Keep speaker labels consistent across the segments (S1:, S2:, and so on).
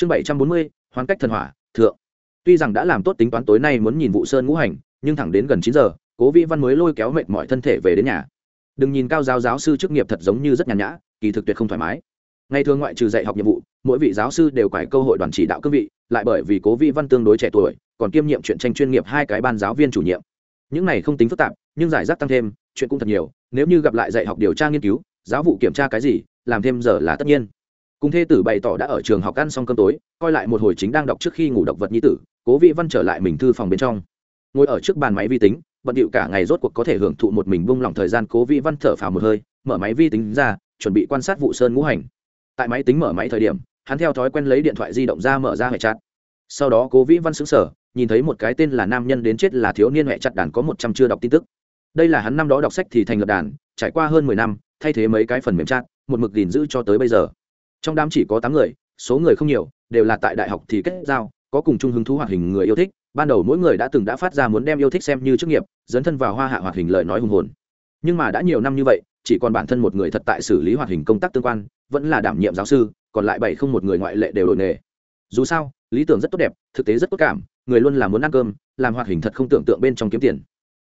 S1: chương bảy trăm bốn mươi hoàn cách thần hỏa, thượng. Tuy rằng đã làm tốt tính toán tối nay muốn nhìn vụ sơn ngũ hành, nhưng thẳng đến gần chín giờ, cố vĩ văn mới lôi kéo mệt mọi thân thể về đến nhà. Đừng nhìn cao giáo giáo sư chức nghiệp thật giống như rất nhàn nhã, kỳ thực tuyệt không thoải mái. Ngày thường ngoại trừ dạy học nhiệm vụ, mỗi vị giáo sư đều quải cơ hội đoàn chỉ đạo cương vị, lại bởi vì cố vĩ văn tương đối trẻ tuổi, còn kiêm nhiệm chuyện tranh chuyên nghiệp hai cái ban giáo viên chủ nhiệm. Những này không tính phức tạp, nhưng giải rác tăng thêm, chuyện cũng thật nhiều, nếu như gặp lại dạy học điều tra nghiên cứu, giáo vụ kiểm tra cái gì, làm thêm giờ là tất nhiên cùng thê tử bày tỏ đã ở trường học ăn xong cơm tối, coi lại một hồi chính đang đọc trước khi ngủ độc vật nhi tử, cố vị văn trở lại mình thư phòng bên trong. Ngồi ở trước bàn máy vi tính, bận điệu cả ngày rốt cuộc có thể hưởng thụ một mình bung lỏng thời gian, cố vị văn thở phào một hơi, mở máy vi tính ra, chuẩn bị quan sát vụ sơn ngũ hành. Tại máy tính mở máy thời điểm, hắn theo thói quen lấy điện thoại di động ra mở ra hệ chặt sau đó cố vĩ văn xứng sở nhìn thấy một cái tên là nam nhân đến chết là thiếu niên hệ chặt đàn có một trăm chưa đọc tin tức. Đây là hắn năm đó đọc sách thì thành lập đàn, trải qua hơn mười năm, thay thế mấy cái phần mềm chặt một mực gìn giữ cho tới bây giờ trong đám chỉ có tám người, số người không nhiều, đều là tại đại học thì kết giao, có cùng chung hứng thú hoạt hình người yêu thích. Ban đầu mỗi người đã từng đã phát ra muốn đem yêu thích xem như chức nghiệp, dấn thân vào hoa hạ hoạt hình lời nói hùng hồn. Nhưng mà đã nhiều năm như vậy, chỉ còn bản thân một người thật tại xử lý hoạt hình công tác tương quan, vẫn là đảm nhiệm giáo sư, còn lại bảy không một người ngoại lệ đều đổi nghề. Dù sao, lý tưởng rất tốt đẹp, thực tế rất tốt cảm, người luôn là muốn ăn cơm, làm hoạt hình thật không tưởng tượng bên trong kiếm tiền.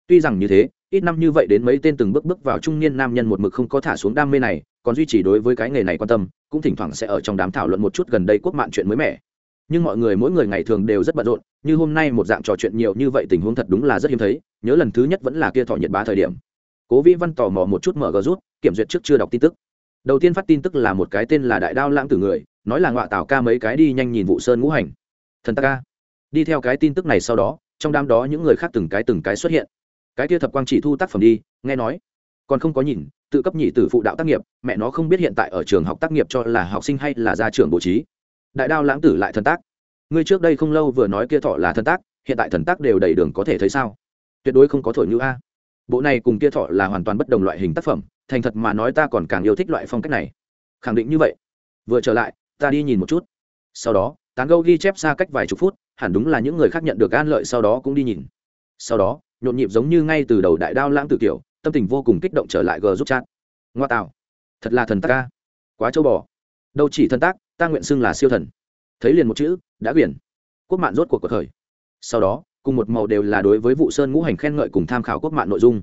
S1: Tuy rằng như thế, ít năm như vậy đến mấy tên từng bước bước vào trung niên nam nhân một mực không có thả xuống đam mê này còn duy trì đối với cái nghề này quan tâm, cũng thỉnh thoảng sẽ ở trong đám thảo luận một chút gần đây quốc mạng chuyện mới mẻ. Nhưng mọi người mỗi người ngày thường đều rất bận rộn, như hôm nay một dạng trò chuyện nhiều như vậy tình huống thật đúng là rất hiếm thấy, nhớ lần thứ nhất vẫn là kia thọ nhiệt bá thời điểm. Cố vĩ văn tò mò một chút mở gờ rút, kiểm duyệt trước chưa đọc tin tức. Đầu tiên phát tin tức là một cái tên là đại đao lãng tử người, nói là ngọa tảo ca mấy cái đi nhanh nhìn vụ sơn ngũ hành. Thần ta ca. Đi theo cái tin tức này sau đó, trong đám đó những người khác từng cái từng cái xuất hiện. Cái kia thập quang chỉ thu tác phẩm đi, nghe nói. Còn không có nhìn tự cấp nhị tử phụ đạo tác nghiệp, mẹ nó không biết hiện tại ở trường học tác nghiệp cho là học sinh hay là gia trưởng bố trí. Đại đao lãng tử lại thần tác. Ngươi trước đây không lâu vừa nói kia thọ là thần tác, hiện tại thần tác đều đầy đường có thể thấy sao? Tuyệt đối không có thổi như a. Bộ này cùng kia thọ là hoàn toàn bất đồng loại hình tác phẩm, thành thật mà nói ta còn càng yêu thích loại phong cách này. Khẳng định như vậy. Vừa trở lại, ta đi nhìn một chút. Sau đó, tán gâu ghi chép xa cách vài chục phút, hẳn đúng là những người khác nhận được an lợi sau đó cũng đi nhìn. Sau đó, nhộn nhịp giống như ngay từ đầu đại đao lãng tự kiểu tâm tình vô cùng kích động trở lại g giúp chat. Ngoa tạo. Thật là thần tác ca. Quá châu bò. Đâu chỉ thần tác, ta nguyện xưng là siêu thần. Thấy liền một chữ, đã quyển. Quốc mạng rốt cuộc cuộc khởi sau đó, cùng một màu đều là đối với vụ sơn ngũ hành khen ngợi cùng tham khảo quốc mạng nội dung.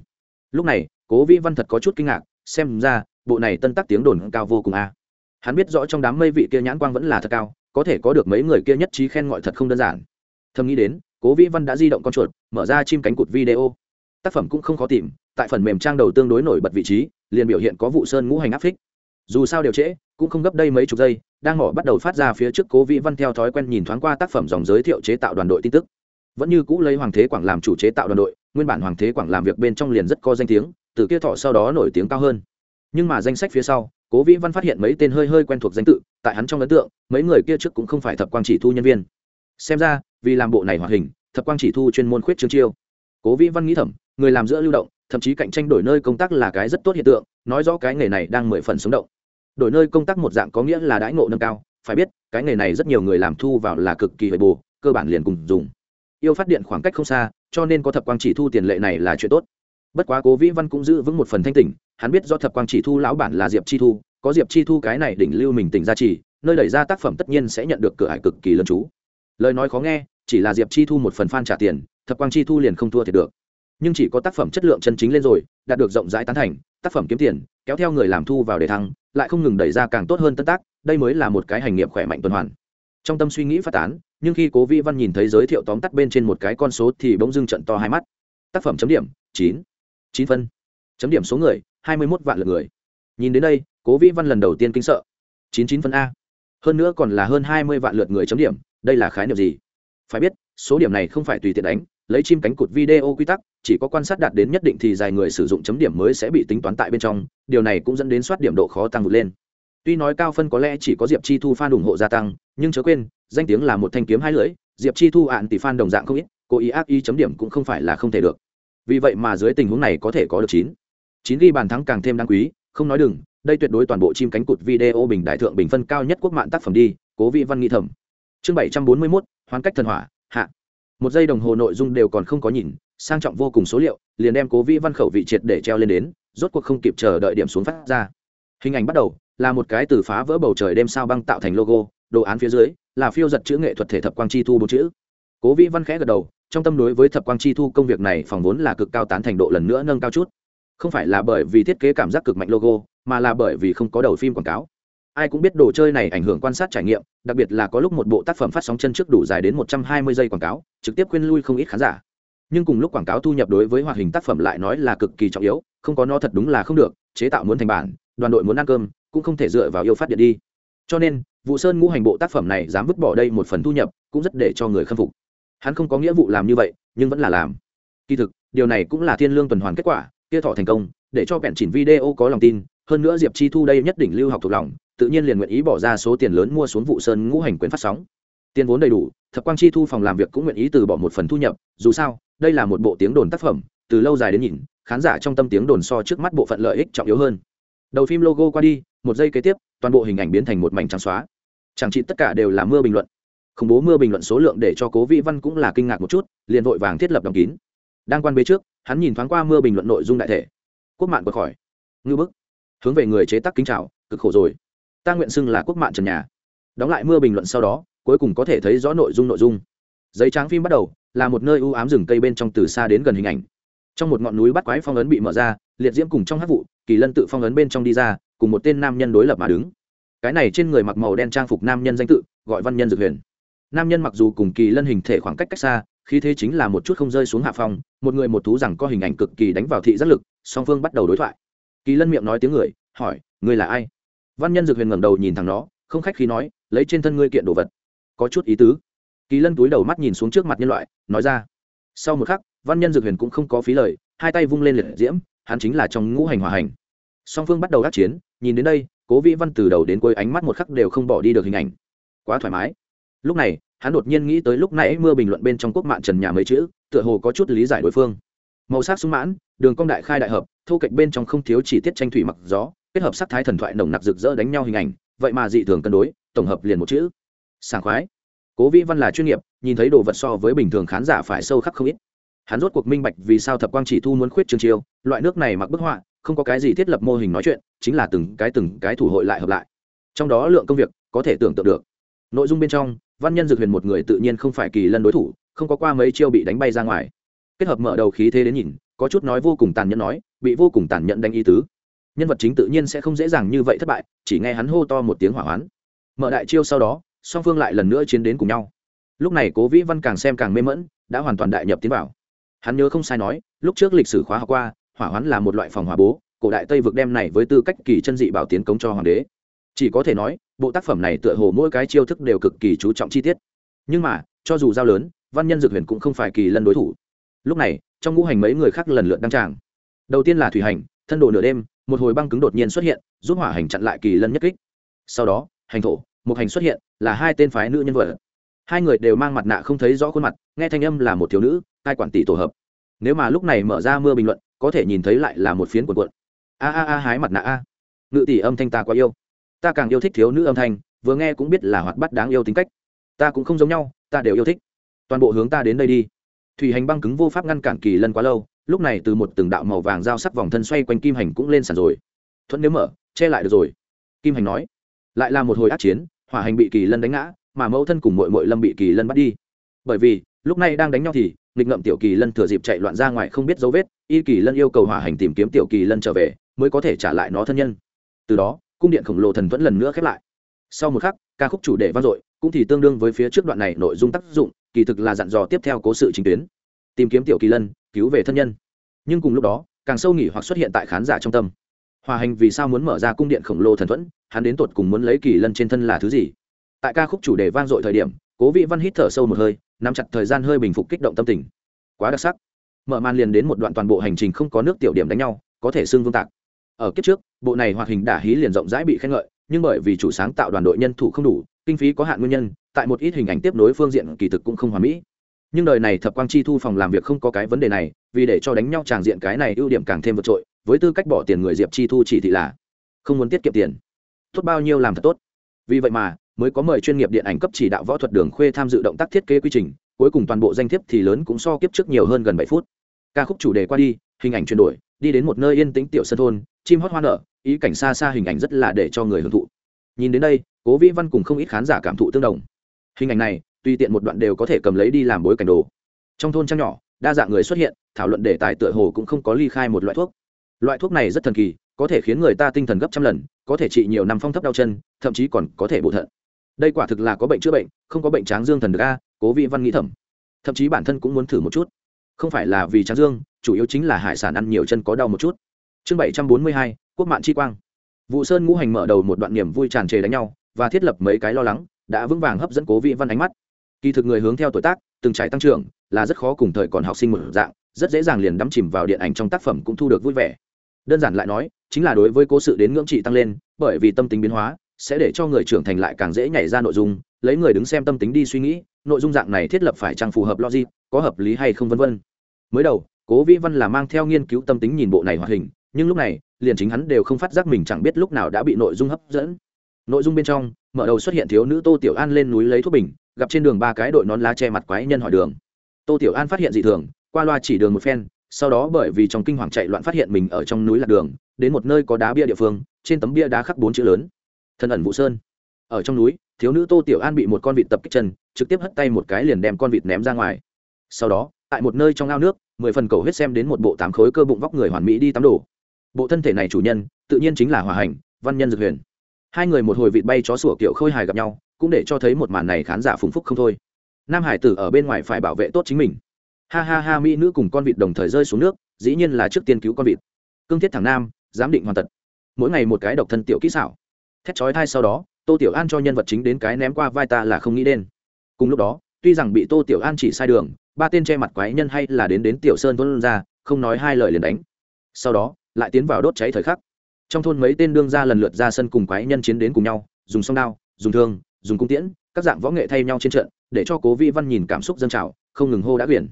S1: Lúc này, cố vĩ văn thật có chút kinh ngạc, xem ra, bộ này tân tác tiếng đồn cao vô cùng a. Hắn biết rõ trong đám mây vị kia nhãn quang vẫn là thật cao, có thể có được mấy người kia nhất trí khen ngợi thật không đơn giản. Thầm nghĩ đến, cố vĩ văn đã di động con chuột, mở ra chim cánh cụt video tác phẩm cũng không khó tìm, tại phần mềm trang đầu tương đối nổi bật vị trí, liền biểu hiện có vụ sơn ngũ hành áp phích. Dù sao đều trễ, cũng không gấp đây mấy chục giây, đang mỏ bắt đầu phát ra phía trước cố vĩ văn theo thói quen nhìn thoáng qua tác phẩm dòng giới thiệu chế tạo đoàn đội tin tức. Vẫn như cũ lấy hoàng thế quảng làm chủ chế tạo đoàn đội, nguyên bản hoàng thế quảng làm việc bên trong liền rất có danh tiếng, từ kia thọ sau đó nổi tiếng cao hơn. Nhưng mà danh sách phía sau, cố vĩ văn phát hiện mấy tên hơi hơi quen thuộc danh tự, tại hắn trong ấn tượng, mấy người kia trước cũng không phải thập quang chỉ thu nhân viên. Xem ra, vì làm bộ này hoạt hình, thập quang chỉ thu chuyên môn khuyết trương chiêu. Cố vĩ văn nghĩ thầm người làm giữa lưu động, thậm chí cạnh tranh đổi nơi công tác là cái rất tốt hiện tượng, nói rõ cái nghề này đang mười phần sống động. Đổi nơi công tác một dạng có nghĩa là đãi ngộ nâng cao, phải biết, cái nghề này rất nhiều người làm thu vào là cực kỳ hơi bù, cơ bản liền cùng dùng. Yêu phát điện khoảng cách không xa, cho nên có thập quang chỉ thu tiền lệ này là chuyện tốt. Bất quá cố vĩ văn cũng giữ vững một phần thanh tỉnh, hắn biết do thập quang chỉ thu lão bản là diệp chi thu, có diệp chi thu cái này đỉnh lưu mình tỉnh gia trì, nơi đẩy ra tác phẩm tất nhiên sẽ nhận được cửa hải cực kỳ lớn chú. Lời nói khó nghe, chỉ là diệp chi thu một phần fan trả tiền, thập quang chi thu liền không thua thiệt được nhưng chỉ có tác phẩm chất lượng chân chính lên rồi, đạt được rộng rãi tán thành, tác phẩm kiếm tiền, kéo theo người làm thu vào để thăng, lại không ngừng đẩy ra càng tốt hơn tân tác, đây mới là một cái hành nghiệp khỏe mạnh tuần hoàn. Trong tâm suy nghĩ phát tán, nhưng khi cố vi văn nhìn thấy giới thiệu tóm tắt bên trên một cái con số thì bỗng dưng trận to hai mắt. Tác phẩm chấm điểm, chín chín phân. Chấm điểm số người, hai mươi mốt vạn lượt người. Nhìn đến đây, cố vĩ văn lần đầu tiên kinh sợ. chín chín phân a. Hơn nữa còn là hơn hai mươi vạn lượt người chấm điểm, đây là khái niệm gì? Phải biết, số điểm này không phải tùy tiện đánh lấy chim cánh cụt video quy tắc, chỉ có quan sát đạt đến nhất định thì dài người sử dụng chấm điểm mới sẽ bị tính toán tại bên trong, điều này cũng dẫn đến soát điểm độ khó tăng vượt lên. Tuy nói cao phân có lẽ chỉ có diệp chi thu f a n ủng hộ gia tăng, nhưng chớ quên, danh tiếng là một thanh kiếm hai lưỡi, diệp chi thu ạn tỷ f a n đồng dạng không ít, cố ý ác ý chấm điểm cũng không phải là không thể được. Vì vậy mà dưới tình huống này có thể có được chín. Chín ghi bàn thắng càng thêm đáng quý, không nói đừng, đây tuyệt đối toàn bộ chim cánh cụt video bình đại thượng bình phân cao nhất quốc mạng tác phẩm đi, cố vị văn nghi thẩm. Chương bảy trăm bốn mươi mốt hoàn cách thần hỏa một giây đồng hồ nội dung đều còn không có nhìn, sang trọng vô cùng số liệu, liền đem cố vĩ văn khẩu vị triệt để treo lên đến, rốt cuộc không kịp chờ đợi điểm xuống phát ra. Hình ảnh bắt đầu, là một cái từ phá vỡ bầu trời đem sao băng tạo thành logo, đồ án phía dưới, là phiêu giật chữ nghệ thuật thể thập quang chi thu bốn chữ. Cố vĩ văn khẽ gật đầu, trong tâm đối với thập quang chi thu công việc này phòng vốn là cực cao tán thành độ lần nữa nâng cao chút. Không phải là bởi vì thiết kế cảm giác cực mạnh logo, mà là bởi vì không có đầu phim quảng cáo ai cũng biết đồ chơi này ảnh hưởng quan sát trải nghiệm, đặc biệt là có lúc một bộ tác phẩm phát sóng chân trước đủ dài đến một trăm hai mươi giây quảng cáo, trực tiếp khuyên lui không ít khán giả. Nhưng cùng lúc quảng cáo thu nhập đối với hoạt hình tác phẩm lại nói là cực kỳ trọng yếu, không có nó thật đúng là không được, chế tạo muốn thành bản, đoàn đội muốn ăn cơm, cũng không thể dựa vào yêu phát điện đi. Cho nên vụ sơn ngũ hành bộ tác phẩm này dám vứt bỏ đây một phần thu nhập, cũng rất để cho người khâm phục. Hắn không có nghĩa vụ làm như vậy, nhưng vẫn là làm. Kỳ thực, điều này cũng là thiên lương tuần hoàn kết quả, kia thọ thành công, để cho bẹn chỉnh video có lòng tin, hơn nữa diệp chi thu đây nhất định lưu học thuộc lòng tự nhiên liền nguyện ý bỏ ra số tiền lớn mua xuống vụ sơn ngũ hành quyển phát sóng. Tiền vốn đầy đủ, thập quang chi thu phòng làm việc cũng nguyện ý từ bỏ một phần thu nhập, dù sao, đây là một bộ tiếng đồn tác phẩm, từ lâu dài đến nhìn, khán giả trong tâm tiếng đồn so trước mắt bộ phận lợi ích trọng yếu hơn. Đầu phim logo qua đi, một giây kế tiếp, toàn bộ hình ảnh biến thành một mảnh trắng xóa. Chẳng chỉ tất cả đều là mưa bình luận. Khủng bố mưa bình luận số lượng để cho cố vĩ văn cũng là kinh ngạc một chút, liền vội vàng thiết lập đóng kín. Đang quan bế trước, hắn nhìn thoáng qua mưa bình luận nội dung đại thể. Quốc mạng bật khỏi. Ngư bức. Hướng về người chế tác kính trào cực khổ rồi ta nguyện xưng là quốc mạng trần nhà. Đóng lại mưa bình luận sau đó, cuối cùng có thể thấy rõ nội dung nội dung. Giấy tráng phim bắt đầu, là một nơi u ám rừng cây bên trong từ xa đến gần hình ảnh. Trong một ngọn núi bắt quái phong ấn bị mở ra, liệt diễm cùng trong hát vụ, kỳ lân tự phong ấn bên trong đi ra, cùng một tên nam nhân đối lập mà đứng. Cái này trên người mặc màu đen trang phục nam nhân danh tự, gọi văn nhân dược huyền. Nam nhân mặc dù cùng kỳ lân hình thể khoảng cách cách xa khi thế chính là một chút không rơi xuống hạ phong, một người một thú rằng có hình ảnh cực kỳ đánh vào thị giác lực, song phương bắt đầu đối thoại. Kỳ lân miệng nói tiếng người, hỏi, ngươi là ai? Văn nhân dược huyền ngẩng đầu nhìn thằng nó, không khách khí nói, lấy trên thân ngươi kiện đồ vật. Có chút ý tứ. Kỳ lân túi đầu mắt nhìn xuống trước mặt nhân loại, nói ra. Sau một khắc, văn nhân dược huyền cũng không có phí lời, hai tay vung lên liệt diễm, hắn chính là trong ngũ hành hòa hành. Song phương bắt đầu đắc chiến, nhìn đến đây, cố vĩ văn từ đầu đến cuối ánh mắt một khắc đều không bỏ đi được hình ảnh. Quá thoải mái. Lúc này, hắn đột nhiên nghĩ tới lúc nãy mưa bình luận bên trong quốc mạng trần nhà mấy chữ, tựa hồ có chút lý giải đối phương. Màu sắc sung mãn, đường cong đại khai đại hợp, thu cạnh bên trong không thiếu chỉ tiết tranh thủy mặc gió kết hợp sắc thái thần thoại nồng nặc rực rỡ đánh nhau hình ảnh, vậy mà dị thường cân đối, tổng hợp liền một chữ. Sảng khoái. Cố vĩ văn là chuyên nghiệp, nhìn thấy đồ vật so với bình thường khán giả phải sâu khắc không ít. Hắn rốt cuộc minh bạch vì sao thập quang chỉ thu muốn khuyết trường chiêu, loại nước này mặc bức họa, không có cái gì thiết lập mô hình nói chuyện, chính là từng cái từng cái thủ hội lại hợp lại. Trong đó lượng công việc, có thể tưởng tượng được. Nội dung bên trong, văn nhân dược huyền một người tự nhiên không phải kỳ lân đối thủ, không có qua mấy chiêu bị đánh bay ra ngoài. Kết hợp mở đầu khí thế đến nhìn, có chút nói vô cùng tàn nhẫn nói, bị vô cùng tàn nhẫn đánh ý tứ nhân vật chính tự nhiên sẽ không dễ dàng như vậy thất bại, chỉ nghe hắn hô to một tiếng hỏa hoán. Mở đại chiêu sau đó, song phương lại lần nữa chiến đến cùng nhau. Lúc này cố vĩ văn càng xem càng mê mẫn đã hoàn toàn đại nhập tiến vào. Hắn nhớ không sai nói, lúc trước lịch sử khóa học qua, hỏa hoán là một loại phòng hỏa bố, cổ đại tây vực đem này với tư cách kỳ chân dị bảo tiến cống cho hoàng đế. Chỉ có thể nói, bộ tác phẩm này tựa hồ mỗi cái chiêu thức đều cực kỳ chú trọng chi tiết. Nhưng mà, cho dù giao lớn, văn nhân dược huyền cũng không phải kỳ lân đối thủ. Lúc này, trong ngũ hành mấy người khác lần lượt đăng tràng. Đầu tiên là thủy hành, thân đồ nửa đêm một hồi băng cứng đột nhiên xuất hiện, giúp hỏa hành chặn lại kỳ lân nhất kích. Sau đó, hành thổ, một hành xuất hiện, là hai tên phái nữ nhân vật. Hai người đều mang mặt nạ không thấy rõ khuôn mặt, nghe thanh âm là một thiếu nữ, cai quản tỷ tổ hợp. Nếu mà lúc này mở ra mưa bình luận, có thể nhìn thấy lại là một phiến cuộn cuộn. A a a, hái mặt nạ a. Ngự tỷ âm thanh ta quá yêu. Ta càng yêu thích thiếu nữ âm thanh, vừa nghe cũng biết là hoạt bắt đáng yêu tính cách. Ta cũng không giống nhau, ta đều yêu thích. Toàn bộ hướng ta đến đây đi. Thủy hành băng cứng vô pháp ngăn cản kỳ lân quá lâu lúc này từ một từng đạo màu vàng giao sắc vòng thân xoay quanh kim hành cũng lên sàn rồi. Thuận nếu mở, che lại được rồi. Kim hành nói, lại là một hồi át chiến, hỏa hành bị kỳ lân đánh ngã, mà mẫu thân cùng mội mội lâm bị kỳ lân bắt đi. Bởi vì, lúc này đang đánh nhau thì, nghịch ngậm tiểu kỳ lân thừa dịp chạy loạn ra ngoài không biết dấu vết, y kỳ lân yêu cầu hỏa hành tìm kiếm tiểu kỳ lân trở về, mới có thể trả lại nó thân nhân. Từ đó, cung điện khổng lồ thần vẫn lần nữa khép lại. Sau một khắc, ca khúc chủ đề vang dội, cũng thì tương đương với phía trước đoạn này nội dung tác dụng, kỳ thực là dặn dò tiếp theo cố sự chính tuyến. Tìm kiếm tiểu kỳ lân cứu về thân nhân. Nhưng cùng lúc đó, càng sâu nghỉ hoặc xuất hiện tại khán giả trong tâm. Hòa hành vì sao muốn mở ra cung điện khổng lồ thần thuẫn, hắn đến tột cùng muốn lấy kỳ lân trên thân là thứ gì? Tại ca khúc chủ đề vang dội thời điểm, cố vị văn hít thở sâu một hơi, nắm chặt thời gian hơi bình phục kích động tâm tình. Quá đặc sắc. Mở màn liền đến một đoạn toàn bộ hành trình không có nước tiểu điểm đánh nhau, có thể xưng vương tạc. Ở kiếp trước, bộ này hoạt hình đả hí liền rộng rãi bị khen ngợi, nhưng bởi vì chủ sáng tạo đoàn đội nhân thủ không đủ, kinh phí có hạn nguyên nhân, tại một ít hình ảnh tiếp nối phương diện kỳ thực cũng không hoàn mỹ nhưng đời này thập quang chi thu phòng làm việc không có cái vấn đề này, vì để cho đánh nhau tràng diện cái này ưu điểm càng thêm vượt trội, với tư cách bỏ tiền người diệp chi thu chỉ thị là không muốn tiết kiệm tiền. Tốt bao nhiêu làm thật tốt. Vì vậy mà, mới có mời chuyên nghiệp điện ảnh cấp chỉ đạo võ thuật đường khuê tham dự động tác thiết kế quy trình, cuối cùng toàn bộ danh thiếp thì lớn cũng so kiếp trước nhiều hơn gần bảy phút. Ca khúc chủ đề qua đi, hình ảnh chuyển đổi, đi đến một nơi yên tĩnh tiểu sân thôn, chim hót hoa nở, ý cảnh xa xa hình ảnh rất là để cho người hưởng thụ. Nhìn đến đây, cố vĩ văn cùng không ít khán giả cảm thụ tương đồng. Hình ảnh này tùy tiện một đoạn đều có thể cầm lấy đi làm bối cảnh đồ. Trong thôn trang nhỏ, đa dạng người xuất hiện, thảo luận đề tài tựa hồ cũng không có ly khai một loại thuốc. Loại thuốc này rất thần kỳ, có thể khiến người ta tinh thần gấp trăm lần, có thể trị nhiều năm phong thấp đau chân, thậm chí còn có thể bổ thận. Đây quả thực là có bệnh chữa bệnh, không có bệnh tráng dương thần được a, cố vị văn nghĩ thầm. Thậm chí bản thân cũng muốn thử một chút. Không phải là vì tráng dương, chủ yếu chính là hải sản ăn nhiều chân có đau một chút. Chương bảy trăm bốn mươi hai, quốc mạng chi quang. Vụ sơn ngũ hành mở đầu một đoạn niềm vui tràn trề đánh nhau và thiết lập mấy cái lo lắng, đã vững vàng hấp dẫn cố vị văn ánh mắt kỳ thực người hướng theo tuổi tác, từng trải tăng trưởng, là rất khó cùng thời còn học sinh một dạng, rất dễ dàng liền đắm chìm vào điện ảnh trong tác phẩm cũng thu được vui vẻ. Đơn giản lại nói, chính là đối với cố sự đến ngưỡng trị tăng lên, bởi vì tâm tính biến hóa, sẽ để cho người trưởng thành lại càng dễ nhảy ra nội dung, lấy người đứng xem tâm tính đi suy nghĩ, nội dung dạng này thiết lập phải chăng phù hợp logic, có hợp lý hay không vân vân. Mới đầu, cố vĩ văn là mang theo nghiên cứu tâm tính nhìn bộ này hoạt hình, nhưng lúc này, liền chính hắn đều không phát giác mình chẳng biết lúc nào đã bị nội dung hấp dẫn. Nội dung bên trong, mở đầu xuất hiện thiếu nữ tô tiểu an lên núi lấy thuốc bình gặp trên đường ba cái đội nón lá che mặt quái nhân hỏi đường. Tô tiểu an phát hiện dị thường, qua loa chỉ đường một phen, sau đó bởi vì trong kinh hoàng chạy loạn phát hiện mình ở trong núi lạc đường, đến một nơi có đá bia địa phương, trên tấm bia đá khắc bốn chữ lớn. Thân ẩn vụ sơn. Ở trong núi, thiếu nữ tô tiểu an bị một con vịt tập kích chân, trực tiếp hất tay một cái liền đem con vịt ném ra ngoài. Sau đó, tại một nơi trong ao nước, mười phần cầu huyết xem đến một bộ tám khối cơ bụng vóc người hoàn mỹ đi tắm đổ bộ thân thể này chủ nhân, tự nhiên chính là hòa hành, văn nhân dược huyền. Hai người một hồi vịt bay chó sủa kiểu khôi hài gặp nhau cũng để cho thấy một màn này khán giả phùng phúc không thôi. Nam hải tử ở bên ngoài phải bảo vệ tốt chính mình. Ha ha ha, mỹ nữ cùng con vịt đồng thời rơi xuống nước, dĩ nhiên là trước tiên cứu con vịt. Cương thiết thẳng nam, giám định hoàn tật. Mỗi ngày một cái độc thân tiểu kỹ xảo. Thét chói thai sau đó, tô tiểu an cho nhân vật chính đến cái ném qua vai ta là không nghĩ đến. Cùng lúc đó, tuy rằng bị tô tiểu an chỉ sai đường, ba tên che mặt quái nhân hay là đến đến tiểu sơn tuân ra, không nói hai lời liền đánh. Sau đó, lại tiến vào đốt cháy thời khắc. Trong thôn mấy tên đương ra lần lượt ra sân cùng quái nhân chiến đến cùng nhau, dùng song đao, dùng thương dùng cung tiễn, các dạng võ nghệ thay nhau trên trận, để cho cố vi văn nhìn cảm xúc dân trào, không ngừng hô đã quyển.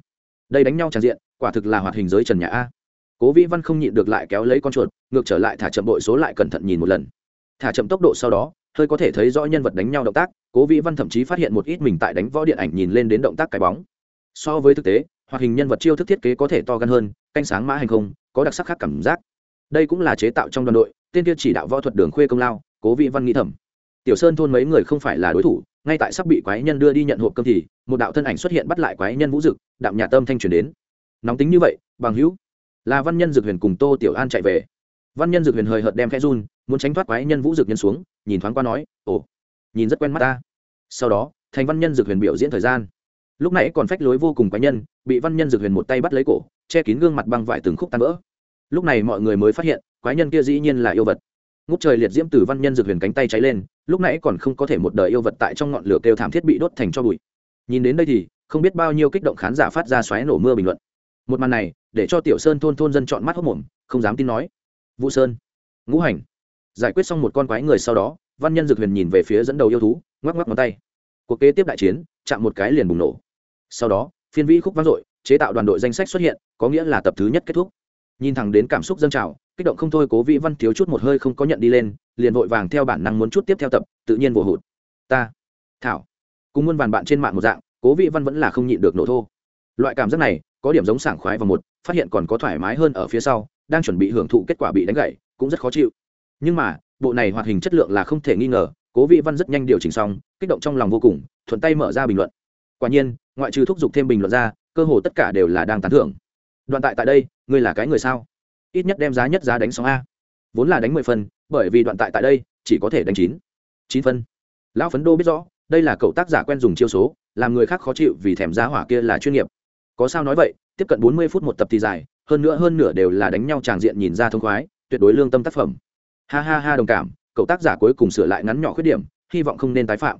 S1: Đây đánh nhau tràn diện, quả thực là hoạt hình giới trần nhà a. Cố vi văn không nhịn được lại kéo lấy con chuột, ngược trở lại thả chậm bội số lại cẩn thận nhìn một lần. Thả chậm tốc độ sau đó, hơi có thể thấy rõ nhân vật đánh nhau động tác, cố vĩ văn thậm chí phát hiện một ít mình tại đánh võ điện ảnh nhìn lên đến động tác cái bóng. So với thực tế, hoạt hình nhân vật chiêu thức thiết kế có thể to gan hơn, canh sáng mã hành không, có đặc sắc khác cảm giác. Đây cũng là chế tạo trong đoàn đội, tên kia chỉ đạo võ thuật đường khuê công lao, cố vĩ văn nghĩ thầm tiểu sơn thôn mấy người không phải là đối thủ, ngay tại sắp bị quái nhân đưa đi nhận hộp cơm thì, một đạo thân ảnh xuất hiện bắt lại quái nhân vũ dực, đạm nhà tâm thanh truyền đến. Nóng tính như vậy, bằng hữu. Là văn nhân dược huyền cùng tô tiểu an chạy về. Văn nhân dược huyền hời hợt đem khe run, muốn tránh thoát quái nhân vũ dực nhân xuống, nhìn thoáng qua nói, ồ, nhìn rất quen mắt ta. Sau đó, thành văn nhân dược huyền biểu diễn thời gian. Lúc nãy còn phách lối vô cùng quái nhân, bị văn nhân dược huyền một tay bắt lấy cổ, che kín gương mặt băng vải từng khúc tan vỡ. Lúc này mọi người mới phát hiện, quái nhân kia dĩ nhiên là yêu vật. Ngút trời liệt diễm từ văn nhân dược huyền cánh tay cháy lên lúc nãy còn không có thể một đời yêu vật tại trong ngọn lửa kêu thảm thiết bị đốt thành cho bụi. Nhìn đến đây thì, không biết bao nhiêu kích động khán giả phát ra xoáy nổ mưa bình luận. Một màn này, để cho tiểu sơn thôn thôn dân chọn mắt hốc mồm, không dám tin nói. Vũ sơn, ngũ hành. Giải quyết xong một con quái người sau đó, văn nhân dược huyền nhìn về phía dẫn đầu yêu thú, ngoắc ngoắc ngón tay. Cuộc kế tiếp đại chiến, chạm một cái liền bùng nổ. Sau đó, phiên vĩ khúc vang dội, chế tạo đoàn đội danh sách xuất hiện, có nghĩa là tập thứ nhất kết thúc nhìn thẳng đến cảm xúc dâng trào, kích động không thôi cố vĩ văn thiếu chút một hơi không có nhận đi lên, liền vội vàng theo bản năng muốn chút tiếp theo tập, tự nhiên vồ hụt. Ta, thảo. Cùng muôn vàn bạn trên mạng một dạng, cố vĩ văn vẫn là không nhịn được nổ thô. Loại cảm giác này, có điểm giống sảng khoái và một, phát hiện còn có thoải mái hơn ở phía sau, đang chuẩn bị hưởng thụ kết quả bị đánh gậy, cũng rất khó chịu. Nhưng mà, bộ này hoạt hình chất lượng là không thể nghi ngờ, cố vĩ văn rất nhanh điều chỉnh xong, kích động trong lòng vô cùng, thuận tay mở ra bình luận. Quả nhiên, ngoại trừ thúc giục thêm bình luận ra, cơ hồ tất cả đều là đang tán thưởng đoạn tại tại đây, ngươi là cái người sao? Ít nhất đem giá nhất giá đánh xong a. Vốn là đánh mười phân bởi vì đoạn tại tại đây, chỉ có thể đánh chín. Chín phân. Lão phấn đô biết rõ, đây là cậu tác giả quen dùng chiêu số, làm người khác khó chịu vì thèm giá hỏa kia là chuyên nghiệp. Có sao nói vậy, tiếp cận bốn mươi phút một tập thì dài, hơn nữa hơn nửa đều là đánh nhau tràng diện nhìn ra thông khoái, tuyệt đối lương tâm tác phẩm. Ha ha ha, đồng cảm, cậu tác giả cuối cùng sửa lại ngắn nhỏ khuyết điểm, hy vọng không nên tái phạm.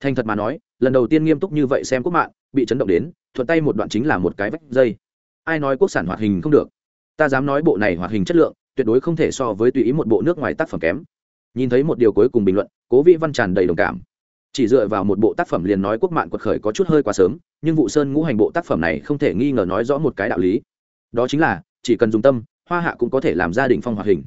S1: Thành thật mà nói, lần đầu tiên nghiêm túc như vậy xem quốc mạng, bị chấn động đến, thuận tay một đoạn chính là một cái vách dây ai nói quốc sản hoạt hình không được? Ta dám nói bộ này hoạt hình chất lượng, tuyệt đối không thể so với tùy ý một bộ nước ngoài tác phẩm kém. Nhìn thấy một điều cuối cùng bình luận, cố vĩ văn tràn đầy đồng cảm. Chỉ dựa vào một bộ tác phẩm liền nói quốc mạng quật khởi có chút hơi quá sớm, nhưng vụ sơn ngũ hành bộ tác phẩm này không thể nghi ngờ nói rõ một cái đạo lý. Đó chính là, chỉ cần dùng tâm, hoa hạ cũng có thể làm gia đình phong hoạt hình.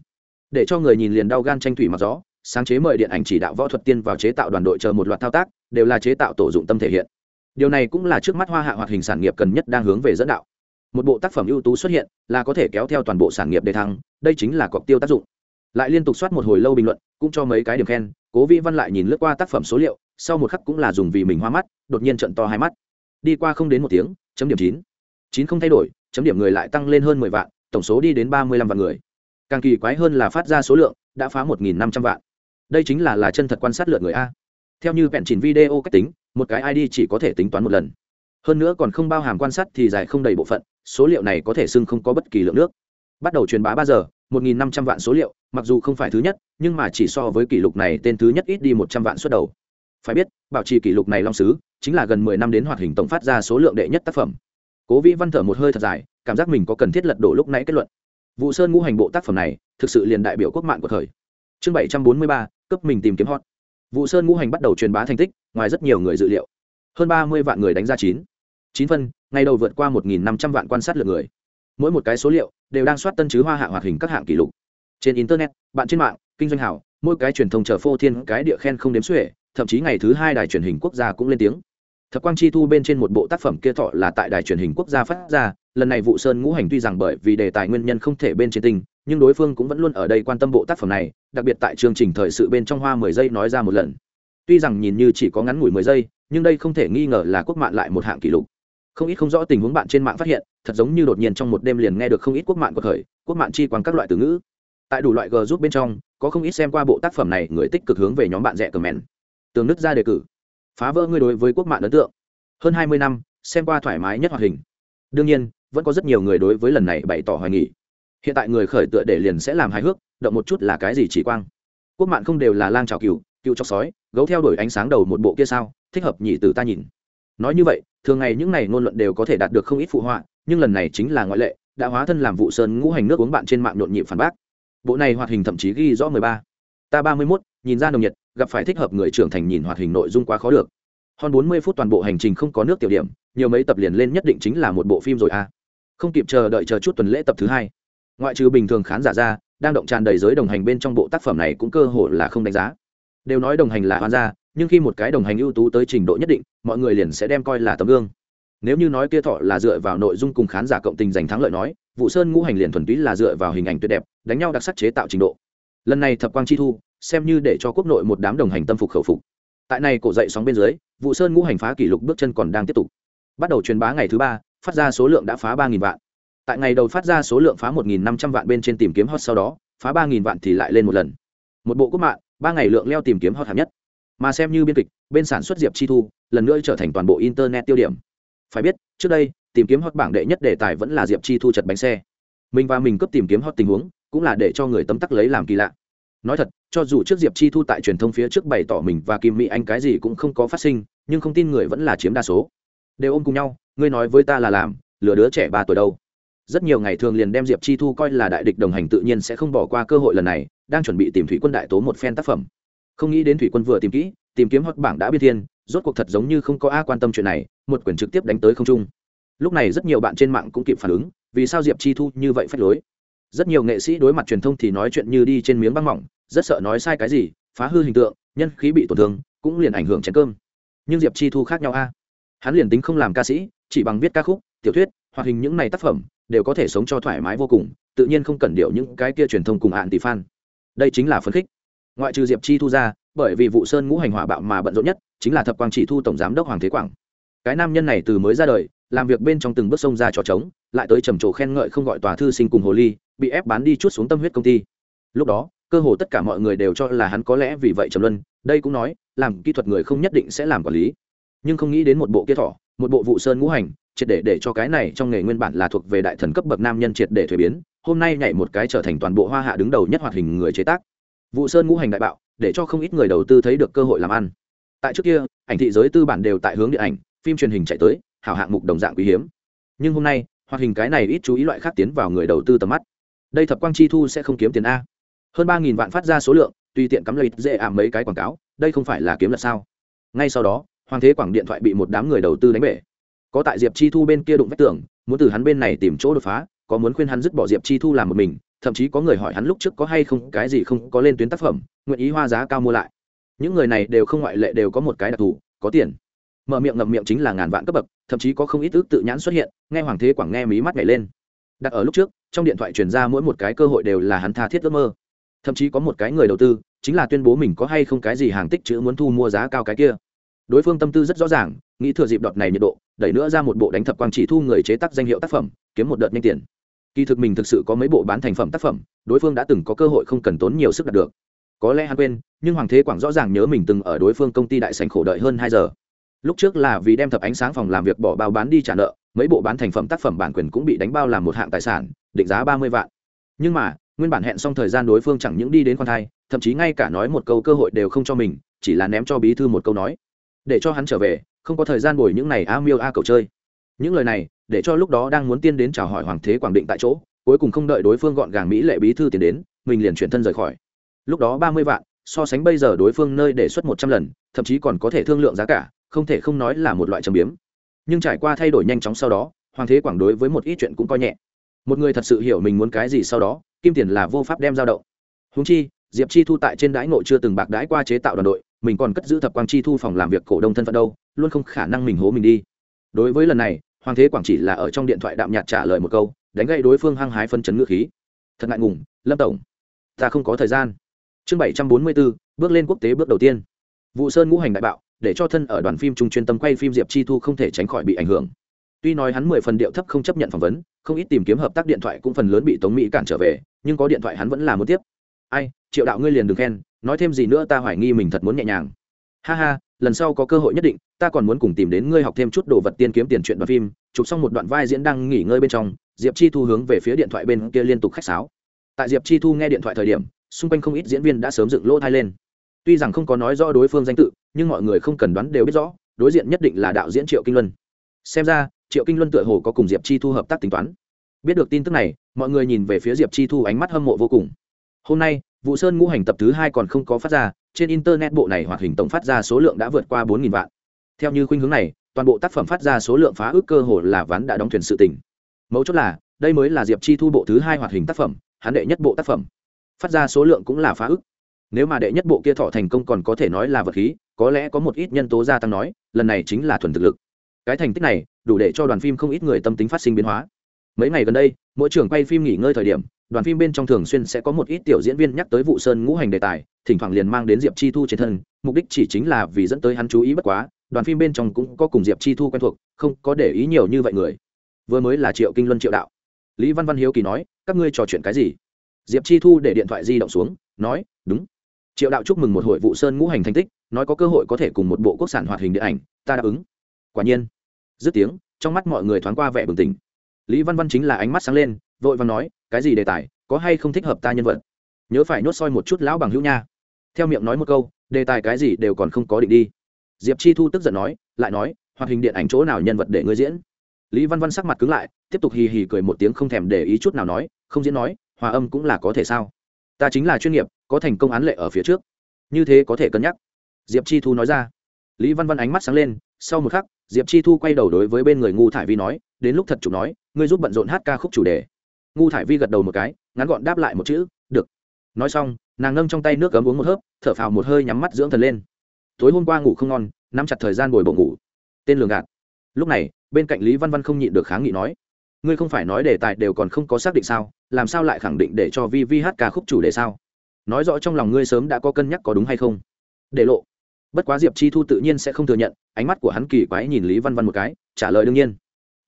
S1: Để cho người nhìn liền đau gan tranh thủy mặc gió, sáng chế mời điện ảnh chỉ đạo võ thuật tiên vào chế tạo đoàn đội chờ một loạt thao tác, đều là chế tạo tổ dụng tâm thể hiện. Điều này cũng là trước mắt hoa hạ hoạt hình sản nghiệp cần nhất đang hướng về dẫn đạo một bộ tác phẩm ưu tú xuất hiện là có thể kéo theo toàn bộ sản nghiệp đề thăng, đây chính là cọc tiêu tác dụng. Lại liên tục soát một hồi lâu bình luận, cũng cho mấy cái điểm khen, cố vĩ văn lại nhìn lướt qua tác phẩm số liệu, sau một khắc cũng là dùng vì mình hoa mắt, đột nhiên trận to hai mắt. Đi qua không đến một tiếng, chấm điểm chín. Chín không thay đổi, chấm điểm người lại tăng lên hơn mười vạn, tổng số đi đến ba mươi lăm vạn người. Càng kỳ quái hơn là phát ra số lượng, đã phá một nghìn năm trăm vạn. Đây chính là là chân thật quan sát lượt người a. Theo như vẹn chỉnh video cách tính, một cái id chỉ có thể tính toán một lần. Hơn nữa còn không bao hàm quan sát thì dài không đầy bộ phận số liệu này có thể xưng không có bất kỳ lượng nước. Bắt đầu truyền bá ba giờ, một nghìn năm trăm vạn số liệu, mặc dù không phải thứ nhất, nhưng mà chỉ so với kỷ lục này tên thứ nhất ít đi một trăm vạn suất đầu. Phải biết, bảo trì kỷ lục này long sứ, chính là gần mười năm đến hoạt hình tổng phát ra số lượng đệ nhất tác phẩm. Cố vĩ văn thở một hơi thật dài, cảm giác mình có cần thiết lật đổ lúc nãy kết luận. Vụ sơn ngũ hành bộ tác phẩm này, thực sự liền đại biểu quốc mạng của thời. Chương bảy trăm bốn mươi ba, cấp mình tìm kiếm hot. Vụ sơn ngũ hành bắt đầu truyền bá thành tích, ngoài rất nhiều người dự liệu. Hơn ba mươi vạn người đánh ra chín. Chín phân ngày đầu vượt qua một nghìn năm trăm vạn quan sát lượt người. Mỗi một cái số liệu đều đang soát tân chứ hoa hạ hoạt hình các hạng kỷ lục. Trên internet, bạn trên mạng, kinh doanh hảo, mỗi cái truyền thông chờ phô thiên cái địa khen không đếm xuể, thậm chí ngày thứ hai đài truyền hình quốc gia cũng lên tiếng. Thập quang chi thu bên trên một bộ tác phẩm kia thọ là tại đài truyền hình quốc gia phát ra, lần này vụ sơn ngũ hành tuy rằng bởi vì đề tài nguyên nhân không thể bên trên tinh, nhưng đối phương cũng vẫn luôn ở đây quan tâm bộ tác phẩm này, đặc biệt tại chương trình thời sự bên trong hoa mười giây nói ra một lần. Tuy rằng nhìn như chỉ có ngắn ngủi mười giây, nhưng đây không thể nghi ngờ là quốc mạng lại một hạng kỷ lục không ít không rõ tình huống bạn trên mạng phát hiện, thật giống như đột nhiên trong một đêm liền nghe được không ít quốc mạng của thời quốc mạng chi quán các loại từ ngữ. Tại đủ loại g giúp bên trong, có không ít xem qua bộ tác phẩm này người tích cực hướng về nhóm bạn rẻ cờ mèn tường nứt ra đề cử. Phá vỡ ngươi đối với quốc mạng ấn tượng. Hơn hai mươi năm, xem qua thoải mái nhất hoạt hình. Đương nhiên, vẫn có rất nhiều người đối với lần này bày tỏ hoài nghỉ hiện tại người khởi tựa để liền sẽ làm hài hước, động một chút là cái gì chỉ quang. Quốc mạng không đều là lang trào cừu cựu chóc sói, gấu theo đuổi ánh sáng đầu một bộ kia sao, thích hợp nhị từ ta nhìn. Nói như vậy thường ngày những này ngôn luận đều có thể đạt được không ít phụ họa, nhưng lần này chính là ngoại lệ, đã hóa thân làm vụ sơn ngũ hành nước uống bạn trên mạng nhộn nhịp phản bác. Bộ này hoạt hình thậm chí ghi rõ mười ba. Ta ba mươi mốt, nhìn ra nồng nhiệt, gặp phải thích hợp người trưởng thành nhìn hoạt hình nội dung quá khó được. Hơn bốn mươi phút toàn bộ hành trình không có nước tiểu điểm, nhiều mấy tập liền lên nhất định chính là một bộ phim rồi à. không kịp chờ đợi chờ chút tuần lễ tập thứ hai. Ngoại trừ bình thường khán giả ra, đang động tràn đầy giới đồng hành bên trong bộ tác phẩm này cũng cơ hội là không đánh giá. Đều nói đồng hành là hoan gia nhưng khi một cái đồng hành ưu tú tới trình độ nhất định, mọi người liền sẽ đem coi là tấm gương. Nếu như nói kia thọ là dựa vào nội dung cùng khán giả cộng tình giành thắng lợi nói vụ sơn ngũ hành liền thuần túy là dựa vào hình ảnh tuyệt đẹp, đánh nhau đặc sắc chế tạo trình độ. Lần này thập quang chi thu, xem như để cho quốc nội một đám đồng hành tâm phục khẩu phục. Tại này cổ dậy sóng bên dưới vụ sơn ngũ hành phá kỷ lục bước chân còn đang tiếp tục. Bắt đầu truyền bá ngày thứ ba, phát ra số lượng đã phá ba vạn. Tại ngày đầu phát ra số lượng phá một năm trăm vạn bên trên tìm kiếm hot sau đó, phá ba vạn thì lại lên một lần. Một bộ quốc mạng, ba ngày lượng leo tìm kiếm hot hạng nhất mà xem như biên kịch, bên sản xuất diệp chi thu, lần nữa trở thành toàn bộ internet tiêu điểm. Phải biết, trước đây, tìm kiếm hot bảng đệ nhất đề tài vẫn là diệp chi thu chật bánh xe. Mình và mình cấp tìm kiếm hot tình huống, cũng là để cho người tấm tắc lấy làm kỳ lạ. Nói thật, cho dù trước diệp chi thu tại truyền thông phía trước bày tỏ mình và kim mỹ anh cái gì cũng không có phát sinh, nhưng không tin người vẫn là chiếm đa số. Đều ôm cùng nhau, ngươi nói với ta là làm, lừa đứa trẻ ba tuổi đâu. Rất nhiều ngày thường liền đem diệp chi thu coi là đại địch đồng hành tự nhiên sẽ không bỏ qua cơ hội lần này, đang chuẩn bị tìm thủy quân đại tố một phen tác phẩm không nghĩ đến thủy quân vừa tìm kỹ, tìm kiếm hoặc bảng đã biết thiên, rốt cuộc thật giống như không có a quan tâm chuyện này, một quyển trực tiếp đánh tới không trung. Lúc này rất nhiều bạn trên mạng cũng kịp phản ứng, vì sao diệp chi thu như vậy phách lối? Rất nhiều nghệ sĩ đối mặt truyền thông thì nói chuyện như đi trên miếng băng mỏng, rất sợ nói sai cái gì, phá hư hình tượng, nhân khí bị tổn thương, cũng liền ảnh hưởng chén cơm. Nhưng diệp chi thu khác nhau a. Hắn liền tính không làm ca sĩ, chỉ bằng viết ca khúc, tiểu thuyết hoạt hình những này tác phẩm, đều có thể sống cho thoải mái vô cùng, tự nhiên không cần điệu những cái kia truyền thông cùng hạn tỷ fan đây chính là phấn khích ngoại trừ diệp chi thu ra, bởi vì vụ sơn ngũ hành hỏa bạo mà bận rộn nhất, chính là thập quang chỉ thu tổng giám đốc hoàng thế quảng. Cái nam nhân này từ mới ra đời, làm việc bên trong từng bước sông ra trò trống, lại tới trầm trồ khen ngợi không gọi tòa thư sinh cùng hồ ly, bị ép bán đi chút xuống tâm huyết công ty. Lúc đó, cơ hồ tất cả mọi người đều cho là hắn có lẽ vì vậy trầm luân, đây cũng nói, làm kỹ thuật người không nhất định sẽ làm quản lý. Nhưng không nghĩ đến một bộ kia thỏ, một bộ vụ sơn ngũ hành, triệt để để cho cái này trong nghề nguyên bản là thuộc về đại thần cấp bậc nam nhân triệt để thuế biến, hôm nay nhảy một cái trở thành toàn bộ hoa hạ đứng đầu nhất hoạt hình người chế tác vụ sơn ngũ hành đại bạo, để cho không ít người đầu tư thấy được cơ hội làm ăn. Tại trước kia, ảnh thị giới tư bản đều tại hướng điện ảnh, phim truyền hình chạy tới, hảo hạng mục đồng dạng quý hiếm. Nhưng hôm nay, hoạt hình cái này ít chú ý loại khác tiến vào người đầu tư tầm mắt. Đây thập quang chi thu sẽ không kiếm tiền a. Hơn ba nghìn vạn phát ra số lượng, tùy tiện cắm lợi dễ ảm mấy cái quảng cáo, đây không phải là kiếm là sao? Ngay sau đó, hoàng thế quảng điện thoại bị một đám người đầu tư đánh bể. Có tại diệp chi thu bên kia đụng vách tường, muốn từ hắn bên này tìm chỗ đột phá, có muốn khuyên hắn dứt bỏ diệp chi thu làm một mình thậm chí có người hỏi hắn lúc trước có hay không cái gì không có lên tuyến tác phẩm, nguyện ý hoa giá cao mua lại. Những người này đều không ngoại lệ đều có một cái đặc thù, có tiền. Mở miệng ngậm miệng chính là ngàn vạn cấp bậc, thậm chí có không ít ước tự nhãn xuất hiện, nghe hoàng thế quảng nghe mí mắt nhảy lên. Đặt ở lúc trước, trong điện thoại truyền ra mỗi một cái cơ hội đều là hắn tha thiết ước mơ. Thậm chí có một cái người đầu tư, chính là tuyên bố mình có hay không cái gì hàng tích chữ muốn thu mua giá cao cái kia. Đối phương tâm tư rất rõ ràng, nghĩ thừa dịp đọt này nhiệt độ, đẩy nữa ra một bộ đánh thập quang chỉ thu người chế tác danh hiệu tác phẩm, kiếm một đợt nhanh tiền kỳ thực mình thực sự có mấy bộ bán thành phẩm tác phẩm, đối phương đã từng có cơ hội không cần tốn nhiều sức đạt được. Có lẽ hắn quên, nhưng hoàng thế quảng rõ ràng nhớ mình từng ở đối phương công ty đại sành khổ đợi hơn hai giờ. Lúc trước là vì đem thập ánh sáng phòng làm việc bỏ bao bán đi trả nợ, mấy bộ bán thành phẩm tác phẩm bản quyền cũng bị đánh bao làm một hạng tài sản, định giá ba mươi vạn. Nhưng mà, nguyên bản hẹn xong thời gian đối phương chẳng những đi đến con thai, thậm chí ngay cả nói một câu cơ hội đều không cho mình, chỉ là ném cho bí thư một câu nói. Để cho hắn trở về, không có thời gian bồi những này a miêu a cầu chơi. Những lời này để cho lúc đó đang muốn tiên đến chào hỏi hoàng thế quảng định tại chỗ, cuối cùng không đợi đối phương gọn gàng mỹ lệ bí thư tiến đến, mình liền chuyển thân rời khỏi. Lúc đó ba mươi vạn, so sánh bây giờ đối phương nơi đề xuất một trăm lần, thậm chí còn có thể thương lượng giá cả, không thể không nói là một loại trầm biếm. Nhưng trải qua thay đổi nhanh chóng sau đó, hoàng thế quảng đối với một ít chuyện cũng coi nhẹ. Một người thật sự hiểu mình muốn cái gì sau đó, kim tiền là vô pháp đem giao động. Húng chi, diệp chi thu tại trên đãi ngộ chưa từng bạc đãi qua chế tạo đoàn đội, mình còn cất giữ thập quang chi thu phòng làm việc cổ đông thân phận đâu, luôn không khả năng mình hố mình đi. Đối với lần này hoàng thế quảng chỉ là ở trong điện thoại đạm nhạt trả lời một câu, đánh gậy đối phương hăng hái phân chấn ngựa khí. Thật ngại ngùng, lâm tổng, ta không có thời gian. Chương bảy trăm bốn mươi bốn bước lên quốc tế bước đầu tiên. Vụ sơn ngũ hành đại bạo, để cho thân ở đoàn phim trung chuyên tâm quay phim diệp chi thu không thể tránh khỏi bị ảnh hưởng. Tuy nói hắn mười phần điệu thấp không chấp nhận phỏng vấn, không ít tìm kiếm hợp tác điện thoại cũng phần lớn bị tống mỹ cản trở về, nhưng có điện thoại hắn vẫn là muốn tiếp. Ai, triệu đạo ngươi liền đừng khen, nói thêm gì nữa ta hoài nghi mình thật muốn nhẹ nhàng. Ha ha lần sau có cơ hội nhất định, ta còn muốn cùng tìm đến ngươi học thêm chút đồ vật tiên kiếm tiền chuyện đoạn phim. Chụp xong một đoạn vai diễn đang nghỉ ngơi bên trong, diệp chi thu hướng về phía điện thoại bên kia liên tục khách sáo. Tại diệp chi thu nghe điện thoại thời điểm, xung quanh không ít diễn viên đã sớm dựng lỗ thai lên. Tuy rằng không có nói rõ đối phương danh tự, nhưng mọi người không cần đoán đều biết rõ, đối diện nhất định là đạo diễn triệu kinh luân. Xem ra, triệu kinh luân tựa hồ có cùng diệp chi thu hợp tác tính toán. Biết được tin tức này, mọi người nhìn về phía diệp chi thu ánh mắt hâm mộ vô cùng. Hôm nay vụ sơn ngũ hành tập thứ hai còn không có phát ra trên internet bộ này hoạt hình tổng phát ra số lượng đã vượt qua 4000 vạn. Theo như khuynh hướng này, toàn bộ tác phẩm phát ra số lượng phá ước cơ hồ là ván đã đóng thuyền sự tình. Mấu chốt là, đây mới là diệp chi thu bộ thứ hai hoạt hình tác phẩm, hắn đệ nhất bộ tác phẩm. Phát ra số lượng cũng là phá ước. Nếu mà đệ nhất bộ kia thọ thành công còn có thể nói là vật khí, có lẽ có một ít nhân tố gia tăng nói, lần này chính là thuần thực lực. Cái thành tích này, đủ để cho đoàn phim không ít người tâm tính phát sinh biến hóa mấy ngày gần đây, mỗi trường quay phim nghỉ ngơi thời điểm, đoàn phim bên trong thường xuyên sẽ có một ít tiểu diễn viên nhắc tới vụ sơn ngũ hành đề tài, thỉnh thoảng liền mang đến diệp chi thu trên thân, mục đích chỉ chính là vì dẫn tới hắn chú ý bất quá, đoàn phim bên trong cũng có cùng diệp chi thu quen thuộc, không có để ý nhiều như vậy người. Vừa mới là triệu kinh luân triệu đạo. Lý văn văn hiếu kỳ nói, các ngươi trò chuyện cái gì? Diệp chi thu để điện thoại di động xuống, nói, đúng. Triệu đạo chúc mừng một hội vụ sơn ngũ hành thành tích, nói có cơ hội có thể cùng một bộ quốc sản hoạt hình điện ảnh, ta đáp ứng. Quả nhiên, dứt tiếng, trong mắt mọi người thoáng qua vẻ bừng tỉnh lý văn văn chính là ánh mắt sáng lên, vội và nói, cái gì đề tài, có hay không thích hợp ta nhân vật? Nhớ phải nhốt soi một chút lão bằng hữu nha. Theo miệng nói một câu, đề tài cái gì đều còn không có định đi. Diệp chi thu tức giận nói, lại nói, hoạt hình điện ảnh chỗ nào nhân vật để ngươi diễn? Lý văn văn sắc mặt cứng lại, tiếp tục hì hì cười một tiếng không thèm để ý chút nào nói, không diễn nói, hòa âm cũng là có thể sao? Ta chính là chuyên nghiệp, có thành công án lệ ở phía trước. Như thế có thể cân nhắc. Diệp chi thu nói ra. Lý văn văn ánh mắt sáng lên, sau một khắc, diệp chi thu quay đầu đối với bên người ngu thải vi nói đến lúc thật chủ nói, ngươi giúp bận rộn hát ca khúc chủ đề. Ngu thải vi gật đầu một cái, ngắn gọn đáp lại một chữ, được. Nói xong, nàng ngâm trong tay nước cấm uống một hớp, thở phào một hơi nhắm mắt dưỡng thần lên. Tối hôm qua ngủ không ngon, nắm chặt thời gian bồi bộ ngủ. Tên lường gạt. Lúc này, bên cạnh lý văn văn không nhịn được kháng nghị nói, ngươi không phải nói đề tài đều còn không có xác định sao, làm sao lại khẳng định để cho vi vi hát ca khúc chủ đề sao? Nói rõ trong lòng ngươi sớm đã có cân nhắc có đúng hay không. Để lộ. Bất quá diệp chi thu tự nhiên sẽ không thừa nhận, ánh mắt của hắn kỳ quái nhìn lý văn văn một cái, trả lời đương nhiên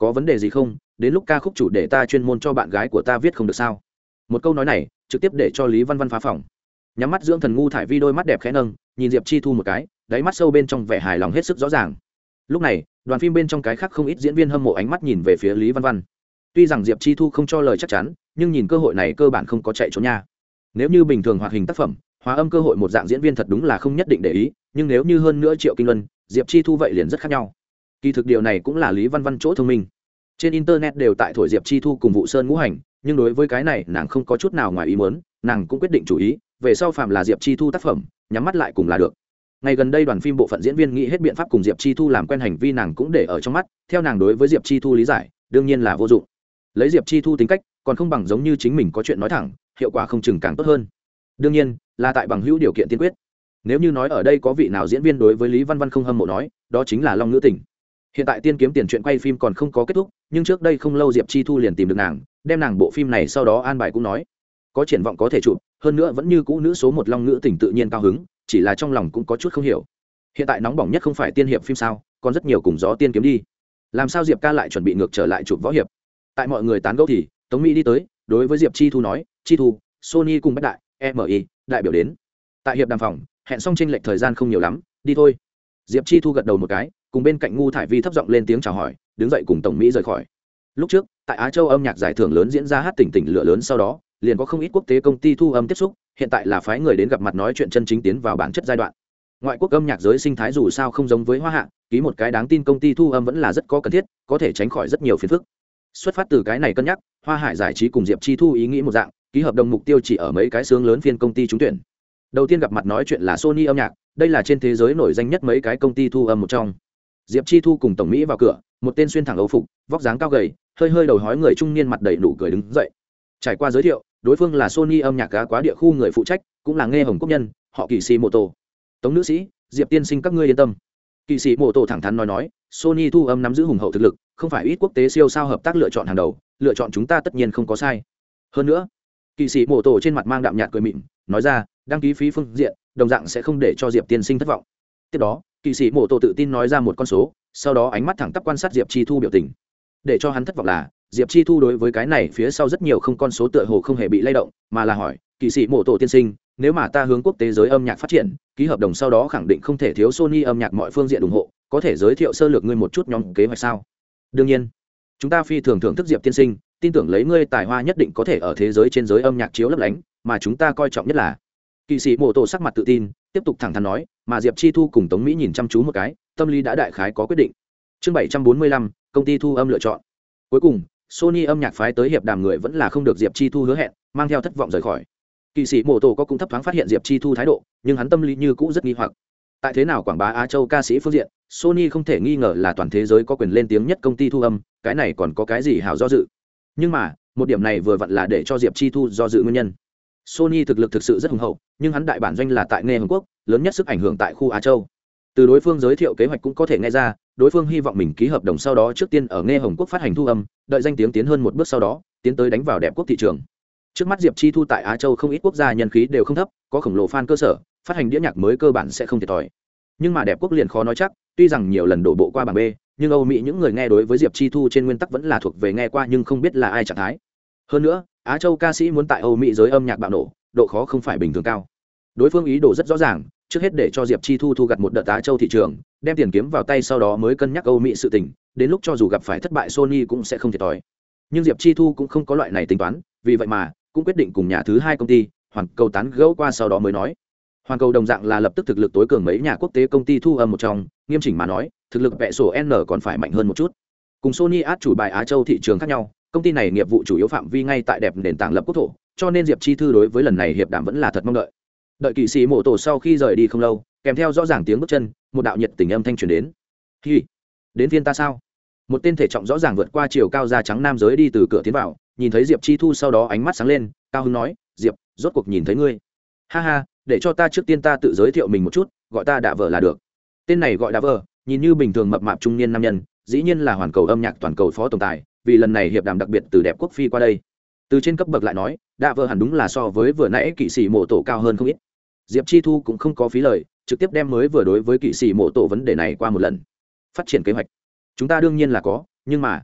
S1: có vấn đề gì không? Đến lúc ca khúc chủ để ta chuyên môn cho bạn gái của ta viết không được sao? Một câu nói này, trực tiếp để cho lý văn văn phá phòng. Nhắm mắt dưỡng thần ngu thải vi đôi mắt đẹp khẽ nâng, nhìn diệp chi thu một cái, đáy mắt sâu bên trong vẻ hài lòng hết sức rõ ràng. Lúc này, đoàn phim bên trong cái khác không ít diễn viên hâm mộ ánh mắt nhìn về phía lý văn văn. Tuy rằng diệp chi thu không cho lời chắc chắn, nhưng nhìn cơ hội này cơ bản không có chạy trốn nha. Nếu như bình thường hoạt hình tác phẩm, hóa âm cơ hội một dạng diễn viên thật đúng là không nhất định để ý, nhưng nếu như hơn nữa triệu kinh luân, diệp chi thu vậy liền rất khác nhau kỳ thực điều này cũng là lý văn văn chỗ thông minh. Trên internet đều tại thổi diệp chi thu cùng vụ sơn ngũ hành, nhưng đối với cái này, nàng không có chút nào ngoài ý muốn, nàng cũng quyết định chủ ý, về sau phạm là diệp chi thu tác phẩm, nhắm mắt lại cùng là được. Ngày gần đây đoàn phim bộ phận diễn viên nghĩ hết biện pháp cùng diệp chi thu làm quen hành vi nàng cũng để ở trong mắt, theo nàng đối với diệp chi thu lý giải, đương nhiên là vô dụng. Lấy diệp chi thu tính cách, còn không bằng giống như chính mình có chuyện nói thẳng, hiệu quả không chừng càng tốt hơn. Đương nhiên, là tại bằng hữu điều kiện tiên quyết. Nếu như nói ở đây có vị nào diễn viên đối với lý văn văn không hâm mộ nói, đó chính là long nữ Tình hiện tại tiên kiếm tiền chuyện quay phim còn không có kết thúc, nhưng trước đây không lâu diệp chi thu liền tìm được nàng, đem nàng bộ phim này sau đó an bài cũng nói. Có triển vọng có thể chụp, hơn nữa vẫn như cũ nữ số một long nữ tỉnh tự nhiên cao hứng, chỉ là trong lòng cũng có chút không hiểu. Hiện tại nóng bỏng nhất không phải tiên hiệp phim sao, còn rất nhiều cùng gió tiên kiếm đi. Làm sao diệp ca lại chuẩn bị ngược trở lại chụp võ hiệp? Tại mọi người tán gẫu thì, tống mỹ đi tới, đối với diệp chi thu nói, chi thu, sony cùng bách đại mi đại biểu đến. Tại hiệp đàm phòng, hẹn xong tranh lệch thời gian không nhiều lắm, đi thôi. Diệp chi thu gật đầu một cái cùng bên cạnh ngu thải vi thấp giọng lên tiếng chào hỏi, đứng dậy cùng tổng mỹ rời khỏi. Lúc trước, tại á châu âm nhạc giải thưởng lớn diễn ra hát tỉnh tỉnh lửa lớn sau đó, liền có không ít quốc tế công ty thu âm tiếp xúc, hiện tại là phái người đến gặp mặt nói chuyện chân chính tiến vào bản chất giai đoạn. Ngoại quốc âm nhạc giới sinh thái dù sao không giống với hoa hạ, ký một cái đáng tin công ty thu âm vẫn là rất có cần thiết, có thể tránh khỏi rất nhiều phiền phức. Xuất phát từ cái này cân nhắc, hoa hải giải trí cùng diệp chi thu ý nghĩ một dạng, ký hợp đồng mục tiêu chỉ ở mấy cái xướng lớn phiên công ty trúng tuyển. Đầu tiên gặp mặt nói chuyện là sony âm nhạc, đây là trên thế giới nổi danh nhất mấy cái công ty thu âm một trong diệp chi thu cùng tổng mỹ vào cửa, một tên xuyên thẳng âu phục, vóc dáng cao gầy, hơi hơi đầu hói người trung niên mặt đầy nụ cười đứng dậy. Trải qua giới thiệu, đối phương là sony âm nhạc cá quá địa khu người phụ trách, cũng là nghe hồng quốc nhân, họ kỳ sĩ mô tô tống nữ sĩ, diệp tiên sinh các ngươi yên tâm. Kỳ sĩ mô tô thẳng thắn nói nói, sony thu âm nắm giữ hùng hậu thực lực, không phải ít quốc tế siêu sao hợp tác lựa chọn hàng đầu, lựa chọn chúng ta tất nhiên không có sai. Hơn nữa kỳ sĩ mô tô trên mặt mang đạm nhạt cười mịn, nói ra, đăng ký phí phương diện, đồng dạng sẽ không để cho diệp tiên sinh thất vọng. Tiếp đó kỳ sĩ mô tô tự tin nói ra một con số, sau đó ánh mắt thẳng tắp quan sát diệp chi thu biểu tình. Để cho hắn thất vọng là, diệp chi thu đối với cái này phía sau rất nhiều không con số tựa hồ không hề bị lay động, mà là hỏi, kỳ sĩ mộ tổ tiên sinh, nếu mà ta hướng quốc tế giới âm nhạc phát triển, ký hợp đồng sau đó khẳng định không thể thiếu sony âm nhạc mọi phương diện ủng hộ, có thể giới thiệu sơ lược ngươi một chút nhóm kế hoạch sao? Đương nhiên. Chúng ta phi thường thưởng thức diệp tiên sinh, tin tưởng lấy ngươi tài hoa nhất định có thể ở thế giới trên giới âm nhạc chiếu lấp lánh, mà chúng ta coi trọng nhất là kỳ sĩ mộ tổ sắc mặt tự tin, tiếp tục thẳng thắn nói mà diệp chi thu cùng tống mỹ nhìn chăm chú một cái, tâm lý đã đại khái có quyết định. Chương bảy trăm bốn mươi lăm, công ty thu âm lựa chọn. Cuối cùng, sony âm nhạc phái tới hiệp đàm người vẫn là không được diệp chi thu hứa hẹn, mang theo thất vọng rời khỏi. Kỵ sĩ mô tổ có cũng thấp thoáng phát hiện diệp chi thu thái độ, nhưng hắn tâm lý như cũ rất nghi hoặc. Tại thế nào quảng bá á châu ca sĩ phương diện, sony không thể nghi ngờ là toàn thế giới có quyền lên tiếng nhất công ty thu âm, cái này còn có cái gì hào do dự. Nhưng mà, một điểm này vừa vặn là để cho diệp chi thu do dự nguyên nhân sony thực lực thực sự rất hùng hậu, nhưng hắn đại bản doanh là tại nghe hồng quốc, lớn nhất sức ảnh hưởng tại khu á châu. Từ đối phương giới thiệu kế hoạch cũng có thể nghe ra, đối phương hy vọng mình ký hợp đồng sau đó trước tiên ở nghe hồng quốc phát hành thu âm, đợi danh tiếng tiến hơn một bước sau đó, tiến tới đánh vào đẹp quốc thị trường. Trước mắt diệp chi thu tại á châu không ít quốc gia nhân khí đều không thấp, có khổng lồ fan cơ sở, phát hành đĩa nhạc mới cơ bản sẽ không thiệt thòi. Nhưng mà đẹp quốc liền khó nói chắc, tuy rằng nhiều lần đổ bộ qua bảng b, nhưng âu mỹ những người nghe đối với diệp chi thu trên nguyên tắc vẫn là thuộc về nghe qua nhưng không biết là ai trạng thái. Hơn nữa á châu ca sĩ muốn tại âu mỹ giới âm nhạc bạo nổ, độ khó không phải bình thường cao. Đối phương ý đồ rất rõ ràng, trước hết để cho diệp chi thu thu gặt một đợt á châu thị trường, đem tiền kiếm vào tay sau đó mới cân nhắc âu mỹ sự tình, đến lúc cho dù gặp phải thất bại sony cũng sẽ không thiệt thòi. Nhưng diệp chi thu cũng không có loại này tính toán, vì vậy mà cũng quyết định cùng nhà thứ hai công ty hoàn cầu tán gẫu qua sau đó mới nói. Hoàn cầu đồng dạng là lập tức thực lực tối cường mấy nhà quốc tế công ty thu âm một trong, nghiêm chỉnh mà nói, thực lực vẽ sổ n còn phải mạnh hơn một chút. Cùng sony át chủ bài á châu thị trường khác nhau công ty này nghiệp vụ chủ yếu phạm vi ngay tại đẹp nền tảng lập quốc thổ, cho nên diệp chi thư đối với lần này hiệp đàm vẫn là thật mong đợi. Đợi kỵ sĩ mộ tổ sau khi rời đi không lâu, kèm theo rõ ràng tiếng bước chân, một đạo nhiệt tình âm thanh truyền đến. Hi, đến phiên ta sao? Một tên thể trọng rõ ràng vượt qua chiều cao da trắng nam giới đi từ cửa tiến vào, nhìn thấy diệp chi thu sau đó ánh mắt sáng lên, cao hưng nói, diệp, rốt cuộc nhìn thấy ngươi. Ha ha, để cho ta trước tiên ta tự giới thiệu mình một chút, gọi ta đạ vợ là được. Tên này gọi đạ vợ, nhìn như bình thường mập mạp trung niên nam nhân, dĩ nhiên là hoàn cầu âm nhạc toàn cầu phó tổng tài vì lần này hiệp đàm đặc biệt từ đẹp quốc phi qua đây. Từ trên cấp bậc lại nói, đạ vợ hẳn đúng là so với vừa nãy kỵ sĩ mộ tổ cao hơn không ít. Diệp chi thu cũng không có phí lời, trực tiếp đem mới vừa đối với kỵ sĩ mộ tổ vấn đề này qua một lần. Phát triển kế hoạch. Chúng ta đương nhiên là có, nhưng mà,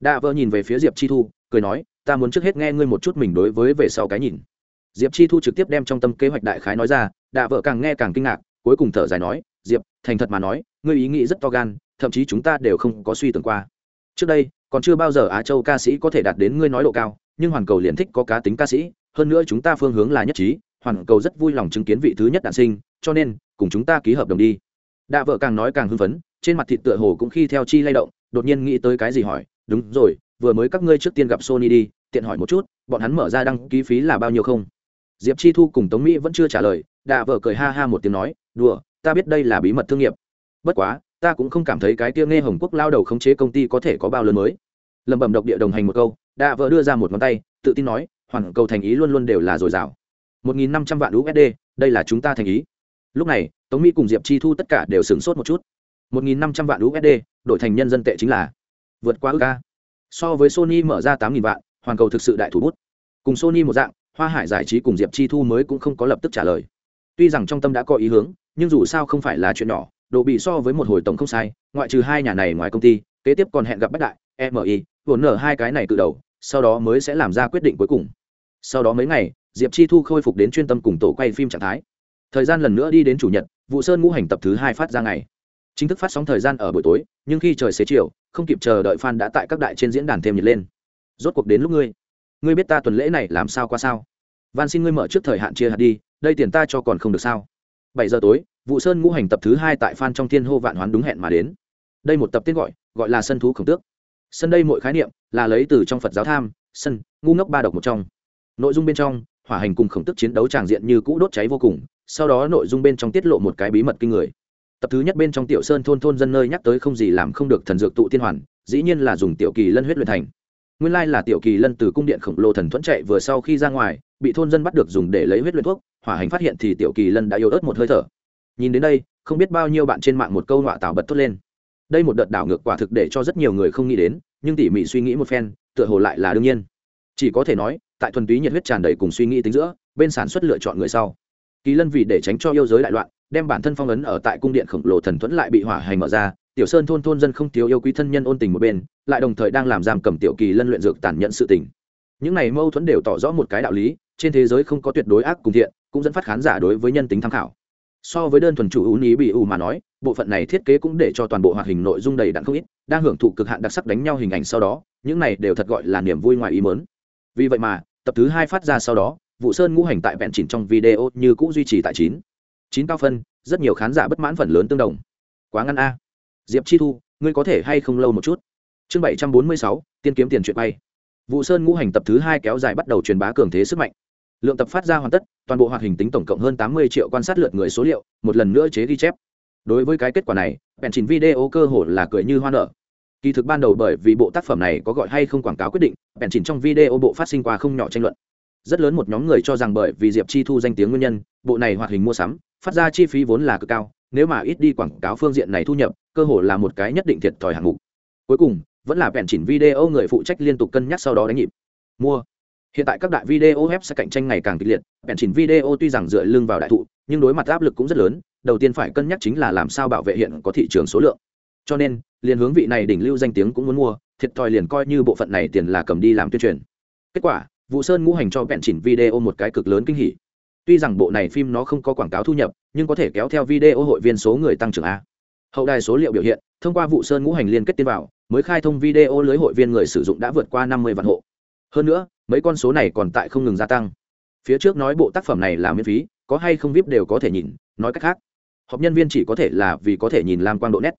S1: đạ vợ nhìn về phía diệp chi thu, cười nói, ta muốn trước hết nghe ngươi một chút mình đối với về sau cái nhìn. Diệp chi thu trực tiếp đem trong tâm kế hoạch đại khái nói ra, đạ vợ càng nghe càng kinh ngạc, cuối cùng thở dài nói, diệp, thành thật mà nói, ngươi ý nghĩ rất to gan, thậm chí chúng ta đều không có suy tưởng qua. Trước đây còn chưa bao giờ á châu ca sĩ có thể đạt đến ngươi nói độ cao, nhưng hoàn cầu liền thích có cá tính ca sĩ, hơn nữa chúng ta phương hướng là nhất trí, hoàn cầu rất vui lòng chứng kiến vị thứ nhất đạn sinh, cho nên, cùng chúng ta ký hợp đồng đi. Đạ vợ càng nói càng hưng phấn, trên mặt thịt tựa hồ cũng khi theo chi lay động, đột nhiên nghĩ tới cái gì hỏi, đúng rồi, vừa mới các ngươi trước tiên gặp sony đi, tiện hỏi một chút, bọn hắn mở ra đăng ký phí là bao nhiêu không? Diệp chi thu cùng tống mỹ vẫn chưa trả lời, đạ vợ cười ha ha một tiếng nói, đùa, ta biết đây là bí mật thương nghiệp. Bất quá ta cũng không cảm thấy cái kia nghe hồng quốc lao đầu khống chế công ty có thể có bao lớn mới. Lẩm bẩm độc địa đồng hành một câu, đã vợ đưa ra một ngón tay, tự tin nói, hoàn cầu thành ý luôn luôn đều là dồi dào. Một nghìn năm trăm vạn usd đây là chúng ta thành ý. Lúc này, tống mỹ cùng diệp chi thu tất cả đều sửng sốt một chút. Một nghìn năm trăm vạn usd đổi thành nhân dân tệ chính là vượt qua ước ca. So với sony mở ra tám nghìn vạn, hoàn cầu thực sự đại thủ bút. Cùng sony một dạng, hoa hải giải trí cùng diệp chi thu mới cũng không có lập tức trả lời. Tuy rằng trong tâm đã có ý hướng, nhưng dù sao không phải là chuyện nhỏ độ bị so với một hồi tổng không sai, ngoại trừ hai nhà này ngoài công ty, kế tiếp còn hẹn gặp bách đại mi vốn nở hai cái này từ đầu, sau đó mới sẽ làm ra quyết định cuối cùng. Sau đó mấy ngày, diệp chi thu khôi phục đến chuyên tâm cùng tổ quay phim trạng thái. Thời gian lần nữa đi đến chủ nhật, vụ sơn ngũ hành tập thứ hai phát ra ngày. Chính thức phát sóng thời gian ở buổi tối, nhưng khi trời xế chiều, không kịp chờ đợi fan đã tại các đại trên diễn đàn thêm nhiệt lên. Rốt cuộc đến lúc ngươi. Ngươi biết ta tuần lễ này làm sao qua sao? Van xin ngươi mở trước thời hạn chia hạt đi, đây tiền ta cho còn không được sao? Bảy giờ tối vụ sơn ngũ hành tập thứ hai tại phan trong thiên hô vạn hoán đúng hẹn mà đến. Đây một tập tên gọi gọi là sân thú khổng tước. Sân đây mỗi khái niệm là lấy từ trong phật giáo tham, sân, ngu ngốc ba độc một trong. Nội dung bên trong, hỏa hành cùng khổng tức chiến đấu tràng diện như cũ đốt cháy vô cùng, sau đó nội dung bên trong tiết lộ một cái bí mật kinh người. Tập thứ nhất bên trong tiểu sơn thôn thôn dân nơi nhắc tới không gì làm không được thần dược tụ tiên hoàn, dĩ nhiên là dùng tiểu kỳ lân huyết luyện thành. Nguyên lai là tiểu kỳ lân từ cung điện khổng lồ thần thuẫn chạy vừa sau khi ra ngoài, bị thôn dân bắt được dùng để lấy huyết luyện thuốc, hỏa hành phát hiện thì tiểu kỳ lân đã yếu ớt một hơi thở nhìn đến đây, không biết bao nhiêu bạn trên mạng một câu nọa tào bật thốt lên. Đây một đợt đảo ngược quả thực để cho rất nhiều người không nghĩ đến, nhưng tỉ mỉ suy nghĩ một phen, tựa hồ lại là đương nhiên. Chỉ có thể nói, tại thuần túy nhiệt huyết tràn đầy cùng suy nghĩ tính giữa, bên sản xuất lựa chọn người sau. Kỳ lân vì để tránh cho yêu giới đại loạn, đem bản thân phong ấn ở tại cung điện khổng lồ thần thuẫn lại bị hỏa hành mở ra, tiểu sơn thôn thôn dân không thiếu yêu quý thân nhân ôn tình một bên, lại đồng thời đang làm giam cầm tiểu kỳ lân luyện dược tàn nhẫn sự tình. Những này mâu thuẫn đều tỏ rõ một cái đạo lý, trên thế giới không có tuyệt đối ác cùng thiện, cũng dẫn phát khán giả đối với nhân tính tham khảo so với đơn thuần chủ ưu ní bị ưu mà nói, bộ phận này thiết kế cũng để cho toàn bộ hoạt hình nội dung đầy đặn không ít, đang hưởng thụ cực hạn đặc sắc đánh nhau hình ảnh sau đó, những này đều thật gọi là niềm vui ngoài ý mớn vì vậy mà, tập thứ hai phát ra sau đó vụ sơn ngũ hành tại vẹn chỉnh trong video như cũ duy trì tại chín. Chín cao phân, rất nhiều khán giả bất mãn phần lớn tương đồng. Quá ngăn a. Diệp chi thu, ngươi có thể hay không lâu một chút? Chương bảy trăm bốn mươi sáu, tiên kiếm tiền chuyện bay. Vụ sơn ngũ hành tập thứ hai kéo dài bắt đầu truyền bá cường thế sức mạnh lượng tập phát ra hoàn tất, toàn bộ hoạt hình tính tổng cộng hơn tám mươi triệu quan sát lượt người số liệu, một lần nữa chế ghi chép. Đối với cái kết quả này, bèn chỉnh video cơ hồ là cười như hoa nở. Kỳ thực ban đầu bởi vì bộ tác phẩm này có gọi hay không quảng cáo quyết định, bèn chỉnh trong video bộ phát sinh qua không nhỏ tranh luận. Rất lớn một nhóm người cho rằng bởi vì diệp chi thu danh tiếng nguyên nhân, bộ này hoạt hình mua sắm, phát ra chi phí vốn là cực cao, nếu mà ít đi quảng cáo phương diện này thu nhập, cơ hồ là một cái nhất định thiệt thòi hạng mục. Cuối cùng, vẫn là bèn chỉnh video người phụ trách liên tục cân nhắc sau đó đánh nhịp. Mua hiện tại các đại video web sẽ cạnh tranh ngày càng kịch liệt, bèn chỉnh video tuy rằng dựa lưng vào đại thụ, nhưng đối mặt áp lực cũng rất lớn, đầu tiên phải cân nhắc chính là làm sao bảo vệ hiện có thị trường số lượng. Cho nên, liền hướng vị này đỉnh lưu danh tiếng cũng muốn mua, thiệt thòi liền coi như bộ phận này tiền là cầm đi làm tuyên truyền. Kết quả vụ sơn ngũ hành cho bèn chỉnh video một cái cực lớn kinh hỉ. Tuy rằng bộ này phim nó không có quảng cáo thu nhập, nhưng có thể kéo theo video hội viên số người tăng trưởng a. Hậu đài số liệu biểu hiện, thông qua vụ sơn ngũ hành liên kết tiến vào, mới khai thông video lưới hội viên người sử dụng đã vượt qua năm mươi vạn hộ hơn nữa, mấy con số này còn tại không ngừng gia tăng. Phía trước nói bộ tác phẩm này là miễn phí, có hay không vip đều có thể nhìn, nói cách khác, họp nhân viên chỉ có thể là vì có thể nhìn lam quang độ nét.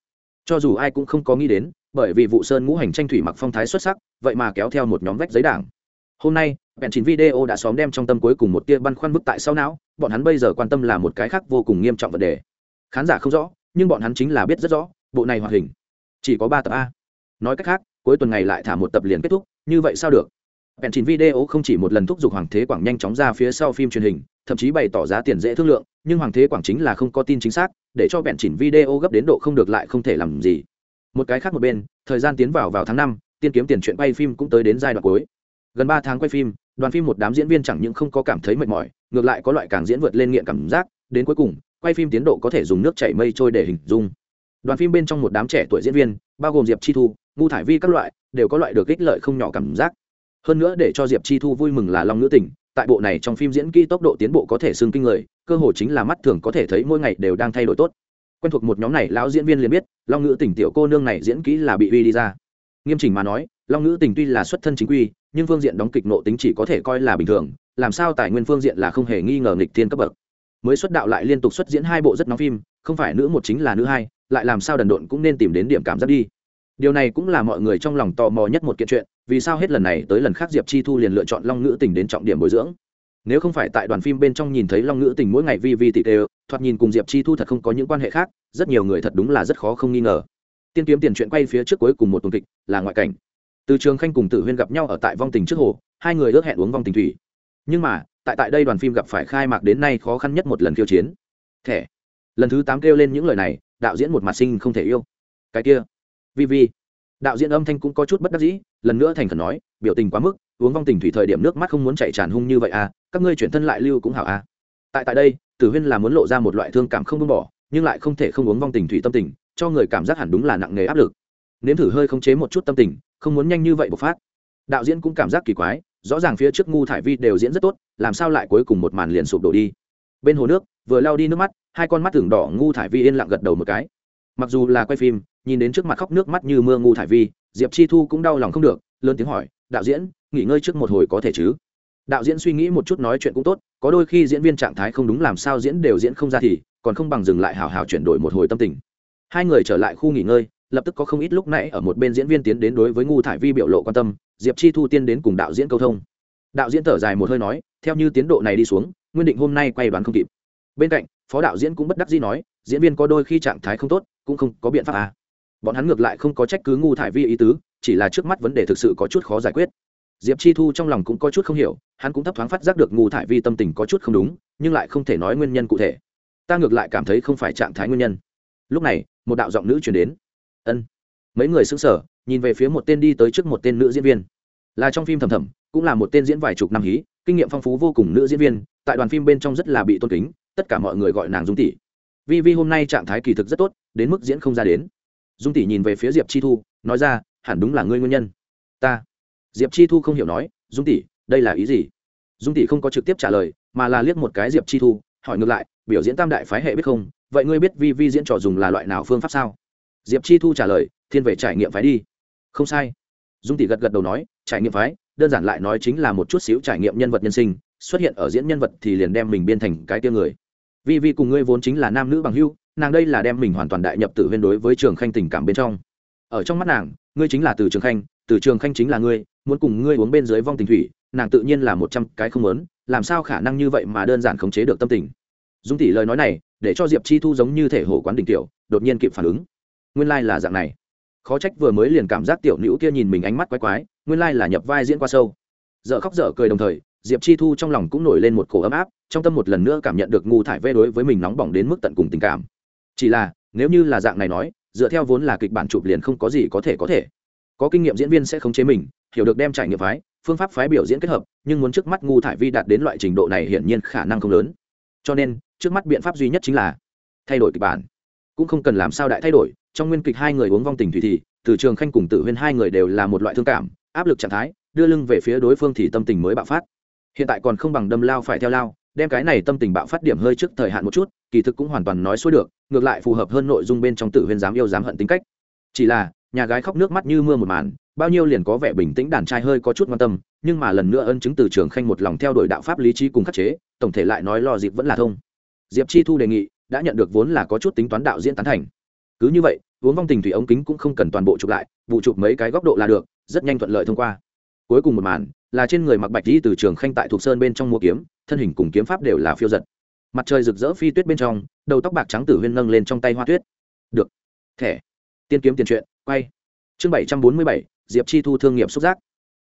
S1: Cho dù ai cũng không có nghĩ đến, bởi vì vụ sơn ngũ hành tranh thủy mặc phong thái xuất sắc, vậy mà kéo theo một nhóm vách giấy đảng. Hôm nay bèn chín video đã xóm đem trong tâm cuối cùng một tia băn khoăn bức tại sau não, bọn hắn bây giờ quan tâm là một cái khác vô cùng nghiêm trọng vấn đề. Khán giả không rõ, nhưng bọn hắn chính là biết rất rõ, bộ này hoạt hình chỉ có ba tập a. Nói cách khác, cuối tuần này lại thả một tập liền kết thúc, như vậy sao được? Bèn chín video không chỉ một lần thúc giục hoàng thế quảng nhanh chóng ra phía sau phim truyền hình, thậm chí bày tỏ giá tiền dễ thương lượng, nhưng hoàng thế quảng chính là không có tin chính xác, để cho bèn chỉnh video gấp đến độ không được lại không thể làm gì. Một cái khác một bên, thời gian tiến vào vào tháng năm, tiên kiếm tiền chuyện bay phim cũng tới đến giai đoạn cuối. Gần ba tháng quay phim, đoàn phim một đám diễn viên chẳng những không có cảm thấy mệt mỏi, ngược lại có loại càng diễn vượt lên nghiện cảm giác, đến cuối cùng, quay phim tiến độ có thể dùng nước chảy mây trôi để hình dung. Đoàn phim bên trong một đám trẻ tuổi diễn viên, bao gồm diệp chi thu ngu thải vi các loại, đều có loại được ích lợi không nhỏ cảm giác hơn nữa để cho diệp chi thu vui mừng là long nữ tình, tại bộ này trong phim diễn kỹ tốc độ tiến bộ có thể xưng kinh người, cơ hội chính là mắt thường có thể thấy mỗi ngày đều đang thay đổi tốt. Quen thuộc một nhóm này lão diễn viên liền biết, long nữ tình tiểu cô nương này diễn kỹ là bị uy đi ra. Nghiêm chỉnh mà nói, long nữ tình tuy là xuất thân chính quy, nhưng phương diện đóng kịch nộ tính chỉ có thể coi là bình thường, làm sao tài nguyên phương diện là không hề nghi ngờ nghịch thiên cấp bậc. Mới xuất đạo lại liên tục xuất diễn hai bộ rất nóng phim, không phải nữ một chính là nữ hai, lại làm sao đần độn cũng nên tìm đến điểm cảm giác đi. Điều này cũng là mọi người trong lòng tò mò nhất một kiện chuyện vì sao hết lần này tới lần khác diệp chi thu liền lựa chọn long ngữ tình đến trọng điểm bồi dưỡng? Nếu không phải tại đoàn phim bên trong nhìn thấy long ngữ tình mỗi ngày vi vi tị tê, thoạt nhìn cùng diệp chi thu thật không có những quan hệ khác, rất nhiều người thật đúng là rất khó không nghi ngờ. Tiên kiếm tiền chuyện quay phía trước cuối cùng một tuần kịch, là ngoại cảnh. Từ trường khanh cùng tử huyên gặp nhau ở tại vong tình trước hồ, hai người ước hẹn uống vong tình thủy. Nhưng mà, tại tại đây đoàn phim gặp phải khai mạc đến nay khó khăn nhất một lần khiêu chiến. Thẻ. Lần thứ tám kêu lên những lời này, đạo diễn một mặt sinh không thể yêu. Cái kia. Vi vi đạo diễn âm thanh cũng có chút bất đắc dĩ, lần nữa thành khẩn nói, biểu tình quá mức, uống vong tình thủy thời điểm nước mắt không muốn chạy tràn hung như vậy à các ngươi chuyển thân lại lưu cũng hảo à. Tại tại đây, tử huyên là muốn lộ ra một loại thương cảm không buông bỏ, nhưng lại không thể không uống vong tình thủy tâm tình, cho người cảm giác hẳn đúng là nặng nề áp lực. Nếm thử hơi khống chế một chút tâm tình, không muốn nhanh như vậy bộc phát. Đạo diễn cũng cảm giác kỳ quái, rõ ràng phía trước ngu thải vi đều diễn rất tốt, làm sao lại cuối cùng một màn liền sụp đổ đi. Bên hồ nước, vừa lao đi nước mắt, hai con mắt tưởng đỏ ngu thải vi yên lặng gật đầu một cái. Mặc dù là quay phim nhìn đến trước mặt khóc nước mắt như mưa ngu thải vi, diệp chi thu cũng đau lòng không được, lớn tiếng hỏi, đạo diễn, nghỉ ngơi trước một hồi có thể chứ? Đạo diễn suy nghĩ một chút nói chuyện cũng tốt, có đôi khi diễn viên trạng thái không đúng làm sao diễn đều diễn không ra thì, còn không bằng dừng lại hào hào chuyển đổi một hồi tâm tình. Hai người trở lại khu nghỉ ngơi, lập tức có không ít lúc nãy ở một bên diễn viên tiến đến đối với ngu thải vi biểu lộ quan tâm, diệp chi thu tiên đến cùng đạo diễn câu thông. Đạo diễn thở dài một hơi nói, theo như tiến độ này đi xuống, nguyên định hôm nay quay đoán không kịp. Bên cạnh, phó đạo diễn cũng bất đắc dĩ nói, diễn viên có đôi khi trạng thái không tốt, cũng không có biện pháp à bọn hắn ngược lại không có trách cứ ngu thải vi ý tứ, chỉ là trước mắt vấn đề thực sự có chút khó giải quyết. Diệp chi thu trong lòng cũng có chút không hiểu, hắn cũng thấp thoáng phát giác được ngu thải vi tâm tình có chút không đúng, nhưng lại không thể nói nguyên nhân cụ thể. Ta ngược lại cảm thấy không phải trạng thái nguyên nhân. Lúc này, một đạo giọng nữ chuyển đến. Ân. Mấy người xứng sở nhìn về phía một tên đi tới trước một tên nữ diễn viên. Là trong phim thầm thầm, cũng là một tên diễn vài chục năm hí, kinh nghiệm phong phú vô cùng nữ diễn viên, tại đoàn phim bên trong rất là bị tôn kính, tất cả mọi người gọi nàng dung tỷ. Vi vi hôm nay trạng thái kỳ thực rất tốt, đến mức diễn không ra đến dung tỷ nhìn về phía diệp chi thu, nói ra, hẳn đúng là ngươi nguyên nhân. Ta. Diệp chi thu không hiểu nói, dung tỷ, đây là ý gì? Dung tỷ không có trực tiếp trả lời, mà là liếc một cái diệp chi thu, hỏi ngược lại, biểu diễn tam đại phái hệ biết không? Vậy ngươi biết vi vi diễn trò dùng là loại nào phương pháp sao? Diệp chi thu trả lời, thiên về trải nghiệm phái đi. Không sai. Dung tỷ gật gật đầu nói, trải nghiệm phái, đơn giản lại nói chính là một chút xíu trải nghiệm nhân vật nhân sinh, xuất hiện ở diễn nhân vật thì liền đem mình biên thành cái tia người. Vi vi cùng ngươi vốn chính là nam nữ bằng hưu nàng đây là đem mình hoàn toàn đại nhập tự huyên đối với trường khanh tình cảm bên trong. Ở trong mắt nàng, ngươi chính là từ trường khanh, từ trường khanh chính là ngươi, muốn cùng ngươi uống bên dưới vong tình thủy, nàng tự nhiên là một trăm cái không lớn làm sao khả năng như vậy mà đơn giản khống chế được tâm tình. Dung tỷ lời nói này, để cho diệp chi thu giống như thể hồ quán đình tiểu, đột nhiên kịp phản ứng. Nguyên lai、like、là dạng này. Khó trách vừa mới liền cảm giác tiểu nữ kia nhìn mình ánh mắt quái quái, nguyên lai、like、là nhập vai diễn qua sâu. Dợ khóc dở cười đồng thời, diệp chi thu trong lòng cũng nổi lên một cổ ấm áp, trong tâm một lần nữa cảm nhận được ngu thải vê đối với mình nóng bỏng đến mức tận cùng tình cảm chỉ là, nếu như là dạng này nói, dựa theo vốn là kịch bản chụp liền không có gì có thể có thể. Có kinh nghiệm diễn viên sẽ khống chế mình, hiểu được đem trải nghiệm phái, phương pháp phái biểu diễn kết hợp, nhưng muốn trước mắt ngu thải vi đạt đến loại trình độ này hiển nhiên khả năng không lớn. Cho nên, trước mắt biện pháp duy nhất chính là thay đổi kịch bản. Cũng không cần làm sao đại thay đổi, trong nguyên kịch hai người uống vong tình thủy thì, từ trường khanh cùng tử huyên hai người đều là một loại thương cảm, áp lực trạng thái, đưa lưng về phía đối phương thì tâm tình mới bạo phát. Hiện tại còn không bằng đâm lao phải theo lao, đem cái này tâm tình bạo phát điểm hơi trước thời hạn một chút, kỳ thực cũng hoàn toàn nói xuôi được ngược lại phù hợp hơn nội dung bên trong tử huyên dám yêu dám hận tính cách. Chỉ là, nhà gái khóc nước mắt như mưa một màn, bao nhiêu liền có vẻ bình tĩnh đàn trai hơi có chút quan tâm, nhưng mà lần nữa ân chứng từ trường khanh một lòng theo đuổi đạo pháp lý trí cùng khắc chế, tổng thể lại nói lo dịp vẫn là thông. Diệp chi thu đề nghị, đã nhận được vốn là có chút tính toán đạo diễn tán thành. Cứ như vậy, uống vong tình thủy ống kính cũng không cần toàn bộ chụp lại, vụ chụp mấy cái góc độ là được, rất nhanh thuận lợi thông qua. Cuối cùng một màn, là trên người mặc bạch đi từ trường khanh tại thuộc sơn bên trong mua kiếm, thân hình cùng kiếm pháp đều là phiêu giật mặt trời rực rỡ phi tuyết bên trong, đầu tóc bạc trắng tử huyên nâng lên trong tay hoa tuyết. Được. Thẻ. Tiên kiếm tiền truyện, quay. Chương bảy trăm bốn mươi bảy, diệp chi thu thương nghiệp xúc giác.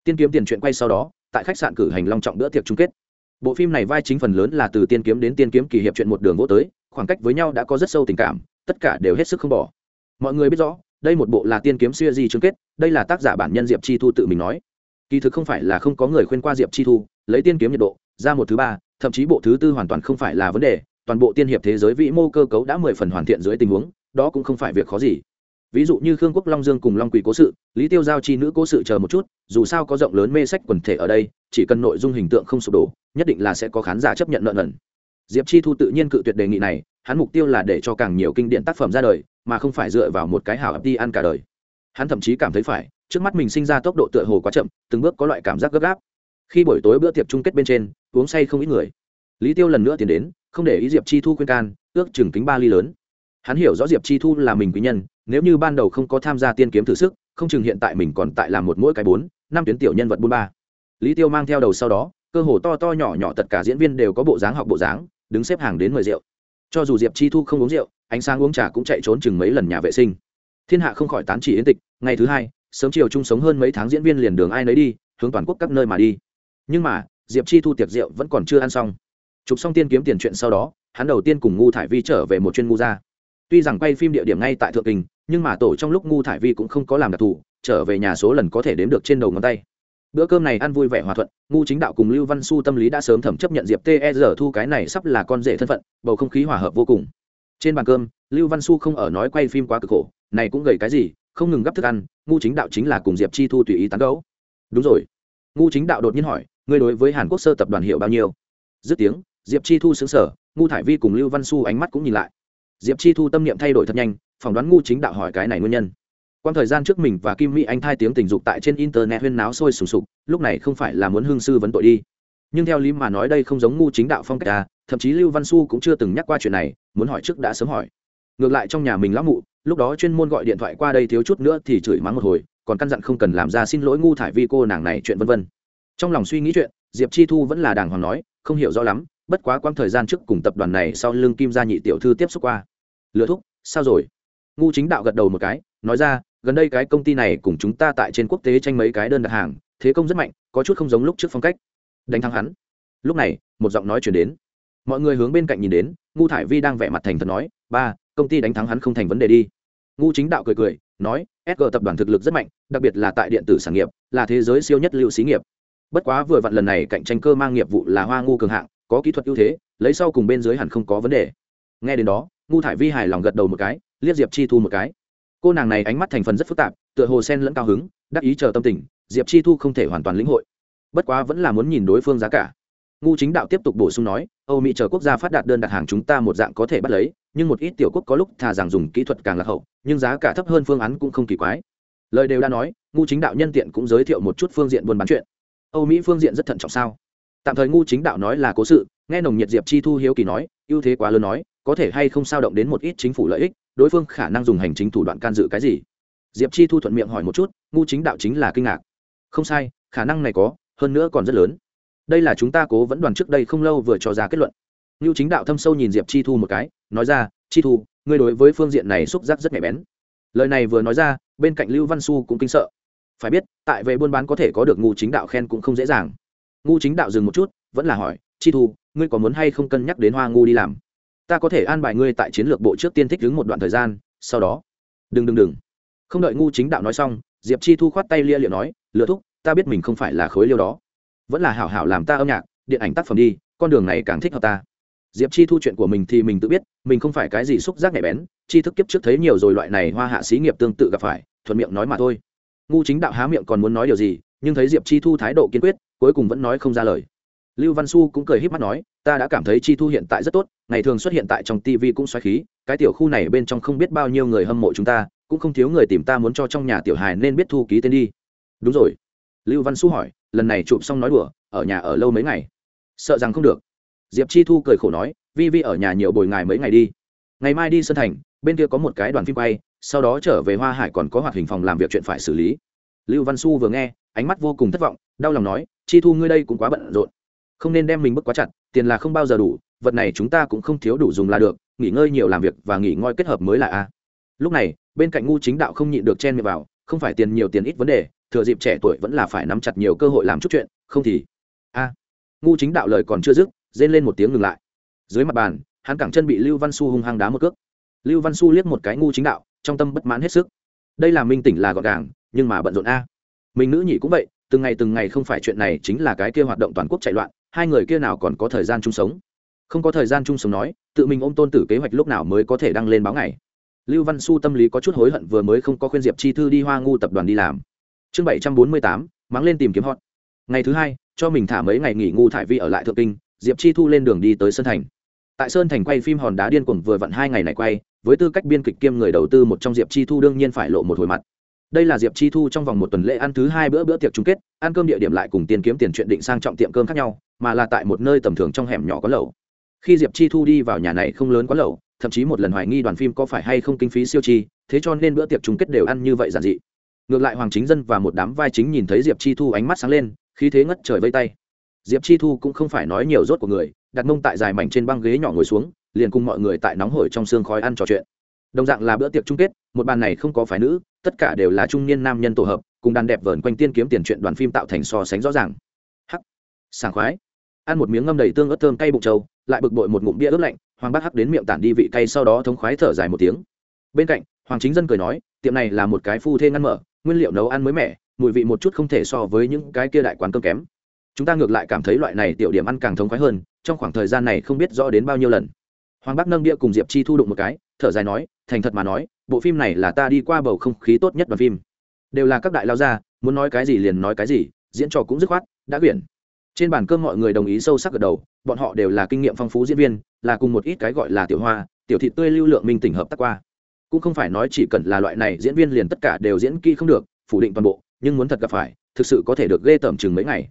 S1: Tiên kiếm tiền truyện quay sau đó, tại khách sạn cử hành long trọng bữa tiệc chung kết. Bộ phim này vai chính phần lớn là từ tiên kiếm đến tiên kiếm kỳ hiệp chuyện một đường vô tới, khoảng cách với nhau đã có rất sâu tình cảm, tất cả đều hết sức không bỏ. Mọi người biết rõ, đây một bộ là tiên kiếm siêu di chung kết, đây là tác giả bản nhân diệp chi thu tự mình nói. Kỳ thực không phải là không có người khuyên qua diệp chi thu, lấy tiên kiếm nhiệt độ ra một thứ ba, thậm chí bộ thứ tư hoàn toàn không phải là vấn đề, toàn bộ tiên hiệp thế giới vĩ mô cơ cấu đã mười phần hoàn thiện dưới tình huống, đó cũng không phải việc khó gì. Ví dụ như khương quốc long dương cùng long quỳ cố sự, lý tiêu giao chi nữ cố sự chờ một chút, dù sao có rộng lớn mê sách quần thể ở đây, chỉ cần nội dung hình tượng không sụp đổ, nhất định là sẽ có khán giả chấp nhận nợ nần. Diệp chi thu tự nhiên cự tuyệt đề nghị này, hắn mục tiêu là để cho càng nhiều kinh điển tác phẩm ra đời, mà không phải dựa vào một cái hảo ập đi ăn cả đời. Hắn thậm chí cảm thấy phải, trước mắt mình sinh ra tốc độ tựa hồ quá chậm, từng bước có loại cảm giác gấp gáp. Khi buổi tối bữa tiệc chung kết bên trên uống say không ít người. Lý tiêu lần nữa tiến đến, không để ý diệp chi thu khuyên can, ước chừng kính ba ly lớn. Hắn hiểu rõ diệp chi thu là mình quý nhân, nếu như ban đầu không có tham gia tiên kiếm thử sức, không chừng hiện tại mình còn tại làm một mỗi cái bốn, năm tuyến tiểu nhân vật bốn ba. Lý tiêu mang theo đầu sau đó, cơ hồ to to nhỏ nhỏ tất cả diễn viên đều có bộ dáng học bộ dáng, đứng xếp hàng đến mời rượu. Cho dù diệp chi thu không uống rượu, ánh sáng uống trà cũng chạy trốn chừng mấy lần nhà vệ sinh. Thiên hạ không khỏi tán chỉ yến tịch, ngày thứ hai, sớm chiều chung sống hơn mấy tháng diễn viên liền đường ai nấy đi, hướng toàn quốc các nơi mà đi. Nhưng mà diệp chi thu tiệc rượu vẫn còn chưa ăn xong. Chụp xong tiên kiếm tiền chuyện sau đó, hắn đầu tiên cùng ngu thải vi trở về một chuyên ngu gia. Tuy rằng quay phim địa điểm ngay tại thượng kinh, nhưng mà tổ trong lúc ngu thải vi cũng không có làm đặc thù, trở về nhà số lần có thể đếm được trên đầu ngón tay. Bữa cơm này ăn vui vẻ hòa thuận, ngu chính đạo cùng lưu văn su tâm lý đã sớm thẩm chấp nhận diệp ter thu cái này sắp là con rể thân phận, bầu không khí hòa hợp vô cùng. Trên bàn cơm, lưu văn su không ở nói quay phim quá cực khổ, này cũng gầy cái gì, không ngừng gấp thức ăn, ngu chính đạo chính là cùng diệp chi thu tùy ý tán gấu đúng rồi. Ngu chính đạo đột nhiên hỏi ngươi đối với hàn quốc sơ tập đoàn hiệu bao nhiêu? Dứt tiếng diệp chi thu xứng sở ngu thải vi cùng lưu văn su ánh mắt cũng nhìn lại. Diệp chi thu tâm niệm thay đổi thật nhanh phỏng đoán ngu chính đạo hỏi cái này nguyên nhân. Quan thời gian trước mình và kim mỹ anh thai tiếng tình dục tại trên internet huyên náo sôi sùng sục lúc này không phải là muốn hương sư vấn tội đi. Nhưng theo lý mà nói đây không giống ngu chính đạo phong cách ta, thậm chí lưu văn su cũng chưa từng nhắc qua chuyện này muốn hỏi trước đã sớm hỏi. Ngược lại trong nhà mình lão mụ lúc đó chuyên môn gọi điện thoại qua đây thiếu chút nữa thì chửi mắng một hồi còn căn dặn không cần làm ra xin lỗi ngu thải vi cô nàng này chuyện vân vân trong lòng suy nghĩ chuyện, diệp chi thu vẫn là đàng hoàng nói, không hiểu rõ lắm, bất quá quãng thời gian trước cùng tập đoàn này sau lưng kim gia nhị tiểu thư tiếp xúc qua. Lựa thúc, sao rồi? Ngu chính đạo gật đầu một cái, nói ra, gần đây cái công ty này cùng chúng ta tại trên quốc tế tranh mấy cái đơn đặt hàng, thế công rất mạnh, có chút không giống lúc trước phong cách. Đánh thắng hắn. Lúc này, một giọng nói chuyển đến. Mọi người hướng bên cạnh nhìn đến, ngu thải vi đang vẻ mặt thành thật nói, ba, công ty đánh thắng hắn không thành vấn đề đi. Ngu chính đạo cười cười, nói sg tập đoàn thực lực rất mạnh, đặc biệt là tại điện tử sản nghiệp, là thế giới siêu nhất lưu xí nghiệp bất quá vừa vặn lần này cạnh tranh cơ mang nghiệp vụ là hoa ngu cường hạng, có kỹ thuật ưu thế, lấy sau cùng bên dưới hẳn không có vấn đề. Nghe đến đó, ngu thải vi hài lòng gật đầu một cái liếc diệp chi thu một cái. Cô nàng này ánh mắt thành phần rất phức tạp, tựa hồ sen lẫn cao hứng, đắc ý chờ tâm tình, diệp chi thu không thể hoàn toàn lĩnh hội. Bất quá vẫn là muốn nhìn đối phương giá cả. Ngu chính đạo tiếp tục bổ sung nói, âu mỹ chờ quốc gia phát đạt đơn đặt hàng chúng ta một dạng có thể bắt lấy, nhưng một ít tiểu quốc có lúc thà rằng dùng kỹ thuật càng lạc hậu, nhưng giá cả thấp hơn phương án cũng không kỳ quái. Lời đều đã nói, ngu chính đạo nhân tiện cũng giới thiệu một chút phương diện buôn bán chuyện âu mỹ phương diện rất thận trọng sao? Tạm thời ngu chính đạo nói là cố sự, nghe nồng nhiệt diệp chi thu hiếu kỳ nói, ưu thế quá lớn nói, có thể hay không sao động đến một ít chính phủ lợi ích, đối phương khả năng dùng hành chính thủ đoạn can dự cái gì? Diệp chi thu thuận miệng hỏi một chút, ngu chính đạo chính là kinh ngạc. Không sai, khả năng này có, hơn nữa còn rất lớn. Đây là chúng ta cố vẫn đoàn trước đây không lâu vừa cho ra kết luận. Ngu chính đạo thâm sâu nhìn diệp chi thu một cái, nói ra, chi thu, ngươi đối với phương diện này xúc giác rất nhạy bén. Lời này vừa nói ra, bên cạnh lưu văn su cũng kinh sợ phải biết, tại về buôn bán có thể có được ngu chính đạo khen cũng không dễ dàng. Ngu chính đạo dừng một chút, vẫn là hỏi, chi thu, ngươi có muốn hay không cân nhắc đến hoa ngu đi làm? Ta có thể an bài ngươi tại chiến lược bộ trước tiên thích đứng một đoạn thời gian, sau đó đừng đừng đừng. Không đợi ngu chính đạo nói xong, diệp chi thu khoát tay lia liệu nói lựa thúc, ta biết mình không phải là khối liêu đó. Vẫn là hảo hảo làm ta âm nhạc, điện ảnh tác phẩm đi, con đường này càng thích hợp ta. Diệp chi thu chuyện của mình thì mình tự biết, mình không phải cái gì xúc giác nhạy bén chi thức kiếp trước thấy nhiều rồi, loại này hoa hạ xí nghiệp tương tự gặp phải, thuận miệng nói mà thôi ngu chính đạo há miệng còn muốn nói điều gì, nhưng thấy diệp chi thu thái độ kiên quyết, cuối cùng vẫn nói không ra lời. Lưu văn su cũng cười h í p mắt nói, ta đã cảm thấy chi thu hiện tại rất tốt, ngày thường xuất hiện tại trong tv cũng xoáy khí, cái tiểu khu này bên trong không biết bao nhiêu người hâm mộ chúng ta, cũng không thiếu người tìm ta muốn cho trong nhà tiểu hài nên biết thu ký tên đi. Đúng rồi. Lưu văn su hỏi, lần này chụp xong nói đùa, ở nhà ở lâu mấy ngày? Sợ rằng không được. Diệp chi thu cười khổ nói, vi vi ở nhà nhiều bồi ngài mấy ngày đi. Ngày mai đi sân thành, bên kia có một cái đoàn phim quay sau đó trở về hoa hải còn có hoạt hình phòng làm việc chuyện phải xử lý. Lưu văn su vừa nghe, ánh mắt vô cùng thất vọng, đau lòng nói, chi thu ngươi đây cũng quá bận rộn. Không nên đem mình bức quá chặt, tiền là không bao giờ đủ, vật này chúng ta cũng không thiếu đủ dùng là được, nghỉ ngơi nhiều làm việc và nghỉ ngơi kết hợp mới là a. Lúc này, bên cạnh ngu chính đạo không nhịn được chen miệng vào, không phải tiền nhiều tiền ít vấn đề, thừa dịp trẻ tuổi vẫn là phải nắm chặt nhiều cơ hội làm chút chuyện, không thì a. Ngu chính đạo lời còn chưa dứt, rên lên một tiếng ngừng lại. Dưới mặt bàn, hắn cẳng chân bị lưu văn su hung hăng đá một cước. Lưu văn su liếc một cái ngu chính đạo trong tâm bất mãn hết sức. Đây là minh tỉnh là gọn gàng, nhưng mà bận rộn a. Mình nữ nhị cũng vậy, từng ngày từng ngày không phải chuyện này chính là cái kia hoạt động toàn quốc chạy loạn, hai người kia nào còn có thời gian chung sống. Không có thời gian chung sống nói, tự mình ôm tôn tử kế hoạch lúc nào mới có thể đăng lên báo ngày. Lưu văn su tâm lý có chút hối hận vừa mới không có khuyên diệp chi thư đi hoa ngu tập đoàn đi làm. Chương bảy trăm bốn mươi tám, mắng lên tìm kiếm hot. Ngày thứ hai, cho mình thả mấy ngày nghỉ ngu thải vi ở lại thượng kinh, diệp chi thu lên đường đi tới sơn thành. Tại sơn thành quay phim hòn đá điên cuồng vừa vặn hai ngày này quay với tư cách biên kịch kiêm người đầu tư một trong diệp chi thu đương nhiên phải lộ một hồi mặt. Đây là diệp chi thu trong vòng một tuần lễ ăn thứ hai bữa bữa tiệc chung kết, ăn cơm địa điểm lại cùng tiền kiếm tiền chuyện định sang trọng tiệm cơm khác nhau, mà là tại một nơi tầm thường trong hẻm nhỏ có lẩu. Khi diệp chi thu đi vào nhà này không lớn quá lẩu, thậm chí một lần hoài nghi đoàn phim có phải hay không kinh phí siêu chi, thế cho nên bữa tiệc chung kết đều ăn như vậy giản dị. Ngược lại hoàng chính dân và một đám vai chính nhìn thấy diệp chi thu ánh mắt sáng lên, khí thế ngất trời vây tay. Diệp chi thu cũng không phải nói nhiều rốt của người, đặt mông tại dài mảnh trên băng ghế nhỏ ngồi xuống liền cùng mọi người tại nóng hổi trong xương khói ăn trò chuyện. Đồng dạng là bữa tiệc chung kết, một bàn này không có phái nữ, tất cả đều là trung niên nam nhân tổ hợp, cùng đàn đẹp vờn quanh tiên kiếm tiền chuyện đoàn phim tạo thành so sánh rõ ràng. Hắc. Sảng khoái. Ăn một miếng ngâm đầy tương ớt thơm cay bụng trâu lại bực bội một ngụm bia ướp lạnh, hoàng bác hắc đến miệng tản đi vị cay sau đó thống khoái thở dài một tiếng. Bên cạnh, hoàng chính dân cười nói, tiệm này là một cái phu thê ngăn mở, nguyên liệu nấu ăn mới mẻ, mùi vị một chút không thể so với những cái kia đại quán cơm kém. Chúng ta ngược lại cảm thấy loại này tiểu điểm ăn càng thống khoái hơn, trong khoảng thời gian này không biết rõ đến bao nhiêu lần hoàng bắc nâng bia cùng diệp chi thu đụng một cái, thở dài nói, thành thật mà nói, bộ phim này là ta đi qua bầu không khí tốt nhất đoàn phim. Đều là các đại lao gia, muốn nói cái gì liền nói cái gì, diễn trò cũng dứt khoát, đã quyển. Trên bàn cơm mọi người đồng ý sâu sắc gật đầu, bọn họ đều là kinh nghiệm phong phú diễn viên, là cùng một ít cái gọi là tiểu hoa, tiểu thị tươi lưu lượng minh tỉnh hợp tác qua. Cũng không phải nói chỉ cần là loại này diễn viên liền tất cả đều diễn kỹ không được, phủ định toàn bộ, nhưng muốn thật gặp phải, thực sự có thể được ghê tởm chừng mấy ngày.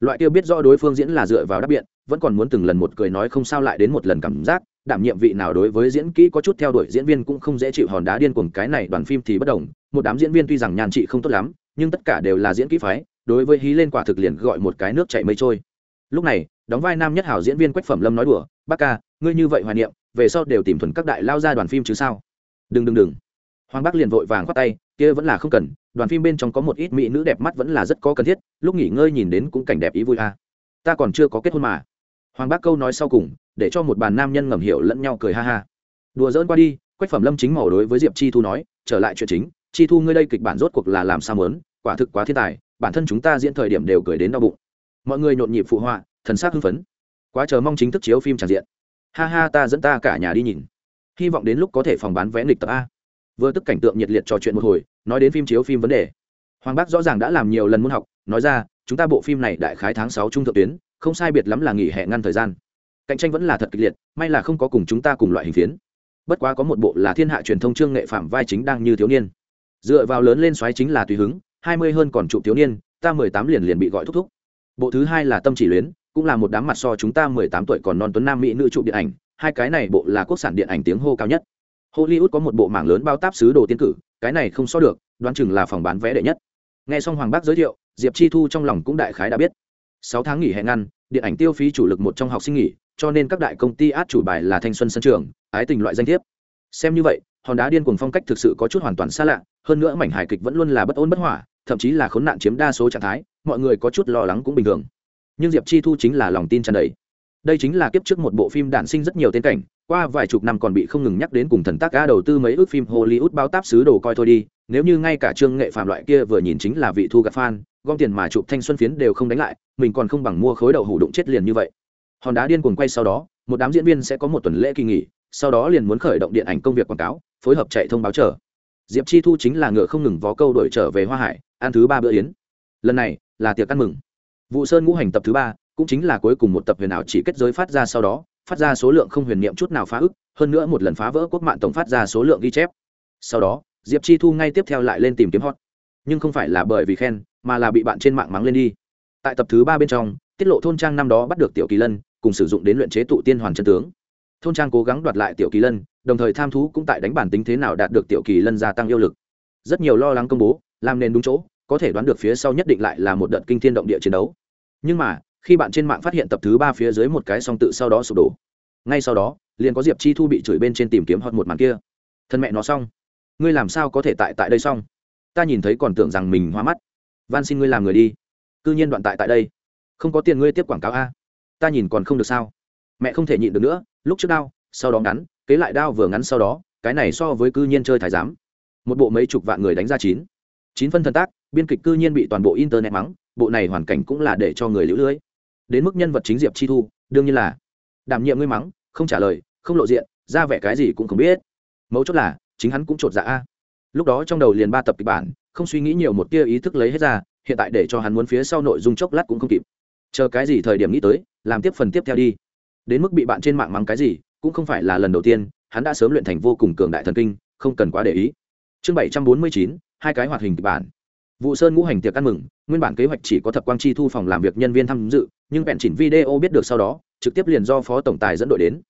S1: Loại kia biết rõ đối phương diễn là dựa vào đáp biện, vẫn còn muốn từng lần một cười nói không sao lại đến một lần cảm giác đảm nhiệm vị nào đối với diễn kỹ có chút theo đuổi diễn viên cũng không dễ chịu hòn đá điên cuồng, cái này đoàn phim thì bất đồng, một đám diễn viên tuy rằng nhàn trị không tốt lắm, nhưng tất cả đều là diễn kỹ phái, đối với hí lên quả thực liền gọi một cái nước chảy mây trôi. Lúc này, đóng vai nam nhất hảo diễn viên quách phẩm lâm nói đùa, bác ca, ngươi như vậy hoài niệm, về sau đều tìm thuần các đại lao ra đoàn phim chứ sao? Đừng đừng đừng. Hoàng bắc liền vội vàng khoát tay, kia vẫn là không cần, đoàn phim bên trong có một ít mỹ nữ đẹp mắt vẫn là rất có cần thiết, lúc nghỉ ngơi nhìn đến cũng cảnh đẹp ý vui a ta còn chưa có kết hôn mà hoàng bác câu nói sau cùng, để cho một bàn nam nhân ngầm hiểu lẫn nhau cười ha ha. Đùa dỡn qua đi, quách phẩm lâm chính màu đối với diệp chi thu nói, trở lại chuyện chính, chi thu ngươi đây kịch bản rốt cuộc là làm sao mớn quả thực quá thiên tài, bản thân chúng ta diễn thời điểm đều cười đến đau bụng. Mọi người nhộn nhịp phụ họa, thần s á c hưng phấn. Quá chờ mong chính thức chiếu phim tràn diện. Ha ha, ta dẫn ta cả nhà đi nhìn. Hy vọng đến lúc có thể phòng bán vé nghịch tập a. Vừa tức cảnh tượng nhiệt liệt trò chuyện một hồi, nói đến phim chiếu phim vấn đề. Hoàng bác rõ ràng đã làm nhiều lần môn học, nói ra, chúng ta bộ phim này đại khái tháng sáu trung thượng tuyến không sai biệt lắm là nghỉ hè ngăn thời gian. Cạnh tranh vẫn là thật kịch liệt, may là không có cùng chúng ta cùng loại hình phiến. Bất quá có một bộ là thiên hạ truyền thông trương nghệ phạm vai chính đang như thiếu niên. Dựa vào lớn lên xoáy chính là tùy hứng, hai mươi hơn còn trụ thiếu niên, ta mười tám liền liền bị gọi thúc thúc. Bộ thứ hai là tâm chỉ luyến, cũng là một đám mặt so chúng ta mười tám tuổi còn non tuấn nam mỹ nữ trụ điện ảnh, hai cái này bộ là quốc sản điện ảnh tiếng hô cao nhất. Hollywood có một bộ mảng lớn bao táp sứ đồ tiến cử, cái này không so được, đoán chừng là phòng bán vé đệ nhất. Nghe xong hoàng bác giới thiệu, diệp chi thu trong lòng cũng đại khái đã biết sáu tháng nghỉ hè ngăn, điện ảnh tiêu phí chủ lực một trong học sinh nghỉ, cho nên các đại công ty át chủ bài là thanh xuân sân trường, ái tình loại danh thiếp. Xem như vậy hòn đá điên cuồng phong cách thực sự có chút hoàn toàn xa lạ, hơn nữa mảnh hài kịch vẫn luôn là bất ổn bất hỏa thậm chí là khốn nạn chiếm đa số trạng thái, mọi người có chút lo lắng cũng bình thường. Nhưng diệp chi thu chính là lòng tin tràn đầy. Đây chính là kiếp trước một bộ phim đản sinh rất nhiều tên cảnh, qua vài chục năm còn bị không ngừng nhắc đến cùng thần tác ca đầu tư mấy ước phim hollywood bao táp sứ đồ coi thôi đi, nếu như ngay cả trương nghệ phạm loại kia vừa nhìn chính là vị thu gặp fan gom tiền mà chụp thanh xuân phiến đều không đánh lại, mình còn không bằng mua khối đậu hủ đụng chết liền như vậy. Hòn đá điên cuồng quay sau đó, một đám diễn viên sẽ có một tuần lễ kỳ nghỉ, sau đó liền muốn khởi động điện ảnh công việc quảng cáo, phối hợp chạy thông báo chờ. Diệp chi thu chính là ngựa không ngừng vó câu đổi trở về hoa hải, ăn thứ ba bữa yến. Lần này, là tiệc ăn mừng. Vụ sơn ngũ hành tập thứ ba, cũng chính là cuối cùng một tập huyền ảo chỉ kết giới phát ra sau đó, phát ra số lượng không huyền niệm chút nào phá ức, hơn nữa một lần phá vỡ quốc mạng tổng phát ra số lượng ghi chép. Sau đó, diệp chi thu ngay tiếp theo lại lên tìm kiếm hot. Nhưng không phải là bởi vì khen mà là bị bạn trên mạng mắng lên đi. Tại tập thứ ba bên trong, tiết lộ thôn trang năm đó bắt được tiểu kỳ lân, cùng sử dụng đến luyện chế tụ tiên hoàn chân tướng. Thôn trang cố gắng đoạt lại tiểu kỳ lân, đồng thời tham thú cũng tại đánh bản tính thế nào đạt được tiểu kỳ lân gia tăng yêu lực. Rất nhiều lo lắng công bố, làm nên đúng chỗ, có thể đoán được phía sau nhất định lại là một đợt kinh thiên động địa chiến đấu. Nhưng mà, khi bạn trên mạng phát hiện tập thứ ba phía dưới một cái song tự sau đó sụp đổ, ngay sau đó, liền có diệp chi thu bị chửi bên trên tìm kiếm hot một màn kia. Thân mẹ nó xong. Ngươi làm sao có thể tại tại đây xong? Ta nhìn thấy còn tưởng rằng mình hoa mắt van xin ngươi làm người đi. Cứ nhiên đoạn tại tại đây. Không có tiền ngươi tiếp quảng cáo a. Ta nhìn còn không được sao? Mẹ không thể nhịn được nữa lúc trước đao, sau đó ngắn kế lại đao vừa ngắn sau đó cái này so với cư nhiên chơi thái giám. Một bộ mấy chục vạn người đánh ra chín. Chín phân thần tác biên kịch cư nhiên bị toàn bộ internet mắng bộ này hoàn cảnh cũng là để cho người lũ lưới. Đến mức nhân vật chính diệp chi thu đương nhiên là. Đảm nhiệm ngươi mắng không trả lời không lộ diện ra vẻ cái gì cũng không biết. Mấu chốt là chính hắn cũng chột dạ a. Lúc đó trong đầu liền ba tập kịch bản không suy nghĩ nhiều một tia ý thức lấy hết ra, hiện tại để cho hắn muốn phía sau nội dung chốc lát cũng không kịp. Chờ cái gì thời điểm nghĩ tới, làm tiếp phần tiếp theo đi. Đến mức bị bạn trên mạng mắng cái gì, cũng không phải là lần đầu tiên, hắn đã sớm luyện thành vô cùng cường đại thần kinh, không cần quá để ý. Chương bảy trăm bốn mươi chín, hai cái hoạt hình kịch bản. Vụ sơn ngũ hành tiệc ăn mừng, nguyên bản kế hoạch chỉ có thập quang chi thu phòng làm việc nhân viên tham dự, nhưng bẹn chỉnh video biết được sau đó, trực tiếp liền do phó tổng tài dẫn đội đến.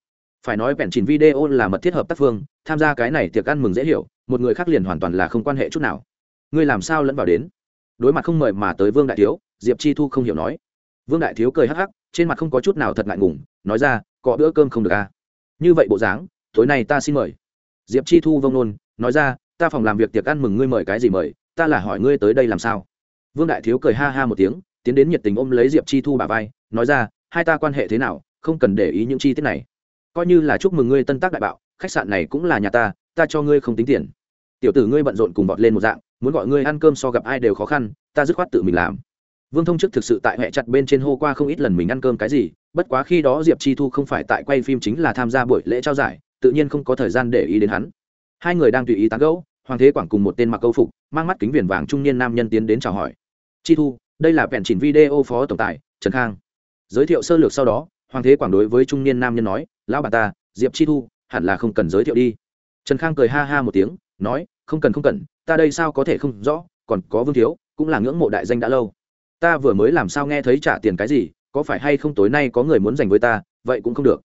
S1: Phải nói bẹn chỉnh video là mật thiết hợp tác phương, tham gia cái này tiệc ăn mừng dễ hiểu, một người khác liền hoàn toàn là không quan hệ chút nào ngươi làm sao lẫn vào đến? Đối mặt không mời mà tới vương đại thiếu, diệp chi thu không hiểu nói. Vương đại thiếu cười hắc hắc, trên mặt không có chút nào thật ngại ngùng, nói ra, có bữa cơm không được à? Như vậy bộ dáng, tối nay ta xin mời. Diệp chi thu vông nôn, nói ra, ta phòng làm việc tiệc ăn mừng ngươi mời cái gì mời, ta là hỏi ngươi tới đây làm sao? Vương đại thiếu cười ha ha một tiếng, tiến đến nhiệt tình ôm lấy diệp chi thu bà vai, nói ra, hai ta quan hệ thế nào, không cần để ý những chi tiết này. Coi như là chúc mừng ngươi tân tác đại bạo, khách sạn này cũng là nhà ta ta cho ngươi không tính tiền. Tiểu tử ngươi bận rộn cùng vọt lên một dạng muốn gọi ngươi ăn cơm so gặp ai đều khó khăn, ta dứt khoát tự mình làm. Vương thông trước thực sự tại hệ chặt bên trên hô qua không ít lần mình ăn cơm cái gì, bất quá khi đó diệp chi thu không phải tại quay phim chính là tham gia buổi lễ trao giải, tự nhiên không có thời gian để ý đến hắn. Hai người đang tùy ý tán gẫu, hoàng thế quảng cùng một tên mặc câu phục, mang mắt kính viền vàng trung niên nam nhân tiến đến chào hỏi. Chi thu, đây là vẹn chỉnh video phó tổng tài, trần khang. Giới thiệu sơ lược sau đó, hoàng thế quảng đối với trung niên nam nhân nói, lão bà ta, diệp chi thu, hẳn là không cần giới thiệu đi. Trần khang cười ha ha một tiếng, nói không cần không cần, ta đây sao có thể không rõ, còn có vương thiếu, cũng là ngưỡng mộ đại danh đã lâu. Ta vừa mới làm sao nghe thấy trả tiền cái gì, có phải hay không tối nay có người muốn dành với ta, vậy cũng không được.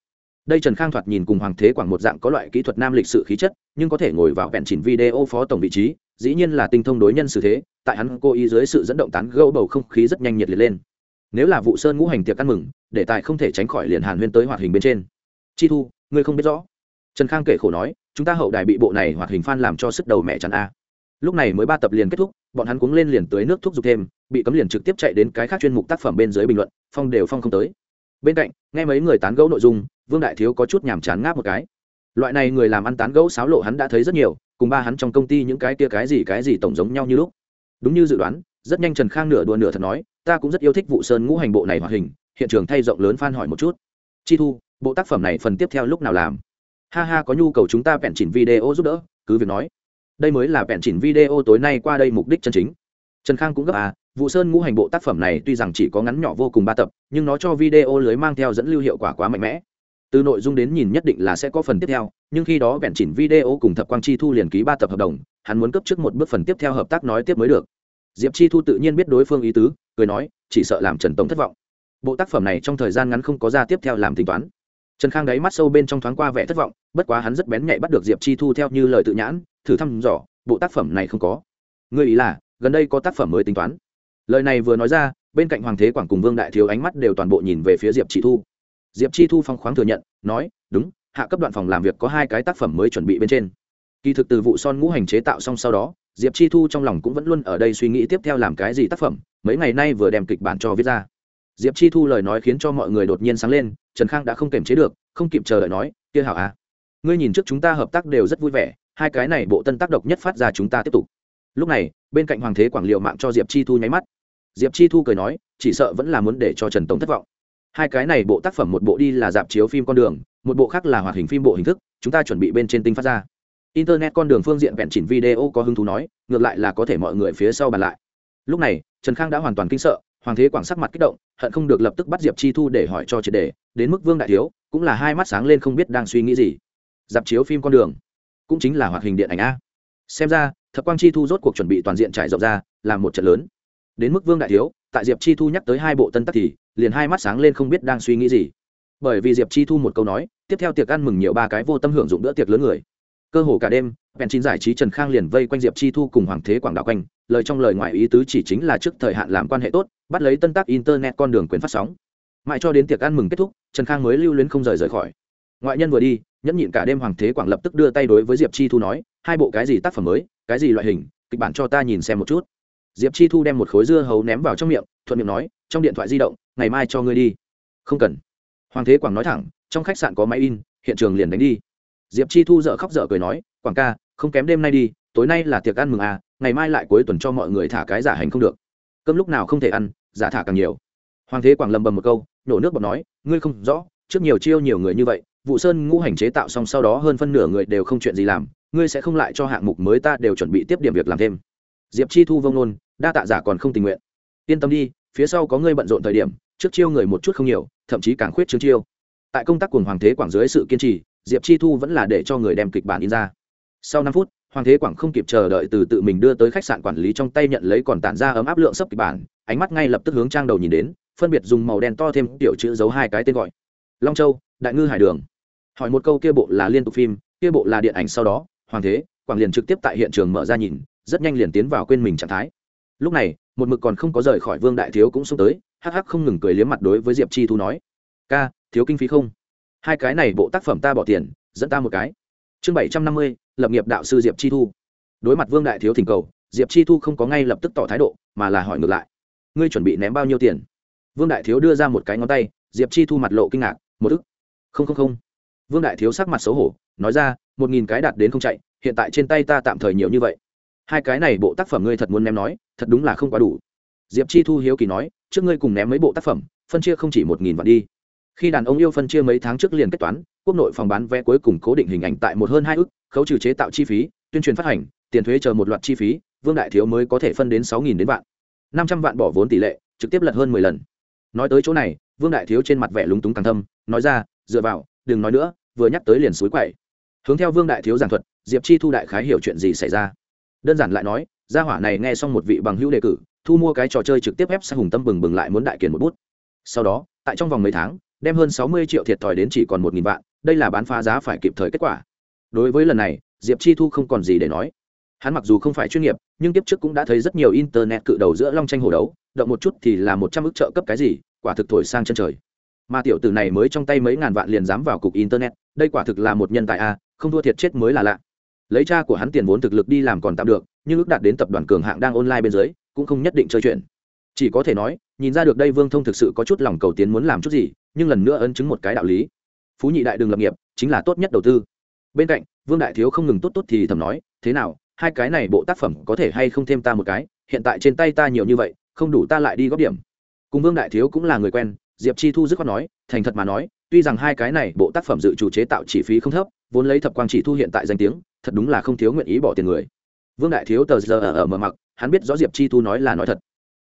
S1: Đây trần khang thoạt nhìn cùng hoàng thế quảng một dạng có loại kỹ thuật nam lịch sự khí chất, nhưng có thể ngồi vào vẹn chỉnh video phó tổng vị trí, dĩ nhiên là tinh thông đối nhân xử thế, tại hắn cô ý dưới sự dẫn động tán gẫu bầu không khí rất nhanh nhiệt liệt lên. Nếu là vụ sơn ngũ hành tiệc ăn mừng, để tài không thể tránh khỏi liền hàn huyên tới hoạt hình bên trên. Chi thu, ngươi không biết rõ. Trần khang kể khổ nói chúng ta hậu đài bị bộ này hoạt hình phan làm cho sức đầu mẹ chắn a. Lúc này mới ba tập liền kết thúc, bọn hắn cuống lên liền tới nước thuốc giục thêm, bị cấm liền trực tiếp chạy đến cái khác chuyên mục tác phẩm bên dưới bình luận, phong đều phong không tới. Bên cạnh, nghe mấy người tán gẫu nội dung, vương đại thiếu có chút nhàm chán ngáp một cái. Loại này người làm ăn tán gẫu xáo lộ hắn đã thấy rất nhiều, cùng ba hắn trong công ty những cái kia cái gì cái gì tổng giống nhau như lúc. Đúng như dự đoán, rất nhanh trần khang nửa đùa nửa thật nói, ta cũng rất yêu thích vụ sơn ngũ hành bộ này hoạt hình, hiện trường thay rộng lớn fan hỏi một chút. Chi thu, bộ tác phẩm này phần tiếp theo lúc nào làm? Ha ha, có nhu cầu chúng ta vẹn chỉnh video giúp đỡ, cứ việc nói. Đây mới là vẹn chỉnh video tối nay qua đây mục đích chân chính. Trần khang cũng gấp à vụ sơn ngũ hành bộ tác phẩm này tuy rằng chỉ có ngắn nhỏ vô cùng ba tập, nhưng nó cho video lưới mang theo dẫn lưu hiệu quả quá mạnh mẽ. Từ nội dung đến nhìn nhất định là sẽ có phần tiếp theo, nhưng khi đó vẹn chỉnh video cùng thập quang chi thu liền ký ba tập hợp đồng, hắn muốn cấp trước một bước phần tiếp theo hợp tác nói tiếp mới được. Diệp chi thu tự nhiên biết đối phương ý tứ, cười nói, chỉ sợ làm trần tống thất vọng. Bộ tác phẩm này trong thời gian ngắn không có ra tiếp theo làm tính toán. Trần khang đáy mắt sâu bên trong thoáng qua vẻ thất vọng bất quá hắn rất bén nhạy bắt được diệp chi thu theo như lời tự nhãn, thử thăm dò, bộ tác phẩm này không có. Ngươi ý là, gần đây có tác phẩm mới tính toán. Lời này vừa nói ra, bên cạnh hoàng thế quảng cùng vương đại thiếu ánh mắt đều toàn bộ nhìn về phía diệp chi thu. Diệp chi thu phong khoáng thừa nhận, nói, đúng, hạ cấp đoạn phòng làm việc có hai cái tác phẩm mới chuẩn bị bên trên. Kỳ thực từ vụ son ngũ hành chế tạo xong sau đó, diệp chi thu trong lòng cũng vẫn luôn ở đây suy nghĩ tiếp theo làm cái gì tác phẩm, mấy ngày nay vừa đem kịch bản cho viết ra. Diệp chi thu lời nói khiến cho mọi người đột nhiên sáng lên, trần khang đã không kềm chế được, không kịp chờ đợi nói, kia hảo à ngươi nhìn trước chúng ta hợp tác đều rất vui vẻ, hai cái này bộ tân tác độc nhất phát ra chúng ta tiếp tục. Lúc này, bên cạnh hoàng thế quảng liệu mạng cho diệp chi thu nháy mắt. Diệp chi thu cười nói, chỉ sợ vẫn là muốn để cho trần tống thất vọng. Hai cái này bộ tác phẩm một bộ đi là dạp chiếu phim con đường, một bộ khác là hoạt hình phim bộ hình thức, chúng ta chuẩn bị bên trên tinh phát ra. Internet con đường phương diện vẹn chỉnh video có hứng thú nói, ngược lại là có thể mọi người phía sau bàn lại. Lúc này, trần khang đã hoàn toàn kinh sợ, hoàng thế quảng sắc mặt kích động, hận không được lập tức bắt diệp chi thu để hỏi cho triệt đề, đến mức vương đại thiếu, cũng là hai mắt sáng lên không biết đang suy nghĩ gì dạp chiếu phim con đường. Cũng chính là hoạt hình điện ảnh a. Xem ra, thập quang chi thu rốt cuộc chuẩn bị toàn diện trải rộng ra, là một trận lớn. Đến mức vương đại thiếu, tại diệp chi thu nhắc tới hai bộ tân tắc thì, liền hai mắt sáng lên không biết đang suy nghĩ gì. Bởi vì diệp chi thu một câu nói, tiếp theo tiệc ăn mừng nhiều ba cái vô tâm hưởng dụng bữa tiệc lớn người. Cơ hồ cả đêm bèn chín giải trí trần khang liền vây quanh diệp chi thu cùng hoàng thế quảng đạo quanh, lời trong lời ngoài ý tứ chỉ chính là trước thời hạn làm quan hệ tốt, bắt lấy tân tác internet con đường quyền phát sóng. Mãi cho đến tiệc ăn mừng kết thúc, trần khang mới lưu luyến không rời rời khỏi. Ngoại nhân vừa đi nhẫn nhịn cả đêm hoàng thế quảng lập tức đưa tay đối với diệp chi thu nói, hai bộ cái gì tác phẩm mới, cái gì loại hình, kịch bản cho ta nhìn xem một chút. Diệp chi thu đem một khối dưa hấu ném vào trong miệng, thuận miệng nói, trong điện thoại di động, ngày mai cho ngươi đi. Không cần. Hoàng thế quảng nói thẳng, trong khách sạn có máy in, hiện trường liền đánh đi. Diệp chi thu dợ khóc dợ cười nói, quảng ca, không kém đêm nay đi, tối nay là tiệc ăn mừng à ngày mai lại cuối tuần cho mọi người thả cái giả hành không được. Cơm lúc nào không thể ăn, giả thả càng nhiều. Hoàng thế quảng lầm bầm một câu nhổ nước bọt nói, ngươi không rõ, trước nhiều chiêu nhiều người như vậy vụ sơn ngũ hành chế tạo xong sau đó hơn phân nửa người đều không chuyện gì làm, ngươi sẽ không lại cho hạng mục mới ta đều chuẩn bị tiếp điểm việc làm thêm. Diệp chi thu vông nôn, đa tạ giả còn không tình nguyện. Yên tâm đi, phía sau có ngươi bận rộn thời điểm, trước chiêu người một chút không nhiều, thậm chí càng khuyết chương chiêu. Tại công tác cùng hoàng thế quảng dưới sự kiên trì, diệp chi thu vẫn là để cho người đem kịch bản in ra. Sau năm phút, hoàng thế quảng không kịp chờ đợi từ tự mình đưa tới khách sạn quản lý trong tay nhận lấy còn tản ra ấm áp lượng sấp kịch bản, ánh mắt ngay lập tức hướng trang đầu nhìn đến, phân biệt dùng màu đen to thêm tiểu chữ giấu hai cái tên gọi. Long châu, đại ngư hải đường hỏi một câu kia bộ là liên tục phim, kia bộ là điện ảnh sau đó, hoàng thế, quảng liền trực tiếp tại hiện trường mở ra nhìn, rất nhanh liền tiến vào quên mình trạng thái. Lúc này, một mực còn không có rời khỏi vương đại thiếu cũng xuống tới, hắc hắc không ngừng cười liếm mặt đối với diệp chi thu nói, ca, thiếu kinh phí không? Hai cái này bộ tác phẩm ta bỏ tiền, dẫn ta một cái. Chương bảy trăm năm mươi, lập nghiệp đạo sư diệp chi thu. Đối mặt vương đại thiếu thỉnh cầu, diệp chi thu không có ngay lập tức tỏ thái độ, mà là hỏi ngược lại, ngươi chuẩn bị ném bao nhiêu tiền? Vương đại thiếu đưa ra một cái ngón tay, diệp chi thu mặt lộ kinh ngạc, một ức. Không không không vương đại thiếu sắc mặt xấu hổ, nói ra, một nghìn cái đạt đến không chạy, hiện tại trên tay ta tạm thời nhiều như vậy. Hai cái này bộ tác phẩm ngươi thật muốn ném nói, thật đúng là không quá đủ. Diệp chi thu hiếu kỳ nói, trước ngươi cùng ném mấy bộ tác phẩm, phân chia không chỉ một nghìn vạn đi. Khi đàn ông yêu phân chia mấy tháng trước liền kết toán, quốc nội phòng bán vé cuối cùng cố định hình ảnh tại một hơn hai ước khấu trừ chế tạo chi phí, tuyên truyền phát hành, tiền thuế chờ một loạt chi phí, vương đại thiếu mới có thể phân đến sáu nghìn đến vạn. Năm trăm vạn bỏ vốn tỷ lệ, trực tiếp lật hơn mười lần. Nói tới chỗ này, vương đại thiếu trên mặt vẻ lúng túng càng thâm, nói ra, dựa vào đừng nói nữa, vừa nhắc tới liền suối quậy. Hướng theo vương đại thiếu giảng thuật, diệp chi thu đại khái hiểu chuyện gì xảy ra. Đơn giản lại nói, gia hỏa này nghe xong một vị bằng hữu đề cử, thu mua cái trò chơi trực tiếp ép sang hùng tâm bừng bừng lại muốn đại kiền một bút. Sau đó, tại trong vòng mấy tháng, đem hơn sáu mươi triệu thiệt thòi đến chỉ còn một nghìn vạn, đây là bán phá giá phải kịp thời kết quả. Đối với lần này, diệp chi thu không còn gì để nói. Hắn mặc dù không phải chuyên nghiệp, nhưng tiếp trước cũng đã thấy rất nhiều internet cự đầu giữa long tranh hồ đấu, động một chút thì là một trăm ước trợ cấp cái gì, quả thực thổi sang chân trời mà tiểu tử này mới trong tay mấy ngàn vạn liền dám vào cục internet, đây quả thực là một nhân tài a, không thua thiệt chết mới là lạ. Lấy cha của hắn tiền vốn thực lực đi làm còn tạm được, nhưng ước đạt đến tập đoàn cường hạng đang online bên dưới, cũng không nhất định chơi chuyện. Chỉ có thể nói, nhìn ra được đây vương thông thực sự có chút lòng cầu tiến muốn làm chút gì, nhưng lần nữa ấn chứng một cái đạo lý. Phú nhị đại đường lập nghiệp, chính là tốt nhất đầu tư. Bên cạnh, vương đại thiếu không ngừng tốt tốt thì thầm nói, thế nào, hai cái này bộ tác phẩm có thể hay không thêm ta một cái? Hiện tại trên tay ta nhiều như vậy, không đủ ta lại đi góp điểm. Cùng vương đại thiếu cũng là người quen diệp chi thu dứt khoát nói, thành thật mà nói, tuy rằng hai cái này bộ tác phẩm dự chủ chế tạo chi phí không thấp, vốn lấy thập quang chỉ thu hiện tại danh tiếng, thật đúng là không thiếu nguyện ý bỏ tiền người. Vương đại thiếu tờ giờ ở mở mặc, hắn biết rõ diệp chi thu nói là nói thật.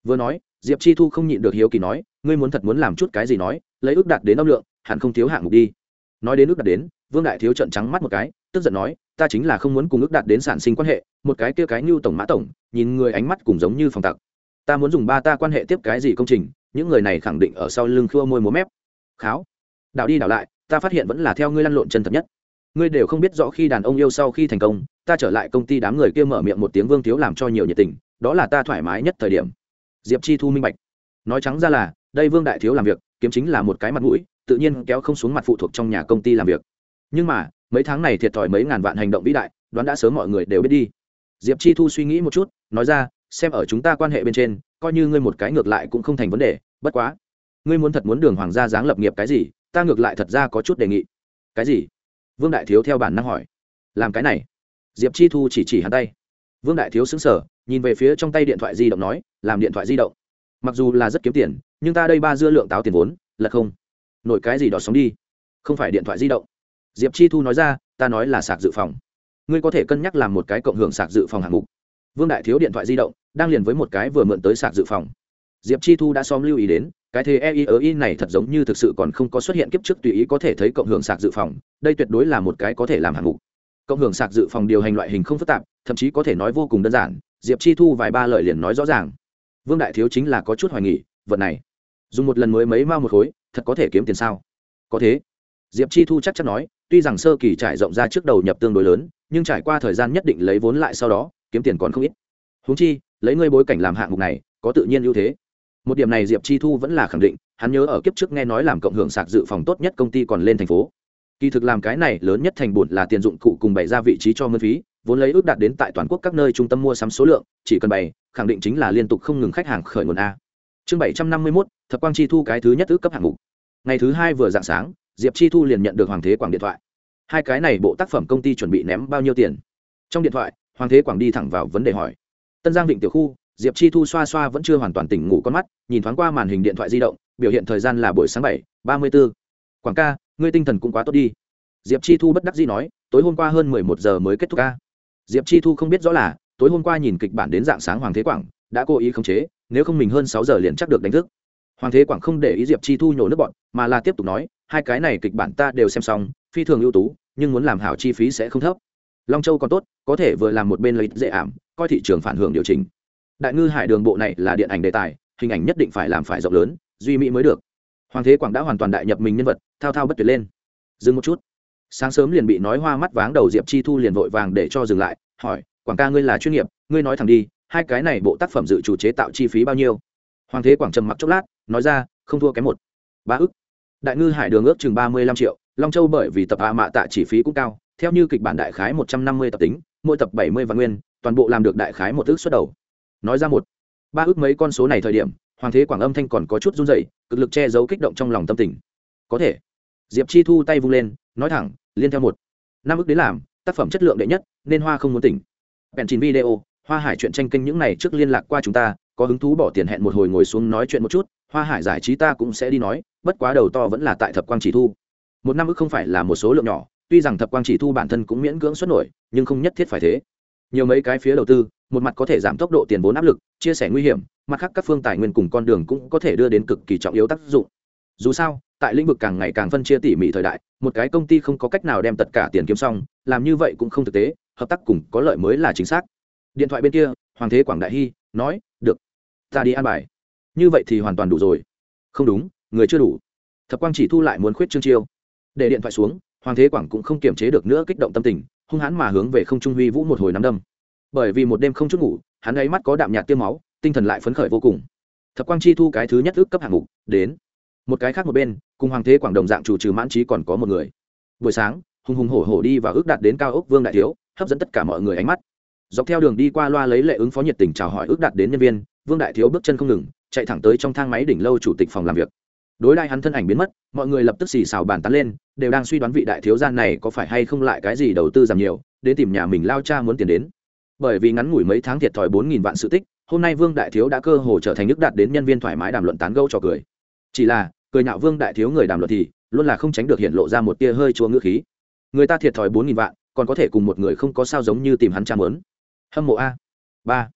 S1: Vừa nói, diệp chi thu không nhịn được hiếu kỳ nói, ngươi muốn thật muốn làm chút cái gì nói, lấy ước đạt đến âm lượng, hẳn không thiếu hạng mục đi. Nói đến ước đạt đến, vương đại thiếu trận trắng mắt một cái, tức giận nói, ta chính là không muốn cùng ước đạt đến sản sinh quan hệ, một cái kia cái như tổng, mã tổng, nhìn người ánh mắt cùng giống như phòng tặc. Ta muốn dùng ba ta quan hệ tiếp cái gì công trình những người này khẳng định ở sau lưng khua môi múa mép. Kháo, đảo đi đảo lại, ta phát hiện vẫn là theo ngươi lăn lộn chân thật nhất. Ngươi đều không biết rõ khi đàn ông yêu sau khi thành công, ta trở lại công ty đám người kia mở miệng một tiếng vương thiếu làm cho nhiều nhiệt tình, đó là ta thoải mái nhất thời điểm. Diệp chi thu minh bạch. Nói trắng ra là, đây vương đại thiếu làm việc, kiếm chính là một cái mặt mũi, tự nhiên kéo không xuống mặt phụ thuộc trong nhà công ty làm việc. Nhưng mà, mấy tháng này thiệt thòi mấy ngàn vạn hành động vĩ đại, đoán đã sớm mọi người đều biết đi. Diệp chi thu suy nghĩ một chút, nói ra, xem ở chúng ta quan hệ bên trên coi như ngươi một cái ngược lại cũng không thành vấn đề, bất quá. Ngươi muốn thật muốn đường hoàng gia giáng lập nghiệp cái gì, ta ngược lại thật ra có chút đề nghị. Cái gì? Vương đại thiếu theo bản năng hỏi. Làm cái này. Diệp chi thu chỉ chỉ hắn tay. Vương đại thiếu xứng sở nhìn về phía trong tay điện thoại di động nói, làm điện thoại di động. Mặc dù là rất kiếm tiền, nhưng ta đây ba dưa lượng táo tiền vốn, là không. Nổi cái gì đó sống đi. Không phải điện thoại di động. Diệp chi thu nói ra, ta nói là sạc dự phòng. Ngươi có thể cân nhắc làm một cái cộng hưởng sạc dự phòng hạng mục. Vương đại thiếu điện thoại di động đang liền với một cái vừa mượn tới sạc dự phòng. Diệp chi thu đã xóm lưu ý đến, cái thế e i e này thật giống như thực sự còn không có xuất hiện kiếp trước tùy ý có thể thấy cộng hưởng sạc dự phòng, đây tuyệt đối là một cái có thể làm hạng mục. Cộng hưởng sạc dự phòng điều hành loại hình không phức tạp, thậm chí có thể nói vô cùng đơn giản, diệp chi thu vài ba lời liền nói rõ ràng. Vương đại thiếu chính là có chút hoài nghỉ vật này, dùng một lần mới mấy mao một khối, thật có thể kiếm tiền sao? Có thế. Diệp chi thu chắc chắn nói, tuy rằng sơ kỳ trải rộng ra trước đầu nhập tương đối lớn, nhưng trải qua thời gian nhất định lấy vốn lại sau đó, kiếm tiền còn không ít. Húng chi lấy ngươi bối cảnh làm hạng mục này, có tự nhiên ưu thế. Một điểm này diệp chi thu vẫn là khẳng định, hắn nhớ ở kiếp trước nghe nói làm cộng hưởng sạc dự phòng tốt nhất công ty còn lên thành phố. Kỳ thực làm cái này lớn nhất thành bổn là tiền dụng cụ cùng bày ra vị trí cho mân phí, vốn lấy ước đạt đến tại toàn quốc các nơi trung tâm mua sắm số lượng, chỉ cần bày, khẳng định chính là liên tục không ngừng khách hàng khởi nguồn a. Chương bảy trăm năm mươi mốt, thập quang chi thu cái thứ nhất ước cấp hạng mục. Ngày thứ hai vừa dạng sáng, diệp chi thu liền nhận được hoàng thế quảng điện thoại. Hai cái này bộ tác phẩm công ty chuẩn bị ném bao nhiêu tiền? Trong điện thoại, hoàng thế quảng đi thẳng vào vấn đề hỏi tân giang vịnh tiểu khu, diệp chi thu xoa xoa vẫn chưa hoàn toàn tỉnh ngủ con mắt, nhìn thoáng qua màn hình điện thoại di động, biểu hiện thời gian là buổi sáng bảy, ba mươi b ố quảng ca, ngươi tinh thần cũng quá tốt đi. Diệp chi thu bất đắc dĩ nói, tối hôm qua hơn mười một giờ mới kết thúc ca. Diệp chi thu không biết rõ là, tối hôm qua nhìn kịch bản đến dạng sáng hoàng thế quảng, đã cố ý khống chế, nếu không mình hơn sáu giờ liền chắc được đánh thức. Hoàng thế quảng không để ý diệp chi thu nhổ nước bọn mà là tiếp tục nói, hai cái này kịch bản ta đều xem xong, phi thường ưu tú, nhưng muốn làm hảo chi phí sẽ không thấp long châu còn tốt, có thể vừa làm một bên lấy dễ ảm, coi thị trường phản hưởng điều chỉnh. Đại ngư hải đường bộ này là điện ảnh đề tài, hình ảnh nhất định phải làm phải rộng lớn, duy mỹ mới được. Hoàng thế quảng đã hoàn toàn đại nhập mình nhân vật, thao thao bất tuyệt lên. Dừng một chút. Sáng sớm liền bị nói hoa mắt váng đầu diệp chi thu liền vội vàng để cho dừng lại, hỏi, quảng ca ngươi là chuyên nghiệp, ngươi nói thẳng đi, hai cái này bộ tác phẩm dự chủ chế tạo chi phí bao nhiêu? Hoàng thế quảng trầm mặc chốc lát, nói ra, không thua kém một ba ức. Đại ngư hải đường ước chừng ba mươi lăm triệu, long châu bởi vì tập hạ mạ tạ chi phí cũng cao theo như kịch bản đại khái một trăm năm mươi tập tính, mỗi tập bảy mươi vạn nguyên, toàn bộ làm được đại khái một ước xuất đầu. Nói ra một, ba ước mấy con số này thời điểm, hoàng thế quảng âm thanh còn có chút run dậy cực lực che giấu kích động trong lòng tâm tình. Có thể. Diệp chi thu tay vung lên, nói thẳng, liên theo một. Năm ước đến làm, tác phẩm chất lượng đệ nhất, nên hoa không muốn tỉnh. Bèn chín video, hoa hải chuyện tranh kênh những này trước liên lạc qua chúng ta, có hứng thú bỏ tiền hẹn một hồi ngồi xuống nói chuyện một chút, hoa hải giải trí ta cũng sẽ đi nói, bất quá đầu to vẫn là tại thập quang chỉ thu. Một năm ước không phải là một số lượng nhỏ tuy rằng thập quang chỉ thu bản thân cũng miễn cưỡng xuất nổi, nhưng không nhất thiết phải thế. Nhiều mấy cái phía đầu tư, một mặt có thể giảm tốc độ tiền vốn áp lực, chia sẻ nguy hiểm, mặt khác các phương tài nguyên cùng con đường cũng có thể đưa đến cực kỳ trọng yếu tác dụng. Dù sao, tại lĩnh vực càng ngày càng phân chia tỉ mỉ thời đại, một cái công ty không có cách nào đem tất cả tiền kiếm xong, làm như vậy cũng không thực tế, hợp tác cùng có lợi mới là chính xác. Điện thoại bên kia, hoàng thế quảng đại hy, nói, được, ta đi an bài. Như vậy thì hoàn toàn đủ rồi. Không đúng, người chưa đủ. Thập quang chỉ thu lại muốn khuyết trương chiêu. Để điện thoại xuống hoàng thế quảng cũng không kiềm chế được nữa kích động tâm tình, hung hãn mà hướng về không trung huy vũ một hồi nắm đâm. Bởi vì một đêm không chút ngủ, hắn ấy mắt có đạm nhạt tiêm máu, tinh thần lại phấn khởi vô cùng. Thập quang chi thu cái thứ nhất ước cấp hạng mục, đến. Một cái khác một bên, cùng hoàng thế quảng đồng dạng chủ trừ mãn trí còn có một người. Buổi sáng, hùng hùng hổ hổ đi và ước đạt đến cao ốc vương đại thiếu, hấp dẫn tất cả mọi người ánh mắt. Dọc theo đường đi qua loa lấy lệ ứng phó nhiệt tình chào hỏi ước đạt đến nhân viên, vương đại thiếu bước chân không ngừng, chạy thẳng tới trong thang máy đỉnh lâu chủ tịch phòng làm việc đối đại hắn thân ảnh biến mất, mọi người lập tức xì xào bàn tán lên, đều đang suy đoán vị đại thiếu gia này có phải hay không lại cái gì đầu tư giảm nhiều, đến tìm nhà mình lao cha muốn tiền đến. Bởi vì ngắn ngủi mấy tháng thiệt thòi bốn nghìn vạn sự tích, hôm nay vương đại thiếu đã cơ hồ trở thành nước đạt đến nhân viên thoải mái đàm luận tán gẫu trò cười. Chỉ là, cười nhạo vương đại thiếu người đàm luận thì, luôn là không tránh được hiện lộ ra một tia hơi chúa ngữ khí. Người ta thiệt thòi bốn nghìn vạn, còn có thể cùng một người không có sao giống như tìm hắn cha mớn hâm mộ a. Ba.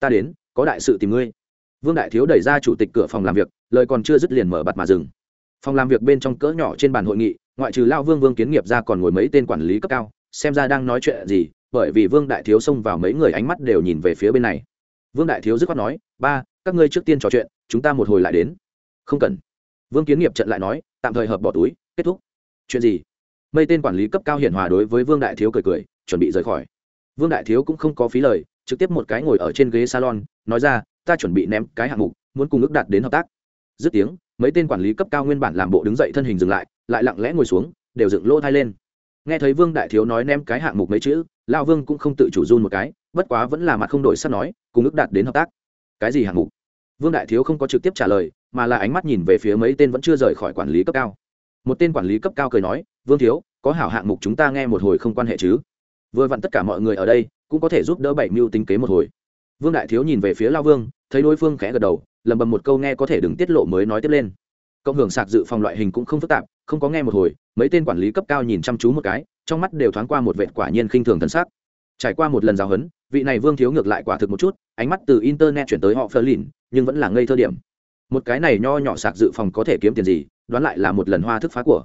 S1: Ta đến, có đại sự tìm ngươi. Vương đại thiếu đẩy ra chủ tịch cửa phòng làm việc lời còn chưa dứt liền mở bặt mà dừng. Phòng làm việc bên trong cỡ nhỏ trên bàn hội nghị, ngoại trừ lao vương vương kiến nghiệp ra còn ngồi mấy tên quản lý cấp cao, xem ra đang nói chuyện gì, bởi vì vương đại thiếu xông vào mấy người ánh mắt đều nhìn về phía bên này. Vương đại thiếu dứt khoát nói, ba, các ngươi trước tiên trò chuyện, chúng ta một hồi lại đến. Không cần. Vương kiến nghiệp trận lại nói, tạm thời hợp bỏ túi, kết thúc. Chuyện gì? Mấy tên quản lý cấp cao hiển hòa đối với vương đại thiếu cười cười, chuẩn bị rời khỏi. Vương đại thiếu cũng không có phí lời, trực tiếp một cái ngồi ở trên ghế salon, nói ra, ta chuẩn bị ném cái hạng mục, muốn cùng ước đạt đến hợp tác dứt tiếng, mấy tên quản lý cấp cao nguyên bản làm bộ đứng dậy thân hình dừng lại lại lặng lẽ ngồi xuống, đều dựng lỗ thai lên. Nghe thấy vương đại thiếu nói ném cái hạng mục mấy chữ, lao vương cũng không tự chủ run một cái, bất quá vẫn là mặt không đổi sắp nói, cùng ước đạt đến hợp tác. Cái gì hạng mục? Vương đại thiếu không có trực tiếp trả lời, mà là ánh mắt nhìn về phía mấy tên vẫn chưa rời khỏi quản lý cấp cao. Một tên quản lý cấp cao cười nói, vương thiếu, có hảo hạng mục chúng ta nghe một hồi không quan hệ chứ? Vừa vặn tất cả mọi người ở đây, cũng có thể giúp đỡ bảy mưu tính kế một hồi. Vương đại thiếu nhìn về phía lao vương, thấy đối phương khẽ gật đầu lầm bầm một câu nghe có thể đừng tiết lộ mới nói tiếp lên. Cộng hưởng sạc dự phòng loại hình cũng không phức tạp, không có nghe một hồi, mấy tên quản lý cấp cao nhìn chăm chú một cái, trong mắt đều thoáng qua một vệt quả nhiên khinh thường thân xác trải qua một lần giáo huấn, vị này vương thiếu ngược lại quả thực một chút, ánh mắt từ internet chuyển tới họ phơ lìn nhưng vẫn là ngây thơ điểm. Một cái này nho nhỏ sạc dự phòng có thể kiếm tiền gì, đoán lại là một lần hoa thức phá của.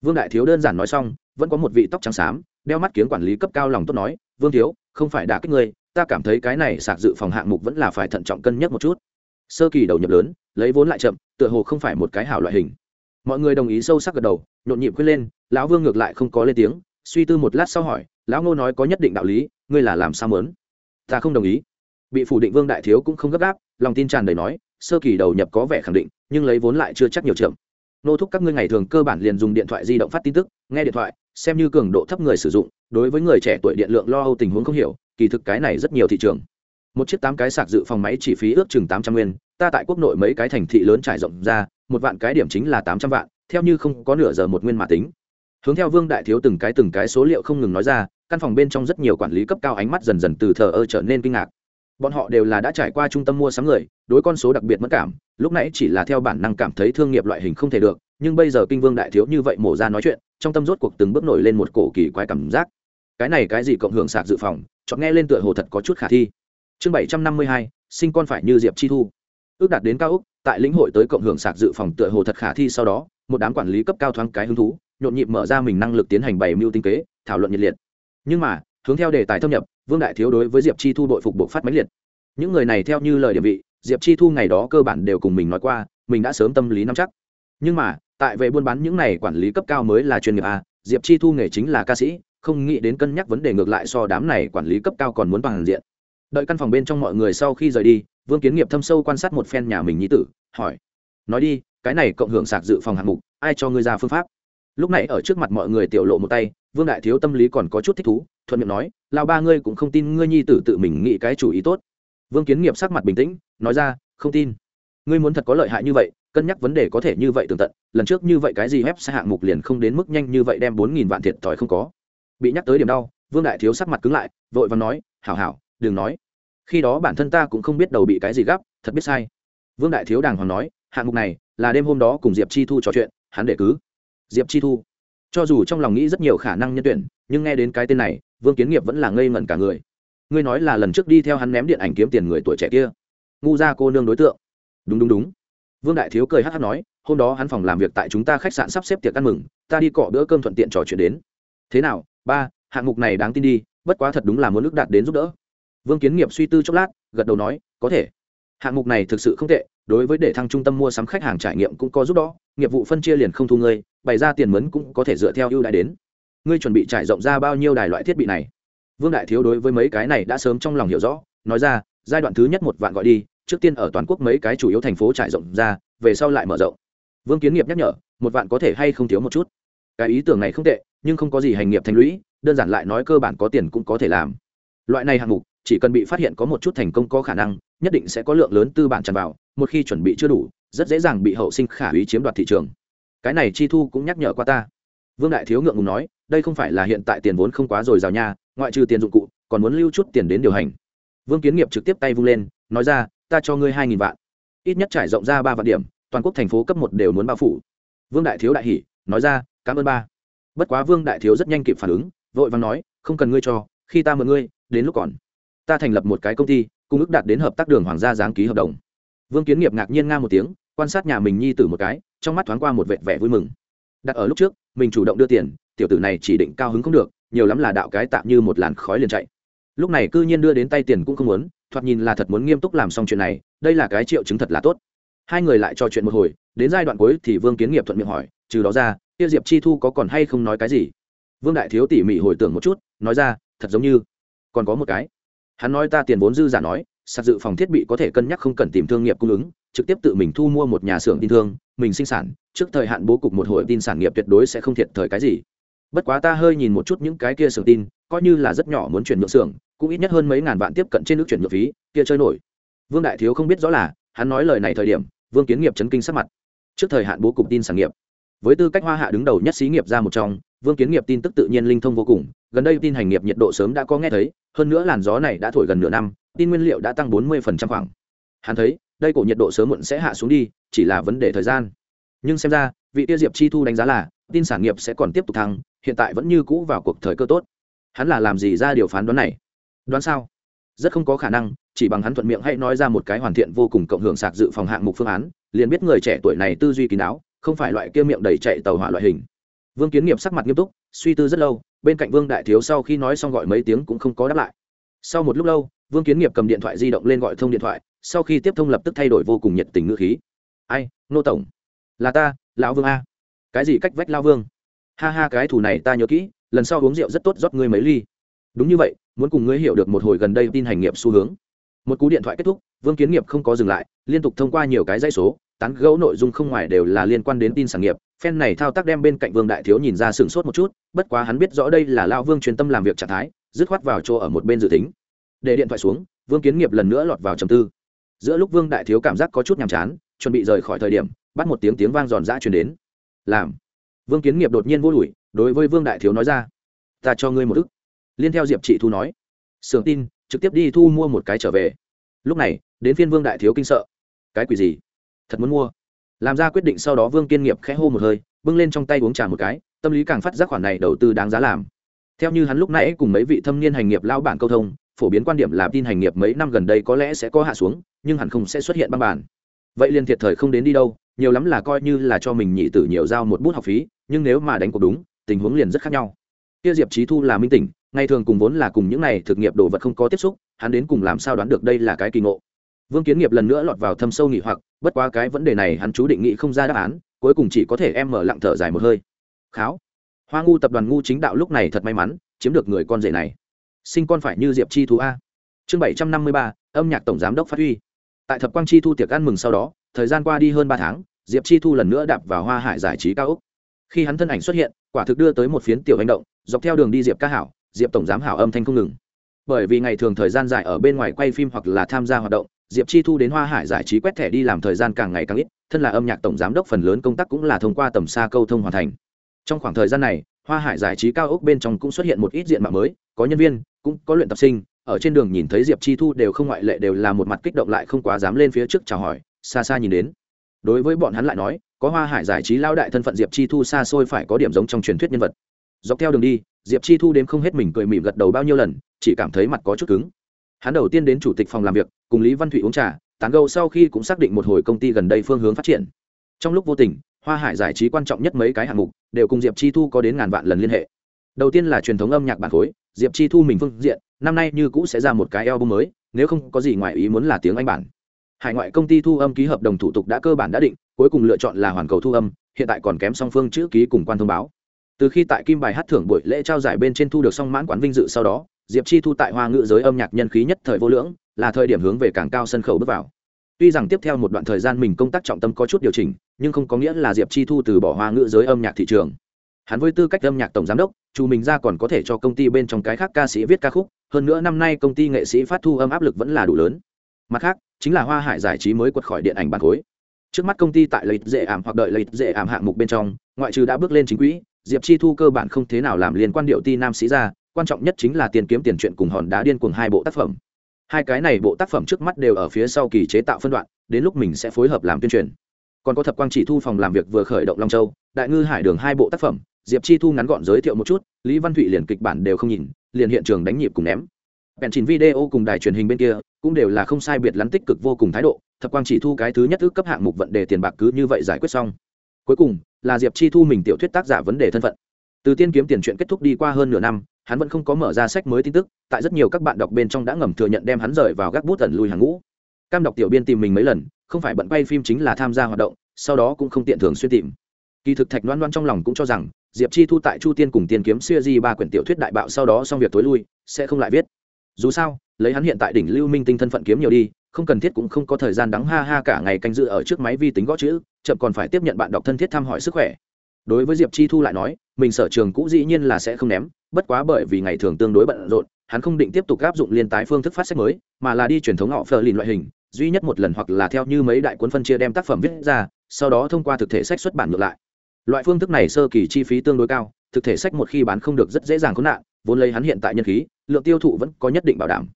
S1: Vương đại thiếu đơn giản nói xong, vẫn có một vị tóc trắng xám, đeo mắt kiếng quản lý cấp cao lòng tốt nói, vương thiếu, không phải đả kích ngươi, ta cảm thấy cái này sạc dự phòng hạng mục vẫn là phải thận trọng cân nhắc một chút sơ kỳ đầu nhập lớn, lấy vốn lại chậm, tựa hồ không phải một cái hảo loại hình. Mọi người đồng ý sâu sắc gật đầu, nhộn nhịp khuyên lên, lão vương ngược lại không có lên tiếng, suy tư một lát sau hỏi, lão ngô nói có nhất định đạo lý, ngươi là làm sao mớn ta không đồng ý. Bị phủ định vương đại thiếu cũng không gấp gáp, lòng tin tràn đầy nói, sơ kỳ đầu nhập có vẻ khẳng định, nhưng lấy vốn lại chưa chắc nhiều chậm. Nô thúc các ngươi ngày thường cơ bản liền dùng điện thoại di động phát tin tức, nghe điện thoại, xem như cường độ thấp người sử dụng, đối với người trẻ tuổi điện lượng lo âu tình huống không hiểu, kỳ thực cái này rất nhiều thị trường một chiếc tám cái sạc dự phòng máy chỉ phí ước chừng tám trăm nguyên, ta tại quốc nội mấy cái thành thị lớn trải rộng ra, một vạn cái điểm chính là tám trăm vạn, theo như không có nửa giờ một nguyên mà tính. Hướng theo vương đại thiếu từng cái từng cái số liệu không ngừng nói ra, căn phòng bên trong rất nhiều quản lý cấp cao ánh mắt dần dần từ thờ ơ trở nên kinh ngạc. Bọn họ đều là đã trải qua trung tâm mua sắm người, đối con số đặc biệt mất cảm, lúc nãy chỉ là theo bản năng cảm thấy thương nghiệp loại hình không thể được, nhưng bây giờ kinh vương đại thiếu như vậy mổ ra nói chuyện, trong tâm rốt cuộc từng bước nổi lên một cổ kỳ quái cảm giác. Cái này cái gì cộng hưởng sạc dự phòng chọn nghe lên tựa hồ thật có chút khả thi chương bảy trăm năm mươi hai, sinh con phải như diệp chi thu. Ước đạt đến cao úc tại lĩnh hội tới cộng hưởng sạc dự phòng tựa hồ thật khả thi sau đó, một đám quản lý cấp cao thoáng cái hứng thú, nhộn nhịp mở ra mình năng lực tiến hành bày mưu tinh kế, thảo luận nhiệt liệt. Nhưng mà, hướng theo đề tài thâm nhập, vương đại thiếu đối với diệp chi thu đội phục buộc phát máy liệt. Những người này theo như lời địa vị, diệp chi thu ngày đó cơ bản đều cùng mình nói qua, mình đã sớm tâm lý nắm chắc. Nhưng mà, tại về buôn bán những này quản lý cấp cao mới là chuyên nghiệp a diệp chi thu nghề chính là ca sĩ, không nghĩ đến cân nhắc vấn đề ngược lại so đám này quản lý cấp cao còn muốn bằng diện đợi căn phòng bên trong mọi người sau khi rời đi, vương kiến nghiệp thâm sâu quan sát một phen nhà mình nhí tử, hỏi, nói đi, cái này cộng hưởng sạc dự phòng hạng mục, ai cho ngươi ra phương pháp? Lúc này ở trước mặt mọi người tiểu lộ một tay, vương đại thiếu tâm lý còn có chút thích thú, thuận miệng nói lao ba ngươi cũng không tin ngươi nhi tử tự mình nghĩ cái chủ ý tốt. Vương kiến nghiệp sắc mặt bình tĩnh, nói ra, không tin. Ngươi muốn thật có lợi hại như vậy, cân nhắc vấn đề có thể như vậy tường tận, lần trước như vậy cái gì ép sẽ hạng mục liền không đến mức nhanh như vậy đem bốn nghìn vạn thiệt thòi không có. Bị nhắc tới điểm đau, vương đại thiếu sắc mặt cứng lại, vội và nói, hảo hảo đừng nói. Khi đó bản thân ta cũng không biết đầu bị cái gì gấp thật biết sai. Vương đại thiếu đàng hoàng nói, hạng mục này là đêm hôm đó cùng diệp chi thu trò chuyện, hắn để cứ. Diệp chi thu. Cho dù trong lòng nghĩ rất nhiều khả năng nhân tuyển, nhưng nghe đến cái tên này, vương kiến nghiệp vẫn là ngây ngẩn cả người. Ngươi nói là lần trước đi theo hắn ném điện ảnh kiếm tiền người tuổi trẻ kia. Ngu ra cô nương đối tượng. Đúng đúng đúng. Vương đại thiếu cười hát hát nói, hôm đó hắn phòng làm việc tại chúng ta khách sạn sắp xếp tiệc ăn mừng, ta đi cọ bữa cơm thuận tiện trò chuyện đến. Thế nào, ba, hạng mục này đáng tin đi, bất quá thật đúng là muốn nước đạt đến giúp đỡ vương kiến nghiệp suy tư chốc lát, gật đầu nói, có thể. Hạng mục này thực sự không tệ, đối với để thăng trung tâm mua sắm khách hàng trải nghiệm cũng có giúp đó. nghiệp vụ phân chia liền không thu ngươi, bày ra tiền mấn cũng có thể dựa theo ưu đãi đến. Ngươi chuẩn bị trải rộng ra bao nhiêu đài loại thiết bị này? Vương đại thiếu đối với mấy cái này đã sớm trong lòng hiểu rõ, nói ra, giai đoạn thứ nhất một vạn gọi đi, trước tiên ở toàn quốc mấy cái chủ yếu thành phố trải rộng ra, về sau lại mở rộng. Vương kiến nghiệp nhắc nhở, một vạn có thể hay không thiếu một chút? Cái ý tưởng này không tệ, nhưng không có gì hành nghiệp thành lũy, đơn giản lại nói cơ bản có tiền cũng có thể làm. Loại này hạng mục chỉ cần bị phát hiện có một chút thành công có khả năng, nhất định sẽ có lượng lớn tư bản tràn vào, một khi chuẩn bị chưa đủ, rất dễ dàng bị hậu sinh khả ý chiếm đoạt thị trường. Cái này chi thu cũng nhắc nhở qua ta. Vương đại thiếu ngượng ngùng nói, đây không phải là hiện tại tiền vốn không quá rồi rào nha, ngoại trừ tiền dụng cụ, còn muốn lưu chút tiền đến điều hành. Vương kiến nghiệp trực tiếp tay vung lên, nói ra, ta cho ngươi hai nghìn vạn. Ít nhất trải rộng ra ba vạn điểm, toàn quốc thành phố cấp một đều muốn bao phủ. Vương đại thiếu đại hỷ nói ra, cảm ơn ba. Bất quá vương đại thiếu rất nhanh kịp phản ứng, vội vàng nói, không cần ngươi cho, khi ta mượn ngươi, đến lúc còn ta thành lập một cái công ty cung ước đạt đến hợp tác đường hoàng gia giáng ký hợp đồng. Vương kiến nghiệp ngạc nhiên nga một tiếng, quan sát nhà mình nhi tử một cái, trong mắt thoáng qua một vệt vẻ vui mừng. Đặt ở lúc trước, mình chủ động đưa tiền, tiểu tử này chỉ định cao hứng không được, nhiều lắm là đạo cái tạm như một làn khói liền chạy. Lúc này cư nhiên đưa đến tay tiền cũng không muốn, thoạt nhìn là thật muốn nghiêm túc làm xong chuyện này, đây là cái triệu chứng thật là tốt. Hai người lại trò chuyện một hồi, đến giai đoạn cuối thì vương kiến nghiệp thuận miệng hỏi, trừ đó ra tiêu diệp chi thu có còn hay không nói cái gì? Vương đại thiếu tỉ mỉ hồi tưởng một chút, nói ra, thật giống như, còn có một cái hắn nói ta tiền vốn dư giả nói, sạc dự phòng thiết bị có thể cân nhắc không cần tìm thương nghiệp cung ứng, trực tiếp tự mình thu mua một nhà xưởng tin thương, mình sinh sản, trước thời hạn bố cục một hội tin sản nghiệp tuyệt đối sẽ không thiệt thời cái gì. Bất quá ta hơi nhìn một chút những cái kia xưởng tin, coi như là rất nhỏ muốn chuyển nhượng xưởng, cũng ít nhất hơn mấy ngàn vạn tiếp cận trên nước chuyển nhượng phí, kia chơi nổi. Vương đại thiếu không biết rõ là, hắn nói lời này thời điểm, vương kiến nghiệp chấn kinh sắc mặt. Trước thời hạn bố cục tin sản nghiệp. Với tư cách hoa hạ đứng đầu nhất xí nghiệp ra một trong vương kiến nghiệp tin tức tự nhiên linh thông vô cùng, gần đây tin hành nghiệp nhiệt độ sớm đã có nghe thấy, hơn nữa làn gió này đã thổi gần nửa năm, tin nguyên liệu đã tăng bốn mươi khoảng. Hắn thấy, đây cổ nhiệt độ sớm muộn sẽ hạ xuống đi, chỉ là vấn đề thời gian. Nhưng xem ra, vị tiêu diệp chi thu đánh giá là, tin sản nghiệp sẽ còn tiếp tục thăng, hiện tại vẫn như cũ vào cuộc thời cơ tốt. Hắn là làm gì ra điều phán đoán này? Đoán sao? Rất không có khả năng, chỉ bằng hắn thuận miệng hay nói ra một cái hoàn thiện vô cùng cộng hưởng sạc dự phòng hạng mục phương án, liền biết người trẻ tuổi này tư duy kín đáo, không phải loại kia miệng đầy chạy tàu hỏa loại hình vương kiến nghiệp sắc mặt nghiêm túc, suy tư rất lâu, bên cạnh vương đại thiếu sau khi nói xong gọi mấy tiếng cũng không có đáp lại. Sau một lúc lâu, vương kiến nghiệp cầm điện thoại di động lên gọi thông điện thoại, sau khi tiếp thông lập tức thay đổi vô cùng nhiệt tình ngữ khí. Ai, nô tổng? Là ta, lão vương a. Cái gì cách vách lao vương? Ha ha, cái thủ này ta nhớ kỹ, lần sau uống rượu rất tốt rót ngươi mấy ly. Đúng như vậy, muốn cùng ngươi hiểu được một hồi gần đây tin hành nghiệp xu hướng. Một cú điện thoại kết thúc, vương kiến nghiệp không có dừng lại, liên tục thông qua nhiều cái dãy số tán gẫu nội dung không ngoài đều là liên quan đến tin sản nghiệp. Phen này thao tác đem bên cạnh vương đại thiếu nhìn ra sửng sốt một chút, bất quá hắn biết rõ đây là lao vương chuyên tâm làm việc trạng thái, dứt khoát vào chỗ ở một bên dự tính. Để điện thoại xuống, vương kiến nghiệp lần nữa lọt vào trầm tư. Giữa lúc vương đại thiếu cảm giác có chút nhàm chán, chuẩn bị rời khỏi thời điểm, bắt một tiếng tiếng vang giòn giã truyền đến. Làm. Vương kiến nghiệp đột nhiên vô lùi đối với vương đại thiếu nói ra, ta cho ngươi một ức. Liên theo diệp chị thu nói, sưởng tin, trực tiếp đi thu mua một cái trở về. Lúc này, đến phiên vương đại thiếu kinh sợ. Cái quỷ gì? Thật muốn mua. Làm ra quyết định sau đó vương kiên nghiệp khẽ hô một hơi, bưng lên trong tay uống trà một cái, tâm lý càng phát giác khoản này đầu tư đáng giá làm. Theo như hắn lúc nãy cùng mấy vị thâm niên hành nghiệp lao bản câu thông, phổ biến quan điểm là tin hành nghiệp mấy năm gần đây có lẽ sẽ có hạ xuống, nhưng hẳn không sẽ xuất hiện băng bản. Vậy liền thiệt thời không đến đi đâu, nhiều lắm là coi như là cho mình nhị tử nhiều giao một bút học phí, nhưng nếu mà đánh cuộc đúng, tình huống liền rất khác nhau. Kia diệp trí thu là minh tỉnh, ngày thường cùng vốn là cùng những này thực nghiệp đồ vật không có tiếp xúc, hắn đến cùng làm sao đoán được đây là cái kỳ ngộ vương kiến nghiệp lần nữa lọt vào thâm sâu nghỉ hoặc, bất quá cái vấn đề này hắn chú định nghĩ không ra đáp án, cuối cùng chỉ có thể em mở lặng thở dài một hơi. Kháo. Hoa ngu tập đoàn ngu chính đạo lúc này thật may mắn, chiếm được người con rể này. Sinh con phải như diệp chi thú a. Chương bảy trăm năm mươi ba, âm nhạc tổng giám đốc phát huy. Tại thập quang chi thu tiệc ăn mừng sau đó, thời gian qua đi hơn ba tháng, diệp chi thu lần nữa đạp vào hoa hải giải trí cao úc khi hắn thân ảnh xuất hiện, quả thực đưa tới một phiến tiểu hành động, dọc theo đường đi diệp ca hảo, diệp tổng giám hảo âm thanh không ngừng. Bởi vì ngày thường thời gian dài ở bên ngoài quay phim hoặc là tham gia hoạt động diệp chi thu đến hoa hải giải trí quét thẻ đi làm thời gian càng ngày càng ít, thân là âm nhạc tổng giám đốc phần lớn công tác cũng là thông qua tầm xa câu thông hoàn thành. Trong khoảng thời gian này, hoa hải giải trí cao ốc bên trong cũng xuất hiện một ít diện mạo mới, có nhân viên, cũng có luyện tập sinh, ở trên đường nhìn thấy diệp chi thu đều không ngoại lệ đều là một mặt kích động lại không quá dám lên phía trước chào hỏi, xa xa nhìn đến. Đối với bọn hắn lại nói, có hoa hải giải trí lao đại thân phận diệp chi thu xa xôi phải có điểm giống trong truyền thuyết nhân vật. Dọc theo đường đi, diệp chi thu đếm không hết mình cười mỉm gật đầu bao nhiêu lần, chỉ cảm thấy mặt có chút cứng hắn đầu tiên đến chủ tịch phòng làm việc, cùng lý văn thụy uống trà, tán gâu sau khi cũng xác định một hồi công ty gần đây phương hướng phát triển. Trong lúc vô tình, hoa hải giải trí quan trọng nhất mấy cái hạng mục, đều cùng diệp chi thu có đến ngàn vạn lần liên hệ. Đầu tiên là truyền thống âm nhạc bản khối diệp chi thu mình phương diện, năm nay như cũ sẽ ra một cái album mới, nếu không có gì ngoài ý muốn là tiếng anh bản. Hải ngoại công ty thu âm ký hợp đồng thủ tục đã cơ bản đã định, cuối cùng lựa chọn là hoàn cầu thu âm, hiện tại còn kém song phương chữ ký cùng quan thông báo. Từ khi tại kim bài hát thưởng buổi lễ trao giải bên trên thu được song mãn quán vinh dự sau đó diệp chi thu tại hoa ngữ giới âm nhạc nhân khí nhất thời vô lưỡng, là thời điểm hướng về càng cao sân khấu bước vào. Tuy rằng tiếp theo một đoạn thời gian mình công tác trọng tâm có chút điều chỉnh, nhưng không có nghĩa là diệp chi thu từ bỏ hoa ngữ giới âm nhạc thị trường. Hắn với tư cách âm nhạc tổng giám đốc chủ mình ra còn có thể cho công ty bên trong cái khác ca sĩ viết ca khúc, hơn nữa năm nay công ty nghệ sĩ phát thu âm áp lực vẫn là đủ lớn. Mặt khác, chính là hoa hải giải trí mới quật khỏi điện ảnh bản khối. Trước mắt công ty tại lợi dễ ảm hoặc đợi lợi dễ ảm hạng mục bên trong, ngoại trừ đã bước lên chính quỹ, diệp chi thu cơ bản không thế nào làm liên quan điệu ti nam sĩ ra quan trọng nhất chính là tiền kiếm tiền chuyện cùng hòn đá điên cuồng hai bộ tác phẩm. Hai cái này bộ tác phẩm trước mắt đều ở phía sau kỳ chế tạo phân đoạn, đến lúc mình sẽ phối hợp làm tuyên truyền. Còn có thập quang chỉ thu phòng làm việc vừa khởi động long châu, đại ngư hải đường hai bộ tác phẩm, diệp chi thu ngắn gọn giới thiệu một chút, lý văn thụy liền kịch bản đều không nhìn, liền hiện trường đánh nhịp cùng ném. Bèn chỉnh video cùng đài truyền hình bên kia, cũng đều là không sai biệt lắn tích cực vô cùng thái độ, thập quang chỉ thu cái thứ nhất ước cấp hạng mục vận đề tiền bạc cứ như vậy giải quyết xong. Cuối cùng, là diệp chi thu mình tiểu thuyết tác giả vấn đề thân phận. Từ tiên kiếm tiền chuyện kết thúc đi qua hơn nửa năm hắn vẫn không có mở ra sách mới tin tức, tại rất nhiều các bạn đọc bên trong đã ngầm thừa nhận đem hắn rời vào gác bút tẩn lui hàng ngũ. Cam đọc tiểu biên tìm mình mấy lần, không phải bận quay phim chính là tham gia hoạt động, sau đó cũng không tiện thường xuyên tìm. Kỳ thực thạch loan loan trong lòng cũng cho rằng, diệp chi thu tại chu tiên cùng tiên kiếm siêu di ba quyển tiểu thuyết đại bạo sau đó xong việc tối lui, sẽ không lại viết. Dù sao, lấy hắn hiện tại đỉnh lưu minh tinh thân phận kiếm nhiều đi, không cần thiết cũng không có thời gian đắng ha ha cả ngày canh dự ở trước máy vi tính gõ chữ, chậm còn phải tiếp nhận bạn đọc thân thiết thăm hỏi sức khỏe. Đối với diệp chi thu lại nói, mình sở trường cũ dĩ nhiên là sẽ không ném bất quá bởi vì ngày thường tương đối bận rộn, hắn không định tiếp tục áp dụng liên tái phương thức phát sách mới, mà là đi truyền thống họ phờ lìn loại hình, duy nhất một lần hoặc là theo như mấy đại cuốn phân chia đem tác phẩm viết ra, sau đó thông qua thực thể sách xuất bản ngược lại. Loại phương thức này sơ kỳ chi phí tương đối cao, thực thể sách một khi bán không được rất dễ dàng có nạn, vốn lấy hắn hiện tại nhân khí, lượng tiêu thụ vẫn có nhất định bảo đảm.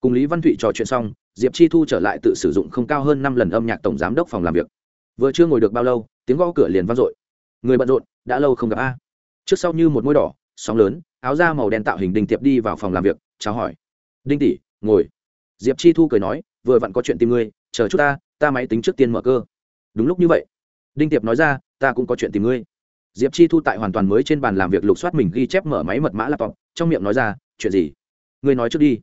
S1: Cùng lý văn thụy trò chuyện xong, diệp chi thu trở lại tự sử dụng không cao hơn năm lần âm nhạc tổng giám đốc phòng làm việc. Vừa chưa ngồi được bao lâu, tiếng gõ cửa liền vang dội. Người bận rộn, đã lâu không gặp a. Trước sau như một môi đỏ sóng lớn, áo da màu đen tạo hình đinh tiệp đi vào phòng làm việc, chào hỏi. Đinh tỷ, ngồi. Diệp chi thu cười nói, vừa vặn có chuyện tìm ngươi, chờ chút ta ta máy tính trước tiên mở cơ. Đúng lúc như vậy. Đinh tiệp nói ra, ta cũng có chuyện tìm ngươi. Diệp chi thu tại hoàn toàn mới trên bàn làm việc lục soát mình ghi chép mở máy mật mã laptop, trong miệng nói ra, chuyện gì? Ngươi nói trước đi.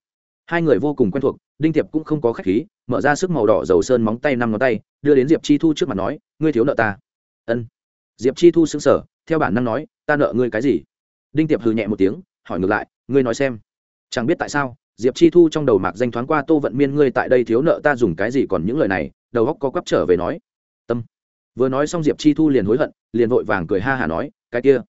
S1: Hai người vô cùng quen thuộc, đinh tiệp cũng không có khách khí, mở ra sức màu đỏ dầu sơn móng tay năm ngón tay, đưa đến diệp chi thu trước mặt nói, ngươi thiếu nợ ta. Ân. Diệp chi thu xứng sở theo bản năng nói, ta nợ ngươi cái gì? Đinh tiệp hừ nhẹ một tiếng, hỏi ngược lại, ngươi nói xem, chẳng biết tại sao, diệp chi thu trong đầu mạc danh thoáng qua tô vận miên ngươi tại đây thiếu nợ ta dùng cái gì còn những lời này, đầu góc có quắp trở về nói. Tâm. Vừa nói xong diệp chi thu liền hối hận, liền vội vàng cười ha hả nói, cái kia,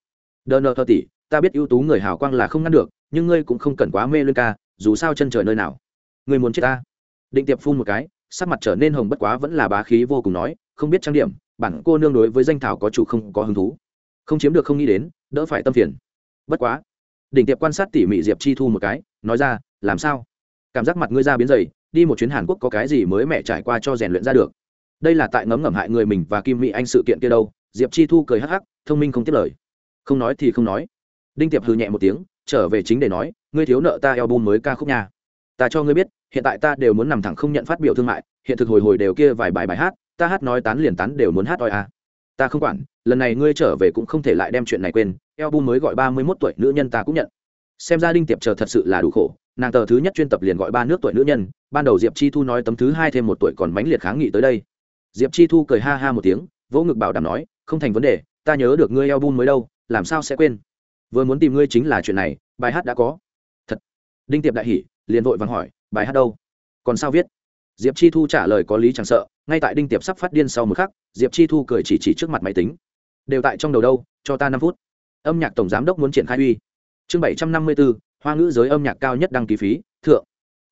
S1: đờ nợ thơ tỷ, ta biết ưu tú người hào quang là không ngăn được, nhưng ngươi cũng không cần quá mê lương ca, dù sao chân trời nơi nào, ngươi muốn chết ta. Định tiệp phun một cái, sắc mặt trở nên hồng bất quá vẫn là bá khí vô cùng nói, không biết trang điểm, bản cô nương đối với danh thảo có chủ không có hứng thú. Không chiếm được không nghĩ đến, đỡ phải tâm phiền bất quá. Đỉnh tiệp quan sát tỉ mỉ diệp chi thu một cái, nói ra, làm sao? Cảm giác mặt ngươi ra biến dày, đi một chuyến hàn quốc có cái gì mới mẹ trải qua cho rèn luyện ra được? Đây là tại ngấm ngẩm hại người mình và kim mỹ anh sự kiện kia đâu. Diệp chi thu cười hắc hắc, thông minh không tiếp lời. Không nói thì không nói. Đinh tiệp hừ nhẹ một tiếng, trở về chính để nói, ngươi thiếu nợ ta album mới ca khúc nhà ta cho ngươi biết, hiện tại ta đều muốn nằm thẳng không nhận phát biểu thương mại, hiện thực hồi hồi đều kia vài bài bài hát, ta hát nói tán liền tán đều muốn hát oi à. ta không quản, lần này ngươi trở về cũng không thể lại đem chuyện này quên album mới gọi ba mươi mốt tuổi, nữ nhân ta cũng nhận. Xem ra đinh tiệp chờ thật sự là đủ khổ. Nàng tờ thứ nhất chuyên tập liền gọi ba nước tuổi nữ nhân. Ban đầu diệp chi thu nói tấm thứ hai thêm một tuổi còn mãnh liệt kháng nghị tới đây. Diệp chi thu cười ha ha một tiếng, vỗ ngực bảo đảm nói, không thành vấn đề, ta nhớ được ngươi Bun mới đâu, làm sao sẽ quên? Vừa muốn tìm ngươi chính là chuyện này, bài hát đã có. Thật. Đinh tiệp đại hỉ, liền vội vàng hỏi, bài hát đâu? Còn sao viết? Diệp chi thu trả lời có lý chẳng sợ, ngay tại đinh tiệp sắp phát điên sau một khắc, diệp chi thu cười chỉ chỉ trước mặt máy tính. Đều tại trong đầu đâu, cho ta năm phút âm nhạc tổng giám đốc muốn triển khai uy. Chương bảy trăm năm mươi bốn hoa ngữ giới âm nhạc cao nhất đăng ký phí, thượng.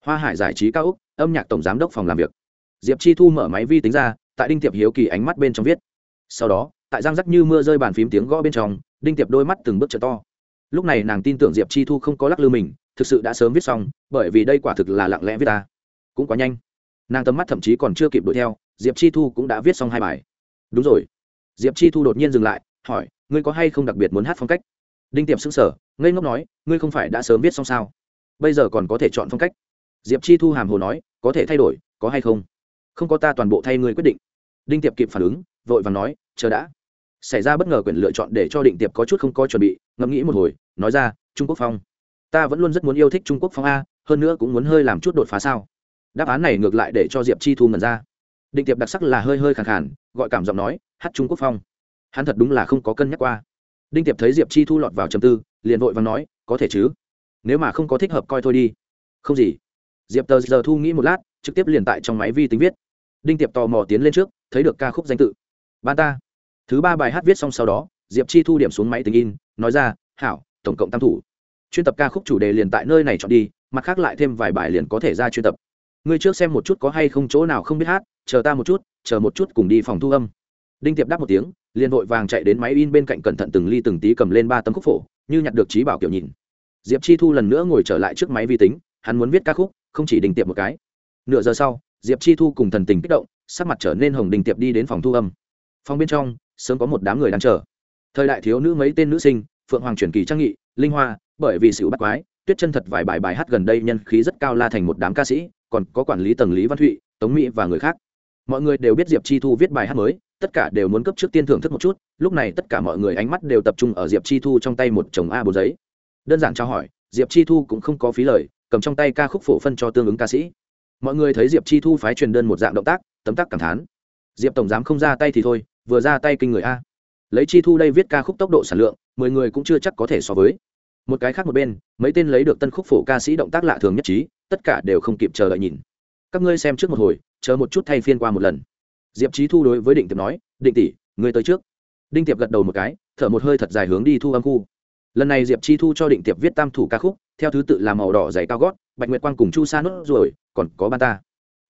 S1: Hoa hải giải trí cao úc, âm nhạc tổng giám đốc phòng làm việc. Diệp chi thu mở máy vi tính ra, tại đinh tiệp hiếu kỳ ánh mắt bên trong viết. Sau đó, tại giang rắc như mưa rơi bàn phím tiếng gõ bên trong, đinh tiệp đôi mắt từng bước trở to. Lúc này nàng tin tưởng diệp chi thu không có lắc lư mình, thực sự đã sớm viết xong, bởi vì đây quả thực là lặng lẽ viết ta. Cũng quá nhanh. Nàng tầm mắt thậm chí còn chưa kịp đuổi theo, diệp chi thu cũng đã viết xong hai bài. Đúng rồi. Diệp chi thu đột nhiên dừng lại, hỏi ngươi có hay không đặc biệt muốn hát phong cách? Đinh tiệm xứng sở ngây ngốc nói, ngươi không phải đã sớm viết xong sao? Bây giờ còn có thể chọn phong cách? Diệp chi thu hàm hồ nói, có thể thay đổi, có hay không? Không có ta toàn bộ thay ngươi quyết định. Đinh tiệp kịp phản ứng, vội và nói, chờ đã. Xảy ra bất ngờ quyền lựa chọn để cho định tiệp có chút không có chuẩn bị, ngẫm nghĩ một hồi, nói ra, trung quốc phong. Ta vẫn luôn rất muốn yêu thích trung quốc phong a, hơn nữa cũng muốn hơi làm chút đột phá sao? Đáp án này ngược lại để cho diệp chi thu ngần ra. Định tiệp đặc sắc là hơi hơi khàn khàn, gọi cảm giọng nói, hát trung quốc phong hắn thật đúng là không có cân nhắc qua. Đinh tiệp thấy diệp chi thu lọt vào chầm tư, liền vội và nói, có thể chứ? Nếu mà không có thích hợp coi thôi đi. Không gì. Diệp tờ giờ thu nghĩ một lát, trực tiếp liền tại trong máy vi tính viết. Đinh tiệp tò mò tiến lên trước, thấy được ca khúc danh tự. Ban ta. Thứ ba bài hát viết xong sau đó, diệp chi thu điểm xuống máy tính in, nói ra, hảo, tổng cộng tam thủ. Chuyên tập ca khúc chủ đề liền tại nơi này chọn đi, mặt khác lại thêm vài bài liền có thể ra chuyên tập. Ngươi trước xem một chút có hay không chỗ nào không biết hát, chờ ta một chút, chờ một chút cùng đi phòng thu âm đinh tiệp đáp một tiếng, liền vội vàng chạy đến máy in bên cạnh cẩn thận từng ly từng tí cầm lên ba tấm khúc phổ, như nhặt được trí bảo kiểu nhìn. Diệp chi thu lần nữa ngồi trở lại trước máy vi tính, hắn muốn viết ca khúc, không chỉ đinh tiệp một cái. Nửa giờ sau, diệp chi thu cùng thần tình kích động, sắc mặt trở nên hồng đinh tiệp đi đến phòng thu âm. Phòng bên trong, sớm có một đám người đang chờ. Thời đại thiếu nữ mấy tên nữ sinh, phượng hoàng truyền kỳ trang nghị, linh hoa, bởi vì sự bắt quái, tuyết chân thật vài bài bài hát gần đây nhân khí rất cao la thành một đám ca sĩ, còn có quản lý tầng lý văn thụy, tống mỹ và người khác. Mọi người đều biết diệp chi thu viết bài hát mới tất cả đều muốn cấp trước tiên thưởng thức một chút, lúc này tất cả mọi người ánh mắt đều tập trung ở diệp chi thu trong tay một chồng a bốn giấy. Đơn giản trao hỏi, diệp chi thu cũng không có phí lời, cầm trong tay ca khúc phổ phân cho tương ứng ca sĩ. Mọi người thấy diệp chi thu phái truyền đơn một dạng động tác, tấm tắc cảm thán. Diệp tổng giám không ra tay thì thôi, vừa ra tay kinh người a. Lấy chi thu đây viết ca khúc tốc độ sản lượng, mười người cũng chưa chắc có thể so với. Một cái khác một bên, mấy tên lấy được tân khúc phổ ca sĩ động tác lạ thường nhất trí, tất cả đều không kịp chờ đợi nhìn. Các ngươi xem trước một hồi, chờ một chút thay phiên qua một lần diệp trí thu đối với định tiệp nói, định tỷ, ngươi tới trước. Đinh tiệp gật đầu một cái, thở một hơi thật dài hướng đi thu âm khu. Lần này diệp chi thu cho định tiệp viết tam thủ ca khúc, theo thứ tự là màu đỏ dày cao gót, bạch nguyệt quang cùng chu sa nốt rồi còn có ban ta.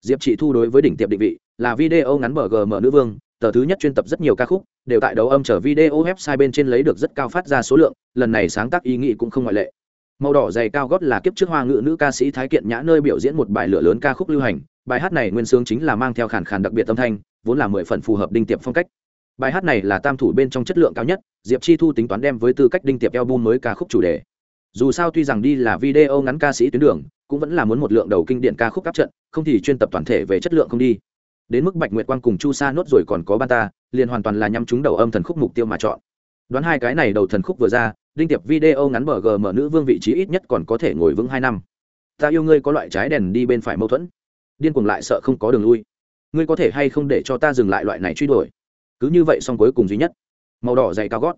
S1: Diệp chị thu đối với đỉnh tiệp định vị là video ngắn mở gm nữ vương, tờ thứ nhất chuyên tập rất nhiều ca khúc, đều tại đấu âm trở video website bên trên lấy được rất cao phát ra số lượng, lần này sáng tác ý nghĩ cũng không ngoại lệ. Màu đỏ dày cao gót là kiếp trước hoa ngữ nữ ca sĩ thái kiện nhã nơi biểu diễn một bài lửa lớn ca khúc lưu hành bài hát này nguyên sướng chính là mang theo khàn khàn đặc biệt âm thanh, vốn là mười phần phù hợp đinh tiệp phong cách. Bài hát này là tam thủ bên trong chất lượng cao nhất, diệp chi thu tính toán đem với tư cách đinh tiệp album mới ca khúc chủ đề. Dù sao tuy rằng đi là video ngắn ca sĩ tuyến đường, cũng vẫn là muốn một lượng đầu kinh điển ca khúc áp trận, không thì chuyên tập toàn thể về chất lượng không đi. Đến mức bạch nguyệt quang cùng chu sa nốt rồi còn có ban ta, liền hoàn toàn là nhắm chúng đầu âm thần khúc mục tiêu mà chọn. Đoán hai cái này đầu thần khúc vừa ra, đinh tiệp video ngắn bờ gm nữ vương vị trí ít nhất còn có thể ngồi vững hai năm. Ta yêu ngươi có loại trái đèn đi bên phải mâu thuẫn điên cuồng lại sợ không có đường lui. Ngươi có thể hay không để cho ta dừng lại loại này truy đuổi? Cứ như vậy xong cuối cùng duy nhất. Màu đỏ dày cao gót.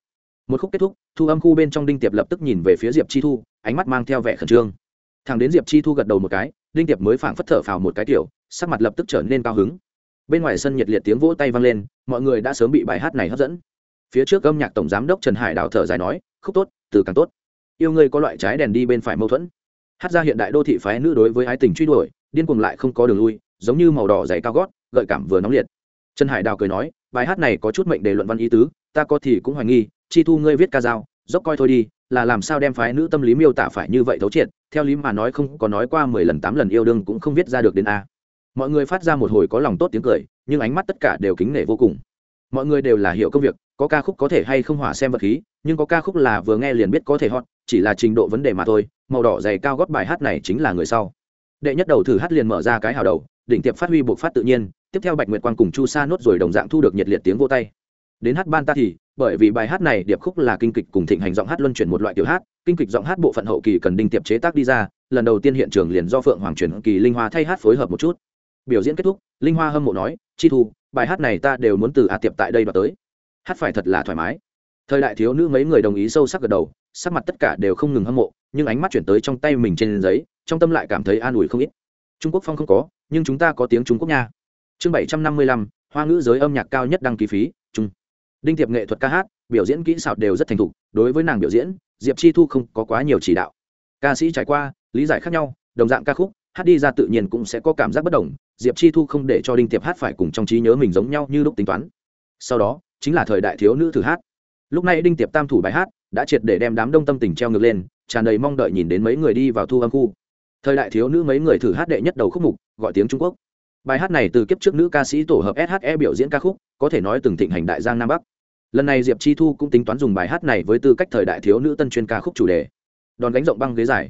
S1: Một khúc kết thúc, thu âm khu bên trong đinh tiệp lập tức nhìn về phía diệp chi thu, ánh mắt mang theo vẻ khẩn trương. Thằng đến diệp chi thu gật đầu một cái, đinh tiệp mới phảng phất thở phào một cái tiểu sắc mặt lập tức trở nên cao hứng. Bên ngoài sân nhiệt liệt tiếng vỗ tay vang lên, mọi người đã sớm bị bài hát này hấp dẫn. Phía trước âm nhạc tổng giám đốc trần hải đào thở dài nói, khúc tốt, từ càng tốt. Yêu ngươi có loại trái đèn đi bên phải mâu thuẫn hát ra hiện đại đô thị phái nữ đối với ái tình truy đuổi, điên cuồng lại không có đường lui, giống như màu đỏ dày cao gót, gợi cảm vừa nóng liệt. Trần hải đào cười nói, bài hát này có chút mệnh đề luận văn ý tứ, ta có thì cũng hoài nghi, chi thu ngươi viết ca dao, dốc coi thôi đi, là làm sao đem phái nữ tâm lý miêu tả phải như vậy thấu triệt, theo lý mà nói không có nói qua mười lần tám lần yêu đương cũng không viết ra được đến a. Mọi người phát ra một hồi có lòng tốt tiếng cười, nhưng ánh mắt tất cả đều kính nể vô cùng. Mọi người đều là hiểu công việc, có ca khúc có thể hay không hỏa xem vật khí, nhưng có ca khúc là vừa nghe liền biết có thể hot, chỉ là trình độ vấn đề mà thôi màu đỏ dày cao gót bài hát này chính là người sau. Đệ nhất đầu thử hát liền mở ra cái hào đầu, đỉnh tiệp phát huy buộc phát tự nhiên, tiếp theo bạch nguyệt quang cùng chu sa nốt rồi đồng dạng thu được nhiệt liệt tiếng vô tay. Đến hát ban ta thì, bởi vì bài hát này điệp khúc là kinh kịch cùng thịnh hành giọng hát luân chuyển một loại tiểu hát, kinh kịch giọng hát bộ phận hậu kỳ cần đinh tiệp chế tác đi ra, lần đầu tiên hiện trường liền do phượng hoàng truyền kỳ linh hoa thay hát phối hợp một chút. Biểu diễn kết thúc, linh hoa hâm mộ nói, chi thu, bài hát này ta đều muốn từ a tiệp tại đây và tới. Hát phải thật là thoải mái. Thời đại thiếu nữ mấy người đồng ý sâu sắc gật đầu, sắc mặt tất cả đều không ngừng hâm mộ nhưng ánh mắt chuyển tới trong tay mình trên giấy, trong tâm lại cảm thấy an ủi không ít. Trung quốc phong không có, nhưng chúng ta có tiếng trung quốc nha. Chương bảy trăm năm mươi lăm, hoa ngữ giới âm nhạc cao nhất đăng ký phí, trung. Đinh tiệp nghệ thuật ca hát, biểu diễn kỹ xảo đều rất thành thục, đối với nàng biểu diễn, diệp chi thu không có quá nhiều chỉ đạo. Ca sĩ trải qua, lý giải khác nhau, đồng dạng ca khúc, hát đi ra tự nhiên cũng sẽ có cảm giác bất đồng, diệp chi thu không để cho đinh tiệp hát phải cùng trong trí nhớ mình giống nhau như lúc tính toán. Sau đó, chính là thời đại thiếu nữ thử hát. Lúc này đinh tiệp tam thủ bài hát, đã triệt để đem đám đông tâm tình treo ngược lên tràn đầy mong đợi nhìn đến mấy người đi vào thu âm khu. Thời đại thiếu nữ mấy người thử hát đệ nhất đầu khúc mục, gọi tiếng trung quốc. Bài hát này từ kiếp trước nữ ca sĩ tổ hợp she biểu diễn ca khúc, có thể nói từng thịnh hành đại giang nam bắc. Lần này diệp chi thu cũng tính toán dùng bài hát này với tư cách thời đại thiếu nữ tân chuyên ca khúc chủ đề. Đòn đánh rộng băng ghế dài.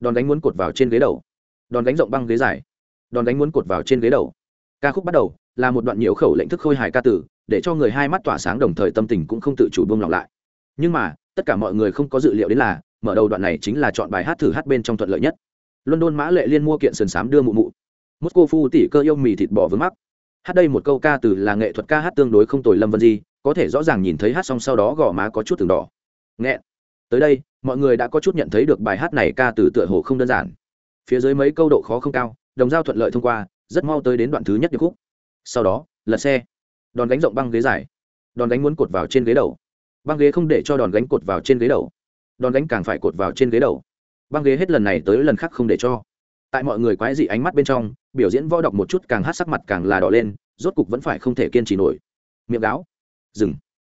S1: Đòn đánh muốn cột vào trên ghế đầu. Đòn đánh rộng băng ghế dài. Đòn đánh muốn cột vào trên ghế đầu. Ca khúc bắt đầu là một đoạn nhiễu khẩu lệnh thức khôi hài ca tử, để cho người hai mắt tỏa sáng đồng thời tâm tình cũng không tự chủ buông lỏng lại. Nhưng mà, tất cả mọi người không có dự liệu đến là mở đầu đoạn này chính là chọn bài hát thử hát bên trong thuận lợi nhất. London mã lệ liên mua kiện sườn xám đưa mụ mụ. Moscow phu tỷ cơ yêu mì thịt bò vướng mắc. Hát đây một câu ca từ là nghệ thuật ca hát tương đối không tồi lâm vân di, có thể rõ ràng nhìn thấy hát xong sau đó gò má có chút từng đỏ. Nghẹn. Tới đây, mọi người đã có chút nhận thấy được bài hát này ca từ tựa hồ không đơn giản. Phía dưới mấy câu độ khó không cao, đồng giao thuận lợi thông qua, rất mau tới đến đoạn thứ nhất điệp khúc. Sau đó, lật xe. Đòn gánh rộng băng ghế dài. Đòn gánh muốn cột vào trên ghế đầu. Băng ghế không để cho đòn gánh cột vào trên ghế đầu đòn gánh càng phải cột vào trên ghế đầu. Băng ghế hết lần này tới lần khác không để cho. Tại mọi người quái dị ánh mắt bên trong, biểu diễn võ đọc một chút càng hát sắc mặt càng là đỏ lên, rốt cục vẫn phải không thể kiên trì nổi. Miệng gáo. Dừng.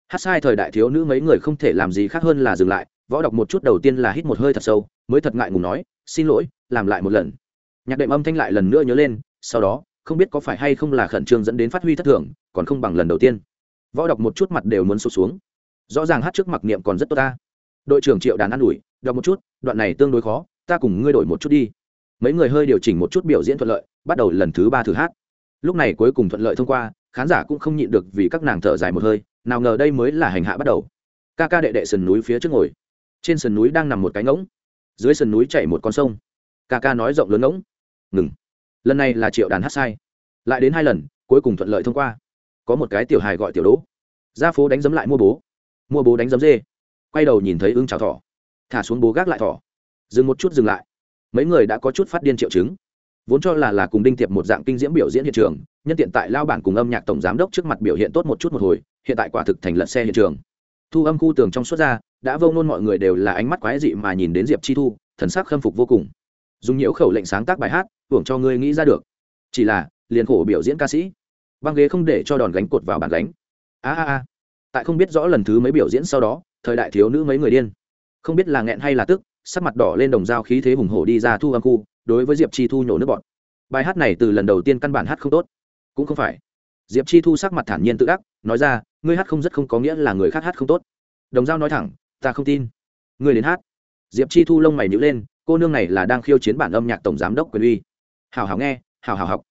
S1: Hát sai thời đại thiếu nữ mấy người không thể làm gì khác hơn là dừng lại, võ đọc một chút đầu tiên là hít một hơi thật sâu, mới thật ngại ngùng nói, xin lỗi, làm lại một lần. Nhạc đệm âm thanh lại lần nữa nhớ lên, sau đó, không biết có phải hay không là khẩn trương dẫn đến phát huy thất thường, còn không bằng lần đầu tiên. Võ đọc một chút mặt đều muốn sụt xuống. Rõ ràng hát trước mặc niệm còn rất tốt ta đội trưởng triệu đàn an ủi, đọc một chút, đoạn này tương đối khó, ta cùng ngươi đổi một chút đi. Mấy người hơi điều chỉnh một chút biểu diễn thuận lợi, bắt đầu lần thứ ba thử hát. Lúc này cuối cùng thuận lợi thông qua, khán giả cũng không nhịn được vì các nàng thở dài một hơi, nào ngờ đây mới là hành hạ bắt đầu. Ca ca đệ đệ sườn núi phía trước ngồi. Trên sườn núi đang nằm một cái ngỗng. Dưới sườn núi chảy một con sông. Ca ca nói rộng lớn ngỗng. Ngừng. Lần này là triệu đàn hát sai. Lại đến hai lần, cuối cùng thuận lợi thông qua. Có một cái tiểu hài gọi tiểu đỗ. Ra phố đánh giấm lại mua bố. Mua bố đánh giấm dê quay đầu nhìn thấy ưng chào thỏ. Thả xuống bố gác lại thỏ. Dừng một chút dừng lại. Mấy người đã có chút phát điên triệu chứng. Vốn cho là là cùng đinh tiệp một dạng kinh diễm biểu diễn hiện trường, nhân tiện tại lao bản cùng âm nhạc tổng giám đốc trước mặt biểu hiện tốt một chút một hồi, hiện tại quả thực thành lật xe hiện trường. Thu âm khu tường trong suốt ra, đã vông nôn mọi người đều là ánh mắt quái dị mà nhìn đến diệp chi thu, thần sắc khâm phục vô cùng. Dùng nhiễu khẩu lệnh sáng tác bài hát, hưởng cho ngươi nghĩ ra được. Chỉ là, liền khổ biểu diễn ca sĩ. Băng ghế không để cho đòn gánh cột vào bàn gánh. A a a. Tại không biết rõ lần thứ mấy biểu diễn sau đó thời đại thiếu nữ mấy người điên. Không biết là nghẹn hay là tức, sắc mặt đỏ lên đồng dao khí thế hùng hổ đi ra thu âm khu, đối với diệp chi thu nhổ nước bọt. Bài hát này từ lần đầu tiên căn bản hát không tốt. Cũng không phải. Diệp chi thu sắc mặt thản nhiên tự đắc, nói ra, ngươi hát không rất không có nghĩa là người khác hát không tốt. Đồng dao nói thẳng, ta không tin. Ngươi đến hát. Diệp chi thu lông mày nhữ lên, cô nương này là đang khiêu chiến bản âm nhạc tổng giám đốc quyền uy. Hào hào nghe hào hào học.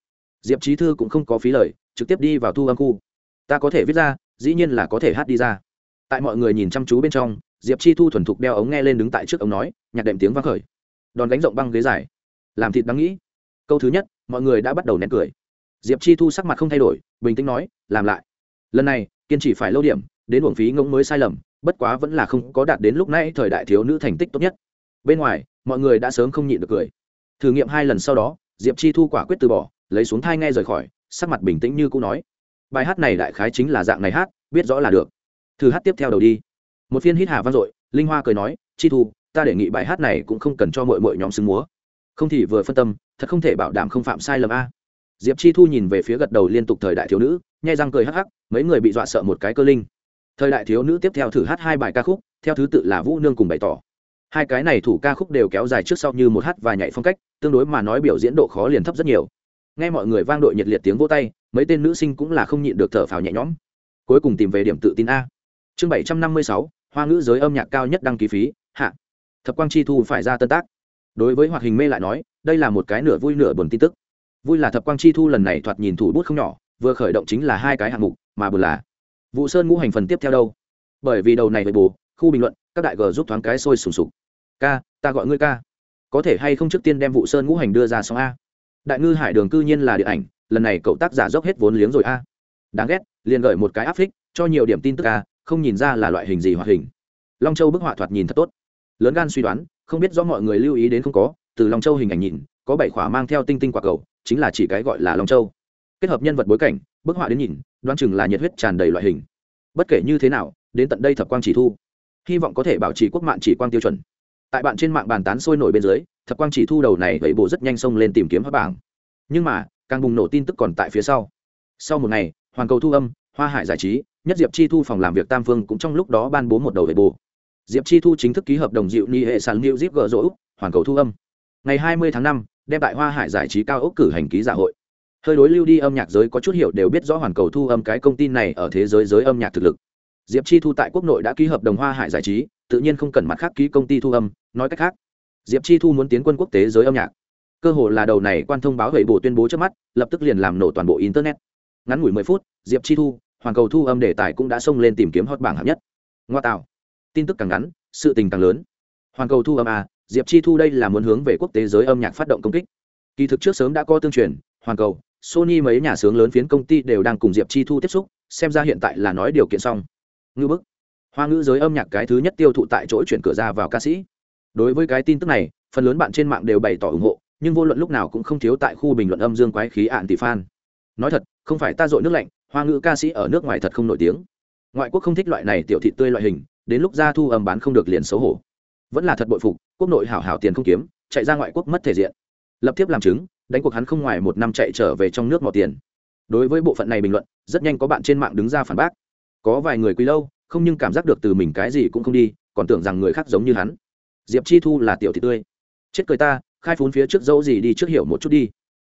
S1: Diệp trí thư cũng không có phí lời, trực tiếp đi vào thu âm khu. Ta có thể viết ra, dĩ nhiên là có thể hát đi ra tại mọi người nhìn chăm chú bên trong, diệp chi thu thuần thục đeo ống nghe lên đứng tại trước ống nói, nhạc đệm tiếng vang khởi. Đòn đánh rộng băng ghế dài. Làm thịt đáng nghĩ. Câu thứ nhất, mọi người đã bắt đầu nén cười. Diệp chi thu sắc mặt không thay đổi, bình tĩnh nói, làm lại. Lần này, kiên trì phải lâu điểm, đến uổng phí ngỗng mới sai lầm, bất quá vẫn là không có đạt đến lúc nãy thời đại thiếu nữ thành tích tốt nhất. Bên ngoài, mọi người đã sớm không nhịn được cười. Thử nghiệm hai lần sau đó, diệp chi thu quả quyết từ bỏ, lấy xuống thai nghe rời khỏi, sắc mặt bình tĩnh như cũ nói, bài hát này đại khái chính là dạng này hát, biết rõ là được thử hát tiếp theo đầu đi. Một phiên hít hà vang dội, linh hoa cười nói, chi thu, ta đề nghị bài hát này cũng không cần cho mọi mọi nhóm xứng múa. Không thì vừa phân tâm, thật không thể bảo đảm không phạm sai lầm a. Diệp chi thu nhìn về phía gật đầu liên tục thời đại thiếu nữ, nhai răng cười hắc hắc, mấy người bị dọa sợ một cái cơ linh. Thời đại thiếu nữ tiếp theo thử hát hai bài ca khúc, theo thứ tự là vũ nương cùng bày tỏ. Hai cái này thủ ca khúc đều kéo dài trước sau như một hát và nhảy phong cách, tương đối mà nói biểu diễn độ khó liền thấp rất nhiều. Nghe mọi người vang đội nhiệt liệt tiếng vô tay, mấy tên nữ sinh cũng là không nhịn được thở phào nhẹ nhõm. Cuối cùng tìm về điểm tự tin a chương bảy trăm năm mươi sáu, hoa ngữ giới âm nhạc cao nhất đăng ký phí, hạ. Thập quang chi thu phải ra tân tác. Đối với hoạt hình mê lại nói, đây là một cái nửa vui nửa buồn tin tức. Vui là thập quang chi thu lần này thoạt nhìn thủ bút không nhỏ, vừa khởi động chính là hai cái hạng mục, mà buồn là vụ sơn ngũ hành phần tiếp theo đâu? Bởi vì đầu này với bù khu bình luận, các đại g giúp thoáng cái sôi sùng sục. Ca ta gọi ngươi ca có thể hay không trước tiên đem vụ sơn ngũ hành đưa ra xong a? Đại ngư hải đường cư nhiên là điện ảnh, lần này cậu tác giả dốc hết vốn liếng rồi a. Đáng ghét, liền gợi một cái áp phích cho nhiều điểm tin tức a không nhìn ra là loại hình gì hoạt hình. Long châu bức họa thoạt nhìn thật tốt. Lớn gan suy đoán, không biết do mọi người lưu ý đến không có, từ long châu hình ảnh nhìn, có bảy khỏa mang theo tinh tinh quả cầu, chính là chỉ cái gọi là long châu. Kết hợp nhân vật bối cảnh, bức họa đến nhìn, đoán chừng là nhiệt huyết tràn đầy loại hình. Bất kể như thế nào, đến tận đây thập quang chỉ thu. Hy vọng có thể bảo trì quốc mạng chỉ quang tiêu chuẩn. Tại bạn trên mạng bàn tán sôi nổi bên dưới, thập quang chỉ thu đầu này vậy bộ rất nhanh xông lên tìm kiếm hấp bảng. Nhưng mà, càng bùng nổ tin tức còn tại phía sau. Sau một ngày hoàn cầu thu âm, hoa hải giải trí nhất diệp chi thu phòng làm việc tam phương cũng trong lúc đó ban bố một đầu về bù. Diệp chi thu chính thức ký hợp đồng dịu ni hệ sản new zip gỡ rỗ hoàn cầu thu âm. Ngày 20 tháng năm, đem tại hoa hải giải trí cao ốc cử hành ký giả hội. Hơi đối lưu đi âm nhạc giới có chút hiểu đều biết rõ hoàn cầu thu âm cái công ty này ở thế giới giới âm nhạc thực lực. Diệp chi thu tại quốc nội đã ký hợp đồng hoa hải giải trí, tự nhiên không cần mặt khác ký công ty thu âm, nói cách khác, diệp chi thu muốn tiến quân quốc tế giới âm nhạc. Cơ hồ là đầu này quan thông báo hệ bộ tuyên bố trước mắt, lập tức liền làm nổ toàn bộ internet. Ngắn ngủi mười phút, diệp chi thu hoàn cầu thu âm đề tài cũng đã xông lên tìm kiếm hot bảng hạng nhất. Ngoa tạo. Tin tức càng ngắn, sự tình càng lớn. Hoàn cầu thu âm à? diệp chi thu đây là muốn hướng về quốc tế giới âm nhạc phát động công kích. Kỳ thực trước sớm đã có tương truyền hoàn cầu, sony mấy nhà sướng lớn phiến công ty đều đang cùng diệp chi thu tiếp xúc, xem ra hiện tại là nói điều kiện xong. Ngư bức. Hoa ngữ giới âm nhạc cái thứ nhất tiêu thụ tại chỗ chuyển cửa ra vào ca sĩ. Đối với cái tin tức này, phần lớn bạn trên mạng đều bày tỏ ủng hộ, nhưng vô luận lúc nào cũng không thiếu tại khu bình luận âm dương quái khí ạn tỷ phan. Nói thật, không phải ta dội nước lạnh hoa ngữ ca sĩ ở nước ngoài thật không nổi tiếng. Ngoại quốc không thích loại này tiểu thị tươi loại hình, đến lúc ra thu âm bán không được liền xấu hổ. Vẫn là thật bội phục, quốc nội hảo hảo tiền không kiếm, chạy ra ngoại quốc mất thể diện. Lập tiếp làm chứng, đánh cuộc hắn không ngoài một năm chạy trở về trong nước mò tiền. Đối với bộ phận này bình luận, rất nhanh có bạn trên mạng đứng ra phản bác. Có vài người quý lâu, không nhưng cảm giác được từ mình cái gì cũng không đi, còn tưởng rằng người khác giống như hắn. Diệp chi thu là tiểu thị tươi. Chết cười ta, khai phún phía trước dẫu gì đi trước hiểu một chút đi.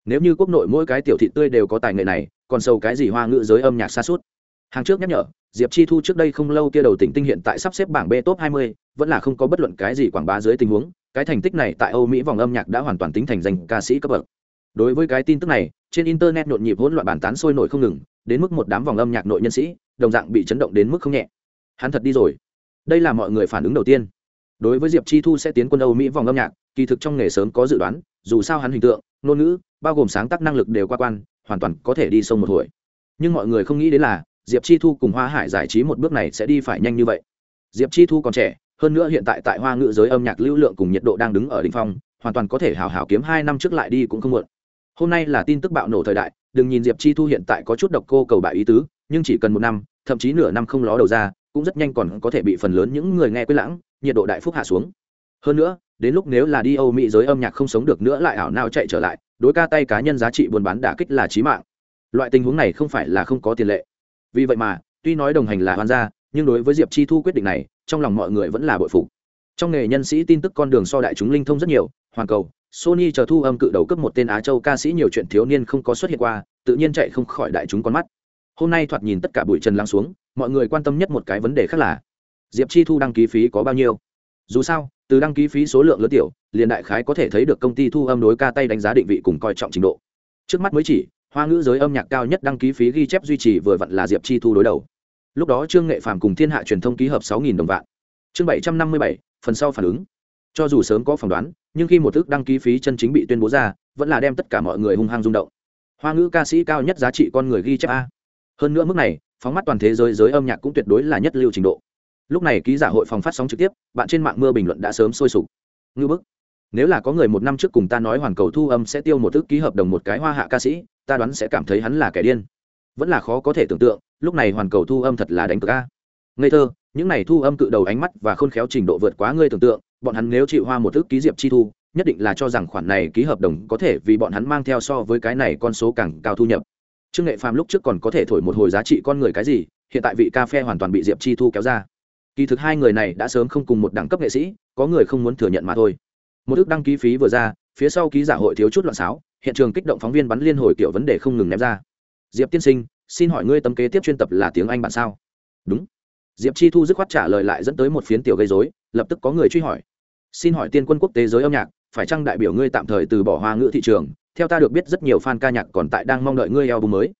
S1: Nếu như quốc nội mỗi cái tiểu thị tươi đều có tài nghệ này còn sâu cái gì hoa ngữ giới âm nhạc xa suốt. Hàng trước nhắc nhở diệp chi thu trước đây không lâu kia đầu tỉnh tinh hiện tại sắp xếp bảng b top 20, vẫn là không có bất luận cái gì quảng bá dưới tình huống cái thành tích này tại âu mỹ vòng âm nhạc đã hoàn toàn tính thành danh ca sĩ cấp bậc. Đối với cái tin tức này trên internet nhộn nhịp hỗn loạn bàn tán sôi nổi không ngừng đến mức một đám vòng âm nhạc nội nhân sĩ đồng dạng bị chấn động đến mức không nhẹ. Hắn thật đi rồi. Đây là mọi người phản ứng đầu tiên. Đối với diệp chi thu sẽ tiến quân âu mỹ vòng âm nhạc kỳ thực trong nghề sớm có dự đoán dù sao hắn hình tượng ngôn ngữ bao gồm sáng tác năng lực đều qua quan hoàn toàn có thể đi sông một hồi. Nhưng mọi người không nghĩ đến là, diệp chi thu cùng hoa hải giải trí một bước này sẽ đi phải nhanh như vậy. Diệp chi thu còn trẻ, hơn nữa hiện tại tại hoa ngữ giới âm nhạc lưu lượng cùng nhiệt độ đang đứng ở đ ỉ n h phong, hoàn toàn có thể hào hào kiếm hai năm trước lại đi cũng không muộn. Hôm nay là tin tức bạo nổ thời đại, đừng nhìn diệp chi thu hiện tại có chút độc cô cầu bại ý tứ, nhưng chỉ cần một năm, thậm chí nửa năm không ló đầu ra, cũng rất nhanh còn có thể bị phần lớn những người nghe quên lãng, nhiệt độ đại phúc hạ xuống. Hơn nữa, đến lúc nếu là đi âu mỹ giới âm nhạc không sống được nữa lại ảo nào chạy trở lại đối ca tay cá nhân giá trị buôn bán đả kích là trí mạng. Loại tình huống này không phải là không có tiền lệ. Vì vậy mà, tuy nói đồng hành là hoan gia, nhưng đối với diệp chi thu quyết định này, trong lòng mọi người vẫn là bội phục. Trong nghề nhân sĩ tin tức con đường so đại chúng linh thông rất nhiều hoàn cầu, sony chờ thu âm cự đầu cấp một tên á châu ca sĩ nhiều chuyện thiếu niên không có xuất hiện qua, tự nhiên chạy không khỏi đại chúng con mắt. Hôm nay thoạt nhìn tất cả bụi trần lắng xuống, mọi người quan tâm nhất một cái vấn đề khác là, diệp chi thu đăng ký phí có bao nhiêu? Dù sao, từ đăng ký phí số lượng lớn tiểu liền đại khái có thể thấy được công ty thu âm đối ca tay đánh giá định vị cùng coi trọng trình độ. Trước mắt mới chỉ, hoa ngữ giới âm nhạc cao nhất đăng ký phí ghi chép duy trì vừa vặn là diệp chi thu đối đầu. Lúc đó trương nghệ phàm cùng thiên hạ truyền thông ký hợp sáu đồng vạn. Chương bảy trăm năm mươi bảy, phần sau phản ứng. Cho dù sớm có phỏng đoán, nhưng khi một thức đăng ký phí chân chính bị tuyên bố ra, vẫn là đem tất cả mọi người hung hăng rung động. Hoa ngữ ca sĩ cao nhất giá trị con người ghi chép a. Hơn nữa mức này, phóng mắt toàn thế giới giới âm nhạc cũng tuyệt đối là nhất lưu trình độ. Lúc này ký giả hội phòng phát sóng trực tiếp, bạn trên mạng mưa bình luận đã sớm sôi sục. Ngư bức nếu là có người một năm trước cùng ta nói hoàn cầu thu âm sẽ tiêu một thứ ký hợp đồng một cái hoa hạ ca sĩ, ta đoán sẽ cảm thấy hắn là kẻ điên. Vẫn là khó có thể tưởng tượng, lúc này hoàn cầu thu âm thật là đánh cược a. Ngây thơ, những này thu âm cự đầu ánh mắt và khôn khéo trình độ vượt quá ngươi tưởng tượng, bọn hắn nếu chịu hoa một thứ ký diệp chi thu, nhất định là cho rằng khoản này ký hợp đồng có thể vì bọn hắn mang theo so với cái này con số càng cao thu nhập. Trương nghệ phàm lúc trước còn có thể thổi một hồi giá trị con người cái gì, hiện tại vị ca phe hoàn toàn bị diệp chi thu kéo ra. Kỳ thực hai người này đã sớm không cùng một đẳng cấp nghệ sĩ, có người không muốn thừa nhận mà thôi một ước đăng ký phí vừa ra, phía sau ký giả hội thiếu chút loạn xáo, hiện trường kích động phóng viên bắn liên hồi kiểu vấn đề không ngừng ném ra. Diệp tiên sinh, xin hỏi ngươi tấm kế tiếp chuyên tập là tiếng anh bạn sao? Đúng. Diệp chi thu dứt khoát trả lời lại dẫn tới một phiến tiểu gây dối lập tức có người truy hỏi. Xin hỏi tiên quân quốc tế giới âm nhạc, phải chăng đại biểu ngươi tạm thời từ bỏ hoa ngữ thị trường? Theo ta được biết rất nhiều fan ca nhạc còn tại đang mong đợi ngươi album mới.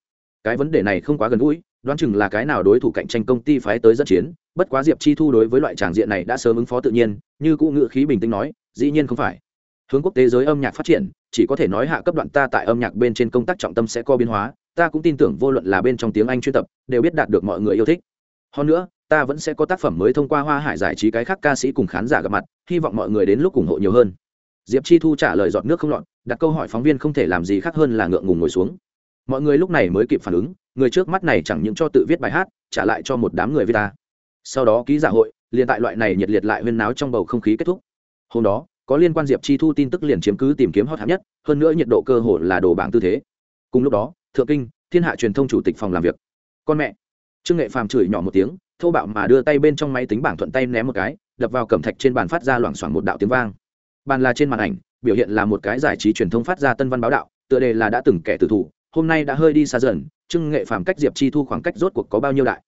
S1: Cái vấn đề này không quá gần gũi, đoán chừng là cái nào đối thủ cạnh tranh công ty phái tới dẫn chiến. Bất quá diệp chi thu đối với loại tràng diện này đã sớm ứng phó tự nhiên, như cụ ngữ khí bình tĩnh nói dĩ nhiên không phải. Hướng quốc tế giới âm nhạc phát triển, chỉ có thể nói hạ cấp đoạn ta tại âm nhạc bên trên công tác trọng tâm sẽ có biến hóa, ta cũng tin tưởng vô luận là bên trong tiếng anh chuyên tập, đều biết đạt được mọi người yêu thích. Hơn nữa, ta vẫn sẽ có tác phẩm mới thông qua hoa hải giải trí cái khác ca sĩ cùng khán giả gặp mặt, hy vọng mọi người đến lúc ủng hộ nhiều hơn. Diệp chi thu trả lời giọt nước không lọt, đặt câu hỏi phóng viên không thể làm gì khác hơn là ngượng ngùng ngồi xuống. Mọi người lúc này mới kịp phản ứng, người trước mắt này chẳng những cho tự viết bài hát, trả lại cho một đám người viết ta. Sau đó ký giả hội, liền tại loại này nhiệt liệt lại huyên náo trong bầu không khí kết thúc hôm đó, có liên quan diệp chi thu tin tức liền chiếm cứ tìm kiếm hot hạng nhất, hơn nữa nhiệt độ cơ hội là đồ bảng tư thế. Cùng lúc đó, thượng kinh, thiên hạ truyền thông chủ tịch phòng làm việc. Con mẹ. Trương nghệ phàm chửi nhỏ một tiếng, thô bạo mà đưa tay bên trong máy tính bảng thuận tay ném một cái, đập vào cẩm thạch trên bàn phát ra loảng xoảng một đạo tiếng vang. Bàn là trên màn ảnh, biểu hiện là một cái giải trí truyền thông phát ra tân văn báo đạo, tựa đề là đã từng kẻ tử thủ, hôm nay đã hơi đi xa dần trưng nghệ phàm cách diệp chi thu khoảng cách rốt cuộc có bao nhiêu đại?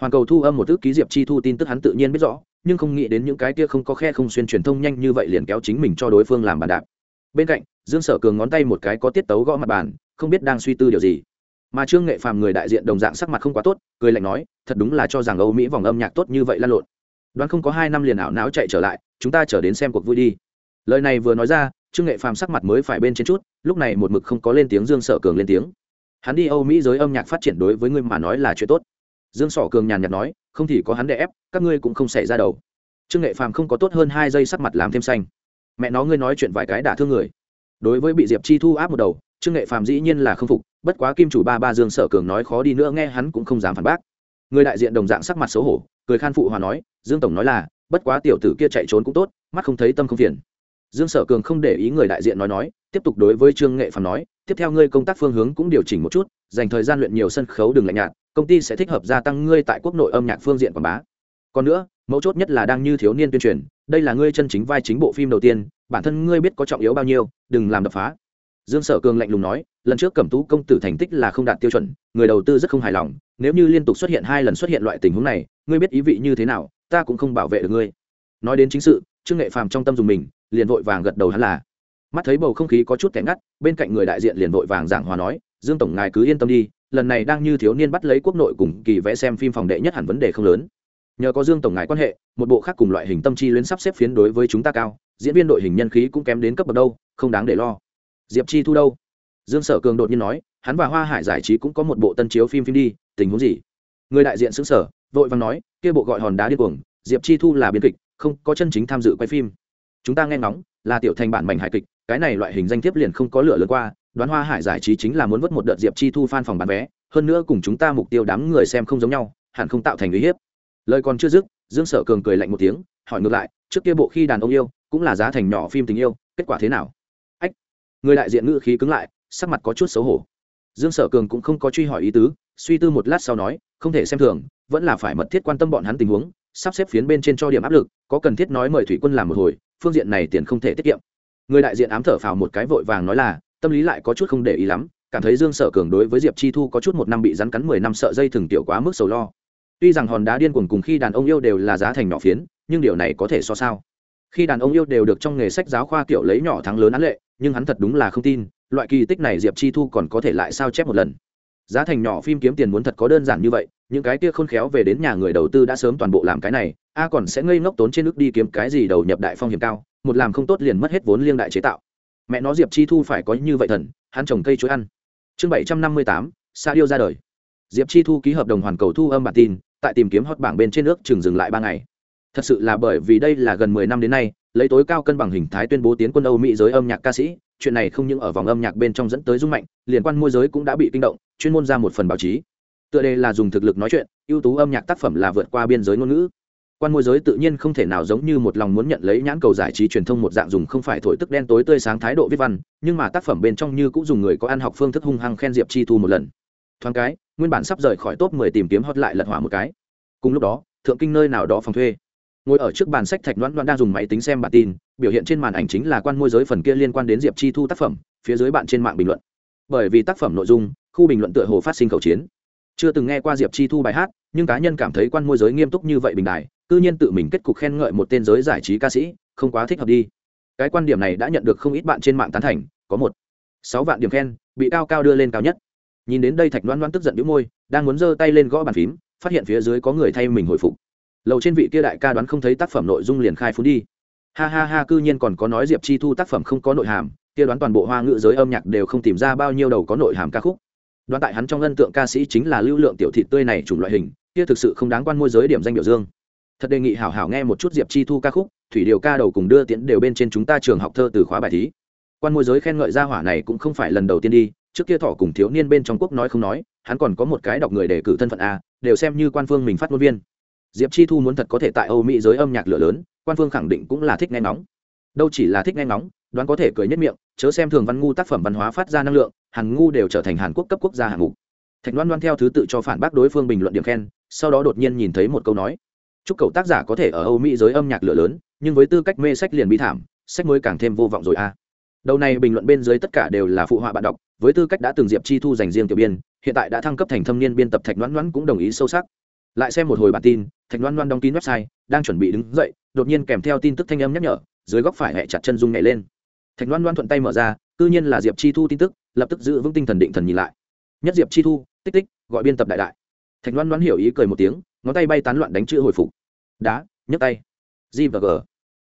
S1: Hoàn cầu thu âm một ước ký diệp chi thu tin tức hắn tự nhiên biết rõ nhưng không nghĩ đến những cái kia không có khe không xuyên truyền thông nhanh như vậy liền kéo chính mình cho đối phương làm bàn đạp. Bên cạnh, dương sở cường ngón tay một cái có tiết tấu gõ mặt bàn, không biết đang suy tư điều gì. Mà trương nghệ phàm người đại diện đồng dạng sắc mặt không quá tốt, cười lạnh nói, thật đúng là cho rằng âu mỹ vòng âm nhạc tốt như vậy lan lộn. Đoán không có hai năm liền ảo não chạy trở lại, chúng ta trở đến xem cuộc vui đi. Lời này vừa nói ra, trương nghệ phàm sắc mặt mới phải bên trên chút, lúc này một mực không có lên tiếng dương sở cường lên tiếng. Hắn đi âu mỹ giới âm nhạc phát triển đối với người mà nói là chuyện tốt dương sở cường nhàn nhạt nói, không thì có hắn đè ép, các ngươi cũng không xảy ra đầu. Trương nghệ phàm không có tốt hơn hai giây sắc mặt làm thêm xanh. Mẹ nó, ngươi nói chuyện vài cái đả thương người. Đối với bị diệp chi thu áp một đầu, trương nghệ phàm dĩ nhiên là không phục, bất quá kim chủ ba ba dương sở cường nói khó đi nữa nghe hắn cũng không dám phản bác. Người đại diện đồng dạng sắc mặt xấu hổ, cười khan phụ hòa nói, dương tổng nói là, bất quá tiểu tử kia chạy trốn cũng tốt, mắt không thấy tâm không phiền. Dương sở cường không để ý người đại diện nói nói, tiếp tục đối với trương nghệ phàm nói, tiếp theo ngươi công tác phương hướng cũng điều chỉnh một chút dành thời gian luyện nhiều sân khấu đường lạnh nhạt, công ty sẽ thích hợp gia tăng ngươi tại quốc nội âm nhạc phương diện quảng bá. Còn nữa, mấu chốt nhất là đang như thiếu niên tuyên truyền, đây là ngươi chân chính vai chính bộ phim đầu tiên, bản thân ngươi biết có trọng yếu bao nhiêu, đừng làm đập phá. Dương sở cường lạnh lùng nói, lần trước cẩm tú công tử thành tích là không đạt tiêu chuẩn, người đầu tư rất không hài lòng, nếu như liên tục xuất hiện hai lần xuất hiện loại tình huống này, ngươi biết ý vị như thế nào, ta cũng không bảo vệ được ngươi. Nói đến chính sự, trương nghệ phàm trong tâm dùng mình, liền vội vàng gật đầu hắn là. Mắt thấy bầu không khí có chút kẻ ngắt, bên cạnh người đại diện liền vội vàng giảng hòa nói dương tổng ngài cứ yên tâm đi, lần này đang như thiếu niên bắt lấy quốc nội cùng kỳ vẽ xem phim phòng đệ nhất hẳn vấn đề không lớn. Nhờ có dương tổng ngài quan hệ, một bộ khác cùng loại hình tâm chi luyến sắp xếp phiến đối với chúng ta cao, diễn viên đội hình nhân khí cũng kém đến cấp bậc đâu, không đáng để lo. Diệp chi thu đâu? Dương sở cường đột nhiên nói, hắn và hoa hải giải trí cũng có một bộ tân chiếu phim phim đi, tình huống gì? Người đại diện xứng sở, vội vàng nói, kia bộ gọi hòn đá điên cuồng, diệp chi thu là biên kịch, không có chân chính tham dự quay phim. Chúng ta nghe ngóng, là tiểu thành bản mảnh hài kịch, cái này loại hình danh thiếp liền không có lửa lớn qua đoán hoa hải giải trí chính là muốn vớt một đợt diệp chi thu fan phòng bán vé, hơn nữa cùng chúng ta mục tiêu đám người xem không giống nhau, hẳn không tạo thành uy hiếp. Lời còn chưa dứt, dương sở cường cười lạnh một tiếng, hỏi ngược lại, trước kia bộ khi đàn ông yêu, cũng là giá thành nhỏ phim tình yêu, kết quả thế nào? Ách, người đại diện ngữ khí cứng lại, sắc mặt có chút xấu hổ. Dương sở cường cũng không có truy hỏi ý tứ, suy tư một lát sau nói, không thể xem thường, vẫn là phải mật thiết quan tâm bọn hắn tình huống, sắp xếp phiến bên trên cho điểm áp lực, có cần thiết nói mời thủy quân làm một hồi, phương diện này tiền không thể tiết kiệm. Người đại diện ám thở phào một cái vội vàng nói là tâm lý lại có chút không để ý lắm, cảm thấy dương sở cường đối với diệp chi thu có chút một năm bị rắn cắn mười năm sợ dây thừng tiểu quá mức sầu lo. Tuy rằng hòn đá điên cuồng cùng khi đàn ông yêu đều là giá thành nhỏ phiến, nhưng điều này có thể so sao? Khi đàn ông yêu đều được trong nghề sách giáo khoa kiểu lấy nhỏ thắng lớn án lệ, nhưng hắn thật đúng là không tin, loại kỳ tích này diệp chi thu còn có thể lại sao chép một lần. Giá thành nhỏ phim kiếm tiền muốn thật có đơn giản như vậy, những cái kia khôn khéo về đến nhà người đầu tư đã sớm toàn bộ làm cái này, a còn sẽ ngây ngốc tốn trên nước đi kiếm cái gì đầu nhập đại phong hiểm cao, một làm không tốt liền mất hết vốn liêng đại chế tạo mẹ nó diệp chi thu phải có như vậy thần, hắn trồng cây chuối ăn. Chương bảy trăm năm mươi tám, sa điêu ra đời. Diệp chi thu ký hợp đồng hoàn cầu thu âm bản tin, tại tìm kiếm hot bảng bên trên nước chừng dừng lại ba ngày. Thật sự là bởi vì đây là gần mười năm đến nay, lấy tối cao cân bằng hình thái tuyên bố tiến quân âu mỹ giới âm nhạc ca sĩ, chuyện này không những ở vòng âm nhạc bên trong dẫn tới rung mạnh liên quan môi giới cũng đã bị kinh động, chuyên môn ra một phần báo chí. Tựa đề là dùng thực lực nói chuyện, ưu tú âm nhạc tác phẩm là vượt qua biên giới ngôn ngữ quan môi giới tự nhiên không thể nào giống như một lòng muốn nhận lấy nhãn cầu giải trí truyền thông một dạng dùng không phải thổi tức đen tối tươi sáng thái độ viết văn, nhưng mà tác phẩm bên trong như cũng dùng người có ăn học phương thức hung hăng khen diệp chi thu một lần. Thoáng cái, nguyên bản sắp rời khỏi top mười tìm kiếm hot lại lật hỏa một cái. Cùng lúc đó, thượng kinh nơi nào đó phòng thuê. Ngồi ở trước bàn sách thạch đoán đoán đang dùng máy tính xem bản tin, biểu hiện trên màn ảnh chính là quan môi giới phần kia liên quan đến diệp chi thu tác phẩm, phía dưới bạn trên mạng bình luận. Bởi vì tác phẩm nội dung, khu bình luận tựa hồ phát sinh khẩu chiến. Chưa từng nghe qua diệp chi thu bài hát, nhưng cá nhân cảm thấy quan môi giới nghiêm túc như vậy bình đại cư nhiên tự mình kết cục khen ngợi một tên giới giải trí ca sĩ, không quá thích hợp đi. Cái quan điểm này đã nhận được không ít bạn trên mạng tán thành, có một. Sáu vạn điểm khen, bị cao cao đưa lên cao nhất. Nhìn đến đây thạch đoán đoán tức giận đĩu môi, đang muốn giơ tay lên gõ bàn phím, phát hiện phía dưới có người thay mình hồi phục. Lầu trên vị kia đại ca đoán không thấy tác phẩm nội dung liền khai phú đi. Ha ha ha, cư nhiên còn có nói diệp chi thu tác phẩm không có nội hàm, kia đoán toàn bộ hoa ngữ giới âm nhạc đều không tìm ra bao nhiêu đầu có nội hàm ca khúc. Đoán tại hắn trong ân tượng ca sĩ chính là lưu lượng tiểu thị tươi này chủng loại hình, kia thực sự không đáng quan môi giới điểm danh biểu dương thật đề nghị hảo hảo nghe một chút diệp chi thu ca khúc, thủy điều ca đầu cùng đưa tiễn đều bên trên chúng ta trường học thơ từ khóa bài thí. Quan môi giới khen ngợi gia hỏa này cũng không phải lần đầu tiên đi, trước kia thọ cùng thiếu niên bên trong quốc nói không nói, hắn còn có một cái đọc người đề cử thân phận a, đều xem như quan phương mình phát ngôn viên. Diệp chi thu muốn thật có thể tại âu mỹ giới âm nhạc lửa lớn, quan phương khẳng định cũng là thích nghe ngóng. Đâu chỉ là thích nghe ngóng, đoán có thể cười nhất miệng, chớ xem thường văn ngu tác phẩm văn hóa phát ra năng lượng, hàn ngu đều trở thành hàn quốc cấp quốc gia hạng mục. Thạch đoan đoan theo thứ tự cho phản bác đối phương bình luận điểm khen, sau đó đột nhiên nhìn thấy một câu nói chúc cậu tác giả có thể ở âu mỹ giới âm nhạc lửa lớn, nhưng với tư cách mê sách liền bi thảm, sách mới càng thêm vô vọng rồi a đầu này bình luận bên dưới tất cả đều là phụ họa bạn đọc, với tư cách đã từng diệp chi thu dành riêng tiểu biên, hiện tại đã thăng cấp thành thâm niên biên tập thạch đoán đoán cũng đồng ý sâu sắc. Lại xem một hồi bản tin, thạch đoán đoán đóng tin website, đang chuẩn bị đứng dậy, đột nhiên kèm theo tin tức thanh âm nhắc nhở, dưới góc phải hẹ chặt chân dung nhảy lên. Thạch đoán đoán thuận tay mở ra, cư nhiên là diệp chi thu tin tức, lập tức giữ vững tinh thần định thần nhìn lại. Nhất diệp chi thu, tích tích, gọi biên tập đại đại thạch Loan Loan hiểu ý cười một tiếng, ngón tay bay tán loạn đánh chữ hồi phục. Đá, nhấc tay. G và g.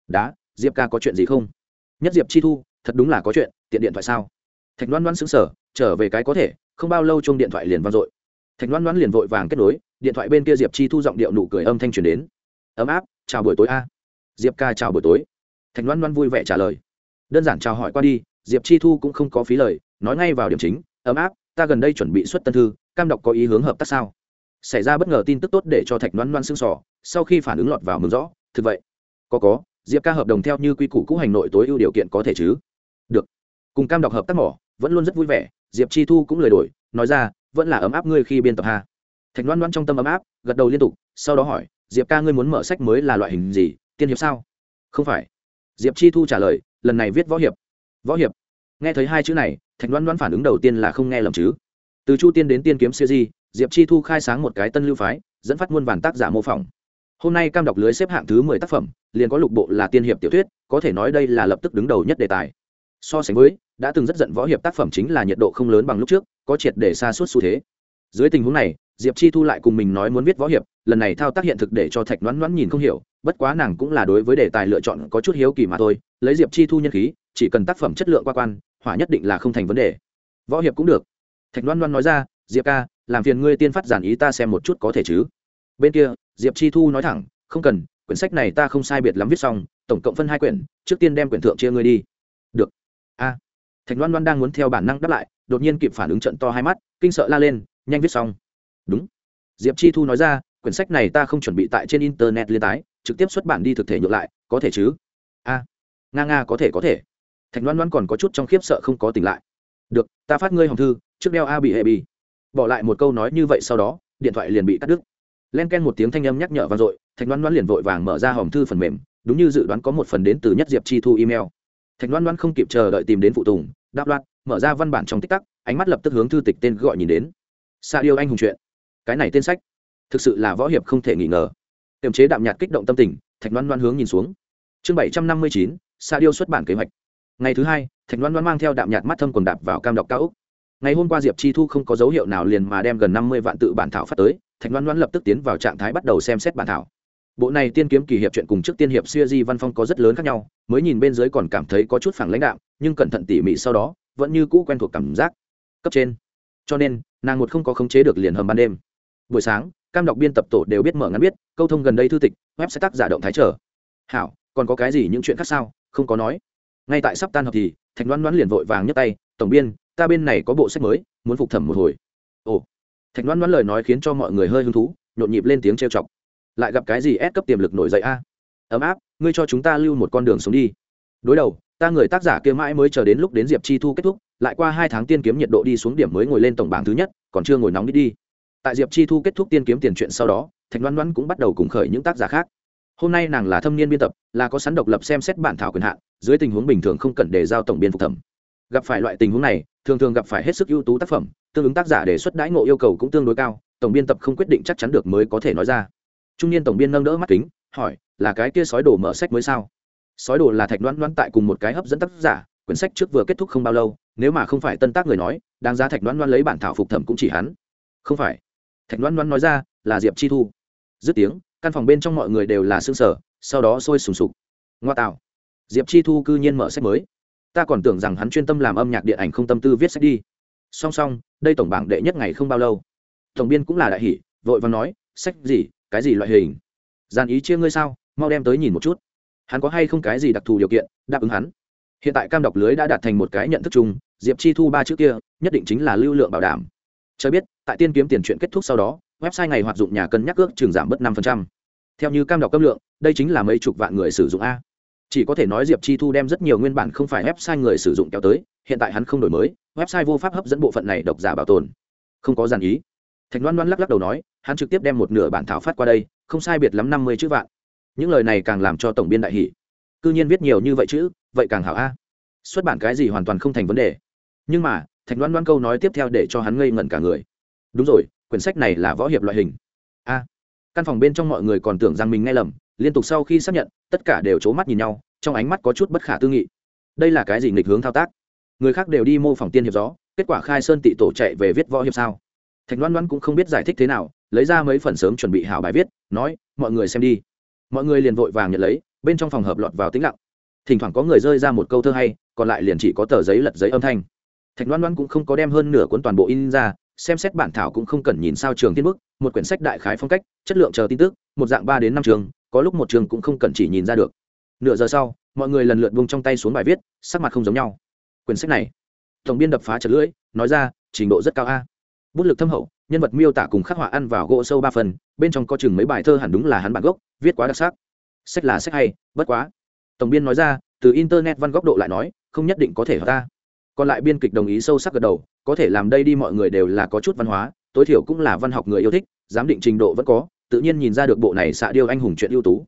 S1: Đá, diệp ca có chuyện gì không? Nhất diệp chi thu, thật đúng là có chuyện, tiện điện thoại sao? Thạch Loan Loan xứng sở trở về cái có thể, không bao lâu chung điện thoại liền vang dội. Thạch Loan Loan liền vội vàng kết nối, điện thoại bên kia diệp chi thu giọng điệu nụ cười âm thanh truyền đến. Ấm áp, chào buổi tối a. Diệp ca chào buổi tối. Thạch Loan Loan vui vẻ trả lời. Đơn giản chào hỏi qua đi, diệp chi thu cũng không có phí lời, nói ngay vào điểm chính, ấm áp, ta gần đây chuẩn bị xuất tân thư, cam đọc có ý hướng hợp tác sao? Xảy ra bất ngờ tin tức tốt để cho thạch loan loan xương sỏ sau khi phản ứng lọt vào mừng rõ, thực vậy. Có có, diệp ca hợp đồng theo như quy củ cũ hành nội tối ưu điều kiện có thể chứ? Được. Cùng cam đọc hợp tác mỏ, vẫn luôn rất vui vẻ, diệp chi thu cũng lời đổi, nói ra, vẫn là ấm áp ngươi khi biên tập hà thạch loan loan trong tâm ấm áp, gật đầu liên tục, sau đó hỏi, diệp ca ngươi muốn mở sách mới là loại hình gì, tiên hiệp sao? Không phải. Diệp chi thu trả lời, lần này viết võ hiệp. Võ hiệp. Nghe thấy hai chữ này, thạch loan loan phản ứng đầu tiên là không nghe lầm chứ. Từ chu tiên đến tiên kiếm siêu di diệp chi thu khai sáng một cái tân lưu phái, dẫn phát muôn vàn tác giả mô phỏng. Hôm nay cam đọc lưới xếp hạng thứ mười tác phẩm, liền có lục bộ là tiên hiệp tiểu thuyết, có thể nói đây là lập tức đứng đầu nhất đề tài. So sánh với, đã từng rất giận võ hiệp tác phẩm chính là nhiệt độ không lớn bằng lúc trước, có triệt để xa suốt xu thế. Dưới tình huống này, diệp chi thu lại cùng mình nói muốn viết võ hiệp, lần này thao tác hiện thực để cho thạch đoán đoán nhìn không hiểu, bất quá nàng cũng là đối với đề tài lựa chọn có chút hiếu kỳ mà thôi, lấy diệp chi thu nhân khí, chỉ cần tác phẩm chất lượng qua quan, hỏa nhất định là không thành vấn đề. Võ hiệp cũng được. Thạch đoán đoán nói ra, diệp ca làm phiền ngươi tiên phát giản ý ta xem một chút có thể chứ? Bên kia, diệp chi thu nói thẳng, không cần, quyển sách này ta không sai biệt lắm viết xong, tổng cộng phân hai quyển, trước tiên đem quyển thượng chia ngươi đi. Được. A. Thạch loan loan đang muốn theo bản năng đáp lại, đột nhiên kịp phản ứng trận to hai mắt, kinh sợ la lên, nhanh viết xong. Đúng. Diệp chi thu nói ra, quyển sách này ta không chuẩn bị tại trên internet liên tái, trực tiếp xuất bản đi thực thể nhượng lại, có thể chứ? A. Nga nga, có thể có thể. Thạch loan loan còn có chút trong khiếp sợ không có tỉnh lại. Được, ta phát ngươi hồng thư, trước đeo a bị hệ bị bỏ lại một câu nói như vậy sau đó, điện thoại liền bị cắt đứt. Len ken một tiếng thanh âm nhắc nhở vang dội, thạch loan loan liền vội vàng mở ra hòm thư phần mềm, đúng như dự đoán có một phần đến từ nhất diệp chi thu email. Thạch loan loan không kịp chờ đợi tìm đến phụ tùng, đáp loạt mở ra văn bản trong tích tắc, ánh mắt lập tức hướng thư tịch tên gọi nhìn đến. Sa yêu anh hùng chuyện. Cái này tên sách, thực sự là võ hiệp không thể nghi ngờ. Kiềm chế đạm nhạt kích động tâm tình, thạch loan loan hướng nhìn xuống. Chương bảy trăm năm mươi chín, sa điêu xuất bản kế hoạch. Ngày thứ hai, thạch loan loan mang theo đạm nhạt mắt thâm quần đạp vào cam đọc cao úc ngày hôm qua diệp chi thu không có dấu hiệu nào liền mà đem gần năm mươi vạn tự bản thảo phát tới, thạch loan loan lập tức tiến vào trạng thái bắt đầu xem xét bản thảo. Bộ này tiên kiếm kỳ hiệp chuyện cùng trước tiên hiệp siêu di văn phong có rất lớn khác nhau, mới nhìn bên dưới còn cảm thấy có chút phẳng lãnh đạo nhưng cẩn thận tỉ mỉ sau đó, vẫn như cũ quen thuộc cảm giác. Cấp trên. Cho nên, nàng một không có khống chế được liền hầm ban đêm. Buổi sáng, cam đọc biên tập tổ đều biết mở ngắn biết, câu thông gần đây thư tịch, web sẽ tác giả động thái trở hảo, còn có cái gì những chuyện khác sao? Không có nói. Ngay tại sắp tan học thì, thạch Loan Loan liền vội vàng nhấc tay, tổng biên ta bên này có bộ sách mới, muốn phục thẩm một hồi. Ồ. Thạch loan loan lời nói khiến cho mọi người hơi hứng thú, nhộn nhịp lên tiếng trêu chọc. Lại gặp cái gì ép cấp tiềm lực nổi dậy a? Ấm áp, ngươi cho chúng ta lưu một con đường sống đi. Đối đầu, ta người tác giả kia mãi mới chờ đến lúc đến diệp chi thu kết thúc, lại qua hai tháng tiên kiếm nhiệt độ đi xuống điểm mới ngồi lên tổng bảng thứ nhất, còn chưa ngồi nóng đi đi. Tại diệp chi thu kết thúc tiên kiếm tiền chuyện sau đó, thạch loan loan cũng bắt đầu cùng khởi những tác giả khác. Hôm nay nàng là thâm niên biên tập, là có sẵn độc lập xem xét bản thảo quyền hạn, dưới tình huống bình thường không cần để giao tổng biên phục thẩm gặp phải loại tình huống này, thường thường gặp phải hết sức ưu tú tác phẩm, tương ứng tác giả đề xuất đãi ngộ yêu cầu cũng tương đối cao, tổng biên tập không quyết định chắc chắn được mới có thể nói ra. Trung niên tổng biên nâng đỡ mắt kính, hỏi, là cái kia sói đồ mở sách mới sao? Sói đồ là thạch đoán đoán tại cùng một cái hấp dẫn tác giả, quyển sách trước vừa kết thúc không bao lâu, nếu mà không phải tân tác người nói, đáng giá thạch đoán đoán lấy bản thảo phục thẩm cũng chỉ hắn. Không phải. Thạch đoán đoán nói ra, là diệp chi thu. Dứt tiếng, căn phòng bên trong mọi người đều là xương sở sau đó sôi sùng sục. Ngoa tạo. Diệp chi thu cư nhiên mở sách mới ta còn tưởng rằng hắn chuyên tâm làm âm nhạc điện ảnh không tâm tư viết sách đi. Song song, đây tổng bảng đệ nhất ngày không bao lâu. Tổng biên cũng là đại hỷ vội và nói, sách gì? Cái gì loại hình? Dàn ý chia ngươi sao? Mau đem tới nhìn một chút. Hắn có hay không cái gì đặc thù điều kiện? Đáp ứng hắn. Hiện tại cam đọc lưới đã đạt thành một cái nhận thức chung, diệp chi thu ba chữ kia, nhất định chính là lưu lượng bảo đảm. Cho biết, tại tiên kiếm tiền chuyện kết thúc sau đó, website ngày hoạt dụng nhà cân nhắc ước trường giảm bớt năm theo như cam đọc cấp lượng, đây chính là mấy chục vạn người sử dụng a chỉ có thể nói diệp chi thu đem rất nhiều nguyên bản không phải website người sử dụng kéo tới, hiện tại hắn không đổi mới, website vô pháp hấp dẫn bộ phận này độc giả bảo tồn. Không có giàn ý. Thạch loan loan lắc lắc đầu nói, hắn trực tiếp đem một nửa bản thảo phát qua đây, không sai biệt lắm năm mươi chữ vạn. Những lời này càng làm cho tổng biên đại hỷ cư nhiên viết nhiều như vậy chữ, vậy càng hảo a. Xuất bản cái gì hoàn toàn không thành vấn đề. Nhưng mà, thạch đoán đoán câu nói tiếp theo để cho hắn ngây ngẩn cả người. Đúng rồi, quyển sách này là võ hiệp loại hình. A. Căn phòng bên trong mọi người còn tưởng rằng mình nghe lầm liên tục sau khi xác nhận, tất cả đều c h ố mắt nhìn nhau, trong ánh mắt có chút bất khả tư nghị. Đây là cái gì nghịch hướng thao tác? Người khác đều đi mô phỏng tiên hiệp gió, kết quả khai sơn tị tổ chạy về viết võ hiệp sao? Thạch loan loan cũng không biết giải thích thế nào, lấy ra mấy phần sớm chuẩn bị hảo bài viết, nói, mọi người xem đi. Mọi người liền vội vàng nhận lấy, bên trong phòng hợp lọt vào tĩnh lặng. Thỉnh thoảng có người rơi ra một câu thơ hay, còn lại liền chỉ có tờ giấy lật giấy âm thanh. Thạch loan loan cũng không có đem hơn nửa cuốn toàn bộ in ra, xem xét bản thảo cũng không cần nhìn sao trường tiên bức, một quyển sách đại khái phong cách, chất lượng chờ tin tức, một dạng ba đến năm trường có lúc một trường cũng không cần chỉ nhìn ra được. Nửa giờ sau, mọi người lần lượt buông trong tay xuống bài viết, sắc mặt không giống nhau. Quyển sách này, tổng biên đập phá chật lưỡi, nói ra, trình độ rất cao a. Bút lực thâm hậu, nhân vật miêu tả cùng khắc họa ăn vào gỗ sâu ba phần, bên trong có chừng mấy bài thơ hẳn đúng là hắn bản gốc, viết quá đặc sắc. Sách là sách hay, bất quá. Tổng biên nói ra, từ internet văn góc độ lại nói, không nhất định có thể hợp ta. Còn lại biên kịch đồng ý sâu sắc gật đầu, có thể làm đây đi mọi người đều là có chút văn hóa, tối thiểu cũng là văn học người yêu thích, giám định trình độ vẫn có tự nhiên nhìn ra được bộ này xạ điêu anh hùng chuyện ưu tú.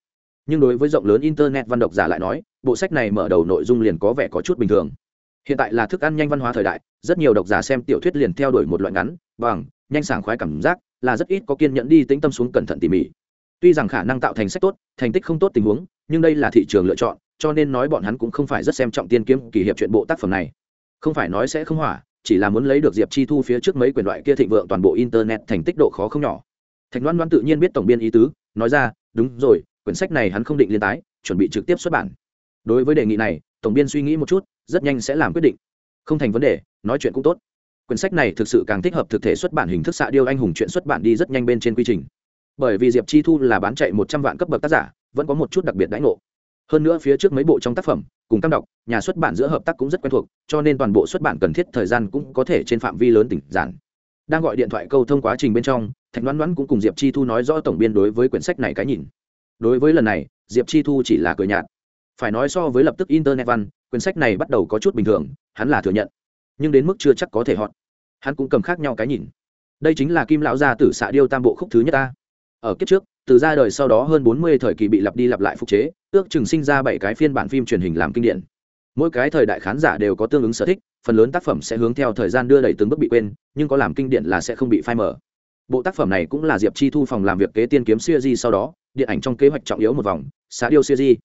S1: Nhưng đối với rộng lớn internet văn độc giả lại nói, bộ sách này mở đầu nội dung liền có vẻ có chút bình thường. Hiện tại là thức ăn nhanh văn hóa thời đại, rất nhiều độc giả xem tiểu thuyết liền theo đuổi một loại ngắn, bằng, nhanh sảng khoái cảm giác, là rất ít có kiên nhẫn đi tĩnh tâm xuống cẩn thận tỉ mỉ. Tuy rằng khả năng tạo thành sách tốt, thành tích không tốt tình huống, nhưng đây là thị trường lựa chọn, cho nên nói bọn hắn cũng không phải rất xem trọng tiên kiếm kỳ hiệp chuyện bộ tác phẩm này. Không phải nói sẽ không hỏa, chỉ là muốn lấy được diệp chi thu phía trước mấy quyền loại kia thịnh vượng toàn bộ internet thành tích độ khó không nhỏ thạch loan loan tự nhiên biết tổng biên ý tứ, nói ra, đúng rồi, quyển sách này hắn không định liên tái, chuẩn bị trực tiếp xuất bản. Đối với đề nghị này, tổng biên suy nghĩ một chút, rất nhanh sẽ làm quyết định. Không thành vấn đề, nói chuyện cũng tốt. Quyển sách này thực sự càng thích hợp thực thể xuất bản hình thức xạ điêu anh hùng chuyện xuất bản đi rất nhanh bên trên quy trình. Bởi vì diệp chi thu là bán chạy một trăm vạn cấp bậc tác giả, vẫn có một chút đặc biệt đãi ngộ. Hơn nữa phía trước mấy bộ trong tác phẩm, cùng tăng đọc, nhà xuất bản giữa hợp tác cũng rất quen thuộc, cho nên toàn bộ xuất bản cần thiết thời gian cũng có thể trên phạm vi lớn tỉnh giản đang gọi điện thoại câu thông quá trình bên trong, thạch đoán đoán cũng cùng diệp chi thu nói rõ tổng biên đối với quyển sách này cái nhìn. Đối với lần này, diệp chi thu chỉ là cười nhạt. Phải nói so với lập tức internet văn, quyển sách này bắt đầu có chút bình thường, hắn là thừa nhận. Nhưng đến mức chưa chắc có thể họ hắn cũng cầm khác nhau cái nhìn. Đây chính là kim lão gia tử xạ điêu tam bộ khúc thứ nhất ta ở kiếp trước, từ ra đời sau đó hơn bốn mươi thời kỳ bị lặp đi lặp lại phục chế, ước chừng sinh ra bảy cái phiên bản phim truyền hình làm kinh điển mỗi cái thời đại khán giả đều có tương ứng sở thích, phần lớn tác phẩm sẽ hướng theo thời gian đưa đẩy từng bước bị quên, nhưng có làm kinh điển là sẽ không bị phai mở bộ tác phẩm này cũng là diệp chi thu phòng làm việc kế tiên kiếm siêu di sau đó, điện ảnh trong kế hoạch trọng yếu một vòng xã điêu siêu di.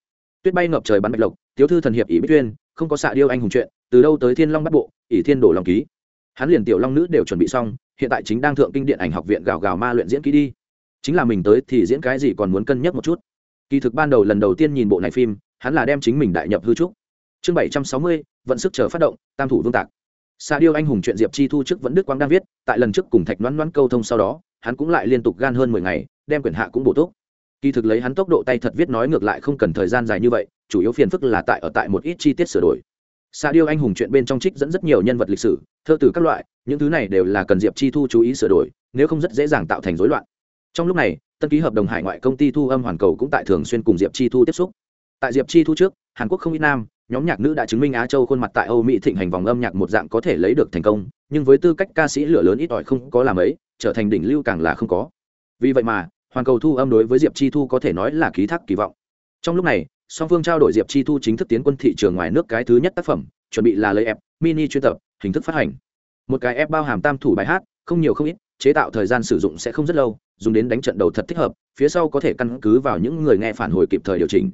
S1: Tuyết bay ngập trời bắn bạch lộc, tiếu thư thần hiệp ỷ bích tuyên không có xạ điêu anh hùng chuyện, từ đâu tới thiên long bắt bộ, ỷ thiên đổ lòng ký. Hắn liền tiểu long nữ đều chuẩn bị xong, hiện tại chính đang thượng kinh điện ảnh học viện gào gào ma luyện diễn ký đi. Chính là mình tới thì diễn cái gì còn muốn cân nhắc một chút. Kỳ thực ban đầu lần đầu tiên nhìn bộ này phim, hắn là đem chính mình đại nhập hư trúc chương bảy trăm sáu mươi, vận sức chờ phát động, tam thủ vương tạc. Sa điêu anh hùng chuyện diệp chi thu trước vẫn đức quang đang viết, tại lần trước cùng thạch Loan Loan câu thông sau đó, hắn cũng lại liên tục gan hơn mười ngày, đem quyển hạ cũng bổ túc. Kỳ thực lấy hắn tốc độ tay thật viết nói ngược lại không cần thời gian dài như vậy, chủ yếu phiền phức là tại ở tại một ít chi tiết sửa đổi. Sa điêu anh hùng chuyện bên trong trích dẫn rất nhiều nhân vật lịch sử, thơ từ các loại, những thứ này đều là cần diệp chi thu chú ý sửa đổi, nếu không rất dễ dàng tạo thành rối loạn. Trong lúc này, tân ký hợp đồng hải ngoại công ty thu âm hoàn cầu cũng tại thường xuyên cùng diệp chi thu tiếp xúc. Tại diệp chi thu trước, hàn quốc không ít nam nhóm nhạc nữ đã chứng minh á châu khuôn mặt tại âu mỹ thịnh hành vòng âm nhạc một dạng có thể lấy được thành công, nhưng với tư cách ca sĩ lửa lớn ít ỏi không có làm ấy, trở thành đỉnh lưu càng là không có. Vì vậy mà hoàn cầu thu âm đối với diệp chi thu có thể nói là ký thác kỳ vọng. Trong lúc này, song phương trao đổi diệp chi thu chính thức tiến quân thị trường ngoài nước cái thứ nhất tác phẩm, chuẩn bị là lấy ép, mini chuyên tập, hình thức phát hành. Một cái ép bao hàm tam thủ bài hát, không nhiều không ít, chế tạo thời gian sử dụng sẽ không rất lâu, dùng đến đánh trận đầu thật thích hợp, phía sau có thể căn cứ vào những người nghe phản hồi kịp thời điều chỉnh.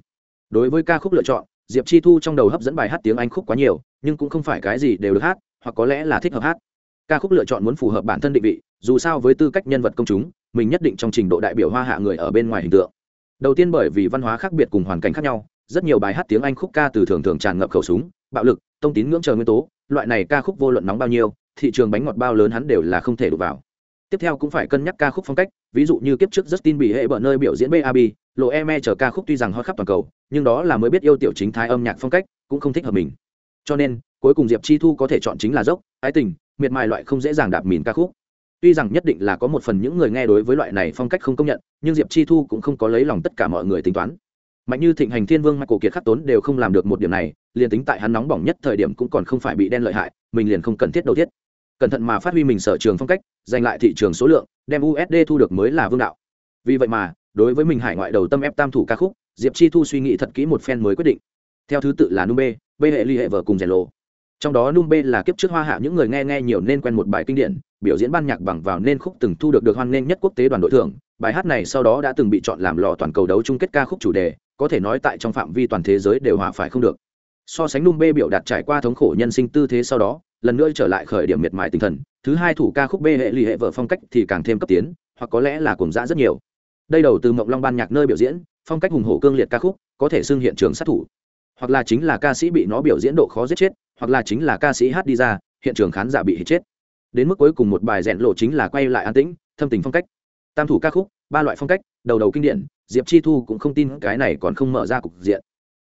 S1: Đối với ca khúc lựa chọn diệp chi thu trong đầu hấp dẫn bài hát tiếng anh khúc quá nhiều, nhưng cũng không phải cái gì đều được hát, hoặc có lẽ là thích hợp hát. Ca khúc lựa chọn muốn phù hợp bản thân định vị, dù sao với tư cách nhân vật công chúng, mình nhất định trong trình độ đại biểu hoa hạ người ở bên ngoài hình tượng. Đầu tiên bởi vì văn hóa khác biệt cùng hoàn cảnh khác nhau, rất nhiều bài hát tiếng anh khúc ca từ thường thường tràn ngập khẩu súng, bạo lực, tông tín ngưỡng chờ nguyên tố, loại này ca khúc vô luận nóng bao nhiêu, thị trường bánh ngọt bao lớn hắn đều là không thể đụng vào. Tiếp theo cũng phải cân nhắc ca khúc phong cách, ví dụ như kiếp trước justin bị hệ bở nơi biểu diễn bab lộ eme chờ ca khúc tuy rằng hot khắp toàn cầu, nhưng đó là mới biết yêu tiểu chính thái âm nhạc phong cách, cũng không thích hợp mình. Cho nên, cuối cùng diệp chi thu có thể chọn chính là dốc, ái tình, miệt mài loại không dễ dàng đạp mìn ca khúc. Tuy rằng nhất định là có một phần những người nghe đối với loại này phong cách không công nhận, nhưng diệp chi thu cũng không có lấy lòng tất cả mọi người tính toán. Mạnh như thịnh hành, thiên vương, michael kiệt, khắc tốn đều không làm được một điểm này, liền tính tại hắn nóng bỏng nhất thời điểm cũng còn không phải bị đen lợi hại, mình liền không cần thiết đầu thiết cẩn thận mà phát huy mình sở trường phong cách, giành lại thị trường số lượng, đem usd thu được mới là vương đạo. Vì vậy mà đối với mình hải ngoại đầu tâm ép tam thủ ca khúc, diệp chi thu suy nghĩ thật kỹ một phen mới quyết định. Theo thứ tự là num b b hệ ly hệ vợ cùng rèn lộ trong đó num b là kiếp trước hoa hạ những người nghe nghe nhiều nên quen một bài kinh điển, biểu diễn ban nhạc bằng vào nên khúc từng thu được được hoan nghênh nhất quốc tế đoàn đội thưởng. Bài hát này sau đó đã từng bị chọn làm lò toàn cầu đấu chung kết ca khúc chủ đề, có thể nói tại trong phạm vi toàn thế giới đều hòa phải không được. So sánh num b biểu đạt trải qua thống khổ nhân sinh tư thế sau đó, lần nữa trở lại khởi điểm miệt mài tinh thần, thứ hai thủ ca khúc b hệ lì hệ vợ phong cách thì càng thêm cấp tiến, hoặc có lẽ là cùng dã rất nhiều đây đầu từ mộng long ban nhạc nơi biểu diễn, phong cách hùng hổ cương liệt ca khúc, có thể xưng hiện trường sát thủ. Hoặc là chính là ca sĩ bị nó biểu diễn độ khó giết chết, hoặc là chính là ca sĩ hát đi ra, hiện trường khán giả bị hít chết. Đến mức cuối cùng một bài rèn lộ chính là quay lại an tĩnh, thâm tình phong cách. Tam thủ ca khúc, ba loại phong cách, đầu đầu kinh điển, diệp chi thu cũng không tin cái này còn không mở ra cục diện.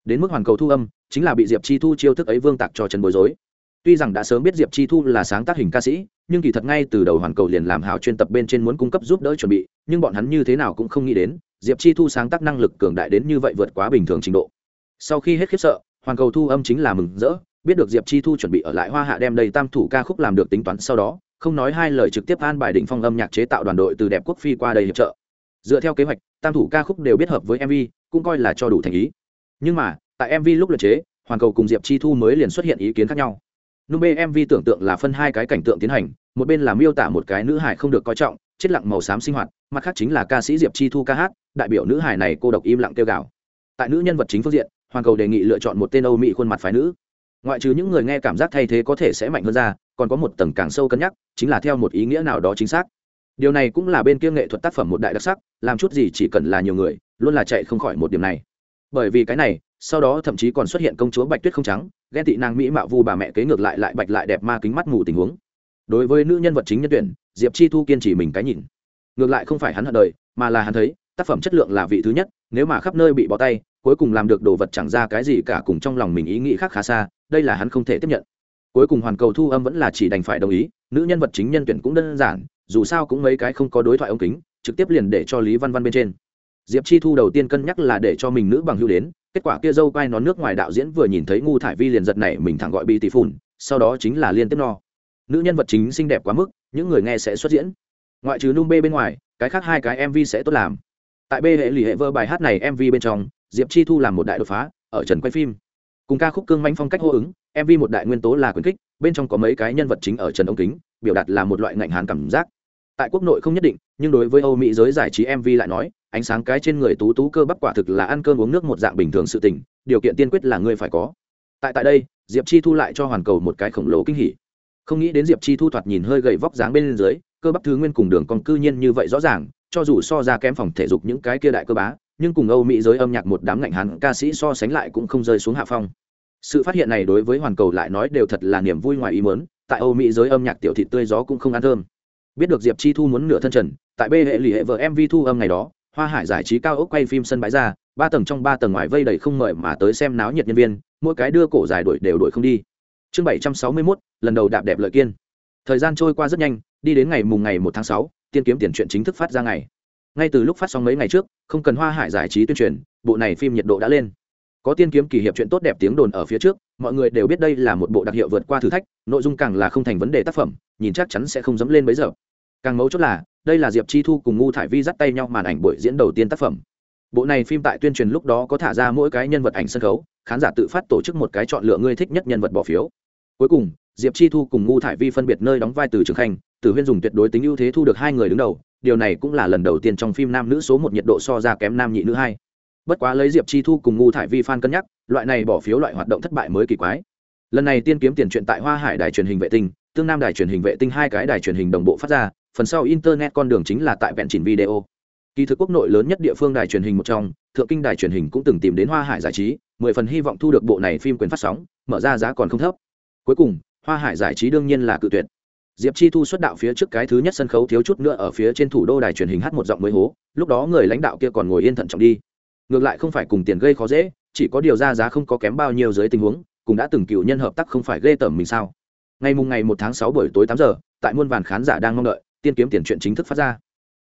S1: Đến mức hoàn cầu thu âm, chính là bị diệp chi thu chiêu thức ấy vương tạc cho trần bối rối tuy rằng đã sớm biết diệp chi thu là sáng tác hình ca sĩ, nhưng kỳ thật ngay từ đầu hoàn cầu liền làm hào chuyên tập bên trên muốn cung cấp giúp đỡ chuẩn bị, nhưng bọn hắn như thế nào cũng không nghĩ đến, diệp chi thu sáng tác năng lực cường đại đến như vậy vượt quá bình thường trình độ. Sau khi hết khiếp sợ, hoàn cầu thu âm chính là mừng rỡ, biết được diệp chi thu chuẩn bị ở lại hoa hạ đem đầy tam thủ ca khúc làm được tính toán sau đó, không nói hai lời trực tiếp an bài định phong âm nhạc chế tạo đoàn đội từ đẹp quốc phi qua đây hiệp trợ. Dựa theo kế hoạch, tam thủ ca khúc đều biết hợp với mv cũng coi là cho đủ thành ý. Nhưng mà, tại mv lúc luyện chế, hoàn cầu cùng diệp chi thu mới liền xuất hiện ý kiến khác nhau nung bmv tưởng tượng là phân hai cái cảnh tượng tiến hành, một bên là miêu tả một cái nữ hải không được coi trọng, chết lặng màu xám sinh hoạt, mặt khác chính là ca sĩ diệp chi thu ca hát, đại biểu nữ hải này cô độc im lặng kêu gào. Tại nữ nhân vật chính phương diện hoàn cầu đề nghị lựa chọn một tên âu mỹ khuôn mặt phái nữ. Ngoại trừ những người nghe cảm giác thay thế có thể sẽ mạnh hơn ra, còn có một tầng càng sâu cân nhắc, chính là theo một ý nghĩa nào đó chính xác. Điều này cũng là bên kia nghệ thuật tác phẩm một đại đặc sắc, làm chút gì chỉ cần là nhiều người, luôn là chạy không khỏi một điểm này. Bởi vì cái này, sau đó thậm chí còn xuất hiện công chúa bạch tuyết không trắng ghen tị nàng mỹ mạo vu bà mẹ kế ngược lại lại bạch lại đẹp ma kính mắt mù tình huống. Đối với nữ nhân vật chính nhân tuyển, diệp chi thu kiên trì mình cái nhìn. Ngược lại không phải hắn hận đời, mà là hắn thấy, tác phẩm chất lượng là vị thứ nhất, nếu mà khắp nơi bị bỏ tay, cuối cùng làm được đồ vật chẳng ra cái gì cả cùng trong lòng mình ý nghĩ khác khá xa, đây là hắn không thể tiếp nhận. Cuối cùng hoàn cầu thu âm vẫn là chỉ đành phải đồng ý, nữ nhân vật chính nhân tuyển cũng đơn giản, dù sao cũng mấy cái không có đối thoại ống kính, trực tiếp liền để cho lý văn văn bên trên. Diệp chi thu đầu tiên cân nhắc là để cho mình nữ bằng hưu đến kết quả kia dâu quai nón nước ngoài đạo diễn vừa nhìn thấy ngu thải vi liền giật này mình thẳng gọi bị tỷ phủn sau đó chính là liên tiếp no. Nữ nhân vật chính xinh đẹp quá mức, những người nghe sẽ xuất diễn. Ngoại trừ nung bê bên ngoài, cái khác hai cái mv sẽ tốt làm. Tại b hệ lì hệ vơ bài hát này mv bên trong, diệp chi thu làm một đại đột phá, ở trần quay phim. Cùng ca khúc cương manh phong cách hô ứng mv một đại nguyên tố là quyền kích, bên trong có mấy cái nhân vật chính ở trần ống kính, biểu đạt là một loại ngạnh hàn cảm giác. Tại quốc nội không nhất định, nhưng đối với âu mỹ giới giải trí mv lại nói ánh sáng cái trên người tú tú cơ bắp quả thực là ăn cơm uống nước một dạng bình thường sự tình, điều kiện tiên quyết là ngươi phải có. Tại tại đây, diệp chi thu lại cho hoàn cầu một cái khổng lồ kinh hỉ. Không nghĩ đến diệp chi thu thoạt nhìn hơi gầy vóc dáng bên dưới, cơ bắp thứ nguyên cùng đường còn cư nhiên như vậy rõ ràng, cho dù so ra kém phòng thể dục những cái kia đại cơ bá, nhưng cùng âu mỹ giới âm nhạc một đám ngạnh hắn ca sĩ so sánh lại cũng không rơi xuống hạ phong. Sự phát hiện này đối với hoàn cầu lại nói đều thật là niềm vui ngoài ý mớn tại âu mỹ giới âm nhạc tiểu thị tươi gió cũng không ăn thơm. Biết được diệp chi thu muốn nửa thân trần, tại b hệ lì hệ vợ mv thu âm ngày đó hoa hải giải trí cao ốc quay phim sân bãi ra, ba tầng trong ba tầng ngoài vây đầy không mời mà tới xem náo nhiệt nhân viên, mỗi cái đưa cổ dài đuổi đều đuổi không đi. Chương bảy trăm sáu mươi mốt, lần đầu đạp đẹp lợi kiên. Thời gian trôi qua rất nhanh, đi đến ngày mùng ngày một tháng sáu, tiên kiếm tiền chuyện chính thức phát ra ngày. Ngay từ lúc phát xong mấy ngày trước, không cần hoa hải giải trí tuyên truyền, bộ này phim nhiệt độ đã lên. Có tiên kiếm kỳ hiệp chuyện tốt đẹp tiếng đồn ở phía trước, mọi người đều biết đây là một bộ đặc hiệu vượt qua thử thách, nội dung càng là không thành vấn đề tác phẩm, nhìn chắc chắn sẽ không dẫm lên bấy giờ. Càng mấu chốt là đây là diệp chi thu cùng ngu thải vi dắt tay nhau màn ảnh buổi diễn đầu tiên tác phẩm. Bộ này phim tại tuyên truyền lúc đó có thả ra mỗi cái nhân vật ảnh sân khấu, khán giả tự phát tổ chức một cái chọn lựa người thích nhất nhân vật bỏ phiếu. Cuối cùng, diệp chi thu cùng ngu thải vi phân biệt nơi đóng vai từ trường khanh, từ huyên dùng tuyệt đối tính ưu thế thu được hai người đứng đầu, điều này cũng là lần đầu tiên trong phim nam nữ số một nhiệt độ so ra kém nam nhị nữ hai. Bất quá lấy diệp chi thu cùng ngu thải vi f cân nhắc, loại này bỏ phiếu loại hoạt động thất bại mới kỳ quái. Lần này tiên kiếm tiền chuyện tại hoa hải đài truyền hình vệ tinh, tương nam đài truyền hình vệ tinh hai cái đài truyền hình đồng bộ phát ra phần sau internet con đường chính là tại vẹn chỉnh video. Kỳ thực quốc nội lớn nhất địa phương đài truyền hình một trong, thượng kinh đài truyền hình cũng từng tìm đến hoa hải giải trí, mười phần hy vọng thu được bộ này phim quyền phát sóng, mở ra giá còn không thấp. Cuối cùng, hoa hải giải trí đương nhiên là cự tuyệt. Diệp chi thu xuất đạo phía trước cái thứ nhất sân khấu thiếu chút nữa ở phía trên thủ đô đài truyền hình hát một giọng mới hố, lúc đó người lãnh đạo kia còn ngồi yên thận trọng đi. Ngược lại không phải cùng tiền gây khó dễ, chỉ có điều ra giá không có kém bao nhiêu dưới tình huống cũng đã từng cựu nhân hợp tác không phải ghê tởm mình sao. Ngày mùng ngày một tháng sáu buổi tối tám giờ, tại muôn vàn khán giả đang mong đợi tiên kiếm tiền chuyện chính thức phát ra.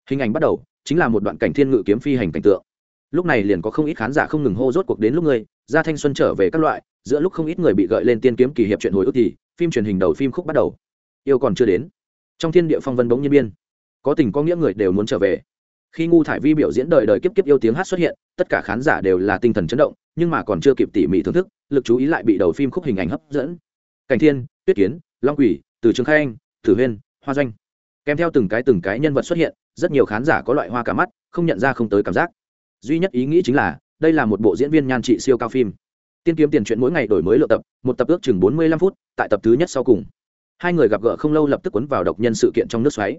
S1: Hình ảnh bắt đầu, chính là một đoạn cảnh thiên ngự kiếm phi hành cảnh tượng. Lúc này liền có không ít khán giả không ngừng hô rốt cuộc đến lúc người ra thanh xuân trở về các loại, giữa lúc không ít người bị gợi lên tiên kiếm kỳ hiệp chuyện hồi ức thì, phim truyền hình đầu phim khúc bắt đầu. Yêu còn chưa đến. Trong thiên địa phong vân bỗng nhiên biên có tình có nghĩa người đều muốn trở về. Khi ngu thải vi biểu diễn đời đời kiếp kiếp yêu tiếng hát xuất hiện, tất cả khán giả đều là tinh thần chấn động, nhưng mà còn chưa kịp tỉ mỉ thưởng thức, lực chú ý lại bị đầu phim khúc hình ảnh hấp dẫn. Cảnh thiên, tuyết kiến, long quỷ, từ trường khai anh thử huyên, hoa doanh kèm theo từng cái từng cái nhân vật xuất hiện, rất nhiều khán giả có loại hoa cả mắt, không nhận ra không tới cảm giác. Duy nhất ý nghĩ chính là, đây là một bộ diễn viên nhan trị siêu cao phim. Tiên kiếm tiền chuyện mỗi ngày đổi mới lựa tập, một tập ước chừng bốn mươi lăm phút, tại tập thứ nhất sau cùng. Hai người gặp gỡ không lâu lập tức quấn vào độc nhân sự kiện trong nước xoáy.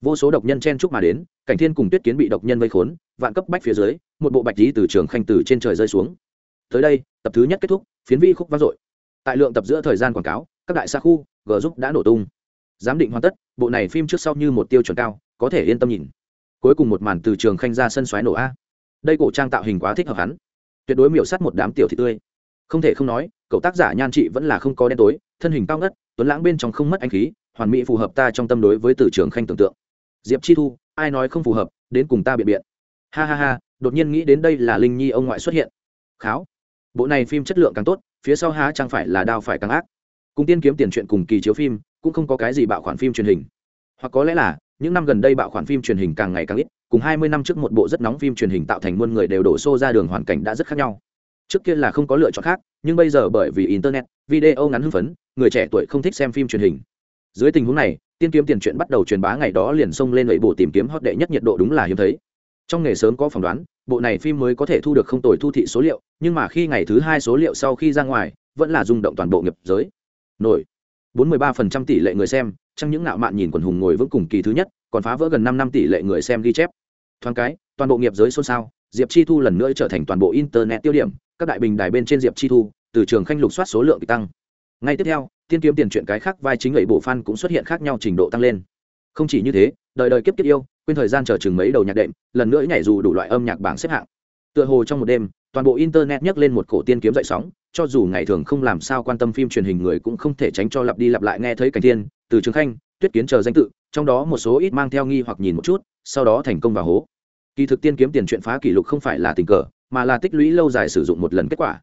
S1: Vô số độc nhân chen chúc mà đến, cảnh thiên cùng tuyết kiến bị độc nhân vây khốn, vạn cấp bách phía dưới, một bộ bạch lý từ trường khanh từ trên trời rơi xuống. Tới đây, tập thứ nhất kết thúc, phiến vi khúc vang dội. Tại lượng tập giữa thời gian quảng cáo, các đại xa khu g giúp đã nổ tung giám định hoàn tất, bộ này phim trước sau như một tiêu chuẩn cao, có thể yên tâm nhìn. Cuối cùng một màn từ trường khanh ra sân xoáy nổ a. Đây cổ trang tạo hình quá thích hợp hắn. Tuyệt đối miểu sát một đám tiểu thị tươi. Không thể không nói, cậu tác giả nhan trị vẫn là không có đen tối, thân hình cao ngất, tuấn lãng bên trong không mất anh khí, hoàn mỹ phù hợp ta trong tâm đối với từ trường khanh tưởng tượng. Diệp chi thu, ai nói không phù hợp, đến cùng ta biện biện. Ha ha ha, đột nhiên nghĩ đến đây là linh nhi ông ngoại xuất hiện. Kháo. Bộ này phim chất lượng càng tốt, phía sau há chẳng phải là đao phải càng ác. Cùng tiên kiếm tiền chuyện cùng kỳ chiếu phim cũng không có cái gì bạo khoản phim truyền hình. Hoặc có lẽ là, những năm gần đây bạo khoản phim truyền hình càng ngày càng ít, cùng hai mươi năm trước một bộ rất nóng phim truyền hình tạo thành muôn người đều đổ xô ra đường hoàn cảnh đã rất khác nhau. Trước kia là không có lựa chọn khác, nhưng bây giờ bởi vì internet, video ngắn hưng phấn, người trẻ tuổi không thích xem phim truyền hình. Dưới tình huống này, tiên kiếm tiền chuyện bắt đầu truyền bá ngày đó liền xông lên lưỡi bộ tìm kiếm hot đệ nhất nhiệt độ đúng là hiếm thấy. Trong nghề sớm có phỏng đoán, bộ này phim mới có thể thu được không tồi thu thị số liệu, nhưng mà khi ngày thứ hai số liệu sau khi ra ngoài, vẫn là rung động toàn bộ nghiệp giới. Nổi. 43% tỷ lệ người xem trong những ngạo mạn nhìn quần hùng ngồi vững cùng kỳ thứ nhất, còn phá vỡ gần năm năm tỷ lệ người xem ghi chép. Thoáng cái, toàn bộ nghiệp giới xôn xao, diệp chi thu lần nữa trở thành toàn bộ internet tiêu điểm, các đại bình đài bên trên diệp chi thu, từ trường khanh lục soát số lượng tăng. Ngay tiếp theo, tiên kiếm tiền chuyện cái khác vai chính lệ bộ fan cũng xuất hiện khác nhau trình độ tăng lên. Không chỉ như thế, đời đời kiếp kiếp yêu, quên thời gian chờ chừng mấy đầu nhạc đệm, lần nữa nhảy dù đủ loại âm nhạc bảng xếp hạng. Tựa hồ trong một đêm, toàn bộ internet nhấc lên một cổ tiên kiếm dậy sóng cho dù ngày thường không làm sao quan tâm phim truyền hình người cũng không thể tránh cho lặp đi lặp lại nghe thấy cảnh thiên, từ trường khanh, tuyết kiến chờ danh tự, trong đó một số ít mang theo nghi hoặc nhìn một chút, sau đó thành công và hố. Kỳ thực tiên kiếm tiền chuyện phá kỷ lục không phải là tình cờ, mà là tích lũy lâu dài sử dụng một lần kết quả.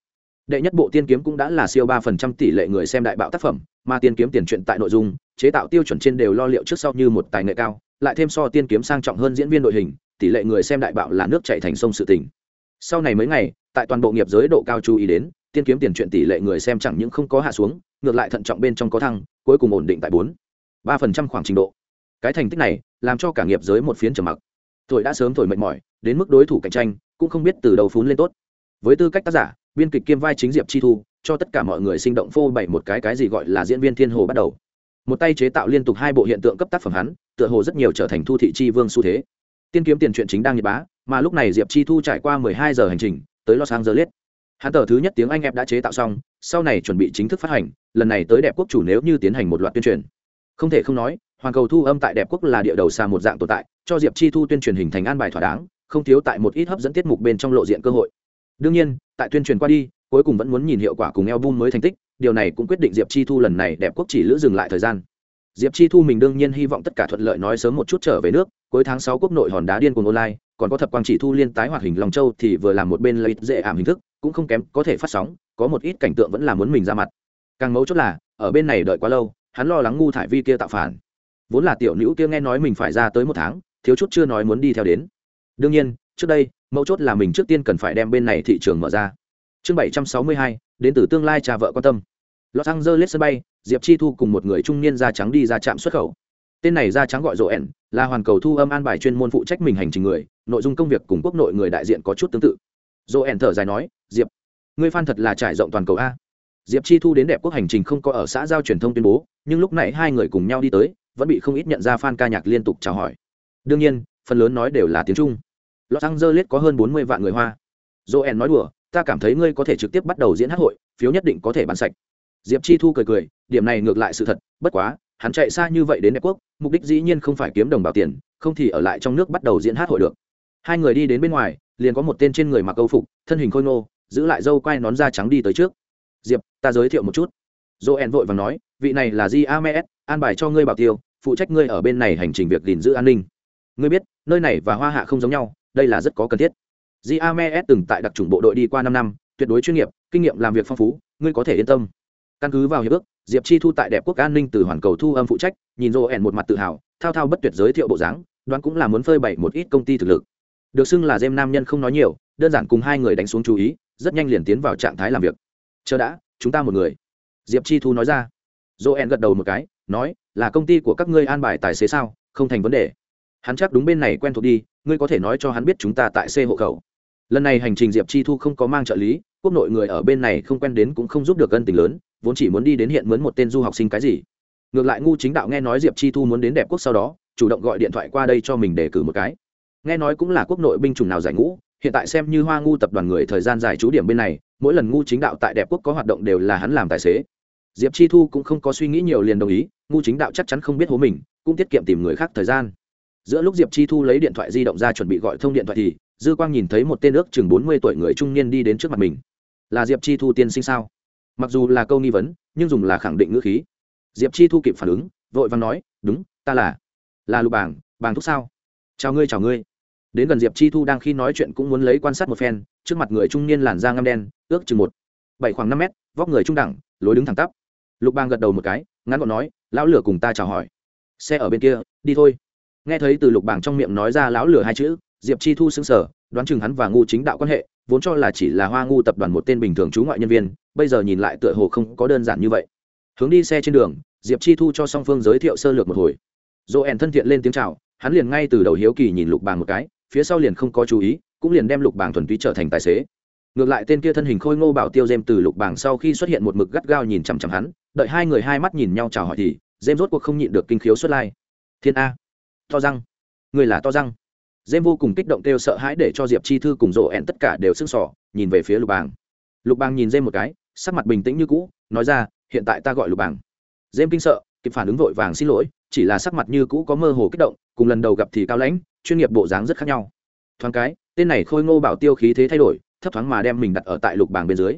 S1: Đệ nhất bộ tiên kiếm cũng đã là siêu ba phần trăm tỷ lệ người xem đại bạo tác phẩm, mà tiên kiếm tiền chuyện tại nội dung, chế tạo tiêu chuẩn trên đều lo liệu trước sau như một tài nghệ cao, lại thêm so tiên kiếm sang trọng hơn diễn viên đội hình, tỷ lệ người xem đại bạo là nước chạy thành sông sự tình. Sau này mấy ngày, tại toàn bộ nghiệp giới độ cao chú ý đến tiên kiếm tiền chuyện tỷ lệ người xem chẳng những không có hạ xuống, ngược lại thận trọng bên trong có thăng, cuối cùng ổn định tại bốn, ba phần trăm khoảng trình độ. Cái thành tích này, làm cho cả nghiệp giới một phiến trầm mặc. Tuổi đã sớm thổi mệt mỏi, đến mức đối thủ cạnh tranh, cũng không biết từ đầu phún lên tốt. Với tư cách tác giả, biên kịch kiêm vai chính diệp chi thu, cho tất cả mọi người sinh động phô bày một cái cái gì gọi là diễn viên thiên hồ bắt đầu. Một tay chế tạo liên tục hai bộ hiện tượng cấp tác phẩm hắn, tựa hồ rất nhiều trở thành thu thị chi vương xu thế. Tiên kiếm tiền chuyện chính đang nhiệt bá, mà lúc này diệp chi thu trải qua mười hai giờ hành trình, tới los angeles hắn tờ thứ nhất tiếng anh em đã chế tạo xong, sau này chuẩn bị chính thức phát hành, lần này tới đẹp quốc chủ nếu như tiến hành một loạt tuyên truyền. Không thể không nói, hoàng cầu thu âm tại đẹp quốc là địa đầu xa một dạng tồn tại, cho diệp chi thu tuyên truyền hình thành an bài thỏa đáng, không thiếu tại một ít hấp dẫn tiết mục bên trong lộ diện cơ hội. Đương nhiên, tại tuyên truyền qua đi, cuối cùng vẫn muốn nhìn hiệu quả cùng album mới thành tích, điều này cũng quyết định diệp chi thu lần này đẹp quốc chỉ lữ dừng lại thời gian. Diệp chi thu mình đương nhiên hy vọng tất cả thuận lợi nói sớm một chút trở về nước, cuối tháng sáu quốc nội hòn đá điên cùng online còn có thập quang chỉ thu liên tái hoạt hình lòng châu thì vừa làm một bên lấy dễ ảm hình thức, cũng không kém có thể phát sóng, có một ít cảnh tượng vẫn là muốn mình ra mặt. Càng mấu chốt là, ở bên này đợi quá lâu, hắn lo lắng ngu thải vi kia tạo phản. Vốn là tiểu nữ kia nghe nói mình phải ra tới một tháng, thiếu chút chưa nói muốn đi theo đến. Đương nhiên, trước đây, mấu chốt là mình trước tiên cần phải đem bên này thị trường mở ra. Chương bảy trăm sáu mươi hai, đến từ tương lai cha vợ quan tâm. Los angeles sân bay, diệp chi thu cùng một người trung niên da trắng đi ra trạm xuất khẩu tên này da trắng gọi rộ ẻn là hoàn cầu thu âm an bài chuyên môn phụ trách mình hành trình người, nội dung công việc cùng quốc nội người đại diện có chút tương tự. Rộ ẻn thở dài nói, diệp, ngươi phan thật là trải rộng toàn cầu a. Diệp chi thu đến đẹp quốc hành trình không có ở xã giao truyền thông tuyên bố, nhưng lúc này hai người cùng nhau đi tới, vẫn bị không ít nhận ra fan ca nhạc liên tục chào hỏi. Đương nhiên, phần lớn nói đều là tiếng trung. Los angeles có hơn bốn mươi vạn người hoa. Joel nói đùa, ta cảm thấy ngươi có thể trực tiếp bắt đầu diễn hát hội, phiếu nhất định có thể bán sạch. Diệp chi thu cười cười, điểm này ngược lại sự thật, bất quá, hắn chạy xa như vậy đến đẹp quốc mục đích dĩ nhiên không phải kiếm đồng bào tiền không thì ở lại trong nước bắt đầu diễn hát hội được. Hai người đi đến bên ngoài liền có một tên trên người mặc câu phục thân hình khôi ngô giữ lại dâu quai nón da trắng đi tới trước. Diệp ta giới thiệu một chút. Joel vội và nói vị này là di ames an bài cho ngươi bảo tiêu phụ trách ngươi ở bên này hành trình việc gìn giữ an ninh. Ngươi biết nơi này và hoa hạ không giống nhau đây là rất có cần thiết. GAMS từng tại đặc trùng bộ đội đi qua năm năm, tuyệt đối chuyên nghiệp, kinh nghiệm làm việc phong phú, ngươi có thể yên tâm. Căn cứ vào hiệp ước, Diệp Chi thu tại đẹp quốc an ninh từ hoàn cầu thu âm phụ trách, nhìn rô ẻn một mặt tự hào, thao thao bất tuyệt giới thiệu bộ dáng, đoán cũng là muốn phơi bày một ít công ty thực lực. Được xưng là dêm nam nhân không nói nhiều đơn giản cùng hai người đánh xuống chú ý rất nhanh liền tiến vào trạng thái làm việc. Chờ đã chúng ta một người. Diệp chi thu nói ra. Joel gật đầu một cái nói là công ty của các ngươi an bài tài xế sao? Không thành vấn đề. Hắn chắc đúng bên này quen thuộc đi ngươi có thể nói cho hắn biết chúng ta tại xe hộ khẩu. Lần này hành trình diệp chi thu không có mang trợ lý quốc nội người ở bên này không quen đến cũng không giúp được gân tình lớn vốn chỉ muốn đi đến hiện mướn một tên du học sinh cái gì. Ngược lại ngu chính đạo nghe nói diệp chi thu muốn đến đẹp quốc sau đó, chủ động gọi điện thoại qua đây cho mình để cử một cái. Nghe nói cũng là quốc nội binh chủng nào giải ngũ, hiện tại xem như hoa ngu tập đoàn người thời gian dài trú điểm bên này, mỗi lần ngu chính đạo tại đẹp quốc có hoạt động đều là hắn làm tài xế. Diệp chi thu cũng không có suy nghĩ nhiều liền đồng ý, ngu chính đạo chắc chắn không biết hố mình, cũng tiết kiệm tìm người khác thời gian. Giữa lúc diệp chi thu lấy điện thoại di động ra chuẩn bị gọi thông điện thoại thì, dư quang nhìn thấy một tên ước chừng bốn mươi tuổi người trung niên đi đến trước mặt mình. Là diệp chi thu tiên sinh sao? Mặc dù là câu nghi vấn, nhưng dùng là khẳng định ngữ khí. Diệp chi thu kịp phản ứng, vội văn nói, đúng, ta là là lục bảng bàng thúc sao? Chào ngươi chào ngươi. Đến gần diệp chi thu đang khi nói chuyện cũng muốn lấy quan sát một phen, trước mặt người trung niên làn da ngăm đen, ước chừng một, bảy khoảng năm mét, vóc người trung đẳng, lối đứng thẳng tắp. Lục bang gật đầu một cái, ngắn gọn nói, lão lửa cùng ta chào hỏi. Xe ở bên kia, đi thôi. Nghe thấy từ lục bảng trong miệng nói ra lão lửa hai chữ, diệp chi thu xứng sở đoán chừng hắn và ngu chính đạo quan hệ vốn cho là chỉ là hoa ngu tập đoàn một tên bình thường chú ngoại nhân viên, bây giờ nhìn lại tựa hồ không có đơn giản như vậy. Hướng đi xe trên đường, diệp chi thu cho song phương giới thiệu sơ lược một hồi. Dỗ ẻn thân thiện lên tiếng chào, hắn liền ngay từ đầu hiếu kỳ nhìn lục bàng một cái, phía sau liền không có chú ý, cũng liền đem lục bàng thuần túy trở thành tài xế. Ngược lại tên kia thân hình khôi ngô bảo tiêu dêm từ lục bàng sau khi xuất hiện một mực gắt gao nhìn chằm chằm hắn, đợi hai người hai mắt nhìn nhau chào hỏi thì dêm rốt cuộc không nhịn được kinh khiếu xuất lai. Thiên a, to răng. Người là to răng dêm vô cùng kích động kêu sợ hãi để cho diệp chi thư cùng rộ ẹn tất cả đều sưng sỏ nhìn về phía lục bàng. Lục bàng nhìn dêm một cái, sắc mặt bình tĩnh như cũ, nói ra, hiện tại ta gọi lục bàng. Dêm kinh sợ, kịp phản ứng vội vàng xin lỗi, chỉ là sắc mặt như cũ có mơ hồ kích động, cùng lần đầu gặp thì cao lãnh, chuyên nghiệp bộ dáng rất khác nhau. Thoáng cái, tên này khôi ngô bảo tiêu khí thế thay đổi, thấp thoáng mà đem mình đặt ở tại lục bảng bên dưới.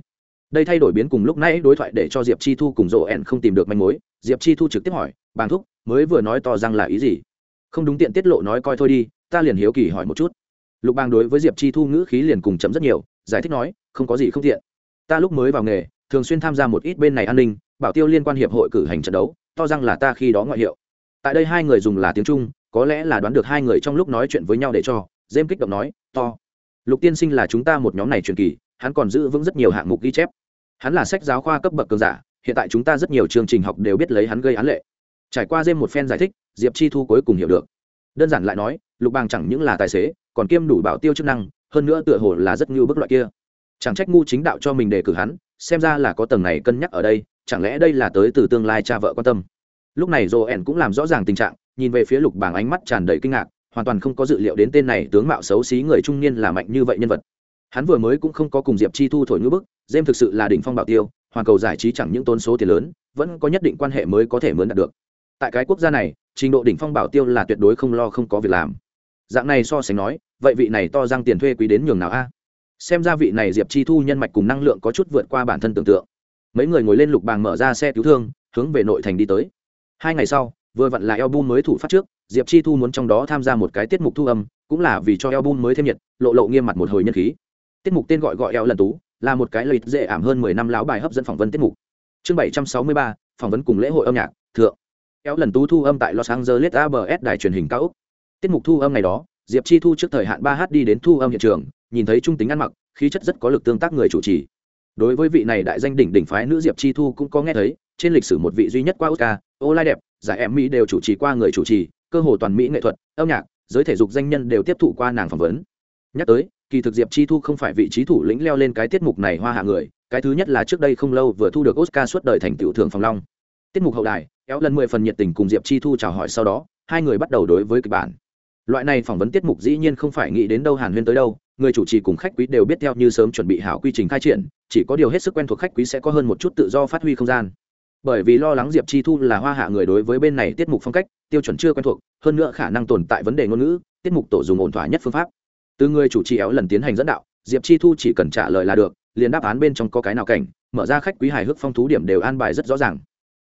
S1: Đây thay đổi biến cùng lúc nãy đối thoại để cho diệp chi thu cùng rộ ẹn không tìm được manh mối, diệp chi thu trực tiếp hỏi, bàng thúc, mới vừa nói to rằng là ý gì? Không đúng tiện tiết lộ nói coi thôi đi ta liền hiếu kỳ hỏi một chút. Lục bang đối với diệp chi thu ngữ khí liền cùng chấm rất nhiều, giải thích nói, không có gì không tiện. Ta lúc mới vào nghề, thường xuyên tham gia một ít bên này an ninh, bảo tiêu liên quan hiệp hội cử hành trận đấu, to rằng là ta khi đó ngoại hiệu. Tại đây hai người dùng là tiếng trung, có lẽ là đoán được hai người trong lúc nói chuyện với nhau để cho dêm kích động nói, to. Lục tiên sinh là chúng ta một nhóm này truyền kỳ, hắn còn giữ vững rất nhiều hạng mục ghi chép. Hắn là sách giáo khoa cấp bậc cường giả, hiện tại chúng ta rất nhiều chương trình học đều biết lấy hắn gây án lệ. Trải qua dêm một phen giải thích, diệp chi thu cuối cùng hiểu được đơn giản lại nói, lục bàng chẳng những là tài xế, còn kiêm đủ bảo tiêu chức năng, hơn nữa tựa hồ là rất ngưu bức loại kia. Chẳng trách ngu chính đạo cho mình đề cử hắn, xem ra là có tầng này cân nhắc ở đây, chẳng lẽ đây là tới từ tương lai cha vợ quan tâm. Lúc này dồ ẻn cũng làm rõ ràng tình trạng, nhìn về phía lục bàng ánh mắt tràn đầy kinh ngạc, hoàn toàn không có dự liệu đến tên này tướng mạo xấu xí người trung niên là mạnh như vậy nhân vật. Hắn vừa mới cũng không có cùng diệp chi thu thổi ngữ bức dêm thực sự là đỉnh phong bảo tiêu, hoàn cầu giải trí chẳng những tốn số tiền lớn, vẫn có nhất định quan hệ mới có thể mướn đạt được tại cái quốc gia này, trình độ đỉnh phong bảo tiêu là tuyệt đối không lo không có việc làm. Dạng này so sánh nói, vậy vị này to răng tiền thuê quý đến nhường nào a? Xem ra vị này diệp chi thu nhân mạch cùng năng lượng có chút vượt qua bản thân tưởng tượng. Mấy người ngồi lên lục bàng mở ra xe cứu thương, hướng về nội thành đi tới. Hai ngày sau, vừa vặn là album mới thủ phát trước, diệp chi thu muốn trong đó tham gia một cái tiết mục thu âm, cũng là vì cho album mới thêm nhiệt, lộ lộ nghiêm mặt một hồi nhân khí. Tiết mục tên gọi gọi eo lần tú, là một cái lợi dễ ảm hơn mười năm láo bài hấp dẫn phỏng vấn tiết mục. Chương bảy trăm sáu mươi ba, phỏng vấn cùng lễ hội âm nhạc, thượng kéo lần tú thu âm tại los angeles abs đài truyền hình cao úc. Tiết mục thu âm ngày đó, diệp chi thu trước thời hạn ba h đi đến thu âm hiện trường, nhìn thấy trung tính ăn mặc, khí chất rất có lực tương tác người chủ trì. Đối với vị này đại danh đỉnh đỉnh phái nữ diệp chi thu cũng có nghe thấy, trên lịch sử một vị duy nhất qua oscar ô lai đẹp, giải em mỹ đều chủ trì qua người chủ trì, cơ hồ toàn mỹ nghệ thuật, âm nhạc, giới thể dục danh nhân đều tiếp thụ qua nàng phỏng vấn. Nhắc tới, kỳ thực diệp chi thu không phải vị trí thủ lĩnh leo lên cái tiết mục này hoa hạ người, cái thứ nhất là trước đây không lâu vừa thu được oscar suốt đời thành tiểu thường phòng long. Tiết mục hậu đài kéo lần mười phần nhiệt tình cùng diệp chi thu chào hỏi sau đó, hai người bắt đầu đối với kịch bản. Loại này phỏng vấn tiết mục dĩ nhiên không phải nghĩ đến đâu hàn huyên tới đâu, người chủ trì cùng khách quý đều biết theo như sớm chuẩn bị hảo quy trình khai triển, chỉ có điều hết sức quen thuộc khách quý sẽ có hơn một chút tự do phát huy không gian. Bởi vì lo lắng diệp chi thu là hoa hạ người đối với bên này tiết mục phong cách, tiêu chuẩn chưa quen thuộc, hơn nữa khả năng tồn tại vấn đề ngôn ngữ, tiết mục tổ dùng ổn thỏa nhất phương pháp. Từ người chủ trì éo lần tiến hành dẫn đạo, diệp chi thu chỉ cần trả lời là được, liền đáp án bên trong có cái nào cảnh, mở ra khách quý hài hước phong thú điểm đều an bài rất rõ ràng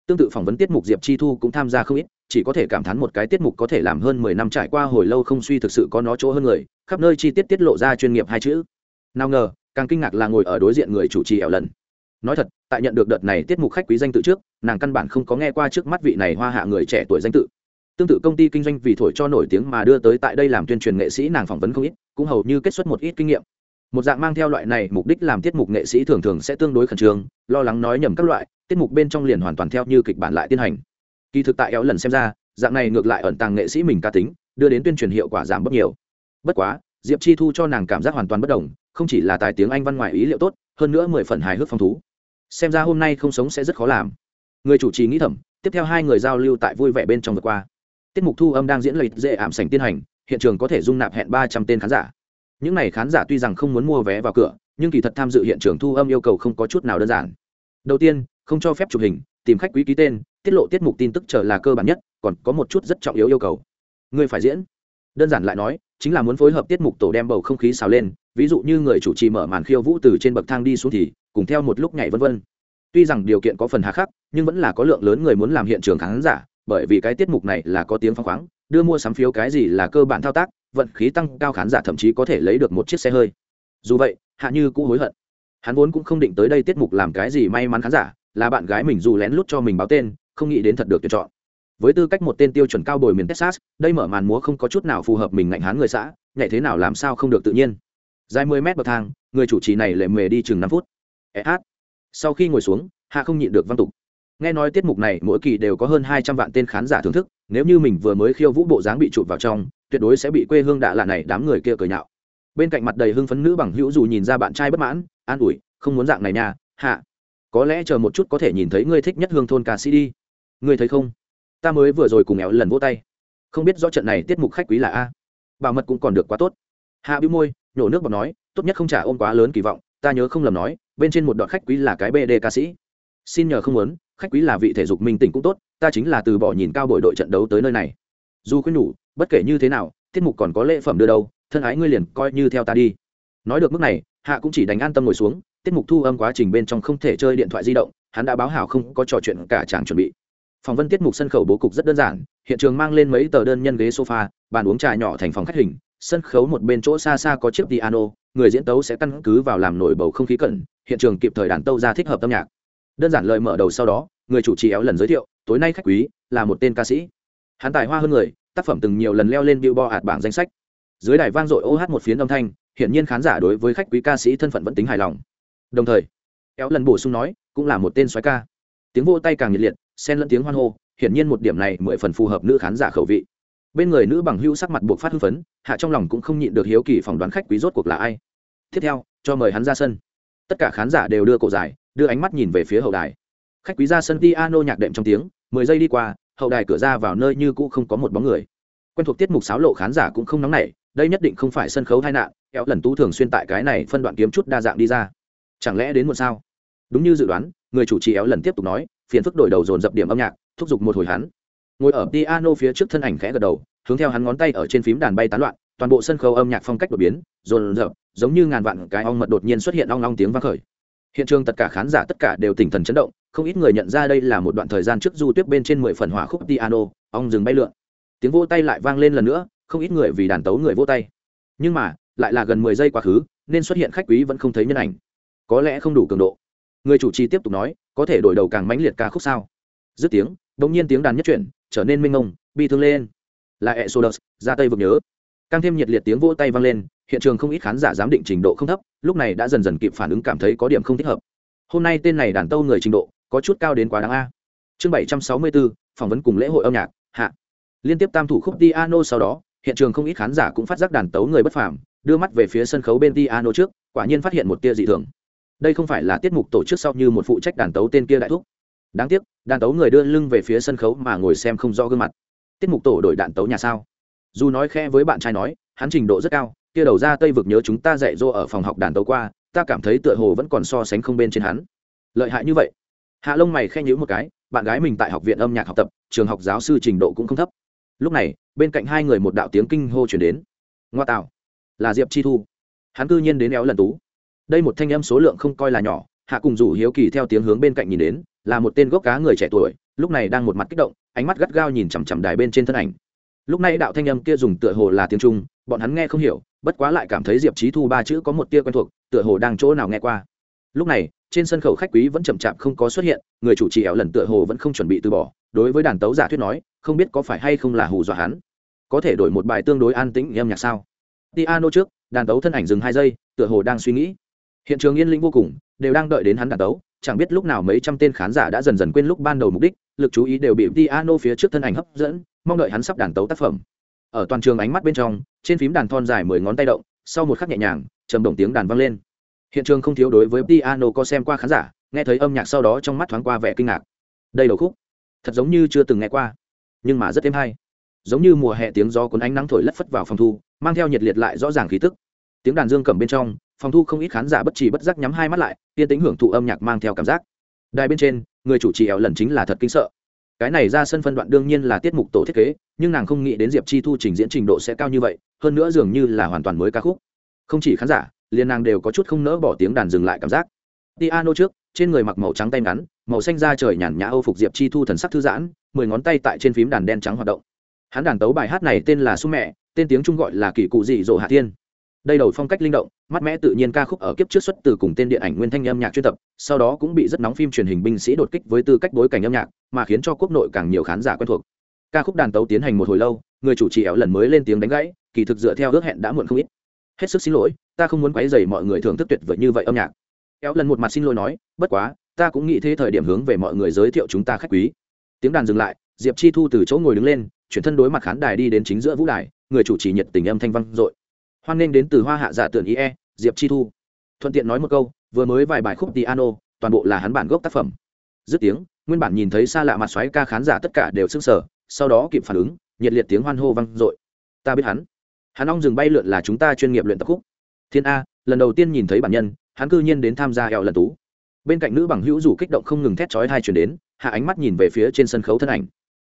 S1: tương tự phỏng vấn tiết mục diệp chi thu cũng tham gia không ít, chỉ có thể cảm thán một cái tiết mục có thể làm hơn mười năm trải qua hồi lâu không suy thực sự có nó chỗ hơn người, khắp nơi chi tiết tiết lộ ra chuyên nghiệp hai chữ. Nào ngờ, càng kinh ngạc là ngồi ở đối diện người chủ trì ẻo lần nói thật, tại nhận được đợt này tiết mục khách quý danh tự trước, nàng căn bản không có nghe qua trước mắt vị này hoa hạ người trẻ tuổi danh tự. Tương tự công ty kinh doanh vì thổi cho nổi tiếng mà đưa tới tại đây làm tuyên truyền nghệ sĩ nàng phỏng vấn không ít, cũng hầu như kết xuất một ít kinh nghiệm. Một dạng mang theo loại này mục đích làm tiết mục nghệ sĩ thường thường sẽ tương đối khẩn trương, lo lắng nói nhầm các loại tiết mục bên trong liền hoàn toàn theo như kịch bản lại tiến hành. Kỳ thực tại éo lần xem ra, dạng này ngược lại ẩn tàng nghệ sĩ mình ca tính, đưa đến tuyên truyền hiệu quả giảm bớt nhiều. Bất quá, diệp chi thu cho nàng cảm giác hoàn toàn bất đồng, không chỉ là tài tiếng anh văn ngoài ý liệu tốt, hơn nữa mười phần hài hước phong thú. Xem ra hôm nay không sống sẽ rất khó làm. Người chủ trì nghĩ thầm, tiếp theo hai người giao lưu tại vui vẻ bên trong vượt qua. Tiết mục thu âm đang diễn lệch dễ ảm sành tiến hành, hiện trường có thể dung nạp hẹn ba trăm tên khán giả. Những n à y khán giả tuy rằng không muốn mua vé vào cửa, nhưng kỳ thật tham dự hiện trường thu âm yêu cầu không có chút nào đơn giản. Đầu tiên không cho phép chụp hình, tìm khách quý ký tên, tiết lộ tiết mục tin tức trở là cơ bản nhất, còn có một chút rất trọng yếu yêu cầu. Người phải diễn. Đơn giản lại nói, chính là muốn phối hợp tiết mục tổ đem bầu không khí xào lên, ví dụ như người chủ trì mở màn khiêu vũ từ trên bậc thang đi xuống thì, cùng theo một lúc nhảy vân vân. Tuy rằng điều kiện có phần hà khắc, nhưng vẫn là có lượng lớn người muốn làm hiện trường khán giả, bởi vì cái tiết mục này là có tiếng phăng khoáng, đưa mua sắm phiếu cái gì là cơ bản thao tác, vận khí tăng cao khán giả thậm chí có thể lấy được một chiếc xe hơi. Dù vậy, hạ như cũng hối hận. Hắn vốn cũng không định tới đây tiết mục làm cái gì may mắn khán giả là bạn gái mình dù lén lút cho mình báo tên, không nghĩ đến thật được tuyển chọn. Với tư cách một tên tiêu chuẩn cao bồi miền texas, đây mở màn múa không có chút nào phù hợp mình ngạnh hán người xã, nhảy thế nào làm sao không được tự nhiên. Dài mười mét bậc thang, người chủ trì này lệ mề đi chừng năm phút. E hát. Sau khi ngồi xuống, hạ không nhịn được văn tục. Nghe nói tiết mục này mỗi kỳ đều có hơn hai trăm vạn tên khán giả thưởng thức, nếu như mình vừa mới khiêu vũ bộ dáng bị chụp vào trong, tuyệt đối sẽ bị quê hương đạ lạ này đám người kia cười nhạo. Bên cạnh mặt đầy hưng phấn nữ bằng hữu dù nhìn ra bạn trai bất mãn, an ủi, không muốn dạng này nha, hạ có lẽ chờ một chút có thể nhìn thấy ngươi thích nhất hương thôn ca sĩ đi. Ngươi thấy không? Ta mới vừa rồi cùng éo lần vỗ tay. Không biết rõ trận này tiết mục khách quý là a. Bảo mật cũng còn được quá tốt. Hạ bĩu môi, nhổ nước bọt nói, tốt nhất không trả ôm quá lớn kỳ vọng, ta nhớ không lầm nói, bên trên một đoạn khách quý là cái bd ca sĩ. Xin nhờ không muốn, khách quý là vị thể dục minh tỉnh cũng tốt, ta chính là từ bỏ nhìn cao bội đội trận đấu tới nơi này. Dù khuyên nhủ, bất kể như thế nào, tiết mục còn có lễ phẩm đưa đâu, thân ái ngươi liền coi như theo ta đi. Nói được mức này, hạ cũng chỉ đánh an tâm ngồi xuống tiết mục thu âm quá trình bên trong không thể chơi điện thoại di động, hắn đã báo hảo không có trò chuyện cả chàng chuẩn bị. Phỏng vấn tiết mục sân khấu bố cục rất đơn giản, hiện trường mang lên mấy tờ đơn nhân ghế sofa, bàn uống trà nhỏ thành phòng khách hình, sân khấu một bên chỗ xa xa có chiếc piano, người diễn tấu sẽ căn cứ vào làm nổi bầu không khí cẩn hiện trường kịp thời đàn tâu ra thích hợp âm nhạc. Đơn giản lời mở đầu sau đó, người chủ trì éo lần giới thiệu, tối nay khách quý, là một tên ca sĩ. Hắn tài hoa hơn người, tác phẩm từng nhiều lần leo lên billboard ạt bảng danh sách. Dưới đài vang dội ô hát một phiến âm thanh hiện nhiên khán giả đối với khách quý ca sĩ thân phận vẫn tính hài lòng đồng thời éo lần bổ sung nói, cũng là một tên soái ca. Tiếng vô tay càng nhiệt liệt, xen lẫn tiếng hoan hô, hiển nhiên một điểm này mười phần phù hợp nữ khán giả khẩu vị. Bên người nữ bằng hữu sắc mặt buộc phát hưng phấn, hạ trong lòng cũng không nhịn được hiếu kỳ phỏng đoán khách quý rốt cuộc là ai. Tiếp theo, cho mời hắn ra sân. Tất cả khán giả đều đưa cổ dài, đưa ánh mắt nhìn về phía hậu đài. Khách quý ra sân piano nhạc đệm trong tiếng, mười giây đi qua, hậu đài cửa ra vào nơi như cũ không có một bóng người. Quen thuộc tiết mục sáo lộ khán giả cũng không nóng nảy, đây nhất định không phải sân khấu tai nạn, kéo lần tú thường xuyên tại cái này phân đoạn kiếm chút đa dạng đi ra chẳng lẽ đến một sao? Đúng như dự đoán, người chủ trì éo lần tiếp tục nói, phiền phức đổi đầu dồn dập điểm âm nhạc, thúc giục một hồi hắn. Ngồi ở piano phía trước thân ảnh khẽ gật đầu, hướng theo hắn ngón tay ở trên phím đàn bay tán loạn, toàn bộ sân khấu âm nhạc phong cách đột biến, dồn dập, giống như ngàn vạn cái ong mật đột nhiên xuất hiện ong ong tiếng vang khởi. Hiện trường tất cả khán giả tất cả đều tỉnh thần chấn động, không ít người nhận ra đây là một đoạn thời gian trước du tuyết bên trên mười phần hỏa khúc piano, ong dừng bay lượn. Tiếng vô tay lại vang lên lần nữa, không ít người vì đàn tấu người vô tay. Nhưng mà, lại là gần mười giây quá khứ, nên xuất hiện khách quý vẫn không thấy nhân ảnh có lẽ không đủ cường độ. Người chủ trì tiếp tục nói, có thể đổi đầu càng mãnh liệt ca khúc sao? Dứt tiếng đ ỗ n g nhiên tiếng đàn nhất chuyển, trở nên mênh mông, bi thương lên. Là exodus, ra tây vực nhớ. Càng thêm nhiệt liệt tiếng vỗ tay vang lên, hiện trường không ít khán giả giám định trình độ không thấp, lúc này đã dần dần kịp phản ứng cảm thấy có điểm không thích hợp. Hôm nay tên này đàn tâu người trình độ, có chút cao đến quá đáng a. Chương bảy trăm sáu mươi bốn phỏng vấn cùng lễ hội âm nhạc, hạ. Liên tiếp tam thủ khúc piano sau đó, hiện trường không ít khán giả cũng phát giác đàn tấu người bất phàm, đưa mắt về phía sân khấu bên piano trước, quả nhiên phát hiện một tia dị thường đây không phải là tiết mục tổ chức sau như một phụ trách đàn tấu tên kia đại thúc. Đáng tiếc, đàn tấu người đưa lưng về phía sân khấu mà ngồi xem không rõ gương mặt. Tiết mục tổ đổi đàn tấu nhà sao? Dù nói khe với bạn trai nói, hắn trình độ rất cao, kia đầu ra tây vực nhớ chúng ta dạy dỗ ở phòng học đàn tấu qua, ta cảm thấy tựa hồ vẫn còn so sánh không bên trên hắn. Lợi hại như vậy. Hạ lông mày khen nhữ một cái, bạn gái mình tại học viện âm nhạc học tập, trường học giáo sư trình độ cũng không thấp. Lúc này, bên cạnh hai người một đạo tiếng kinh hô chuyển đến. Ngoa tạo. Là diệp chi thu. Hắn cư nhiên đến éo lần tú đây một thanh âm số lượng không coi là nhỏ, hạ cùng rủ hiếu kỳ theo tiếng hướng bên cạnh nhìn đến, là một tên gốc cá người trẻ tuổi, lúc này đang một mặt kích động, ánh mắt gắt gao nhìn chằm chằm đài bên trên thân ảnh. Lúc này đạo thanh âm kia dùng tựa hồ là tiếng trung, bọn hắn nghe không hiểu, bất quá lại cảm thấy diệp trí thu ba chữ có một tia quen thuộc, tựa hồ đang chỗ nào nghe qua. Lúc này, trên sân khấu khách quý vẫn chậm chạp không có xuất hiện, người chủ trì éo lần tựa hồ vẫn không chuẩn bị từ bỏ, đối với đàn tấu giả thuyết nói, không biết có phải hay không là hù dọa hắn. Có thể đổi một bài tương đối an tĩnh âm nhạc sao? Piano trước, đàn tấu thân ảnh dừng hai giây, tựa hồ đang suy nghĩ hiện trường yên lĩnh vô cùng, đều đang đợi đến hắn đàn tấu, chẳng biết lúc nào mấy trăm tên khán giả đã dần dần quên lúc ban đầu mục đích, lực chú ý đều bị piano phía trước thân ảnh hấp dẫn, mong đợi hắn sắp đàn tấu tác phẩm. Ở toàn trường ánh mắt bên trong, trên phím đàn thon dài mười ngón tay động, sau một khắc nhẹ nhàng, trầm động tiếng đàn vang lên. Hiện trường không thiếu đối với piano có xem qua khán giả, nghe thấy âm nhạc sau đó trong mắt thoáng qua vẻ kinh ngạc. Đây đầu khúc, thật giống như chưa từng nghe qua, nhưng mà rất êm hay. Giống như mùa hè tiếng gió cuốn ánh nắng thổi lất phất vào phòng thu, mang theo nhiệt liệt lại rõ ràng khí tức. Tiếng đàn dương cầm bên trong phòng thu không ít khán giả bất trì bất giác nhắm hai mắt lại yên tính hưởng thụ âm nhạc mang theo cảm giác. Đài bên trên, người chủ trì ẻo lần chính là thật kinh sợ. Cái này ra sân phân đoạn đương nhiên là tiết mục tổ thiết kế, nhưng nàng không nghĩ đến diệp chi thu trình diễn trình độ sẽ cao như vậy, hơn nữa dường như là hoàn toàn mới ca khúc. Không chỉ khán giả, liền nàng đều có chút không nỡ bỏ tiếng đàn dừng lại cảm giác. Piano trước, trên người mặc màu trắng tay ngắn, màu xanh da trời nhàn nhã âu phục diệp chi thu thần sắc thư giãn, mười ngón tay tại trên phím đàn đen trắng hoạt động. Hắn đàn tấu bài hát này tên là sung mẹ, tên tiếng trung gọi là kỳ cụ dị dỗ hạ thiên đây đầu phong cách linh động mắt mẽ tự nhiên ca khúc ở kiếp trước xuất từ cùng tên điện ảnh nguyên thanh âm nhạc chuyên tập, sau đó cũng bị rất nóng phim truyền hình binh sĩ đột kích với tư cách bối cảnh âm nhạc, mà khiến cho quốc nội càng nhiều khán giả quen thuộc. Ca khúc đàn tấu tiến hành một hồi lâu, người chủ trì éo lần mới lên tiếng đánh gãy, kỳ thực dựa theo ước hẹn đã muộn không ít. Hết sức xin lỗi, ta không muốn quấy dày mọi người thưởng thức tuyệt vời như vậy âm nhạc. Éo lần một mặt xin lỗi nói, bất quá, ta cũng nghĩ thế thời điểm hướng về mọi người giới thiệu chúng ta khách quý. Tiếng đàn dừng lại, diệp chi thu từ chỗ ngồi đứng lên, chuyển thân đối mặt khán đài đi đến chính giữa vũ đài, người chủ trì nhiệt tình âm thanh vang dội hoan nghênh đến từ hoa hạ giả tưởng ie diệp chi thu. Thuận tiện nói một câu, vừa mới vài bài khúc piano, toàn bộ là hắn bản gốc tác phẩm. Dứt tiếng, nguyên bản nhìn thấy xa lạ mặt xoáy ca khán giả tất cả đều sững sờ, sau đó kịp phản ứng, nhiệt liệt tiếng hoan hô vang dội. Ta biết hắn. Hắn ong rừng bay lượn là chúng ta chuyên nghiệp luyện tập khúc. Thiên a, lần đầu tiên nhìn thấy bản nhân, hắn cư nhiên đến tham gia eo lần tú. Bên cạnh nữ bằng hữu dù kích động không ngừng thét chói hai chuyển đến, hạ ánh mắt nhìn về phía trên sân khấu thân ảnh.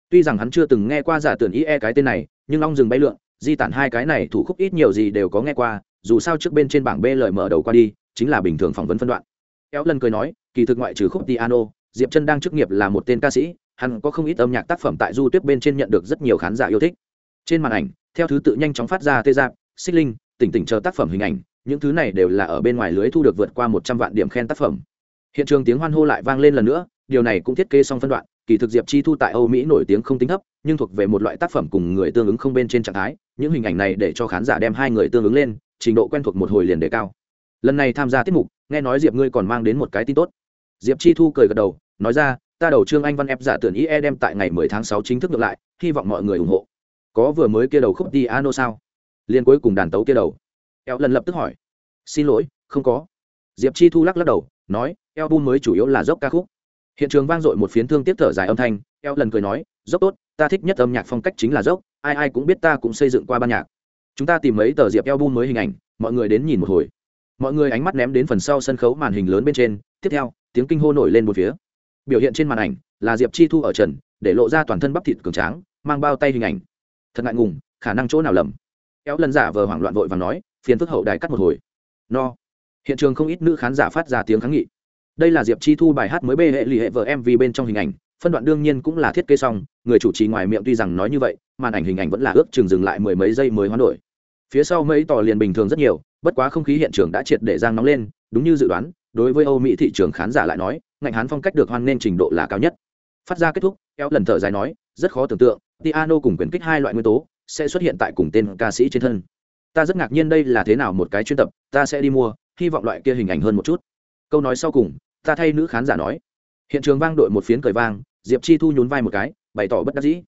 S1: Tuy rằng hắn chưa từng nghe qua giả tưởng ie cái tên này, nhưng ong rừng bay lượn di tản hai cái này thủ khúc ít nhiều gì đều có nghe qua, dù sao trước bên trên bảng b lời mở đầu qua đi, chính là bình thường phỏng vấn phân đoạn. Kéo lần cười nói, kỳ thực ngoại trừ khúc piano, diệp chân đang chức nghiệp là một tên ca sĩ, hắn có không ít âm nhạc tác phẩm tại du tuyết bên trên nhận được rất nhiều khán giả yêu thích. Trên màn ảnh, theo thứ tự nhanh chóng phát ra tê giáp xích linh, tỉnh tỉnh chờ tác phẩm hình ảnh, những thứ này đều là ở bên ngoài lưới thu được vượt qua một trăm vạn điểm khen tác phẩm. Hiện trường tiếng hoan hô lại vang lên lần nữa, điều này cũng thiết kế xong phân đoạn kỳ thực diệp chi thu tại âu mỹ nổi tiếng không tính thấp, nhưng thuộc về một loại tác phẩm cùng người tương ứng không bên trên trạng thái. Những hình ảnh này để cho khán giả đem hai người tương ứng lên, trình độ quen thuộc một hồi liền đề cao. Lần này tham gia tiết mục, nghe nói diệp ngươi còn mang đến một cái tin tốt. Diệp chi thu cười gật đầu, nói ra, ta đầu trương anh văn ép giả tưởng ie đem tại ngày 10 tháng 6 chính thức ngược lại, hy vọng mọi người ủng hộ. Có vừa mới kia đầu khúc đi ano sao? Liên cuối cùng đàn tấu kia đầu. Eo lần lập tức hỏi. Xin lỗi, không có. Diệp chi thu lắc lắc đầu, nói eo mới chủ yếu là dốc ca khúc hiện trường vang dội một phiến thương tiếp thở dài âm thanh, eo lần cười nói, dốc tốt, ta thích nhất âm nhạc phong cách chính là dốc, ai ai cũng biết ta cũng xây dựng qua ban nhạc. Chúng ta tìm mấy tờ diệp eo bu mới hình ảnh, mọi người đến nhìn một hồi. Mọi người ánh mắt ném đến phần sau sân khấu màn hình lớn bên trên, tiếp theo, tiếng kinh hô nổi lên một phía. Biểu hiện trên màn ảnh là diệp chi thu ở trần, để lộ ra toàn thân bắp thịt cường tráng, mang bao tay hình ảnh. Thật ngại ngùng, khả năng chỗ nào lầm? Kéo lần giả vờ hoảng loạn vội và nói, phiền phức hậu đài cắt một hồi. No. Hiện trường không ít nữ khán giả phát ra tiếng kháng nghị đây là diệp chi thu bài hát mới bê hệ lì hệ vợ mv bên trong hình ảnh, phân đoạn đương nhiên cũng là thiết kế xong, người chủ trì ngoài miệng tuy rằng nói như vậy, màn ảnh hình ảnh vẫn là ước chừng dừng lại mười mấy giây mới hoán đổi. Phía sau mấy tò liền bình thường rất nhiều, bất quá không khí hiện trường đã triệt để giang nóng lên, đúng như dự đoán, đối với âu mỹ thị trường khán giả lại nói ngạnh hán phong cách được hoan nghênh trình độ là cao nhất. Phát ra kết thúc eo lần thở dài nói, rất khó tưởng tượng piano cùng quyền kích hai loại nguyên tố sẽ xuất hiện tại cùng tên ca sĩ trên thân. Ta rất ngạc nhiên đây là thế nào một cái chuyên tập, ta sẽ đi mua, hy vọng loại kia hình ảnh hơn một chút. Câu nói sau cùng ta thay nữ khán giả nói. Hiện trường vang đội một phiến cười vang, diệp chi thu nhún vai một cái, bày tỏ bất đắc dĩ.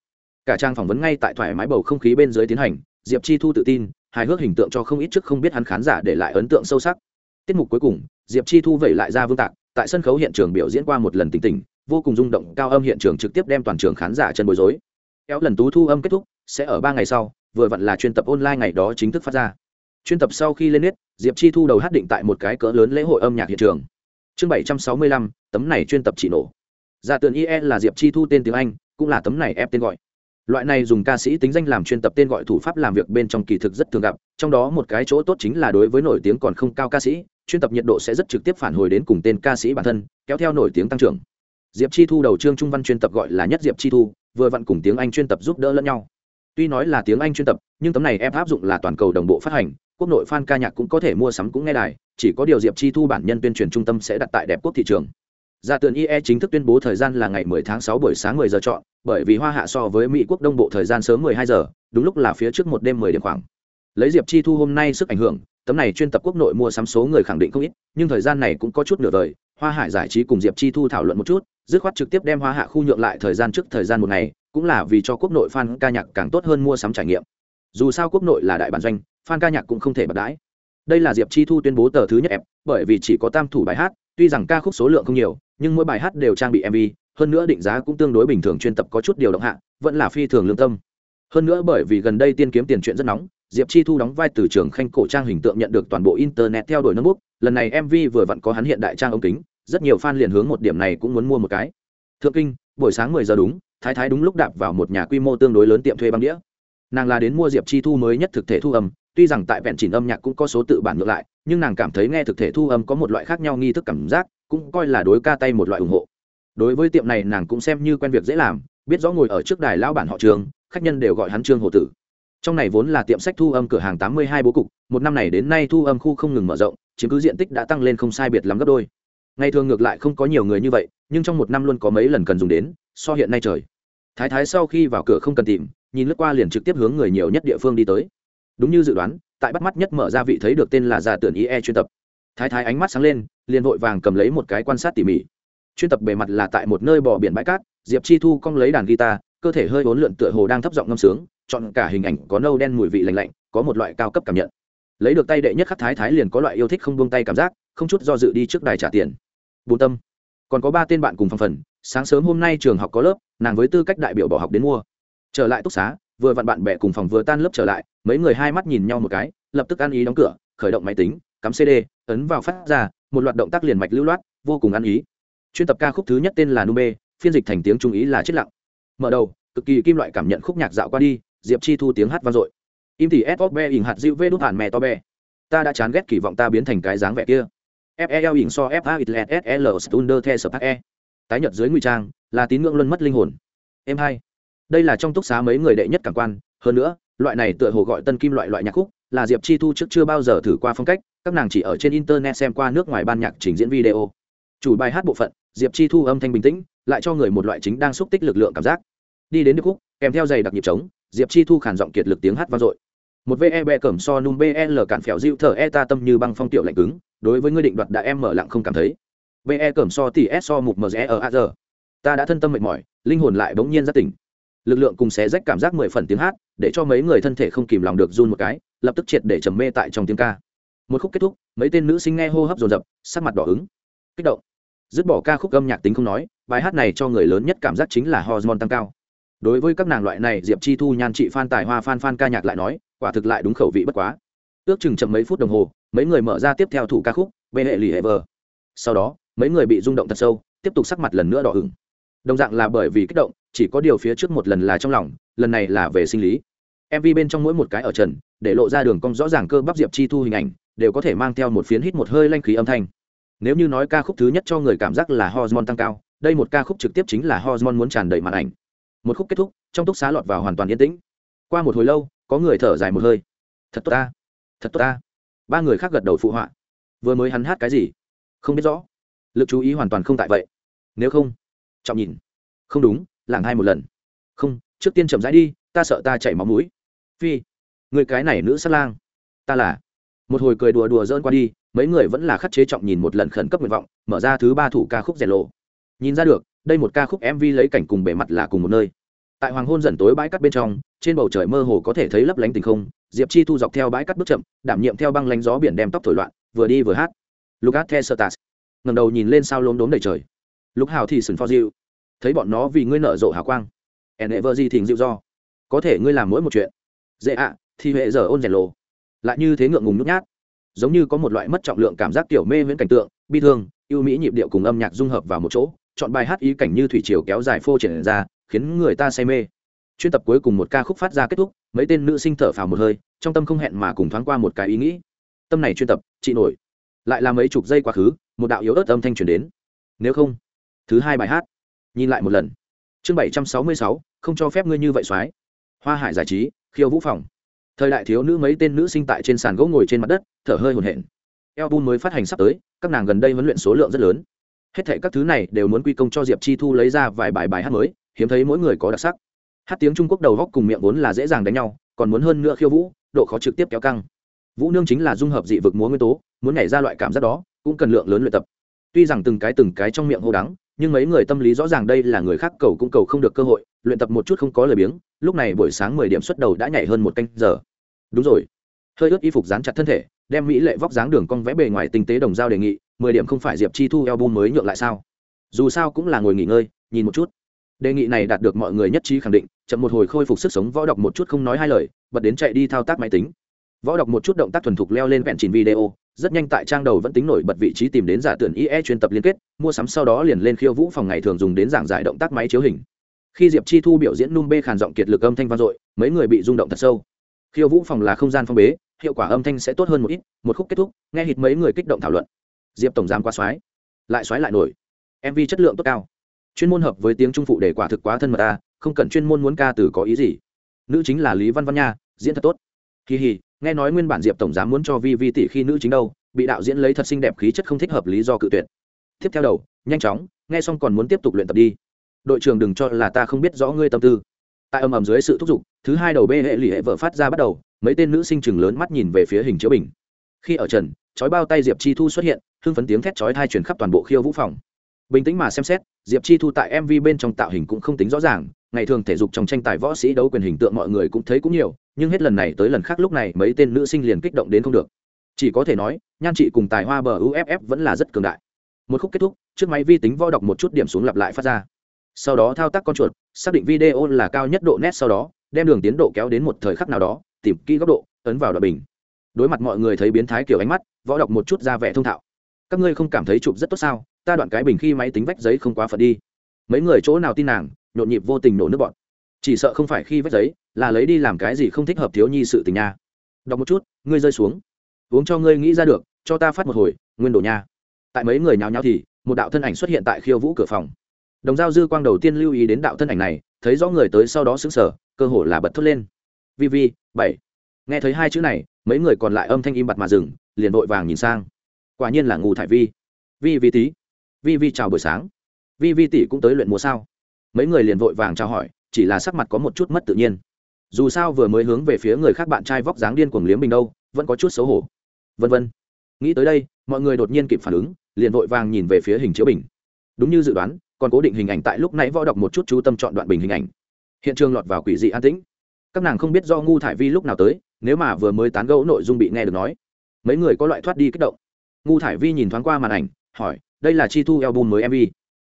S1: Cả trang phỏng vấn ngay tại thoải mái bầu không khí bên dưới tiến hành, diệp chi thu tự tin, hài hước hình tượng cho không ít trước không biết hắn khán giả để lại ấn tượng sâu sắc. Tiết mục cuối cùng, diệp chi thu vẩy lại ra vương tạc, tại sân khấu hiện trường biểu diễn qua một lần tình tình, vô cùng rung động, cao âm hiện trường trực tiếp đem toàn trường khán giả chân bối rối. Kéo lần tú thu âm kết thúc, sẽ ở ba ngày sau, vừa vặn là chuyên tập online ngày đó chính thức phát ra. Chuyên tập sau khi lên nết, diệp chi thu đầu hát định tại một cái cỡ lớn lễ hội âm nhạc hiện trường chương bảy trăm sáu mươi lăm, tấm này chuyên tập chỉ nổ. Dạ Giả tượng ie là diệp chi thu tên tiếng anh, cũng là tấm này ép tên gọi. Loại này dùng ca sĩ tính danh làm chuyên tập tên gọi thủ pháp làm việc bên trong kỳ thực rất thường gặp, trong đó một cái chỗ tốt chính là đối với nổi tiếng còn không cao ca sĩ, chuyên tập nhiệt độ sẽ rất trực tiếp phản hồi đến cùng tên ca sĩ bản thân, kéo theo nổi tiếng tăng trưởng. Diệp chi thu đầu trương trung văn chuyên tập gọi là nhất diệp chi thu, vừa vặn cùng tiếng anh chuyên tập giúp đỡ lẫn nhau. Tuy nói là tiếng anh chuyên tập, nhưng tấm này ép áp dụng là toàn cầu đồng bộ phát hành quốc nội fan ca nhạc cũng có thể mua sắm cũng nghe đài chỉ có điều diệp chi thu bản nhân tuyên truyền trung tâm sẽ đặt tại đẹp quốc thị trường Gia tường IE chính thức tuyên bố thời gian là ngày 10 tháng 6 buổi sáng 10 giờ chọn, bởi vì Hoa Hạ so với Mỹ quốc Đông Bộ thời gian sớm 12 giờ, đúng lúc là phía trước một đêm 10 điểm khoảng. Lấy Diệp Chi Thu hôm nay sức ảnh hưởng, tấm này chuyên tập quốc nội mua sắm số người khẳng định không ít, nhưng thời gian này cũng có chút nửa vời. Hoa Hải giải trí cùng Diệp Chi Thu thảo luận một chút, dứt khoát trực tiếp đem Hoa Hạ khu nhượng lại thời gian trước thời gian một ngày, cũng là vì cho quốc nội fan ca nhạc càng tốt hơn mua sắm trải nghiệm. Dù sao quốc nội là đại bản doanh, fan ca nhạc cũng không thể bật đãi. Đây là Diệp Chi Thu tuyên bố tờ thứ nhất ép, bởi vì chỉ có tam thủ bài hát, tuy rằng ca khúc số lượng không nhiều, nhưng mỗi bài hát đều trang bị mv hơn nữa định giá cũng tương đối bình thường chuyên tập có chút điều động hạ vẫn là phi thường lương tâm. Hơn nữa bởi vì gần đây tiên kiếm tiền chuyện rất nóng diệp chi thu đóng vai từ trường khanh cổ trang hình tượng nhận được toàn bộ internet theo đuổi nước bút lần này mv vừa vặn có hắn hiện đại trang ống kính rất nhiều fan liền hướng một điểm này cũng muốn mua một cái. Thượng kinh buổi sáng mười giờ đúng thái thái đúng lúc đạp vào một nhà quy mô tương đối lớn tiệm thuê băng đĩa. Nàng là đến mua diệp chi thu mới nhất thực thể thu âm tuy rằng tại vẹn chỉnh âm nhạc cũng có số tự bản ngược lại, nhưng nàng cảm thấy nghe thực thể thu âm có một loại khác nhau nghi thức cảm giác, cũng coi là đối ca tay một loại ủng hộ. Đối với tiệm này nàng cũng xem như quen việc dễ làm, biết rõ ngồi ở trước đài lão bản họ trường, khách nhân đều gọi hắn trương hồ tử. Trong này vốn là tiệm sách thu âm cửa hàng tám mươi hai bố cục, một năm này đến nay thu âm khu không ngừng mở rộng, chiếm cứ diện tích đã tăng lên không sai biệt lắm gấp đôi. Ngày thường ngược lại không có nhiều người như vậy, nhưng trong một năm luôn có mấy lần cần dùng đến, so hiện nay trời. Thái thái sau khi vào cửa không cần tìm, nhìn lướt qua liền trực tiếp hướng người nhiều nhất địa phương đi tới đúng như dự đoán, tại bắt mắt nhất mở ra vị thấy được tên là già tưởng ie chuyên tập. Thái thái ánh mắt sáng lên, liền vội vàng cầm lấy một cái quan sát tỉ mỉ. Chuyên tập bề mặt là tại một nơi bò biển bãi cát, diệp chi thu cong lấy đàn guitar, cơ thể hơi hỗn lượn tựa hồ đang thấp giọng ngâm sướng, chọn cả hình ảnh có nâu đen mùi vị lành lạnh, có một loại cao cấp cảm nhận. Lấy được tay đệ nhất khắc thái thái liền có loại yêu thích không buông tay cảm giác, không chút do dự đi trước đài trả tiền. Bốn tâm. Còn có ba tên bạn cùng phòng phần, sáng sớm hôm nay trường học có lớp, nàng với tư cách đại biểu bỏ học đến mua. Trở lại túc xá vừa vặn bạn bè cùng phòng vừa tan lớp trở lại, mấy người hai mắt nhìn nhau một cái, lập tức ăn ý đóng cửa, khởi động máy tính, cắm cd ấn vào phát ra, một loạt động tác liền mạch lưu loát, vô cùng ăn ý. Chuyên tập ca khúc thứ nhất tên là nube, phiên dịch thành tiếng trung ý là chết lặng. Mở đầu, cực kỳ kim loại cảm nhận khúc nhạc dạo qua đi, diệp chi thu tiếng hát vang dội. Im thì s be ỉng hạt dịu vê đốt hàn mè to be ta đã chán ghét kỳ vọng ta biến thành cái dáng vẻ kia. Fel ỉng so fa it sl stunder the sập e. Tái nhật dưới nguy trang, là tín ngưỡng luân mất linh hồn. Em hai đây là trong túc xá mấy người đệ nhất cảm quan, hơn nữa, loại này tựa hồ gọi tân kim loại loại nhạc khúc, là diệp chi thu trước chưa bao giờ thử qua phong cách, các nàng chỉ ở trên internet xem qua nước ngoài ban nhạc trình diễn video. Chủ bài hát bộ phận, diệp chi thu âm thanh bình tĩnh, lại cho người một loại chính đang xúc tích lực lượng cảm giác. Đi đến điệp khúc, kèm theo giày đặc nhịp trống, diệp chi thu khản giọng kiệt lực tiếng hát vang dội. Một ve e cẩm so num bl cản phèo dịu thở e ta tâm như băng phong tiểu lạnh cứng, đối với ngươi định đoạt đã em mở lặng không cảm thấy. Ve e cẩm so tỉ s so mục mờ rẽ ở a giờ. Ta đã thân tâm mệt mỏi, linh hồn lại bỗng nhiên ra tỉnh lực lượng cùng xé rách cảm giác mười phần tiếng hát, để cho mấy người thân thể không kìm lòng được run một cái, lập tức triệt để trầm mê tại trong tiếng ca. Một khúc kết thúc, mấy tên nữ sinh nghe hô hấp dồn dập, sắc mặt đỏ ứng kích động. Dứt bỏ ca khúc âm nhạc tính không nói, bài hát này cho người lớn nhất cảm giác chính là hormone tăng cao. Đối với các nàng loại này, diệp chi thu, nhan trị phan, tài hoa phan phan ca nhạc lại nói, quả thực lại đúng khẩu vị bất quá. Ước chừng chậm mấy phút đồng hồ, mấy người mở ra tiếp theo thủ ca khúc bên hệ lì hệ vờ. Sau đó, mấy người bị rung động thật sâu, tiếp tục sắc mặt lần nữa đỏ ửng. Đồng dạng là bởi vì kích động chỉ có điều phía trước một lần là trong lòng, lần này là về sinh lý. Mv bên trong mỗi một cái ở trần, để lộ ra đường cong rõ ràng cơ bắp diệp chi thu hình ảnh, đều có thể mang theo một phiến hít một hơi lanh khí âm thanh. Nếu như nói ca khúc thứ nhất cho người cảm giác là hormone tăng cao, đây một ca khúc trực tiếp chính là hormone muốn tràn đầy màn ảnh. Một khúc kết thúc, trong túc xá lọt vào hoàn toàn yên tĩnh. Qua một hồi lâu, có người thở dài một hơi. Thật tốt ta. Thật tốt ta. Ba người khác gật đầu phụ họa. Vừa mới hắn hát cái gì? Không biết rõ. Lực chú ý hoàn toàn không tại vậy. Nếu không, trọng nhìn. Không đúng làng hai một lần. Không, trước tiên chậm rãi đi, ta sợ ta chảy máu mũi. Phi, người cái này nữ sát lang. Ta là. Một hồi cười đùa đùa dỡn qua đi, mấy người vẫn là khắc chế trọng nhìn một lần khẩn cấp nguyện vọng, mở ra thứ ba thủ ca khúc rèn lộ. Nhìn ra được, đây một ca khúc mv lấy cảnh cùng bề mặt là cùng một nơi. Tại hoàng hôn dần tối bãi cắt bên trong, trên bầu trời mơ hồ có thể thấy lấp lánh tình không, diệp chi thu dọc theo bãi cắt bước chậm, đảm nhiệm theo băng lánh gió biển đem tóc thổi loạn, vừa đi vừa hát. Lucas the ngầm đầu nhìn lên sao lốm đốm đầy trời. Lúc hào thì sừng pho diệu thấy bọn nó vì ngươi nở rộ hào quang. Ẩn vợ gì thình dịu do. Có thể ngươi làm mỗi một chuyện. Dễ ạ, thì hệ giờ ôn rèn lộ lại như thế ngượng ngùng nhút nhát. Giống như có một loại mất trọng lượng cảm giác tiểu mê viễn cảnh tượng, bi thương, yêu mỹ nhịp điệu cùng âm nhạc dung hợp vào một chỗ, chọn bài hát ý cảnh như thủy triều kéo dài phô triển ra, khiến người ta say mê. Chuyên tập cuối cùng một ca khúc phát ra kết thúc, mấy tên nữ sinh thở phào một hơi, trong tâm không hẹn mà cùng thoáng qua một cái ý nghĩ. Tâm này chuyên tập, chị nổi. Lại là mấy chục giây quá khứ, một đạo yếu ớt âm thanh truyền đến. Nếu không, thứ hai bài hát nhìn lại một lần. Chương bảy trăm sáu mươi sáu, không cho phép ngươi như vậy soái hoa hải giải trí, khiêu vũ phòng. Thời đại thiếu nữ mấy tên nữ sinh tại trên sàn gỗ ngồi trên mặt đất, thở hơi hồn hển. Album mới phát hành sắp tới, các nàng gần đây huấn luyện số lượng rất lớn. Hết thệ các thứ này đều muốn quy công cho diệp chi thu lấy ra vài bài bài hát mới, hiếm thấy mỗi người có đặc sắc. Hát tiếng trung quốc đầu góc cùng miệng vốn là dễ dàng đánh nhau, còn muốn hơn nữa khiêu vũ, độ khó trực tiếp kéo căng. Vũ nương chính là dung hợp dị vực múa nguyên tố, muốn nhảy ra loại cảm giác đó, cũng cần lượng lớn luyện tập. Tuy rằng từng cái từng cái trong miệng hô đắng nhưng mấy người tâm lý rõ ràng đây là người khác cầu cũng cầu không được cơ hội, luyện tập một chút không có lời biếng, lúc này buổi sáng mười điểm xuất đầu đã nhảy hơn một canh giờ. Đúng rồi. Hơi ướt y phục dán chặt thân thể, đem mỹ lệ vóc dáng đường cong vẽ bề ngoài tinh tế đồng giao đề nghị, mười điểm không phải diệp chi thu eo bun mới nhượng lại sao? Dù sao cũng là ngồi nghỉ ngơi, nhìn một chút. Đề nghị này đạt được mọi người nhất trí khẳng định, chậm một hồi khôi phục sức sống võ đọc một chút không nói hai lời, bật đến chạy đi thao tác máy tính. Võ đọc một chút động tác thuần thục leo lên vẹn chỉnh video rất nhanh tại trang đầu vẫn tính nổi bật vị trí tìm đến giả tưởng ie chuyên tập liên kết, mua sắm sau đó liền lên khiêu vũ phòng ngày thường dùng đến giảng giải động tác máy chiếu hình. Khi diệp chi thu biểu diễn num bê khàn giọng kiệt lực âm thanh vang dội, mấy người bị rung động thật sâu. Khiêu vũ phòng là không gian phong bế, hiệu quả âm thanh sẽ tốt hơn một ít, một khúc kết thúc, nghe hít mấy người kích động thảo luận. Diệp tổng giám quá xoái lại xoái lại nổi. Mv chất lượng tốt cao. Chuyên môn hợp với tiếng trung phụ để quả thực quá thân mật a, không cần chuyên môn muốn ca từ có ý gì. Nữ chính là lý văn văn nha, diễn thật tốt. Kỳ hỉ nghe nói nguyên bản diệp tổng giám muốn cho vi vi tỷ khi nữ chính đâu, bị đạo diễn lấy thật xinh đẹp khí chất không thích hợp lý do cự tuyệt. Tiếp theo đầu, nhanh chóng, nghe xong còn muốn tiếp tục luyện tập đi. Đội trưởng đừng cho là ta không biết rõ ngươi tâm tư. Tại ầm ầm dưới sự thúc giục, thứ hai đầu bê hệ lì hệ vợ phát ra bắt đầu, mấy tên nữ sinh chừng lớn mắt nhìn về phía hình chiếu bình. Khi ở trần, chói bao tay diệp chi thu xuất hiện, hưng phấn tiếng thét chói thai truyền khắp toàn bộ khiêu vũ phòng. Bình tĩnh mà xem xét diệp chi thu tại mv bên trong tạo hình cũng không tính rõ ràng, ngày thường thể dục trong tranh tài võ sĩ đấu quyền hình tượng mọi người cũng thấy cũng nhiều, nhưng hết lần này tới lần khác lúc này mấy tên nữ sinh liền kích động đến không được. Chỉ có thể nói, nhan chị cùng tài hoa bờ uff vẫn là rất cường đại. Một khúc kết thúc, trước máy vi tính vo đọc một chút điểm xuống lặp lại phát ra. Sau đó thao tác con chuột, xác định video là cao nhất độ nét sau đó, đem đường tiến độ kéo đến một thời khắc nào đó, tìm kỹ góc độ, ấn vào đoạn bình. Đối mặt mọi người thấy biến thái kiểu ánh mắt, võ đọc một chút ra vẻ thông thạo. Các ngươi không cảm thấy chụp rất tốt sao? Ta đoạn cái bình khi máy tính vách giấy không quá phật đi. Mấy người chỗ nào tin nàng, nhộn nhịp vô tình nổ nước bọn. Chỉ sợ không phải khi vách giấy, là lấy đi làm cái gì không thích hợp thiếu nhi sự tình nha. Đọc một chút, ngươi rơi xuống. Uống cho ngươi nghĩ ra được, cho ta phát một hồi, nguyên đồ nha. Tại mấy người nháo nháo thì, một đạo thân ảnh xuất hiện tại khiêu vũ cửa phòng. Đồng giao dư quang đầu tiên lưu ý đến đạo thân ảnh này, thấy rõ người tới sau đó xứng sở cơ hồ là bật thốt lên. Vi vi, bảy. Nghe thấy hai chữ này, mấy người còn lại âm thanh im bặt mà dừng, liền vội vàng nhìn sang. Quả nhiên là ngù thải vi. Vi vi tí vi vi chào buổi sáng. Vi vi tỷ cũng tới luyện múa sao? Mấy người liền vội vàng chào hỏi, chỉ là sắc mặt có một chút mất tự nhiên. Dù sao vừa mới hướng về phía người khác bạn trai vóc dáng điên cuồng liếm mình đâu, vẫn có chút xấu hổ. Vân vân. Nghĩ tới đây, mọi người đột nhiên kịp phản ứng, liền vội vàng nhìn về phía hình chiếu bình. Đúng như dự đoán, còn cố định hình ảnh tại lúc nãy võ đọc một chút chú tâm chọn đoạn bình hình ảnh. Hiện trường lọt vào quỷ dị an tĩnh. Các nàng không biết do ngu thải vi lúc nào tới, nếu mà vừa mới tán gẫu nội dung bị nghe được nói, mấy người có loại thoát đi kích động. Ngu thải vi nhìn thoáng qua màn ảnh, hỏi đây là chi thu album mới mv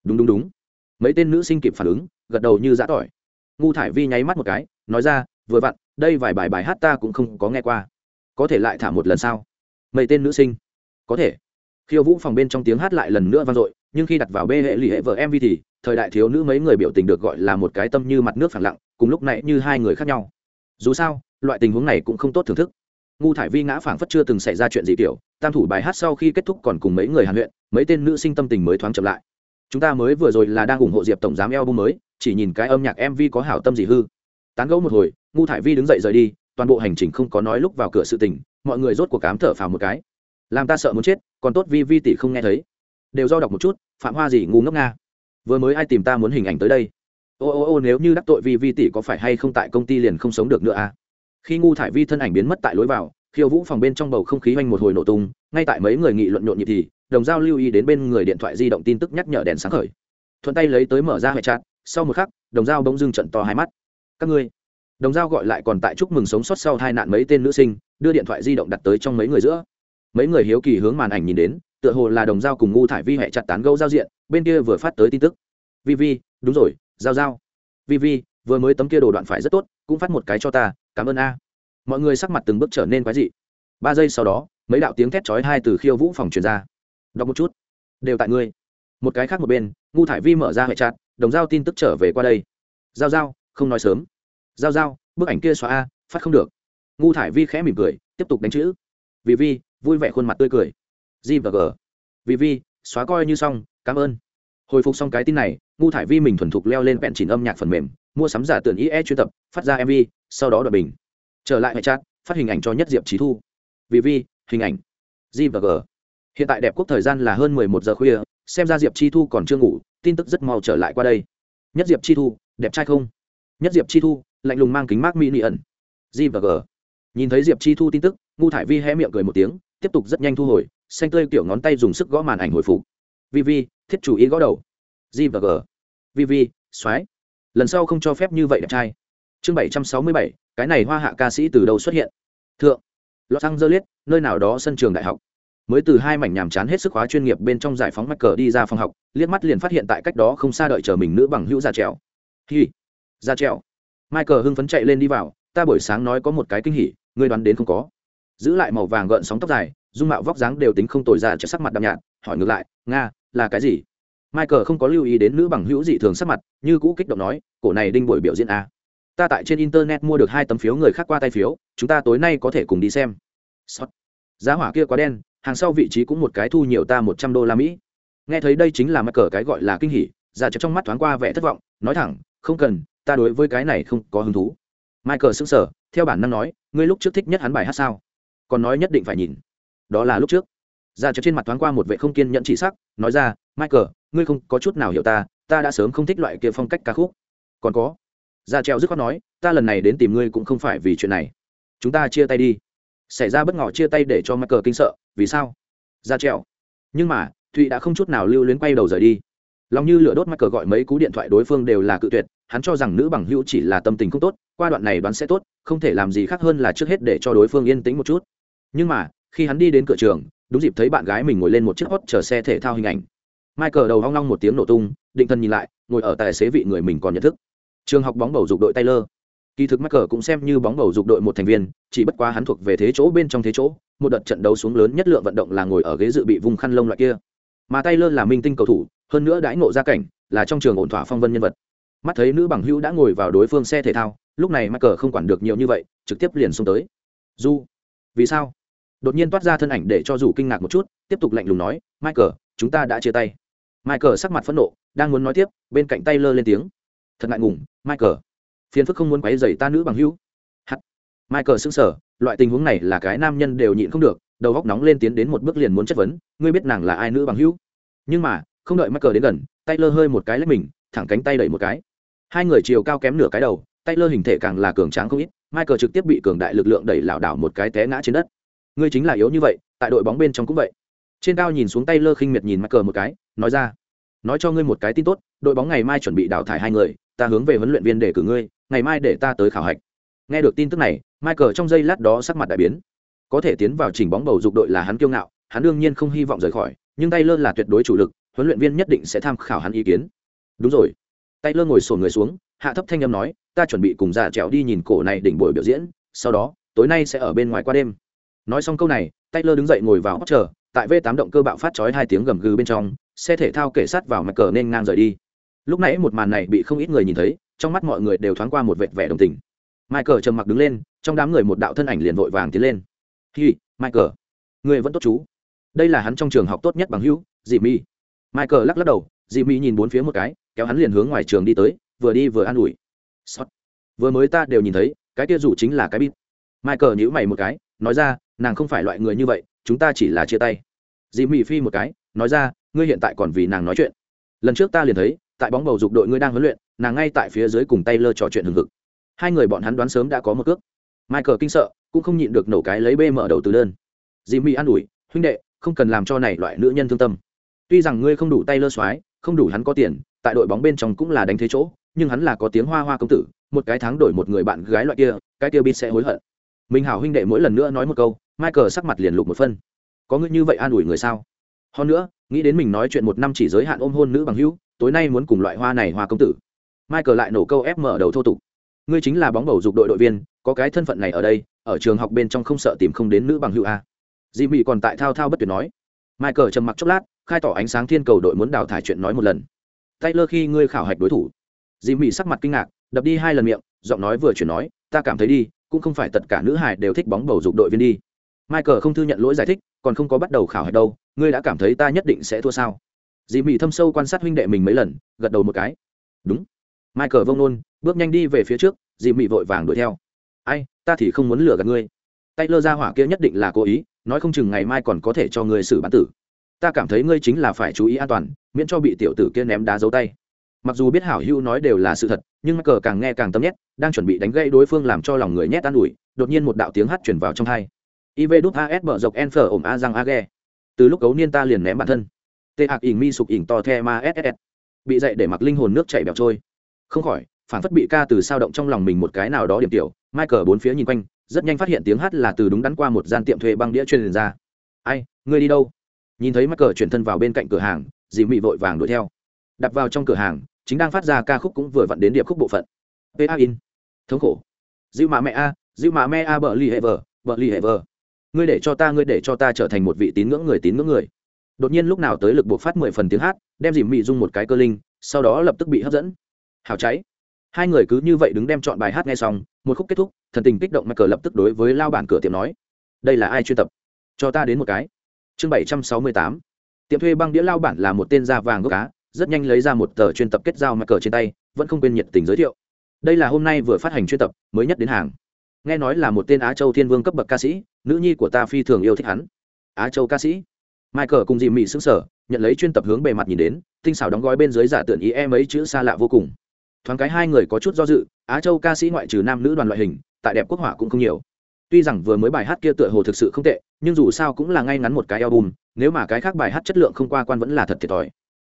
S1: đúng đúng đúng. Mấy tên nữ sinh kịp phản ứng, gật đầu như giã tỏi. Ngu thải vi nháy mắt một cái, nói ra, vừa vặn, đây vài bài bài hát ta cũng không có nghe qua. Có thể lại thả một lần sao? Mấy tên nữ sinh. Có thể. Khiêu vũ phòng bên trong tiếng hát lại lần nữa vang dội, nhưng khi đặt vào bê hệ lì hệ vợ mv thì, thời đại thiếu nữ mấy người biểu tình được gọi là một cái tâm như mặt nước phẳng lặng, cùng lúc này như hai người khác nhau. Dù sao, loại tình huống này cũng không tốt thưởng thức ngu thải vi ngã phảng phất chưa từng xảy ra chuyện gì kiểu, tam thủ bài hát sau khi kết thúc còn cùng mấy người hàn huyện mấy tên nữ sinh tâm tình mới thoáng chậm lại. Chúng ta mới vừa rồi là đang ủng hộ diệp tổng giám eo bung mới, chỉ nhìn cái âm nhạc mv có hảo tâm gì hư. Tán gẫu một hồi, ngu thải vi đứng dậy rời đi, toàn bộ hành trình không có nói lúc vào cửa sự tình, mọi người rốt cuộc cám thở phào một cái. Làm ta sợ muốn chết, còn tốt vi vi tỷ không nghe thấy. Đều do đọc một chút, phạm hoa gì ngu ngốc nga. Vừa mới ai tìm ta muốn hình ảnh tới đây? Ô ô ô, nếu như đắc tội vi vi tỷ có phải hay không tại công ty liền không sống được nữa à? Khi ngu thải vi thân ảnh biến mất tại lối vào, khiêu vũ phòng bên trong bầu không khí oanh một hồi nổ tung, ngay tại mấy người nghị luận nhộn nhịp thì, đồng giao lưu ý đến bên người điện thoại di động tin tức nhắc nhở đèn sáng khởi. Thuận tay lấy tới mở ra hệ chặt sau một khắc, đồng giao bỗng dưng trận to hai mắt. Các ngươi. Đồng giao gọi lại còn tại chúc mừng sống sót sau hai nạn mấy tên nữ sinh, đưa điện thoại di động đặt tới trong mấy người giữa. Mấy người hiếu kỳ hướng màn ảnh nhìn đến, tựa hồ là đồng giao cùng ngu thải vi hệ chặt tán gẫu giao diện, bên kia vừa phát tới tin tức. Vi vi, đúng rồi, giao giao. Vi vi vừa mới tấm kia đồ đoạn phải rất tốt, cũng phát một cái cho ta, cảm ơn a. Mọi người sắc mặt từng bước trở nên quái dị. Ba giây sau đó, mấy đạo tiếng thét chói hai từ khiêu vũ phòng truyền ra. Đọc một chút. Đều tại ngươi. Một cái khác một bên, ngu thải vi mở ra hệ chặt đồng giao tin tức trở về qua đây. Giao giao, không nói sớm. Giao giao, bức ảnh kia xóa a, phát không được. Ngu thải vi khẽ mỉm cười, tiếp tục đánh chữ. Vì vi, vui vẻ khuôn mặt tươi cười. G và g. Vì vi, xóa coi như xong, cảm ơn. Hồi phục xong cái tin này, ngu thải vi mình thuần thục leo lên vẹn chỉnh âm nhạc phần mềm mua sắm giả tưởng ie chuyên tập, phát ra mv sau đó đoạn bình. Trở lại hệ chat, phát hình ảnh cho nhất diệp trí thu. Vì vi, hình ảnh. G và g. Hiện tại đẹp quốc thời gian là hơn mười một giờ khuya, xem ra diệp chi thu còn chưa ngủ, tin tức rất mau trở lại qua đây. Nhất diệp chi thu, đẹp trai không? Nhất diệp chi thu, lạnh lùng mang kính mát mini ẩn. G và g. Nhìn thấy diệp chi thu tin tức, ngu thải vi hé miệng cười một tiếng, tiếp tục rất nhanh thu hồi, xanh tươi kiểu ngón tay dùng sức gõ màn ảnh hồi phục. Vi vi, thiết chủ ý gõ đầu. G và g. Vi vi soái lần sau không cho phép như vậy đẹp trai. Chương bảy trăm sáu mươi bảy, cái này hoa hạ ca sĩ từ đâu xuất hiện? Thượng, los angeles, nơi nào đó sân trường đại học. Mới từ hai mảnh nhàm chán hết sức hóa chuyên nghiệp bên trong giải phóng mắc cờ đi ra phòng học, liếc mắt liền phát hiện tại cách đó không xa đợi chờ mình nữ bằng hữu ra trèo. Hi ra trèo. Michael hưng phấn chạy lên đi vào, ta buổi sáng nói có một cái kinh hỉ, ngươi đoán đến không có. Giữ lại màu vàng gợn sóng tóc dài, dung mạo vóc dáng đều tính không tồi ra cho sắc mặt đạm nhạt, hỏi ngược lại, nga, là cái gì? Michael không có lưu ý đến nữ bằng hữu dị thường sắc mặt, như cũ kích động nói, cổ này đinh buổi biểu diễn a ta tại trên internet mua được hai tấm phiếu người khác qua tay phiếu, chúng ta tối nay có thể cùng đi xem. Sót. giá hỏa kia quá đen, hàng sau vị trí cũng một cái thu nhiều ta một trăm đô la mỹ. Nghe thấy đây chính là mắc cờ cái gọi là kinh hỉ ra chợt trong mắt thoáng qua vẻ thất vọng, nói thẳng, không cần, ta đối với cái này không có hứng thú. Michael sững sờ, theo bản năng nói, ngươi lúc trước thích nhất hắn bài hát sao? Còn nói nhất định phải nhìn. Đó là lúc trước. Ra chợt trên mặt thoáng qua một vẻ không kiên nhẫn chỉ sắc, nói ra, michael ngươi không có chút nào hiểu ta ta đã sớm không thích loại kia phong cách ca khúc. Còn có ra treo dứt khoát nói, ta lần này đến tìm ngươi cũng không phải vì chuyện này. Chúng ta chia tay đi. Xảy ra bất ngỏ chia tay để cho mắc cờ kinh sợ, vì sao? Ra treo nhưng mà, thụy đã không chút nào lưu luyến quay đầu rời đi. Lòng như lửa đốt mắc cờ gọi mấy cú điện thoại đối phương đều là cự tuyệt, hắn cho rằng nữ bằng hữu chỉ là tâm tình không tốt, qua đoạn này đoán sẽ tốt, không thể làm gì khác hơn là trước hết để cho đối phương yên tĩnh một chút. Nhưng mà, khi hắn đi đến cửa trường, đúng dịp thấy bạn gái mình ngồi lên một chiếc hot chờ xe thể thao hình ảnh michael đầu hoang long một tiếng nổ tung, định thân nhìn lại, ngồi ở tài xế vị người mình còn nhận thức. Trường học bóng bầu dục đội taylor. Kỳ thực michael cũng xem như bóng bầu dục đội một thành viên, chỉ bất quá hắn thuộc về thế chỗ bên trong thế chỗ, một đợt trận đấu xuống lớn nhất lượng vận động là ngồi ở ghế dự bị vùng khăn lông loại kia. Mà taylor là minh tinh cầu thủ, hơn nữa đãi ngộ gia cảnh, là trong trường ổn thỏa phong vân nhân vật. Mắt thấy nữ bằng hữu đã ngồi vào đối phương xe thể thao, lúc này michael không quản được nhiều như vậy, trực tiếp liền xông tới. Du vì sao? Đột nhiên toát ra thân ảnh để cho dù kinh ngạc một chút, tiếp tục lạnh lùng nói, michael, chúng ta đã chia tay michael sắc mặt phẫn nộ, đang muốn nói tiếp, bên cạnh taylor lên tiếng. Thật ngại ngùng, michael. Phiền phức không muốn quấy rầy ta nữ bằng hữu. Hắt. Michael sững sờ, loại tình huống này là cái nam nhân đều nhịn không được, đầu góc nóng lên tiến đến một bước liền muốn chất vấn, ngươi biết nàng là ai nữ bằng hữu. Nhưng mà, không đợi michael đến gần, taylor hơi một cái lấy mình, thẳng cánh tay đẩy một cái. Hai người chiều cao kém nửa cái đầu, taylor hình thể càng là cường tráng không ít, michael trực tiếp bị cường đại lực lượng đẩy lảo đảo một cái té ngã trên đất. Ngươi chính là yếu như vậy, tại đội bóng bên trong cũng vậy trên cao nhìn xuống Tay Lơ khinh miệt nhìn michael một cái, nói ra, nói cho ngươi một cái tin tốt, đội bóng ngày mai chuẩn bị đào thải hai người, ta hướng về huấn luyện viên để cử ngươi, ngày mai để ta tới khảo hạch. Nghe được tin tức này michael trong giây lát đó sắc mặt đại biến. Có thể tiến vào trình bóng bầu dục đội là hắn kiêu ngạo, hắn đương nhiên không hy vọng rời khỏi, nhưng Tay Lơ là tuyệt đối chủ lực, huấn luyện viên nhất định sẽ tham khảo hắn ý kiến. Đúng rồi. Tay Lơ ngồi sổn người xuống, hạ thấp thanh âm nói, ta chuẩn bị cùng già trèo đi nhìn cổ này đỉnh buổi biểu diễn, sau đó, tối nay sẽ ở bên ngoài qua đêm. Nói xong câu này Tay Lơ đứng dậy ngồi vào hot chờ tại v 8 động cơ bạo phát chói hai tiếng gầm gừ bên trong, xe thể thao kể sát vào mặt cờ nên ngang rời đi. Lúc nãy một màn này bị không ít người nhìn thấy, trong mắt mọi người đều thoáng qua một vệt vẻ đồng tình. Michael trầm mặc đứng lên, trong đám người một đạo thân ảnh liền vội vàng tiến lên. Hi, michael, người vẫn tốt chú. Đây là hắn trong trường học tốt nhất bằng hữu dì mi michael lắc lắc đầu dì mi nhìn bốn phía một cái, kéo hắn liền hướng ngoài trường đi tới, vừa đi vừa an ủi. Sót. vừa mới ta đều nhìn thấy, cái kia rủ chính là cái bít michael nhíu mày một cái, nói ra nàng không phải loại người như vậy, chúng ta chỉ là chia tay. Dì Mị phi một cái, nói ra, ngươi hiện tại còn vì nàng nói chuyện. Lần trước ta liền thấy, tại bóng bầu dục đội ngươi đang huấn luyện, nàng ngay tại phía dưới cùng tay lơ trò chuyện hừng hực. Hai người bọn hắn đoán sớm đã có một cước. Michael kinh sợ, cũng không nhịn được nổ cái lấy bê mở đầu từ đơn. Dì Mị an ủi, huynh đệ, không cần làm cho này loại nữ nhân thương tâm. Tuy rằng ngươi không đủ tay lơ soái, không đủ hắn có tiền, tại đội bóng bên trong cũng là đánh thế chỗ, nhưng hắn là có tiếng hoa hoa công tử, một cái tháng đổi một người bạn gái loại kia, cái kia bít sẽ hối hận. Minh hảo huynh đệ mỗi lần nữa nói một câu michael sắc mặt liền lục một phân. Có ngươi như vậy an ủi người sao? Hơn nữa, nghĩ đến mình nói chuyện một năm chỉ giới hạn ôm hôn nữ bằng hữu, tối nay muốn cùng loại hoa này hoa công tử. Michael lại nổ câu ép mở đầu thô tục. Ngươi chính là bóng bầu dục đội đội viên, có cái thân phận này ở đây, ở trường học bên trong không sợ tìm không đến nữ bằng hữu a. Dị mị còn tại thao thao bất tuyệt nói. Michael trầm mặc chốc lát, khai tỏ ánh sáng thiên cầu đội muốn đào thải chuyện nói một lần. Taylor khi ngươi khảo hạch đối thủ. Dị mị sắc mặt kinh ngạc, đập đi hai lần miệng, giọng nói vừa chuyển nói, ta cảm thấy đi, cũng không phải tất cả nữ hải đều thích bóng bầu dục đội viên đi michael không thư nhận lỗi giải thích, còn không có bắt đầu khảo hạch đâu, ngươi đã cảm thấy ta nhất định sẽ thua sao? Dì mị thâm sâu quan sát huynh đệ mình mấy lần, gật đầu một cái. Đúng. Michael vông nôn bước nhanh đi về phía trước, dì mị vội vàng đuổi theo. Ai, ta thì không muốn lừa gạt ngươi. Tay lơ ra hỏa kia nhất định là cố ý, nói không chừng ngày mai còn có thể cho ngươi xử bán tử. Ta cảm thấy ngươi chính là phải chú ý an toàn, miễn cho bị tiểu tử kia ném đá dấu tay. Mặc dù biết hảo hữu nói đều là sự thật, nhưng mắc cờ càng nghe càng tâm nhét, đang chuẩn bị đánh gãy đối phương làm cho lòng người nhét an ủi, đột nhiên một đạo tiếng hát chuyển vào trong hai iv đút as bờ dọc en phở ổm a răng a ghe. Từ lúc cấu niên ta liền ném bản thân. Tê hạc ỉn mi sụp ỉn to the ma ss bị dậy để mặc linh hồn nước chảy bẹo trôi. Không khỏi phản phất bị ca từ sao động trong lòng mình một cái nào đó điểm tiểu, michael bốn phía nhìn quanh, rất nhanh phát hiện tiếng hát là từ đúng đắn qua một gian tiệm thuê băng đĩa truyền ra. Ai, ngươi đi đâu? Nhìn thấy michael chuyển thân vào bên cạnh cửa hàng, dì mị vội vàng đuổi theo. Đặt vào trong cửa hàng, chính đang phát ra ca khúc cũng vừa vặn đến điệp khúc bộ phận. Pa in thống khổ. Dịu mạ mẹ a, dịu mạ mẹ a bờ li hệ vờ bờ li hệ vờ ngươi để cho ta, ngươi để cho ta trở thành một vị tín ngưỡng người, tín ngưỡng người. Đột nhiên lúc nào tới lực buộc phát mười phần tiếng hát, đem dìm mị dung một cái cơ linh, sau đó lập tức bị hấp dẫn. Hào cháy. Hai người cứ như vậy đứng đem chọn bài hát nghe xong, một khúc kết thúc, thần tình kích động mắc cờ lập tức đối với lao bản cửa tiệm nói, đây là ai chuyên tập? Cho ta đến một cái. Chương bảy trăm sáu mươi tám. Tiệm thuê băng đĩa lao bản là một tên da vàng gốc cá rất nhanh lấy ra một tờ chuyên tập kết giao mắc cờ trên tay, vẫn không quên nhiệt tình giới thiệu. Đây là hôm nay vừa phát hành chuyên tập, mới nhất đến hàng nghe nói là một tên á châu thiên vương cấp bậc ca sĩ, nữ nhi của ta phi thường yêu thích hắn. Á châu ca sĩ. Michael cùng dì mị xứng sở nhận lấy chuyên tập hướng bề mặt nhìn đến, tinh xảo đóng gói bên dưới giả tượng ý em ấy chữ xa lạ vô cùng. Thoáng cái hai người có chút do dự, á châu ca sĩ ngoại trừ nam nữ đoàn loại hình, tại đẹp quốc họa cũng không nhiều. Tuy rằng vừa mới bài hát kia tựa hồ thực sự không tệ, nhưng dù sao cũng là ngay ngắn một cái album, nếu mà cái khác bài hát chất lượng không qua quan vẫn là thật thiệt thòi.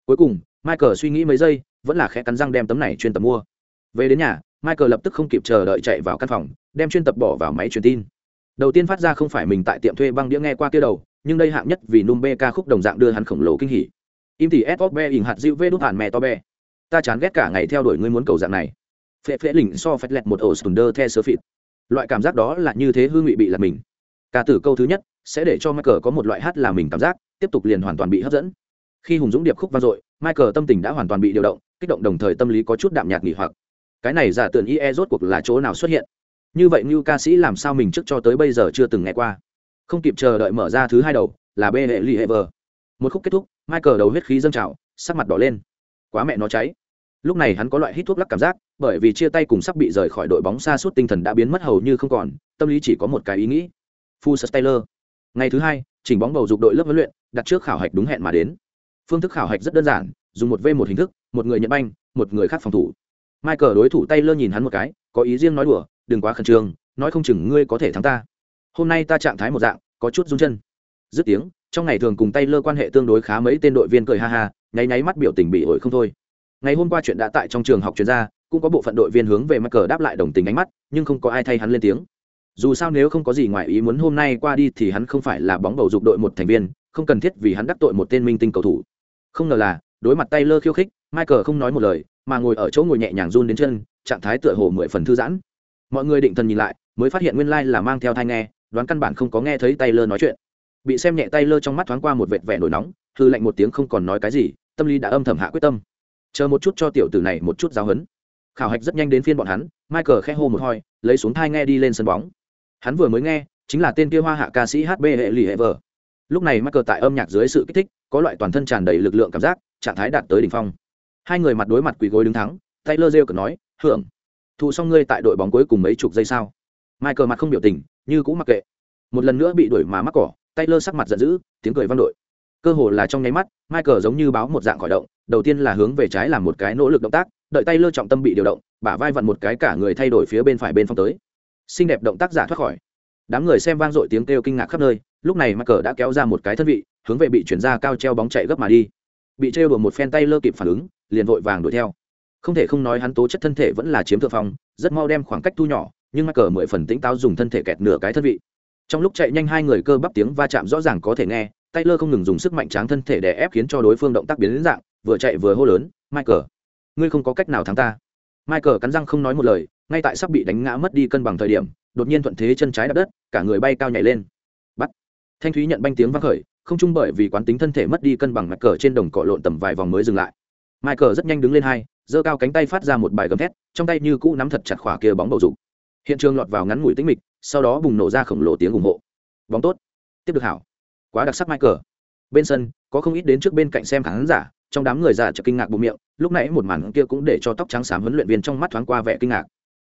S1: Cuối cùng, michael suy nghĩ mấy giây, vẫn là khẽ cắn răng đem tấm này chuyên tập mua. Về đến nhà michael lập tức không kịp chờ đợi chạy vào căn phòng, đem chuyên tập bỏ vào máy truyền tin. Đầu tiên phát ra không phải mình tại tiệm thuê băng đĩa nghe qua kia đầu, nhưng đây hạng nhất vì num bê ca khúc đồng dạng đưa hắn khổng lồ kinh hỉ. Im thì s be ỉn hạt dịu vê đút hàn mẹ to be ta chán ghét cả ngày theo đuổi ngươi muốn cầu dạng này. Phệ phệ lỉnh so phét lẹt một ổ sùn đơ the sơ phịt. Loại cảm giác đó là như thế hương vị bị là mình. Ca tử câu thứ nhất sẽ để cho michael có một loại hát là mình cảm giác, tiếp tục liền hoàn toàn bị hấp dẫn. Khi hùng dũng điệp khúc vang dội, michael tâm tình đã hoàn toàn bị điều động, kích động đồng thời tâm lý có chút đạm nhạt nghỉ hoặc cái này giả tưởng ie rốt cuộc là chỗ nào xuất hiện như vậy như ca sĩ làm sao mình trước cho tới bây giờ chưa từng nghe qua không kịp chờ đợi mở ra thứ hai đầu là b hệ lì hệ vờ một khúc kết thúc michael đầu huyết khí dâng trào sắc mặt đỏ lên quá mẹ nó cháy lúc này hắn có loại hít thuốc lắc cảm giác bởi vì chia tay cùng sắp bị rời khỏi đội bóng xa suốt tinh thần đã biến mất hầu như không còn tâm lý chỉ có một cái ý nghĩ Fu Taylor. Ngày thứ hai, chỉnh bóng bầu dục đội lớp huấn luyện, đặt trước khảo hạch đúng hẹn mà đến. Phương thức khảo hạch rất đơn giản, dùng một v một hình thức, một người nhận banh, một người khác phòng thủ. Michael đối thủ Taylor nhìn hắn một cái, có ý riêng nói đùa, đừng quá khẩn trương, nói không chừng ngươi có thể thắng ta. Hôm nay ta trạng thái một dạng, có chút run chân. Dứt tiếng, trong ngày thường cùng Taylor quan hệ tương đối khá mấy tên đội viên cười ha ha, nháy nháy mắt biểu tình bị ổi không thôi ngày hôm qua chuyện đã tại trong trường học chuyên gia cũng có bộ phận đội viên hướng về Michael đáp lại đồng tình ánh mắt nhưng không có ai thay hắn lên tiếng dù sao nếu không có gì ngoài ý muốn hôm nay qua đi thì hắn không phải là bóng bầu dục đội một thành viên không cần thiết vì hắn đắc tội một tên minh tinh cầu thủ không ngờ là đối mặt tay lơ khiêu khích michael không nói một lời mà ngồi ở chỗ ngồi nhẹ nhàng run đến chân, trạng thái tựa hồ mười phần thư giãn. Mọi người định thần nhìn lại, mới phát hiện nguyên lai、like、là mang theo thai nghe, đoán căn bản không có nghe thấy tay lơ nói chuyện. Bị xem nhẹ tay lơ trong mắt thoáng qua một vệt vẻ nổi nóng hư lạnh một tiếng không còn nói cái gì, tâm lý đã âm thầm hạ quyết tâm. Chờ một chút cho tiểu tử này một chút giáo hấn khảo hạch rất nhanh đến phiên bọn hắn, michael khẽ hô một hoi, lấy xuống thai nghe đi lên sân bóng. Hắn vừa mới nghe, chính là tên kia hoa hạ ca sĩ hb hệ lì hệ vờ. Lúc này michael tại âm nhạc dưới sự kích thích, có loại toàn thân tràn đầy lực lượng cảm giác, trạng thái đạt tới đỉnh phong hai người mặt đối mặt quỳ gối đứng thắng, taylor rêu cờ nói, hưởng, thụ xong ngươi tại đội bóng cuối cùng mấy chục giây sao? Michael mặt không biểu tình, như cũng mặc kệ. Một lần nữa bị đuổi mà mắc cỏ, taylor sắc mặt giận dữ, tiếng cười vang đội. Cơ hồ là trong nháy mắt, michael giống như báo một dạng khỏi động, đầu tiên là hướng về trái làm một cái nỗ lực động tác, đợi tay lơ trọng tâm bị điều động, bả vai vặn một cái cả người thay đổi phía bên phải bên phong tới. Xinh đẹp động tác giả thoát khỏi. Đám người xem vang dội tiếng kêu kinh ngạc khắp nơi, lúc này michael đã kéo ra một cái thân vị, hướng về bị chuyển ra cao treo bóng chạy gấp mà đi. Bị trêu đùa một phen tay lơ kịp phản ứng liền vội vàng đuổi theo không thể không nói hắn tố chất thân thể vẫn là chiếm thượng phong rất mau đem khoảng cách thu nhỏ nhưng michael mười phần tĩnh táo dùng thân thể kẹt nửa cái thân vị trong lúc chạy nhanh hai người cơ bắp tiếng va chạm rõ ràng có thể nghe Taylor không ngừng dùng sức mạnh tráng thân thể để ép khiến cho đối phương động tác biến đến dạng, vừa chạy vừa hô lớn, "Michael, ngươi không có cách nào thắng ta." Michael cắn răng không nói một lời, ngay tại sắp bị đánh ngã mất đi cân bằng thời điểm, đột nhiên thuận thế chân trái đạp đất, cả người bay cao nhảy lên. Bắt. Thanh thúy nhận banh tiếng vang khởi, không trung bởi vì quán tính thân thể mất đi cân bằng Michael trên đồng cỏ lộn tầm vài vòng mới dừng lại. Michael rất nhanh đứng lên hai, giơ cao cánh tay phát ra một bài gầm thét, trong tay như cũ nắm thật chặt khỏa kia bóng bầu dục. Hiện trường lọt vào ngắn ngủi tĩnh mịch, sau đó bùng nổ ra khổng lồ tiếng ủng hộ. Bóng tốt, tiếp được hảo. Quá đặc sắc michael. Bên sân có không ít đến trước bên cạnh xem khán giả trong đám người già chợt kinh ngạc bụng miệng lúc nãy một màn kia cũng để cho tóc trắng xám huấn luyện viên trong mắt thoáng qua vẻ kinh ngạc.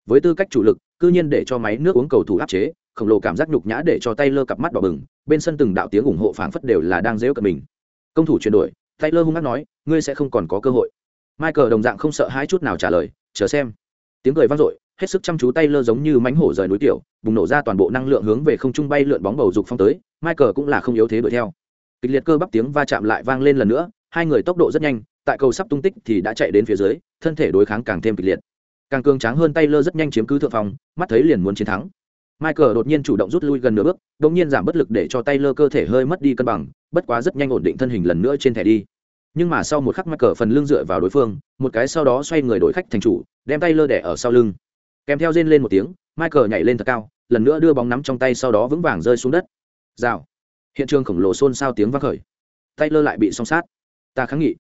S1: Với tư cách chủ lực cư nhiên để cho máy nước uống cầu thủ áp chế khổng lồ cảm giác nhục nhã để cho tay lơ cặp mắt đỏ bừng bên sân từng đạo tiếng ủng hộ phảng phất đều là đang dễu cận mình. Công thủ chuyển đổi tay lơ hung hăng nói, ngươi sẽ không còn có cơ hội. Michael đồng dạng không sợ hãi chút nào trả lời, chờ xem. Tiếng cười vang dội, hết sức chăm chú tay lơ giống như mãnh hổ rời núi tiểu, bùng nổ ra toàn bộ năng lượng hướng về không trung bay lượn bóng bầu dục phong tới, michael cũng là không yếu thế đuổi theo. Kịch liệt cơ bắp tiếng va chạm lại vang lên lần nữa, hai người tốc độ rất nhanh, tại cầu sắp tung tích thì đã chạy đến phía dưới, thân thể đối kháng càng thêm kịch liệt. Càng cường tráng hơn tay lơ rất nhanh chiếm cứ thượng phòng mắt thấy liền muốn chiến thắng michael đột nhiên chủ động rút lui gần nửa bước, đột nhiên giảm bất lực để cho Taylor cơ thể hơi mất đi cân bằng, bất quá rất nhanh ổn định thân hình lần nữa trên thẻ đi. Nhưng mà sau một khắc michael phần lưng dựa vào đối phương, một cái sau đó xoay người đổi khách thành chủ, đem Taylor đè ở sau lưng. Kèm theo rên lên một tiếng, michael nhảy lên thật cao, lần nữa đưa bóng nắm trong tay sau đó vững vàng rơi xuống đất. Rào. Hiện trường khổng lồ xôn xao tiếng vang khởi. Taylor lại bị song sát. Ta kháng nghị.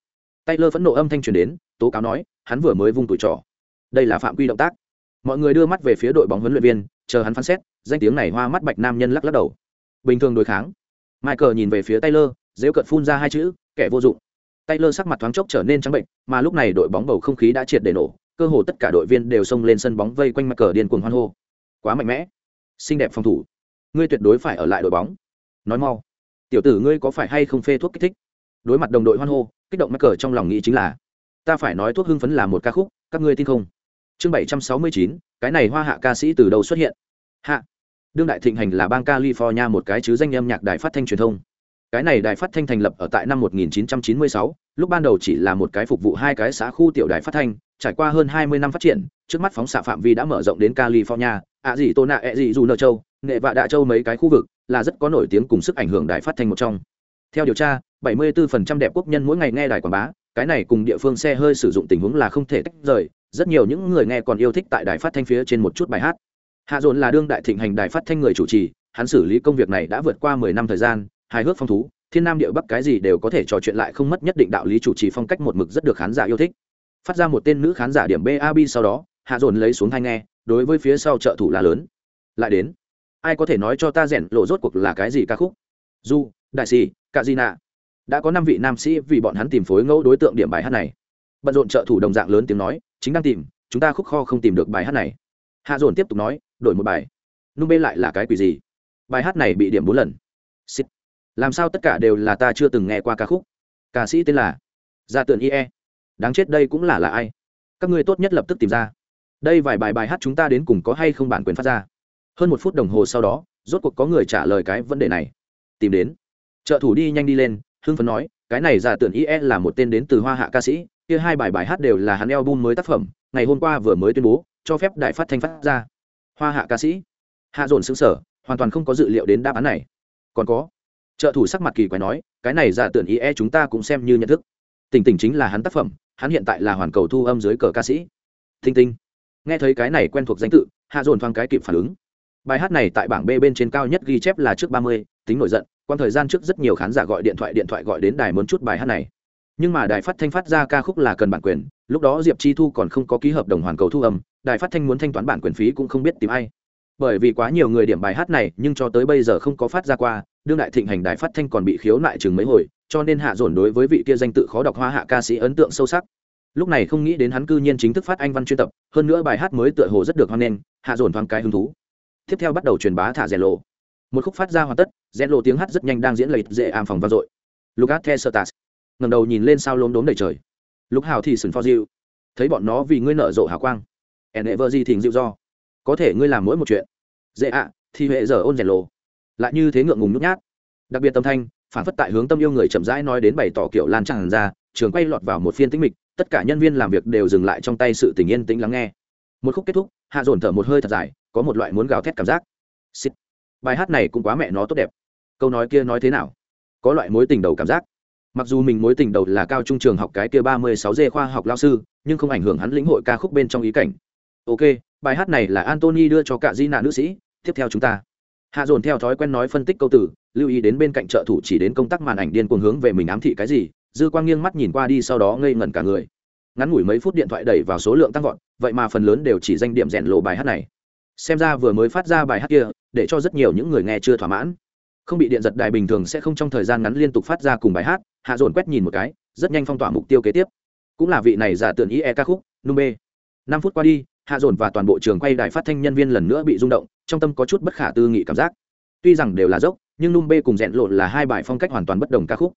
S1: Taylor phẫn nộ âm thanh truyền đến, tố cáo nói, hắn vừa mới vung tuổi trỏ đây là phạm quy động tác. Mọi người đưa mắt về phía đội bóng huấn luyện viên chờ hắn phán xét, danh tiếng này hoa mắt bạch nam nhân lắc lắc đầu. Bình thường đối kháng. Michael nhìn về phía taylor dễu cận phun ra hai chữ, kẻ vô dụng. Taylor sắc mặt thoáng chốc trở nên trắng bệnh, mà lúc này đội bóng bầu không khí đã triệt để nổ, cơ hồ tất cả đội viên đều xông lên sân bóng vây quanh michael điên cuồng hoan hô. Quá mạnh mẽ. Xinh đẹp phòng thủ. Ngươi tuyệt đối phải ở lại đội bóng. Nói mau. Tiểu tử ngươi có phải hay không phê thuốc kích thích? Đối mặt đồng đội hoan hô, kích động mắc cờ trong lòng nghĩ chính là, ta phải nói thuốc hưng phấn là một ca khúc, các ngươi tin không? Chương bảy trăm sáu mươi chín cái này hoa hạ ca sĩ từ đâu xuất hiện? Hạ. Đương đại thịnh hành là bang california một cái chứ danh âm nhạc đài phát thanh truyền thông. Cái này đài phát thanh thành lập ở tại năm 1996, lúc ban đầu chỉ là một cái phục vụ hai cái xã khu tiểu đài phát thanh trải qua hơn 20 năm phát triển trước mắt phóng xạ phạm vi đã mở rộng đến california ạ gì tô nạ ẹ gì dù nợ châu nghệ vạ đạ châu mấy cái khu vực là rất có nổi tiếng cùng sức ảnh hưởng đài phát thanh một trong. Theo điều tra 74% đẹp quốc nhân mỗi ngày nghe đài quảng bá cái này cùng địa phương xe hơi sử dụng tình huống là không thể tách rời, rất nhiều những người nghe còn yêu thích tại đài phát thanh phía trên một chút bài hát. Hạ dồn là đương đại thịnh hành đài phát thanh người chủ trì, hắn xử lý công việc này đã vượt qua mười năm thời gian, hài hước phong thú, thiên nam địa bắc cái gì đều có thể trò chuyện lại không mất nhất định đạo lý chủ trì phong cách một mực rất được khán giả yêu thích. Phát ra một tên nữ khán giả điểm bab sau đó, hạ dồn lấy xuống thanh nghe, đối với phía sau trợ thủ là lớn. Lại đến. Ai có thể nói cho ta rèn lộ rốt cuộc là cái gì ca khúc? Du đại sĩ cà di nạ đã có năm vị nam sĩ vì bọn hắn tìm phối ngẫu đối tượng điểm bài hát này. Bận rộn trợ thủ đồng dạng lớn tiếng nói, chính đang tìm, chúng ta khúc kho không tìm được bài hát này. Hạ dồn tiếp tục nói, đổi một bài. Nung bê lại là cái quỷ gì? Bài hát này bị điểm bốn lần. Xịt. làm sao tất cả đều là ta chưa từng nghe qua ca khúc? Ca sĩ tên là gia tượng ie. Đáng chết đây cũng là là ai? Các ngươi tốt nhất lập tức tìm ra. Đây vài bài bài hát chúng ta đến cùng có hay không bản quyền phát ra? Hơn một phút đồng hồ sau đó, rốt cuộc có người trả lời cái vấn đề này. Tìm đến. Trợ thủ đi nhanh đi lên hưng phấn nói, cái này giả tưởng ie là một tên đến từ hoa hạ ca sĩ, kia hai bài bài hát đều là hắn album mới tác phẩm, ngày hôm qua vừa mới tuyên bố, cho phép đại phát thanh phát ra. Hoa hạ ca sĩ. Hạ dồn xứng sở hoàn toàn không có dự liệu đến đáp án này. Còn có, trợ thủ sắc mặt kỳ quái nói, cái này giả tưởng ie chúng ta cũng xem như nhận thức. Tình tình chính là hắn tác phẩm, hắn hiện tại là hoàn cầu thu âm dưới cờ ca sĩ. Thinh tinh. Nghe thấy cái này quen thuộc danh tự, hạ dồn thoáng cái kịp phản ứng. Bài hát này tại bảng b bên trên cao nhất ghi chép là trước ba mươi, tính nổi giận quan thời gian trước rất nhiều khán giả gọi điện thoại điện thoại gọi đến đài muốn chút bài hát này. Nhưng mà đài phát thanh phát ra ca khúc là cần bản quyền, lúc đó diệp chi thu còn không có ký hợp đồng hoàn cầu thu âm, đài phát thanh muốn thanh toán bản quyền phí cũng không biết tìm ai. Bởi vì quá nhiều người điểm bài hát này, nhưng cho tới bây giờ không có phát ra qua, đương đại thịnh hành đài phát thanh còn bị khiếu nại chừng mấy hồi, cho nên hạ dồn đối với vị kia danh tự khó đọc hoa hạ ca sĩ ấn tượng sâu sắc. Lúc này không nghĩ đến hắn cư nhiên chính thức phát anh văn chuyên tập, hơn nữa bài hát mới tựa hồ rất được hoan nghênh, hạ dồn thoáng cái hứng thú. Tiếp theo bắt đầu truyền bá thả rẻ lộ một khúc phát ra hoàn tất, rẽ lộ tiếng hát rất nhanh đang diễn lệch dễ ảm phòng vang dội. Lucas the sertas ngầm đầu nhìn lên sao lốm đốm đầy trời. Lúc hào thì sừng pho diệu thấy bọn nó vì ngươi nở rộ hào quang. Ẻn hệ vợ gì thình dịu do. Có thể ngươi làm mỗi một chuyện. Dễ ạ, thì hệ giờ ôn rẻ lộ. Lại như thế ngượng ngùng nhút nhát. Đặc biệt tâm thanh, phản phất tại hướng tâm yêu người chậm rãi nói đến bày tỏ kiểu lan tràn ra, trường quay lọt vào một phiên tĩnh mịch, tất cả nhân viên làm việc đều dừng lại trong tay sự tình yên tĩnh lắng nghe. Một khúc kết thúc, hạ dồn thở một hơi thật dài, có một loại muốn gào thét cảm giác bài hát này cũng quá mẹ nó tốt đẹp. Câu nói kia nói thế nào? Có loại mối tình đầu cảm giác. Mặc dù mình mối tình đầu là cao trung trường học cái kia ba mươi sáu d khoa học lao sư, nhưng không ảnh hưởng hắn lĩnh hội ca khúc bên trong ý cảnh. Ok, bài hát này là antony đưa cho cả di nạn nữ sĩ, tiếp theo chúng ta. Hạ dồn theo thói quen nói phân tích câu từ lưu ý đến bên cạnh trợ thủ chỉ đến công tác màn ảnh điên cuồng hướng về mình ám thị cái gì, dư quang nghiêng mắt nhìn qua đi sau đó ngây ngẩn cả người. Ngắn ngủi mấy phút điện thoại đẩy vào số lượng tăng vọt, vậy mà phần lớn đều chỉ danh điểm rèn lộ bài hát này. Xem ra vừa mới phát ra bài hát kia để cho rất nhiều những người nghe chưa thỏa mãn. Không bị điện giật đài bình thường sẽ không trong thời gian ngắn liên tục phát ra cùng bài hát, hạ dồn quét nhìn một cái, rất nhanh phong tỏa mục tiêu kế tiếp. Cũng là vị này giả tưởng ý e ca khúc num b năm phút qua đi, hạ dồn và toàn bộ trường quay đài phát thanh nhân viên lần nữa bị rung động, trong tâm có chút bất khả tư nghị cảm giác. Tuy rằng đều là dốc, nhưng num b cùng rẽn lộ là hai bài phong cách hoàn toàn bất đồng ca khúc.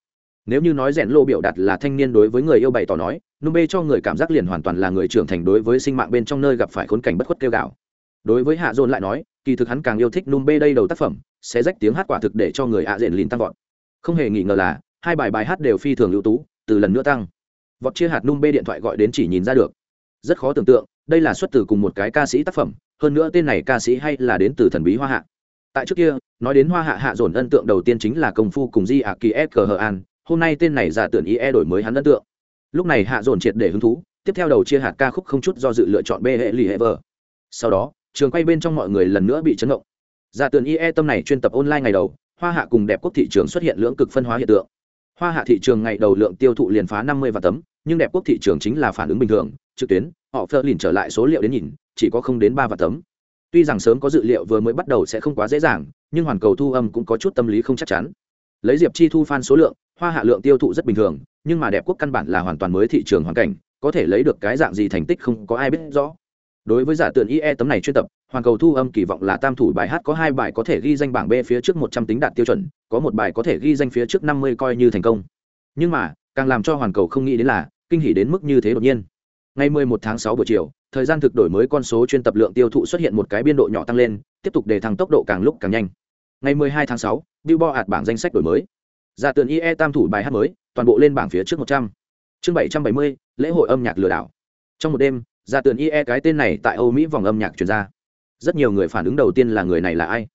S1: Nếu như nói rẽn lộ biểu đạt là thanh niên đối với người yêu bày tỏ nói num b cho người cảm giác liền hoàn toàn là người trưởng thành đối với sinh mạng bên trong nơi gặp phải khốn cảnh bất khuất kêu gạo đối với hạ dồn lại nói kỳ thực hắn càng yêu thích num bê đây đầu tác phẩm, sẽ rách tiếng hát quả thực để cho người ạ diện lìn tăng vọt. Không hề nghi ngờ là, hai bài bài hát đều phi thường ưu tú, từ lần nữa tăng. Vọt chia hạt num bê điện thoại gọi đến chỉ nhìn ra được. Rất khó tưởng tượng, đây là xuất từ cùng một cái ca sĩ tác phẩm, hơn nữa tên này ca sĩ hay là đến từ thần bí hoa hạ. Tại trước kia, nói đến hoa hạ hạ dồn ấn tượng đầu tiên chính là công phu cùng di ạ kỳ s cờ hờ an, hôm nay tên này giả tưởng ý e đổi mới hắn ấn tượng. Lúc này hạ dồn triệt để hứng thú, tiếp theo đầu chia hạt ca khúc không chút do dự lựa chọn b hệ lì hệ vờ. Sau đó trường quay bên trong mọi người lần nữa bị chấn động. Dạ Giả tượng ie tâm này chuyên tập online ngày đầu, hoa hạ cùng đẹp quốc thị trường xuất hiện lưỡng cực phân hóa hiện tượng. Hoa hạ thị trường ngày đầu lượng tiêu thụ liền phá năm mươi vạn tấm, nhưng đẹp quốc thị trường chính là phản ứng bình thường, trực tuyến, họ phơ lìn trở lại số liệu đến nhìn, chỉ có không đến ba vạn tấm. Tuy rằng sớm có dự liệu vừa mới bắt đầu sẽ không quá dễ dàng, nhưng hoàn cầu thu âm cũng có chút tâm lý không chắc chắn. Lấy diệp chi thu fan số lượng, hoa hạ lượng tiêu thụ rất bình thường, nhưng mà đẹp quốc căn bản là hoàn toàn mới thị trường hoàn cảnh, có thể lấy được cái dạng gì thành tích không có ai biết rõ đối với giả tượng ie tấm này chuyên tập hoàn cầu thu âm kỳ vọng là tam thủ bài hát có hai bài có thể ghi danh bảng b phía trước một trăm tính đạt tiêu chuẩn có một bài có thể ghi danh phía trước năm mươi coi như thành công. Nhưng mà càng làm cho hoàn cầu không nghĩ đến là kinh hỉ đến mức như thế đột nhiên. Ngày 11 tháng 6 buổi chiều thời gian thực đổi mới con số chuyên tập lượng tiêu thụ xuất hiện một cái biên độ nhỏ tăng lên tiếp tục để thăng tốc độ càng lúc càng nhanh. Ngày 12 tháng 6, billboard ạt bảng danh sách đổi mới. Giả tượng ie tam thủ bài hát mới toàn bộ lên bảng phía trước 100. chương 770, lễ hội âm nhạc lừa đảo. Trong một đêm ra tượng ie cái tên này tại âu mỹ vòng âm nhạc truyền ra. Rất nhiều người phản ứng đầu tiên là người này là ai?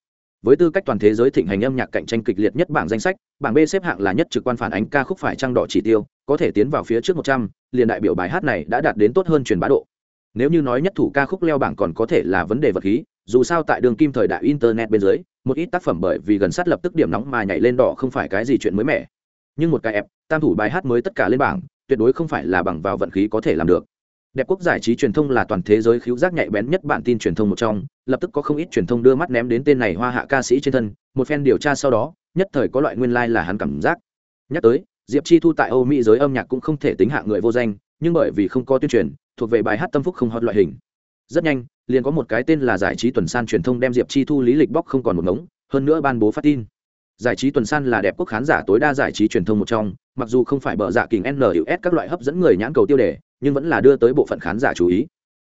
S1: Với tư cách toàn thế giới thịnh hành âm nhạc cạnh tranh kịch liệt nhất bảng danh sách, bảng b xếp hạng là nhất trực quan phản ánh ca khúc phải trăng đỏ chỉ tiêu, có thể tiến vào phía trước một trăm, liền đại biểu bài hát này đã đạt đến tốt hơn truyền bá độ. Nếu như nói nhất thủ ca khúc leo bảng còn có thể là vấn đề vật khí, dù sao tại đường kim thời đại internet bên dưới, một ít tác phẩm bởi vì gần sát lập tức điểm nóng mà nhảy lên đỏ không phải cái gì chuyện mới mẻ. Nhưng một cái ép, tam thủ bài hát mới tất cả lên bảng, tuyệt đối không phải là bằng vào vận khí có thể làm được đẹp quốc giải trí truyền thông là toàn thế giới khiếu giác nhạy bén nhất bản tin truyền thông một trong, lập tức có không ít truyền thông đưa mắt ném đến tên này hoa hạ ca sĩ trên thân, một phen điều tra sau đó, nhất thời có loại nguyên lai、like、là hắn cảm giác. Nhắc tới, diệp chi thu tại âu mỹ giới âm nhạc cũng không thể tính hạ người vô danh, nhưng bởi vì không có tuyên truyền, thuộc về bài hát tâm phúc không hot loại hình. Rất nhanh, liền có một cái tên là giải trí tuần san truyền thông đem diệp chi thu lý lịch bóc không còn một ngống, hơn nữa ban bố phát tin giải trí tuần san là đẹp quốc khán giả tối đa giải trí truyền thông một trong, mặc dù không phải bờ dạ kình nus các loại hấp dẫn người nhãn cầu tiêu đề, nhưng vẫn là đưa tới bộ phận khán giả chú ý.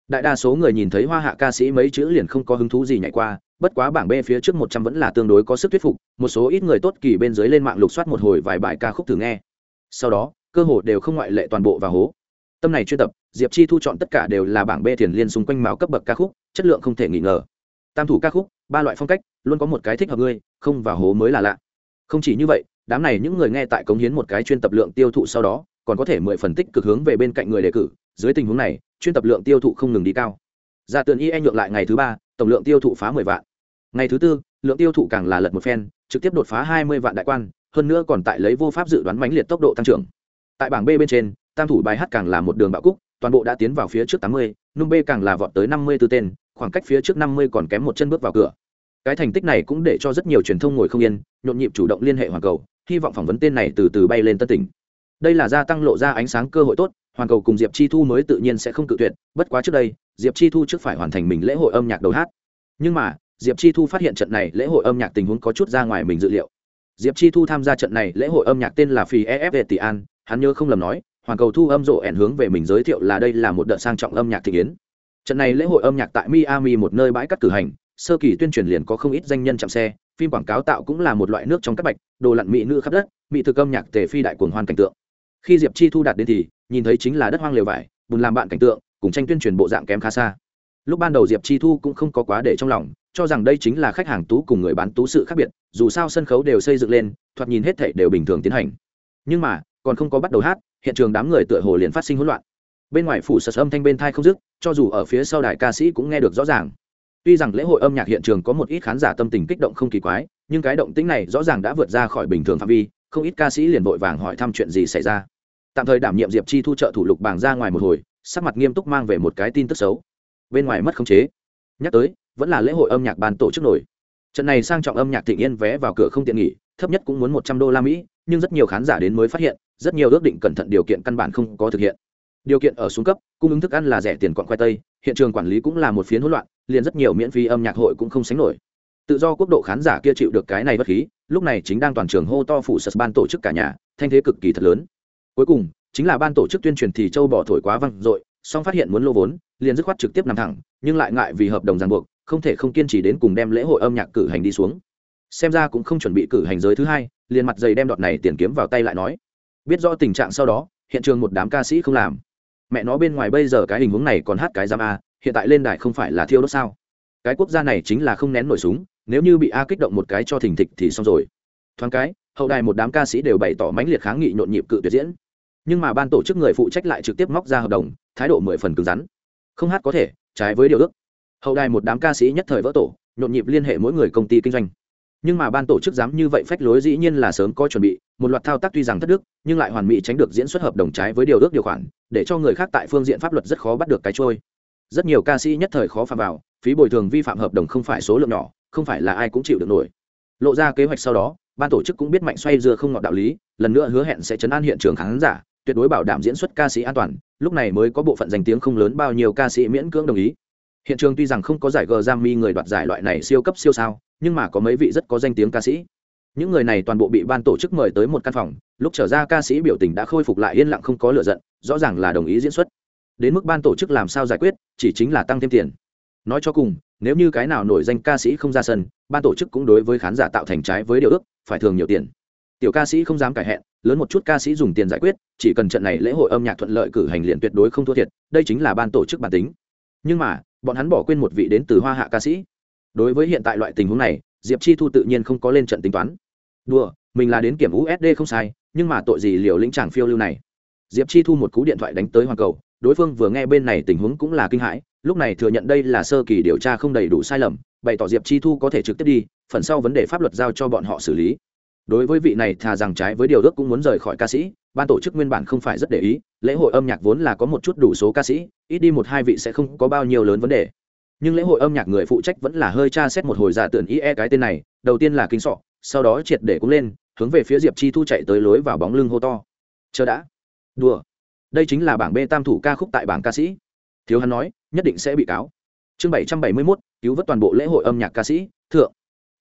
S1: Đại đa số người nhìn thấy hoa hạ ca sĩ mấy chữ liền không có hứng thú gì nhảy qua, bất quá bảng b phía trước một trăm vẫn là tương đối có sức thuyết phục, một số ít người tốt kỳ bên dưới lên mạng lục soát một hồi vài bài ca khúc thử nghe. Sau đó, cơ hội đều không ngoại lệ toàn bộ và hố. Tâm này chuyên tập, diệp chi thu chọn tất cả đều là bảng b thiền liên xung quanh máu cấp bậc ca khúc, chất lượng không thể nghi ngờ tam thủ ca khúc, ba loại phong cách, luôn có một cái thích hợp ngươi, không vào hố mới là lạ. Không chỉ như vậy, đám này những người nghe tại cống hiến một cái chuyên tập lượng tiêu thụ sau đó, còn có thể mười phần tích cực hướng về bên cạnh người đề cử, dưới tình huống này, chuyên tập lượng tiêu thụ không ngừng đi cao. Giả tượng e nhượng lại ngày thứ ba, tổng lượng tiêu thụ phá mười vạn. Ngày thứ tư, lượng tiêu thụ càng là lật một phen, trực tiếp đột phá hai mươi vạn đại quan, hơn nữa còn tại lấy vô pháp dự đoán mãnh liệt tốc độ tăng trưởng. Tại bảng b bên trên, tam thủ bài hát càng là một đường bạo cúc, toàn bộ đã tiến vào phía trước tám mươi, nung b càng là vọt tới năm mươi tư tên khoảng cách phía trước năm mươi còn kém một chân bước vào cửa. Cái thành tích này cũng để cho rất nhiều truyền thông ngồi không yên, nhộn nhịp chủ động liên hệ hoàn cầu, hy vọng phỏng vấn tên này từ từ bay lên tân tỉnh. Đây là gia tăng lộ ra ánh sáng cơ hội tốt hoàn cầu cùng diệp chi thu mới tự nhiên sẽ không cự tuyệt, bất quá trước đây, diệp chi thu trước phải hoàn thành mình lễ hội âm nhạc đầu hát. Nhưng mà, diệp chi thu phát hiện trận này lễ hội âm nhạc tình huống có chút ra ngoài mình dự liệu. Diệp chi thu tham gia trận này lễ hội âm nhạc tên là phi ef tỷ an, hắn nhớ không lầm nói hoàn cầu thu âm rộ ẻn hướng về mình giới thiệu là đây là một đợt sang trọng âm nhạc thị kiến trận này lễ hội âm nhạc tại miami một nơi bãi cắt cử hành, sơ kỳ tuyên truyền liền có không ít danh nhân chạm xe, phim quảng cáo tạo cũng là một loại nước trong các bạch, đồ lặn mỹ nữ khắp đất, mỹ thực âm nhạc tề phi đại cuồng hoan cảnh tượng. Khi diệp chi thu đạt đến thì, nhìn thấy chính là đất hoang lều vải bùn làm bạn cảnh tượng, cùng tranh tuyên truyền bộ dạng kém khá xa. Lúc ban đầu diệp chi thu cũng không có quá để trong lòng, cho rằng đây chính là khách hàng tú cùng người bán tú sự khác biệt, dù sao sân khấu đều xây dựng lên, thoạt nhìn hết thảy đều bình thường tiến hành. Nhưng mà, còn không có bắt đầu hát, hiện trường đám người tựa hồ liền phát sinh hỗn loạn bên ngoài phủ sật âm thanh bên thai không dứt, cho dù ở phía sau đài ca sĩ cũng nghe được rõ ràng. Tuy rằng lễ hội âm nhạc hiện trường có một ít khán giả tâm tình kích động không kỳ quái, nhưng cái động tĩnh này rõ ràng đã vượt ra khỏi bình thường phạm vi, không ít ca sĩ liền vội vàng hỏi thăm chuyện gì xảy ra. Tạm thời đảm nhiệm diệp chi thu trợ thủ lục bảng ra ngoài một hồi, sắc mặt nghiêm túc mang về một cái tin tức xấu. Bên ngoài mất khống chế. Nhắc tới, vẫn là lễ hội âm nhạc ban tổ chức nổi. Trận này sang trọng âm nhạc thịnh yên vé vào cửa không tiện nghỉ, thấp nhất cũng muốn một trăm đô la mỹ, nhưng rất nhiều khán giả đến mới phát hiện, rất nhiều ước định cẩn thận điều kiện căn bản không có thực hiện điều kiện ở xuống cấp, cung ứng thức ăn là rẻ tiền quặng khoai tây, hiện trường quản lý cũng là một phiến hỗn loạn, liền rất nhiều miễn phí âm nhạc hội cũng không sánh nổi. Tự do quốc độ khán giả kia chịu được cái này bất khí, lúc này chính đang toàn trường hô to phủ sật ban tổ chức cả nhà, thanh thế cực kỳ thật lớn. Cuối cùng, chính là ban tổ chức tuyên truyền thì châu bỏ thổi quá văng dội, song phát hiện muốn lô vốn, liền dứt khoát trực tiếp nằm thẳng, nhưng lại ngại vì hợp đồng ràng buộc, không thể không kiên trì đến cùng đem lễ hội âm nhạc cử hành đi xuống. Xem ra cũng không chuẩn bị cử hành giới thứ hai, liền mặt dày đem đọt này tiền kiếm vào tay lại nói. Biết rõ tình trạng sau đó, hiện trường một đám ca sĩ không làm mẹ nó bên ngoài bây giờ cái hình huống này còn hát cái giam a, hiện tại lên đài không phải là thiêu đốt sao? Cái quốc gia này chính là không nén nổi súng, nếu như bị a kích động một cái cho thình thịch thì xong rồi. Thoáng cái, hậu đài một đám ca sĩ đều bày tỏ mãnh liệt kháng nghị nhộn nhịp cự tuyệt diễn. Nhưng mà ban tổ chức người phụ trách lại trực tiếp móc ra hợp đồng, thái độ mười phần cứng rắn. Không hát có thể, trái với điều ước. Hậu đài một đám ca sĩ nhất thời vỡ tổ, nhộn nhịp liên hệ mỗi người công ty kinh doanh nhưng mà ban tổ chức dám như vậy phách lối dĩ nhiên là sớm có chuẩn bị, một loạt thao tác tuy rằng thất đức, nhưng lại hoàn mỹ tránh được diễn xuất hợp đồng trái với điều ước điều khoản, để cho người khác tại phương diện pháp luật rất khó bắt được cái trôi. Rất nhiều ca sĩ nhất thời khó phạm vào, phí bồi thường vi phạm hợp đồng không phải số lượng nhỏ, không phải là ai cũng chịu được nổi. Lộ ra kế hoạch sau đó, ban tổ chức cũng biết mạnh xoay dưa không ngọt đạo lý, lần nữa hứa hẹn sẽ chấn an hiện trường khán giả, tuyệt đối bảo đảm diễn xuất ca sĩ an toàn, lúc này mới có bộ phận danh tiếng không lớn bao nhiêu ca sĩ miễn cưỡng đồng ý hiện trường tuy rằng không có giải g giam mi người đoạt giải loại này siêu cấp siêu sao, nhưng mà có mấy vị rất có danh tiếng ca sĩ. Những người này toàn bộ bị ban tổ chức mời tới một căn phòng, lúc trở ra ca sĩ biểu tình đã khôi phục lại yên lặng không có lựa giận, rõ ràng là đồng ý diễn xuất. Đến mức ban tổ chức làm sao giải quyết, chỉ chính là tăng thêm tiền. Nói cho cùng, nếu như cái nào nổi danh ca sĩ không ra sân, ban tổ chức cũng đối với khán giả tạo thành trái với điều ước, phải thường nhiều tiền. Tiểu ca sĩ không dám cải hẹn, lớn một chút ca sĩ dùng tiền giải quyết, chỉ cần trận này lễ hội âm nhạc thuận lợi cử hành liền tuyệt đối không thua thiệt, đây chính là ban tổ chức bản tính. Nhưng mà bọn hắn bỏ quên một vị đến từ hoa hạ ca sĩ. Đối với hiện tại loại tình huống này, diệp chi thu tự nhiên không có lên trận tính toán. Đùa, mình là đến kiểm usd không sai, nhưng mà tội gì liều lĩnh chàng phiêu lưu này? Diệp chi thu một cú điện thoại đánh tới hoàng cầu, đối phương vừa nghe bên này tình huống cũng là kinh hãi, lúc này thừa nhận đây là sơ kỳ điều tra không đầy đủ sai lầm, bày tỏ diệp chi thu có thể trực tiếp đi, phần sau vấn đề pháp luật giao cho bọn họ xử lý đối với vị này thà rằng trái với điều ước cũng muốn rời khỏi ca sĩ, ban tổ chức nguyên bản không phải rất để ý, lễ hội âm nhạc vốn là có một chút đủ số ca sĩ, ít đi một hai vị sẽ không có bao nhiêu lớn vấn đề. Nhưng lễ hội âm nhạc người phụ trách vẫn là hơi tra xét một hồi giả tưởng ie cái tên này, đầu tiên là kinh sọ, sau đó triệt để cũng lên, hướng về phía diệp chi thu chạy tới lối vào bóng lưng hô to. Chờ đã. Đùa. Đây chính là bảng b tam thủ ca khúc tại bảng ca sĩ. Thiếu hắn nói, nhất định sẽ bị cáo. Chương bảy trăm bảy mươi mốt, cứu vớt toàn bộ lễ hội âm nhạc ca sĩ, thượng.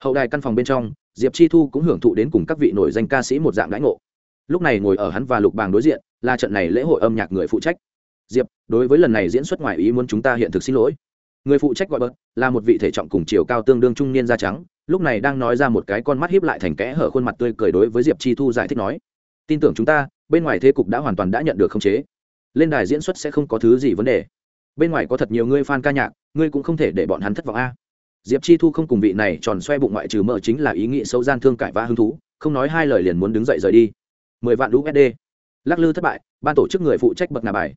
S1: Hậu đài căn phòng bên trong diệp chi thu cũng hưởng thụ đến cùng các vị nổi danh ca sĩ một dạng đãi ngộ. Lúc này ngồi ở hắn và lục bàng đối diện, là trận này lễ hội âm nhạc người phụ trách. Diệp, đối với lần này diễn xuất ngoài ý muốn chúng ta hiện thực xin lỗi. Người phụ trách gọi bớt, là một vị thể trọng cùng chiều cao tương đương trung niên da trắng, lúc này đang nói ra một cái con mắt hiếp lại thành kẽ hở khuôn mặt tươi cười đối với diệp chi thu giải thích nói. Tin tưởng chúng ta, bên ngoài thế cục đã hoàn toàn đã nhận được khống chế. Lên đài diễn xuất sẽ không có thứ gì vấn đề. Bên ngoài có thật nhiều người fan ca nhạc, ngươi cũng không thể để bọn hắn thất vọng a diệp chi thu không cùng vị này tròn xoe bụng ngoại trừ mở chính là ý nghĩ sâu gian thương cải và hứng thú, không nói hai lời liền muốn đứng dậy rời đi. Mười vạn usd lắc lư thất bại, ban tổ chức người phụ trách bậc nà bài.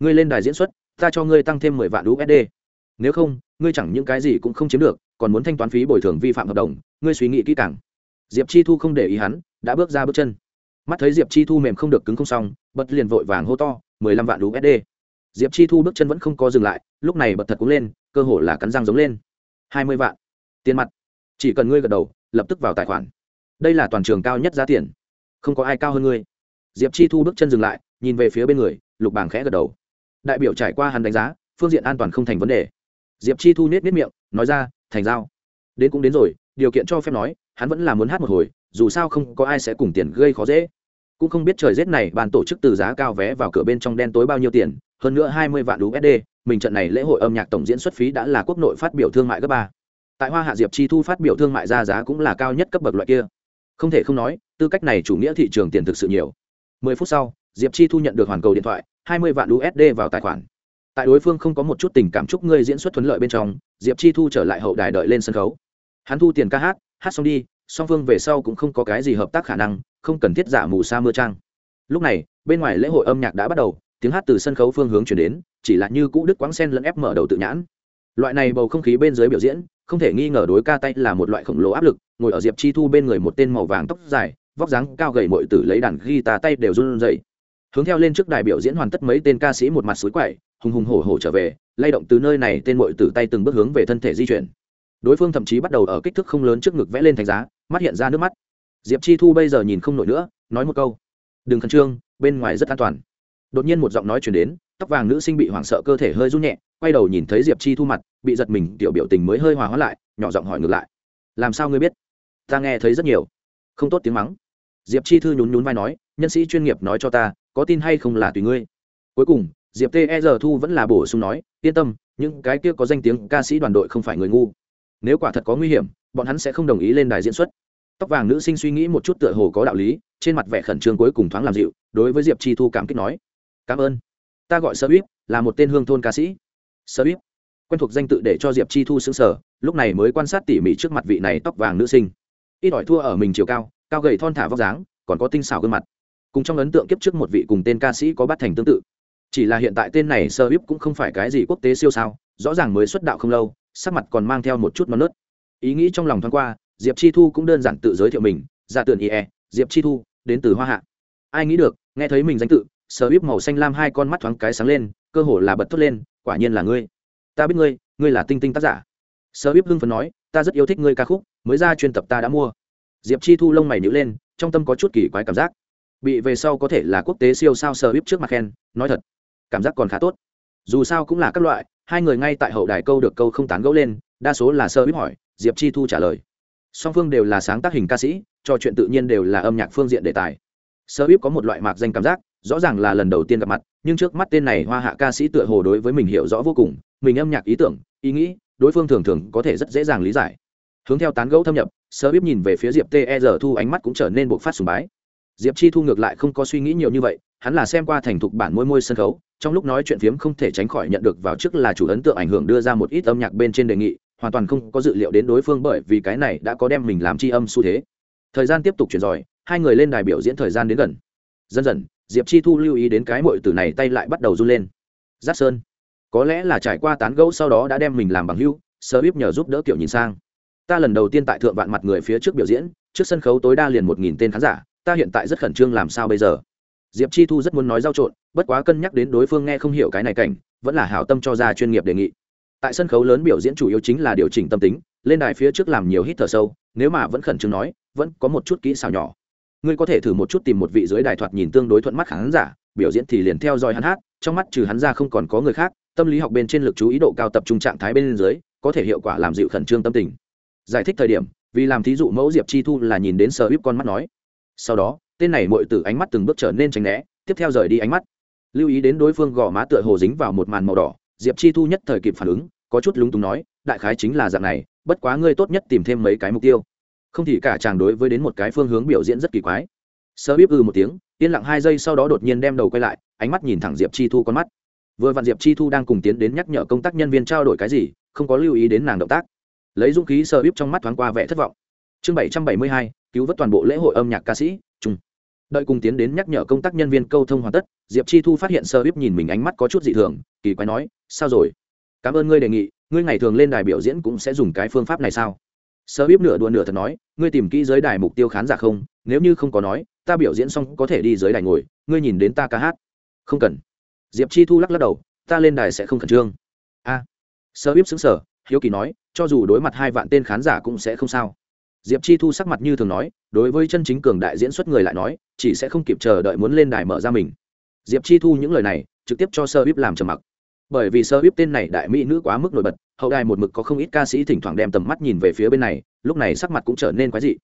S1: Ngươi lên đài diễn xuất, ta cho ngươi tăng thêm mười vạn usd nếu không, ngươi chẳng những cái gì cũng không chiếm được, còn muốn thanh toán phí bồi thường vi phạm hợp đồng, ngươi suy nghĩ kỹ càng. Diệp chi thu không để ý hắn, đã bước ra bước chân. Mắt thấy diệp chi thu mềm không được cứng không xong, bật liền vội vàng hô to, mười lăm vạn usd diệp chi thu bước chân vẫn không có dừng lại, lúc này bật thật cũng lên, cơ hồ là cắn răng giống lên hai mươi vạn. Tiền mặt. Chỉ cần ngươi gật đầu lập tức vào tài khoản. Đây là toàn trường cao nhất giá tiền. Không có ai cao hơn ngươi. Diệp chi thu bước chân dừng lại nhìn về phía bên người lục bảng khẽ gật đầu. Đại biểu trải qua hắn đánh giá phương diện an toàn không thành vấn đề. Diệp chi thu nết nết miệng nói ra thành giao. Đến cũng đến rồi điều kiện cho phép nói hắn vẫn là muốn hát một hồi dù sao không có ai sẽ cùng tiền gây khó dễ. Cũng không biết trời rét này bàn tổ chức từ giá cao vé vào cửa bên trong đen tối bao nhiêu tiền hơn nữa hai mươi vạn USD, mình trận này lễ hội âm nhạc tổng diễn xuất phí đã là quốc nội phát biểu thương mại cấp ba. Tại Hoa Hạ Diệp Chi thu phát biểu thương mại ra giá cũng là cao nhất cấp bậc loại kia. Không thể không nói, tư cách này chủ nghĩa thị trường tiền thực sự nhiều. Mười phút sau, Diệp Chi thu nhận được hoàn cầu điện thoại, hai mươi vạn USD vào tài khoản. Tại đối phương không có một chút tình cảm chúc ngươi diễn xuất thuận lợi bên trong, Diệp Chi thu trở lại hậu đài đợi lên sân khấu. Hắn thu tiền ca hát, hát xong đi, song phương về sau cũng không có cái gì hợp tác khả năng, không cần thiết giả mù sa mưa trang. Lúc này, bên ngoài lễ hội âm nhạc đã bắt đầu, tiếng hát từ sân khấu phương hướng chuyển đến chỉ là như cũ đức quáng sen lẫn ép mở đầu tự nhãn. Loại này bầu không khí bên dưới biểu diễn, không thể nghi ngờ đối ca tay là một loại khổng lồ áp lực, ngồi ở diệp chi thu bên người một tên màu vàng tóc dài, vóc dáng cao gầy mội tử lấy đàn ghi tà tay đều run rẩy. Hướng theo lên trước đài biểu diễn hoàn tất mấy tên ca sĩ một mặt suối quậy, hùng hùng hổ hổ trở về, lay động từ nơi này tên mội tử tay từng bước hướng về thân thể di chuyển. Đối phương thậm chí bắt đầu ở kích thước không lớn trước ngực vẽ lên thành giá, mắt hiện ra nước mắt. Diệp chi thu bây giờ nhìn không nổi nữa, nói một câu. Đừng khẩn trương, bên ngoài rất an toàn. Đột nhiên một giọng nói chuyển đến tóc vàng nữ sinh bị hoảng sợ cơ thể hơi run nhẹ, quay đầu nhìn thấy diệp chi thu mặt, bị giật mình, tiểu biểu tình mới hơi hòa hóa lại, nhỏ giọng hỏi ngược lại. Làm sao ngươi biết? Ta nghe thấy rất nhiều. Không tốt tiếng mắng. Diệp chi thư nhún nhún vai nói, nhân sĩ chuyên nghiệp nói cho ta, có tin hay không là tùy ngươi. Cuối cùng, diệp t e r thu vẫn là bổ sung nói, yên tâm, những cái kia có danh tiếng ca sĩ đoàn đội không phải người ngu. Nếu quả thật có nguy hiểm, bọn hắn sẽ không đồng ý lên đài diễn xuất. Tóc vàng nữ sinh suy nghĩ một chút tựa hồ có đạo lý, trên mặt vẻ khẩn trương cuối cùng thoáng làm dịu, đối với diệp chi thu cảm kích nói, cảm ơn ta gọi sơ bíp là một tên hương thôn ca sĩ. Sơ bíp quen thuộc danh tự để cho diệp chi thu xứng sở, lúc này mới quan sát tỉ mỉ trước mặt vị này tóc vàng nữ sinh. Ít ỏi thua ở mình chiều cao cao gầy thon thả vóc dáng, còn có tinh xảo gương mặt. Cùng trong ấn tượng kiếp trước một vị cùng tên ca sĩ có bắt thành tương tự. Chỉ là hiện tại tên này sơ bíp cũng không phải cái gì quốc tế siêu sao, rõ ràng mới xuất đạo không lâu, sắc mặt còn mang theo một chút non nớt. Ý nghĩ trong lòng thoáng qua, diệp chi thu cũng đơn giản tự giới thiệu mình ra tường ie diệp chi thu, đến từ hoa hạ. Ai nghĩ được, nghe thấy mình danh tự sờ bíp màu xanh lam hai con mắt thoáng cái sáng lên, cơ hồ là bật thốt lên, quả nhiên là ngươi. Ta biết ngươi ngươi là tinh tinh tác giả. Sờ bíp hưng phấn nói, ta rất yêu thích ngươi ca khúc, mới ra chuyên tập ta đã mua. Diệp chi thu lông mày nhữ lên, trong tâm có chút kỳ quái cảm giác. Bị về sau có thể là quốc tế siêu sao sờ bíp trước mặt khen, nói thật, cảm giác còn khá tốt. Dù sao cũng là các loại, hai người ngay tại hậu đài câu được câu không tán gẫu lên, đa số là sơ bíp hỏi, diệp chi thu trả lời. Song phương đều là sáng tác hình ca sĩ, trò chuyện tự nhiên đều là âm nhạc phương diện đề tài. Sơ bíp có một loại mạc danh cảm giác rõ ràng là lần đầu tiên gặp mặt, nhưng trước mắt tên này hoa hạ ca sĩ tựa hồ đối với mình hiểu rõ vô cùng, mình âm nhạc ý tưởng, ý nghĩ, đối phương thường thường có thể rất dễ dàng lý giải. Hướng theo tán gẫu thâm nhập, sơ bíp nhìn về phía diệp ter thu ánh mắt cũng trở nên buộc phát sùng bái. Diệp chi thu ngược lại không có suy nghĩ nhiều như vậy, hắn là xem qua thành thục bản môi môi sân khấu, trong lúc nói chuyện phiếm không thể tránh khỏi nhận được vào trước là chủ ấn tượng ảnh hưởng đưa ra một ít âm nhạc bên trên đề nghị, hoàn toàn không có dự liệu đến đối phương bởi vì cái này đã có đem mình làm tri âm xu thế. Thời gian tiếp tục chuyển giỏi hai người lên đài biểu diễn thời gian đến gần dần dần, diệp chi thu lưu ý đến cái mội tử này tay lại bắt đầu run lên. Giáp sơn, có lẽ là trải qua tán gẫu sau đó đã đem mình làm bằng hưu sơ bíp nhờ giúp đỡ kiểu nhìn sang. Ta lần đầu tiên tại thượng vạn mặt người phía trước biểu diễn, trước sân khấu tối đa liền một nghìn tên khán giả, ta hiện tại rất khẩn trương làm sao bây giờ? Diệp chi thu rất muốn nói giao trộn, bất quá cân nhắc đến đối phương nghe không hiểu cái này cảnh, vẫn là hảo tâm cho ra chuyên nghiệp đề nghị. Tại sân khấu lớn biểu diễn chủ yếu chính là điều chỉnh tâm tính, lên đài phía trước làm nhiều hít thở sâu, nếu mà vẫn khẩn trương nói, vẫn có một chút kỹ xảo nhỏ ngươi có thể thử một chút tìm một vị dưới đài thoạt nhìn tương đối thuận mắt khán giả, biểu diễn thì liền theo dõi hắn hát, trong mắt trừ hắn ra không còn có người khác, tâm lý học bên trên lực chú ý độ cao tập trung trạng thái bên dưới, có thể hiệu quả làm dịu khẩn trương tâm tình. Giải thích thời điểm, vì làm thí dụ mẫu diệp chi thu là nhìn đến sờ bíp con mắt nói. Sau đó, tên này mội từ ánh mắt từng bước trở nên tránh né, tiếp theo rời đi ánh mắt. Lưu ý đến đối phương gò má tựa hồ dính vào một màn màu đỏ, diệp chi thu nhất thời kịp phản ứng, có chút lúng túng nói, đại khái chính là dạng này, bất quá ngươi tốt nhất tìm thêm mấy cái mục tiêu không thì cả chàng đối với đến một cái phương hướng biểu diễn rất kỳ quái. Sơ bíp ư một tiếng, yên lặng hai giây sau đó đột nhiên đem đầu quay lại, ánh mắt nhìn thẳng diệp chi thu con mắt. Vừa vặn diệp chi thu đang cùng tiến đến nhắc nhở công tác nhân viên trao đổi cái gì, không có lưu ý đến nàng động tác. Lấy dũng khí sơ bíp trong mắt thoáng qua vẻ thất vọng. Chương bảy trăm bảy mươi hai, cứu vớt toàn bộ lễ hội âm nhạc ca sĩ trung đợi cùng tiến đến nhắc nhở công tác nhân viên câu thông hoàn tất, diệp chi thu phát hiện sơ bíp nhìn mình ánh mắt có chút dị thường, kỳ quái nói, sao rồi? Cảm ơn ngươi đề nghị, ngươi ngày thường lên đài biểu diễn cũng sẽ dùng cái phương pháp này sao? Sơ bíp nửa đùa nửa thật nói ngươi tìm kỹ giới đài mục tiêu khán giả không? Nếu như không có nói ta biểu diễn xong có thể đi giới đài ngồi ngươi nhìn đến ta ca hát. Không cần. Diệp chi thu lắc lắc đầu ta lên đài sẽ không khẩn trương. A. À, sơ bíp xứng sở hiếu kỳ nói cho dù đối mặt hai vạn tên khán giả cũng sẽ không sao. Diệp chi thu sắc mặt như thường nói đối với chân chính cường đại diễn xuất người lại nói chỉ sẽ không kịp chờ đợi muốn lên đài mở ra mình. Diệp chi thu những lời này trực tiếp cho sơ bíp làm trầm mặc bởi vì sơ bíp tên này đại mỹ nữ quá mức nổi bật, hậu đài một mực có không ít ca sĩ thỉnh thoảng đem tầm mắt nhìn về phía bên này, lúc này sắc mặt cũng trở nên quái dị.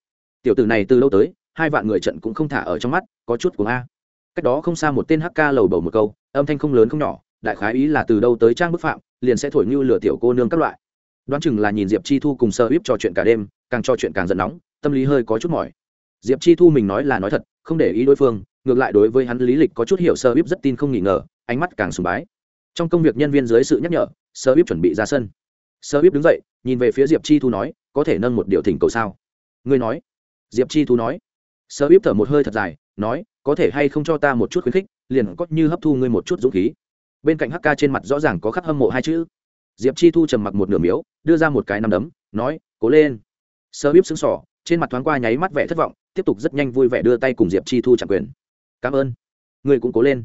S1: Tiểu tử này từ lâu tới, hai vạn người trận cũng không thả ở trong mắt, có chút của a. Cách đó không xa một tên hk lầu bầu một câu, âm thanh không lớn không nhỏ, đại khái ý là từ đâu tới trang bức phạm, liền sẽ thổi như lửa tiểu cô nương các loại. Đoán chừng là nhìn diệp chi thu cùng sơ bíp trò chuyện cả đêm, càng trò chuyện càng giận nóng, tâm lý hơi có chút mỏi. Diệp chi thu mình nói là nói thật, không để ý đối phương, ngược lại đối với hắn lý lịch có chút hiểu sơ bíp rất tin không nghỉ ngờ, ánh mắt càng sùng bái trong công việc nhân viên dưới sự nhắc nhở, sơ bíp chuẩn bị ra sân. Sơ bíp đứng dậy, nhìn về phía diệp chi thu nói, có thể nâng một điều thỉnh cầu sao? Ngươi nói. Diệp chi thu nói. Sơ bíp thở một hơi thật dài, nói, có thể hay không cho ta một chút khuyến khích, liền có như hấp thu ngươi một chút dũng khí. Bên cạnh hk trên mặt rõ ràng có khắc hâm mộ hai chữ. Diệp chi thu trầm mặc một nửa miếu, đưa ra một cái nắm đấm, nói, cố lên. Sơ bíp xứng sỏ trên mặt thoáng qua nháy mắt vẻ thất vọng, tiếp tục rất nhanh vui vẻ đưa tay cùng diệp chi thu chạm quyền. Cảm ơn. Người cũng cố lên.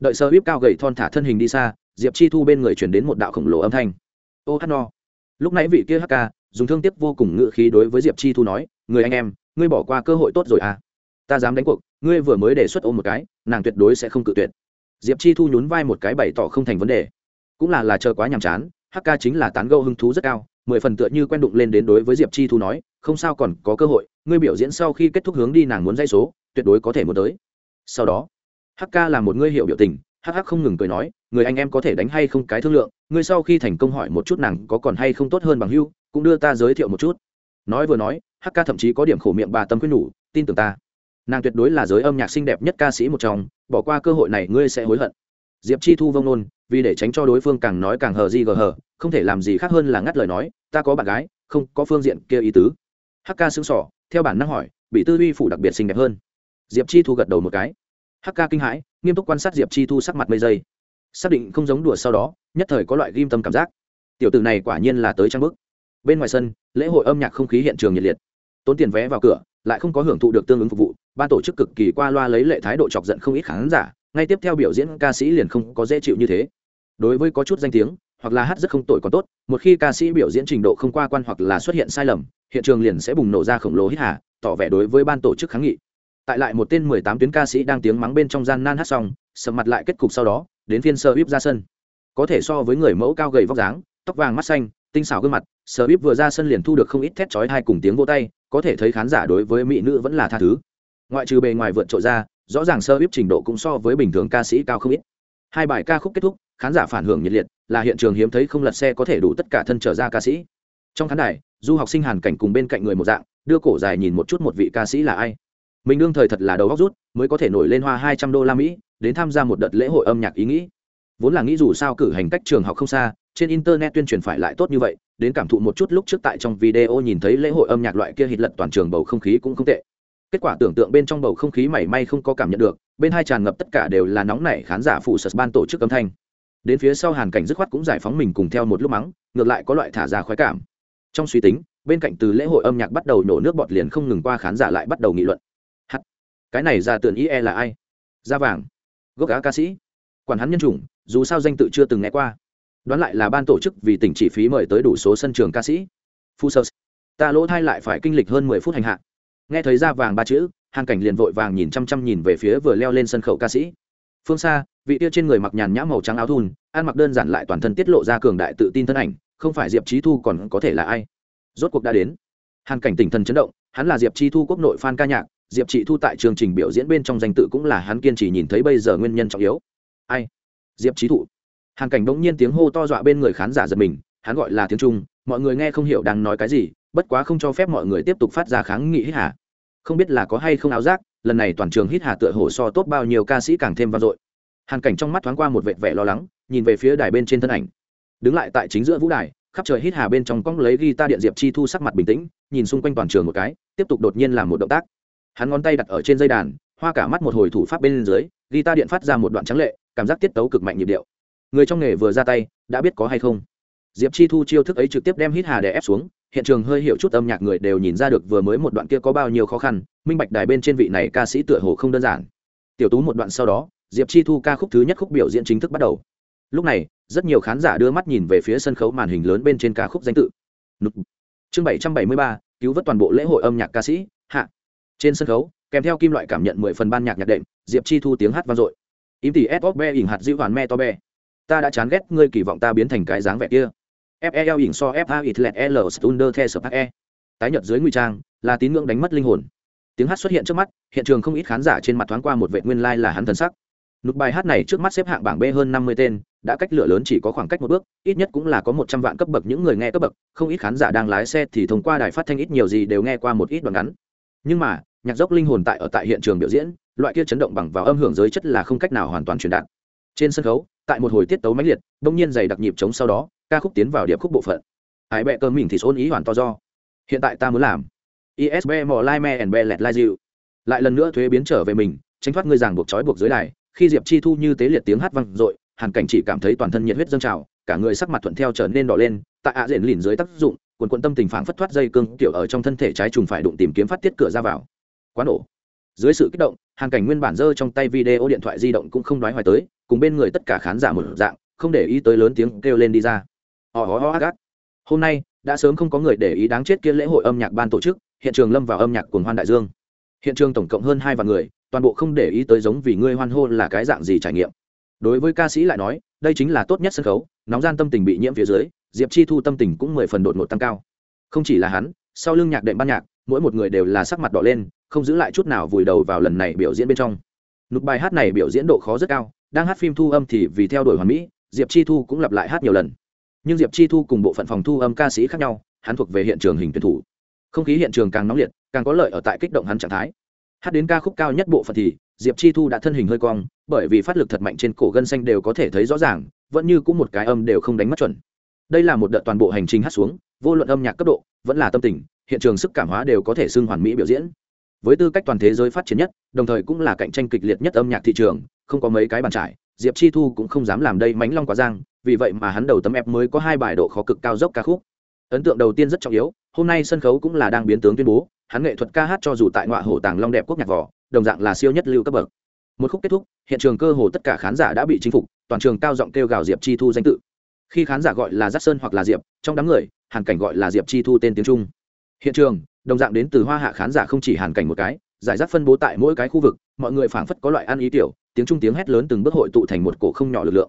S1: Đợi sơ bíp cao gầy thon thả thân hình đi xa diệp chi thu bên người chuyển đến một đạo khổng lồ âm thanh. Ô hát no. Lúc nãy vị kia hk dùng thương tiếp vô cùng ngự khí đối với diệp chi thu nói, người anh em, ngươi bỏ qua cơ hội tốt rồi à? Ta dám đánh cuộc, ngươi vừa mới đề xuất ôm một cái, nàng tuyệt đối sẽ không cự tuyệt. Diệp chi thu nhún vai một cái bày tỏ không thành vấn đề. Cũng là là chờ quá nhàm chán hk chính là tán gẫu hứng thú rất cao, mười phần tựa như quen đụng lên đến đối với diệp chi thu nói, không sao còn có cơ hội, ngươi biểu diễn sau khi kết thúc hướng đi nàng muốn dây số, tuyệt đối có thể muốn tới. Sau đó hk là một ngươi hiệu biểu tình Hắc Hắc không ngừng cười nói, người anh em có thể đánh hay không cái thương lượng ngươi sau khi thành công hỏi một chút nàng có còn hay không tốt hơn bằng hưu, cũng đưa ta giới thiệu một chút. Nói vừa nói, Hắc Ca thậm chí có điểm khổ miệng bà tâm quyết nhủ, tin tưởng ta. Nàng tuyệt đối là giới âm nhạc xinh đẹp nhất ca sĩ một trong, bỏ qua cơ hội này ngươi sẽ hối hận. Diệp chi thu vông nôn, vì để tránh cho đối phương càng nói càng hờ di gờ hờ, không thể làm gì khác hơn là ngắt lời nói, ta có bạn gái, không có phương diện kia ý tứ. Hắc Ca xứng sỏ theo bản năng hỏi, bị tư duy phủ đặc biệt xinh đẹp hơn. Diệp chi thu gật đầu một cái. Hắc Ca kinh hãi nghiêm túc quan sát diệp chi thu sắc mặt mây dây xác định không giống đùa sau đó nhất thời có loại ghim tâm cảm giác tiểu tử này quả nhiên là tới trang bức bên ngoài sân lễ hội âm nhạc không khí hiện trường nhiệt liệt tốn tiền vé vào cửa lại không có hưởng thụ được tương ứng phục vụ ban tổ chức cực kỳ qua loa lấy lệ thái độ chọc giận không ít khán giả ngay tiếp theo biểu diễn ca sĩ liền không có dễ chịu như thế đối với có chút danh tiếng hoặc là hát rất không tội còn tốt một khi ca sĩ biểu diễn trình độ không qua quan hoặc là xuất hiện sai lầm hiện trường liền sẽ bùng nổ ra khổng lồ hít hà tỏ vẻ đối với ban tổ chức kháng nghị tại lại một tên mười tám tuyến ca sĩ đang tiếng mắng bên trong gian nan hát xong, sầm mặt lại kết cục sau đó, đến phiên sơ bíp ra sân. Có thể so với người mẫu cao gầy vóc dáng, tóc vàng mắt xanh, tinh xảo gương mặt sơ bíp vừa ra sân liền thu được không ít thét chói hai cùng tiếng vô tay, có thể thấy khán giả đối với mỹ nữ vẫn là tha thứ. Ngoại trừ bề ngoài vượt trội ra, rõ ràng sơ bíp trình độ cũng so với bình thường ca sĩ cao không ít. Hai bài ca khúc kết thúc, khán giả phản hưởng nhiệt liệt, là hiện trường hiếm thấy không lật xe có thể đủ tất cả thân trở ra ca sĩ. Trong khán đài, du học sinh hàn cảnh cùng bên cạnh người một dạng, đưa cổ dài nhìn một chút một vị ca sĩ là ai mình đương thời thật là đầu góc rút, mới có thể nổi lên hoa hai trăm đô la mỹ, đến tham gia một đợt lễ hội âm nhạc ý nghĩ. Vốn là nghĩ dù sao cử hành cách trường học không xa, trên internet tuyên truyền phải lại tốt như vậy, đến cảm thụ một chút lúc trước tại trong video nhìn thấy lễ hội âm nhạc loại kia hít lật toàn trường bầu không khí cũng không tệ. Kết quả tưởng tượng bên trong bầu không khí mảy may không có cảm nhận được, bên hai tràn ngập tất cả đều là nóng nảy khán giả phụ sật ban tổ chức âm thanh. Đến phía sau hàn cảnh dứt khoát cũng giải phóng mình cùng theo một lúc mắng, ngược lại có loại thả ra khoái cảm. Trong suy tính, bên cạnh từ lễ hội âm nhạc bắt đầu nổ nước bọt liền không ngừng qua khán giả lại bắt đầu nghị luận cái này ra tưởng ý e là ai? Da vàng. Gốc cá ca sĩ. Quản hắn nhân chủng, dù sao danh tự chưa từng nghe qua. Đoán lại là ban tổ chức vì tỉnh chỉ phí mời tới đủ số sân trường ca sĩ. Phu sơ. Ta lỗ thai lại phải kinh lịch hơn mười phút hành hạ. Nghe thấy da vàng ba chữ hàng cảnh liền vội vàng nhìn chăm chăm nhìn về phía vừa leo lên sân khấu ca sĩ. Phương xa, vị tia trên người mặc nhàn nhã màu trắng áo thun, ăn mặc đơn giản lại toàn thân tiết lộ ra cường đại tự tin thân ảnh, không phải diệp trí thu còn có thể là ai? Rốt cuộc đã đến. Hàn cảnh tỉnh thần chấn động, hắn là diệp chi thu quốc nội phan ca nhạc diệp chị thu tại chương trình biểu diễn bên trong danh tự cũng là hắn kiên trì nhìn thấy bây giờ nguyên nhân trọng yếu. Ai? Diệp trí thụ hàn cảnh bỗng nhiên tiếng hô to dọa bên người khán giả giật mình, hắn gọi là tiếng trung, mọi người nghe không hiểu đang nói cái gì, bất quá không cho phép mọi người tiếp tục phát ra kháng nghị hít hà. Không biết là có hay không áo giác, lần này toàn trường hít hà tựa hồ so tốt bao nhiêu ca sĩ càng thêm vang dội. Hàn cảnh trong mắt thoáng qua một vệt vẻ lo lắng, nhìn về phía đài bên trên thân ảnh. Đứng lại tại chính giữa vũ đài, khắp trời hít hà bên trong cong lấy ghi ta điện diệp chi thu sắc mặt bình tĩnh, nhìn xung quanh toàn trường một cái, tiếp tục đột nhiên làm một động tác hắn ngón tay đặt ở trên dây đàn, hoa cả mắt một hồi thủ pháp bên dưới ghi ta điện phát ra một đoạn trắng lệ, cảm giác tiết tấu cực mạnh nhịp điệu. Người trong nghề vừa ra tay, đã biết có hay không? Diệp chi thu chiêu thức ấy trực tiếp đem hít hà đè ép xuống, hiện trường hơi hiểu chút âm nhạc người đều nhìn ra được vừa mới một đoạn kia có bao nhiêu khó khăn, minh bạch đài bên trên vị này ca sĩ tựa hồ không đơn giản. Tiểu tú một đoạn sau đó, diệp chi thu ca khúc thứ nhất khúc biểu diễn chính thức bắt đầu. Lúc này, rất nhiều khán giả đưa mắt nhìn về phía sân khấu màn hình lớn bên trên ca khúc danh tự. Chương bảy trăm bảy mươi ba, cứu vớt toàn bộ lễ hội âm nhạc ca sĩ trên sân khấu, kèm theo kim loại cảm nhận mười phần ban nhạc nhạc đệm, diệp chi thu tiếng hát vang dội. Im tỉ bóp be ỉng hạt dữ hoàn me to be ta đã chán ghét ngươi kỳ vọng ta biến thành cái dáng vẻ kia. Fel ỉng so fa ít lẹt l stunder the sập e. Tái nhật dưới nguy trang, là tín ngưỡng đánh mất linh hồn. Tiếng hát xuất hiện trước mắt, hiện trường không ít khán giả trên mặt thoáng qua một vệ nguyên lai là hắn thần sắc. Nút bài hát này trước mắt xếp hạng bảng b hơn năm mươi tên, đã cách lửa lớn chỉ có khoảng cách một bước, ít nhất cũng là có một trăm vạn cấp bậc những người nghe cấp bậc, không ít khán giả đang lái xe thì thông qua đài phát thanh ít nhiều gì đều nghe qua một ít đoạn ngắn. Nhưng mà nhạc dốc linh hồn tại ở tại hiện trường biểu diễn, loại kia chấn động bằng vào âm hưởng giới chất là không cách nào hoàn toàn truyền đạt. Trên sân khấu, tại một hồi tiết tấu mãnh liệt, đông nhiên dày đặc nhịp chống sau đó, ca khúc tiến vào điệp khúc bộ phận. Ái bẹ cơ mình thì xôn ý hoàn to do. Hiện tại ta muốn làm. Isb mò lai me and be lẹt lai dịu. Lại lần nữa thuế biến trở về mình, tránh thoát ngươi ràng buộc trói buộc dưới đài, khi diệp chi thu như tế liệt tiếng hát vang dội, hàn cảnh chỉ cảm thấy toàn thân nhiệt huyết dâng trào, cả người sắc mặt thuận theo trở nên đỏ lên, tại ạ diện lìn dưới tác dụng, quần quận tâm tình phản phất thoát dây cương tiểu ở trong thân thể trái trùng phải đụng tìm kiếm phát tiết cửa ra vào quá nổ. Dưới sự kích động, hàn cảnh nguyên bản dơ trong tay video điện thoại di động cũng không nói hoài tới, cùng bên người tất cả khán giả một dạng, không để ý tới lớn tiếng kêu lên đi ra. Ho ho ho, gắt. Hôm nay, đã sớm không có người để ý đáng chết kia lễ hội âm nhạc ban tổ chức, hiện trường lâm vào âm nhạc cùng hoan đại dương. Hiện trường tổng cộng hơn hai vạn người, toàn bộ không để ý tới giống vì ngươi hoan hô là cái dạng gì trải nghiệm. Đối với ca sĩ lại nói, đây chính là tốt nhất sân khấu, nóng gian tâm tình bị nhiễm phía dưới, diệp chi thu tâm tình cũng mười phần đột ngột tăng cao. Không chỉ là hắn, sau lưng nhạc đệm ban nhạc, mỗi một người đều là sắc mặt đỏ lên không giữ lại chút nào vùi đầu vào lần này biểu diễn bên trong. Nút bài hát này biểu diễn độ khó rất cao, đang hát phim thu âm thì vì theo đuổi hoàn mỹ, diệp chi thu cũng lặp lại hát nhiều lần. Nhưng diệp chi thu cùng bộ phận phòng thu âm ca sĩ khác nhau, hắn thuộc về hiện trường hình tuyển thủ. Không khí hiện trường càng nóng liệt, càng có lợi ở tại kích động hắn trạng thái. Hát đến ca khúc cao nhất bộ phận thì, diệp chi thu đã thân hình hơi cong, bởi vì phát lực thật mạnh trên cổ gân xanh đều có thể thấy rõ ràng, vẫn như cũng một cái âm đều không đánh mất chuẩn. Đây là một đợt toàn bộ hành trình hát xuống, vô luận âm nhạc cấp độ, vẫn là tâm tình, hiện trường sức cảm hóa đều có thể xưng hoàn mỹ biểu diễn với tư cách toàn thế giới phát triển nhất, đồng thời cũng là cạnh tranh kịch liệt nhất âm nhạc thị trường, không có mấy cái bàn trải, diệp chi thu cũng không dám làm đây mánh long quá giang, vì vậy mà hắn đầu tấm ép mới có hai bài độ khó cực cao dốc ca khúc. Ấn tượng đầu tiên rất trọng yếu, hôm nay sân khấu cũng là đang biến tướng tuyên bố, hắn nghệ thuật ca hát cho dù tại ngoại hổ tàng long đẹp quốc nhạc vỏ đồng dạng là siêu nhất lưu cấp bậc. Một khúc kết thúc, hiện trường cơ hồ tất cả khán giả đã bị chinh phục, toàn trường cao giọng kêu gào diệp chi thu danh tự. Khi khán giả gọi là giác sơn hoặc là diệp, trong đám người, hàn cảnh gọi là diệp chi thu tên tiếng trung. Hiện trường đồng dạng đến từ hoa hạ khán giả không chỉ hàn cảnh một cái, giải rác phân bố tại mỗi cái khu vực, mọi người phảng phất có loại ăn ý tiểu, tiếng trung tiếng hét lớn từng bước hội tụ thành một cổ không nhỏ lực lượng.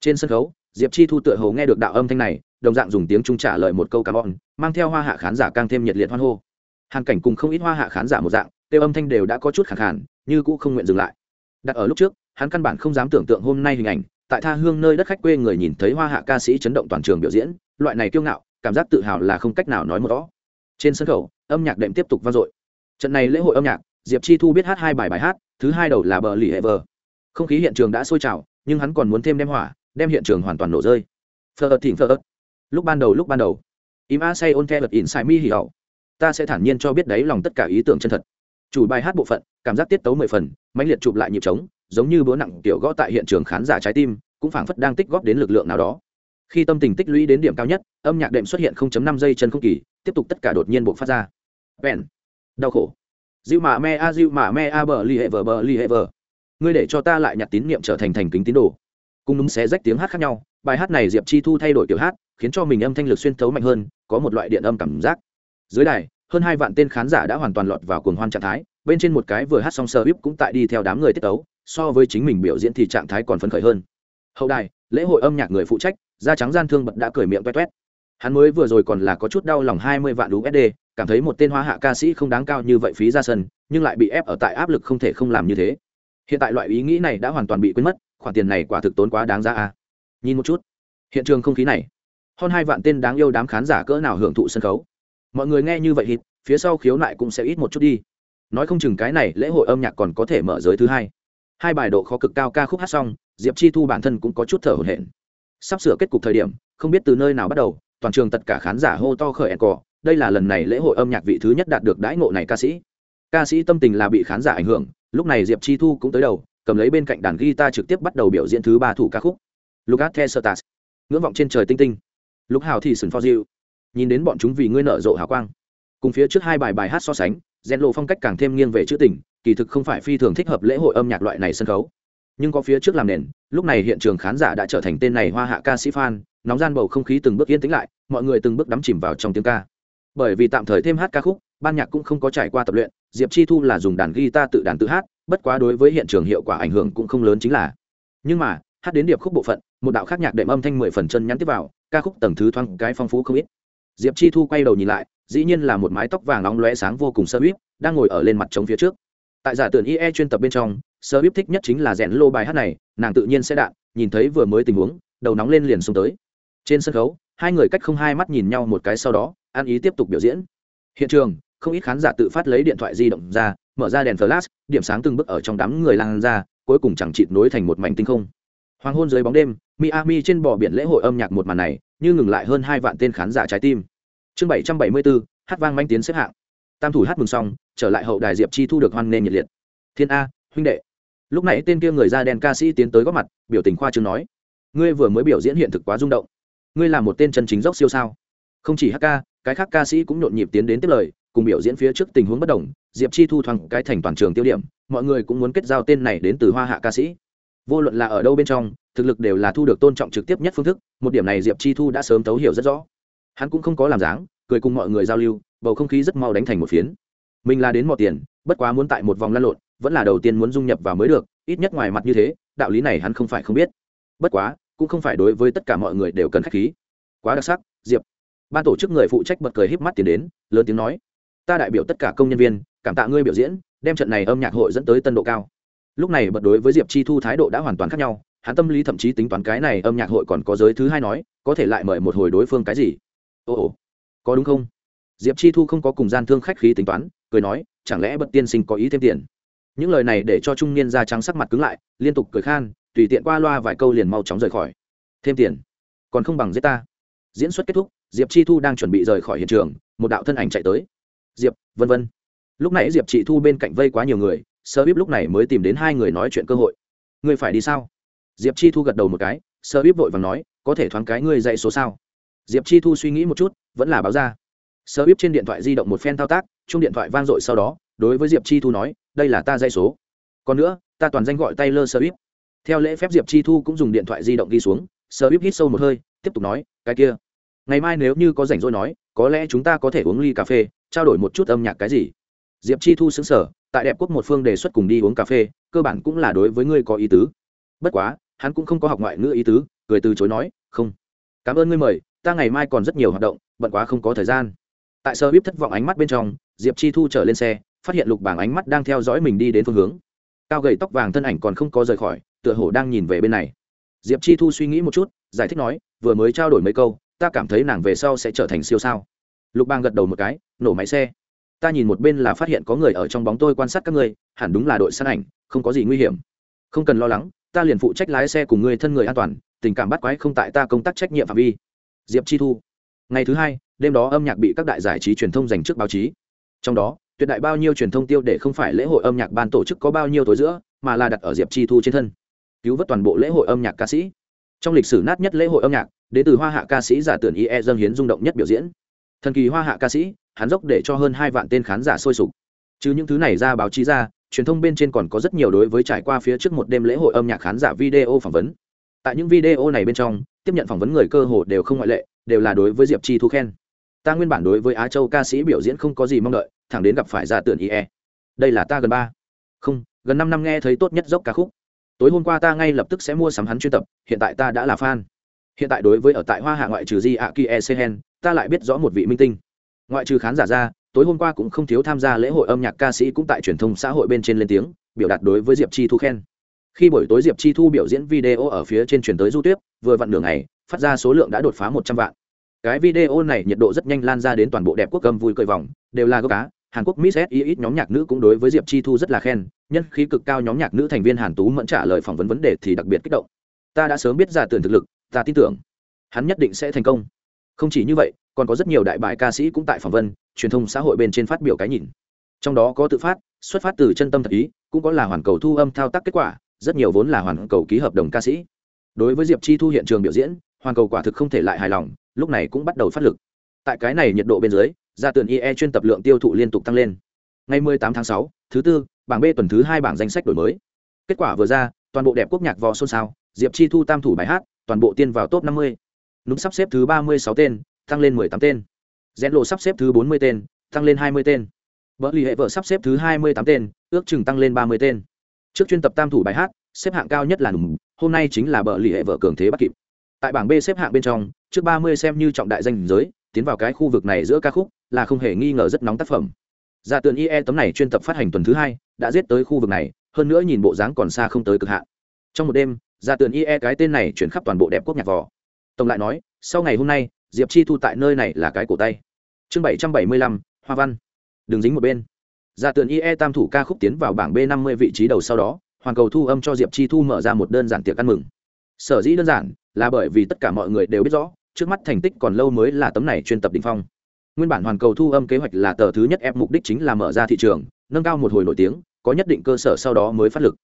S1: Trên sân khấu, diệp chi thu tựa hồ nghe được đạo âm thanh này, đồng dạng dùng tiếng trung trả lời một câu cảm ơn, mang theo hoa hạ khán giả càng thêm nhiệt liệt hoan hô. Hàn cảnh cùng không ít hoa hạ khán giả một dạng tiêu âm thanh đều đã có chút khẳng khản như cũng không nguyện dừng lại. Đặt ở lúc trước, hắn căn bản không dám tưởng tượng hôm nay hình ảnh, tại tha hương nơi đất khách quê người nhìn thấy hoa hạ ca sĩ chấn động toàn trường biểu diễn, loại này kiêu ngạo, cảm giác tự hào là không cách nào nói một rõ trên sân khấu, âm nhạc đệm tiếp tục vang dội. Trận này lễ hội âm nhạc, diệp chi thu biết hát hai bài bài hát, thứ hai đầu là bờ lì hệ vờ. Không khí hiện trường đã sôi trào, nhưng hắn còn muốn thêm đem hỏa, đem hiện trường hoàn toàn nổ rơi. Phờ ợt thỉnh phờ ợt lúc ban đầu, lúc ban đầu. Im a say ôn the ợt in sai mi hỉ hậu. Ta sẽ thản nhiên cho biết đấy lòng tất cả ý tưởng chân thật. Chủ bài hát bộ phận, cảm giác tiết tấu mười phần, mãnh liệt chụp lại nhịp trống, giống như búa nặng kiểu gõ tại hiện trường khán giả trái tim, cũng phảng phất đang tích góp đến lực lượng nào đó. Khi tâm tình tích lũy đến điểm cao nhất, âm nhạc đệm xuất hiện 0.5 giây chân không kỳ tiếp tục tất cả đột nhiên buộc phát ra. Vẹn đau khổ. Dịu mạ me a, dịu mạ me a, bờ li hệ vờ, bờ li hệ vờ. Ngươi để cho ta lại nhặt tín niệm trở thành thành kính tín đồ. Cùng đúng xé rách tiếng hát khác nhau. Bài hát này diệp chi thu thay đổi kiểu hát, khiến cho mình âm thanh lực xuyên thấu mạnh hơn, có một loại điện âm cảm giác. Dưới đài, hơn hai vạn tên khán giả đã hoàn toàn lọt vào cuồng hoan trạng thái, bên trên một cái vừa hát xong sơ bíp cũng tại đi theo đám người tiết tấu, so với chính mình biểu diễn thì trạng thái còn phấn khởi hơn. Hậu đài, lễ hội âm nhạc người phụ trách, da trắng gian thương bật đã cười miệng toét toét hắn mới vừa rồi còn là có chút đau lòng hai mươi vạn usd cảm thấy một tên hoa hạ ca sĩ không đáng cao như vậy phí ra sân, nhưng lại bị ép ở tại áp lực không thể không làm như thế. Hiện tại loại ý nghĩ này đã hoàn toàn bị quên mất, khoản tiền này quả thực tốn quá đáng ra à nhìn một chút, hiện trường không khí này, hơn hai vạn tên đáng yêu đám khán giả cỡ nào hưởng thụ sân khấu. Mọi người nghe như vậy hít, phía sau khiếu nại cũng sẽ ít một chút đi. Nói không chừng cái này lễ hội âm nhạc còn có thể mở giới thứ hai. Hai bài độ khó cực cao ca khúc hát xong, diệp chi thu bản thân cũng có chút thở hổn hển. Sắp sửa kết cục thời điểm, không biết từ nơi nào bắt đầu toàn trường tất cả khán giả hô to khởi ẹn cò, đây là lần này lễ hội âm nhạc vị thứ nhất đạt được đãi ngộ này ca sĩ. Ca sĩ tâm tình là bị khán giả ảnh hưởng, lúc này diệp chi thu cũng tới đầu, cầm lấy bên cạnh đàn guitar trực tiếp bắt đầu biểu diễn thứ ba thủ ca khúc. Lucas the ngưỡng vọng trên trời tinh tinh. Lúc hào thì sừng for you nhìn đến bọn chúng vì ngươi nở rộ hào quang. Cùng phía trước hai bài bài hát so sánh, rèn lộ phong cách càng thêm nghiêng về chữ tình, kỳ thực không phải phi thường thích hợp lễ hội âm nhạc loại này sân khấu. Nhưng có phía trước làm nền lúc này hiện trường khán giả đã trở thành tên này hoa hạ ca sĩ fan, nóng gian bầu không khí từng bước yên tĩnh lại, mọi người từng bước đắm chìm vào trong tiếng ca. Bởi vì tạm thời thêm hát ca khúc, ban nhạc cũng không có trải qua tập luyện, diệp chi thu là dùng đàn guitar tự đàn tự hát, bất quá đối với hiện trường hiệu quả ảnh hưởng cũng không lớn chính là. Nhưng mà, hát đến điệp khúc bộ phận, một đạo khác nhạc đệm âm thanh mười phần chân nhắn tiếp vào, ca khúc tầng thứ thoáng cái phong phú không ít. Diệp chi thu quay đầu nhìn lại, dĩ nhiên là một mái tóc vàng nóng lóe sáng vô cùng sơ bíp đang ngồi ở lên mặt trống phía trước. Tại giả tưởng ie chuyên tập bên trong, sơ bíp thích nhất chính là rèn lô bài hát này nàng tự nhiên sẽ đạn, nhìn thấy vừa mới tình huống, đầu nóng lên liền xuống tới. Trên sân khấu, hai người cách không hai mắt nhìn nhau một cái sau đó an ý tiếp tục biểu diễn. Hiện trường, không ít khán giả tự phát lấy điện thoại di động ra, mở ra đèn flash, điểm sáng từng bước ở trong đám người lan ra, cuối cùng chẳng chịt nối thành một mảnh tinh không. Hoàng hôn dưới bóng đêm, miami trên bờ biển lễ hội âm nhạc một màn này, như ngừng lại hơn hai vạn tên khán giả trái tim. Chương bảy trăm bảy mươi bốn hát vang manh tiến xếp hạng. Tam thủ hát mừng xong, trở lại hậu đài diệp chi thu được hoan nghênh nhiệt liệt. Thiên a, huynh đệ lúc này tên kia người da đen ca sĩ tiến tới góp mặt, biểu tình khoa chương nói, ngươi vừa mới biểu diễn hiện thực quá rung động. Ngươi là một tên chân chính dốc siêu sao? Không chỉ hát ca, cái khác ca sĩ cũng nhộn nhịp tiến đến tiếp lời, cùng biểu diễn phía trước tình huống bất đồng, diệp chi thu thoáng cái thành toàn trường tiêu điểm, mọi người cũng muốn kết giao tên này đến từ hoa hạ ca sĩ. Vô luận là ở đâu bên trong, thực lực đều là thu được tôn trọng trực tiếp nhất phương thức, một điểm này diệp chi thu đã sớm thấu hiểu rất rõ. Hắn cũng không có làm dáng, cười cùng mọi người giao lưu, bầu không khí rất mau đánh thành một phiến. Mình là đến mọi tiền bất quá muốn tại một vòng lăn lộn, vẫn là đầu tiên muốn dung nhập vào mới được, ít nhất ngoài mặt như thế, đạo lý này hắn không phải không biết. Bất quá, cũng không phải đối với tất cả mọi người đều cần k h á c h khí. Quá đặc sắc, diệp. Ban tổ chức người phụ trách bật cười híp mắt tiến đến, lớn tiếng nói, ta đại biểu tất cả công nhân viên, cảm tạ ngươi biểu diễn, đem trận này âm nhạc hội dẫn tới tân độ cao. Lúc này bật đối với diệp chi thu thái độ đã hoàn toàn khác nhau, hắn tâm lý thậm chí tính toán cái này âm nhạc hội còn có giới thứ hai nói, có thể lại mời một hồi đối phương cái gì? Ồ ồ, có đúng không? Diệp chi thu không có cùng gian thương khách khí tính toán, cười nói, chẳng lẽ bật tiên sinh có ý thêm tiền? Những lời này để cho trung niên da trắng sắc mặt cứng lại, liên tục cười khan, tùy tiện qua loa vài câu liền mau chóng rời khỏi. Thêm tiền? Còn không bằng giết ta? Diễn xuất kết thúc, diệp chi thu đang chuẩn bị rời khỏi hiện trường, một đạo thân ảnh chạy tới. Diệp, vân vân. Lúc này diệp chị thu bên cạnh vây quá nhiều người, sơ bíp lúc này mới tìm đến hai người nói chuyện cơ hội. Ngươi phải đi sao? Diệp chi thu gật đầu một cái, sơ bíp vội và nói, có thể thoáng cái ngươi dạy số sao? Diệp chi thu suy nghĩ một chút, vẫn là báo ra sơ bíp trên điện thoại di động một phen thao tác chung điện thoại vang dội sau đó, đối với diệp chi thu nói, đây là ta dây số. Còn nữa, ta toàn danh gọi tay lơ sơ bíp theo lễ phép diệp chi thu cũng dùng điện thoại di động ghi xuống, sơ bíp hít sâu một hơi, tiếp tục nói, cái kia, ngày mai nếu như có rảnh rỗi nói, có lẽ chúng ta có thể uống ly cà phê, trao đổi một chút âm nhạc cái gì. Diệp chi thu xứng sở tại đẹp quốc một phương đề xuất cùng đi uống cà phê, cơ bản cũng là đối với ngươi có ý tứ. Bất quá, hắn cũng không có học ngoại ngữ ý tứ, cười từ chối nói, không. Cảm ơn ngươi mời, ta ngày mai còn rất nhiều hoạt động, bận quá không có thời gian tại sơ bíp thất vọng ánh mắt bên trong, diệp chi thu trở lên xe, phát hiện lục bảng ánh mắt đang theo dõi mình đi đến phương hướng. Cao gầy tóc vàng thân ảnh còn không có rời khỏi, tựa hồ đang nhìn về bên này. Diệp chi thu suy nghĩ một chút, giải thích nói, vừa mới trao đổi mấy câu, ta cảm thấy nàng về sau sẽ trở thành siêu sao. Lục bang gật đầu một cái, nổ máy xe. Ta nhìn một bên là phát hiện có người ở trong bóng tôi quan sát các ngươi, hẳn đúng là đội săn ảnh, không có gì nguy hiểm. Không cần lo lắng, ta liền phụ trách lái xe cùng ngươi thân người an toàn, tình cảm bắt quái không tại ta công tác trách nhiệm phạm vi. Diệp chi thu, ngày thứ hai đêm đó âm nhạc bị các đại giải trí truyền thông dành trước báo chí. Trong đó, tuyệt đại bao nhiêu truyền thông tiêu để không phải lễ hội âm nhạc ban tổ chức có bao nhiêu tối giữa, mà là đặt ở diệp chi thu trên thân. Cứu vớt toàn bộ lễ hội âm nhạc ca sĩ. Trong lịch sử nát nhất lễ hội âm nhạc, đến từ hoa hạ ca sĩ giả tưởng ie dâng hiến rung động nhất biểu diễn. Thần kỳ hoa hạ ca sĩ, hắn dốc để cho hơn hai vạn tên khán giả sôi sục. Chứ những thứ này ra báo chí ra, truyền thông bên trên còn có rất nhiều đối với trải qua phía trước một đêm lễ hội âm nhạc khán giả video phỏng vấn. Tại những video này bên trong, tiếp nhận phỏng vấn người cơ hồ đều không ngoại lệ, đều là đối với diệp chi thu khen ta nguyên bản đối với á châu ca sĩ biểu diễn không có gì mong đợi, thẳng đến gặp phải giả tưởng ie đây là ta gần ba. Không, gần năm năm nghe thấy tốt nhất dốc ca khúc. Tối hôm qua ta ngay lập tức sẽ mua sắm hắn chuyên tập, hiện tại ta đã là fan. Hiện tại đối với ở tại hoa hạ ngoại trừ di a ki e sehen ta lại biết rõ một vị minh tinh. Ngoại trừ khán giả ra, tối hôm qua cũng không thiếu tham gia lễ hội âm nhạc ca sĩ cũng tại truyền thông xã hội bên trên lên tiếng, biểu đạt đối với diệp chi thu khen. Khi buổi tối diệp chi thu biểu diễn video ở phía trên truyền tới du tuyết vừa vặn đường này phát ra số lượng đã đột phá một trăm vạn cái video này nhiệt độ rất nhanh lan ra đến toàn bộ đẹp quốc âm vui cười vòng, đều là gốc cá. Hàn quốc miss s ít nhóm nhạc nữ cũng đối với diệp chi thu rất là khen, nhân khí cực cao nhóm nhạc nữ thành viên hàn tú mẫn trả lời phỏng vấn vấn đề thì đặc biệt kích động. Ta đã sớm biết ra tưởng thực lực, ta tin tưởng, hắn nhất định sẽ thành công. Không chỉ như vậy, còn có rất nhiều đại bại ca sĩ cũng tại phỏng vấn, truyền thông xã hội bên trên phát biểu cái nhìn. Trong đó có tự phát, xuất phát từ chân tâm thật ý, cũng có là hoàn cầu thu âm thao tác kết quả, rất nhiều vốn là hoàn cầu ký hợp đồng ca sĩ. Đối với diệp chi thu hiện trường biểu diễn, hoàn cầu quả thực không thể lại hài lòng lúc này cũng bắt đầu phát lực tại cái này nhiệt độ bên dưới gia tường ie chuyên tập lượng tiêu thụ liên tục tăng lên ngày 18 tháng 6, thứ tư bảng b tuần thứ hai bảng danh sách đổi mới kết quả vừa ra toàn bộ đẹp quốc nhạc vò xôn xao diệp chi thu tam thủ bài hát toàn bộ tiên vào top 50. Núng sắp xếp thứ 36 tên, tăng lên 18 tên. Rẽn lộ sắp xếp thứ 40 tên, tăng lên 20 tên. Bỡ lì hệ vợ sắp xếp thứ 28 tên, ước chừng tăng lên 30 tên. Trước chuyên tập tam thủ bài hát, xếp hạng cao nhất là nùng, hôm nay chính là bỡ lì hệ vợ cường thế bắt kịp. Tại bảng B xếp hạng bên trong, trước 30 xem như trọng đại danh giới, tiến vào cái khu vực này giữa ca khúc, là không hề nghi ngờ rất nóng tác phẩm. Dạ Giả tượng IE tấm này chuyên tập phát hành tuần thứ hai, đã giết tới khu vực này, hơn nữa nhìn bộ dáng còn xa không tới cực hạn. Trong một đêm, dạ Giả tượng IE cái tên này chuyển khắp toàn bộ đẹp quốc nhạc vò. Tổng lại nói sau ngày hôm nay diệp chi thu tại nơi này là cái cổ tay. Chương bảy trăm bảy mươi lăm hoa văn. Đừng dính một bên. Dạ Giả tượng ie tam thủ ca khúc tiến vào bảng b năm mươi vị trí đầu sau đó hoàn cầu thu âm cho diệp chi thu mở ra một đơn giản tiệc ăn mừng. Sở dĩ đơn giản là bởi vì tất cả mọi người đều biết rõ trước mắt thành tích còn lâu mới là tấm này chuyên tập đ ỉ n h phong. Nguyên bản hoàn cầu thu âm kế hoạch là tờ thứ nhất ép mục đích chính là mở ra thị trường, nâng cao một hồi nổi tiếng, có nhất định cơ sở sau đó mới phát lực.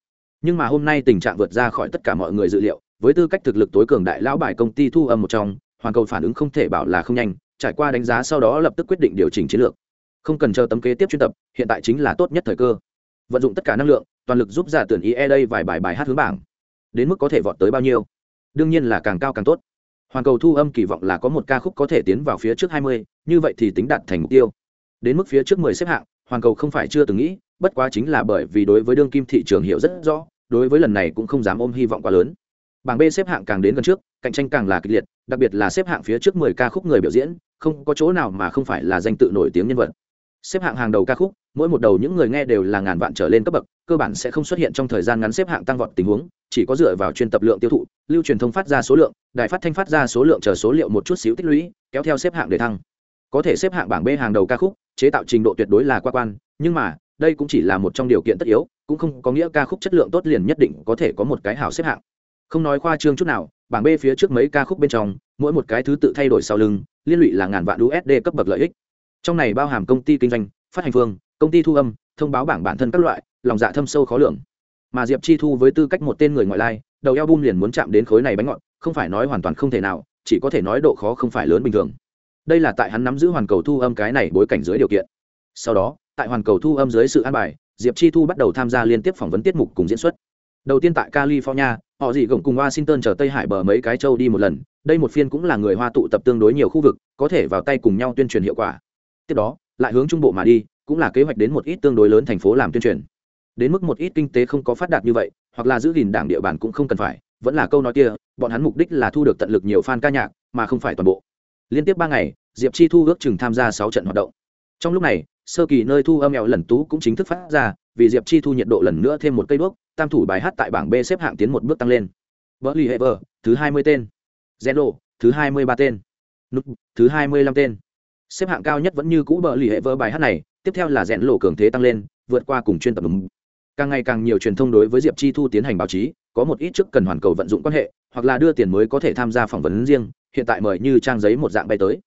S1: Nhưng mà hôm nay tình trạng vượt ra khỏi tất cả mọi người dự liệu, với tư cách thực lực tối cường đại lão bài công ty thu âm một trong, hoàn cầu phản ứng không thể bảo là không nhanh, trải qua đánh giá sau đó lập tức quyết định điều chỉnh chiến lược. Không cần chờ tấm kế tiếp chuyên tập, hiện tại chính là tốt nhất thời cơ. Vận dụng tất cả năng lượng, toàn lực giúp giả tưởng ý e đây vài bài bài hát hướng bảng. Đến mức có thể vọt tới bao nhiêu? Đương nhiên là càng cao càng tốt hoàn cầu thu âm kỳ vọng là có một ca khúc có thể tiến vào phía trước 20, như vậy thì tính đạt thành mục tiêu. Đến mức phía trước 10 xếp hạng hoàn cầu không phải chưa từng nghĩ bất quá chính là bởi vì đối với đương kim thị trường hiểu rất rõ đối với lần này cũng không dám ôm hy vọng quá lớn. Bảng b xếp hạng càng đến gần trước cạnh tranh càng là kịch liệt đặc biệt là xếp hạng phía trước 10 ca khúc người biểu diễn không có chỗ nào mà không phải là danh tự nổi tiếng nhân vật xếp hạng hàng đầu ca khúc, mỗi một đầu những người nghe đều là ngàn vạn trở lên cấp bậc, cơ bản sẽ không xuất hiện trong thời gian ngắn xếp hạng tăng vọt tình huống, chỉ có dựa vào chuyên tập lượng tiêu thụ, lưu truyền thông phát ra số lượng, đài phát thanh phát ra số lượng chờ số liệu một chút xíu tích lũy, kéo theo xếp hạng để thăng. Có thể xếp hạng bảng b hàng đầu ca khúc, chế tạo trình độ tuyệt đối là qua quan, nhưng mà, đây cũng chỉ là một trong điều kiện tất yếu, cũng không có nghĩa ca khúc chất lượng tốt liền nhất định có thể có một cái hảo xếp hạng. Không nói khoa trương chút nào, bảng b phía trước mấy ca khúc bên trong, mỗi một cái thứ tự thay đổi sau lưng, liên lụy là ngàn vạn usd cấp bậc lợi ích trong này bao hàm công ty kinh doanh, phát hành phương, công ty thu âm, thông báo bảng bản thân các loại, lòng dạ thâm sâu khó lường. Mà diệp chi thu với tư cách một tên người ngoại lai, đầu eo bum liền muốn chạm đến khối này bánh ngọt, không phải nói hoàn toàn không thể nào, chỉ có thể nói độ khó không phải lớn bình thường. Đây là tại hắn nắm giữ hoàn cầu thu âm cái này bối cảnh dưới điều kiện. Sau đó, tại hoàn cầu thu âm dưới sự an bài, diệp chi thu bắt đầu tham gia liên tiếp phỏng vấn tiết mục cùng diễn xuất. Đầu tiên tại california, họ dị gồng cùng washington chờ tây hải bờ mấy cái châu đi một lần, đây một phiên cũng là người hoa tụ tập tương đối nhiều khu vực, có thể vào tay cùng nhau tuyên truyền hiệu quả tiếp đó lại hướng trung bộ mà đi cũng là kế hoạch đến một ít tương đối lớn thành phố làm tuyên truyền. Đến mức một ít kinh tế không có phát đạt như vậy hoặc là giữ gìn đảng địa bàn cũng không cần phải vẫn là câu nói kia bọn hắn mục đích là thu được tận lực nhiều fan ca nhạc mà không phải toàn bộ. Liên tiếp ba ngày diệp chi thu ước chừng tham gia sáu trận hoạt động. Trong lúc này sơ kỳ nơi thu âm mèo lần tú cũng chính thức phát ra vì diệp chi thu nhiệt độ lần nữa thêm một cây đuốc tam thủ bài hát tại bảng b xếp hạng tiến một bước tăng lên. Burley Heber, thứ hai mươi tên. Zeno, thứ hai mươi ba tên. Nút, thứ hai mươi lăm tên xếp hạng cao nhất vẫn như cũ bỡ lì hệ vỡ bài hát này, tiếp theo là rẽn lộ cường thế tăng lên, vượt qua cùng chuyên tập đúng càng ngày càng nhiều truyền thông đối với diệp chi thu tiến hành báo chí, có một ít trước cần hoàn cầu vận dụng quan hệ, hoặc là đưa tiền mới có thể tham gia phỏng vấn riêng, hiện tại mời như trang giấy một dạng bay tới.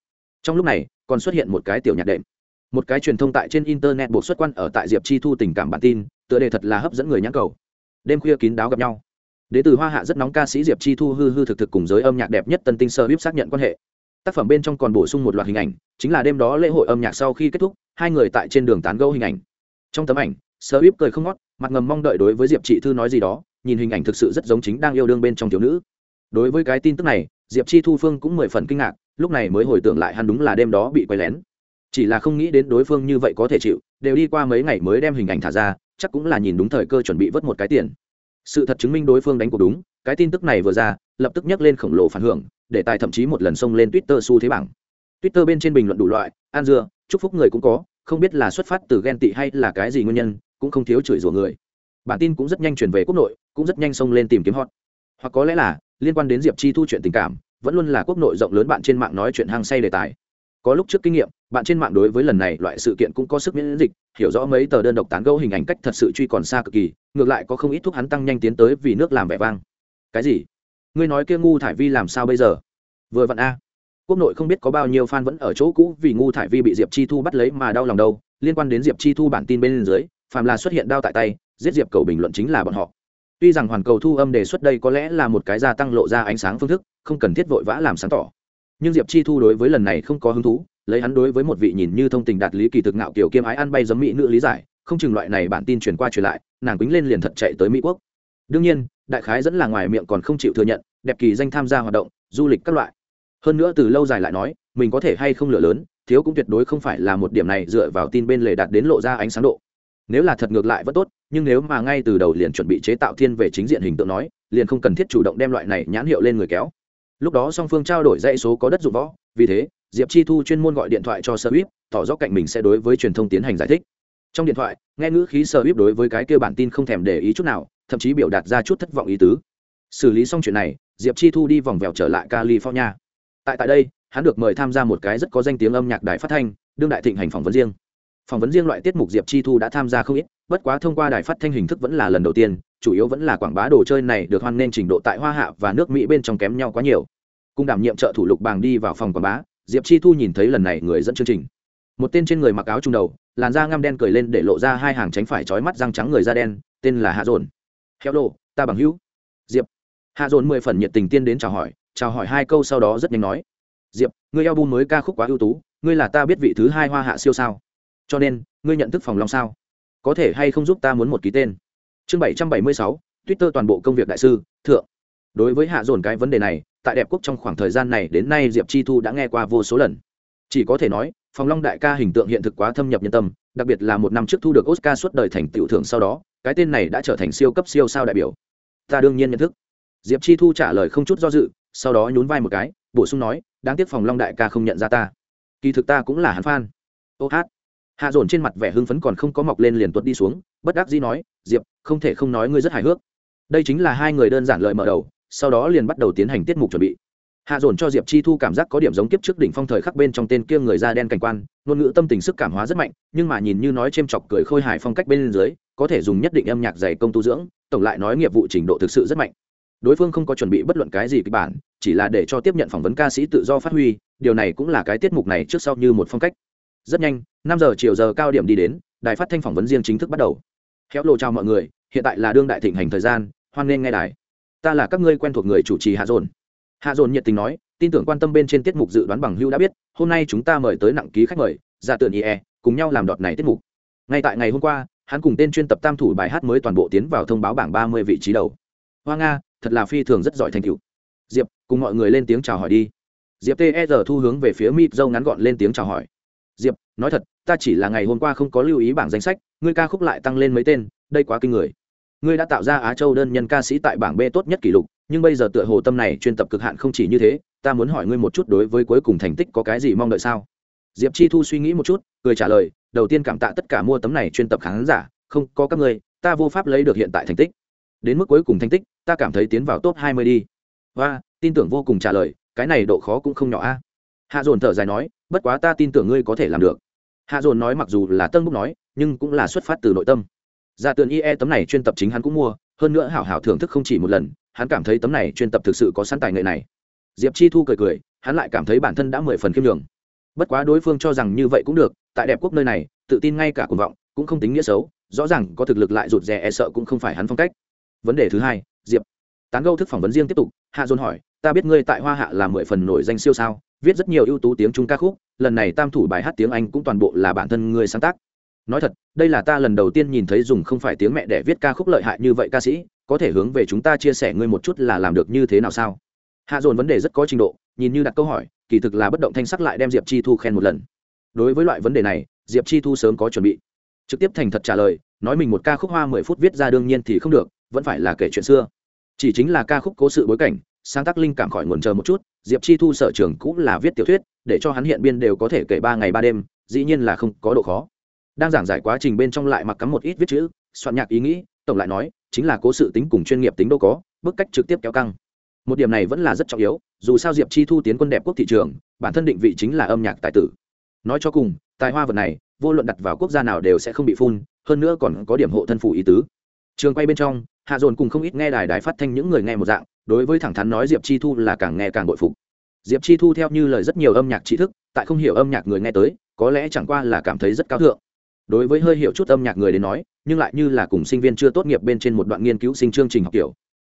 S1: Trong lúc này, còn xuất hiện một cái tiểu nhạc đệm. Một cái truyền thông tại trên internet buộc xuất quan ở tại diệp chi thu tình cảm bản tin, tựa đề thật là hấp dẫn người nhãn cầu. Đêm khuya kín đáo gặp nhau. Đ ế từ hoa hạ rất nóng ca sĩ diệp chi thu hư hư thực thực cùng giới âm nhạc đẹp nhất tân tinh sơ bíp xác nhận quan hệ tác phẩm bên trong còn bổ sung một loạt hình ảnh, chính là đêm đó lễ hội âm nhạc sau khi kết thúc, hai người tại trên đường tán gẫu hình ảnh. Trong tấm ảnh sơ íp cười không ngót, mặt ngầm mong đợi đối với diệp chị thư nói gì đó, nhìn hình ảnh thực sự rất giống chính đang yêu đương bên trong thiếu nữ. Đối với cái tin tức này, diệp chi thu phương cũng mười phần kinh ngạc, lúc này mới hồi tưởng lại hắn đúng là đêm đó bị quay lén. Chỉ là không nghĩ đến đối phương như vậy có thể chịu, đều đi qua mấy ngày mới đem hình ảnh thả ra, chắc cũng là nhìn đúng thời cơ chuẩn bị vớt một cái tiền. Sự thật chứng minh đối phương đánh cuộc đúng, cái tin tức này vừa ra lập tức nhắc lên khổng lồ phản hưởng, để tài thậm chí một lần xông lên twitter xu thế bảng. Twitter bên trên bình luận đủ loại, an dưa, chúc phúc người cũng có, không biết là xuất phát từ ghen tị hay là cái gì nguyên nhân, cũng không thiếu chửi rủa người. Bản tin cũng rất nhanh chuyển về quốc nội, cũng rất nhanh xông lên tìm kiếm hot. Hoặc có lẽ là, liên quan đến diệp chi thu chuyện tình cảm, vẫn luôn là quốc nội rộng lớn bạn trên mạng nói chuyện hăng say đề tài. Có lúc trước kinh nghiệm, bạn trên mạng đối với lần này loại sự kiện cũng có sức miễn dịch, hiểu rõ mấy tờ đơn độc tán gẫu hình ảnh cách thật sự truy còn xa cực kỳ, ngược lại có không ít thuốc hắn tăng nhanh tiến tới vì nước làm vẻ vang. Cái gì? Ngươi nói kia ngu thải vi làm sao bây giờ? Vừa vặn a, quốc nội không biết có bao nhiêu fan vẫn ở chỗ cũ vì ngu thải vi bị diệp chi thu bắt lấy mà đau lòng đâu. Liên quan đến diệp chi thu bản tin bên dưới, phàm là xuất hiện đau tại tay, giết diệp cầu bình luận chính là bọn họ. Tuy rằng hoàn cầu thu âm đề xuất đây có lẽ là một cái gia tăng lộ ra ánh sáng phương thức, không cần thiết vội vã làm sáng tỏ. Nhưng diệp chi thu đối với lần này không có hứng thú, lấy hắn đối với một vị nhìn như thông tình đạt lý kỳ thực ngạo kiểu kiêm ái ăn bay giấm mỹ nữ lý giải, không chừng loại này bản tin truyền qua truyền lại, nàng quýnh lên liền thật chạy tới mỹ quốc. Đương nhiên đại khái dẫn là ngoài miệng còn không chịu thừa nhận, đẹp kỳ danh tham gia hoạt động, du lịch các loại. Hơn nữa từ lâu dài lại nói, mình có thể hay không lửa lớn, thiếu cũng tuyệt đối không phải là một điểm này dựa vào tin bên lề đạt đến lộ ra ánh sáng độ. Nếu là thật ngược lại vẫn tốt, nhưng nếu mà ngay từ đầu liền chuẩn bị chế tạo thiên về chính diện hình tượng nói, liền không cần thiết chủ động đem loại này nhãn hiệu lên người kéo. Lúc đó song phương trao đổi dãy số có đất dụng võ, vì thế, diệp chi thu chuyên môn gọi điện thoại cho sơ uýp, tỏ rõ cạnh mình sẽ đối với truyền thông tiến hành giải thích. Trong điện thoại, nghe ngữ khí sơ uýp đối với cái kêu bản tin không thèm để ý chút nào thậm chí biểu đạt ra chút thất vọng ý tứ. Xử lý xong chuyện này, diệp chi thu đi vòng vèo trở lại california. Tại tại đây, hắn được mời tham gia một cái rất có danh tiếng âm nhạc đài phát thanh, đương đại thịnh hành phỏng vấn riêng. Phỏng vấn riêng loại tiết mục diệp chi thu đã tham gia không ít, bất quá thông qua đài phát thanh hình thức vẫn là lần đầu tiên, chủ yếu vẫn là quảng bá đồ chơi này được hoan nghênh trình độ tại hoa hạ và nước mỹ bên trong kém nhau quá nhiều. Cùng đảm nhiệm trợ thủ lục bàng đi vào phòng quảng bá, diệp chi thu nhìn thấy lần này người dẫn chương trình. Một tên trên người mặc áo trung đầu, làn da ngăm đen cười lên để lộ ra hai hàng tránh phải trói mắt răng trắng người da đen, tên là hạ dồn heo đồ ta bằng hữu. Diệp. Hạ dồn mười phần nhiệt tình tiên đến chào hỏi chào hỏi hai câu sau đó rất nhanh nói. Diệp, ngươi eo bum mới ca khúc quá ưu tú, ngươi là ta biết vị thứ hai hoa hạ siêu sao. Cho nên, ngươi nhận thức phòng long sao? Có thể hay không giúp ta muốn một ký tên? Chương bảy trăm bảy mươi sáu, twitter toàn bộ công việc đại sư, thượng. Đối với hạ dồn cái vấn đề này, tại đẹp quốc trong khoảng thời gian này đến nay diệp chi thu đã nghe qua vô số lần. Chỉ có thể nói, phòng long đại ca hình tượng hiện thực quá thâm nhập nhân tâm, đặc biệt là một năm trước thu được oscar suốt đời thành tiểu thưởng sau đó cái tên này đã trở thành siêu cấp siêu sao đại biểu. Ta đương nhiên nhận thức. Diệp chi thu trả lời không chút do dự, sau đó nhún vai một cái, bổ sung nói, đáng tiếc phòng long đại ca không nhận ra ta. Kỳ thực ta cũng là hắn phan ô hát. Hạ dồn trên mặt vẻ hưng phấn còn không có mọc lên liền tuột đi xuống, bất đắc dĩ nói, diệp, không thể không nói ngươi rất hài hước. Đây chính là hai người đơn giản lợi mở đầu, sau đó liền bắt đầu tiến hành tiết mục chuẩn bị. Hạ dồn cho diệp chi thu cảm giác có điểm giống kiếp trước đỉnh phong thời khắc bên trong tên kia người da đen cảnh quan, ngôn ngữ tâm tình sức cảm hóa rất mạnh, nhưng mà nhìn như nói c h ê m chọc cười khôi hài phong cách bên dưới có thể dùng nhất định âm nhạc dày công tu dưỡng, tổng lại nói nghiệp vụ trình độ thực sự rất mạnh. Đối phương không có chuẩn bị bất luận cái gì kịch bản, chỉ là để cho tiếp nhận phỏng vấn ca sĩ tự do phát huy, điều này cũng là cái tiết mục này trước sau như một phong cách. Rất nhanh, năm giờ chiều giờ cao điểm đi đến, đài phát thanh phỏng vấn riêng chính thức bắt đầu. Khéo lộ chào mọi người, hiện tại là đương đại thịnh hành thời gian, hoan nghênh nghe đài. Ta là các ngươi quen thuộc người chủ trì hạ dồn. Hạ dồn nhiệt tình nói, tin tưởng quan tâm bên trên tiết mục dự đoán bằng hưu đã biết, hôm nay chúng ta mời tới nặng ký khách mời dạ ra tượng ie cùng nhau làm đọt này tiết mục. Ngay tại ngày hôm qua hắn cùng tên chuyên tập tam thủ bài hát mới toàn bộ tiến vào thông báo bảng ba mươi vị trí đầu. Hoa nga, thật là phi thường rất giỏi thành tựu. Diệp, cùng mọi người lên tiếng chào hỏi đi. Diệp ter thu hướng về phía mịp dâu ngắn gọn lên tiếng chào hỏi. Diệp, nói thật, ta chỉ là ngày hôm qua không có lưu ý bảng danh sách, ngươi ca khúc lại tăng lên mấy tên, đây quá kinh người. Ngươi đã tạo ra á châu đơn nhân ca sĩ tại bảng b tốt nhất kỷ lục, nhưng bây giờ tựa hồ tâm này chuyên tập cực hạn không chỉ như thế, ta muốn hỏi ngươi một chút đối với cuối cùng thành tích có cái gì mong đợi sao? Diệp chi thu suy nghĩ một chút, cười trả lời đầu tiên cảm tạ tất cả mua tấm này chuyên tập khán giả, không, có các ngươi, ta vô pháp lấy được hiện tại thành tích. Đến mức cuối cùng thành tích, ta cảm thấy tiến vào top hai mươi đi. Và, tin tưởng vô cùng trả lời, cái này độ khó cũng không nhỏ a. Hạ dồn thở dài nói, bất quá ta tin tưởng ngươi có thể làm được. Hạ dồn nói mặc dù là tân búc nói, nhưng cũng là xuất phát từ nội tâm. Giả tường ie tấm này chuyên tập chính hắn cũng mua, hơn nữa hảo hảo thưởng thức không chỉ một lần, hắn cảm thấy tấm này chuyên tập thực sự có sẵn tài nghệ này. Diệp chi thu cười cười, hắn lại cảm thấy bản thân đã mười phần khiêm đường bất quá đối phương cho rằng như vậy cũng được tại đẹp quốc nơi này, tự tin ngay cả cuồng vọng, cũng không tính nghĩa xấu, rõ ràng có thực lực lại rụt rè e sợ cũng không phải hắn phong cách. Vấn đề thứ hai, diệp. Tán gâu thức phỏng vấn riêng tiếp tục, hạ dồn hỏi, ta biết ngươi tại hoa hạ là mười phần nổi danh siêu sao, viết rất nhiều ưu tú tiếng trung ca khúc, lần này tam thủ bài hát tiếng anh cũng toàn bộ là bản thân ngươi sáng tác. Nói thật, đây là ta lần đầu tiên nhìn thấy dùng không phải tiếng mẹ để viết ca khúc lợi hại như vậy ca sĩ, có thể hướng về chúng ta chia sẻ ngươi một chút là làm được như thế nào sao? Hạ dồn vấn đề rất có trình độ, nhìn như đặt câu hỏi, kỳ thực là bất động thanh sắc lại đem diệp chi thu khen một lần đối với loại vấn đề này, diệp chi thu sớm có chuẩn bị. Trực tiếp thành thật trả lời, nói mình một ca khúc hoa mười phút viết ra đương nhiên thì không được, vẫn phải là kể chuyện xưa. Chỉ chính là ca khúc cố sự bối cảnh, sáng tác linh cảm khỏi nguồn chờ một chút, diệp chi thu sở trường cũng là viết tiểu thuyết, để cho hắn hiện biên đều có thể kể ba ngày ba đêm, dĩ nhiên là không có độ khó. Đang giảng giải quá trình bên trong lại mặc cắm một ít viết chữ, soạn nhạc ý nghĩ, tổng lại nói, chính là cố sự tính cùng chuyên nghiệp tính đâu có, bức cách trực tiếp kéo căng. Một điểm này vẫn là rất trọng yếu, dù sao diệp chi thu tiến quân đẹp quốc thị trường, bản thân định vị chính là âm nhạc tài tử nói cho cùng, tài hoa vật này, vô luận đặt vào quốc gia nào đều sẽ không bị phun, hơn nữa còn có điểm hộ thân phủ ý tứ. Trường quay bên trong, hạ dồn cùng không ít nghe đài đài phát thanh những người nghe một dạng, đối với thẳng thắn nói diệp chi thu là càng nghe càng bội phục. Diệp chi thu theo như lời rất nhiều âm nhạc tri thức, tại không hiểu âm nhạc người nghe tới, có lẽ chẳng qua là cảm thấy rất cao thượng. Đối với hơi hiểu chút âm nhạc người đến nói, nhưng lại như là cùng sinh viên chưa tốt nghiệp bên trên một đoạn nghiên cứu sinh chương trình học kiểu.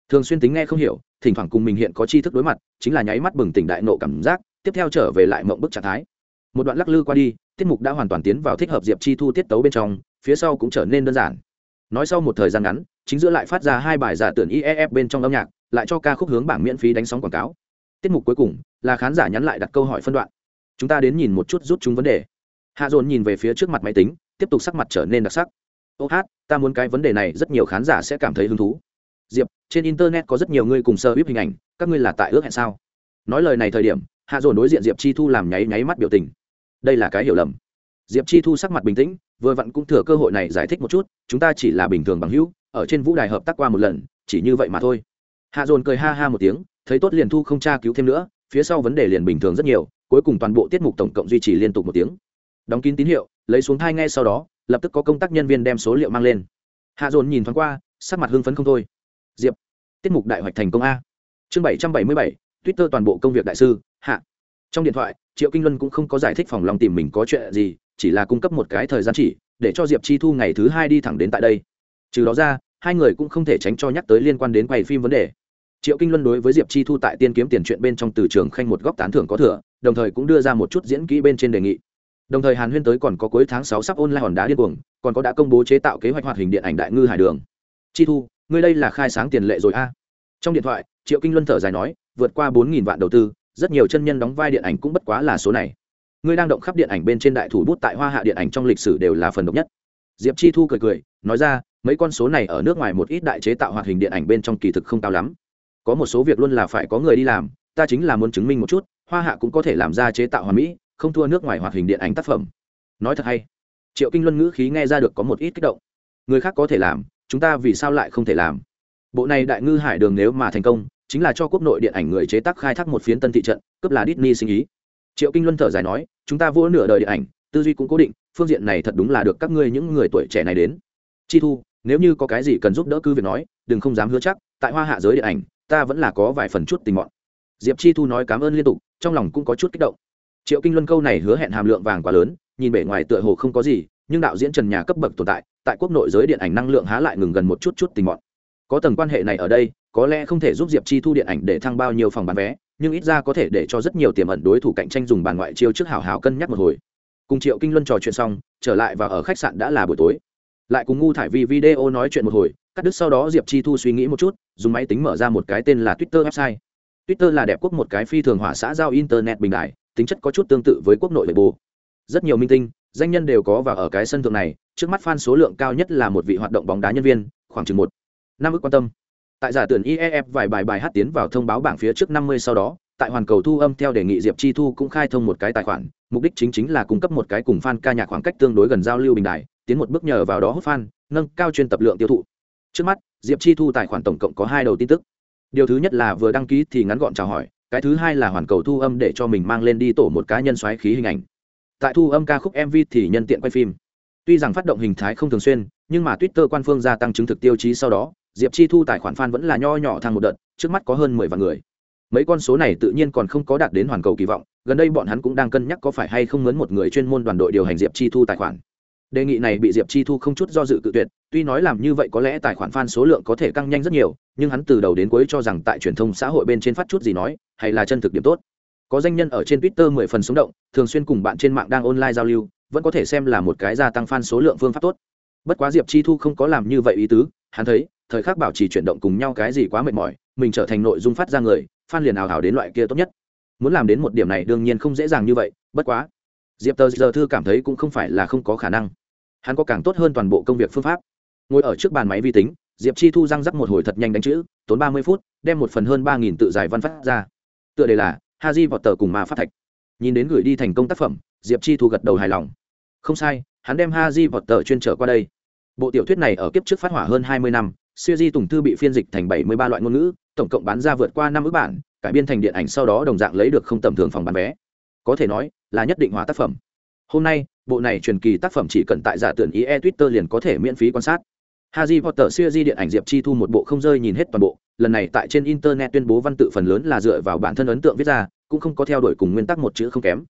S1: Thường xuyên tính nghe không hiểu, thỉnh thoảng cùng mình hiện có tri thức đối mặt, chính là nháy mắt bừng tỉnh đại nộ cảm giác, tiếp theo trở về lại mộng bức trạng thái một đoạn lắc lư qua đi, tiết mục đã hoàn toàn tiến vào thích hợp diệp chi thu tiết tấu bên trong, phía sau cũng trở nên đơn giản. Nói sau một thời gian ngắn, chính giữa lại phát ra hai bài giả tưởng ief bên trong âm nhạc, lại cho ca khúc hướng bảng miễn phí đánh sóng quảng cáo. Tiết mục cuối cùng là khán giả nhắn lại đặt câu hỏi phân đoạn. Chúng ta đến nhìn một chút rút chúng vấn đề. Hạ dồn nhìn về phía trước mặt máy tính, tiếp tục sắc mặt trở nên đặc sắc. Ô hát, ta muốn cái vấn đề này rất nhiều khán giả sẽ cảm thấy hứng thú. Diệp, trên internet có rất nhiều người cùng sơ bíp hình ảnh, các ngươi là tại ước hẹn sao? Nói lời này thời điểm, hạ dồn đối diện diệp chi thu làm nháy nháy mắt biểu tình đây là cái hiểu lầm. Diệp chi thu sắc mặt bình tĩnh, vừa vặn cũng thừa cơ hội này giải thích một chút, chúng ta chỉ là bình thường bằng hữu, ở trên vũ đài hợp tác qua một lần, chỉ như vậy mà thôi. Hạ dồn cười ha ha một tiếng, thấy tốt liền thu không tra cứu thêm nữa, phía sau vấn đề liền bình thường rất nhiều, cuối cùng toàn bộ tiết mục tổng cộng duy trì liên tục một tiếng. Đóng kín tín hiệu, lấy xuống thai ngay sau đó, lập tức có công tác nhân viên đem số liệu mang lên. Hạ dồn nhìn thoáng qua, sắc mặt hưng phấn không thôi. Diệp, tiết mục đại hoạch thành công a. Chương bảy trăm bảy mươi bảy, twitter toàn bộ công việc đại sư, hạ trong điện thoại, triệu kinh luân cũng không có giải thích phòng lòng tìm mình có chuyện gì, chỉ là cung cấp một cái thời gian chỉ, để cho diệp chi thu ngày thứ hai đi thẳng đến tại đây. Trừ đó ra, hai người cũng không thể tránh cho nhắc tới liên quan đến quay phim vấn đề. Triệu kinh luân đối với diệp chi thu tại tiên kiếm tiền chuyện bên trong từ trường khanh một góc tán thưởng có thừa, đồng thời cũng đưa ra một chút diễn kỹ bên trên đề nghị. Đồng thời hàn huyên tới còn có cuối tháng sáu sắp ôn lại hòn đá điên cuồng, còn có đã công bố chế tạo kế hoạch hoạt hình điện ảnh đại ngư hải đường. Chi thu, ngươi đây là khai sáng tiền lệ rồi a? Trong điện thoại, triệu kinh luân thở dài nói, vượt qua bốn nghìn vạn đầu tư rất nhiều chân nhân đóng vai điện ảnh cũng bất quá là số này. Ngươi đang động khắp điện ảnh bên trên đại thủ bút tại hoa hạ điện ảnh trong lịch sử đều là phần độc nhất. Diệp chi thu cười cười, nói ra, mấy con số này ở nước ngoài một ít đại chế tạo hoạt hình điện ảnh bên trong kỳ thực không cao lắm. Có một số việc luôn là phải có người đi làm, ta chính là muốn chứng minh một chút, hoa hạ cũng có thể làm ra chế tạo hoàn mỹ, không thua nước ngoài hoạt hình điện ảnh tác phẩm. Nói thật hay. Triệu kinh luân ngữ khí nghe ra được có một ít kích động. Người khác có thể làm, chúng ta vì sao lại không thể làm? Bộ này đại ngư hải đường nếu mà thành công chính là cho quốc nội điện ảnh người chế tác khai thác một phiến tân thị trận, cướp là Disney sinh ý. Triệu kinh luân thở dài nói, chúng ta vua nửa đời điện ảnh, tư duy cũng cố định, phương diện này thật đúng là được các ngươi những người tuổi trẻ này đến. Chi thu, nếu như có cái gì cần giúp đỡ cứ việc nói, đừng không dám hứa chắc, tại hoa hạ giới điện ảnh, ta vẫn là có vài phần chút tình mọn. Diệp chi thu nói cảm ơn liên tục, trong lòng cũng có chút kích động. Triệu kinh luân câu này hứa hẹn hàm lượng vàng quá lớn, nhìn bề ngoài tựa hồ không có gì, nhưng đạo diễn trần nhà cấp bậc tồn tại tại quốc nội giới điện ảnh năng lượng há lại ngừng gần một chút chút tình mọn có tầng quan hệ này ở đây, có lẽ không thể giúp diệp chi thu điện ảnh để thăng bao nhiêu phòng bán vé, nhưng ít ra có thể để cho rất nhiều tiềm ẩn đối thủ cạnh tranh dùng bàn ngoại chiêu trước hào hào cân nhắc một hồi. Cùng triệu kinh luân trò chuyện xong, trở lại và ở khách sạn đã là buổi tối. Lại cùng ngu thải vi video nói chuyện một hồi, cắt đứt sau đó diệp chi thu suy nghĩ một chút, dùng máy tính mở ra một cái tên là twitter website. Twitter là đẹp quốc một cái phi thường hỏa xã giao internet bình đại, tính chất có chút tương tự với quốc nội nội bộ rất nhiều minh tinh, danh nhân đều có và ở cái sân thượng này, trước mắt fan số lượng cao nhất là một vị hoạt động bóng đá nhân viên, khoảng chừng một năm ước quan tâm. Tại giả tưởng ief vài bài bài hát tiến vào thông báo bảng phía trước năm mươi sau đó, tại hoàn cầu thu âm theo đề nghị diệp chi thu cũng khai thông một cái tài khoản, mục đích chính chính là cung cấp một cái cùng fan ca nhạc khoảng cách tương đối gần giao lưu bình đại tiến một bước nhờ vào đó hút fan, nâng cao chuyên tập lượng tiêu thụ. Trước mắt, diệp chi thu tài khoản tổng cộng có hai đầu tin tức. Điều thứ nhất là vừa đăng ký thì ngắn gọn chào hỏi, cái thứ hai là hoàn cầu thu âm để cho mình mang lên đi tổ một cá nhân xoáy khí hình ảnh. Tại thu âm ca khúc mv thì nhân tiện quay phim. Tuy rằng phát động hình thái không thường xuyên, nhưng mà twitter quan phương gia tăng chứng thực tiêu chí sau đó diệp chi thu tài khoản fan vẫn là nho nhỏ thang một đợt, trước mắt có hơn mười vạn người. Mấy con số này tự nhiên còn không có đạt đến hoàn cầu kỳ vọng, gần đây bọn hắn cũng đang cân nhắc có phải hay không mướn một người chuyên môn đoàn đội điều hành diệp chi thu tài khoản. Đề nghị này bị diệp chi thu không chút do dự cự tuyệt, tuy nói làm như vậy có lẽ tài khoản f a n số lượng có thể căng nhanh rất nhiều, nhưng hắn từ đầu đến cuối cho rằng tại truyền thông xã hội bên trên phát chút gì nói, hay là chân thực điểm tốt. Có danh nhân ở trên twitter mười phần sống động, thường xuyên cùng bạn trên mạng đang online giao lưu, vẫn có thể xem là một cái gia tăng f a n số lượng phương pháp tốt. Bất quá diệp chi thu không có làm như vậy ý tứ, hắn thấy thời khắc bảo trì chuyển động cùng nhau cái gì quá mệt mỏi, mình trở thành nội dung phát ra người phan liền ảo hảo đến loại kia tốt nhất. Muốn làm đến một điểm này đương nhiên không dễ dàng như vậy, bất quá. Diệp tờ giờ thư cảm thấy cũng không phải là không có khả năng. Hắn có càng tốt hơn toàn bộ công việc phương pháp. Ngồi ở trước bàn máy vi tính, diệp chi thu răng rắc một hồi thật nhanh đánh chữ, tốn ba mươi phút, đem một phần hơn ba nghìn tự giải văn phát ra. Tựa đề là ha di vọt tờ cùng mà phát thạch. Nhìn đến gửi đi thành công tác phẩm, diệp chi thu gật đầu hài lòng. Không sai, hắn đem ha di vọt tờ chuyên trở qua đây. Bộ tiểu thuyết này ở kiếp trước phát hỏa hơn hai mươi năm siêu di tùng thư bị phiên dịch thành bảy mươi ba loại ngôn ngữ tổng cộng bán ra vượt qua năm ước bản cải biên thành điện ảnh sau đó đồng dạng lấy được không tầm thường phòng bán vé có thể nói là nhất định hóa tác phẩm hôm nay bộ này truyền kỳ tác phẩm chỉ cần tại giả tưởng ý e twitter liền có thể miễn phí quan sát Harry Potter series điện ảnh Diệp Chi thu một bộ không rơi nhìn hết toàn bộ, lần này tại trên internet tuyên bố văn tự phần lớn là dựa vào bản thân ấn tượng viết ra, cũng không có theo đuổi cùng nguyên tắc một chữ không kém.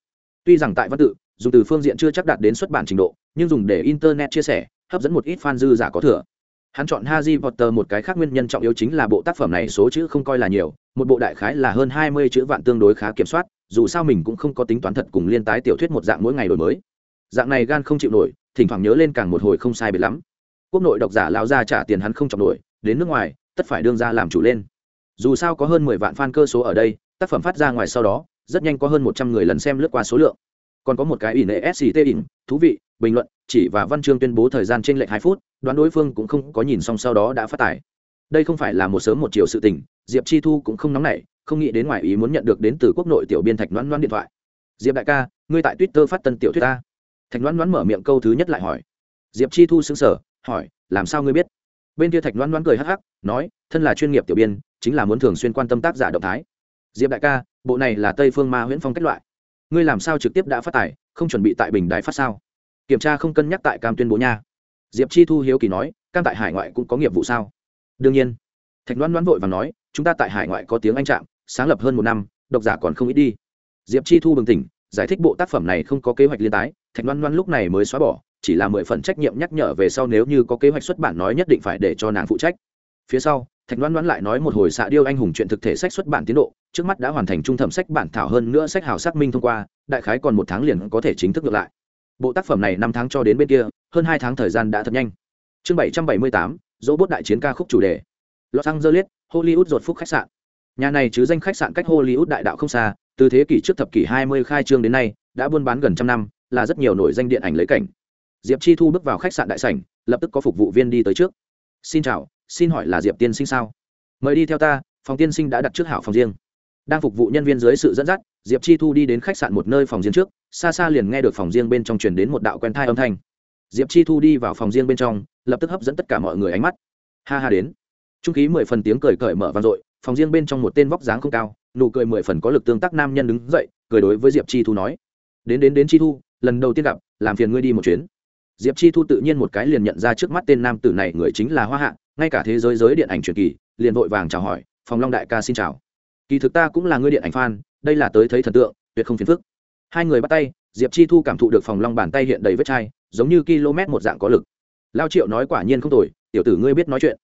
S1: Tuy rằng tại văn tự, dùng từ phương diện chưa chắc đạt đến xuất bản trình độ, nhưng dùng để internet chia sẻ, hấp dẫn một ít fan dư giả có thừa. Hắn chọn Harry Potter một cái khác nguyên nhân trọng yếu chính là bộ tác phẩm này số chữ không coi là nhiều, một bộ đại khái là hơn 20 chữ vạn tương đối khá kiểm soát, dù sao mình cũng không có tính toán thật cùng liên tái tiểu thuyết một dạng mỗi ngày đổi mới. Dạng này gan không chịu nổi thỉnh thoảng nhớ lên càng một hồi không sai biệt lắm. Quốc nội độc giả lão ra trả tiền hắn không chọc nổi đến nước ngoài tất phải đương ra làm chủ lên. Dù sao có hơn mười vạn fan cơ số ở đây tác phẩm phát ra ngoài sau đó rất nhanh có hơn một trăm người lần xem lướt qua số lượng. Còn có một cái ỷ lệ sct ỉn thú vị bình luận chỉ và văn chương tuyên bố thời gian trên lệch hai phút đoán đối phương cũng không có nhìn xong sau đó đã phát tải đây không phải là một sớm một chiều sự tình, diệp chi thu cũng không nóng nảy, không nghĩ đến ngoài ý muốn nhận được đến từ quốc nội tiểu biên thạch đoán đoán điện thoại. Diệp đại ca, ngươi tại twitter phát tân tiểu thuyết ta. Thạch đoán đoán mở miệng câu thứ nhất lại hỏi. Diệp chi thu xứng sở hỏi, làm sao ngươi biết? Bên kia thạch đoán đoán cười hắc hắc, nói, thân là chuyên nghiệp tiểu biên, chính là muốn thường xuyên quan tâm tác giả động thái. Diệp đại ca, bộ này là tây phương ma huyễn phong cách loại. Ngươi làm sao trực tiếp đã phát tải không chuẩn bị tại bình đài phát sao? Kiểm tra không cân nhắc tại cam tuyên bố nha diệp chi thu hiếu kỳ nói, cam tại hải ngoại cũng có nghiệp vụ sao? Đương nhiên. Thạch đoán đoán vội và nói, chúng ta tại hải ngoại có tiếng anh trạm, sáng lập hơn một năm, độc giả còn không ít đi. Diệp chi thu bừng tỉnh, giải thích bộ tác phẩm này không có kế hoạch liên tái, thạch loan loan lúc này mới xóa bỏ, chỉ là mười phần trách nhiệm nhắc nhở về sau nếu như có kế hoạch xuất bản nói nhất định phải để cho nàng phụ trách. Phía sau, thạch loan loan lại nói một hồi xạ điêu anh hùng chuyện thực thể sách xuất bản tiến độ, trước mắt đã hoàn thành trung thẩm sách bản thảo hơn nữa sách hào xác minh thông qua, đại khái còn một tháng liền có thể chính thức ngược lại bộ tác phẩm này năm tháng cho đến bên kia, hơn hai tháng thời gian đã thật nhanh. Chương bảy trăm bảy mươi tám dỗ bốt đại chiến ca khúc chủ đề. Los angeles, hollywood ruột phúc khách sạn. Nhà này chứ danh khách sạn cách hollywood đại đạo không xa, từ thế kỷ trước thập kỷ hai mươi khai trương đến nay, đã buôn bán gần trăm năm, là rất nhiều nổi danh điện ảnh lấy cảnh. Diệp chi thu bước vào khách sạn đại sảnh, lập tức có phục vụ viên đi tới trước. Xin chào, xin hỏi là diệp tiên sinh sao? Mời đi theo ta, phòng tiên sinh đã đặt trước hảo phòng riêng đang phục vụ nhân viên dưới sự dẫn dắt, diệp chi thu đi đến khách sạn một nơi phòng riêng trước, xa xa liền nghe được phòng riêng bên trong truyền đến một đạo quen thai âm thanh. Diệp chi thu đi vào phòng riêng bên trong, lập tức hấp dẫn tất cả mọi người ánh mắt. Ha ha đến. Trung khí mười phần tiếng cười cởi mở vang dội, phòng riêng bên trong một tên vóc dáng không cao, nụ cười mười phần có lực tương tác nam nhân đứng dậy, cười đối với diệp chi thu nói. Đến đến đến chi thu, lần đầu tiên gặp, làm phiền ngươi đi một chuyến. Diệp chi thu tự nhiên một cái liền nhận ra trước mắt tên nam tử này người chính là hoa hạ, ngay cả thế giới giới điện ảnh truyền kỳ, liền vội vàng chào hỏi, phòng long đại ca xin chào kỳ thực ta cũng là ngươi điện ảnh fan, đây là tới thấy thần tượng, tuyệt không phiền phức. Hai người bắt tay, diệp chi thu cảm thụ được phòng long bàn tay hiện đầy vết chai, giống như km một dạng có lực. Lao triệu nói quả nhiên không tồi, tiểu tử ngươi biết nói chuyện.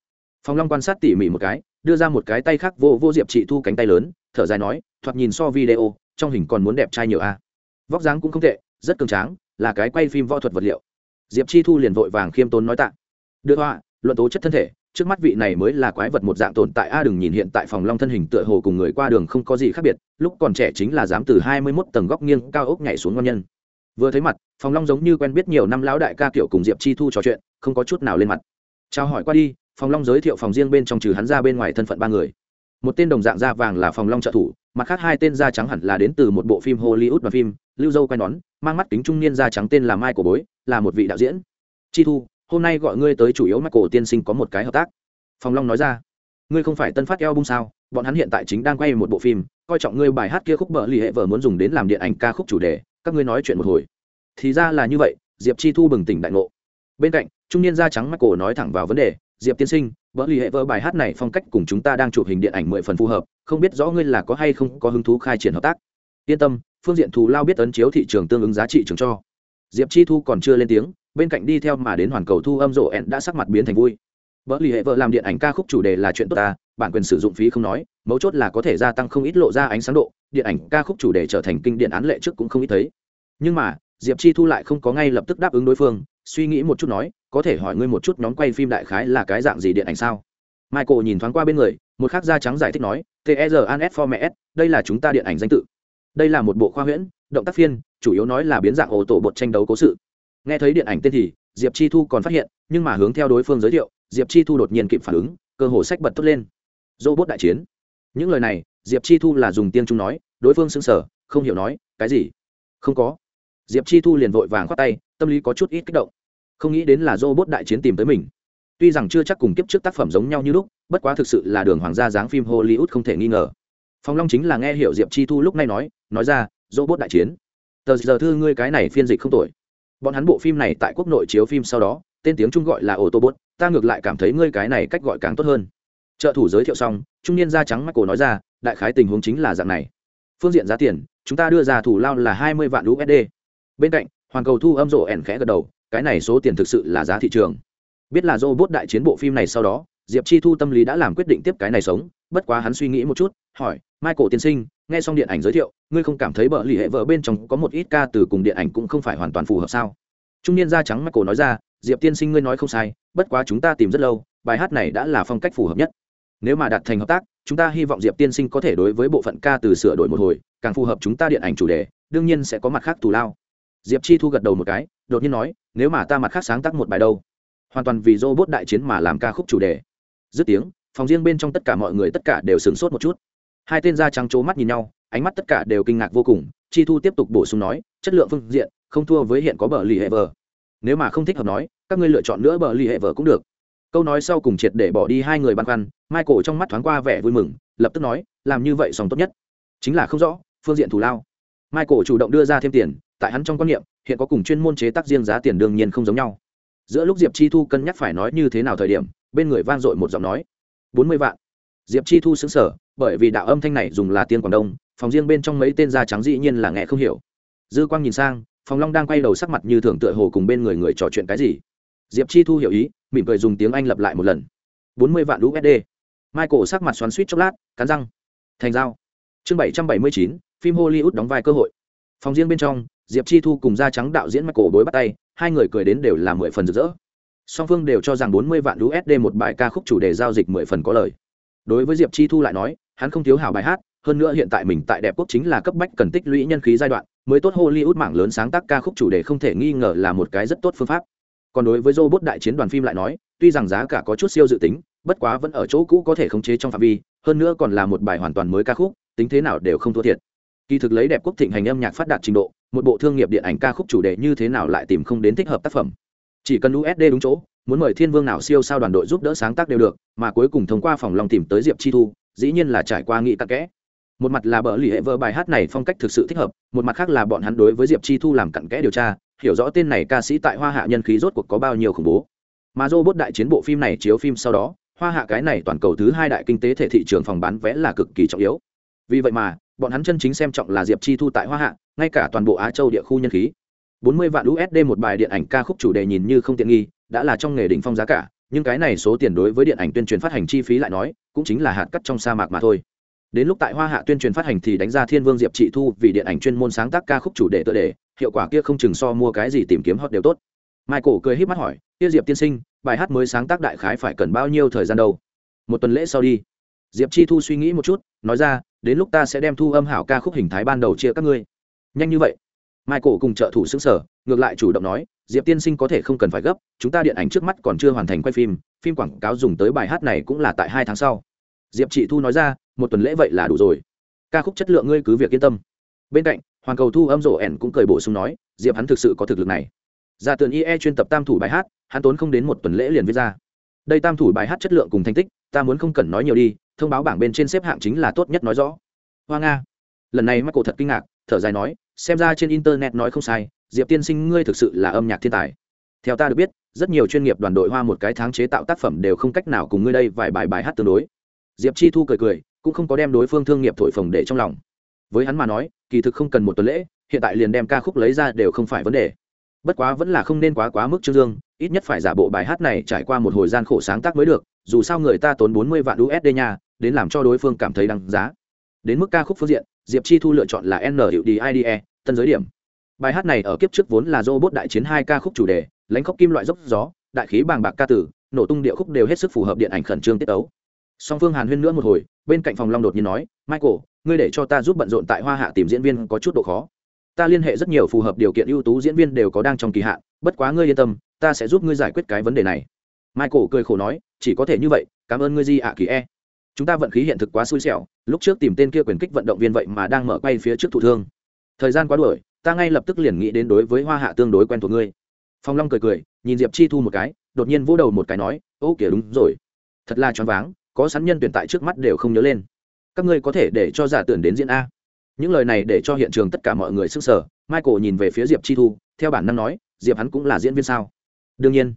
S1: Phòng long quan sát tỉ mỉ một cái, đưa ra một cái tay khác vô vô diệp chị thu cánh tay lớn, thở dài nói, thoạt nhìn so video, trong hình còn muốn đẹp trai nhiều a. Vóc dáng cũng không tệ, rất cường tráng, là cái quay phim võ thuật vật liệu. Diệp chi thu liền vội vàng khiêm tốn nói tạ. Đưa họa, luận tố chất thân thể trước mắt vị này mới là quái vật một dạng tồn tại. A, đừng nhìn hiện tại phòng long thân hình tựa hồ cùng người qua đường không có gì khác biệt. Lúc còn trẻ chính là dám từ hai mươi mốt tầng góc nghiêng cao ốc nhảy xuống ngon nhân. Vừa thấy mặt, phòng long giống như quen biết nhiều năm lão đại ca kiểu cùng diệp chi thu trò chuyện, không có chút nào lên mặt. Chào hỏi qua đi, phòng long giới thiệu phòng riêng bên trong trừ hắn ra bên ngoài thân phận ba người. Một tên đồng dạng da vàng là phòng long trợ thủ, mặt khác hai tên da trắng hẳn là đến từ một bộ phim hollywood và phim, lưu dâu quay nón, mang mắt kính trung niên da trắng tên là mai của bối là một vị đạo diễn. Chi thu hôm nay gọi ngươi tới chủ yếu mắt cổ tiên sinh có một cái hợp tác. Phòng long nói ra. Ngươi không phải tân phát eo bung sao? Bọn hắn hiện tại chính đang quay một bộ phim, coi trọng ngươi bài hát kia khúc bờ lì hệ vợ muốn dùng đến làm điện ảnh ca khúc chủ đề, các ngươi nói chuyện một hồi. Thì ra là như vậy, diệp chi thu bừng tỉnh đại ngộ. Bên cạnh, trung niên da trắng mắt cổ nói thẳng vào vấn đề, diệp tiên sinh vợ lì hệ vợ bài hát này phong cách cùng chúng ta đang chụp hình điện ảnh mười phần phù hợp, không biết rõ ngươi là có hay không có hứng thú khai triển hợp tác. Yên tâm, phương diện thù lao biết ấn chiếu thị trường tương ứng giá trị trường cho. Diệp chi thu còn chưa lên tiếng bên cạnh đi theo mà đến hoàn cầu thu âm rộ ẹn đã sắc mặt biến thành vui. Vợ lì hệ vợ làm điện ảnh ca khúc chủ đề là chuyện tốt ta, bản quyền sử dụng phí không nói, mấu chốt là có thể gia tăng không ít lộ ra ánh sáng độ, điện ảnh ca khúc chủ đề trở thành kinh điện án lệ trước cũng không ít thấy. Nhưng mà, diệp chi thu lại không có ngay lập tức đáp ứng đối phương, suy nghĩ một chút nói, có thể hỏi ngươi một chút nhóm quay phim đại khái là cái dạng gì điện ảnh sao? Michael nhìn thoáng qua bên người, một khác da trắng giải thích nói ter an s format đây là chúng ta điện ảnh danh tự. Đây là một bộ khoa huyễn, động tác phiên, chủ yếu nói là biến dạng ô tổ bột tranh đấu cố sự nghe thấy điện ảnh tên thì, diệp chi thu còn phát hiện, nhưng mà hướng theo đối phương giới thiệu, diệp chi thu đột nhiên kịp phản ứng, cơ hồ sách bật thốt lên. Robot đại chiến. Những lời này, diệp chi thu là dùng tiên trung nói, đối phương xưng sở không hiểu nói, cái gì? Không có. Diệp chi thu liền vội vàng khoát tay, tâm lý có chút ít kích động. Không nghĩ đến là robot đại chiến tìm tới mình. Tuy rằng chưa chắc cùng kiếp trước tác phẩm giống nhau như lúc, bất quá thực sự là đường hoàng gia dáng phim hollywood không thể nghi ngờ. Phong long chính là nghe hiểu diệp chi thu lúc này nói nói ra, robot đại chiến. Tờ giờ thư ngươi cái này phiên dịch không tội bọn hắn bộ phim này tại quốc nội chiếu phim sau đó, tên tiếng trung gọi là ô tô bốt ta ngược lại cảm thấy ngươi cái này cách gọi càng tốt hơn. Trợ thủ giới thiệu xong, trung niên da trắng mắt cổ nói ra, đại khái tình huống chính là dạng này. Phương diện giá tiền, chúng ta đưa ra thủ lao là hai mươi vạn usd bên cạnh hoàn cầu thu âm rộ ẻn khẽ gật đầu, cái này số tiền thực sự là giá thị trường. Biết là robot đại chiến bộ phim này sau đó, diệp chi thu tâm lý đã làm quyết định tiếp cái này sống bất quá hắn suy nghĩ một chút, hỏi, michael tiên sinh, nghe xong điện ảnh giới thiệu, ngươi không cảm thấy bờ lì hệ vợ bên trong có một ít ca từ cùng điện ảnh cũng không phải hoàn toàn phù hợp sao? Trung niên da trắng michael nói ra, diệp tiên sinh ngươi nói không sai, bất quá chúng ta tìm rất lâu, bài hát này đã là phong cách phù hợp nhất. Nếu mà đạt thành hợp tác, chúng ta hy vọng diệp tiên sinh có thể đối với bộ phận ca từ sửa đổi một hồi, càng phù hợp chúng ta điện ảnh chủ đề, đương nhiên sẽ có mặt khác thù lao. Diệp chi thu gật đầu một cái, đột nhiên nói, nếu mà ta mặt khác sáng tác một bài đâu? Hoàn toàn vì robot đại chiến mà làm ca khúc chủ đề. Dứt tiếng phòng riêng bên trong tất cả mọi người tất cả đều sửng sốt một chút. Hai tên da trắng c mắt nhìn nhau, ánh mắt tất cả đều kinh ngạc vô cùng, chi thu tiếp tục bổ sung nói, chất lượng phương diện, không thua với hiện có bờ lì hệ vờ. Nếu mà không thích hợp nói, các ngươi lựa chọn nữa bờ lì hệ vờ cũng được. Câu nói sau cùng triệt để bỏ đi hai người băn khoăn, michael trong mắt thoáng qua vẻ vui mừng, lập tức nói, làm như vậy sòng tốt nhất. Chính là không rõ, phương diện thù lao. Michael chủ động đưa ra thêm tiền, tại hắn trong quan niệm, hiện có cùng chuyên môn chế tác riêng giá tiền đương nhiên không giống nhau. Giữa lúc diệp chi thu cân nhắc phải nói như thế nào thời điểm, bên người vang dội một giọng nói bốn mươi vạn. Diệp chi thu xứng sở bởi vì đạo âm thanh này dùng là tiên quảng đông, phòng riêng bên trong mấy tên da trắng dĩ nhiên là nghe không hiểu. Dư quang nhìn sang, phòng long đang quay đầu sắc mặt như thường tựa hồ cùng bên người người trò chuyện cái gì. Diệp chi thu hiểu ý, mỉm cười dùng tiếng anh lặp lại một lần. bốn mươi vạn usd michael sắc mặt xoắn suýt chốc lát, cắn răng. Thành dao chương bảy trăm bảy mươi chín, phim hollywood đóng vai cơ hội. Phòng riêng bên trong, diệp chi thu cùng da trắng đạo diễn michael bối bắt tay, hai người cười đến đều là mười phần rực rỡ song phương đều cho rằng bốn mươi vạn usd một bài ca khúc chủ đề giao dịch mười phần có lời. Đối với diệp chi thu lại nói, hắn không thiếu hảo bài hát, hơn nữa hiện tại mình tại đẹp quốc chính là cấp bách cần tích lũy nhân khí giai đoạn, mới tốt hollywood mảng lớn sáng tác ca khúc chủ đề không thể nghi ngờ là một cái rất tốt phương pháp. Còn đối với robot đại chiến đoàn phim lại nói, tuy rằng giá cả có chút siêu dự tính, bất quá vẫn ở chỗ cũ có thể khống chế trong phạm vi, hơn nữa còn là một bài hoàn toàn mới ca khúc, tính thế nào đều không thua thiệt. Kỳ thực lấy đẹp quốc thịnh hành âm nhạc phát đạt trình độ, một bộ thương nghiệp điện ảnh ca khúc chủ đề như thế nào lại tìm không đến thích hợp tác phẩm chỉ cần usd đúng chỗ, muốn mời thiên vương nào siêu sao đoàn đội giúp đỡ sáng tác đều được, mà cuối cùng thông qua phòng lòng tìm tới diệp chi thu, dĩ nhiên là trải qua nghị tắc kẽ. Một mặt là bờ lì hệ vợ bài hát này phong cách thực sự thích hợp, một mặt khác là bọn hắn đối với diệp chi thu làm cặn kẽ điều tra, hiểu rõ tên này ca sĩ tại hoa hạ nhân khí rốt cuộc có bao nhiêu khủng bố. Mà dô bốt đại chiến bộ phim này chiếu phim sau đó, hoa hạ cái này toàn cầu thứ hai đại kinh tế thể thị trường phòng bán vé là cực kỳ trọng yếu. Vì vậy mà, bọn hắn chân chính xem trọng là diệp chi thu tại hoa hạ, ngay cả toàn bộ á châu địa khu nhân khí. 40 vạn usd một bài điện ảnh ca khúc chủ đề nhìn như không tiện nghi, đã là trong nghề đỉnh phong giá cả, nhưng cái này số tiền đối với điện ảnh tuyên truyền phát hành chi phí lại nói, cũng chính là hạt cắt trong sa mạc mà thôi. Đến lúc tại hoa hạ tuyên truyền phát hành thì đánh ra thiên vương diệp trị thu vì điện ảnh chuyên môn sáng tác ca khúc chủ đề tựa đề, hiệu quả kia không chừng so mua cái gì tìm kiếm hot đều tốt. Michael cười híp mắt hỏi kia diệp tiên sinh, bài hát mới sáng tác đại khái phải cần bao nhiêu thời gian đâu? Một tuần lễ sau đi. Diệp chi thu suy nghĩ một chút, nói ra, đến lúc ta sẽ đem thu âm hảo ca khúc hình thái ban đầu chia các ngươi. Nhanh như vậy michael cùng trợ thủ xứng sở ngược lại chủ động nói, diệp tiên sinh có thể không cần phải gấp, chúng ta điện ảnh trước mắt còn chưa hoàn thành quay phim phim quảng cáo dùng tới bài hát này cũng là tại hai tháng sau. Diệp chị thu nói ra, một tuần lễ vậy là đủ rồi. Ca khúc chất lượng ngươi cứ việc yên tâm. Bên cạnh hoàn cầu thu âm rổ ẻn cũng cười bổ sung nói, diệp hắn thực sự có thực lực này. Ra tường ie chuyên tập tam thủ bài hát, hắn tốn không đến một tuần lễ liền viết ra. Đây tam thủ bài hát chất lượng cùng thành tích, ta muốn không cần nói nhiều đi, thông báo bảng bên trên xếp hạng chính là tốt nhất nói rõ. Hoa nga. Lần này mắc cổ thật kinh ngạc, thở dài nói xem ra trên internet nói không sai, diệp tiên sinh ngươi thực sự là âm nhạc thiên tài. Theo ta được biết, rất nhiều chuyên nghiệp đoàn đội hoa một cái tháng chế tạo tác phẩm đều không cách nào cùng ngươi đây vài bài bài hát tương đối. Diệp chi thu cười cười, cũng không có đem đối phương thương nghiệp thổi phồng để trong lòng. Với hắn mà nói, kỳ thực không cần một tuần lễ, hiện tại liền đem ca khúc lấy ra đều không phải vấn đề. Bất quá vẫn là không nên quá quá mức trương dương, ít nhất phải giả bộ bài hát này trải qua một hồi gian khổ sáng tác mới được, dù sao người ta tốn bốn mươi vạn usd nha, đến làm cho đối phương cảm thấy đăng giá đến mức ca khúc phương diện, diệp chi thu lựa chọn là n hiệu đi ide tân giới điểm. Bài hát này ở kiếp trước vốn là robot đại chiến hai ca khúc chủ đề, lãnh khóc kim loại dốc gió, đại khí bàng bạc ca tử, nổ tung điệu khúc đều hết sức phù hợp điện ảnh khẩn trương tiết ấu song phương hàn huyên nữa một hồi, bên cạnh phòng long đột nhiên nói, michael, ngươi để cho ta giúp bận rộn tại hoa hạ tìm diễn viên có chút độ khó. Ta liên hệ rất nhiều phù hợp điều kiện ưu tú diễn viên đều có đang trong kỳ hạn, bất quá ngươi yên tâm, ta sẽ giúp ngươi giải quyết cái vấn đề này. Michael cười khổ nói, chỉ có thể như vậy, cảm ơn ngươi di ạ kỳ e chúng ta vận khí hiện thực quá xui xẻo, lúc trước tìm tên kia quyền kích vận động viên vậy mà đang mở quay phía trước thủ thương. Thời gian quá đuổi, ta ngay lập tức liền nghĩ đến đối với hoa hạ tương đối quen thuộc ngươi. Phong long cười cười, nhìn diệp chi thu một cái, đột nhiên vỗ đầu một cái nói, ô kìa, đúng rồi. Thật là choáng váng, có sẵn nhân tuyển tại trước mắt đều không nhớ lên. Các ngươi có thể để cho giả tưởng đến diễn a. Những lời này để cho hiện trường tất cả mọi người sức sở michael nhìn về phía diệp chi thu, theo bản năng nói, diệp hắn cũng là diễn viên sao? Đương nhiên.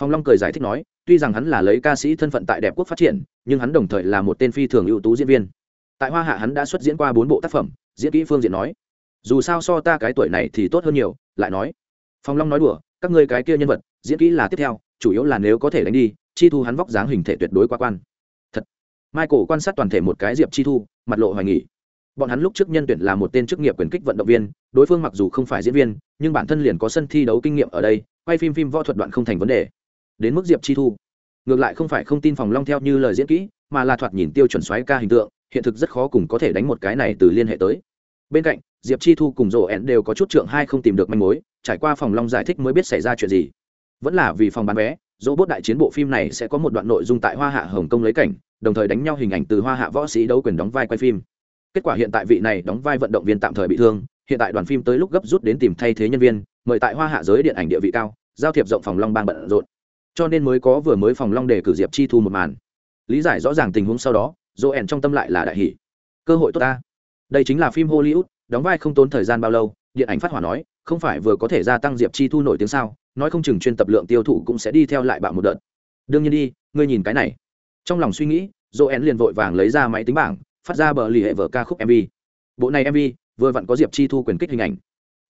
S1: Phong long cười giải thích nói, tuy rằng hắn là lấy ca sĩ thân phận tại đẹp quốc phát triển nhưng hắn đồng thời là một tên phi thường ưu tú diễn viên. Tại hoa hạ hắn đã xuất diễn qua bốn bộ tác phẩm, diễn kỹ phương diện nói, dù sao so ta cái tuổi này thì tốt hơn nhiều, lại nói, phong long nói đùa, các ngươi cái kia nhân vật, diễn kỹ là tiếp theo, chủ yếu là nếu có thể đánh đi, chi thu hắn vóc dáng hình thể tuyệt đối quá quan. Thật. Michael quan sát toàn thể một cái diệp chi thu, mặt lộ hoài nghỉ bọn hắn lúc trước nhân tuyển là một tên chức nghiệp quyền kích vận động viên, đối phương mặc dù không phải diễn viên, nhưng bản thân liền có sân thi đấu kinh nghiệm ở đây, quay phim phim võ thuật đoạn không thành vấn đề. Đến mức diệp chi thu ngược lại không phải không tin phòng long theo như lời diễn kỹ, mà là thoạt nhìn tiêu chuẩn xoáy ca hình tượng, hiện thực rất khó cùng có thể đánh một cái này từ liên hệ tới. Bên cạnh, diệp chi thu cùng rổ ẹn đều có chút trượng hai không tìm được manh mối, trải qua phòng long giải thích mới biết xảy ra chuyện gì. Vẫn là vì phòng bán vé, dỗ bốt đại chiến bộ phim này sẽ có một đoạn nội dung tại hoa hạ hồng kông lấy cảnh, đồng thời đánh nhau hình ảnh từ hoa hạ võ sĩ đấu quyền đóng vai quay phim. Kết quả hiện tại vị này đóng vai vận động viên tạm thời bị thương, hiện tại đoàn phim tới lúc gấp rút đến tìm thay thế nhân viên, mời tại hoa hạ giới điện ảnh địa vị cao, giao thiệp rộng phòng long bang bận rộn cho nên mới có vừa mới phòng long để cử diệp chi thu một màn. Lý giải rõ ràng tình huống sau đó, dỗ ẻn trong tâm lại là đại hỷ cơ hội tốt ta. Đây chính là phim hollywood, đóng vai không tốn thời gian bao lâu, điện ảnh phát hỏa nói, không phải vừa có thể gia tăng diệp chi thu nổi tiếng sao, nói không chừng chuyên tập lượng tiêu thụ cũng sẽ đi theo lại bạo một đợt. Đương nhiên đi, ngươi nhìn cái này. Trong lòng suy nghĩ joel liền vội vàng lấy ra máy tính bảng, phát ra bờ lì hệ vở ca khúc mv bộ này mv vừa vặn có diệp chi thu quyền kích hình ảnh.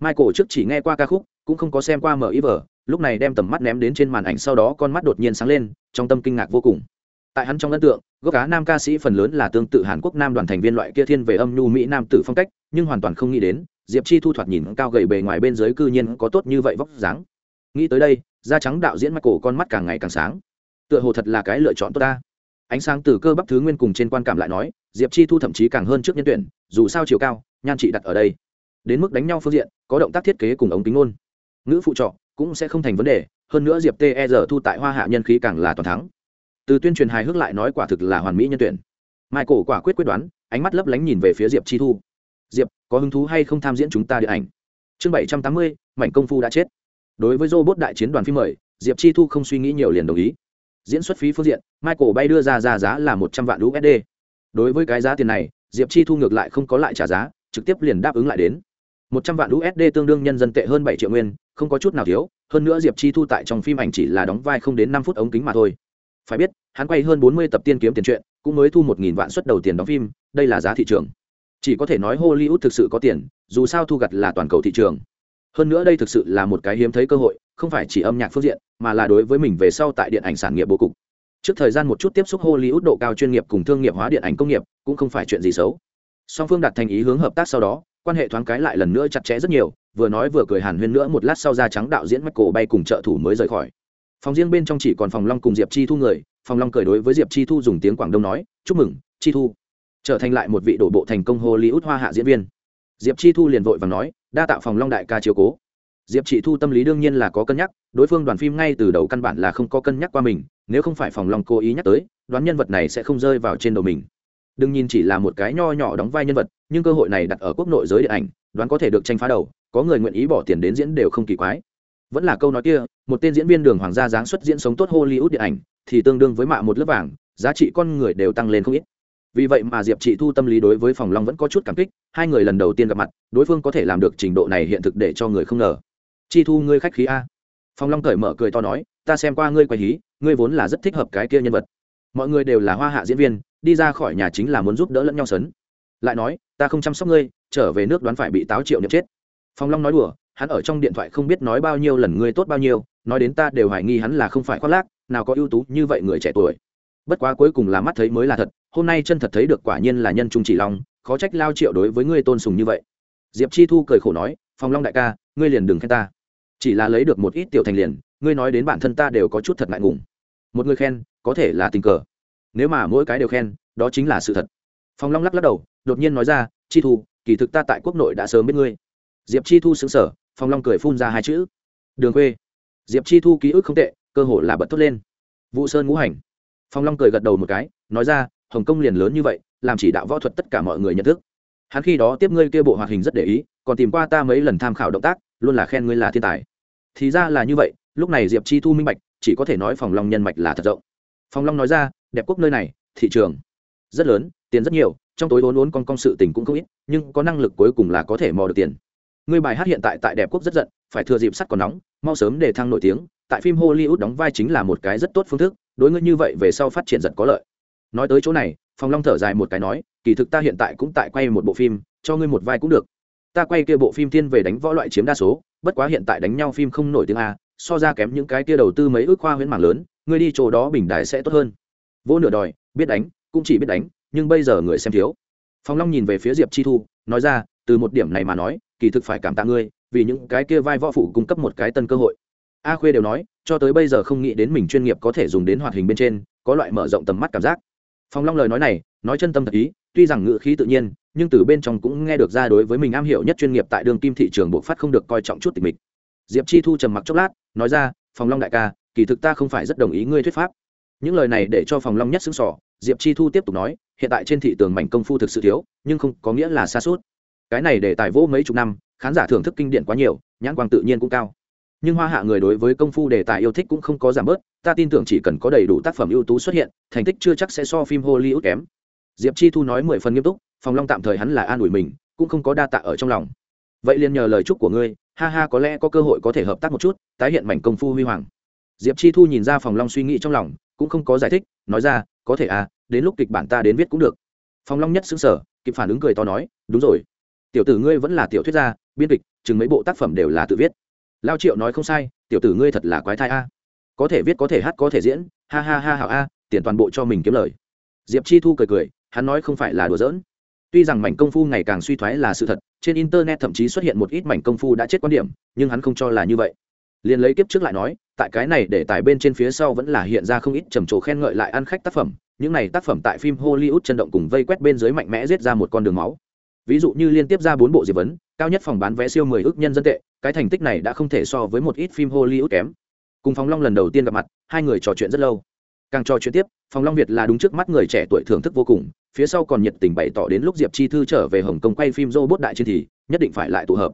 S1: Michael trước chỉ nghe qua ca khúc, cũng không có xem qua mở ý vở lúc này đem tầm mắt ném đến trên màn ảnh, sau đó con mắt đột nhiên sáng lên, trong tâm kinh ngạc vô cùng. Tại hắn trong ấn tượng, gốc cá nam ca sĩ phần lớn là tương tự hàn quốc nam đoàn thành viên loại kia thiên về âm nhu mỹ nam tử phong cách, nhưng hoàn toàn không nghĩ đến, diệp chi thu thoạt nhìn cao gầy bề ngoài bên dưới cư nhiên có tốt như vậy vóc dáng. Nghĩ tới đây, da trắng đạo diễn mắt cổ con mắt càng ngày càng sáng. Tựa hồ thật là cái lựa chọn tốt ta. Ánh sáng từ cơ bắp thứ nguyên cùng trên quan cảm lại nói, diệp chi thu thậm chí càng hơn trước nhân tuyển, dù sao chiều cao, nhan trị đặt ở đây. Đến mức đánh nhau phương diện, có động tác thiết kế cùng ống kính ngôn. Ngữ phụ trọ cũng sẽ không thành vấn đề, hơn nữa diệp ter thu tại hoa hạ nhân khí càng là toàn thắng. Từ tuyên truyền hài hước lại nói quả thực là hoàn mỹ nhân tuyển. Michael quả quyết quyết đoán, ánh mắt lấp lánh nhìn về phía diệp chi thu. Diệp, có hứng thú hay không tham diễn chúng ta điện ảnh? Chương bảy trăm tám mươi, mảnh công phu đã chết. Đối với robot đại chiến đoàn phim mời, diệp chi thu không suy nghĩ nhiều liền đồng ý. Diễn xuất phí phương diện, michael bay đưa ra ra giá là một trăm vạn usd đối với cái giá tiền này, diệp chi thu ngược lại không có lại trả giá, trực tiếp liền đáp ứng lại đến một trăm vạn usd tương đương nhân dân tệ hơn bảy triệu nguyên, không có chút nào thiếu, hơn nữa diệp chi thu tại trong phim ảnh chỉ là đóng vai không đến năm phút ống kính mà thôi. Phải biết, hắn quay hơn bốn mươi tập tiên kiếm tiền truyện, cũng mới thu một nghìn vạn suất đầu tiền đóng phim, đây là giá thị trường. Chỉ có thể nói hollywood thực sự có tiền, dù sao thu gặt là toàn cầu thị trường. Hơn nữa đây thực sự là một cái hiếm thấy cơ hội, không phải chỉ âm nhạc phương diện, mà là đối với mình về sau tại điện ảnh sản nghiệp bố cục. Trước thời gian một chút tiếp xúc hollywood độ cao chuyên nghiệp cùng thương nghiệp hóa điện ảnh công nghiệp, cũng không phải chuyện gì xấu. Song phương đặt thành ý hướng hợp tác sau đó quan hệ thoáng cái lại lần nữa chặt chẽ rất nhiều, vừa nói vừa cười hàn huyên nữa một lát sau da trắng đạo diễn cổ bay cùng trợ thủ mới rời khỏi. Phòng riêng bên trong chỉ còn phòng long cùng diệp chi thu người, phòng long cười đối với diệp chi thu dùng tiếng quảng đông nói, chúc mừng, chi thu. Trở thành lại một vị đổ bộ thành công hollywood hoa hạ diễn viên. Diệp chi thu liền vội và nói, đa tạo phòng long đại ca chiếu cố. Diệp chị thu tâm lý đương nhiên là có cân nhắc, đối phương đoàn phim ngay từ đầu căn bản là không có cân nhắc qua mình, nếu không phải phòng long cố ý nhắc tới, đoán nhân vật này sẽ không rơi vào trên đầu mình đừng nhìn chỉ là một cái nho nhỏ đóng vai nhân vật, nhưng cơ hội này đặt ở quốc nội giới điện ảnh, đoán có thể được tranh phá đầu, có người nguyện ý bỏ tiền đến diễn đều không kỳ quái. Vẫn là câu nói kia, một tên diễn viên đường hoàng gia giáng xuất diễn sống tốt hollywood điện ảnh, thì tương đương với mạ một lớp vàng, giá trị con người đều tăng lên không ít. Vì vậy mà diệp chị thu tâm lý đối với phòng long vẫn có chút cảm kích, hai người lần đầu tiên gặp mặt, đối phương có thể làm được trình độ này hiện thực để cho người không ngờ. Chi thu, ngươi khách khí a. Phòng long cởi mở cười to nói, ta xem qua ngươi quay hí, ngươi vốn là rất thích hợp cái kia nhân vật. Mọi người đều là hoa hạ diễn viên đi ra khỏi nhà chính là muốn giúp đỡ lẫn nhau sấn. Lại nói, ta không chăm sóc ngươi, trở về nước đoán phải bị táo triệu niệm chết. Phong long nói đùa, hắn ở trong điện thoại không biết nói bao nhiêu lần ngươi tốt bao nhiêu, nói đến ta đều hoài nghi hắn là không phải khoác lác, nào có ưu tú như vậy người trẻ tuổi. Bất quá cuối cùng là mắt thấy mới là thật, hôm nay chân thật thấy được quả nhiên là nhân trung chỉ long, khó trách lao triệu đối với ngươi tôn sùng như vậy. Diệp chi thu cười khổ nói, phong long đại ca, ngươi liền đừng khen ta. Chỉ là lấy được một ít tiểu thành liền, ngươi nói đến bản thân ta đều có chút thật ngại ngùng. Một người khen, có thể là tình cờ nếu mà mỗi cái đều khen, đó chính là sự thật. Phong long lắc lắc đầu, đột nhiên nói ra, chi thu, kỳ thực ta tại quốc nội đã sớm biết ngươi. Diệp chi thu xứng sở phong long cười phun ra hai chữ. Đường khuê. Diệp chi thu ký ức không tệ, cơ hội là bật thốt lên. Vũ sơn ngũ hành. Phong long cười gật đầu một cái, nói ra, hồng kông liền lớn như vậy, làm chỉ đạo võ thuật tất cả mọi người nhận thức. Hắn khi đó tiếp ngươi kia bộ hoạt hình rất để ý, còn tìm qua ta mấy lần tham khảo động tác, luôn là khen ngươi là thiên tài. Thì ra là như vậy, lúc này diệp chi thu minh bạch, chỉ có thể nói phòng long nhân mạch là thật rộng. Phòng long nói ra đẹp quốc nơi này, thị trường rất lớn, tiền rất nhiều, trong tối vốn vốn con con sự tình cũng không ít, nhưng có năng lực cuối cùng là có thể mò được tiền. Người bài hát hiện tại tại đẹp quốc rất giận, phải thừa dịp sắt còn nóng, mau sớm để thăng nổi tiếng, tại phim hollywood đóng vai chính là một cái rất tốt phương thức, đối ngươi như vậy về sau phát triển giật có lợi. Nói tới chỗ này phòng long thở dài một cái nói, kỳ thực ta hiện tại cũng tại quay một bộ phim, cho ngươi một vai cũng được. Ta quay kia bộ phim thiên về đánh võ loại chiếm đa số, bất quá hiện tại đánh nhau phim không nổi tiếng a, so ra kém những cái kia đầu tư mấy ước khoa huyễn mảng lớn, ngươi đi chỗ đó bình đại sẽ tốt hơn vô nửa đòi, biết đánh, cũng chỉ biết đánh, nhưng bây giờ người xem thiếu. Phong long nhìn về phía diệp chi thu, nói ra, từ một điểm này mà nói, kỳ thực phải cảm tạ ngươi, vì những cái kia vai võ phụ cung cấp một cái tân cơ hội. A khuê đều nói, cho tới bây giờ không nghĩ đến mình chuyên nghiệp có thể dùng đến hoạt hình bên trên, có loại mở rộng tầm mắt cảm giác. Phong long lời nói này, nói chân tâm thật ý, tuy rằng ngữ khí tự nhiên, nhưng từ bên trong cũng nghe được ra đối với mình am hiểu nhất chuyên nghiệp tại đường kim thị trường bộ phát không được coi trọng chút tình mình diệp chi thu trầm mặc chốc lát, nói ra, phong long đại ca, kỳ thực ta không phải rất đồng ý ngươi thuyết pháp những lời này để cho phòng long nhất xứng sỏ diệp chi thu tiếp tục nói, hiện tại trên thị trường mảnh công phu thực sự thiếu, nhưng không có nghĩa là xa suốt. Cái này để tài vô mấy chục năm, khán giả thưởng thức kinh điển quá nhiều, nhãn quang tự nhiên cũng cao. Nhưng hoa hạ người đối với công phu đề tài yêu thích cũng không có giảm bớt, ta tin tưởng chỉ cần có đầy đủ tác phẩm ưu tú xuất hiện, thành tích chưa chắc sẽ so phim hollywood kém. Diệp chi thu nói mười phần nghiêm túc, phòng long tạm thời hắn là an ủi mình, cũng không có đa tạ ở trong lòng. Vậy liền nhờ lời chúc của ngươi, ha ha có lẽ có cơ hội có thể hợp tác một chút, tái hiện mảnh công phu huy hoàng. Diệp chi thu nhìn ra phòng long suy nghĩ trong lòng cũng không có giải thích, nói ra, có thể à đến lúc kịch bản ta đến viết cũng được. Phong long nhất xứng sở kịp phản ứng cười to nói, đúng rồi. Tiểu tử ngươi vẫn là tiểu thuyết gia, biên kịch, chừng mấy bộ tác phẩm đều là tự viết. Lao triệu nói không sai, tiểu tử ngươi thật là quái thai a. Có thể viết, có thể hát, có thể diễn. Ha ha ha hảo a, tiền toàn bộ cho mình kiếm lời. Diệp chi thu cười cười, hắn nói không phải là đùa giỡn. Tuy rằng mảnh công phu ngày càng suy thoái là sự thật, trên internet thậm chí xuất hiện một ít mảnh công phu đã chết quan điểm, nhưng hắn không cho là như vậy liền lấy kiếp trước lại nói, tại cái này để tài bên trên phía sau vẫn là hiện ra không ít trầm trồ khen ngợi lại ăn khách tác phẩm, những này tác phẩm tại phim hollywood chân động cùng vây quét bên dưới mạnh mẽ giết ra một con đường máu. Ví dụ như liên tiếp ra bốn bộ diệp vấn, cao nhất phòng bán vé siêu mười ước nhân dân tệ, cái thành tích này đã không thể so với một ít phim hollywood kém. Cùng phong long lần đầu tiên gặp mặt, hai người trò chuyện rất lâu. Càng trò chuyện tiếp, phong long việt là đúng trước mắt người trẻ tuổi thưởng thức vô cùng, phía sau còn nhiệt tình bày tỏ đến lúc diệp chi thư trở về hồng kông quay phim robot đại chiến thì, nhất định phải lại tụ hợp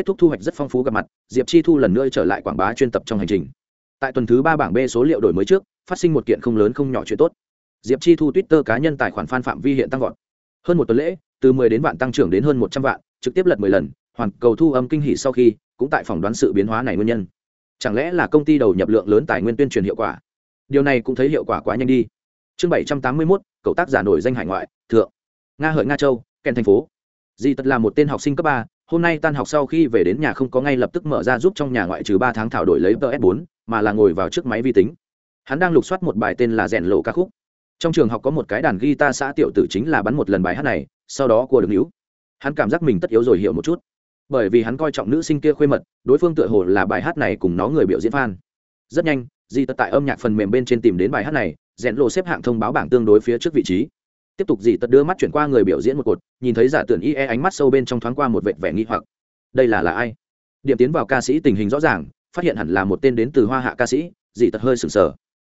S1: kết thúc thu hoạch rất phong phú gặp mặt diệp chi thu lần nữa trở lại quảng bá chuyên tập trong hành trình. Tại tuần thứ ba bảng b số liệu đổi mới trước phát sinh một kiện không lớn không nhỏ chuyện tốt. Diệp chi thu twitter cá nhân tài khoản phan phạm vi hiện tăng vọt. Hơn một tuần lễ từ 10 đến vạn tăng trưởng đến hơn 100 vạn trực tiếp lật 10 lần hoàn cầu thu âm kinh hỉ sau khi cũng tại phỏng đoán sự biến hóa này nguyên nhân. Chẳng lẽ là công ty đầu nhập lượng lớn tài nguyên tuyên truyền hiệu quả? Điều này cũng thấy hiệu quả quá nhanh đi. Chương 781, cậu tác giả nổi danh hải ngoại thượng. Nga hợi nga châu kèn thành phố. Di tật là một tên học sinh cấp ba hôm nay tan học sau khi về đến nhà không có ngay lập tức mở ra giúp trong nhà ngoại trừ ba tháng thảo đổi lấy ps 4 mà là ngồi vào trước máy vi tính. Hắn đang lục soát một bài tên là rèn lộ ca khúc. Trong trường học có một cái đàn guitar xã tiểu tử chính là bắn một lần bài hát này, sau đó cua được níu hắn cảm giác mình tất yếu rồi hiểu một chút. Bởi vì hắn coi trọng nữ sinh kia khuê mật, đối phương tựa hồ là bài hát này cùng nó người biểu diễn fan. Rất nhanh, di tật tại âm nhạc phần mềm bên trên tìm đến bài hát này, rèn lộ xếp hạng thông báo bảng tương đối phía trước vị trí tiếp tục dì tật đưa mắt chuyển qua người biểu diễn một cột, nhìn thấy giả tưởng ie ánh mắt sâu bên trong thoáng qua một vệt vẻ nghi hoặc. Đây là là ai? Điểm tiến vào ca sĩ tình hình rõ ràng, phát hiện hẳn là một tên đến từ hoa hạ ca sĩ, dì tật hơi sừng sờ.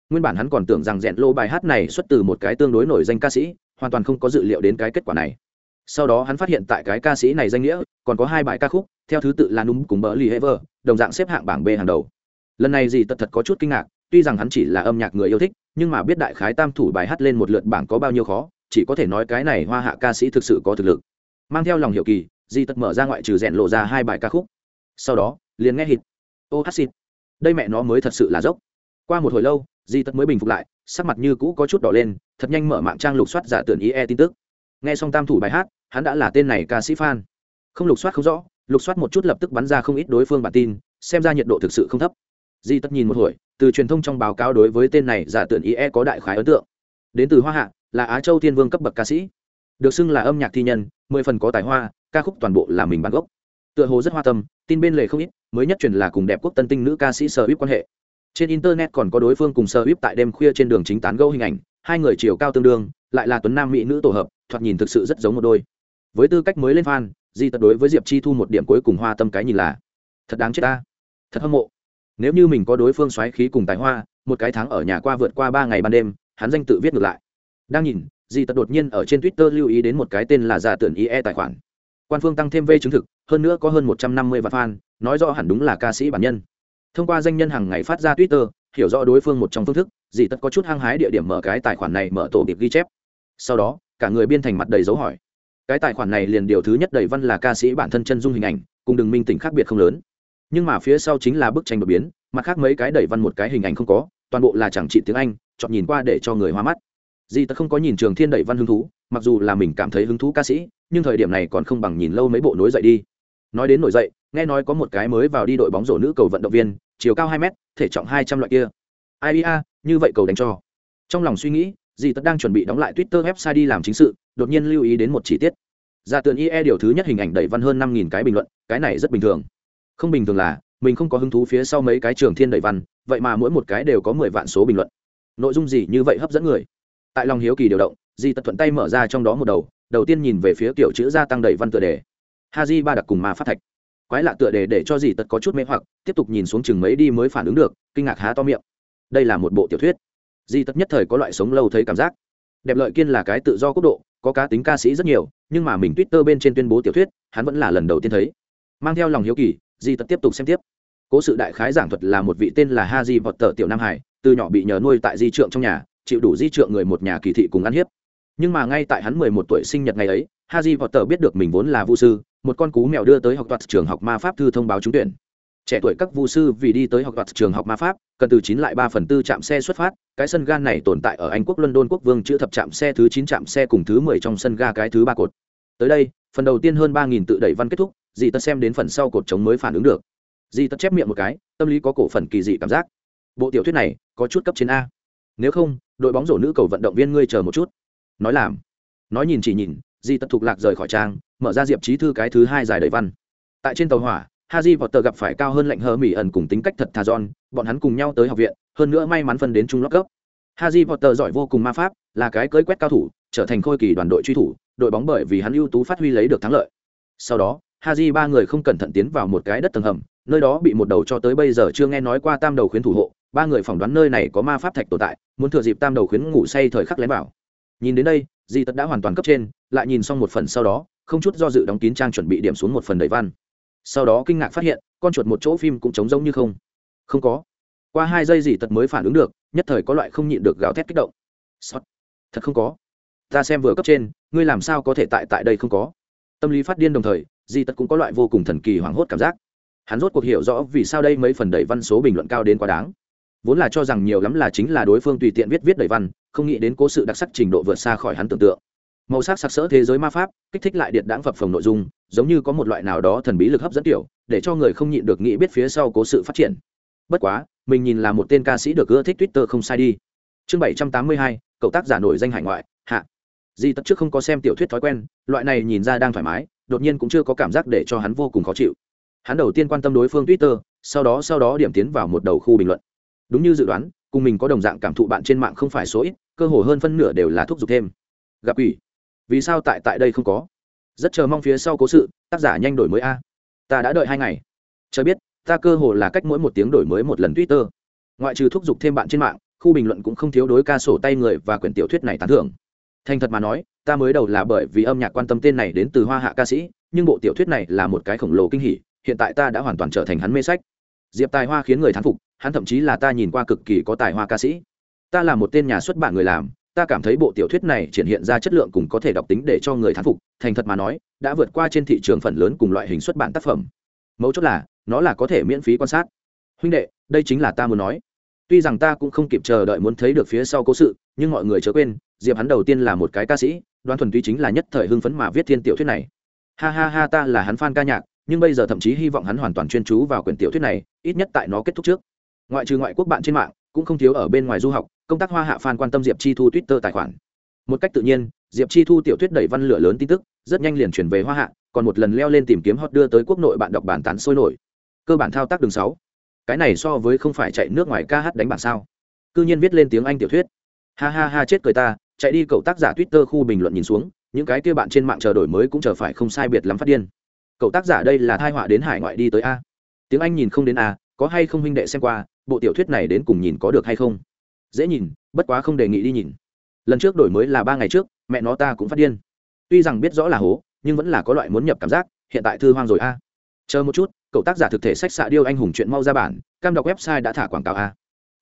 S1: Nguyên bản hắn còn tưởng rằng rèn lô bài hát này xuất từ một cái tương đối nổi danh ca sĩ, hoàn toàn không có dự liệu đến cái kết quả này. Sau đó hắn phát hiện tại cái ca sĩ này danh nghĩa, còn có hai bài ca khúc, theo thứ tự là núm cùng bờ lì hever đồng dạng xếp hạng bảng b hàng đầu. Lần này dì tật thật có chút kinh ngạc, tuy rằng hắn chỉ là âm nhạc người yêu thích, nhưng mà biết đại khái tam thủ bài hát lên một lượt bảng có bao nhiêu khó chỉ có thể nói cái này hoa hạ ca sĩ thực sự có thực lực. Mang theo lòng hiểu kỳ, Di tật mở ra ngoại trừ rèn lộ ra hai bài ca khúc. Sau đó, liền nghe hít ô hát xịt. Đây mẹ nó mới thật sự là dốc. Qua một hồi lâu, di tật mới bình phục lại, sắc mặt như cũ có chút đỏ lên, thật nhanh mở mạng trang lục soát giả tưởng ý e tin tức. Nghe xong tam thủ bài hát, hắn đã là tên này ca sĩ fan. Không lục soát không rõ, lục soát một chút lập tức bắn ra không ít đối phương bản tin, xem ra nhiệt độ thực sự không thấp. Di tất nhìn một hồi, từ truyền thông trong báo cáo đối với tên này giả tưởng ý e có đại khái ấn tượng. Đến từ hoa hạ là á châu thiên vương cấp bậc ca sĩ. Được xưng là âm nhạc thi nhân, mười phần có tài hoa, ca khúc toàn bộ là mình bản gốc. Tựa hồ rất hoa tâm, tin bên lề không ít, mới nhất truyền là cùng đẹp quốc tân tinh nữ ca sĩ sơ hữu quan hệ. Trên internet còn có đối phương cùng sơ íp tại đêm khuya trên đường chính tán gẫu hình ảnh, hai người chiều cao tương đương, lại là tuấn nam mỹ nữ tổ hợp, thoạt nhìn thực sự rất giống một đôi. Với tư cách mới lên fan, di tật đối với diệp chi thu một điểm cuối cùng hoa tâm cái nhìn là, thật đáng chết ta, thật hâm mộ. Nếu như mình có đối phương xoáy khí cùng tài hoa, một cái tháng ở nhà qua vượt qua ba ngày ban đêm, hắn danh tự viết ngược lại đang nhìn Dì tật đột nhiên ở trên twitter lưu ý đến một cái tên là giả tưởng ie tài khoản. Quan phương tăng thêm v chứng thực, hơn nữa có hơn một trăm năm mươi vạn fan, nói rõ hẳn đúng là ca sĩ bản nhân. Thông qua danh nhân hàng ngày phát ra twitter, hiểu rõ đối phương một trong phương thức dì Tật có chút hăng hái địa điểm mở cái tài khoản này mở tổ điệp ghi chép. Sau đó, cả người biên thành mặt đầy dấu hỏi. Cái tài khoản này liền điều thứ nhất đầy văn là ca sĩ bản thân chân dung hình ảnh, cùng đường minh tỉnh khác biệt không lớn. Nhưng mà phía sau chính là bức tranh đột biến, mặt khác mấy cái đầy văn một cái hình ảnh không có, toàn bộ là chẳng trị tiếng anh, chọn nhìn qua để cho người hoa mắt dì tật không có nhìn trường thiên đẩy văn hứng thú, mặc dù là mình cảm thấy hứng thú ca sĩ, nhưng thời điểm này còn không bằng nhìn lâu mấy bộ nối dậy đi. Nói đến nổi dậy, nghe nói có một cái mới vào đi đội bóng rổ nữ cầu vận động viên, chiều cao hai mét, thể trọng hai trăm loại kia. Ai ia, như vậy cầu đánh cho. Trong lòng suy nghĩ dì tật đang chuẩn bị đóng lại twitter website đi làm chính sự, đột nhiên lưu ý đến một chi tiết. Giả tượng ie điều thứ nhất hình ảnh đẩy văn hơn năm nghìn cái bình luận, cái này rất bình thường. Không bình thường là, mình không có hứng thú phía sau mấy cái trường thiên đẩy văn, vậy mà mỗi một cái đều có mười vạn số bình luận. Nội dung gì như vậy hấp dẫn người? Tại lòng hiếu kỳ điều động, di tật thuận tay mở ra trong đó một đầu đầu tiên nhìn về phía kiểu chữ gia tăng đầy văn tựa đề. Ha di ba đặc cùng ma phát thạch. Quái lạ tựa đề để cho di tật có chút mê hoặc, tiếp tục nhìn xuống chừng mấy đi mới phản ứng được, kinh ngạc há to miệng. Đây là một bộ tiểu thuyết. Di tật nhất thời có loại sống lâu thấy cảm giác. Đẹp lợi kiên là cái tự do quốc độ, có cá tính ca sĩ rất nhiều, nhưng mà mình twitter bên trên tuyên bố tiểu thuyết, hắn vẫn là lần đầu tiên thấy. Mang theo lòng hiếu kỳ, di tật tiếp tục xem tiếp. Cố sự đại khái giảng thuật là một vị tên là ha di vọt tờ tiểu nam hải, từ nhỏ bị nhờ nuôi tại di trượng trong nhà chịu đủ di trượng người một nhà kỳ thị cùng ăn hiếp. Nhưng mà ngay tại hắn mười một tuổi sinh nhật ngày ấy ha di vọt tờ biết được mình vốn là Vu sư, một con cú mèo đưa tới học toạt trường học ma pháp thư thông báo trúng tuyển. Trẻ tuổi các vu sư vì đi tới học toạt trường học ma pháp, cần từ chín lại ba phần tư trạm xe xuất phát, cái sân ga này tồn tại ở anh quốc london quốc vương chữ thập trạm xe thứ chín trạm xe cùng thứ mười trong sân ga cái thứ ba cột. Tới đây, phần đầu tiên hơn ba nghìn tự đẩy văn kết thúc dì tất xem đến phần sau cột chống mới phản ứng được. Dì tất chép miệng một cái, tâm lý có cổ phần kỳ dị cảm giác. Bộ tiểu thuyết này có chút cấp trên a. Nếu không đội bóng rổ nữ cầu vận động viên ngươi chờ một chút. Nói làm. Nói nhìn chỉ nhìn, di tật thục lạc rời khỏi trang, mở ra diệp trí thư cái thứ hai giải đầy văn. Tại trên tàu hỏa, haji vọt tờ gặp phải cao hơn lệnh hờ mỹ ẩn cùng tính cách thật thà giòn bọn hắn cùng nhau tới học viện, hơn nữa may mắn phân đến trung lóc cấp. Haji vọt tờ giỏi vô cùng ma pháp, là cái cưới quét cao thủ, trở thành khôi kỳ đoàn đội truy thủ, đội bóng bởi vì hắn ưu tú phát huy lấy được thắng lợi. Sau đó ha ba người không cẩn thận tiến vào một cái đất tầng hầm, nơi đó bị một đầu cho tới bây giờ chưa nghe nói qua tam đầu khuyến thủ hộ ba người phỏng đoán nơi này có ma pháp thạch tồn tại, muốn thừa dịp tam đầu khuyến ngủ say thời khắc lén vào. Nhìn đến đây, di tật đã hoàn toàn cấp trên, lại nhìn xong một phần sau đó, không chút do dự đóng kín trang chuẩn bị điểm xuống một phần đầy văn. Sau đó kinh ngạc phát hiện, con chuột một chỗ phim cũng trống rỗng như không. Không có. Qua hai giây gì tật mới phản ứng được, nhất thời có loại không nhịn được gào thét kích động. Sót. thật không có. Ta xem vừa cấp trên, ngươi làm sao có thể tại tại đây không có? Tâm lý phát điên đồng thời, di tật cũng có loại vô cùng thần kỳ hoảng hốt cảm giác. Hắn rốt cuộc hiểu rõ vì sao đây mấy phần đầy văn số bình luận cao đến quá đáng vốn là cho rằng nhiều lắm là chính là đối phương tùy tiện viết viết đầy văn, không nghĩ đến cố sự đặc sắc trình độ vượt xa khỏi hắn tưởng tượng. Màu sắc sặc sỡ thế giới ma pháp, kích thích lại điện đáng phập phồng nội dung, giống như có một loại nào đó thần bí lực hấp dẫn tiểu, để cho người không nhịn được nghĩ biết phía sau cố sự phát triển. Bất quá, mình nhìn là một tên ca sĩ được ưa thích twitter không sai đi. Chương bảy trăm tám mươi hai, cậu tác giả nổi danh hải ngoại, hạ. Di tất trước không có xem tiểu thuyết thói quen, loại này nhìn ra đang thoải mái, đột nhiên cũng chưa có cảm giác để cho hắn vô cùng khó chịu. Hắn đầu tiên quan tâm đối phương twitter, sau đó sau đó điểm tiến vào một đầu khu bình luận đúng như dự đoán, cùng mình có đồng dạng cảm thụ bạn trên mạng không phải số ít, cơ hồ hơn phân nửa đều là thúc giục thêm. Gặp ủy vì sao tại tại đây không có? Rất chờ mong phía sau cố sự, tác giả nhanh đổi mới a. Ta đã đợi hai ngày. Chờ biết, ta cơ hồ là cách mỗi một tiếng đổi mới một lần twitter. Ngoại trừ thúc giục thêm bạn trên mạng, khu bình luận cũng không thiếu đối ca sổ tay người và quyển tiểu thuyết này tán thưởng. Thành thật mà nói, ta mới đầu là bởi vì âm nhạc quan tâm tên này đến từ hoa hạ ca sĩ, nhưng bộ tiểu thuyết này là một cái khổng lồ kinh hỉ, hiện tại ta đã hoàn toàn trở thành hắn mê sách. Diệp tài hoa khiến người thán phục hắn thậm chí là ta nhìn qua cực kỳ có tài hoa ca sĩ. Ta là một tên nhà xuất bản người làm, ta cảm thấy bộ tiểu thuyết này triển hiện ra chất lượng cùng có thể đọc tính để cho người thán phục, thành thật mà nói, đã vượt qua trên thị trường phần lớn cùng loại hình xuất bản tác phẩm. Mấu chốt là, nó là có thể miễn phí quan sát. Huynh đệ, đây chính là ta muốn nói. Tuy rằng ta cũng không kịp chờ đợi muốn thấy được phía sau cố sự, nhưng mọi người chớ quên, diệp hắn đầu tiên là một cái ca sĩ, đoán thuần túy chính là nhất thời hưng phấn mà viết thiên tiểu thuyết này. Ha ha ha, ta là hắn fan ca nhạc, nhưng bây giờ thậm chí hy vọng hắn hoàn toàn chuyên chú vào quyển tiểu thuyết này, ít nhất tại nó kết thúc trước ngoại trừ ngoại quốc bạn trên mạng, cũng không thiếu ở bên ngoài du học, công tác hoa hạ fan quan tâm diệp chi thu twitter tài khoản. Một cách tự nhiên, diệp chi thu tiểu thuyết đẩy văn lửa lớn tin tức, rất nhanh liền chuyển về hoa hạ, còn một lần leo lên tìm kiếm hot đưa tới quốc nội bạn đọc bản tán sôi nổi. Cơ bản thao tác đường sáu. Cái này so với không phải chạy nước ngoài ca hát đánh bản sao? Cư nhiên viết lên tiếng anh tiểu thuyết. Ha ha ha, chết cười ta, chạy đi cậu tác giả twitter khu bình luận nhìn xuống, những cái kia bạn trên mạng chờ đổi mới cũng chờ phải không sai biệt lắm phát điên. Cậu tác giả đây là thai họa đến hải ngoại đi tới a. Tiếng anh nhìn không đến a, có hay không huynh đệ xem qua bộ tiểu thuyết này đến cùng nhìn có được hay không? Dễ nhìn, bất quá không đề nghị đi nhìn. Lần trước đổi mới là ba ngày trước, mẹ nó ta cũng phát điên. Tuy rằng biết rõ là hố, nhưng vẫn là có loại muốn nhập cảm giác, hiện tại thư hoang rồi a. Chờ một chút, cậu tác giả thực thể sách xạ điêu anh hùng chuyện mau ra bản, cam đọc website đã thả quảng cáo a.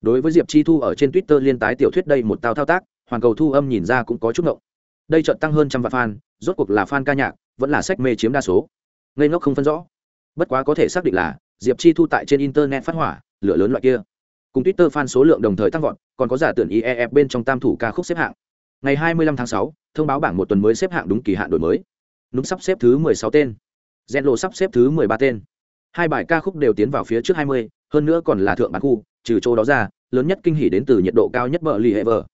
S1: Đối với diệp chi thu ở trên twitter liên tái tiểu thuyết đây một tao thao tác, hoàn cầu thu âm nhìn ra cũng có chút ngộng. Đây trận tăng hơn trăm vạn fan, rốt cuộc là fan ca nhạc, vẫn là sách mê chiếm đa số. Ngây ngốc không phân rõ. Bất quá có thể xác định là, diệp chi thu tại trên internet phát hỏa lửa lớn loại kia. Cùng twitter fan số lượng đồng thời tăng vọt còn có giả tưởng ief bên trong tam thủ ca khúc xếp hạng. Ngày 25 tháng 6, thông báo bảng một tuần mới xếp hạng đúng kỳ hạn đổi mới. Núm sắp xếp thứ 16 tên. Gen lộ sắp xếp thứ 13 tên. Hai bài ca khúc đều tiến vào phía trước 20, hơn nữa còn là thượng bán khu trừ chỗ đó ra lớn nhất kinh hỉ đến từ nhiệt độ cao nhất bờ lì hệ vờ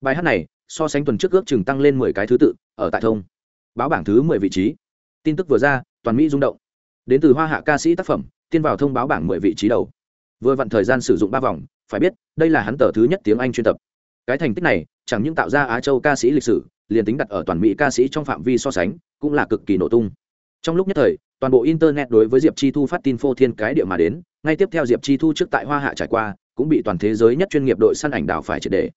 S1: bài hát này so sánh tuần trước ước chừng tăng lên 10 cái thứ tự ở tại thông. Báo bảng thứ 10 vị trí. Tin tức vừa ra toàn mỹ rung động. Đến từ hoa hạ ca sĩ tác phẩm tiên vào thông báo bảng 10 vị trí đầu vừa vặn thời gian sử dụng ba vòng, phải biết, đây là hắn tờ thứ nhất tiếng anh chuyên tập. Cái thành tích này, chẳng những tạo ra á châu ca sĩ lịch sử, liền tính đặt ở toàn mỹ ca sĩ trong phạm vi so sánh, cũng là cực kỳ nổ tung. Trong lúc nhất thời, toàn bộ internet đối với diệp chi thu phát tin phô thiên cái địa mà đến, ngay tiếp theo diệp chi thu trước tại hoa hạ trải qua, cũng bị toàn thế giới nhất chuyên nghiệp đội săn ảnh đảo phải triệt đề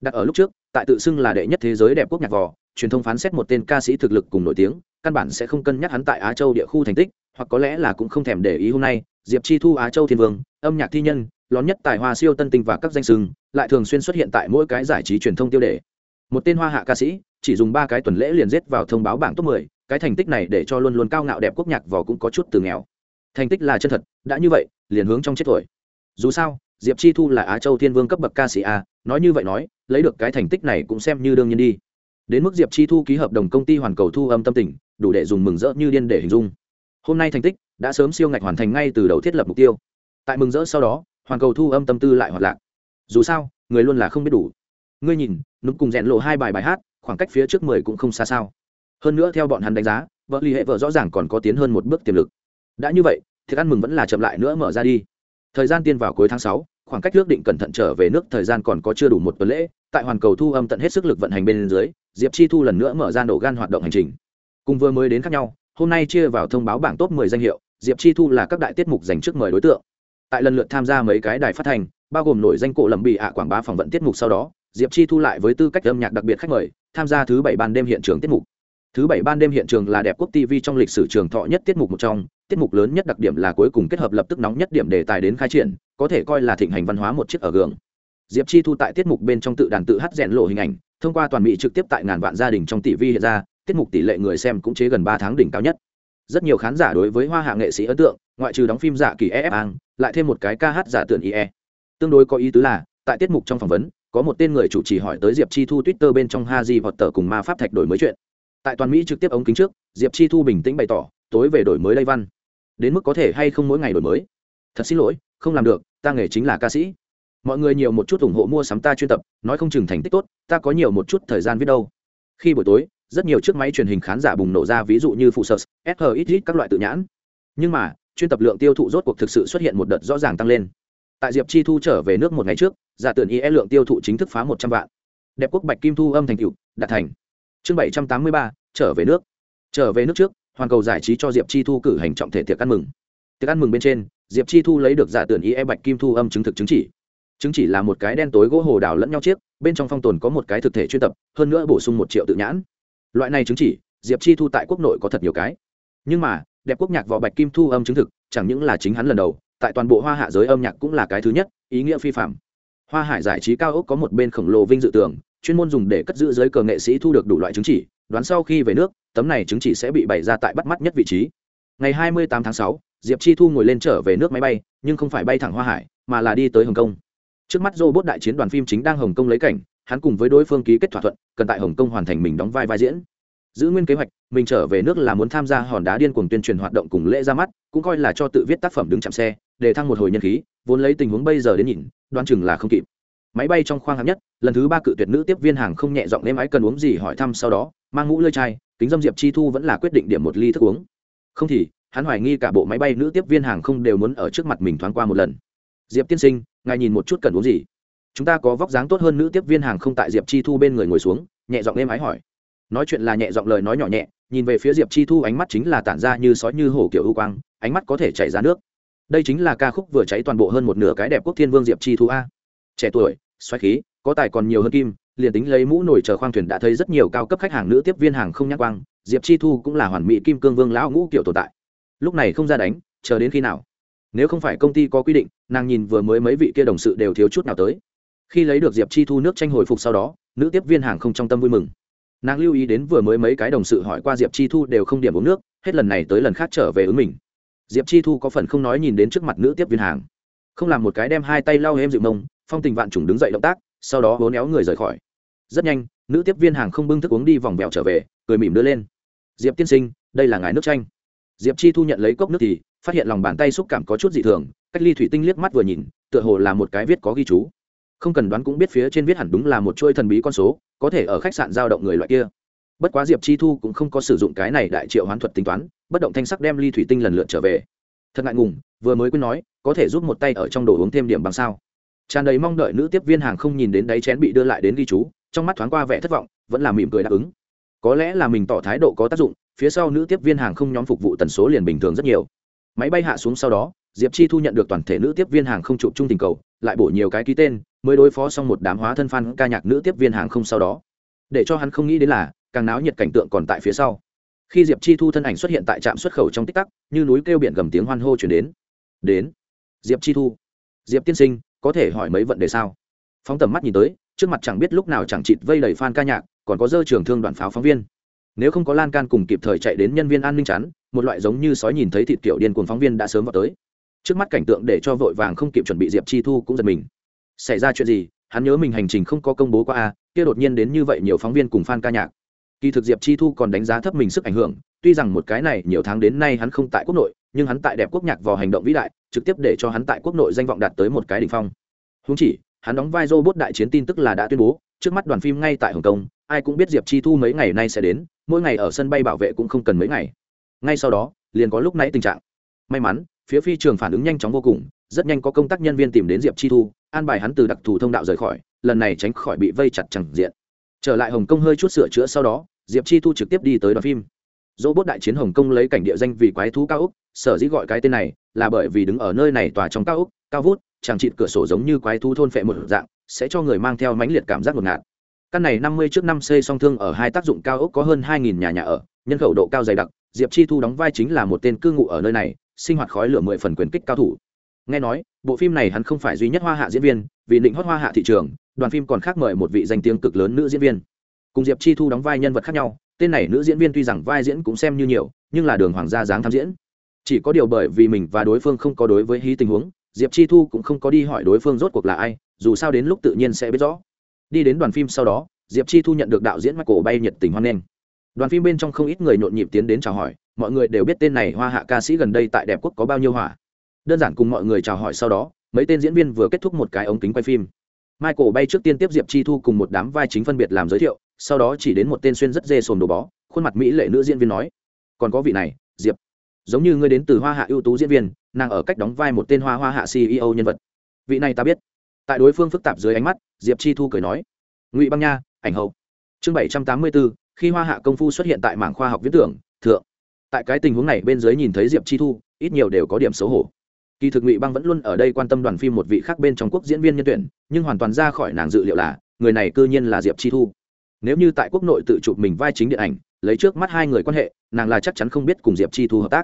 S1: đặt ở lúc trước, tại tự xưng là đệ nhất thế giới đẹp quốc nhạc vò, truyền thông phán xét một tên ca sĩ thực lực cùng nổi tiếng, căn bản sẽ không cân nhắc hắn tại á châu địa khu thành tích, hoặc có lẽ là cũng không thèm để ý hôm nay diệp chi thu á châu thiên vương âm nhạc thi nhân lón nhất tài hoa siêu tân tinh và các danh sừng lại thường xuyên xuất hiện tại mỗi cái giải trí truyền thông tiêu đề. Một tên hoa hạ ca sĩ chỉ dùng ba cái tuần lễ liền giết vào thông báo bảng top 10, cái thành tích này để cho luôn luôn cao ngạo đẹp quốc nhạc vò cũng có chút từ nghèo. Thành tích là chân thật đã như vậy liền hướng trong chết tuổi dù sao diệp chi thu là á châu thiên vương cấp bậc ca sĩ a nói như vậy nói lấy được cái thành tích này cũng xem như đương nhiên đi. Đến mức diệp chi thu ký hợp đồng công ty hoàn cầu thu âm tâm tình đủ để dùng mừng rỡ như điên để hình dung. Hôm nay thành tích đã sớm siêu ngạch hoàn thành ngay từ đầu thiết lập mục tiêu. Tại mừng rỡ sau đó hoàn cầu thu âm tâm tư lại hoạt lạc. Dù sao, người luôn là không biết đủ. Ngươi nhìn nút cùng rèn lộ hai bài bài hát, khoảng cách phía trước mười cũng không xa sao. Hơn nữa theo bọn hắn đánh giá, vợ ly hệ vợ rõ ràng còn có tiến hơn một bước tiềm lực. Đã như vậy, thì ăn mừng vẫn là chậm lại nữa mở ra đi. Thời gian tiên vào cuối tháng sáu, khoảng cách ước định cẩn thận trở về nước thời gian còn có chưa đủ một tuần lễ, tại hoàn cầu thu âm tận hết sức lực vận hành bên dưới, diệp chi thu lần nữa mở ra nổ gan hoạt động hành trình. Cùng vừa mới đến khác nhau, hôm nay chia vào thông báo bảng top 10 danh hiệu diệp chi thu là các đại tiết mục dành trước mời đối tượng. Tại lần lượt tham gia mấy cái đài phát hành, bao gồm nổi danh cổ lầm bị ạ quảng bá phỏng vấn tiết mục sau đó diệp chi thu lại với tư cách âm nhạc đặc biệt khách mời tham gia thứ bảy ban đêm hiện trường tiết mục. Thứ bảy ban đêm hiện trường là đẹp quốc tv trong lịch sử trường thọ nhất tiết mục một trong tiết mục lớn nhất đặc điểm là cuối cùng kết hợp lập tức nóng nhất điểm đề tài đến khai triển có thể coi là thịnh hành văn hóa một chiếc ở gường diệp chi thu tại tiết mục bên trong tự đàn tự hát rèn lộ hình ảnh thông qua toàn mỹ trực tiếp tại ngàn vạn gia đình trong tỷ vi hiện ra tiết mục tỷ lệ người xem cũng chế gần ba tháng đỉnh cao nhất rất nhiều khán giả đối với hoa hạ nghệ sĩ ấn tượng, ngoại trừ đóng phim giả kỳ ef ang, lại thêm một cái ca hát giả tượng ie tương đối có ý tứ là, tại tiết mục trong phỏng vấn, có một tên người chủ trì hỏi tới diệp chi thu twitter bên trong ha di hoặc tờ cùng ma pháp thạch đổi mới chuyện. Tại toàn mỹ trực tiếp ống kính trước, diệp chi thu bình tĩnh bày tỏ, tối về đổi mới lây văn. Đến mức có thể hay không mỗi ngày đổi mới? Thật xin lỗi, không làm được, ta nghề chính là ca sĩ. Mọi người nhiều một chút ủng hộ mua sắm ta chuyên tập, nói không chừng thành tích tốt, ta có nhiều một chút thời gian viết đâu. Khi buổi tối rất nhiều chiếc máy truyền hình khán giả bùng nổ ra, ví dụ như phụ sở shit các loại tự nhãn. Nhưng mà, chuyên tập lượng tiêu thụ rốt cuộc thực sự xuất hiện một đợt rõ ràng tăng lên. Tại diệp chi thu trở về nước một ngày trước, giả tưởng ie lượng tiêu thụ chính thức phá một trăm vạn. Đẹp quốc bạch kim thu âm thành cựu đạt thành. Chương bảy trăm tám mươi ba, trở về nước. Trở về nước trước, hoàn cầu giải trí cho diệp chi thu cử hành trọng thể tiệc ăn mừng. Tiệc ăn mừng bên trên, diệp chi thu lấy được giả tưởng ie bạch kim thu âm chứng thực chứng chỉ. Chứng chỉ là một cái đen tối gỗ hồ đào lẫn nhau chiếc, bên trong phong tồn có một cái thực thể chuyên tập, hơn nữa bổ sung một triệu tự nhãn loại này chứng chỉ diệp chi thu tại quốc nội có thật nhiều cái. Nhưng mà đẹp quốc nhạc võ bạch kim thu âm chứng thực chẳng những là chính hắn lần đầu tại toàn bộ hoa hạ giới âm nhạc cũng là cái thứ nhất ý nghĩa phi phạm hoa hải giải trí cao ốc có một bên khổng lồ vinh dự tưởng chuyên môn dùng để cất giữ giới cờ nghệ sĩ thu được đủ loại chứng chỉ đoán sau khi về nước tấm này chứng chỉ sẽ bị bày ra tại bắt mắt nhất vị trí. Ngày 28 tháng 6, diệp chi thu ngồi lên trở về nước máy bay nhưng không phải bay thẳng hoa hải mà là đi tới hồng kông. Trước mắt robot đại chiến đoàn phim chính đang hồng kông lấy cảnh hắn cùng với đối phương ký kết thỏa thuận, cần tại hồng kông hoàn thành mình đóng vai vai diễn. Giữ nguyên kế hoạch, mình trở về nước là muốn tham gia hòn đá điên cuồng tuyên truyền hoạt động cùng lễ ra mắt, cũng coi là cho tự viết tác phẩm đứng chạm xe, để thăng một hồi nhân khí, vốn lấy tình huống bây giờ đến nhìn đoan chừng là không kịp. Máy bay trong khoang hạng nhất, lần thứ ba cự tuyệt nữ tiếp viên hàng không nhẹ giọng êm ái cần uống gì hỏi thăm sau đó, mang mũ lơi chai, kính dâm diệp chi thu vẫn là quyết định điểm một ly thức uống. Không thì, hắn hoài nghi cả bộ máy bay nữ tiếp viên hàng không đều muốn ở trước mặt mình thoáng qua một lần. Diệp tiên sinh, ngài nhìn một chút cần uống gì? Chúng ta có vóc dáng tốt hơn nữ tiếp viên hàng không tại diệp chi thu bên người ngồi xuống, nhẹ giọng êm ái hỏi. Nói chuyện là nhẹ giọng lời nói nhỏ nhẹ, nhìn về phía diệp chi thu ánh mắt chính là tản ra như sói như hổ kiểu ưu quang, ánh mắt có thể chảy ra nước. Đây chính là ca khúc vừa cháy toàn bộ hơn một nửa cái đẹp quốc thiên vương diệp chi thu a. Trẻ tuổi, xoáy khí, có tài còn nhiều hơn kim, liền tính lấy mũ nổi chờ khoang thuyền đã thấy rất nhiều cao cấp khách hàng nữ tiếp viên hàng không nhắc quang, diệp chi thu cũng là hoàn mỹ kim cương vương lão ngũ kiểu tồn tại. Lúc này không ra đánh, chờ đến khi nào? Nếu không phải công ty có quy định, nàng nhìn vừa mới mấy vị kia đồng sự đều thiếu chút nào tới khi lấy được diệp chi thu nước tranh hồi phục sau đó, nữ tiếp viên hàng không trong tâm vui mừng. Nàng lưu ý đến vừa mới mấy cái đồng sự hỏi qua diệp chi thu đều không điểm uống nước, hết lần này tới lần khác trở về ứng mình. Diệp chi thu có phần không nói nhìn đến trước mặt nữ tiếp viên hàng. Không làm một cái đem hai tay lau êm dịu mông, phong tình vạn trùng đứng dậy động tác, sau đó hố néo người rời khỏi. Rất nhanh, nữ tiếp viên hàng không bưng thức uống đi vòng vèo trở về, cười mỉm đưa lên. Diệp tiên sinh, đây là ngài nước chanh. Diệp chi thu nhận lấy cốc nước thì, phát hiện lòng bàn tay xúc cảm có chút dị thường, cách ly thủy tinh liếc mắt vừa nhìn, tựa hồ là một cái viết có ghi chú không cần đoán cũng biết phía trên viết hẳn đúng là một chuỗi thần bí con số, có thể ở khách sạn giao động người loại kia. Bất quá diệp chi thu cũng không có sử dụng cái này đại triệu hoán thuật tính toán, bất động thanh sắc đem ly thủy tinh lần lượt trở về. Thật ngại ngùng, vừa mới quên nói, có thể giúp một tay ở trong đồ uống thêm điểm bằng sao? Tràn đầy mong đợi nữ tiếp viên hàng không nhìn đến đáy chén bị đưa lại đến ghi chú, trong mắt thoáng qua vẻ thất vọng, vẫn là mỉm cười đáp ứng. Có lẽ là mình tỏ thái độ có tác dụng, phía sau nữ tiếp viên hàng không nhóm phục vụ tần số liền bình thường rất nhiều. Máy bay hạ xuống sau đó, diệp chi thu nhận được toàn thể nữ tiếp viên hàng không chụp chung tình cầu, lại bổ nhiều cái ký tên mới đối phó xong một đám hóa thân phan ca nhạc nữ tiếp viên hàng không sau đó. Để cho hắn không nghĩ đến là, càng náo nhiệt cảnh tượng còn tại phía sau. Khi diệp chi thu thân ảnh xuất hiện tại trạm xuất khẩu trong tích tắc, như núi kêu biển gầm tiếng hoan hô chuyển đến. Đến, diệp chi thu, diệp tiên sinh, có thể hỏi mấy vấn đề sao? Phóng tầm mắt nhìn tới, trước mặt chẳng biết lúc nào chẳng chịt vây đầy f ca nhạc, còn có dơ trường thương đoàn pháo phóng viên. Nếu không có lan can cùng kịp thời chạy đến nhân viên an ninh chắn, một loại giống như sói nhìn thấy thịt kiểu điên cuồng phóng viên đã sớm vào tới. Trước mắt cảnh tượng để cho vội vàng không kịp chuẩn bị diệp chi thu cũng giật mình xảy ra chuyện gì, hắn nhớ mình hành trình không có công bố qua a, kia đột nhiên đến như vậy nhiều phóng viên cùng f a n ca nhạc. Kỳ thực diệp chi thu còn đánh giá thấp mình sức ảnh hưởng, tuy rằng một cái này nhiều tháng đến nay hắn không tại quốc nội, nhưng hắn tại đẹp quốc nhạc vào hành động vĩ đại, trực tiếp để cho hắn tại quốc nội danh vọng đạt tới một cái đ ỉ n h phong. Húng chỉ, hắn đóng vai robot đại chiến tin tức là đã tuyên bố, trước mắt đoàn phim ngay tại hồng kông, ai cũng biết diệp chi thu mấy ngày nay sẽ đến, mỗi ngày ở sân bay bảo vệ cũng không cần mấy ngày. Ngay sau đó, liền có lúc nãy tình trạng. May mắn, phía phi trường phản ứng nhanh chóng vô cùng rất nhanh có công tác nhân viên tìm đến diệp chi thu, an bài hắn từ đặc thù thông đạo rời khỏi, lần này tránh khỏi bị vây chặt chẳng diện. Trở lại hồng kông hơi chút sửa chữa sau đó, diệp chi thu trực tiếp đi tới đoàn phim. Dỗ bốt đại chiến hồng kông lấy cảnh địa danh vì quái thú cao úc sở dĩ gọi cái tên này là bởi vì đứng ở nơi này tòa trong cao úc cao vút, chẳng trịt cửa sổ giống như quái thú thôn phệ một dạng, sẽ cho người mang theo mãnh liệt cảm giác ngột ngạt. Căn này năm mươi trước năm xây song thương ở hai tác dụng cao úc có hơn hai nghìn nhà nhà ở, nhân khẩu độ cao dày đặc, diệp chi thu đóng vai chính là một tên cư ngụ ở nơi này, sinh hoạt khói lửa mười phần quyền kích cao thủ nghe nói, bộ phim này hắn không phải duy nhất hoa hạ diễn viên, vì định hót hoa hạ thị trường, đoàn phim còn khác mời một vị danh tiếng cực lớn nữ diễn viên. Cùng diệp chi thu đóng vai nhân vật khác nhau, tên này nữ diễn viên tuy rằng vai diễn cũng xem như nhiều, nhưng là đường hoàng gia dáng tham diễn. Chỉ có điều bởi vì mình và đối phương không có đối với hí tình huống, diệp chi thu cũng không có đi hỏi đối phương rốt cuộc là ai, dù sao đến lúc tự nhiên sẽ biết rõ. Đi đến đoàn phim sau đó, diệp chi thu nhận được đạo diễn michael bay nhiệt tình hoan nghênh. Đoàn phim bên trong không ít người nhộn nhịp tiến đến chào hỏi, mọi người đều biết tên này hoa hạ ca sĩ gần đây tại đẹp quốc có bao nhiêu hỏa đơn giản cùng mọi người chào hỏi sau đó, mấy tên diễn viên vừa kết thúc một cái ống kính quay phim. Michael bay trước tiên tiếp diệp chi thu cùng một đám vai chính phân biệt làm giới thiệu, sau đó chỉ đến một tên xuyên rất dê sồn đồ bó, khuôn mặt mỹ lệ nữ diễn viên nói, còn có vị này, diệp. Giống như ngươi đến từ hoa hạ ưu tú diễn viên, nàng ở cách đóng vai một tên hoa hoa hạ ceo nhân vật. Vị này ta biết. Tại đối phương phức tạp dưới ánh mắt, diệp chi thu cười nói, ngụy băng nha, ảnh hậu. Chương bảy trăm tám mươi bốn khi hoa hạ công phu xuất hiện tại mảng khoa học viễn tưởng, thượng. Tại cái tình huống này bên dưới nhìn thấy diệp chi thu, ít nhiều đều có điểm xấu hổ kỳ thực ngụy băng vẫn luôn ở đây quan tâm đoàn phim một vị khác bên trong quốc diễn viên nhân tuyển, nhưng hoàn toàn ra khỏi nàng dự liệu là, người này cư nhiên là diệp chi thu. Nếu như tại quốc nội tự chụp mình vai chính điện ảnh, lấy trước mắt hai người quan hệ, nàng là chắc chắn không biết cùng diệp chi thu hợp tác.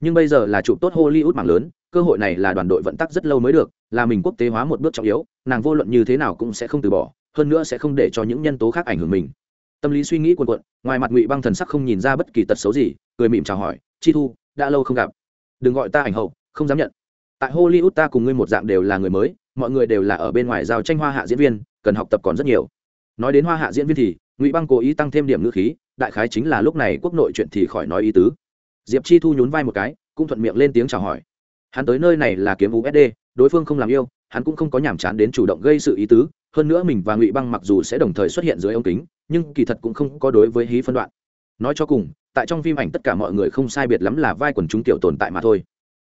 S1: Nhưng bây giờ là chụp tốt hollywood mạng lớn, cơ hội này là đoàn đội vận tắc rất lâu mới được, là mình quốc tế hóa một bước trọng yếu, nàng vô luận như thế nào cũng sẽ không từ bỏ, hơn nữa sẽ không để cho những nhân tố khác ảnh hưởng mình. Tâm lý suy nghĩ quần quận ngoài mặt ngụy băng thần sắc không nhìn ra bất kỳ tật xấu gì, cười mỉm chào hỏi, chi thu, đã lâu không gặp. Đừng gọi ta ảnh hậu, không dám nhận tại hollywood ta cùng ngươi một dạng đều là người mới, mọi người đều là ở bên ngoài giao tranh hoa hạ diễn viên, cần học tập còn rất nhiều. Nói đến hoa hạ diễn viên thì, ngụy băng cố ý tăng thêm điểm ngữ khí, đại khái chính là lúc này quốc nội chuyện thì khỏi nói ý tứ. Diệp chi thu nhún vai một cái, cũng thuận miệng lên tiếng chào hỏi. Hắn tới nơi này là kiếm usd đối phương không làm yêu, hắn cũng không có nhàm chán đến chủ động gây sự ý tứ, hơn nữa mình và ngụy băng mặc dù sẽ đồng thời xuất hiện dưới ống kính, nhưng kỳ thật cũng không có đối với hí phân đoạn. Nói cho cùng, tại trong phim ảnh tất cả mọi người không sai biệt lắm là vai quần chúng tiểu tồn tại mà thôi.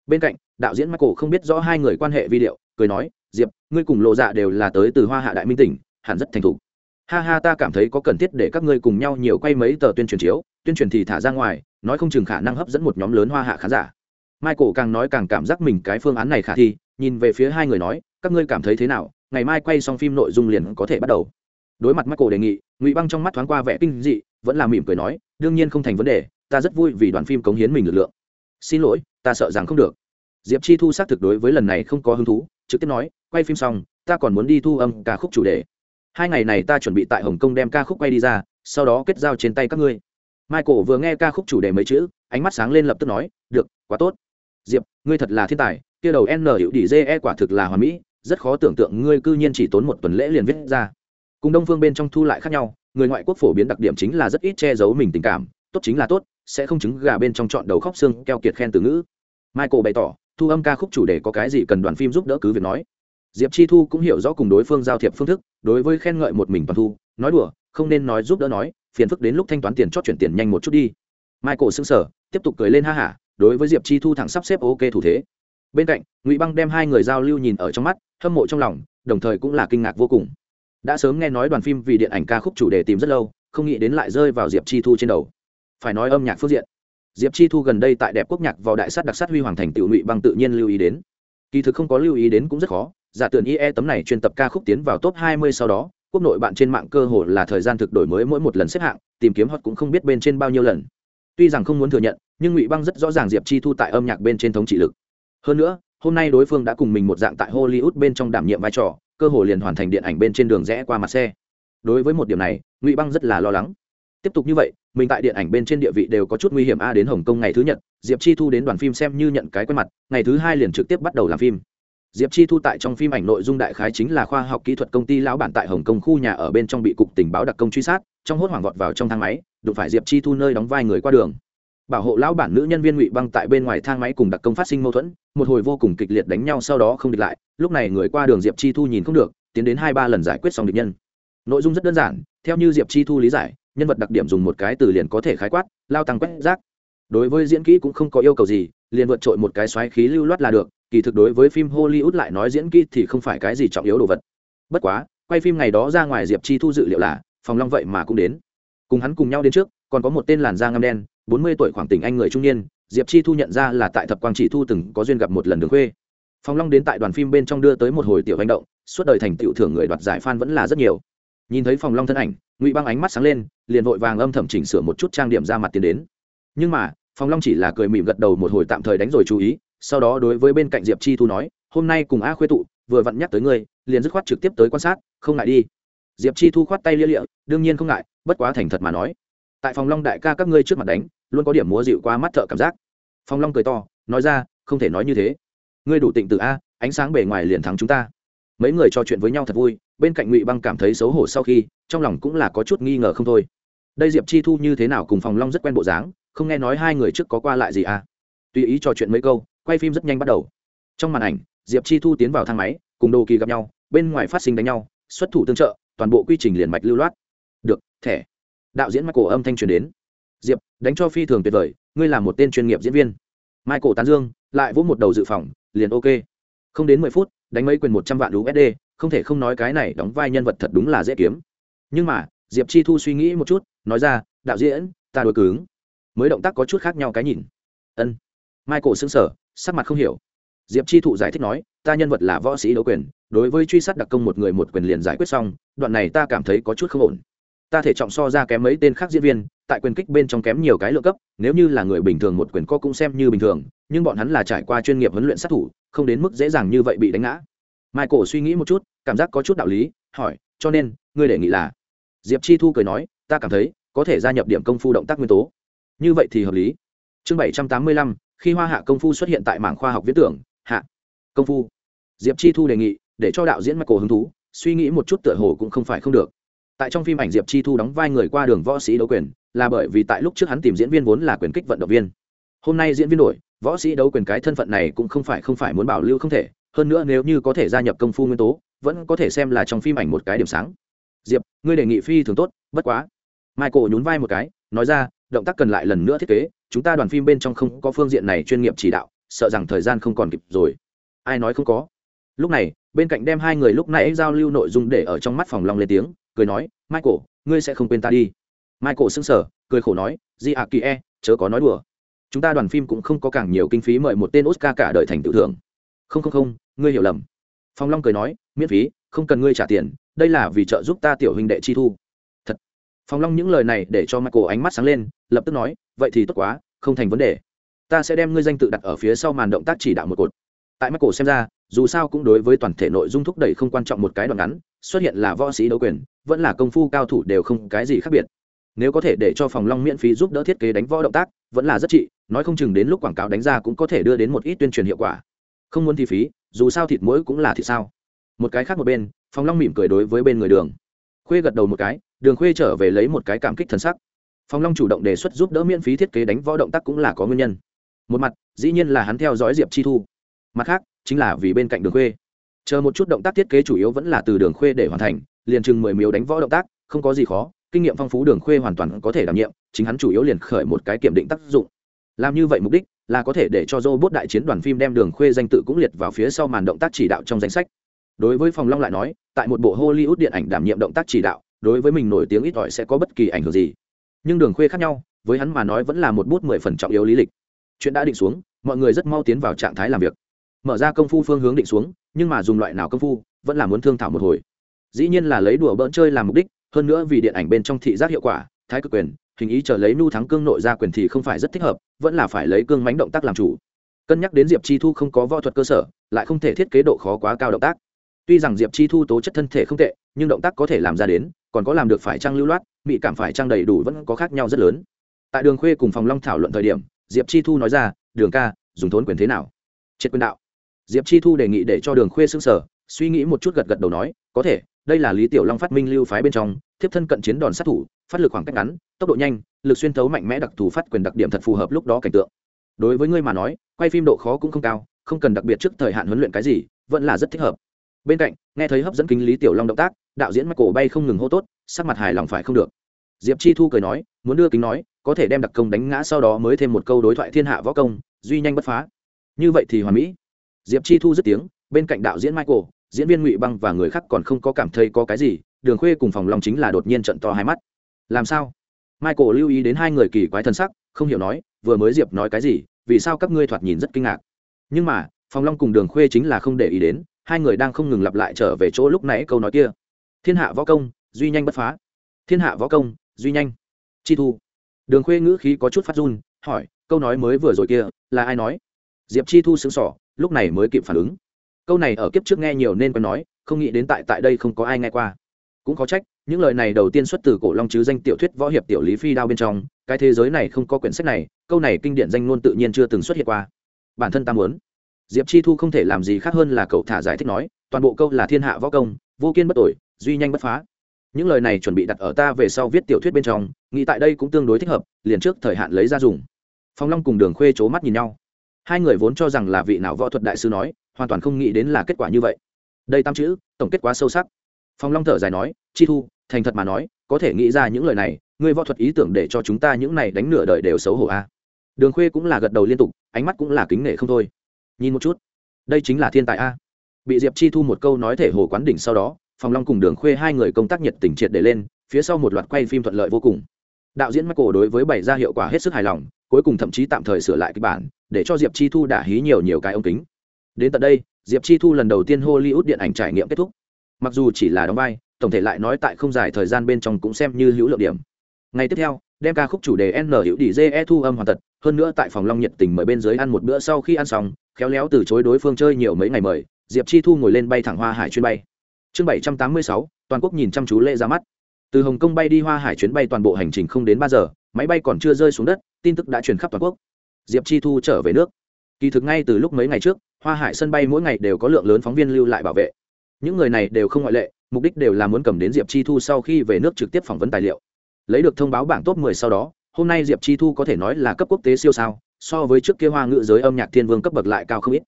S1: Bên cạnh đạo diễn michael không biết rõ hai người quan hệ vi điệu, cười nói diệp ngươi cùng lộ dạ đều là tới từ hoa hạ đại minh tỉnh hẳn rất thành thục. Ha ha ta cảm thấy có cần thiết để các ngươi cùng nhau nhiều quay mấy tờ tuyên truyền chiếu tuyên truyền thì thả ra ngoài nói không chừng khả năng hấp dẫn một nhóm lớn hoa hạ khán giả. Michael càng nói càng cảm giác mình cái phương án này khả thi nhìn về phía hai người nói các ngươi cảm thấy thế nào? Ngày mai quay xong phim nội dung liền có thể bắt đầu. Đối mặt michael đề nghị ngụy băng trong mắt thoáng qua vẻ kinh dị vẫn là mỉm cười nói đương nhiên không thành vấn đề ta rất vui vì đoàn phim cống hiến mình lực lượng. Xin lỗi ta sợ rằng không được diệp chi thu xác thực đối với lần này không có hứng thú, trực tiếp nói, quay phim xong, ta còn muốn đi thu âm ca khúc chủ đề. Hai ngày này ta chuẩn bị tại hồng kông đem ca khúc quay đi ra, sau đó kết giao trên tay các ngươi. Michael vừa nghe ca khúc chủ đề mấy chữ, ánh mắt sáng lên lập tức nói, được, quá tốt. Diệp, ngươi thật là thiên tài, kia đầu n hiệu đỉ e quả thực là hoàn mỹ, rất khó tưởng tượng ngươi cư nhiên chỉ tốn một tuần lễ liền viết ra. Cùng đông phương bên trong thu lại khác nhau, người ngoại quốc phổ biến đặc điểm chính là rất ít che giấu mình tình cảm, tốt chính là tốt, sẽ không chứng gà bên trong chọn đầu khóc xương keo kiệt khen từ ngữ. Michael bày tỏ thu âm ca khúc chủ đề có cái gì cần đoàn phim giúp đỡ cứ việc nói. Diệp chi thu cũng hiểu rõ cùng đối phương giao thiệp phương thức, đối với khen ngợi một mình toàn thu, nói đùa, không nên nói giúp đỡ nói, phiền phức đến lúc thanh toán tiền chót chuyển tiền nhanh một chút đi. Michael xưng sở tiếp tục cười lên ha hả, đối với diệp chi thu thẳng sắp xếp ok thủ thế. Bên cạnh, ngụy băng đem hai người giao lưu nhìn ở trong mắt, hâm mộ trong lòng, đồng thời cũng là kinh ngạc vô cùng. Đã sớm nghe nói đoàn phim vì điện ảnh ca khúc chủ đề tìm rất lâu, không nghĩ đến lại rơi vào diệp chi thu trên đầu. Phải nói âm nhạc phương diện diệp chi thu gần đây tại đẹp quốc nhạc vào đại sát đặc sát huy hoàng thành tự ngụy bằng tự nhiên lưu ý đến. Kỳ thực không có lưu ý đến cũng rất khó, giả tưởng ie tấm này chuyên tập ca khúc tiến vào top 20 sau đó, quốc nội bạn trên mạng cơ hồ là thời gian thực đổi mới mỗi một lần xếp hạng, tìm kiếm hot cũng không biết bên trên bao nhiêu lần. Tuy rằng không muốn thừa nhận, nhưng ngụy băng rất rõ ràng diệp chi thu tại âm nhạc bên trên thống trị lực. Hơn nữa, hôm nay đối phương đã cùng mình một dạng tại hollywood bên trong đảm nhiệm vai trò, cơ hồ liền hoàn thành điện ảnh bên trên đường rẽ qua mặt xe. Đối với một điểm này, ngụy băng rất là lo lắng. Tiếp tục như vậy mình tại điện ảnh bên trên địa vị đều có chút nguy hiểm a đến hồng kông ngày thứ nhất diệp chi thu đến đoàn phim xem như nhận cái quen mặt, ngày thứ hai liền trực tiếp bắt đầu làm phim. Diệp chi thu tại trong phim ảnh nội dung đại khái chính là khoa học kỹ thuật công ty lão bản tại hồng kông khu nhà ở bên trong bị cục tình báo đặc công truy sát, trong hốt hoảng vọt vào trong thang máy, đụng phải diệp chi thu nơi đóng vai người qua đường. Bảo hộ lão bản nữ nhân viên ngụy băng tại bên ngoài thang máy cùng đặc công phát sinh mâu thuẫn, một hồi vô cùng kịch liệt đánh nhau sau đó không địch lại, lúc này người qua đường diệp chi thu nhìn không được, tiến đến hai ba lần giải quyết xong địch nhân. Nội dung rất đơn giản, theo như diệp chi thu lý giải nhân vật đặc điểm dùng một cái từ liền có thể khái quát, lao tăng quét rác. Đối với diễn kỹ cũng không có yêu cầu gì, liền vượt trội một cái xoáy khí lưu loát là được, kỳ thực đối với phim hollywood lại nói diễn kỹ thì không phải cái gì trọng yếu đồ vật. Bất quá, quay phim ngày đó ra ngoài diệp chi thu dự liệu là, phòng long vậy mà cũng đến. Cùng hắn cùng nhau đến trước, còn có một tên làn da ngâm đen, bốn mươi tuổi khoảng tỉnh anh người trung niên, diệp chi thu nhận ra là tại thập quang chỉ thu từng có duyên gặp một lần đường khuê. Phong long đến tại đoàn phim bên trong đưa tới một hồi tiểu hành động, suốt đời thành tựu thưởng người đoạt giải f vẫn là rất nhiều. Nhìn thấy phòng long thân ảnh ngụy băng ánh mắt sáng lên liền vội vàng âm thầm chỉnh sửa một chút trang điểm ra mặt tiến đến nhưng mà phòng long chỉ là cười mỉm gật đầu một hồi tạm thời đánh rồi chú ý sau đó đối với bên cạnh diệp chi thu nói hôm nay cùng a khuê tụ vừa vặn nhắc tới ngươi liền dứt khoát trực tiếp tới quan sát không ngại đi diệp chi thu khoát tay lia lịa đương nhiên không ngại bất quá thành thật mà nói tại phòng long đại ca các ngươi trước mặt đánh luôn có điểm múa dịu qua mắt thợ cảm giác phòng long cười to nói ra không thể nói như thế ngươi đủ tịnh từ a ánh sáng bề ngoài liền thắng chúng ta mấy người trò chuyện với nhau thật vui, bên cạnh ngụy băng cảm thấy xấu hổ sau khi, trong lòng cũng là có chút nghi ngờ không thôi. Đây diệp chi thu như thế nào cùng phòng long rất quen bộ dáng, không nghe nói hai người trước có qua lại gì à? Tùy ý trò chuyện mấy câu, quay phim rất nhanh bắt đầu. Trong màn ảnh, diệp chi thu tiến vào thang máy, cùng đồ kỳ gặp nhau, bên ngoài phát sinh đánh nhau, xuất thủ tương trợ, toàn bộ quy trình liền mạch lưu loát. Được, thẻ. Đạo diễn michael âm thanh truyền đến. Diệp, đánh cho phi thường tuyệt vời, ngươi là một tên chuyên nghiệp diễn viên. Michael tán dương, lại vỗ một đầu dự phòng, liền ok không đến mười phút, đánh mấy quyền một trăm vạn usd không thể không nói cái này đóng vai nhân vật thật đúng là dễ kiếm. Nhưng mà, diệp chi thu suy nghĩ một chút, nói ra, đạo diễn, ta đối cứng. Mới động tác có chút khác nhau cái nhìn. Ân. Michael xứng sở sắc mặt không hiểu. Diệp chi thụ giải thích nói, ta nhân vật là võ sĩ đấu quyền, đối với truy sát đặc công một người một quyền liền giải quyết xong, đoạn này ta cảm thấy có chút không ổn ta thể trọng so ra kém mấy tên khác diễn viên, tại quyền kích bên trong kém nhiều cái lượng cấp, nếu như là người bình thường một quyền co cũng xem như bình thường, nhưng bọn hắn là trải qua chuyên nghiệp huấn luyện sát thủ, không đến mức dễ dàng như vậy bị đánh ngã. Michael suy nghĩ một chút, cảm giác có chút đạo lý, hỏi, cho nên, ngươi đề nghị là? Diệp chi thu cười nói, ta cảm thấy, có thể gia nhập điểm công phu động tác nguyên tố. Như vậy thì hợp lý. Chương bảy trăm tám mươi lăm, khi hoa hạ công phu xuất hiện tại mảng khoa học viễn tưởng, hạ, công phu. Diệp chi thu đề nghị, để cho đạo diễn michael hứng thú, suy nghĩ một chút tựa hồ cũng không phải không được tại trong phim ảnh diệp chi thu đóng vai người qua đường võ sĩ đấu quyền, là bởi vì tại lúc trước hắn tìm diễn viên vốn là quyền kích vận động viên. Hôm nay diễn viên đổi, võ sĩ đấu quyền cái thân phận này cũng không phải không phải muốn bảo lưu không thể, hơn nữa nếu như có thể gia nhập công phu nguyên tố, vẫn có thể xem là trong phim ảnh một cái điểm sáng. Diệp, ngươi đề nghị phi thường tốt, bất quá. Michael nhún vai một cái, nói ra, động tác cần lại lần nữa thiết kế, chúng ta đoàn phim bên trong không có phương diện này chuyên nghiệp chỉ đạo, sợ rằng thời gian không còn kịp rồi. Ai nói không có? Lúc này, bên cạnh đem hai người lúc nãy giao lưu nội dung để ở trong mắt phòng long lên tiếng, cười nói, michael, ngươi sẽ không quên ta đi. Michael sững sờ, cười khổ nói, di ạ kỳ e chớ có nói đùa. Chúng ta đoàn phim cũng không có càng nhiều kinh phí mời một tên oscar cả đời thành tự thưởng. Không không không, ngươi hiểu lầm. Phong long cười nói, miễn phí, không cần ngươi trả tiền, đây là vì trợ giúp ta tiểu huynh đệ chi thu. Thật. Phong long những lời này để cho michael ánh mắt sáng lên, lập tức nói, vậy thì tốt quá, không thành vấn đề. Ta sẽ đem ngươi danh tự đặt ở phía sau màn động tác chỉ đạo một cột. Tại michael xem ra dù sao cũng đối với toàn thể nội dung thúc đẩy không quan trọng một cái đoạn ngắn, xuất hiện là võ sĩ đấu quyền, vẫn là công phu cao thủ đều không cái gì khác biệt. Nếu có thể để cho phòng long miễn phí giúp đỡ thiết kế đánh võ động tác, vẫn là rất trị, nói không chừng đến lúc quảng cáo đánh ra cũng có thể đưa đến một ít tuyên truyền hiệu quả. Không muốn thì phí, dù sao thịt mũi cũng là thịt sao. Một cái khác một bên, phòng long mỉm cười đối với bên người đường. Khuê gật đầu một cái, đường khuê trở về lấy một cái cảm kích thân sắc. Phòng long chủ động đề xuất giúp đỡ miễn phí thiết kế đánh võ động tác cũng là có nguyên nhân. Một mặt, dĩ nhiên là hắn theo dõi diệp chi thu. Mặt khác chính là vì bên cạnh đường khuê. Chờ một chút động tác thiết kế chủ yếu vẫn là từ đường khuê để hoàn thành, liền chừng mười miếu đánh võ động tác, không có gì khó, kinh nghiệm phong phú đường khuê hoàn toàn có thể đảm nhiệm, chính hắn chủ yếu liền khởi một cái kiểm định tác dụng. Làm như vậy mục đích là có thể để cho robot đại chiến đoàn phim đem đường khuê danh tự cũng liệt vào phía sau màn động tác chỉ đạo trong danh sách. Đối với phòng long lại nói, tại một bộ hollywood điện ảnh đảm nhiệm động tác chỉ đạo, đối với mình nổi tiếng ít ỏi sẽ có bất kỳ ảnh hưởng gì. Nhưng đường khuê khác nhau, với hắn mà nói vẫn là một bút mười phần trọng yếu lý lịch. Chuyện đã định xuống, mọi người rất mau tiến vào trạng thái làm việc mở ra công phu phương hướng định xuống, nhưng mà dùng loại nào công phu, vẫn là muốn thương thảo một hồi. Dĩ nhiên là lấy đùa bỡn chơi làm mục đích, hơn nữa vì điện ảnh bên trong thị giác hiệu quả, thái cực quyền, hình ý chờ lấy nu thắng cương nội ra quyền thì không phải rất thích hợp, vẫn là phải lấy cương mánh động tác làm chủ. Cân nhắc đến diệp chi thu không có võ thuật cơ sở, lại không thể thiết kế độ khó quá cao động tác. Tuy rằng diệp chi thu tố chất thân thể không tệ, nhưng động tác có thể làm ra đến, còn có làm được phải trang lưu loát, bị cảm phải trang đầy đủ vẫn có khác nhau rất lớn. Tại đường khuê cùng phòng long thảo luận thời điểm, diệp chi thu nói ra, đường ca, dùng thốn quyền thế nào? Triệt quyền đạo diệp chi thu đề nghị để cho đường khuê xưng sở suy nghĩ một chút gật gật đầu nói, có thể, đây là lý tiểu long phát minh lưu phái bên trong, thiếp thân cận chiến đòn sát thủ, phát lực khoảng cách ngắn, tốc độ nhanh, lực xuyên thấu mạnh mẽ đặc thù phát quyền đặc điểm thật phù hợp lúc đó cảnh tượng. Đối với ngươi mà nói, quay phim độ khó cũng không cao, không cần đặc biệt trước thời hạn huấn luyện cái gì, vẫn là rất thích hợp. Bên cạnh, nghe thấy hấp dẫn kính lý tiểu long động tác, đạo diễn mắt cổ bay không ngừng hô tốt, sắc mặt hài lòng phải không được. Diệp chi thu cười nói, muốn đưa kính nói, có thể đem đặc công đánh ngã sau đó mới thêm một câu đối thoại thiên hạ võ công, duy nhanh bất phá. Như vậy thì hoàn mỹ diệp chi thu dứt tiếng, bên cạnh đạo diễn michael, diễn viên ngụy băng và người khác còn không có cảm thấy có cái gì, đường khuê cùng phòng long chính là đột nhiên trận to hai mắt. Làm sao? Michael lưu ý đến hai người kỳ quái thân sắc, không hiểu nói, vừa mới diệp nói cái gì, vì sao các ngươi thoạt nhìn rất kinh ngạc? Nhưng mà, phòng long cùng đường khuê chính là không để ý đến, hai người đang không ngừng lặp lại trở về chỗ lúc nãy câu nói kia. Thiên hạ võ công, duy nhanh bất phá. Thiên hạ võ công, duy nhanh. Chi thu. Đường khuê ngữ khí có chút phát run, hỏi, câu nói mới vừa rồi kia, là ai nói? Diệp chi thu xứng sỏ lúc này mới kịp phản ứng. Câu này ở kiếp trước nghe nhiều nên quen nói, không nghĩ đến tại tại đây không có ai nghe qua. Cũng có trách, những lời này đầu tiên xuất từ cổ long chứ danh tiểu thuyết võ hiệp tiểu lý phi đao bên trong, cái thế giới này không có quyển sách này, câu này kinh điển danh ngôn tự nhiên chưa từng xuất hiện qua. Bản thân ta muốn. Diệp chi thu không thể làm gì khác hơn là cậu thả giải thích nói, toàn bộ câu là thiên hạ võ công, vô kiên bất tội duy nhanh bất phá. Những lời này chuẩn bị đặt ở ta về sau viết tiểu thuyết bên trong, nghĩ tại đây cũng tương đối thích hợp, liền trước thời hạn lấy ra dùng. Phong long cùng đường khuê c h ố mắt nhìn nhau hai người vốn cho rằng là vị nào võ thuật đại sư nói, hoàn toàn không nghĩ đến là kết quả như vậy. Đây tam chữ, tổng kết quá sâu sắc. Phong long thở dài nói, chi thu, thành thật mà nói, có thể nghĩ ra những lời này, ngươi võ thuật ý tưởng để cho chúng ta những này đánh nửa đời đều xấu hổ a đường khuê cũng là gật đầu liên tục, ánh mắt cũng là kính nể không thôi. Nhìn một chút, đây chính là thiên tài a. Bị diệp chi thu một câu nói thể hồ quán đỉnh sau đó phòng long cùng đường khuê hai người công tác nhiệt tình triệt để lên, phía sau một loạt quay phim thuận lợi vô cùng đạo diễn michael đối với bày ra hiệu quả hết sức hài lòng, cuối cùng thậm chí tạm thời sửa lại kịch bản, để cho diệp chi thu đả hí nhiều nhiều cái ống kính. Đến tận đây, diệp chi thu lần đầu tiên hollywood điện ảnh trải nghiệm kết thúc. Mặc dù chỉ là đóng vai, tổng thể lại nói tại không dài thời gian bên trong cũng xem như hữu lượng điểm. Ngày tiếp theo, đem ca khúc chủ đề n hữu đi dê thu âm hoàn tật hơn nữa tại phòng long nhiệt tình mời bên dưới ăn một bữa sau khi ăn xong, khéo léo từ chối đối phương chơi nhiều mấy ngày mời, diệp chi thu ngồi lên bay thẳng hoa hải chuyến bay. Chương bảy trăm tám mươi sáu, toàn quốc nhìn chăm chú lễ ra mắt từ hồng kông bay đi hoa hải chuyến bay toàn bộ hành trình không đến ba giờ, máy bay còn chưa rơi xuống đất, tin tức đã truyền khắp toàn quốc. Diệp chi thu trở về nước. Kỳ thực ngay từ lúc mấy ngày trước, hoa hải sân bay mỗi ngày đều có lượng lớn phóng viên lưu lại bảo vệ. Những người này đều không ngoại lệ, mục đích đều là muốn cầm đến diệp chi thu sau khi về nước trực tiếp phỏng vấn tài liệu. Lấy được thông báo bảng top 10 sau đó, hôm nay diệp chi thu có thể nói là cấp quốc tế siêu sao, so với trước kia hoa ngữ giới âm nhạc thiên vương cấp bậc lại cao không ít.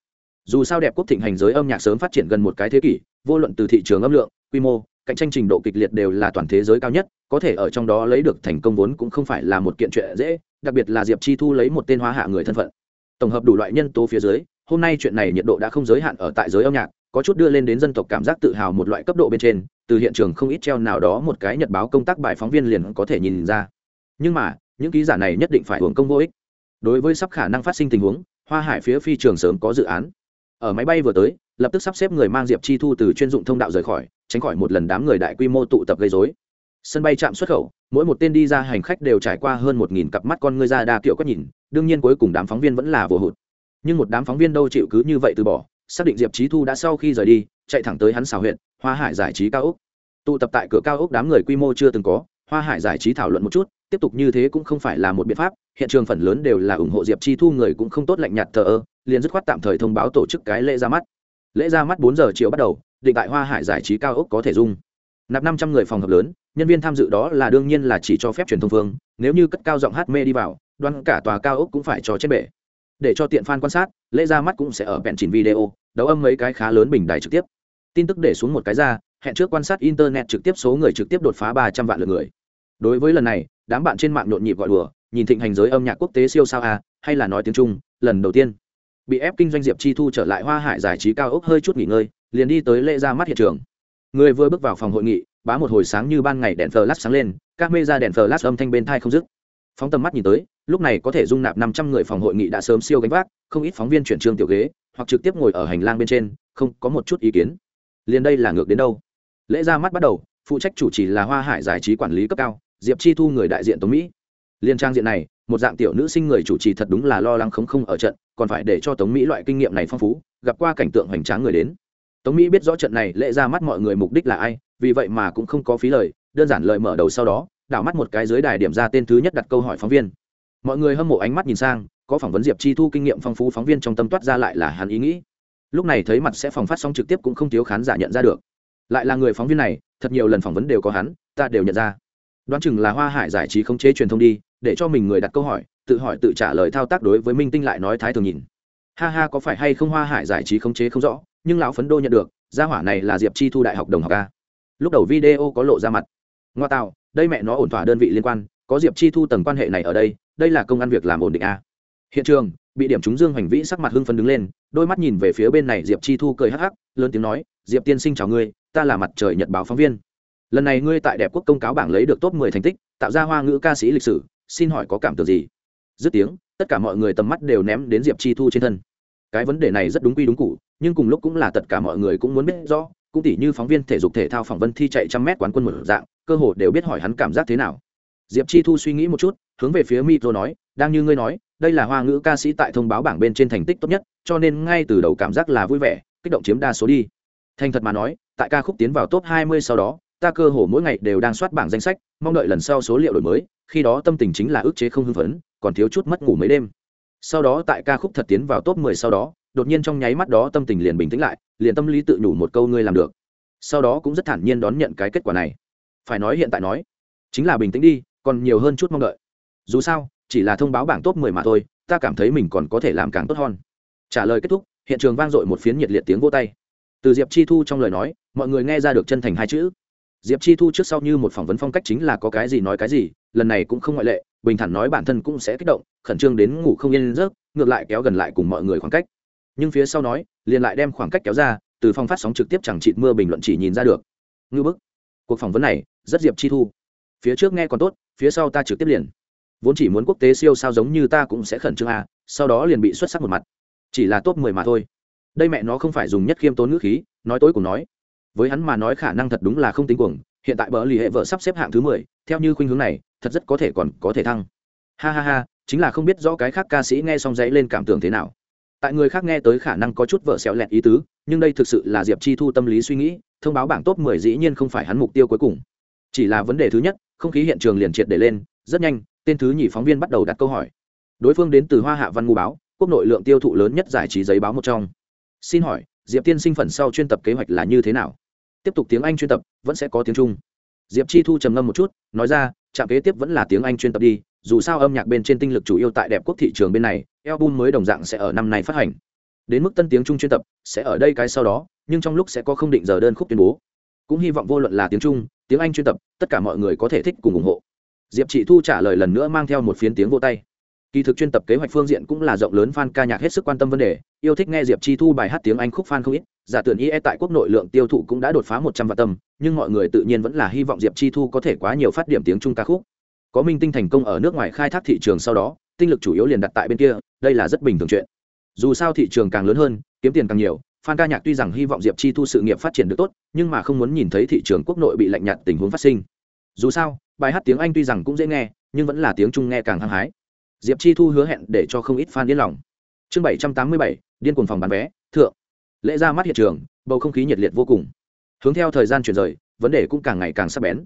S1: Dù sao đẹp quốc thịnh hành giới âm nhạc sớm phát triển gần một cái thế kỷ, vô luận từ thị trường âm lượng, quy mô cạnh tranh trình độ kịch liệt đều là toàn thế giới cao nhất, có thể ở trong đó lấy được thành công vốn cũng không phải là một kiện chuyện dễ, đặc biệt là diệp chi thu lấy một tên hóa hạ người thân phận. Tổng hợp đủ loại nhân tố phía dưới, hôm nay chuyện này nhiệt độ đã không giới hạn ở tại giới âm nhạc, có chút đưa lên đến dân tộc cảm giác tự hào một loại cấp độ bên trên, từ hiện trường không ít treo nào đó một cái nhật báo công tác bài phóng viên liền có thể nhìn ra. Nhưng mà, những ký giả này nhất định phải hưởng công vô ích. Đối với sắp khả năng phát sinh tình huống, hoa hải phía phi trường sớm có dự án. Ở máy bay vừa tới, lập tức sắp xếp người mang diệp chi thu từ chuyên dụng thông đạo rời khỏi tránh khỏi một lần đám người đại quy mô tụ tập gây dối sân bay trạm xuất khẩu, mỗi một tên đi ra hành khách đều trải qua hơn một nghìn cặp mắt con ngươi ra đa kiểu quét nhìn, đương nhiên cuối cùng đám phóng viên vẫn là vô hụt. Nhưng một đám phóng viên đâu chịu cứ như vậy từ bỏ, xác định diệp trí thu đã sau khi rời đi, chạy thẳng tới hắn xào huyện, hoa hải giải trí cao ốc. Tụ tập tại cửa cao ốc đám người quy mô chưa từng có, hoa hải giải trí thảo luận một chút, tiếp tục như thế cũng không phải là một biện pháp, hiện trường phần lớn đều là ủng hộ diệp chi thu người cũng không tốt lạnh nhạt thờ ơ, liền dứt khoát tạm thời thông báo tổ chức cái lễ ra mắt. Lễ ra mắt bốn giờ chiều bắt đầu định tại hoa hải giải trí cao ốc có thể dung. Nạp năm trăm người phòng hợp lớn, nhân viên tham dự đó là đương nhiên là chỉ cho phép truyền thông phương, nếu như cất cao giọng hát mê đi vào đoan cả tòa cao ốc cũng phải cho chết bể. Để cho tiện fan quan sát, lễ ra mắt cũng sẽ ở bẹn chỉnh video, đấu âm mấy cái khá lớn bình đài trực tiếp. Tin tức để xuống một cái ra, hẹn trước quan sát internet trực tiếp số người trực tiếp đột phá ba trăm vạn lượt người. Đối với lần này, đám bạn trên mạng nhộn nhịp gọi đùa, nhìn thịnh hành giới âm nhạc quốc tế siêu sao a, hay là nói tiếng trung, lần đầu tiên. Bị ép kinh doanh diệp chi thu trở lại hoa hải giải trí cao ốc hơi chút nghỉ ngơi liền đi tới lễ ra mắt hiện trường. Người vừa bước vào phòng hội nghị, bá một hồi sáng như ban ngày đèn flash sáng lên các mê ra đèn flash âm thanh bên thai không dứt. Phóng tầm mắt nhìn tới, lúc này có thể dung nạp năm trăm người phòng hội nghị đã sớm siêu gánh vác, không ít phóng viên chuyển trường tiểu ghế, hoặc trực tiếp ngồi ở hành lang bên trên, không có một chút ý kiến. Liền đây là ngược đến đâu? Lễ ra mắt bắt đầu, phụ trách chủ trì là hoa hải giải trí quản lý cấp cao, diệp chi thu người đại diện tống mỹ. Liên trang diện này, một dạng tiểu nữ sinh người chủ trì thật đúng là lo lắng không không ở trận, còn phải để cho tống mỹ loại kinh nghiệm này phong phú, gặp qua cảnh tượng hoành tráng người đến tống mỹ biết rõ trận này lễ ra mắt mọi người mục đích là ai, vì vậy mà cũng không có phí lời, đơn giản lời mở đầu sau đó, đảo mắt một cái dưới đài điểm ra tên thứ nhất đặt câu hỏi phóng viên. Mọi người hâm mộ ánh mắt nhìn sang, có phỏng vấn diệp chi thu kinh nghiệm phong phú phóng viên trong tâm toát ra lại là hắn ý nghĩ. Lúc này thấy mặt sẽ phòng phát sóng trực tiếp cũng không thiếu khán giả nhận ra được. Lại là người phóng viên này, thật nhiều lần phỏng vấn đều có hắn, ta đều nhận ra. Đoán chừng là hoa hải giải trí khống chế truyền thông đi, để cho mình người đặt câu hỏi, tự hỏi tự trả lời thao tác đối với minh tinh lại nói thái thường nhìn. Ha ha, có phải hay không hoa hải giải trí khống chế không rõ? Nhưng lão phấn đô nhận được, gia hỏa này là diệp chi thu đại học đồng học a. Lúc đầu video có lộ ra mặt. Ngoa tạo, đây mẹ nó ổn thỏa đơn vị liên quan, có diệp chi thu tầng quan hệ này ở đây đây là công ăn việc làm ổn định a. Hiện trường, bị điểm chúng dương hoành vĩ sắc mặt hưng phấn đứng lên, đôi mắt nhìn về phía bên này diệp chi thu cười hắc hắc, lớn tiếng nói, diệp tiên sinh chào ngươi, ta là mặt trời nhật báo phóng viên. Lần này ngươi tại đẹp quốc công cáo bảng lấy được top 10 thành tích, tạo ra hoa ngữ ca sĩ lịch sử, xin hỏi có cảm tưởng gì? Dứt tiếng, tất cả mọi người tầm mắt đều ném đến diệp chi thu trên thân. Cái vấn đề này rất đúng quy đúng cụ nhưng cùng lúc cũng là tất cả mọi người cũng muốn biết rõ, cũng tỉ như phóng viên thể dục thể thao phỏng vân thi chạy trăm mét quán quân một dạng, cơ hồ đều biết hỏi hắn cảm giác thế nào. Diệp chi thu suy nghĩ một chút, hướng về phía micro nói, đang như ngươi nói, đây là hoa ngữ ca sĩ tại thông báo bảng bên trên thành tích tốt nhất, cho nên ngay từ đầu cảm giác là vui vẻ, kích động chiếm đa số đi. Thành thật mà nói, tại ca khúc tiến vào top 20 sau đó, ta cơ hồ mỗi ngày đều đang soát bảng danh sách, mong đợi lần sau số liệu đổi mới, khi đó tâm tình chính là ức chế không hưng phấn, còn thiếu chút mất ngủ mấy đêm. Sau đó tại ca khúc thật tiến vào top 10 sau đó đột nhiên trong nháy mắt đó tâm tình liền bình tĩnh lại, liền tâm lý tự nhủ một câu ngươi làm được. Sau đó cũng rất thản nhiên đón nhận cái kết quả này. Phải nói hiện tại nói, chính là bình tĩnh đi, còn nhiều hơn chút mong đợi. Dù sao, chỉ là thông báo bảng top 10 mà thôi, ta cảm thấy mình còn có thể làm càng tốt hơn. Trả lời kết thúc, hiện trường vang dội một phiến nhiệt liệt tiếng vô tay. Từ diệp chi thu trong lời nói, mọi người nghe ra được chân thành hai chữ. Diệp chi thu trước sau như một phỏng vấn phong cách chính là có cái gì nói cái gì, lần này cũng không ngoại lệ, bình thản nói bản thân cũng sẽ kích động, khẩn trương đến ngủ không yên giấc, ngược lại kéo gần lại cùng mọi người khoảng cách nhưng phía sau nói, liền lại đem khoảng cách kéo ra, từ phong phát sóng trực tiếp chẳng chịt mưa bình luận chỉ nhìn ra được. Ngư bức. Cuộc phỏng vấn này, rất diệp chi thu. Phía trước nghe còn tốt, phía sau ta trực tiếp liền. Vốn chỉ muốn quốc tế siêu sao giống như ta cũng sẽ khẩn trương à sau đó liền bị xuất sắc một mặt. Chỉ là top mười mà thôi. Đây mẹ nó không phải dùng nhất khiêm tốn ngữ khí, nói tối cùng nói. Với hắn mà nói khả năng thật đúng là không tính cuồng, hiện tại bờ lì hệ vợ sắp xếp hạng thứ mười, theo như khuynh hướng này, thật rất có thể còn có thể thăng. Ha ha ha, chính là không biết rõ cái khác ca sĩ nghe xong dãy lên cảm tưởng thế nào tại người khác nghe tới khả năng có chút vợ xẹo lẹt ý tứ, nhưng đây thực sự là diệp chi thu tâm lý suy nghĩ, thông báo bảng top mười dĩ nhiên không phải hắn mục tiêu cuối cùng. Chỉ là vấn đề thứ nhất, không khí hiện trường liền triệt để lên, rất nhanh, tên thứ nhì phóng viên bắt đầu đặt câu hỏi. Đối phương đến từ hoa hạ văn ngu báo, quốc nội lượng tiêu thụ lớn nhất giải trí giấy báo một trong. Xin hỏi, diệp tiên sinh phần sau chuyên tập kế hoạch là như thế nào? Tiếp tục tiếng anh chuyên tập, vẫn sẽ có tiếng trung. Diệp chi thu trầm ngâm một chút, nói ra, trạm kế tiếp vẫn là tiếng anh chuyên tập đi dù sao âm nhạc bên trên tinh lực chủ yếu tại đẹp quốc thị trường bên này, album mới đồng dạng sẽ ở năm nay phát hành. Đến mức tân tiếng trung chuyên tập sẽ ở đây cái sau đó, nhưng trong lúc sẽ có không định giờ đơn khúc tuyên bố. Cũng hy vọng vô luận là tiếng trung, tiếng anh chuyên tập, tất cả mọi người có thể thích cùng ủng hộ. Diệp chị thu trả lời lần nữa mang theo một phiến tiếng vô tay. Kỳ thực chuyên tập kế hoạch phương diện cũng là rộng lớn fan ca nhạc hết sức quan tâm vấn đề, yêu thích nghe diệp chi thu bài hát tiếng anh khúc fan không ít, giả tưởng ie tại quốc nội lượng tiêu thụ cũng đã đột phá một trăm vạn tâm, nhưng mọi người tự nhiên vẫn là hy vọng diệp chi thu có thể quá nhiều phát điểm tiếng trung ca khúc có minh tinh thành công ở nước ngoài khai thác thị trường sau đó, tinh lực chủ yếu liền đặt tại bên kia, đây là rất bình thường chuyện. Dù sao thị trường càng lớn hơn, kiếm tiền càng nhiều, phan ca nhạc tuy rằng hy vọng diệp chi thu sự nghiệp phát triển được tốt, nhưng mà không muốn nhìn thấy thị trường quốc nội bị lạnh nhạt tình huống phát sinh. Dù sao, bài hát tiếng anh tuy rằng cũng dễ nghe, nhưng vẫn là tiếng trung nghe càng hăng hái. Diệp chi thu hứa hẹn để cho không ít fan yên lòng. Chương bảy trăm tám mươi bảy, điên cuồng phòng bán vé, thượng. Lễ ra mắt hiện trường, bầu không khí nhiệt liệt vô cùng. Hướng theo thời gian chuyển rời, vấn đề cũng càng ngày càng sắp bén.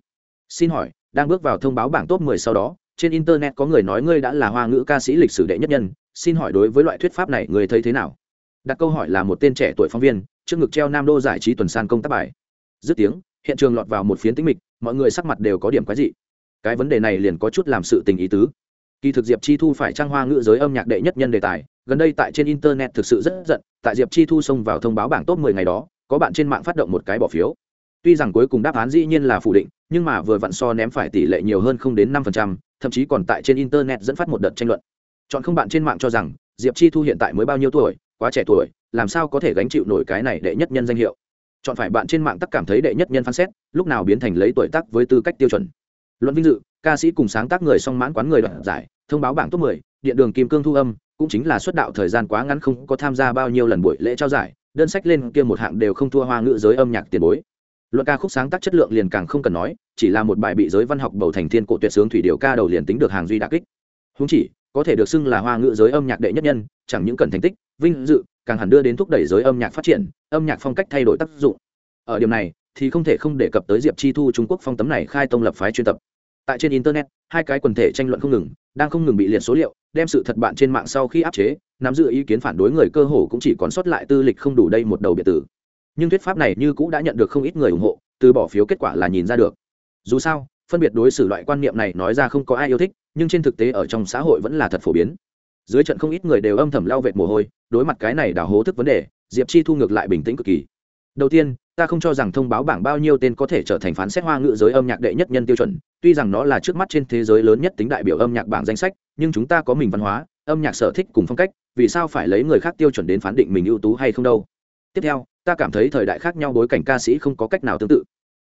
S1: Xin hỏi đang bước vào thông báo bảng top 10 sau đó, trên internet có người nói ngươi đã là hoa ngữ ca sĩ lịch sử đệ nhất nhân, xin hỏi đối với loại thuyết pháp này người thấy thế nào? Đặt câu hỏi là một tên trẻ tuổi phóng viên, trước ngực treo nam đô giải trí tuần san công tác bài. Dứt tiếng, hiện trường lọt vào một phiến tĩnh mịch, mọi người sắc mặt đều có điểm quái dị. Cái vấn đề này liền có chút làm sự tình ý tứ. Kỳ thực diệp chi thu phải trang hoa ngữ giới âm nhạc đệ nhất nhân đề tài, gần đây tại trên internet thực sự rất giận, tại diệp chi thu xông vào thông báo bảng top 10 ngày đó, có bạn trên mạng phát động một cái bỏ phiếu. Tuy rằng cuối cùng đáp án dĩ nhiên là phủ định nhưng mà vừa vặn so ném phải tỷ lệ nhiều hơn không đến năm phần trăm, thậm chí còn tại trên internet dẫn phát một đợt tranh luận. Chọn không bạn trên mạng cho rằng diệp chi thu hiện tại mới bao nhiêu tuổi quá trẻ tuổi làm sao có thể gánh chịu nổi cái này đệ nhất nhân danh hiệu? Chọn phải bạn trên mạng tất cảm thấy đệ nhất nhân phán xét lúc nào biến thành lấy tuổi tác với tư cách tiêu chuẩn. Luận vinh dự ca sĩ cùng sáng tác người song mãn quán người đoạn giải thông báo bảng top 10, điện đường kim cương thu âm cũng chính là xuất đạo thời gian quá ngắn không có tham gia bao nhiêu lần buổi lễ trao giải đơn sách lên kia một hạng đều không thua hoa ngữ giới âm nhạc tiền bối luận ca khúc sáng tác chất lượng liền càng không cần nói, chỉ là một bài bị giới văn học bầu thành thiên cổ tuyệt sướng thủy điều ca đầu liền tính được hàng duy đà kích. Húng chỉ, có thể được xưng là hoa ngữ giới âm nhạc đệ nhất nhân, chẳng những cần thành tích, vinh dự, càng hẳn đưa đến thúc đẩy giới âm nhạc phát triển, âm nhạc phong cách thay đổi tác dụng. Ở điểm này, thì không thể không đề cập tới diệp chi thu trung quốc phong tấm này khai tông lập phái chuyên tập. Tại trên internet, hai cái quần thể tranh luận không ngừng, đang không ngừng bị liệt số liệu, đem sự thật bạn trên mạng sau khi áp chế, nắm giữ ý kiến phản đối người cơ hồ cũng chỉ còn sót lại tư lịch không đủ đây một đầu biệt tử nhưng thuyết pháp này như cũ đã nhận được không ít người ủng hộ, từ bỏ phiếu kết quả là nhìn ra được. Dù sao, phân biệt đối xử loại quan niệm này nói ra không có ai yêu thích, nhưng trên thực tế ở trong xã hội vẫn là thật phổ biến. Dưới trận không ít người đều âm thầm lao vệt mồ hôi, đối mặt cái này đào hố thức vấn đề, diệp chi thu ngược lại bình tĩnh cực kỳ. Đầu tiên, ta không cho rằng thông báo bảng bao nhiêu tên có thể trở thành phán xét hoa ngữ giới âm nhạc đệ nhất nhân tiêu chuẩn, tuy rằng nó là trước mắt trên thế giới lớn nhất tính đại biểu âm nhạc bảng danh sách, nhưng chúng ta có mình văn hóa, âm nhạc sở thích cùng phong cách, vì sao phải lấy người khác tiêu chuẩn đến phán định mình ưu tú hay không đâu? Tiếp theo, ta cảm thấy thời đại khác nhau bối cảnh ca sĩ không có cách nào tương tự.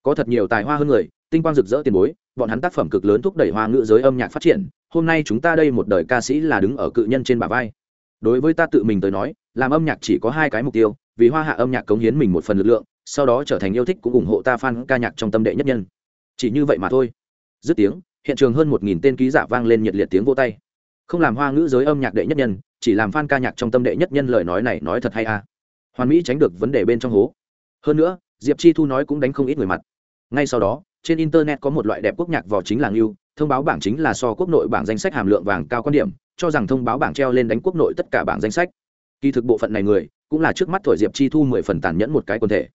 S1: Có thật nhiều tài hoa hơn người, tinh quang rực rỡ tiền bối, bọn hắn tác phẩm cực lớn thúc đẩy hoa ngữ giới âm nhạc phát triển, hôm nay chúng ta đây một đời ca sĩ là đứng ở cự nhân trên bả vai. Đối với ta tự mình tới nói, làm âm nhạc chỉ có hai cái mục tiêu, vì hoa hạ âm nhạc cống hiến mình một phần lực lượng, sau đó trở thành yêu thích cũng ủng hộ ta fan ca nhạc trong tâm đệ nhất nhân. Chỉ như vậy mà thôi. Dứt tiếng, hiện trường hơn một nghìn tên ký giả vang lên nhiệt liệt tiếng vô tay. Không làm hoa ngữ giới âm nhạc đệ nhất nhân, chỉ làm fan ca nhạc trong tâm đệ nhất nhân lời nói này nói thật hay à? Hoàn mỹ tránh được vấn đề bên trong hố. Hơn nữa, diệp chi thu nói cũng đánh không ít người mặt. Ngay sau đó, trên internet có một loại đẹp quốc nhạc vò chính là ngưu, thông báo bảng chính là so quốc nội bảng danh sách hàm lượng vàng cao quan điểm, cho rằng thông báo bảng treo lên đánh quốc nội tất cả bảng danh sách. Kỳ thực bộ phận này người, cũng là trước mắt thổi diệp chi thu mười phần tàn nhẫn một cái quần thể.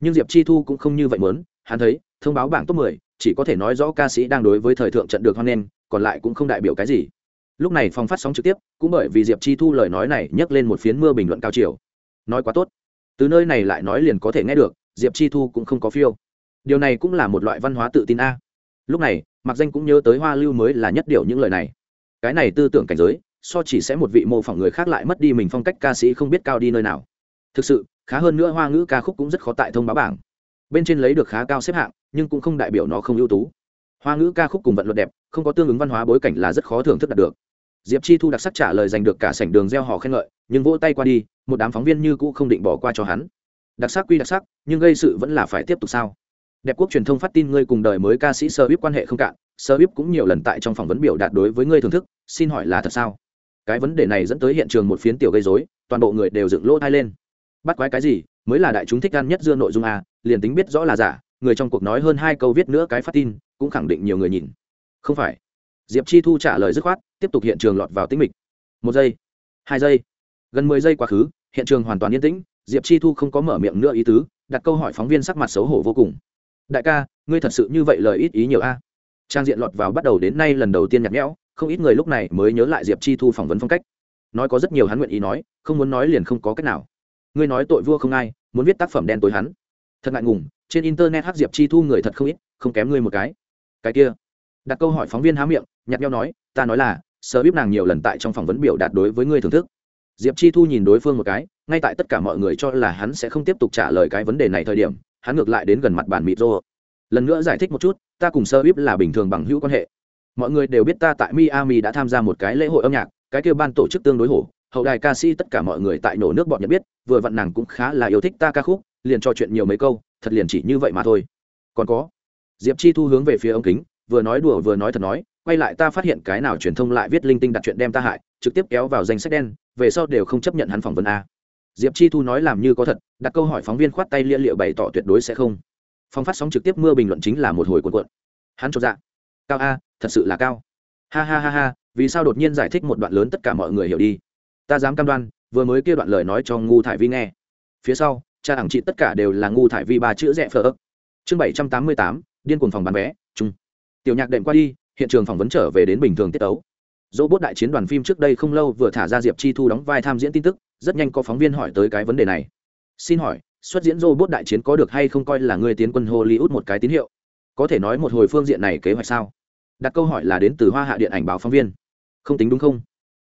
S1: Nhưng diệp chi thu cũng không như vậy muốn, hắn thấy, thông báo bảng top mười, chỉ có thể nói rõ ca sĩ đang đối với thời thượng trận được hoan nghênh, còn lại cũng không đại biểu cái gì. Lúc này phòng phát sóng trực tiếp, cũng bởi vì diệp chi thu lời nói này nhắc lên một phiến mưa bình luận cao chiều nói quá tốt. Từ nơi này lại nói liền có thể nghe được, diệp chi thu cũng không có phiêu. Điều này cũng là một loại văn hóa tự tin a. Lúc này mặc danh cũng nhớ tới hoa lưu mới là nhất điều những lời này. Cái này tư tưởng cảnh giới, so chỉ sẽ một vị mô phỏng người khác lại mất đi mình phong cách ca sĩ không biết cao đi nơi nào. Thực sự, khá hơn nữa hoa ngữ ca khúc cũng rất khó tại thông báo bảng. Bên trên lấy được khá cao xếp hạng, nhưng cũng không đại biểu nó không ưu tú. Hoa ngữ ca khúc cùng vận luật đẹp, không có tương ứng văn hóa bối cảnh là rất khó thưởng thức đạt được. Diệp chi thu đặc sắc trả lời giành được cả sảnh đường gieo hò khen ngợi nhưng vỗ tay qua đi, một đám phóng viên như cũ không định bỏ qua cho hắn. Đặc sắc quy đặc sắc, nhưng gây sự vẫn là phải tiếp tục sao? Đẹp quốc truyền thông phát tin ngươi cùng đời mới ca sĩ sơ bíp quan hệ không cạn sơ bíp cũng nhiều lần tại trong phỏng vấn biểu đạt đối với ngươi thưởng thức, xin hỏi là thật sao? Cái vấn đề này dẫn tới hiện trường một phiến tiểu gây dối toàn bộ người đều dựng lỗ thai lên. Bắt quái cái gì, mới là đại chúng thích ăn nhất dưa nội dung a liền tính biết rõ là giả, người trong cuộc nói hơn hai câu viết nữa cái phát tin, cũng khẳng định nhiều người nhìn. Không phải. Diệp chi thu trả lời dứt khoát, tiếp tục hiện trường lọt vào tĩnh mịch. Một giây. Hai giây gần mười giây quá khứ, hiện trường hoàn toàn yên tĩnh, diệp chi thu không có mở miệng nữa ý tứ, đặt câu hỏi phóng viên sắc mặt xấu hổ vô cùng. Đại ca, ngươi thật sự như vậy lời ít ý nhiều a? Trang diện lọt vào bắt đầu đến nay lần đầu tiên nhạt nhẽo, không ít người lúc này mới nhớ lại diệp chi thu phỏng vấn phong cách. Nói có rất nhiều hắn nguyện ý nói, không muốn nói liền không có cách nào. Ngươi nói tội vua không ai, muốn viết tác phẩm đen tối hắn. Thật ngại ngùng, trên internet hát diệp chi thu người thật không ít, không kém ngươi một cái. Cái kia. Đặt câu hỏi phóng viên há miệng nhặt nhau nói, ta nói là sơ biết nàng nhiều lần tại trong phỏng vấn biểu đạt đối với ngươi thưởng thức diệp chi thu nhìn đối phương một cái, ngay tại tất cả mọi người cho là hắn sẽ không tiếp tục trả lời cái vấn đề này thời điểm, hắn ngược lại đến gần mặt bàn mịt rô lần nữa giải thích một chút, ta cùng sơ bíp là bình thường bằng hữu quan hệ. Mọi người đều biết ta tại miami đã tham gia một cái lễ hội âm nhạc, cái kêu ban tổ chức tương đối hổ, hậu đài ca sĩ tất cả mọi người tại nổ nước bọn nhận biết, vừa vặn nàng cũng khá là yêu thích ta ca khúc, liền trò chuyện nhiều mấy câu, thật liền chỉ như vậy mà thôi. Còn có, diệp chi thu hướng về phía ống kính, vừa nói đùa vừa nói thật nói, quay lại ta phát hiện cái nào truyền thông lại viết linh tinh đặt chuyện đem ta hại, trực tiếp kéo vào danh sách đen về sau đều không chấp nhận hắn phỏng vấn a. Diệp chi thu nói làm như có thật, đặt câu hỏi phóng viên khoát tay lia liệu bày tỏ tuyệt đối sẽ không. Phong phát sóng trực tiếp mưa bình luận chính là một hồi cuộn cuộn. Hắn cho dạ. Cao a, thật sự là cao. Ha ha ha ha, vì sao đột nhiên giải thích một đoạn lớn tất cả mọi người hiểu đi? Ta dám cam đoan, vừa mới kia đoạn lời nói cho ngu thải vi nghe. Phía sau, cha ảng chị tất cả đều là ngu thải vi ba chữ rẽ phở ấp chương bảy trăm tám mươi tám, điên cuồng phòng bán vé, chung. Tiểu nhạc đệm qua đi, hiện trường phỏng vấn trở về đến bình thường tiết tấu dỗ bốt đại chiến đoàn phim trước đây không lâu vừa thả ra diệp chi thu đóng vai tham diễn tin tức rất nhanh có phóng viên hỏi tới cái vấn đề này. Xin hỏi xuất diễn dỗ bốt đại chiến có được hay không coi là người tiến quân hollywood một cái tín hiệu? Có thể nói một hồi phương diện này kế hoạch sao? Đặt câu hỏi là đến từ hoa hạ điện ảnh báo phóng viên. Không tính đúng không?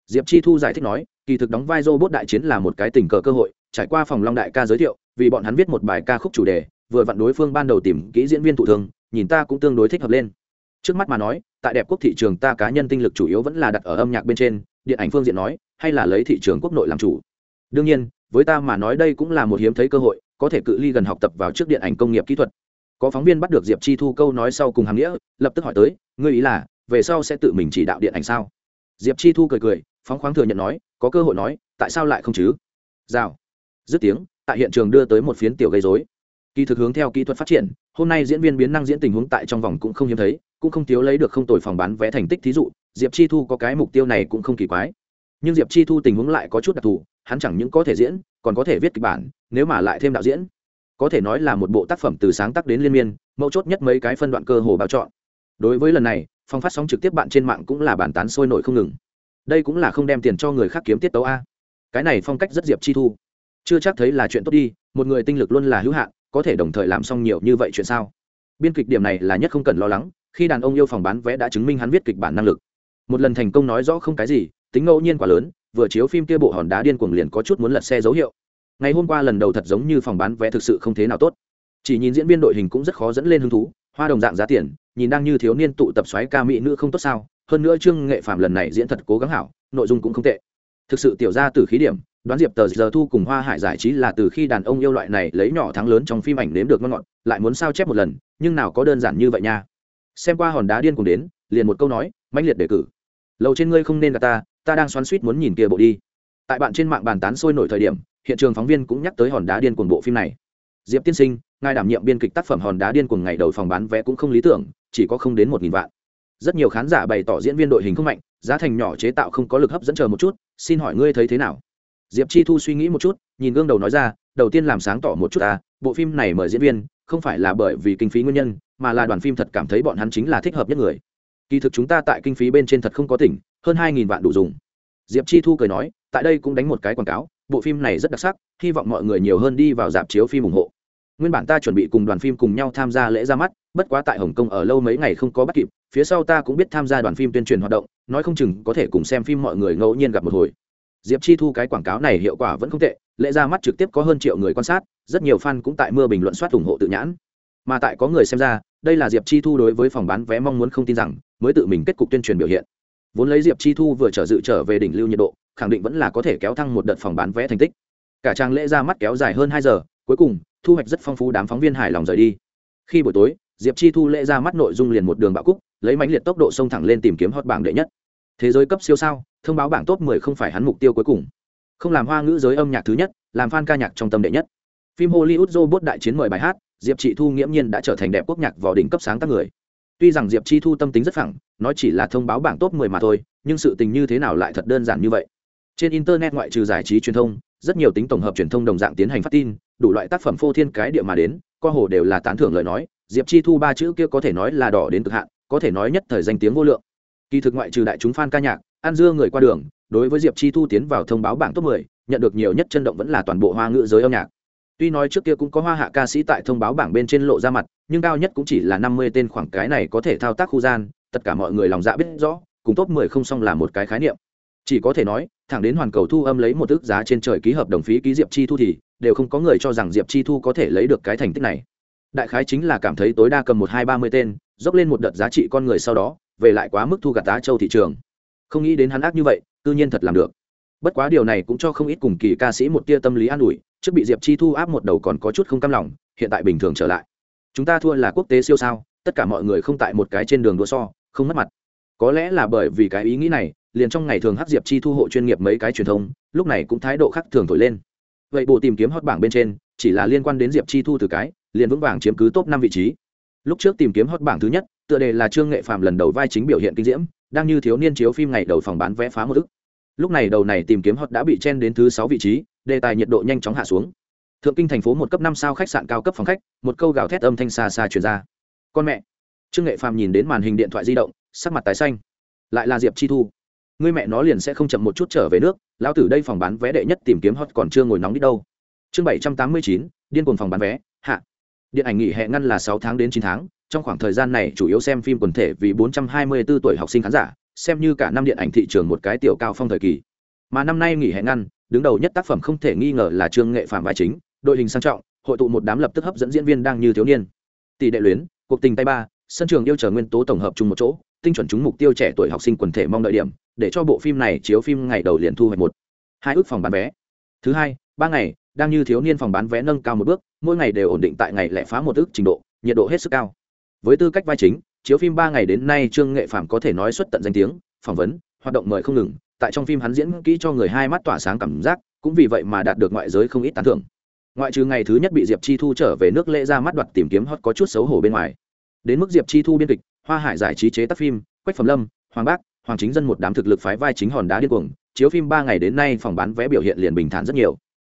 S1: Diệp chi thu giải thích nói kỳ thực đóng vai robot đại chiến là một cái tình cờ cơ hội trải qua phòng long đại ca giới thiệu vì bọn hắn viết một bài ca khúc chủ đề vừa vặn đối phương ban đầu tìm kỹ diễn viên thụ thường, nhìn ta cũng tương đối thích hợp lên trước mắt mà nói, tại đẹp quốc thị trường ta cá nhân tinh lực chủ yếu vẫn là đặt ở âm nhạc bên trên, điện ảnh phương diện nói, hay là lấy thị trường quốc nội làm chủ. Đương nhiên, với ta mà nói đây cũng là một hiếm thấy cơ hội, có thể cự ly gần học tập vào trước điện ảnh công nghiệp kỹ thuật. Có phóng viên bắt được diệp chi thu câu nói sau cùng hàm nghĩa, lập tức hỏi tới, ngươi ý là, về sau sẽ tự mình chỉ đạo điện ảnh sao? Diệp chi thu cười cười, phóng khoáng thừa nhận nói, có cơ hội nói, tại sao lại không chứ? Rào. Dứt tiếng, tại hiện trường đưa tới một phiến tiểu gây dối kỳ thực hướng theo kỹ thuật phát triển, hôm nay diễn viên biến năng diễn tình huống tại trong vòng cũng không hiếm thấy, cũng không thiếu lấy được không tồi phòng bán vé thành tích thí dụ, diệp chi thu có cái mục tiêu này cũng không kỳ quái. Nhưng diệp chi thu tình huống lại có chút đặc thù, hắn chẳng những có thể diễn, còn có thể viết kịch bản, nếu mà lại thêm đạo diễn. Có thể nói là một bộ tác phẩm từ sáng tác đến liên miên, mấu chốt nhất mấy cái phân đoạn cơ hồ bao chọn đối với lần này, phong phát sóng trực tiếp bạn trên mạng cũng là bàn tán sôi nổi không ngừng. Đây cũng là không đem tiền cho người khác kiếm tiết tấu a. Cái này phong cách rất diệp chi thu. Chưa chắc thấy là chuyện tốt đi, một người tinh lực luôn là hữu hạn có thể đồng thời làm xong nhiều như vậy chuyện sao? Biên kịch điểm này là nhất không cần lo lắng, khi đàn ông yêu phòng bán vé đã chứng minh hắn viết kịch bản năng lực. Một lần thành công nói rõ không cái gì, tính ngẫu nhiên quá lớn, vừa chiếu phim kia bộ hòn đá điên cuồng liền có chút muốn lật xe dấu hiệu. Ngày hôm qua lần đầu thật giống như phòng bán vé thực sự không thế nào tốt. Chỉ nhìn diễn viên đội hình cũng rất khó dẫn lên hứng thú, hoa đồng dạng giá tiền, nhìn đang như thiếu niên tụ tập xoáy ca mỹ nữ không tốt sao, hơn nữa trương nghệ phạm lần này diễn thật cố gắng hảo, nội dung cũng không tệ. Thực sự tiểu ra từ khí điểm đoán diệp tờ giờ thu cùng hoa hải giải trí là từ khi đàn ông yêu loại này lấy nhỏ thắng lớn trong phim ảnh nếm được ngon ngọt, lại muốn sao chép một lần, nhưng nào có đơn giản như vậy nha. Xem qua hòn đá điên cùng đến, liền một câu nói, mãnh liệt đề cử. Lầu trên ngươi không nên gặp ta ta đang xoắn suýt muốn nhìn kia bộ đi. Tại bạn trên mạng bàn tán sôi nổi thời điểm, hiện trường phóng viên cũng nhắc tới hòn đá điên cuồng bộ phim này. Diệp tiên sinh, ngài đảm nhiệm biên kịch tác phẩm hòn đá điên cuồng ngày đầu phòng bán vé cũng không lý tưởng, chỉ có không đến một nghìn vạn. Rất nhiều khán giả bày tỏ diễn viên đội hình không mạnh, giá thành nhỏ chế tạo không có lực hấp dẫn chờ một chút, xin hỏi ngươi thấy thế nào? Diệp chi thu suy nghĩ một chút, nhìn gương đầu nói ra, đầu tiên làm sáng tỏ một chút ta, bộ phim này mời diễn viên, không phải là bởi vì kinh phí nguyên nhân, mà là đoàn phim thật cảm thấy bọn hắn chính là thích hợp nhất người. Kỳ thực chúng ta tại kinh phí bên trên thật không có tỉnh, hơn hai nghìn vạn đủ dùng. Diệp chi thu cười nói, tại đây cũng đánh một cái quảng cáo, bộ phim này rất đặc sắc, hy vọng mọi người nhiều hơn đi vào dạp chiếu phim ủng hộ. Nguyên bản ta chuẩn bị cùng đoàn phim cùng nhau tham gia lễ ra mắt, bất quá tại hồng kông ở lâu mấy ngày không có bắt kịp, phía sau ta cũng biết tham gia đoàn phim tuyên truyền hoạt động, nói không chừng có thể cùng xem phim mọi người ngẫu nhiên gặp một hồi diệp chi thu cái quảng cáo này hiệu quả vẫn không tệ lễ ra mắt trực tiếp có hơn triệu người quan sát, rất nhiều fan cũng tại mưa bình luận soát ủng hộ tự nhãn. Mà tại có người xem ra, đây là diệp chi thu đối với phòng bán vé mong muốn không tin rằng, mới tự mình kết cục tuyên truyền biểu hiện. Vốn lấy diệp chi thu vừa trở dự trở về đỉnh lưu nhiệt độ, khẳng định vẫn là có thể kéo thăng một đợt phòng bán vé thành tích. Cả trang lễ ra mắt kéo dài hơn hai giờ, cuối cùng, thu hoạch rất phong phú đám phóng viên hài lòng rời đi. Khi buổi tối, diệp chi thu lễ ra mắt nội dung liền một đường bạo cúc, lấy mãnh liệt tốc độ xông thẳng lên tìm kiếm hot bảng đệ nhất thế giới cấp siêu sao, thông báo bảng top 10 không phải hắn mục tiêu cuối cùng. Không làm hoa ngữ giới âm nhạc thứ nhất, làm fan ca nhạc trong tâm đệ nhất. Phim hollywood robot đại chiến mời bài hát, diệp chị thu nghiễm nhiên đã trở thành đẹp quốc nhạc vào đỉnh cấp sáng tác người. Tuy rằng diệp chi thu tâm tính rất phẳng, nói chỉ là thông báo bảng top 10 mà thôi, nhưng sự tình như thế nào lại thật đơn giản như vậy. Trên internet ngoại trừ giải trí truyền thông, rất nhiều tính tổng hợp truyền thông đồng dạng tiến hành phát tin, đủ loại tác phẩm phô thiên cái địa mà đến, co hồ đều là tán thưởng lời nói. Diệp chi thu ba chữ kia có thể nói là đỏ đến cực hạn, có thể nói nhất thời danh tiếng vô lượng kỳ thực ngoại trừ đại chúng fan ca nhạc an dưa người qua đường đối với diệp chi thu tiến vào thông báo bảng top 10, nhận được nhiều nhất chân động vẫn là toàn bộ hoa ngữ giới âm nhạc. Tuy nói trước kia cũng có hoa hạ ca sĩ tại thông báo bảng bên trên lộ ra mặt nhưng cao nhất cũng chỉ là năm mươi tên khoảng cái này có thể thao tác khu gian tất cả mọi người lòng dạ biết rõ cùng top 10 không xong là một cái khái niệm. Chỉ có thể nói thẳng đến hoàn cầu thu âm lấy một ước giá trên trời ký hợp đồng phí ký diệp chi thu thì đều không có người cho rằng diệp chi thu có thể lấy được cái thành tích này. Đại khái chính là cảm thấy tối đa cầm một hai ba mươi tên dốc lên một đợt giá trị con người sau đó về lại quá mức thu gặt tá châu thị trường. Không nghĩ đến hắn ác như vậy tự nhiên thật làm được. Bất quá điều này cũng cho không ít cùng kỳ ca sĩ một tia tâm lý an ủi, trước bị diệp chi thu áp một đầu còn có chút không cam lòng, hiện tại bình thường trở lại. Chúng ta thua là quốc tế siêu sao, tất cả mọi người không tại một cái trên đường đua so, không mất mặt. Có lẽ là bởi vì cái ý nghĩ này, liền trong ngày thường hắc diệp chi thu hộ chuyên nghiệp mấy cái truyền thông, lúc này cũng thái độ khác thường thổi lên. Vậy bộ tìm kiếm hot bảng bên trên, chỉ là liên quan đến diệp chi thu từ cái, liền vững vàng chiếm cứ top năm vị trí. Lúc trước tìm kiếm hot bảng thứ nhất tựa đề là trương nghệ phạm lần đầu vai chính biểu hiện kinh diễm, đang như thiếu niên chiếu phim ngày đầu phòng bán vé phá một ức. Lúc này đầu này tìm kiếm hot đã bị chen đến thứ sáu vị trí, đề tài nhiệt độ nhanh chóng hạ xuống. Thượng kinh thành phố một cấp năm sao khách sạn cao cấp phòng khách, một câu gào thét âm thanh xa xa truyền ra. Con mẹ! Trương nghệ phàm nhìn đến màn hình điện thoại di động, sắc mặt tái xanh. Lại là diệp chi thu. Ngươi mẹ nó liền sẽ không chậm một chút trở về nước, lão tử đây phòng bán vé đệ nhất tìm kiếm hot còn chưa ngồi nóng đi đâu. Chương bảy trăm tám mươi chín, điên cuồng phòng bán vé, hạ. Điện ảnh nghỉ hè ngăn là sáu tháng đến chín tháng trong khoảng thời gian này, chủ yếu xem phim quần thể vì 424 tuổi học sinh khán giả, xem như cả năm điện ảnh thị trường một cái tiểu cao phong thời kỳ. Mà năm nay nghỉ hè ngăn, đứng đầu nhất tác phẩm không thể nghi ngờ là trương nghệ phạm vai chính, đội hình sang trọng, hội tụ một đám lập tức hấp dẫn diễn viên đang như thiếu niên. Tỷ đệ luyến, cuộc tình tay ba, sân trường yêu chờ nguyên tố tổng hợp chung một chỗ, tinh chuẩn chúng mục tiêu trẻ tuổi học sinh quần thể mong đợi điểm, để cho bộ phim này chiếu phim ngày đầu liền thu hoạch một. Hai ước phòng bán vé. Thứ hai, ba ngày, đang như thiếu niên phòng bán vé nâng cao một bước, mỗi ngày đều ổn định tại ngày lẻ phá một ước trình độ, nhiệt độ hết sức cao với tư cách vai chính, chiếu phim ba ngày đến nay trương nghệ phạm có thể nói xuất tận danh tiếng, phỏng vấn, hoạt động mời không ngừng. Tại trong phim hắn diễn kỹ cho người hai mắt tỏa sáng cảm giác, cũng vì vậy mà đạt được ngoại giới không ít tán thưởng. Ngoại trừ ngày thứ nhất bị diệp chi thu trở về nước lễ ra mắt đoạt tìm kiếm hot có chút xấu hổ bên ngoài. Đến mức diệp chi thu biên kịch, hoa hải giải trí chế tác phim, quách phẩm lâm, hoàng bác, hoàng chính dân một đám thực lực phái vai chính hòn đá điên cuồng, chiếu phim ba ngày đến nay phòng bán vé biểu hiện liền bình thản rất nhiều.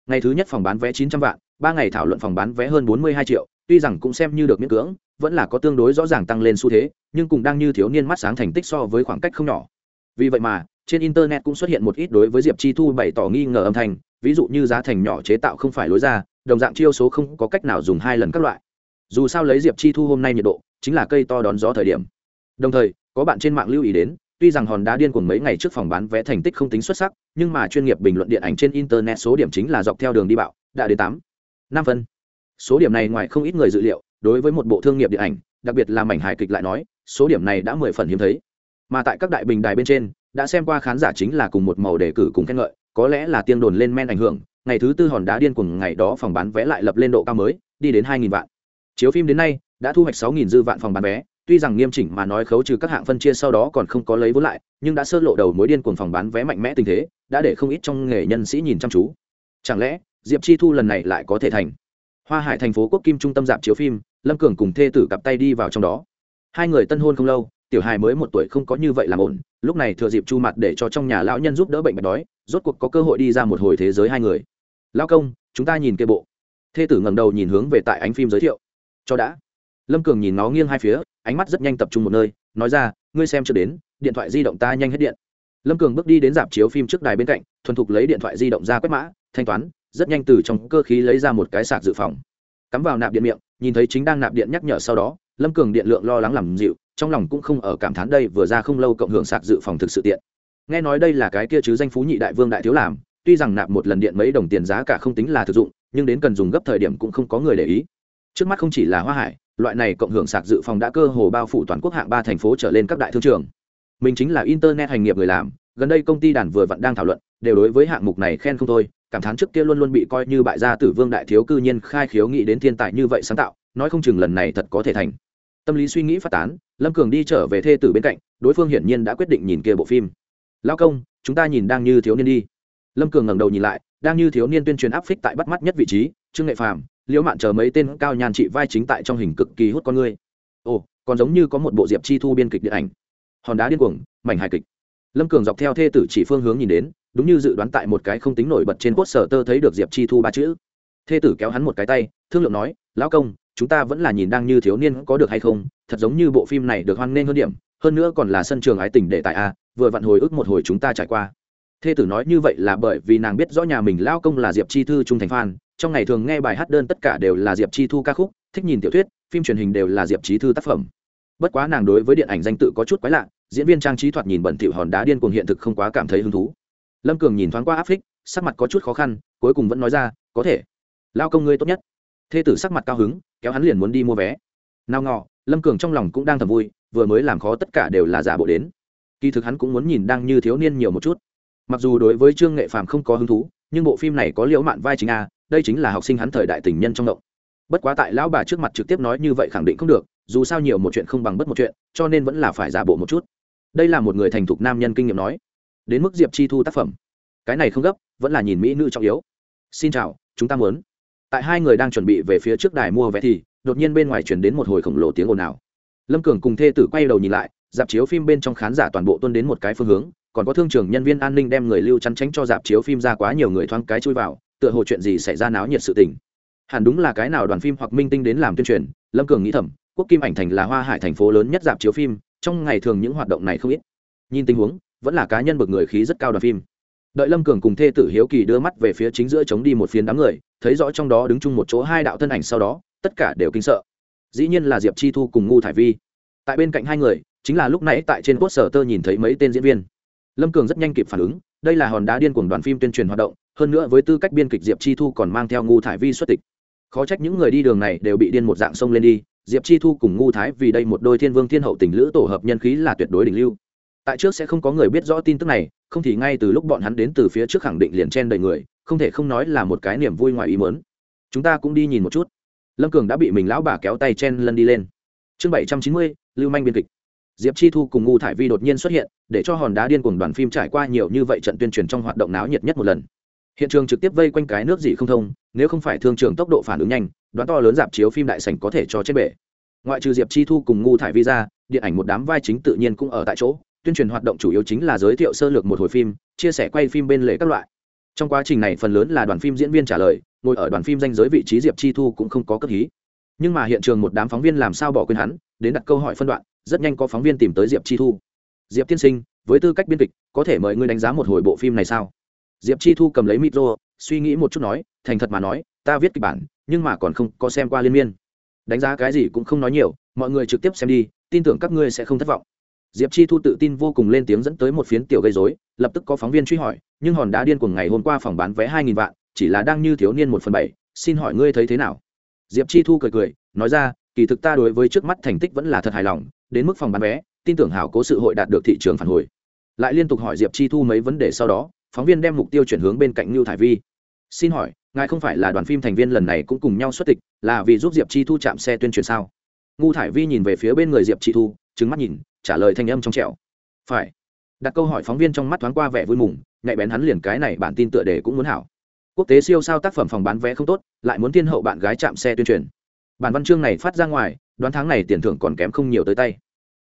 S1: Ngày thứ nhất phòng bán vé chín trăm vạn, ba ngày thảo luận phòng bán vé hơn bốn mươi hai triệu, tuy rằng cũng xem như được miễn cưỡng vẫn là có tương đối rõ ràng tăng lên xu thế, nhưng cũng đang như thiếu niên mắt sáng thành tích so với khoảng cách không nhỏ. Vì vậy mà, trên internet cũng xuất hiện một ít đối với diệp chi thu bày tỏ nghi ngờ âm thanh, ví dụ như giá thành nhỏ chế tạo không phải lối ra, đồng dạng chiêu số không có cách nào dùng hai lần các loại. Dù sao lấy diệp chi thu hôm nay nhiệt độ, chính là cây to đón gió thời điểm. Đồng thời, có bạn trên mạng lưu ý đến, tuy rằng hòn đá điên cuồng mấy ngày trước phòng bán vé thành tích không tính xuất sắc, nhưng mà chuyên nghiệp bình luận điện ảnh trên internet số điểm chính là dọc theo đường đi bạo, đã đến tám, năm phân. Số điểm này ngoài không ít người dự liệu đối với một bộ thương nghiệp điện ảnh, đặc biệt là mảnh hài kịch lại nói, số điểm này đã mười phần hiếm thấy. Mà tại các đại bình đài bên trên, đã xem qua khán giả chính là cùng một màu đề cử cùng khen ngợi, có lẽ là tiên đồn lên men ảnh hưởng, ngày thứ tư hòn đá điên cùng ngày đó phòng bán vé lại lập lên độ cao mới, đi đến hai nghìn vạn. Chiếu phim đến nay, đã thu hoạch sáu nghìn dư vạn phòng bán vé, tuy rằng nghiêm chỉnh mà nói khấu trừ các hạng phân chia sau đó còn không có lấy vốn lại, nhưng đã sơ lộ đầu mối điên cuồng phòng bán vé mạnh mẽ tình thế, đã để không ít trong nghề nhân sĩ nhìn chăm chú. Chẳng lẽ, diệp chi thu lần này lại có thể thành? Hoa hải thành phố quốc kim trung tâm dạp chiếu phim lâm cường cùng thê tử cặp tay đi vào trong đó. Hai người tân hôn không lâu, tiểu hài mới một tuổi không có như vậy làm ổn, lúc này thừa dịp chu mặt để cho trong nhà lão nhân giúp đỡ bệnh bạch đói, rốt cuộc có cơ hội đi ra một hồi thế giới hai người. Lão công, chúng ta nhìn kia bộ. Thê tử ngẩng đầu nhìn hướng về tại ánh phim giới thiệu. Cho đã. Lâm cường nhìn nó nghiêng hai phía, ánh mắt rất nhanh tập trung một nơi, nói ra, ngươi xem chưa đến, điện thoại di động ta nhanh hết điện. Lâm cường bước đi đến dạp chiếu phim trước đài bên cạnh, thuần thục lấy điện thoại di động ra quét mã, thanh toán, rất nhanh từ trong cơ khí lấy ra một cái sạc dự phòng. Cắm vào nạp điện miệng nhìn thấy chính đang nạp điện nhắc nhở sau đó, lâm cường điện lượng lo lắng làm dịu, trong lòng cũng không ở cảm thán đây vừa ra không lâu cộng hưởng sạc dự phòng thực sự tiện. Nghe nói đây là cái kia chứ danh phú nhị đại vương đại thiếu làm, tuy rằng nạp một lần điện mấy đồng tiền giá cả không tính là thực dụng, nhưng đến cần dùng gấp thời điểm cũng không có người để ý. Trước mắt không chỉ là hoa hải, loại này cộng hưởng sạc dự phòng đã cơ hồ bao phủ toàn quốc hạng ba thành phố trở lên các đại thương trường. Mình chính là internet hành nghiệp người làm, gần đây công ty đàn vừa vặn đang thảo luận, đều đối với hạng mục này khen không thôi cảm thán trước kia luôn luôn bị coi như bại gia tử vương đại thiếu cư nhiên khai khiếu nghĩ đến thiên tài như vậy sáng tạo, nói không chừng lần này thật có thể thành. Tâm lý suy nghĩ phát tán, lâm cường đi trở về thê tử bên cạnh, đối phương hiển nhiên đã quyết định nhìn kia bộ phim. Lao công, chúng ta nhìn đang như thiếu niên đi. Lâm cường ngẩng đầu nhìn lại, đang như thiếu niên tuyên truyền áp phích tại bắt mắt nhất vị trí, trương nghệ phàm, liễu mạn chờ mấy tên cao nhàn trị vai chính tại trong hình cực kỳ hút con người. Ồ, còn giống như có một bộ diệp chi thu biên kịch điện ảnh. Hòn đá điên cuồng, mảnh hài kịch. Lâm cường dọc theo thê tử chỉ phương hướng nhìn đến đúng như dự đoán tại một cái không tính nổi bật trên quốc sở tơ thấy được diệp chi thu ba chữ. Thê tử kéo hắn một cái tay, thương lượng nói, lão công, chúng ta vẫn là nhìn đang như thiếu niên có được hay không? Thật giống như bộ phim này được hoan nghênh hơn điểm, hơn nữa còn là sân trường ái tình để tại a, vừa vặn hồi ức một hồi chúng ta trải qua. Thê tử nói như vậy là bởi vì nàng biết rõ nhà mình lao công là diệp chi thư trung thành phan trong ngày thường nghe bài hát đơn tất cả đều là diệp chi thu ca khúc, thích nhìn tiểu thuyết, phim truyền hình đều là diệp chi thư tác phẩm. Bất quá nàng đối với điện ảnh danh tự có chút quái lạ, diễn viên trang trí thoạt nhìn bẩn thỉu hòn đá điên cuồng hiện thực không quá cảm thấy hứng thú lâm cường nhìn thoáng qua áp phích, sắc mặt có chút khó khăn, cuối cùng vẫn nói ra, có thể. Lao công ngươi tốt nhất. Thê tử sắc mặt cao hứng, kéo hắn liền muốn đi mua vé. Nào ngọ lâm cường trong lòng cũng đang thầm vui, vừa mới làm khó tất cả đều là giả bộ đến. Kỳ thực hắn cũng muốn nhìn đang như thiếu niên nhiều một chút. Mặc dù đối với trương nghệ phàm không có hứng thú, nhưng bộ phim này có liễu mạn vai chính a, đây chính là học sinh hắn thời đại tình nhân trong động. Bất quá tại lão bà trước mặt trực tiếp nói như vậy khẳng định không được, dù sao nhiều một chuyện không bằng bất một chuyện, cho nên vẫn là phải giả bộ một chút. Đây là một người thành thục nam nhân kinh nghiệm nói đến mức diệp chi thu tác phẩm. Cái này không gấp, vẫn là nhìn mỹ nữ trọng yếu. Xin chào, chúng ta muốn. Tại hai người đang chuẩn bị về phía trước đài mua vé thì, đột nhiên bên ngoài chuyển đến một hồi khổng lồ tiếng ồn ào. Lâm cường cùng thê tử quay đầu nhìn lại, dạp chiếu phim bên trong khán giả toàn bộ tuân đến một cái phương hướng, còn có thương trường nhân viên an ninh đem người lưu chắn tránh cho dạp chiếu phim ra quá nhiều người thoáng cái chui vào, tựa hồ chuyện gì xảy ra náo nhiệt sự tình. Hẳn đúng là cái nào đoàn phim hoặc minh tinh đến làm tuyên truyền, lâm cường nghĩ thầm, quốc kim ảnh thành là hoa hải thành phố lớn nhất dạp chiếu phim, trong ngày thường những hoạt động này không ít. Nhìn tình huống vẫn là cá nhân bực người khí rất cao đoàn phim. Đợi lâm cường cùng thê tử hiếu kỳ đưa mắt về phía chính giữa chống đi một phiến đám người, thấy rõ trong đó đứng chung một chỗ hai đạo thân ảnh sau đó, tất cả đều kinh sợ. Dĩ nhiên là diệp chi thu cùng ngu thải vi. Tại bên cạnh hai người, chính là lúc nãy tại trên quốc sở tơ nhìn thấy mấy tên diễn viên. Lâm cường rất nhanh kịp phản ứng, đây là hòn đá điên cùng đoàn phim tuyên truyền hoạt động, hơn nữa với tư cách biên kịch diệp chi thu còn mang theo ngu thải vi xuất tịch. Khó trách những người đi đường này đều bị điên một dạng sông lên đi, diệp chi thu cùng ngu thái vì đây một đôi thiên vương thiên hậu tình lữ tổ hợp nhân khí là tuyệt đối đỉnh lưu tại trước sẽ không có người biết rõ tin tức này, không thì ngay từ lúc bọn hắn đến từ phía trước khẳng định liền chen đầy người, không thể không nói là một cái niềm vui ngoài ý mớn chúng ta cũng đi nhìn một chút. Lâm cường đã bị mình lão bà kéo tay chen lân đi lên. Chương bảy trăm chín mươi, lưu manh biên kịch. Diệp chi thu cùng ngu thải vi đột nhiên xuất hiện, để cho hòn đá điên cùng đoàn phim trải qua nhiều như vậy trận tuyên truyền trong hoạt động náo nhiệt nhất một lần. Hiện trường trực tiếp vây quanh cái nước gì không thông, nếu không phải thương trường tốc độ phản ứng nhanh, đoán to lớn dạp chiếu phim đại sảnh có thể cho chết bể. Ngoại trừ diệp chi thu cùng ngu thải vi ra, điện ảnh một đám vai chính tự nhiên cũng ở tại chỗ tuyên truyền hoạt động chủ yếu chính là giới thiệu sơ lược một hồi phim, chia sẻ quay phim bên lề các loại. Trong quá trình này, phần lớn là đoàn phim diễn viên trả lời, ngồi ở đoàn phim danh giới vị trí diệp chi thu cũng không có cấp hí. Nhưng mà hiện trường một đám phóng viên làm sao bỏ quên hắn, đến đặt câu hỏi phân đoạn, rất nhanh có phóng viên tìm tới diệp chi thu. Diệp tiên sinh, với tư cách biên kịch, có thể mời ngươi đánh giá một hồi bộ phim này sao? Diệp chi thu cầm lấy micro suy nghĩ một chút nói, thành thật mà nói, ta viết kịch bản, nhưng mà còn không có xem qua liên miên. Đánh giá cái gì cũng không nói nhiều, mọi người trực tiếp xem đi, tin tưởng các ngươi sẽ không thất vọng diệp chi thu tự tin vô cùng lên tiếng dẫn tới một phiến tiểu gây dối lập tức có phóng viên truy hỏi, nhưng hòn đá điên cuồng ngày hôm qua phòng bán vé hai nghìn vạn, chỉ là đang như thiếu niên một phần bảy, xin hỏi ngươi thấy thế nào? Diệp chi thu cười cười, nói ra, kỳ thực ta đối với trước mắt thành tích vẫn là thật hài lòng, đến mức phòng bán vé, tin tưởng hảo cố sự hội đạt được thị trường phản hồi. Lại liên tục hỏi diệp chi thu mấy vấn đề sau đó, phóng viên đem mục tiêu chuyển hướng bên cạnh lưu thải vi. Xin hỏi, ngài không phải là đoàn phim thành viên lần này cũng cùng nhau xuất tịch, là vì giúp diệp chi thu chạm xe tuyên truyền sao? Ngu thải vi nhìn về phía bên người diệp chi thu trứng mắt nhìn, trả lời thanh âm trong trẻo. Phải. Đặt câu hỏi phóng viên trong mắt thoáng qua vẻ vui mừng, nhạy bén hắn liền cái này bản tin tựa đề cũng muốn hảo. Quốc tế siêu sao tác phẩm phòng bán vé không tốt, lại muốn thiên hậu bạn gái chạm xe tuyên truyền. Bản văn chương này phát ra ngoài, đoán tháng này tiền thưởng còn kém không nhiều tới tay.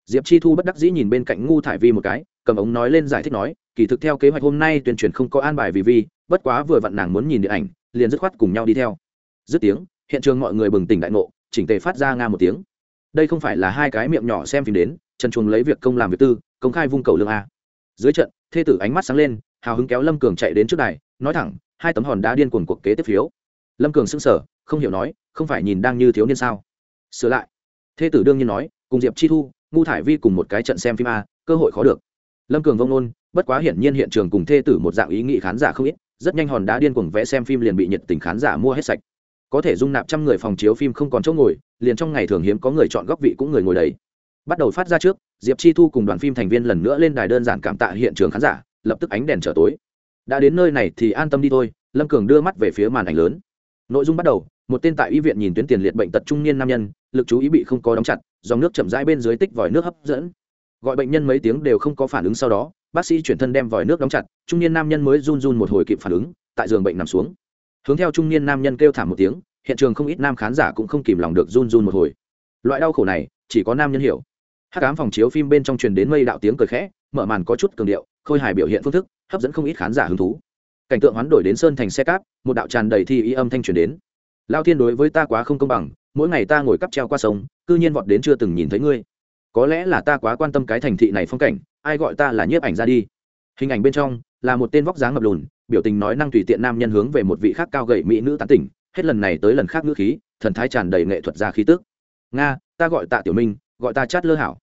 S1: Diệp chi thu bất đắc dĩ nhìn bên cạnh ngu thải vi một cái, cầm ống nói lên giải thích nói, kỳ thực theo kế hoạch hôm nay tuyên truyền không có an bài vì vi, bất quá vừa vặn nàng muốn nhìn điện ảnh, liền dứt khoát cùng nhau đi theo. Dứt tiếng, hiện trường mọi người bừng tỉnh đại ngộ, chỉnh tề phát ra nga một tiếng đây không phải là hai cái miệng nhỏ xem phim đến, trần chuồng lấy việc công làm việc tư, công khai vung cầu lương a. Dưới trận, thê tử ánh mắt sáng lên, hào hứng kéo lâm cường chạy đến trước đài, nói thẳng, hai tấm hòn đá điên cuồng cuộc kế tiếp phiếu. Lâm cường sững sờ, không hiểu nói, không phải nhìn đang như thiếu niên sao? Sửa lại. Thê tử đương nhiên nói, cùng diệp chi thu, ngu thải vi cùng một cái trận xem phim a, cơ hội khó được. Lâm cường vông nôn bất quá hiển nhiên hiện trường cùng thê tử một dạng ý nghị khán giả không ít, rất nhanh hòn đá điên cuồng vẽ xem phim liền bị nhiệt tình khán giả mua hết sạch có thể dung nạp trăm người phòng chiếu phim không còn chỗ ngồi, liền trong ngày thường hiếm có người chọn góc vị cũng người ngồi đấy. Bắt đầu phát ra trước, diệp chi thu cùng đoàn phim thành viên lần nữa lên đài đơn giản cảm tạ hiện trường khán giả, lập tức ánh đèn trở tối. Đã đến nơi này thì an tâm đi thôi, lâm cường đưa mắt về phía màn ảnh lớn. Nội dung bắt đầu, một tên tại y viện nhìn tuyến tiền liệt bệnh tật trung niên nam nhân, lực chú ý bị không có đóng chặt, dòng nước chậm rãi bên dưới tích vòi nước hấp dẫn. Gọi bệnh nhân mấy tiếng đều không có phản ứng sau đó, bác sĩ chuyển thân đem vòi nước đóng chặt, trung niên nam nhân mới run run một hồi kịp phản ứng, tại giường bệnh nằm xuống hướng theo trung niên nam nhân kêu thảm một tiếng, hiện trường không ít nam khán giả cũng không kìm lòng được run run một hồi. Loại đau khổ này, chỉ có nam nhân hiểu. Hát cám phòng chiếu phim bên trong truyền đến mây đạo tiếng cười khẽ, mở màn có chút cường điệu, khôi hài biểu hiện phương thức, hấp dẫn không ít khán giả hứng thú. Cảnh tượng hoán đổi đến sơn thành xe cáp, một đạo tràn đầy thi ý âm thanh truyền đến. Lao thiên đối với ta quá không công bằng, mỗi ngày ta ngồi cắp treo qua sông, cư nhiên vọt đến chưa từng nhìn thấy ngươi. Có lẽ là ta quá quan tâm cái thành thị này phong cảnh, ai gọi ta là nhiếp ảnh ra đi. Hình ảnh bên trong, là một tên vóc dáng ngập lùn biểu tình nói năng tùy tiện nam nhân hướng về một vị khác cao gậy mỹ nữ tán tỉnh, hết lần này tới lần khác ngữ khí, thần thái tràn đầy nghệ thuật ra khí tức. Nga, ta gọi tạ tiểu minh, gọi ta chát lơ hảo.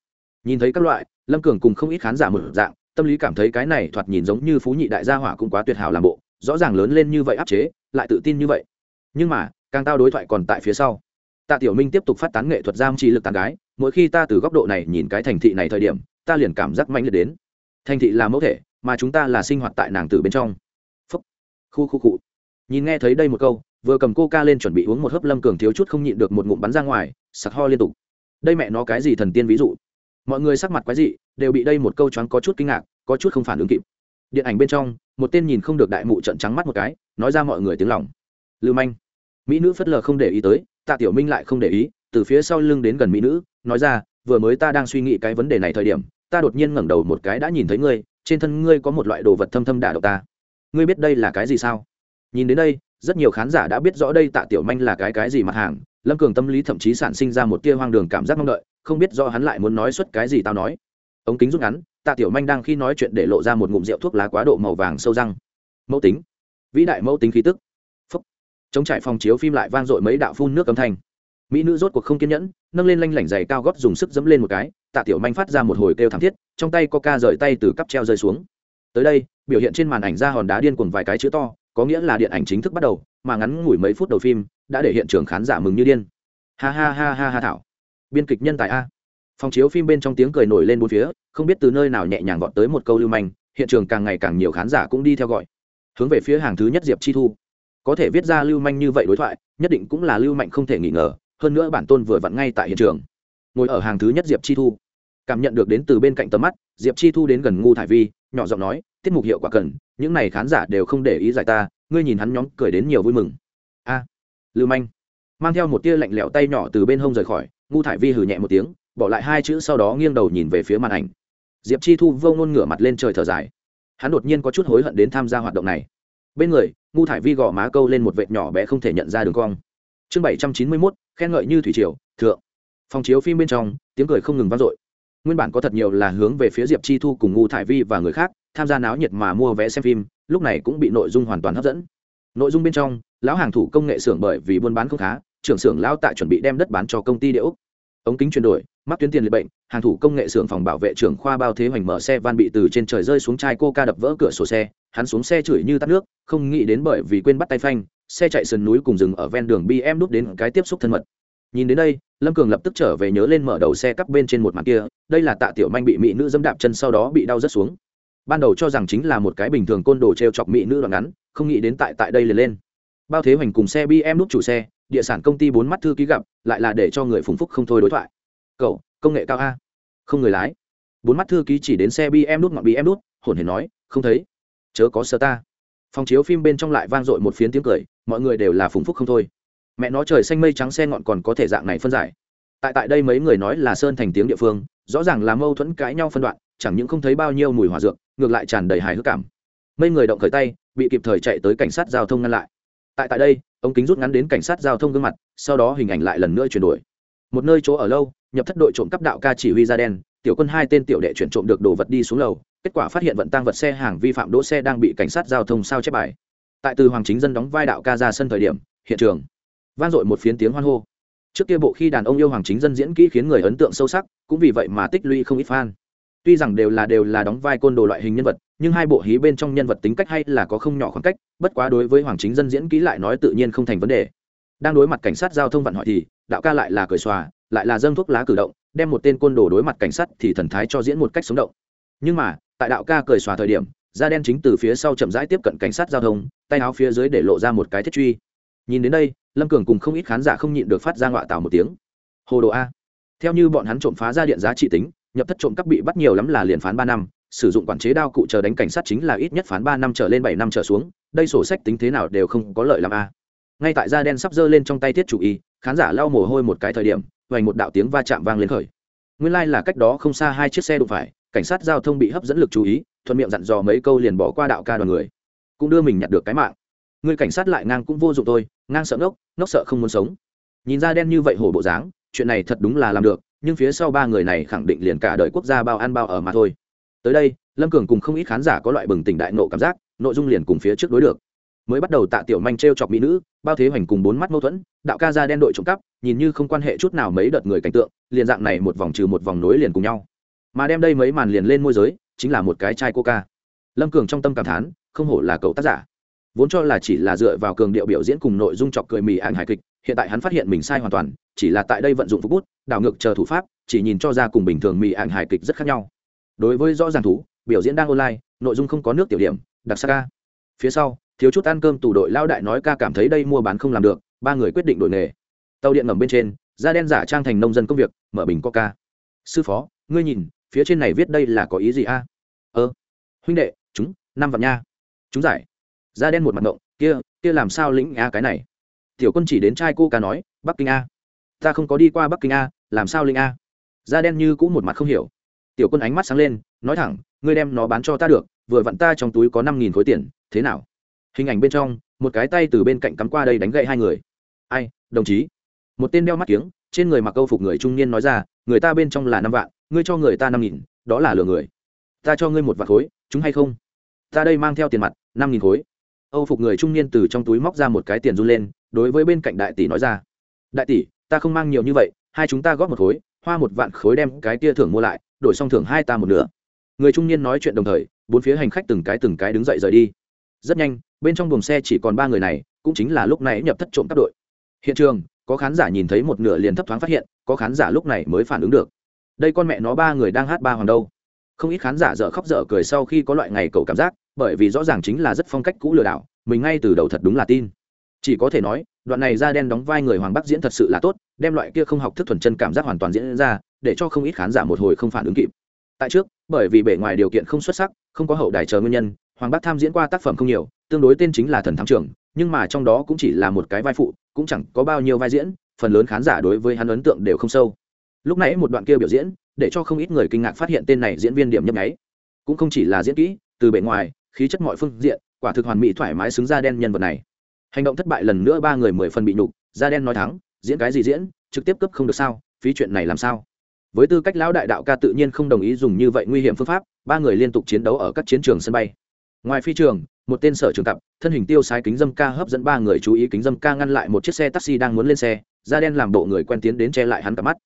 S1: Nhìn thấy các loại, lâm cường cùng không ít khán giả một dạng, tâm lý cảm thấy cái này thoạt nhìn giống như phú nhị đại gia hỏa cũng quá tuyệt hảo làm bộ, rõ ràng lớn lên như vậy áp chế, lại tự tin như vậy. Nhưng mà, càng tao đối thoại còn tại phía sau. Tạ tiểu minh tiếp tục phát tán nghệ thuật giam trì lực tàn gái, mỗi khi ta từ góc độ này nhìn cái thành thị này thời điểm, ta liền cảm giác mạnh liệt đến. Thành thị là mẫu thể, mà chúng ta là sinh hoạt tại nàng tử bên trong khu khu cụ. Nhìn nghe thấy đây một câu, vừa cầm coca lên chuẩn bị uống một hớp lâm cường thiếu chút không nhịn được một ngụm bắn ra ngoài, sặc ho liên tục. Đây mẹ nó cái gì thần tiên ví dụ? Mọi người sắc mặt quái dị, đều bị đây một câu choáng có chút kinh ngạc, có chút không phản ứng kịp. Điện ảnh bên trong, một tên nhìn không được đại mụ trận trắng mắt một cái, nói ra mọi người tiếng lòng. Lưu manh. Mỹ nữ phất lờ không để ý tới, tạ tiểu minh lại không để ý, từ phía sau lưng đến gần mỹ nữ, nói ra, vừa mới ta đang suy nghĩ cái vấn đề này thời điểm, ta đột nhiên ngẩng đầu một cái đã nhìn thấy ngươi, trên thân ngươi có một loại đồ vật thâm thâm đả độc ta ngươi biết đây là cái gì sao? Nhìn đến đây, rất nhiều khán giả đã biết rõ đây tạ tiểu manh là cái cái gì mặt hàng. Lâm cường tâm lý thậm chí sản sinh ra một tia hoang đường cảm giác mong đợi, không biết do hắn lại muốn nói suốt cái gì tao nói. Ống kính rút ngắn, tạ tiểu manh đang khi nói chuyện để lộ ra một ngụm rượu thuốc lá quá độ màu vàng sâu răng. Mẫu tính. Vĩ đại mẫu tính khí tức. Phúc. Chống trải phòng chiếu phim lại vang dội mấy đạo phun nước âm thanh. Mỹ nữ rốt cuộc không kiên nhẫn, nâng lên lanh lảnh giày cao gót dùng sức dẫm lên một cái. Tạ tiểu manh phát ra một hồi kêu thảm thiết, trong tay coca rời tay từ cắp treo rơi xuống tới đây, biểu hiện trên màn ảnh ra hòn đá điên cuồng vài cái chữ to, có nghĩa là điện ảnh chính thức bắt đầu, mà ngắn ngủi mấy phút đầu phim, đã để hiện trường khán giả mừng như điên. Ha ha ha ha ha thảo. Biên kịch nhân tài a. Phòng chiếu phim bên trong tiếng cười nổi lên bốn phía, không biết từ nơi nào nhẹ nhàng gọn tới một câu lưu manh, hiện trường càng ngày càng nhiều khán giả cũng đi theo gọi. Hướng về phía hàng thứ nhất diệp chi thu. Có thể viết ra lưu manh như vậy đối thoại, nhất định cũng là lưu mạnh không thể nghi ngờ, hơn nữa bản tôn vừa vặn ngay tại hiện trường. Ngồi ở hàng thứ nhất diệp chi thu. Cảm nhận được đến từ bên cạnh tầm mắt, diệp chi thu đến gần ngu thải vi nhỏ giọng nói, tiết mục hiệu quả cần, những n à y khán giả đều không để ý giải ta, ngươi nhìn hắn nhóm cười đến nhiều vui mừng. A, lưu manh. Mang theo một tia lạnh lẽo tay nhỏ từ bên hông rời khỏi, ngu thải vi hử nhẹ một tiếng, bỏ lại hai chữ sau đó nghiêng đầu nhìn về phía màn ảnh. Diệp chi thu vô ngôn ngửa mặt lên trời thở dài. Hắn đột nhiên có chút hối hận đến tham gia hoạt động này. Bên người, ngu thải vi gõ má câu lên một vệt nhỏ bé không thể nhận ra đường cong. Chương bảy trăm chín mươi mốt, khen ngợi như thủy triều, thượng. Phòng chiếu phim bên trong, tiếng cười không ngừng vang dội nguyên bản có thật nhiều là hướng về phía diệp chi thu cùng ngu thải vi và người khác tham gia náo nhiệt mà mua vé xem phim lúc này cũng bị nội dung hoàn toàn hấp dẫn nội dung bên trong lão hàng thủ công nghệ xưởng bởi vì buôn bán không khá trưởng xưởng lao tại chuẩn bị đem đất bán cho công ty địa ốc ống kính chuyển đổi mắc tuyến tiền liệt bệnh hàng thủ công nghệ xưởng phòng bảo vệ trưởng khoa bao thế hoành mở xe van bị từ trên trời rơi xuống chai coca đập vỡ cửa sổ xe hắn xuống xe chửi như tắt nước không nghĩ đến bởi vì quên bắt tay phanh xe chạy sườn núi cùng rừng ở ven đường bm đút đến cái tiếp xúc thân mật nhìn đến đây, lâm cường lập tức trở về nhớ lên mở đầu xe cắp bên trên một mặt kia, đây là tạ tiểu manh bị mỹ nữ dẫm đạp chân sau đó bị đau rất xuống. Ban đầu cho rằng chính là một cái bình thường côn đồ t r e o chọc mỹ nữ đoạn ngắn, không nghĩ đến tại tại đây liền lên. Bao thế hoành cùng xe bm nút chủ xe, địa sản công ty bốn mắt thư ký gặp, lại là để cho người phùng phúc không thôi đối thoại. Cậu, công nghệ cao a? Không người lái. Bốn mắt thư ký chỉ đến xe bm nút ngọn bm nút hồn hề nói, không thấy. Chớ có sơ ta. Phòng chiếu phim bên trong lại vang dội một phiến tiếng cười, mọi người đều là phùng phúc không thôi mẹ nó trời xanh mây trắng xe ngọn còn có thể dạng này phân giải. Tại tại đây mấy người nói là sơn thành tiếng địa phương, rõ ràng là mâu thuẫn cãi nhau phân đoạn, chẳng những không thấy bao nhiêu mùi hòa dược, ngược lại tràn đầy hài hước cảm. Mấy người động khởi tay, bị kịp thời chạy tới cảnh sát giao thông ngăn lại. Tại tại đây, ông kính rút ngắn đến cảnh sát giao thông gương mặt, sau đó hình ảnh lại lần nữa chuyển đổi. Một nơi chỗ ở lâu, nhập thất đội trộm cắp đạo ca chỉ huy ra đen, tiểu quân hai tên tiểu đệ chuyển trộm được đồ vật đi xuống lầu, kết quả phát hiện vận tăng vật xe hàng vi phạm đỗ xe đang bị cảnh sát giao thông sao chép bài. Tại từ hoàng chính dân đóng vai đạo ca ra sân thời điểm, hiện trường vang dội một phiến tiếng hoan hô. Trước kia bộ khi đàn ông yêu hoàng chính dân diễn kỹ khiến người ấn tượng sâu sắc, cũng vì vậy mà tích lũy không ít fan. Tuy rằng đều là đều là đóng vai côn đồ loại hình nhân vật, nhưng hai bộ hí bên trong nhân vật tính cách hay là có không nhỏ khoảng cách, bất quá đối với hoàng chính dân diễn kỹ lại nói tự nhiên không thành vấn đề. Đang đối mặt cảnh sát giao thông vận hỏi thì, đạo ca lại là cười xòa, lại là dâng thuốc lá cử động, đem một tên côn đồ đối mặt cảnh sát thì thần thái cho diễn một cách sống động. Nhưng mà, tại đạo ca cười xòa thời điểm, da đen chính từ phía sau chậm rãi tiếp cận cảnh sát giao thông, tay áo phía dưới để lộ ra một cái thiết truy. Nhìn đến đây lâm cường cùng không ít khán giả không nhịn được phát ra ngọa tào một tiếng. Hồ đồ a. Theo như bọn hắn trộm phá ra điện giá trị tính, nhập thất trộm cắp bị bắt nhiều lắm là liền phán ba năm, sử dụng quản chế đao cụ chờ đánh cảnh sát chính là ít nhất phán ba năm trở lên bảy năm trở xuống, đây sổ sách tính thế nào đều không có lợi làm a. Ngay tại da đen sắp dơ lên trong tay thiết chủ y, khán giả lau mồ hôi một cái thời điểm, vành một đạo tiếng va chạm vang lên khởi. Nguyên lai、like、là cách đó không xa hai chiếc xe đụng phải, cảnh sát giao thông bị hấp dẫn lực chú ý, thuận miệng dặn dò mấy câu liền bỏ qua đạo ca đoàn người. Cũng đưa mình nhặt được cái mạng người cảnh sát lại ngang cũng vô dụng thôi ngang sợ ngốc ngốc sợ không muốn sống. Nhìn ra đen như vậy hổ bộ dáng, chuyện này thật đúng là làm được, nhưng phía sau ba người này khẳng định liền cả đời quốc gia bao ăn bao ở mà thôi. Tới đây, lâm cường cùng không ít khán giả có loại bừng tỉnh đại nộ cảm giác, nội dung liền cùng phía trước đối được. Mới bắt đầu tạ tiểu manh t r e o chọc mỹ nữ, bao thế hoành cùng bốn mắt mâu thuẫn, đạo ca ra đen đội trộm cắp, nhìn như không quan hệ chút nào mấy đợt người cảnh tượng, liền dạng này một vòng trừ một vòng nối liền cùng nhau. Mà đem đây mấy màn liền lên môi giới, chính là một cái chai coca. Lâm cường trong tâm cảm thán, không hổ là cậu tác giả vốn cho là chỉ là dựa vào cường điệu biểu diễn cùng nội dung chọc cười mì ảnh hài kịch, hiện tại hắn phát hiện mình sai hoàn toàn, chỉ là tại đây vận dụng phục bút, đảo ngược chờ thủ pháp, chỉ nhìn cho ra cùng bình thường mì ảnh hài kịch rất khác nhau. Đối với rõ ràng thú, biểu diễn đang online, nội dung không có nước tiểu điểm, đặc sắc ca. Phía sau, thiếu chút ăn cơm tủ đội lao đại nói ca cảm thấy đây mua bán không làm được, ba người quyết định đổi nghề. Tàu điện ngầm bên trên, da đen giả trang thành nông dân công việc, mở bình coca sư phó, ngươi nhìn, phía trên này viết đây là có ý gì a? Ơ huynh đệ, chúng, năm vạn nha. Chúng giải da đen một mặt ngộng, kia kia làm sao lĩnh a cái này? Tiểu quân chỉ đến trai cô ca nói, bắc kinh a. Ta không có đi qua bắc kinh a, làm sao linh a? Da đen như cũng một mặt không hiểu. Tiểu quân ánh mắt sáng lên, nói thẳng, ngươi đem nó bán cho ta được, vừa vặn ta trong túi có năm nghìn khối tiền, thế nào? Hình ảnh bên trong, một cái tay từ bên cạnh cắm qua đây đánh gậy hai người. Ai, đồng chí? Một tên đeo mắt kiếng, trên người mặc câu phục người trung niên nói ra, người ta bên trong là năm vạn, ngươi cho người ta năm nghìn, đó là lừa người. Ta cho ngươi một vạn khối, chúng hay không? Ta đây mang theo tiền mặt, năm nghìn khối âu phục người trung niên từ trong túi móc ra một cái tiền run lên, đối với bên cạnh đại tỷ nói ra, đại tỷ, ta không mang nhiều như vậy, hai chúng ta góp một khối, hoa một vạn khối đem cái tia thưởng mua lại, đổi xong thưởng hai ta một nửa. Người trung niên nói chuyện đồng thời, bốn phía hành khách từng cái từng cái đứng dậy rời đi. Rất nhanh, bên trong buồng xe chỉ còn ba người này, cũng chính là lúc này nhập thất trộm các đội. Hiện trường, có khán giả nhìn thấy một nửa liền thấp thoáng phát hiện, có khán giả lúc này mới phản ứng được. Đây con mẹ nó ba người đang hát ba hoàng đâu. Không ít khán giả dở khóc dở cười sau khi có loại ngày cầu cảm giác bởi vì rõ ràng chính là rất phong cách cũ lừa đảo, mình ngay từ đầu thật đúng là tin. Chỉ có thể nói, đoạn này da đen đóng vai người hoàng bắc diễn thật sự là tốt, đem loại kia không học thức thuần chân cảm giác hoàn toàn diễn ra, để cho không ít khán giả một hồi không phản ứng kịp. Tại trước, bởi vì bề ngoài điều kiện không xuất sắc, không có hậu đài chờ nguyên nhân, hoàng bắc tham diễn qua tác phẩm không nhiều, tương đối tên chính là thần thám trưởng nhưng mà trong đó cũng chỉ là một cái vai phụ, cũng chẳng có bao nhiêu vai diễn, phần lớn khán giả đối với hắn ấn tượng đều không sâu. Lúc nãy một đoạn kia biểu diễn, để cho không ít người kinh ngạc phát hiện tên này diễn viên điểm nhấp nháy. Cũng không chỉ là diễn kỹ, từ bề ngoài khí chất mọi phương diện, quả thực hoàn mỹ thoải mái xứng ra đen nhân vật này. Hành động thất bại lần nữa ba người mười phần bị nhục, da đen nói thắng, diễn cái gì diễn, trực tiếp cấp không được sao, phí chuyện này làm sao? Với tư cách lão đại đạo ca tự nhiên không đồng ý dùng như vậy nguy hiểm phương pháp, ba người liên tục chiến đấu ở các chiến trường sân bay. Ngoài phi trường, một tên sở trường tập thân hình tiêu sái kính dâm ca hấp dẫn ba người chú ý kính dâm ca ngăn lại một chiếc xe taxi đang muốn lên xe, da đen làm bộ người quen tiến đến che lại hắn cả mắt.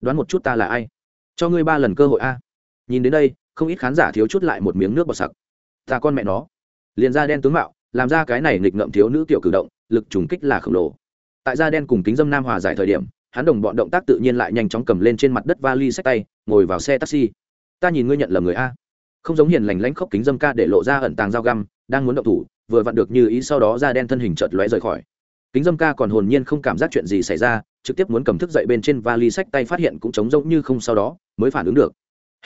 S1: Đoán một chút ta là ai? Cho ngươi ba lần cơ hội a. Nhìn đến đây, không ít khán giả thiếu chút lại một miếng nước bọt sặc ta con mẹ nó. Liền da đen tướng mạo, làm ra cái này nghịch ngợm thiếu nữ tiểu cử động, lực trùng kích là khổng lồ. Tại da đen cùng kính dâm nam hòa giải thời điểm, hắn đồng bọn động tác tự nhiên lại nhanh chóng cầm lên trên mặt đất vali sách tay, ngồi vào xe taxi. Ta nhìn ngươi nhận là người a. Không giống hiền lành lánh khóc kính dâm ca để lộ ra ẩn tàng dao găm, đang muốn động thủ, vừa vặn được như ý sau đó da đen thân hình chợt lóe rời khỏi. Kính dâm ca còn hồn nhiên không cảm giác chuyện gì xảy ra, trực tiếp muốn cầm thức dậy bên trên vali sách tay phát hiện cũng trống rỗng như không sau đó, mới phản ứng được.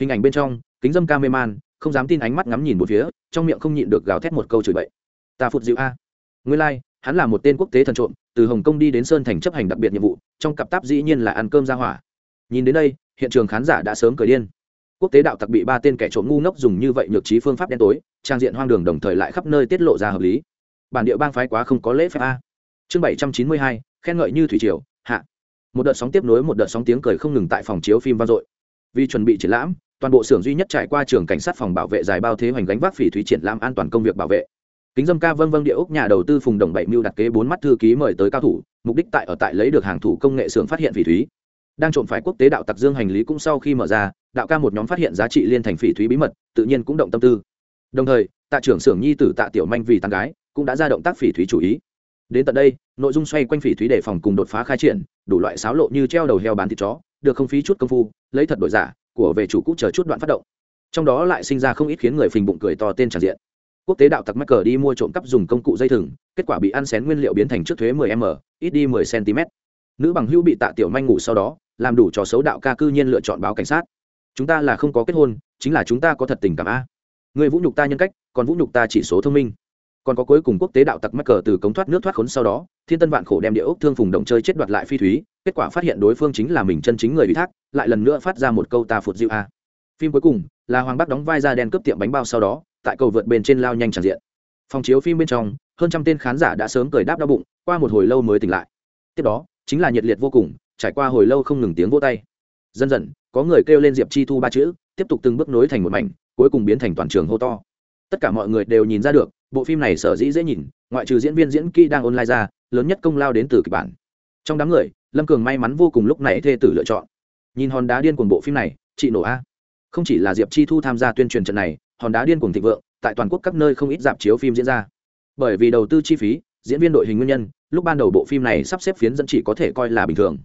S1: Hình ảnh bên trong, kính dâm ca mê man không dám tin ánh mắt ngắm nhìn một phía trong miệng không nhịn được gào thét một câu chửi bậy. Ta phụt dịu a. Ngươi lai、like, hắn là một tên quốc tế thần trộm từ hồng kông đi đến sơn thành chấp hành đặc biệt nhiệm vụ trong cặp táp dĩ nhiên là ăn cơm ra hỏa. Nhìn đến đây hiện trường khán giả đã sớm cười điên. Quốc tế đạo tặc bị ba tên kẻ trộm ngu ngốc dùng như vậy nhược trí phương pháp đen tối trang diện hoang đường đồng thời lại khắp nơi tiết lộ ra hợp lý. Bản địa bang phái quá không có lễ phép a. Chương bảy trăm chín mươi hai khen ngợi như thủy triều hạ. Một đợt sóng tiếp nối một đợt sóng tiếng cười không ngừng tại phòng chiếu phim vang dội. Vì chuẩn bị triển lãm toàn bộ xưởng duy nhất trải qua trường cảnh sát phòng bảo vệ dài bao thế hoành gánh vác phỉ thúy triển lãm an toàn công việc bảo vệ. Kính dâm ca vân vân địa ốc nhà đầu tư phùng đồng bảy mưu đặt kế bốn mắt thư ký mời tới cao thủ, mục đích tại ở tại lấy được hàng thủ công nghệ xưởng phát hiện phỉ thúy. Đang trộm phải quốc tế đạo tặc dương hành lý cũng sau khi mở ra, đạo ca một nhóm phát hiện giá trị liên thành phỉ thúy bí mật, tự nhiên cũng động tâm tư. Đồng thời, tạ trưởng xưởng nhi tử tạ tiểu manh vì tàn gái, cũng đã ra động tác phỉ thúy chủ ý. Đến tận đây, nội dung xoay quanh phỉ thúy đề phòng cùng đột phá khai triển, đủ loại xáo lộ như treo đầu heo bán thịt chó, được không phí chút công phu, lấy thật đổi giả của về chủ cũ chờ chút đoạn phát động. Trong đó lại sinh ra không ít khiến người phình bụng cười to tên tràn diện. Quốc tế đạo tặc mắc cờ đi mua trộm cắp dùng công cụ dây thừng, kết quả bị ăn xén nguyên liệu biến thành trước thuế 10 m, ít đi 10 cm nữ bằng hữu bị tạ tiểu manh ngủ sau đó, làm đủ trò xấu đạo ca cư nhiên lựa chọn báo cảnh sát. Chúng ta là không có kết hôn, chính là chúng ta có thật tình cảm a. Người vũ nhục ta nhân cách, còn vũ nhục ta chỉ số thông minh. Còn có cuối cùng quốc tế đạo tặc mắc cờ từ cống thoát nước thoát khốn sau đó, thiên tân vạn khổ đem địa ốc thương phùng động chơi chết đoạt lại phi thúy kết quả phát hiện đối phương chính là mình chân chính người ủy thác, lại lần nữa phát ra một câu ta phụt dịu a. Phim cuối cùng là hoàng bắc đóng vai ra đen cướp tiệm bánh bao sau đó, tại cầu vượt bên trên lao nhanh tràn diện. Phòng chiếu phim bên trong, hơn trăm tên khán giả đã sớm cười đáp đau bụng, qua một hồi lâu mới tỉnh lại. Tiếp đó, chính là nhiệt liệt vô cùng, trải qua hồi lâu không ngừng tiếng vỗ tay. Dần dần, có người kêu lên diệp chi thu ba chữ, tiếp tục từng bước nối thành một mảnh, cuối cùng biến thành toàn trường hô to. Tất cả mọi người đều nhìn ra được, bộ phim này sở dĩ dễ nhìn, ngoại trừ diễn viên diễn kỹ đang online ra, lớn nhất công lao đến từ kịch bản. Trong đám người lâm cường may mắn vô cùng lúc này thê tử lựa chọn. Nhìn hòn đá điên cuồng bộ phim này, chị nổ a. Không chỉ là diệp chi thu tham gia tuyên truyền trận này, hòn đá điên cuồng thịnh vượng, tại toàn quốc các nơi không ít dạp chiếu phim diễn ra. Bởi vì đầu tư chi phí, diễn viên đội hình nguyên nhân, lúc ban đầu bộ phim này sắp xếp phiến dẫn chỉ có thể coi là bình thường.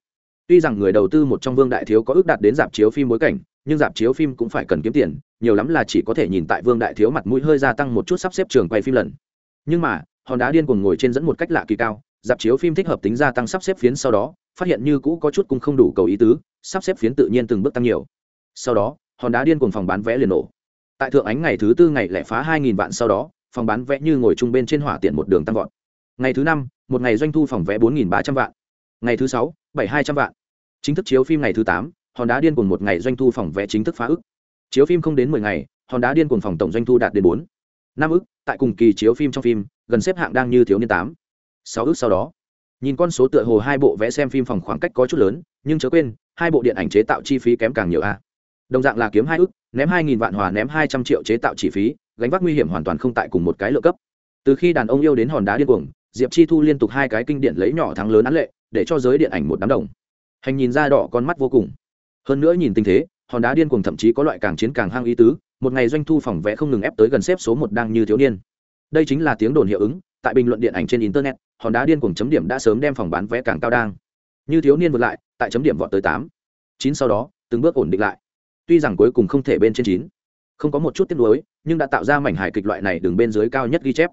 S1: Tuy rằng người đầu tư một trong vương đại thiếu có ước đạt đến dạp chiếu phim bối cảnh, nhưng dạp chiếu phim cũng phải cần kiếm tiền, nhiều lắm là chỉ có thể nhìn tại vương đại thiếu mặt mũi hơi gia tăng một chút sắp xếp trường quay phim lần. Nhưng mà, hòn đá điên cuồng ngồi trên dẫn một cách lạ kỳ cao, dạp chiếu phim thích hợp tính gia tăng sắp xếp phiến sau đó phát hiện như cũ có chút cũng không đủ cầu ý tứ, sắp xếp phiến tự nhiên từng bước tăng nhiều. Sau đó, hòn đá điên cuồng phòng bán vé liền nổ. Tại thượng ánh ngày thứ tư ngày lẻ phá hai nghìn vạn sau đó, phòng bán vé như ngồi chung bên trên hỏa tiện một đường tăng vọt. Ngày thứ năm, một ngày doanh thu phòng vé bốn nghìn ba trăm vạn. Ngày thứ sáu, bảy hai trăm vạn. Chính thức chiếu phim ngày thứ tám, hòn đá điên cuồng một ngày doanh thu phòng vé chính thức phá ức. Chiếu phim không đến mười ngày, hòn đá điên cuồng phòng tổng doanh thu đạt đến bốn. Năm ức, tại cùng kỳ chiếu phim trong phim, gần xếp hạng đang như thiếu niên tám. Sáu ức sau đó nhìn con số tựa hồ hai bộ vẽ xem phim phòng khoảng cách có chút lớn, nhưng chớ quên, hai bộ điện ảnh chế tạo chi phí kém càng nhiều a. Đồng dạng là kiếm hai ức, ném hai nghìn vạn hòa ném hai trăm triệu chế tạo chi phí, gánh vác nguy hiểm hoàn toàn không tại cùng một cái lựa cấp. Từ khi đàn ông yêu đến hòn đá điên cuồng, diệp chi thu liên tục hai cái kinh điển lấy nhỏ thắng lớn án lệ, để cho giới điện ảnh một đám đồng hành nhìn ra đỏ con mắt vô cùng. Hơn nữa nhìn tình thế, hòn đá điên cuồng thậm chí có loại càng chiến càng hang ý tứ, một ngày doanh thu phòng vẽ không ngừng ép tới gần xếp số một đang như thiếu niên. Đây chính là tiếng đồn hiệu ứng, tại bình luận điện ảnh trên internet hòn đá điên cuồng chấm điểm đã sớm đem phòng bán vé càng cao đang. Như thiếu niên vượt lại, tại chấm điểm vọt tới tám, chín sau đó, từng bước ổn định lại. Tuy rằng cuối cùng không thể bên trên chín, không có một chút tiếc nuối, nhưng đã tạo ra mảnh hài kịch loại này đường bên dưới cao nhất ghi chép.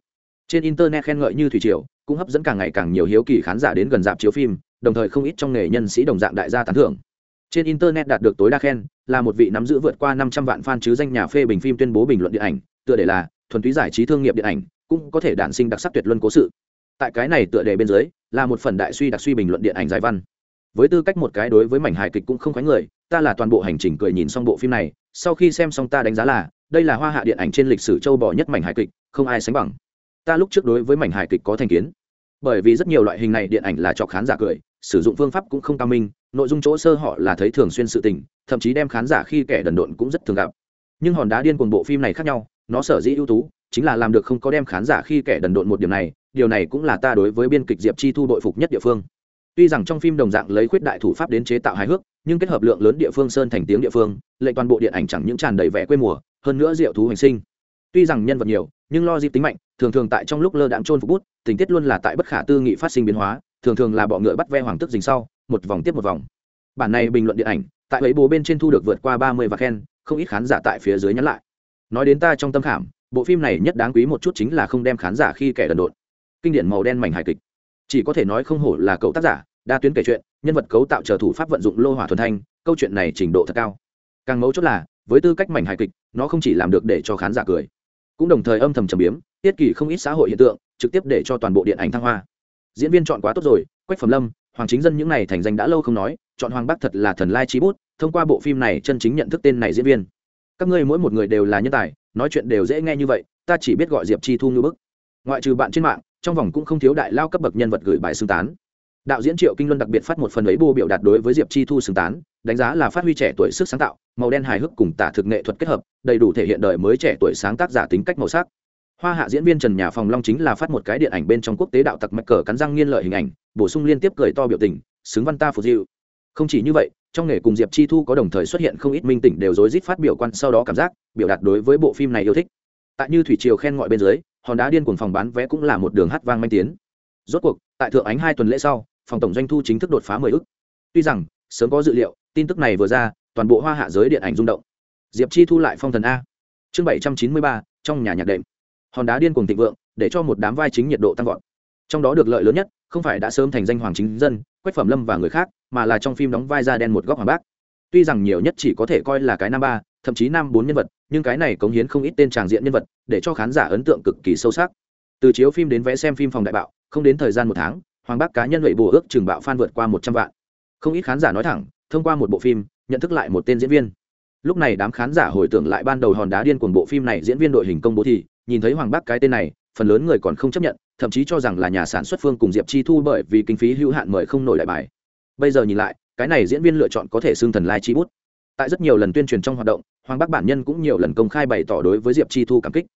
S1: Trên internet khen ngợi như thủy triều, cũng hấp dẫn càng ngày càng nhiều hiếu kỳ khán giả đến gần dạp chiếu phim, đồng thời không ít trong nghề nhân sĩ đồng dạng đại gia tán thưởng. Trên internet đạt được tối đa khen, là một vị nắm giữ vượt qua năm trăm vạn fan chứ danh nhà phê bình phim tuyên bố bình luận điện ảnh, tựa đề là thuần túy giải trí thương nghiệp điện ảnh, cũng có thể đản sinh đặc sắc tuyệt luân cố sự tại cái này tựa đề bên dưới, là một phần đại suy đặc suy bình luận điện ảnh giải văn. Với tư cách một cái đối với mảnh hài kịch cũng không khoái người, ta là toàn bộ hành trình cười nhìn xong bộ phim này, sau khi xem xong ta đánh giá là, đây là hoa hạ điện ảnh trên lịch sử châu bò nhất mảnh hài kịch, không ai sánh bằng. Ta lúc trước đối với mảnh hài kịch có thành kiến. Bởi vì rất nhiều loại hình này điện ảnh là cho khán giả cười, sử dụng phương pháp cũng không cao minh, nội dung chỗ sơ họ là thấy thường xuyên sự tình, thậm chí đem khán giả khi kẻ đần độn cũng rất thường gặp. Nhưng hòn đá điên cuồng bộ phim này khác nhau, nó sở dĩ ưu tú, chính là làm được không có đem khán giả khi kẻ đần độn một điểm này điều này cũng là ta đối với biên kịch diệp chi thu đội phục nhất địa phương. Tuy rằng trong phim đồng dạng lấy khuyết đại thủ pháp đến chế tạo hài hước, nhưng kết hợp lượng lớn địa phương sơn thành tiếng địa phương, lệnh toàn bộ điện ảnh chẳng những tràn đầy vẻ quê mùa, hơn nữa diệu thú hành sinh. Tuy rằng nhân vật nhiều, nhưng lo dịp tính mạnh, thường thường tại trong lúc lơ đạm trôn phục bút, tình tiết luôn là tại bất khả tư nghị phát sinh biến hóa, thường thường là bọ ngựa bắt ve hoàng tức dính sau, một vòng tiếp một vòng. Bản này bình luận điện ảnh, tại ấy bố bên trên thu được vượt qua ba mươi và khen, không ít khán giả tại phía dưới nhắn lại. Nói đến ta trong tâm khảm, bộ phim này nhất đáng quý một chút chính là không đem khán giả khi kẻ đần độn kinh điển màu đen mảnh hài kịch. Chỉ có thể nói không hổ là cậu tác giả, đa tuyến kể chuyện, nhân vật cấu tạo trở thủ pháp vận dụng lô hỏa thuần thanh, câu chuyện này trình độ thật cao. Càng mấu chốt là, với tư cách mảnh hài kịch, nó không chỉ làm được để cho khán giả cười, cũng đồng thời âm thầm trầm biếm, tiết kỳ không ít xã hội hiện tượng, trực tiếp để cho toàn bộ điện ảnh thăng hoa. Diễn viên chọn quá tốt rồi, quách phẩm lâm, hoàng chính dân những này thành danh đã lâu không nói, chọn hoàng bắc thật là thần lai trí bút, thông qua bộ phim này chân chính nhận thức tên này diễn viên. Các ngươi mỗi một người đều là nhân tài, nói chuyện đều dễ nghe như vậy, ta chỉ biết gọi diệp chi thu như bức. Ngoại trừ bạn trên mạng trong vòng cũng không thiếu đại lao cấp bậc nhân vật gửi bài xưng tán. Đạo diễn triệu kinh luân đặc biệt phát một phần ấy bô biểu đạt đối với diệp chi thu xưng tán, đánh giá là phát huy trẻ tuổi sức sáng tạo, màu đen hài hước cùng tả thực nghệ thuật kết hợp, đầy đủ thể hiện đời mới trẻ tuổi sáng tác giả tính cách màu sắc. Hoa hạ diễn viên trần nhà phòng long chính là phát một cái điện ảnh bên trong quốc tế đạo tặc mạch cờ cắn răng nghiên lợi hình ảnh, bổ sung liên tiếp cười to biểu tình, xứng văn ta phục diệu. Không chỉ như vậy, trong nghề cùng diệp chi thu có đồng thời xuất hiện không ít minh tỉnh đều rối rít phát biểu quan, sau đó cảm giác, biểu đạt đối với bộ phim này yêu thích. Tại như thủy triều khen ngợi bên dưới hòn đá điên cuồng phòng bán vé cũng là một đường hát vang manh tiến. Rốt cuộc, tại thượng ánh hai tuần lễ sau, phòng tổng doanh thu chính thức đột phá mười ức. Tuy rằng, sớm có dự liệu, tin tức này vừa ra, toàn bộ hoa hạ giới điện ảnh rung động. Diệp chi thu lại phong thần a. Chương bảy trăm chín mươi ba, trong nhà nhạc đệm. Hòn đá điên cuồng thịnh vượng, để cho một đám vai chính nhiệt độ tăng vọt. Trong đó được lợi lớn nhất, không phải đã sớm thành danh hoàng chính dân, quách phẩm lâm và người khác, mà là trong phim đóng vai da đen một góc hoàng bác. Tuy rằng nhiều nhất chỉ có thể coi là cái năm ba thậm chí năm bốn nhân vật, nhưng cái này cống hiến không ít tên tràng diện nhân vật, để cho khán giả ấn tượng cực kỳ sâu sắc. Từ chiếu phim đến vẽ xem phim phòng đại bạo, không đến thời gian một tháng, hoàng bác cá nhân lệ bùa ước trường bạo phan vượt qua một trăm vạn. Không ít khán giả nói thẳng, thông qua một bộ phim, nhận thức lại một tên diễn viên. Lúc này đám khán giả hồi tưởng lại ban đầu hòn đá điên cuồng bộ phim này diễn viên đội hình công bố thì, nhìn thấy hoàng bác cái tên này, phần lớn người còn không chấp nhận, thậm chí cho rằng là nhà sản xuất phương cùng diệp chi thu bởi vì kinh phí hữu hạn mời không nổi lại bài. Bây giờ nhìn lại, cái này diễn viên lựa chọn có thể xưng thần lai chi bút. Tại rất nhiều lần tuyên truyền trong hoạt động hoàng bắc bản nhân cũng nhiều lần công khai bày tỏ đối với diệp chi thu cảm kích.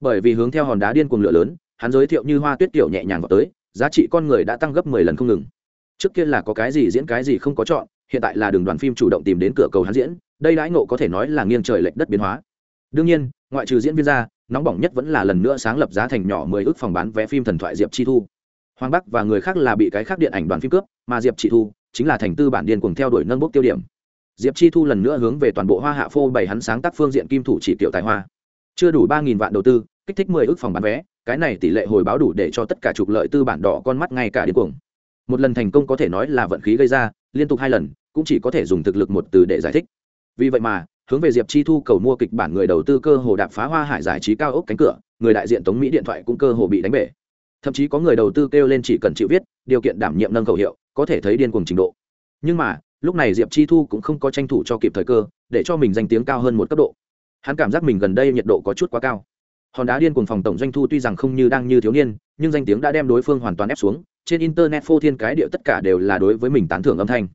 S1: Bởi vì hướng theo hòn đá điên cuồng lửa lớn, hắn giới thiệu như hoa tuyết tiểu nhẹ nhàng vào tới, giá trị con người đã tăng gấp mười lần không ngừng. Trước kia là có cái gì diễn cái gì không có chọn, hiện tại là đường đoàn phim chủ động tìm đến cửa cầu hắn diễn, đây đãi ngộ có thể nói là nghiêng trời lệch đất biến hóa. Đương nhiên, ngoại trừ diễn viên ra, nóng bỏng nhất vẫn là lần nữa sáng lập giá thành nhỏ mười ước phòng bán vé phim thần thoại diệp chi thu. Hoàng bắc và người khác là bị cái khác điện ảnh đoàn phim cướp, mà diệp chi thu chính là thành tư bản điên cuồng theo đuổi nâng bốc tiêu điểm diệp chi thu lần nữa hướng về toàn bộ hoa hạ phô bày hắn sáng tác phương diện kim thủ chỉ tiểu tài hoa. Chưa đủ ba nghìn vạn đầu tư, kích thích mười ước phòng bán vé, cái này tỷ lệ hồi báo đủ để cho tất cả trục lợi tư bản đỏ con mắt ngay cả đến cuồng. Một lần thành công có thể nói là vận khí gây ra, liên tục hai lần, cũng chỉ có thể dùng thực lực một từ để giải thích. Vì vậy mà, hướng về diệp chi thu cầu mua kịch bản người đầu tư cơ hồ đạp phá hoa hải giải trí cao ốc cánh cửa, người đại diện tống mỹ điện thoại cũng cơ hồ bị đánh bể. Thậm chí có người đầu tư kêu lên chỉ cần chịu viết, điều kiện đảm nhiệm nâng khẩu hiệu, có thể thấy điên cuồng trình độ. Nhưng mà lúc này diệp chi thu cũng không có tranh thủ cho kịp thời cơ, để cho mình danh tiếng cao hơn một cấp độ. Hắn cảm giác mình gần đây nhiệt độ có chút quá cao. Hòn đá điên cuồng phòng tổng doanh thu tuy rằng không như đang như thiếu niên, nhưng danh tiếng đã đem đối phương hoàn toàn ép xuống. Trên internet phô thiên cái điệu tất cả đều là đối với mình tán thưởng âm thanh.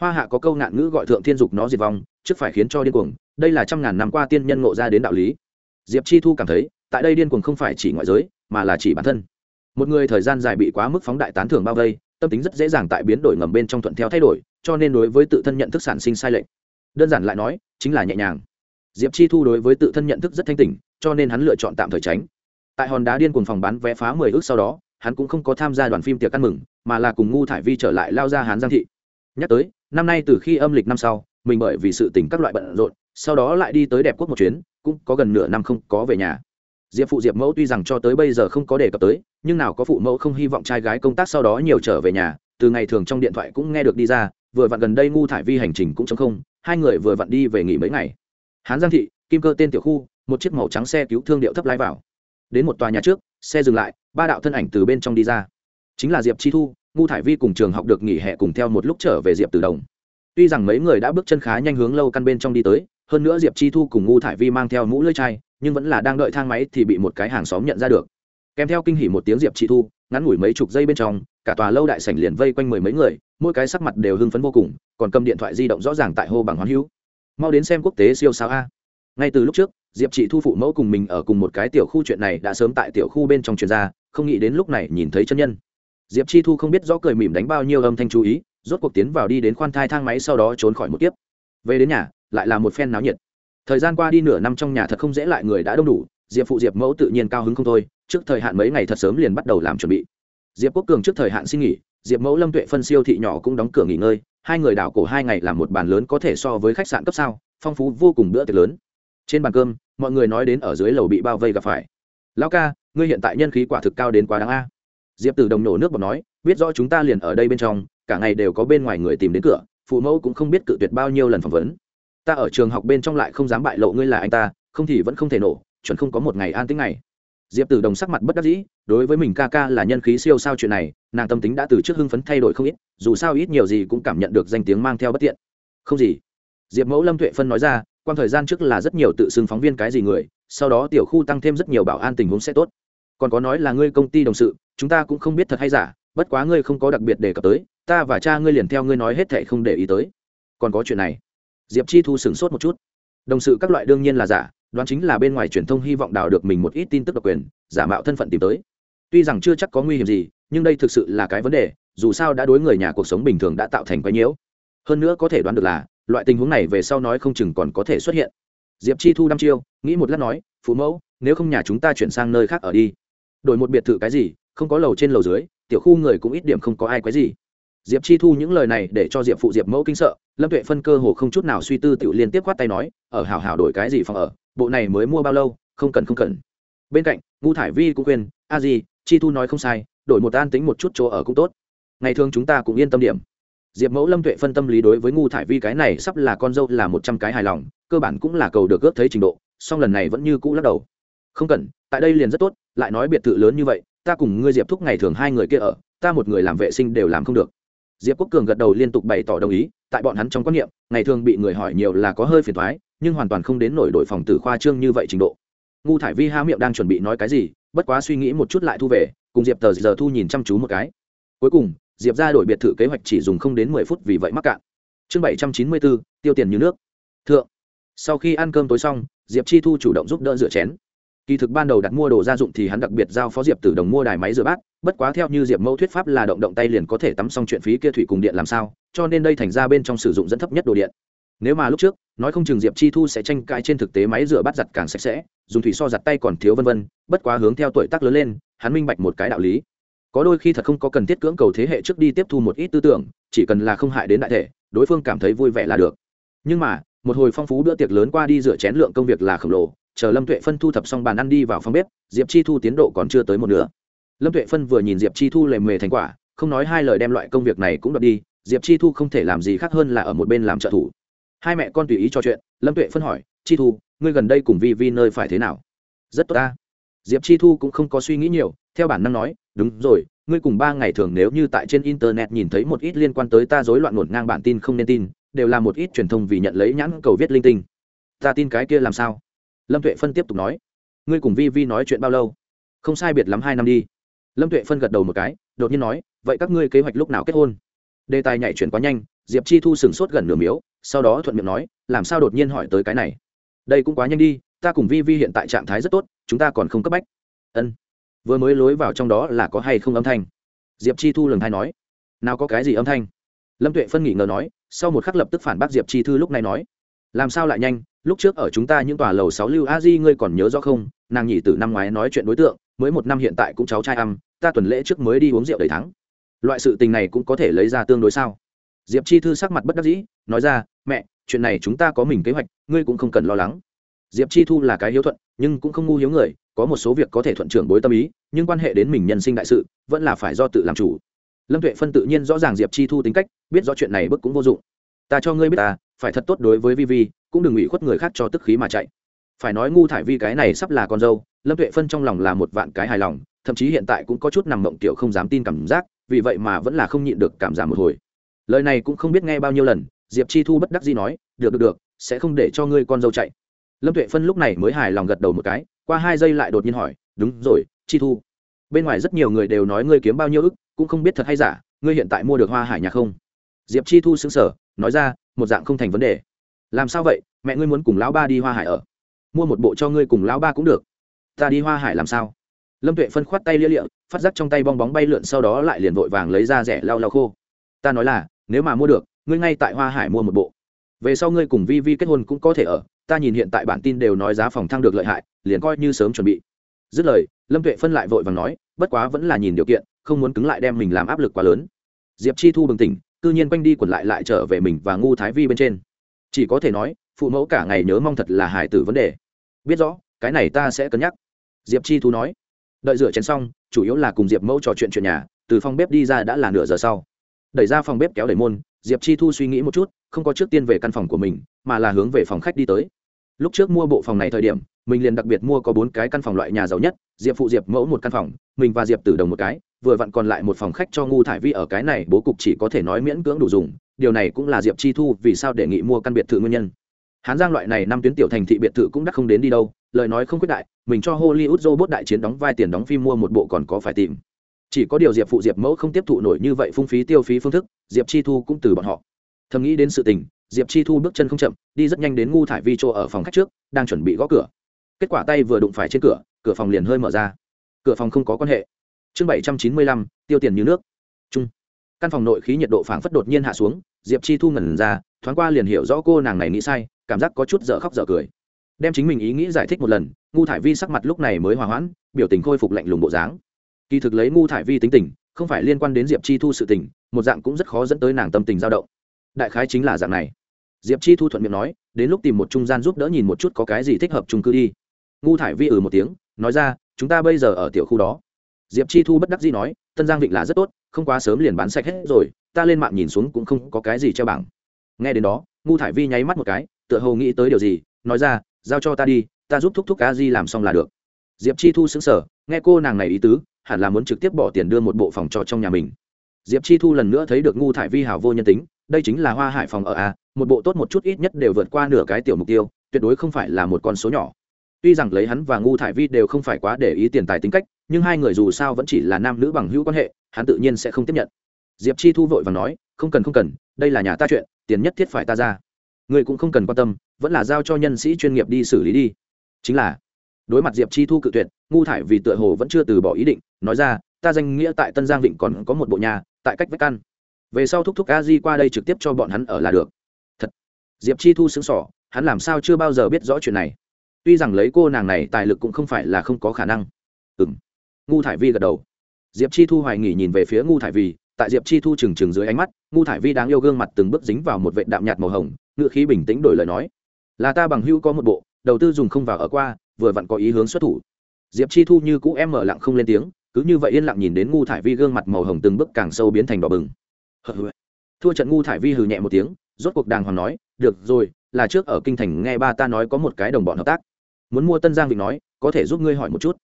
S1: Hoa hạ có câu nạn ngữ gọi thượng thiên dục nó diệt vong, trước phải khiến cho điên cuồng, đây là trăm ngàn năm qua tiên nhân ngộ ra đến đạo lý. Diệp chi thu cảm thấy, tại đây điên cuồng không phải chỉ ngoại giới, mà là chỉ bản thân. Một người thời gian dài bị quá mức phóng đại tán thưởng bao vây, tâm tính rất dễ dàng tại biến đổi ngầm bên trong thuận theo thay đổi cho nên đối với tự thân nhận thức sản sinh sai lệch. Đơn giản lại nói, chính là nhẹ nhàng. Diệp chi thu đối với tự thân nhận thức rất thanh tỉnh, cho nên hắn lựa chọn tạm thời tránh. Tại hòn đá điên cuồng phòng bán vé phá mười ước sau đó, hắn cũng không có tham gia đoàn phim tiệc ăn mừng, mà là cùng ngu thải vi trở lại lao ra hán giang thị. Nhắc tới, năm nay từ khi âm lịch năm sau, mình bởi vì sự tình các loại bận rộn, sau đó lại đi tới đẹp quốc một chuyến, cũng có gần nửa năm không có về nhà. Diệp phụ diệp mẫu tuy rằng cho tới bây giờ không có đề cập tới, nhưng nào có phụ mẫu không hy vọng trai gái công tác sau đó nhiều trở về nhà, từ ngày thường trong điện thoại cũng nghe được đi ra vừa vặn gần đây ngu thải vi hành trình cũng chống không, hai người vừa vặn đi về nghỉ mấy ngày. Hán giang thị, kim cơ tên tiểu khu, một chiếc màu trắng xe cứu thương điệu thấp lái vào. Đến một tòa nhà trước, xe dừng lại, ba đạo thân ảnh từ bên trong đi ra. Chính là diệp chi thu, ngu thải vi cùng trường học được nghỉ hè cùng theo một lúc trở về diệp từ đồng. Tuy rằng mấy người đã bước chân khá nhanh hướng lâu căn bên trong đi tới, hơn nữa diệp chi thu cùng ngu thải vi mang theo mũ lưỡi chai, nhưng vẫn là đang đợi thang máy thì bị một cái hàng xóm nhận ra được. Kèm theo kinh hỉ một tiếng diệp chi thu, ngắn ngủi mấy chục giây bên trong, cả tòa lâu đại sảnh liền vây quanh mười mấy người mỗi cái sắc mặt đều hưng phấn vô cùng, còn cầm điện thoại di động rõ ràng tại hô bằng hoán hữu. Mau đến xem quốc tế siêu sao a. Ngay từ lúc trước, diệp chị thu phụ mẫu cùng mình ở cùng một cái tiểu khu chuyện này đã sớm tại tiểu khu bên trong truyền ra, không nghĩ đến lúc này nhìn thấy chân nhân. Diệp chi thu không biết rõ cười mỉm đánh bao nhiêu âm thanh chú ý, rốt cuộc tiến vào đi đến khoan thai thang máy sau đó trốn khỏi một kiếp. Về đến nhà, lại là một phen náo nhiệt. Thời gian qua đi nửa năm trong nhà thật không dễ lại người đã đông đủ, diệp phụ diệp mẫu tự nhiên cao hứng không thôi, trước thời hạn mấy ngày thật sớm liền bắt đầu làm chuẩn bị. Diệp quốc cường trước thời hạn xin nghỉ diệp mẫu lâm tuệ phân siêu thị nhỏ cũng đóng cửa nghỉ ngơi, hai người đảo cổ hai ngày làm một bàn lớn có thể so với khách sạn cấp sao, phong phú vô cùng bữa tiệc lớn. Trên bàn cơm, mọi người nói đến ở dưới lầu bị bao vây gặp phải. Lão ca, ngươi hiện tại nhân khí quả thực cao đến quá đáng a. Diệp tử đồng nổ nước bọt nói, biết rõ chúng ta liền ở đây bên trong, cả ngày đều có bên ngoài người tìm đến cửa, phụ mẫu cũng không biết cự tuyệt bao nhiêu lần phỏng vấn. Ta ở trường học bên trong lại không dám bại lộ ngươi là anh ta, không thì vẫn không thể nổ, chuẩn không có một ngày an tính ngày diệp tử đồng sắc mặt bất đắc dĩ, đối với mình ca ca là nhân khí siêu sao chuyện này, nàng tâm tính đã từ trước hưng phấn thay đổi không ít, dù sao ít nhiều gì cũng cảm nhận được danh tiếng mang theo bất tiện. Không gì. Diệp mẫu lâm tuệ phân nói ra quan thời gian trước là rất nhiều tự xưng phóng viên cái gì người, sau đó tiểu khu tăng thêm rất nhiều bảo an tình huống sẽ tốt. Còn có nói là ngươi công ty đồng sự, chúng ta cũng không biết thật hay giả, bất quá ngươi không có đặc biệt đề cập tới, ta và cha ngươi liền theo ngươi nói hết thệ không để ý tới. Còn có chuyện này. Diệp chi thu sửng sốt một chút. Đồng sự các loại đương nhiên là giả đoán chính là bên ngoài truyền thông hy vọng đào được mình một ít tin tức độc quyền, giả mạo thân phận tìm tới. Tuy rằng chưa chắc có nguy hiểm gì, nhưng đây thực sự là cái vấn đề, dù sao đã đối người nhà cuộc sống bình thường đã tạo thành quái nhiễu. Hơn nữa có thể đoán được là, loại tình huống này về sau nói không chừng còn có thể xuất hiện. Diệp chi thu đăm chiêu, nghĩ một lát nói, phụ mẫu, nếu không nhà chúng ta chuyển sang nơi khác ở đi. Đổi một biệt thự cái gì, không có lầu trên lầu dưới, tiểu khu người cũng ít điểm không có ai quái gì. Diệp chi thu những lời này để cho diệp phụ diệp mẫu kinh sợ, lâm tuệ phân cơ hồ không chút nào suy tư tự liên tiếp khoát tay nói, ở, hảo hảo đổi cái gì phòng ở bộ này mới mua bao lâu, không cần không cần. Bên cạnh ngu thải vi cũng khuyên, a gì chi thu nói không sai, đổi một an tính một chút chỗ ở cũng tốt. Ngày thường chúng ta cũng yên tâm điểm. Diệp mẫu lâm tuệ phân tâm lý đối với ngu thải vi cái này sắp là con dâu là một trăm cái hài lòng, cơ bản cũng là cầu được ước thấy trình độ, song lần này vẫn như cũ lắc đầu. Không cần, tại đây liền rất tốt, lại nói biệt thự lớn như vậy, ta cùng ngươi diệp thúc ngày thường hai người kia ở, ta một người làm vệ sinh đều làm không được. Diệp quốc cường gật đầu liên tục bày tỏ đồng ý, tại bọn hắn trong quan niệm, ngày thường bị người hỏi nhiều là có hơi phiền thoái nhưng hoàn toàn không đến nổi đội phòng tử khoa trương như vậy trình độ. Ngu thải vi há miệng đang chuẩn bị nói cái gì, bất quá suy nghĩ một chút lại thu về, cùng diệp tờ giờ thu nhìn chăm chú một cái. Cuối cùng, diệp ra đổi biệt thự kế hoạch chỉ dùng không đến mười phút vì vậy mắc cạn. Chương bảy trăm chín mươi bốn, tiêu tiền như nước. Thượng. Sau khi ăn cơm tối xong, diệp chi thu chủ động giúp đỡ rửa chén. Kỳ thực ban đầu đặt mua đồ gia dụng thì hắn đặc biệt giao phó diệp tử đồng mua đài máy rửa bát, bất quá theo như diệp mẫu thuyết pháp là động động tay liền có thể tắm xong chuyện phí kia thủy cùng điện làm sao, cho nên đây thành ra bên trong sử dụng dẫn thấp nhất đồ điện nếu mà lúc trước, nói không chừng diệp chi thu sẽ tranh cãi trên thực tế máy rửa bát giặt càng sạch sẽ, dùng thủy so giặt tay còn thiếu vân vân, bất quá hướng theo tuổi tác lớn lên, hắn minh bạch một cái đạo lý. Có đôi khi thật không có cần thiết cưỡng cầu thế hệ trước đi tiếp thu một ít tư tưởng, chỉ cần là không hại đến đại thể, đối phương cảm thấy vui vẻ là được. Nhưng mà, một hồi phong phú bữa tiệc lớn qua đi rửa chén lượng công việc là khổng lồ, chờ lâm tuệ phân thu thập xong bàn ăn đi vào phòng bếp, diệp chi thu tiến độ còn chưa tới một nửa. Lâm tuệ phân vừa nhìn diệp chi thu lề mề thành quả, không nói hai lời đem loại công việc này cũng đập đi, diệp chi thu không thể làm gì khác hơn là ở một bên làm trợ thủ hai mẹ con tùy ý cho chuyện, lâm tuệ phân hỏi, chi thu, ngươi gần đây cùng vi vi nơi phải thế nào? Rất tốt ta. Diệp chi thu cũng không có suy nghĩ nhiều, theo bản năng nói, đúng rồi, ngươi cùng ba ngày thường nếu như tại trên internet nhìn thấy một ít liên quan tới ta rối loạn ngổn ngang bản tin không nên tin, đều là một ít truyền thông vì nhận lấy nhãn cầu viết linh tinh. Ta tin cái kia làm sao? Lâm tuệ phân tiếp tục nói, ngươi cùng vi vi nói chuyện bao lâu? Không sai biệt lắm hai năm đi. Lâm tuệ phân gật đầu một cái, đột nhiên nói, vậy các ngươi kế hoạch lúc nào kết hôn? Đề tài nhảy chuyển quá nhanh diệp chi thu sửng sốt gần nửa miếu, sau đó thuận miệng nói, làm sao đột nhiên hỏi tới cái này? Đây cũng quá nhanh đi, ta cùng vi vi hiện tại trạng thái rất tốt, chúng ta còn không cấp bách. Ân. Vừa mới lối vào trong đó là có hay không âm thanh? Diệp chi thu lần hai nói. Nào có cái gì âm thanh? Lâm tuệ phân nghỉ ngờ nói, sau một khắc lập tức phản bác diệp chi thư lúc này nói. Làm sao lại nhanh? Lúc trước ở chúng ta những tòa lầu sáu lưu a di ngươi còn nhớ rõ không? Nàng nhị từ năm ngoái nói chuyện đối tượng, mới một năm hiện tại cũng cháu trai âm, ta tuần lễ trước mới đi uống rượu đầy thắng. Loại sự tình này cũng có thể lấy ra tương đối sao? Diệp chi thư sắc mặt bất đắc dĩ, nói ra, mẹ, chuyện này chúng ta có mình kế hoạch, ngươi cũng không cần lo lắng. Diệp chi thu là cái hiếu thuận, nhưng cũng không ngu hiếu người, có một số việc có thể thuận trưởng bối tâm ý, nhưng quan hệ đến mình nhân sinh đại sự, vẫn là phải do tự làm chủ. Lâm tuệ phân tự nhiên rõ ràng diệp chi thu tính cách, biết rõ chuyện này bức cũng vô dụng. Ta cho ngươi biết ta, phải thật tốt đối với vi vi, cũng đừng ủy khuất người khác cho tức khí mà chạy. Phải nói ngu thải vi cái này sắp là con dâu, lâm tuệ phân trong lòng là một vạn cái hài lòng, thậm chí hiện tại cũng có chút nằm mộng tiểu không dám tin cảm giác, vì vậy mà vẫn là không nhịn được cảm giảm một hồi lời này cũng không biết nghe bao nhiêu lần, diệp chi thu bất đắc gì nói, được được được, sẽ không để cho ngươi con dâu chạy. Lâm tuệ phân lúc này mới hài lòng gật đầu một cái, qua hai giây lại đột nhiên hỏi, đúng rồi, chi thu, bên ngoài rất nhiều người đều nói ngươi kiếm bao nhiêu ức, cũng không biết thật hay giả, ngươi hiện tại mua được hoa hải nhà không? Diệp chi thu xứng sở nói ra, một dạng không thành vấn đề. Làm sao vậy? Mẹ ngươi muốn cùng lão ba đi hoa hải ở? Mua một bộ cho ngươi cùng lão ba cũng được. Ta đi hoa hải làm sao? Lâm tuệ phân khoát tay lia lịa, phát giác trong tay bong bóng bay lượn sau đó lại liền vội vàng lấy ra rẻ lau lau khô. Ta nói là nếu mà mua được, ngươi ngay tại hoa hải mua một bộ. Về sau ngươi cùng vi vi kết hôn cũng có thể ở, ta nhìn hiện tại bản tin đều nói giá phòng thăng được lợi hại, liền coi như sớm chuẩn bị. Dứt lời, lâm tuệ phân lại vội vàng nói, bất quá vẫn là nhìn điều kiện, không muốn cứng lại đem mình làm áp lực quá lớn. Diệp chi thu bừng tỉnh, cư nhiên quanh đi quẩn lại lại trở về mình và ngu thái vi bên trên. Chỉ có thể nói, phụ mẫu cả ngày nhớ mong thật là hải tử vấn đề. Biết rõ, cái này ta sẽ cân nhắc. Diệp chi thu nói. Đợi rửa chén xong, chủ yếu là cùng diệp mẫu trò chuyện chuyện nhà, từ phòng bếp đi ra đã là nửa giờ sau đẩy ra phòng bếp kéo đẩy môn, diệp chi thu suy nghĩ một chút, không có trước tiên về căn phòng của mình, mà là hướng về phòng khách đi tới. Lúc trước mua bộ phòng này thời điểm, mình liền đặc biệt mua có bốn cái căn phòng loại nhà giàu nhất, diệp phụ diệp mẫu một căn phòng, mình và diệp tử đồng một cái, vừa vặn còn lại một phòng khách cho ngu thải vi ở cái này, bố cục chỉ có thể nói miễn cưỡng đủ dùng, điều này cũng là diệp chi thu vì sao đề nghị mua căn biệt thự nguyên nhân. Hán giang loại này năm tuyến tiểu thành thị biệt thự cũng đắt không đến đi đâu, lời nói không quyết đại, mình cho hollywood robot đại chiến đóng vai tiền đóng phim mua một bộ còn có phải tìm chỉ có điều diệp phụ diệp mẫu không tiếp thụ nổi như vậy phung phí tiêu phí phương thức, diệp chi thu cũng từ bọn họ. Thầm nghĩ đến sự tình, diệp chi thu bước chân không chậm, đi rất nhanh đến ngu thải vi chỗ ở phòng khách trước, đang chuẩn bị gõ cửa. Kết quả tay vừa đụng phải trên cửa cửa phòng liền hơi mở ra. Cửa phòng không có quan hệ. Chương bảy trăm chín mươi lăm, tiêu tiền như nước. Chung. căn phòng nội khí nhiệt độ phảng phất đột nhiên hạ xuống, diệp chi thu ngẩn ra, thoáng qua liền hiểu rõ cô nàng này nghĩ sai, cảm giác có chút dở khóc dở cười. Đem chính mình ý nghĩ giải thích một lần, ngu thải vi sắc mặt lúc này mới hòa hoãn, biểu tình khôi phục lạnh lùng bộ dáng kỳ thực lấy ngu thải vi tính tình, không phải liên quan đến diệp chi thu sự tình, một dạng cũng rất khó dẫn tới nàng tâm tình dao động. Đại khái chính là dạng này. Diệp chi thu thuận miệng nói, đến lúc tìm một trung gian giúp đỡ nhìn một chút có cái gì thích hợp trung cư đi. Ngu thải vi ừ một tiếng, nói ra, chúng ta bây giờ ở tiểu khu đó. Diệp chi thu bất đắc dĩ nói, tân giang vịnh là rất tốt, không quá sớm liền bán sạch hết rồi, ta lên mạng nhìn xuống cũng không có cái gì treo bảng. Nghe đến đó, ngu thải vi nháy mắt một cái, tựa hồ nghĩ tới điều gì, nói ra, giao cho ta đi, ta giúp thúc thúc a di làm xong là được. Diệp chi thu xứng sở nghe cô nàng này ý tứ hẳn là muốn trực tiếp bỏ tiền đưa một bộ phòng trọ trong nhà mình. Diệp chi thu lần nữa thấy được ngu thải vi hảo vô nhân tính, đây chính là hoa hải phòng ở a, một bộ tốt một chút ít nhất đều vượt qua nửa cái tiểu mục tiêu, tuyệt đối không phải là một con số nhỏ. Tuy rằng lấy hắn và ngu thải vi đều không phải quá để ý tiền tài tính cách, nhưng hai người dù sao vẫn chỉ là nam nữ bằng hữu quan hệ, hắn tự nhiên sẽ không tiếp nhận. Diệp chi thu vội và nói, không cần không cần, đây là nhà ta chuyện, tiền nhất thiết phải ta ra. Người cũng không cần quan tâm, vẫn là giao cho nhân sĩ chuyên nghiệp đi xử lý đi. Chính là, đối mặt diệp chi thu cự tuyệt, ngu thải vì tựa hồ vẫn chưa từ bỏ ý định nói ra, ta danh nghĩa tại tân giang vịnh còn có một bộ nhà, tại cách vách căn. Về sau thúc thúc a di qua đây trực tiếp cho bọn hắn ở là được. Thật. Diệp chi thu xứng sỏ hắn làm sao chưa bao giờ biết rõ chuyện này. Tuy rằng lấy cô nàng này tài lực cũng không phải là không có khả năng. Ừ m ngu thải vi gật đầu. Diệp chi thu hoài nghỉ nhìn về phía ngu thải vi, tại diệp chi thu trừng trừng dưới ánh mắt, ngu thải vi đang yêu gương mặt từng bước dính vào một vệ đạm nhạt màu hồng ngựa khí bình tĩnh đổi lời nói, là ta bằng hữu có một bộ, đầu tư dùng không vào ở qua, vừa vặn có ý hướng xuất thủ. Diệp chi thu như cũ em mở lặng không lên tiếng cứ như vậy yên lặng nhìn đến ngu thải vi gương mặt màu hồng từng bước càng sâu biến thành đỏ bừng. Thua trận ngu thải vi hừ nhẹ một tiếng, rốt cuộc đàng hoàng nói, được rồi, là trước ở kinh thành nghe ba ta nói có một cái đồng bọn hợp tác. Muốn mua tân giang vịnh nói, có thể giúp ngươi hỏi một chút.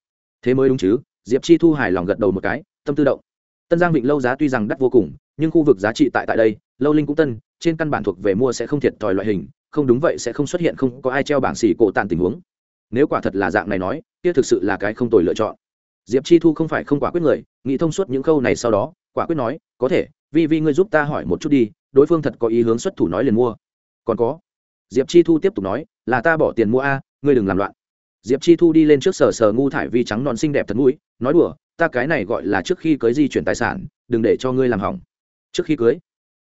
S1: Thế mới đúng chứ, diệp chi thu hài lòng gật đầu một cái, tâm tư động. Tân giang vịnh lâu giá tuy rằng đắt vô cùng, nhưng khu vực giá trị tại tại đây, lâu linh cũng tân, trên căn bản thuộc về mua sẽ không thiệt thòi loại hình, không đúng vậy sẽ không xuất hiện không có ai treo bảng xỉ cổ tàn tình huống. Nếu quả thật là dạng này nói, kia thực sự là cái không tồi lựa chọn diệp chi thu không phải không quả quyết người, nghĩ thông suốt những khâu này sau đó, quả quyết nói, có thể, vi vi ngươi giúp ta hỏi một chút đi, đối phương thật có ý hướng xuất thủ nói liền mua. Còn có. Diệp chi thu tiếp tục nói, là ta bỏ tiền mua a, ngươi đừng làm loạn. Diệp chi thu đi lên trước sờ sờ ngu thải vi trắng non xinh đẹp thật mũi, nói đùa, ta cái này gọi là trước khi cưới di chuyển tài sản, đừng để cho ngươi làm hỏng. Trước khi cưới,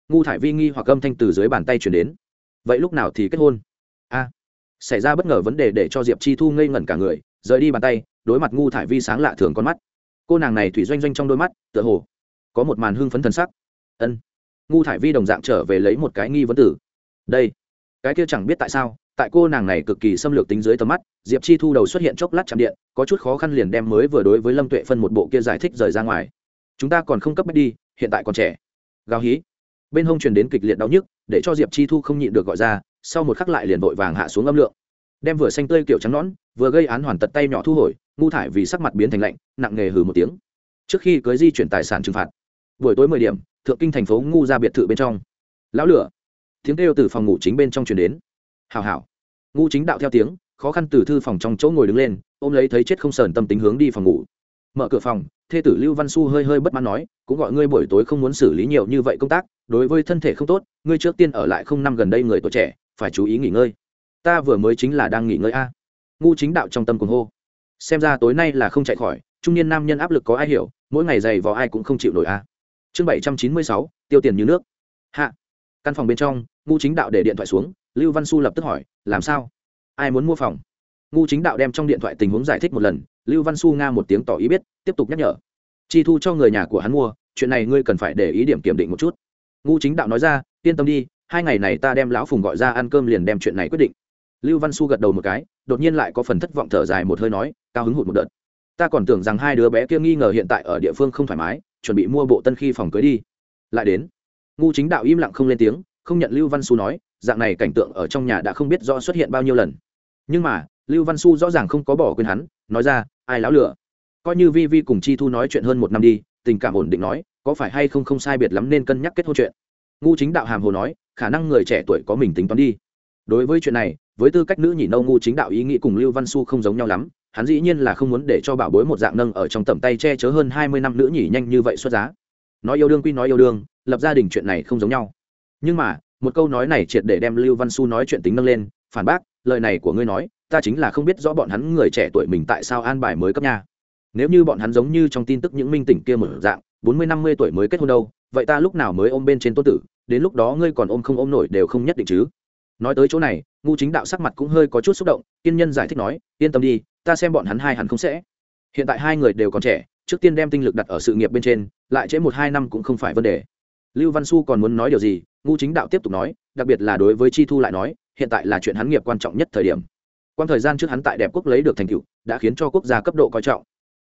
S1: ngu thải vi nghi hoặc âm thanh từ dưới bàn tay chuyển đến. Vậy lúc nào thì kết hôn? A. Xảy ra bất ngờ vấn đề để cho diệp chi thu ngây ngẩn cả người, rời đi bàn tay đối mặt ngu thải vi sáng lạ thường con mắt. Cô nàng này thủy doanh doanh trong đôi mắt, tựa hồ có một màn hưng phấn thần sắc. Ân. Ngu thải vi đồng dạng trở về lấy một cái nghi vấn tử đây, cái kia chẳng biết tại sao, tại cô nàng này cực kỳ xâm lược tính dưới tầm mắt, diệp chi thu đầu xuất hiện chốc lát chạm điện, có chút khó khăn liền đem mới vừa đối với lâm tuệ phân một bộ kia giải thích rời ra ngoài. Chúng ta còn không cấp bách đi, hiện tại còn trẻ. Gào hí. Bên hông truyền đến kịch liệt đau nhức, để cho diệp chi thu không nhịn được gọi ra, sau một khắc lại liền vội vàng hạ xuống âm lượng. Đem vừa xanh tươi kiểu trắng nõn, vừa gây án hoàn tật tay nhỏ thu hồi ngu thải vì sắc mặt biến thành lạnh, nặng nghề hừ một tiếng. Trước khi cưới di chuyển tài sản trừng phạt, buổi tối mười điểm, thượng kinh thành phố ngu ra biệt thự bên trong. Lão lửa, tiếng kêu từ phòng ngủ chính bên trong truyền đến. Hào hào ngu chính đạo theo tiếng, khó khăn từ thư phòng trong chỗ ngồi đứng lên, ôm lấy thấy chết không sờn tâm tính hướng đi phòng ngủ. Mở cửa phòng, thê tử lưu văn su hơi hơi bất mãn nói, cũng gọi ngươi buổi tối không muốn xử lý nhiều như vậy công tác, đối với thân thể không tốt, ngươi trước tiên ở lại không năm gần đây người tuổi trẻ, phải chú ý nghỉ ngơi. Ta vừa mới chính là đang nghỉ ngơi a. Ngu chính đạo trong tâm cuồng hô xem ra tối nay là không chạy khỏi, trung niên nam nhân áp lực có ai hiểu, mỗi ngày dày vò ai cũng không chịu nổi a. Chương bảy trăm chín mươi sáu, tiêu tiền như nước. Hạ. Căn phòng bên trong ngu chính đạo để điện thoại xuống, lưu văn su lập tức hỏi, làm sao? Ai muốn mua phòng? Ngu chính đạo đem trong điện thoại tình huống giải thích một lần, lưu văn su nga một tiếng tỏ ý biết, tiếp tục nhắc nhở. Chi thu cho người nhà của hắn mua, chuyện này ngươi cần phải để ý điểm kiểm định một chút. Ngu chính đạo nói ra, yên tâm đi, hai ngày này ta đem lão phùng gọi ra ăn cơm liền đem chuyện này quyết định lưu văn su gật đầu một cái, đột nhiên lại có phần thất vọng thở dài một hơi nói, cao hứng hụt một đợt. Ta còn tưởng rằng hai đứa bé kia nghi ngờ hiện tại ở địa phương không thoải mái, chuẩn bị mua bộ tân khi phòng cưới đi. Lại đến, ngu chính đạo im lặng không lên tiếng, không nhận lưu văn su nói, dạng này cảnh tượng ở trong nhà đã không biết rõ xuất hiện bao nhiêu lần. Nhưng mà, lưu văn su rõ ràng không có bỏ quên hắn, nói ra, ai láo lửa? Coi như vi vi cùng chi thu nói chuyện hơn một năm đi, tình cảm ổn định nói, có phải hay không không sai biệt lắm nên cân nhắc kết hôn chuyện. Ngu chính đạo hàm hồ nói, khả năng người trẻ tuổi có mình tính toán đi đối với chuyện này, với tư cách nữ nhị nâu ngu chính đạo ý nghĩ cùng lưu văn su không giống nhau lắm, hắn dĩ nhiên là không muốn để cho bảo bối một dạng nâng ở trong tầm tay che chớ hơn hai mươi năm nữ nhỉ nhanh như vậy xuất giá. Nói yêu đương quy nói yêu đương, lập gia đình chuyện này không giống nhau. Nhưng mà, một câu nói này triệt để đem lưu văn su nói chuyện tính nâng lên, phản bác, lời này của ngươi nói, ta chính là không biết rõ bọn hắn người trẻ tuổi mình tại sao an bài mới cấp nha. Nếu như bọn hắn giống như trong tin tức những minh tỉnh kia một dạng, bốn mươi năm mươi tuổi mới kết hôn đâu, vậy ta lúc nào mới ôm bên trên tô tử, đến lúc đó ngươi còn ôm không ôm nổi đều không nhất định chứ nói tới chỗ này, ngu chính đạo sắc mặt cũng hơi có chút xúc động kiên nhân giải thích nói, yên tâm đi, ta xem bọn hắn hai hẳn không sẽ. Hiện tại hai người đều còn trẻ, trước tiên đem tinh lực đặt ở sự nghiệp bên trên, lại trễ một hai năm cũng không phải vấn đề. Lưu văn su còn muốn nói điều gì, ngu chính đạo tiếp tục nói, đặc biệt là đối với chi thu lại nói, hiện tại là chuyện hắn nghiệp quan trọng nhất thời điểm. Quan thời gian trước hắn tại đẹp quốc lấy được thành tựu, đã khiến cho quốc gia cấp độ coi trọng.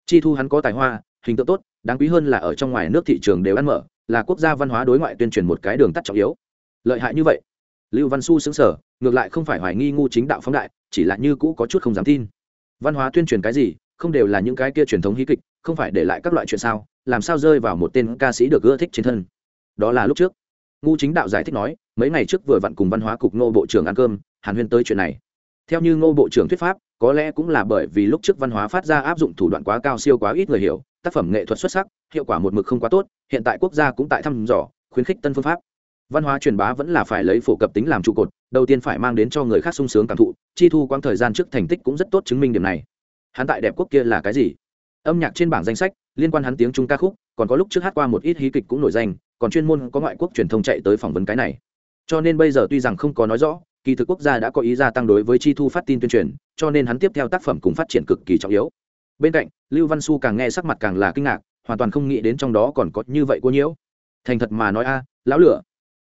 S1: Chi thu hắn có tài hoa, hình tượng tốt, đáng quý hơn là ở trong ngoài nước thị trường đều ăn mở, là quốc gia văn hóa đối ngoại tuyên truyền một cái đường tắt trọng yếu. Lợi hại như vậy lưu văn su xứng sở ngược lại không phải hoài nghi ngu chính đạo phóng đại, chỉ là như cũ có chút không dám tin. Văn hóa tuyên truyền cái gì, không đều là những cái kia truyền thống hí kịch, không phải để lại các loại chuyện sao, làm sao rơi vào một tên ca sĩ được ưa thích trên thân. Đó là lúc trước. Ngu chính đạo giải thích nói, mấy ngày trước vừa vặn cùng văn hóa cục ngô bộ trưởng ăn cơm, hàn huyên tới chuyện này. Theo như ngô bộ trưởng thuyết pháp, có lẽ cũng là bởi vì lúc trước văn hóa phát ra áp dụng thủ đoạn quá cao siêu quá ít người hiểu, tác phẩm nghệ thuật xuất sắc, hiệu quả một mực không quá tốt, hiện tại quốc gia cũng tại thăm dò, khuyến khích tân phương pháp văn hóa truyền bá vẫn là phải lấy phổ cập tính làm trụ cột, đầu tiên phải mang đến cho người khác sung sướng cảm thụ, chi thu quãng thời gian trước thành tích cũng rất tốt chứng minh điểm này. Hắn tại đẹp quốc kia là cái gì? Âm nhạc trên bảng danh sách, liên quan hắn tiếng trung ca khúc, còn có lúc trước hát qua một ít hí kịch cũng nổi danh, còn chuyên môn có ngoại quốc truyền thông chạy tới phỏng vấn cái này. Cho nên bây giờ tuy rằng không có nói rõ, kỳ thực quốc gia đã có ý gia tăng đối với chi thu phát tin tuyên truyền, cho nên hắn tiếp theo tác phẩm cùng phát triển cực kỳ trọng yếu. Bên cạnh, lưu văn su càng nghe sắc mặt càng là kinh ngạc, hoàn toàn không nghĩ đến trong đó còn có như vậy cô nhiễu. Thành thật mà nói a, lão lửa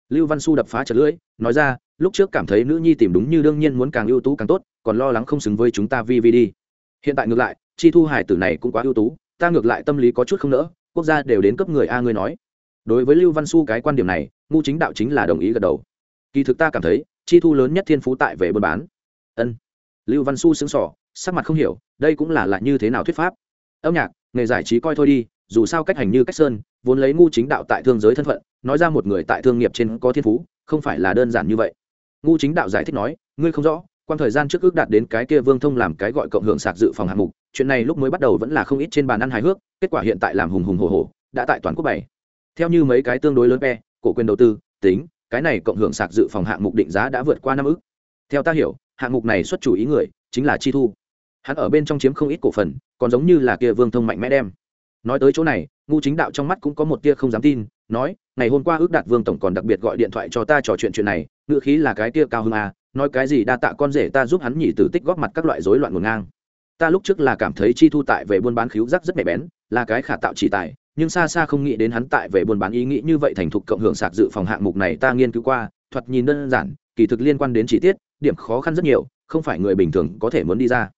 S1: lưu văn su đập phá trở lưỡi, nói ra, lúc trước cảm thấy nữ nhi tìm đúng như đương nhiên muốn càng ưu tú càng tốt, còn lo lắng không xứng với chúng ta vi vi đi. Hiện tại ngược lại, chi thu hải tử này cũng quá ưu tú, ta ngược lại tâm lý có chút không nỡ, quốc gia đều đến cấp người a ngươi nói. Đối với lưu văn su cái quan điểm này, ngu chính đạo chính là đồng ý gật đầu. Kỳ thực ta cảm thấy, chi thu lớn nhất thiên phú tại về buôn bán. Ân. Lưu văn su xứng sỏ sắc mặt không hiểu, đây cũng là lại như thế nào thuyết pháp. Âm nhạc, nghề giải trí coi thôi đi, dù sao cách hành như cách sơn vốn lấy ngu chính đạo tại thương giới thân phận, nói ra một người tại thương nghiệp trên có thiên phú, không phải là đơn giản như vậy. Ngu chính đạo giải thích nói, ngươi không rõ quan thời gian trước ước đạt đến cái kia vương thông làm cái gọi cộng hưởng sạc dự phòng hạng mục, chuyện này lúc mới bắt đầu vẫn là không ít trên bàn ăn hài hước, kết quả hiện tại làm hùng hùng hồ hồ đã tại toàn quốc bảy. Theo như mấy cái tương đối lớn pe, cổ quyền đầu tư, tính, cái này cộng hưởng sạc dự phòng hạng mục định giá đã vượt qua năm ước. Theo ta hiểu, hạng mục này xuất chủ ý người chính là chi thu. Hắn ở bên trong chiếm không ít cổ phần, còn giống như là kia vương thông mạnh mẽ đem nói tới chỗ này ngu chính đạo trong mắt cũng có một tia không dám tin, nói, ngày hôm qua ước đạt vương tổng còn đặc biệt gọi điện thoại cho ta trò chuyện chuyện này, ngữ khí là cái tia cao hơn à nói cái gì đa tạ con rể ta giúp hắn nhỉ tử tích góp mặt các loại rối loạn ngổn ngang. Ta lúc trước là cảm thấy chi thu tại về buôn bán khíu rắc rất nhạy bén, là cái khả tạo chỉ tài, nhưng xa xa không nghĩ đến hắn tại về buôn bán ý nghĩ như vậy thành thục cộng hưởng sạc dự phòng hạng mục này ta nghiên cứu qua thoạt nhìn đơn giản, kỳ thực liên quan đến chi tiết, điểm khó khăn rất nhiều, không phải người bình thường có thể muốn đi ra.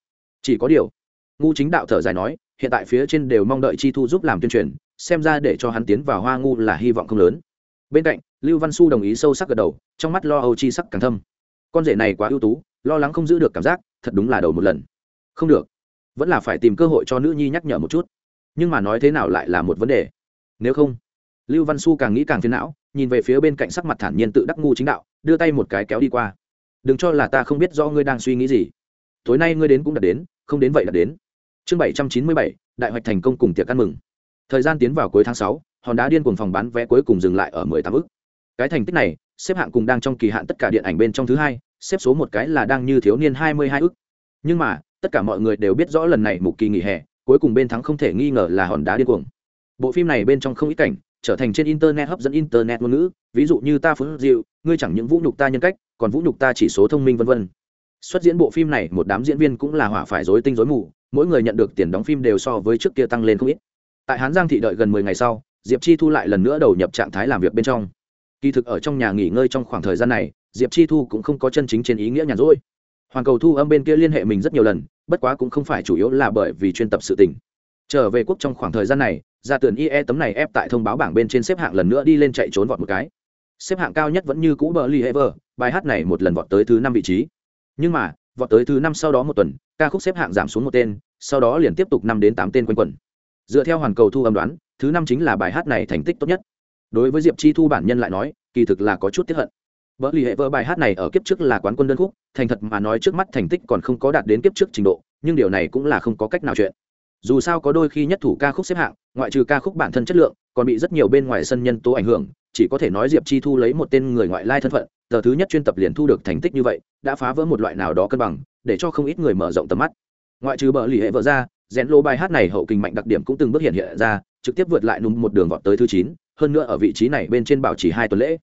S1: Chỉ có điều ngu chính đạo thở dài nói hiện tại phía trên đều mong đợi chi thu giúp làm tuyên truyền, xem ra để cho hắn tiến vào hoa ngu là hy vọng không lớn. Bên cạnh, lưu văn su đồng ý sâu sắc gật đầu, trong mắt lo âu chi sắc càng thâm. Con rể này quá ưu tú, lo lắng không giữ được cảm giác, thật đúng là đầu một lần. Không được. Vẫn là phải tìm cơ hội cho nữ nhi nhắc nhở một chút. Nhưng mà nói thế nào lại là một vấn đề. Nếu không, lưu văn su càng nghĩ càng phiền não, nhìn về phía bên cạnh sắc mặt thản nhiên tự đắc ngu chính đạo, đưa tay một cái kéo đi qua. Đừng cho là ta không biết do ngươi đang suy nghĩ gì. Tối nay ngươi đến cũng đã đến, không đến vậy là đến chương bảy trăm chín mươi bảy, đại hoạch thành công cùng tiệc ăn mừng. Thời gian tiến vào cuối tháng sáu, hòn đá điên cuồng phòng bán vé cuối cùng dừng lại ở mười tám ức. Cái thành tích này, xếp hạng cùng đang trong kỳ hạn tất cả điện ảnh bên trong thứ hai, xếp số một cái là đang như thiếu niên hai mươi hai ức. Nhưng mà, tất cả mọi người đều biết rõ lần này mục kỳ nghỉ hè, cuối cùng bên thắng không thể nghi ngờ là hòn đá điên cuồng. Bộ phim này bên trong không ít cảnh, trở thành trên internet hấp dẫn internet ngôn ngữ, ví dụ như ta phấn dịu ngươi chẳng những vũ nhục ta nhân cách, còn vũ nhục ta chỉ số thông minh, vân vân. Xuất diễn bộ phim này, một đám diễn viên cũng là hỏa phải dối tinh dối mù mỗi người nhận được tiền đóng phim đều so với trước kia tăng lên không ít. Tại hán giang thị đợi gần mười ngày sau, diệp chi thu lại lần nữa đầu nhập trạng thái làm việc bên trong. Kỳ thực ở trong nhà nghỉ ngơi trong khoảng thời gian này, diệp chi thu cũng không có chân chính trên ý nghĩa nhàn rỗi. Hoàng cầu thu âm bên kia liên hệ mình rất nhiều lần, bất quá cũng không phải chủ yếu là bởi vì chuyên tập sự tình. Trở về quốc trong khoảng thời gian này ra tuyển ie tấm này ép tại thông báo bảng bên trên xếp hạng lần nữa đi lên chạy trốn vọt một cái. Xếp hạng cao nhất vẫn như cũ bờ lee ever bài hát này một lần vọt tới thứ năm vị trí. Nhưng mà, vọt tới thứ năm sau đó một tuần ca khúc xếp hạng giảm xuống một tên, sau đó liền tiếp tục năm đến tám tên quanh quẩn. Dựa theo hoàn cầu thu âm đoán, thứ năm chính là bài hát này thành tích tốt nhất. Đối với diệp chi thu bản nhân lại nói, kỳ thực là có chút tiếp hận. Vợ lì hệ vợ bài hát này ở kiếp trước là quán quân đơn khúc, thành thật mà nói trước mắt thành tích còn không có đạt đến kiếp trước trình độ, nhưng điều này cũng là không có cách nào chuyện. Dù sao có đôi khi nhất thủ ca khúc xếp hạng, ngoại trừ ca khúc bản thân chất lượng, còn bị rất nhiều bên ngoài sân nhân tố ảnh hưởng, chỉ có thể nói diệp chi thu lấy một tên người ngoại lai thân phận tờ thứ nhất chuyên tập liền thu được thành tích như vậy, đã phá vỡ một loại nào đó cân bằng, để cho không ít người mở rộng tầm mắt. Ngoại trừ bờ lì hệ vợ ra, rèn lô bài hát này hậu kinh mạnh đặc điểm cũng từng bước hiện hiện ra, trực tiếp vượt lại núm một đường vọt tới thứ chín, hơn nữa ở vị trí này bên trên bảo chỉ hai tuần lễ.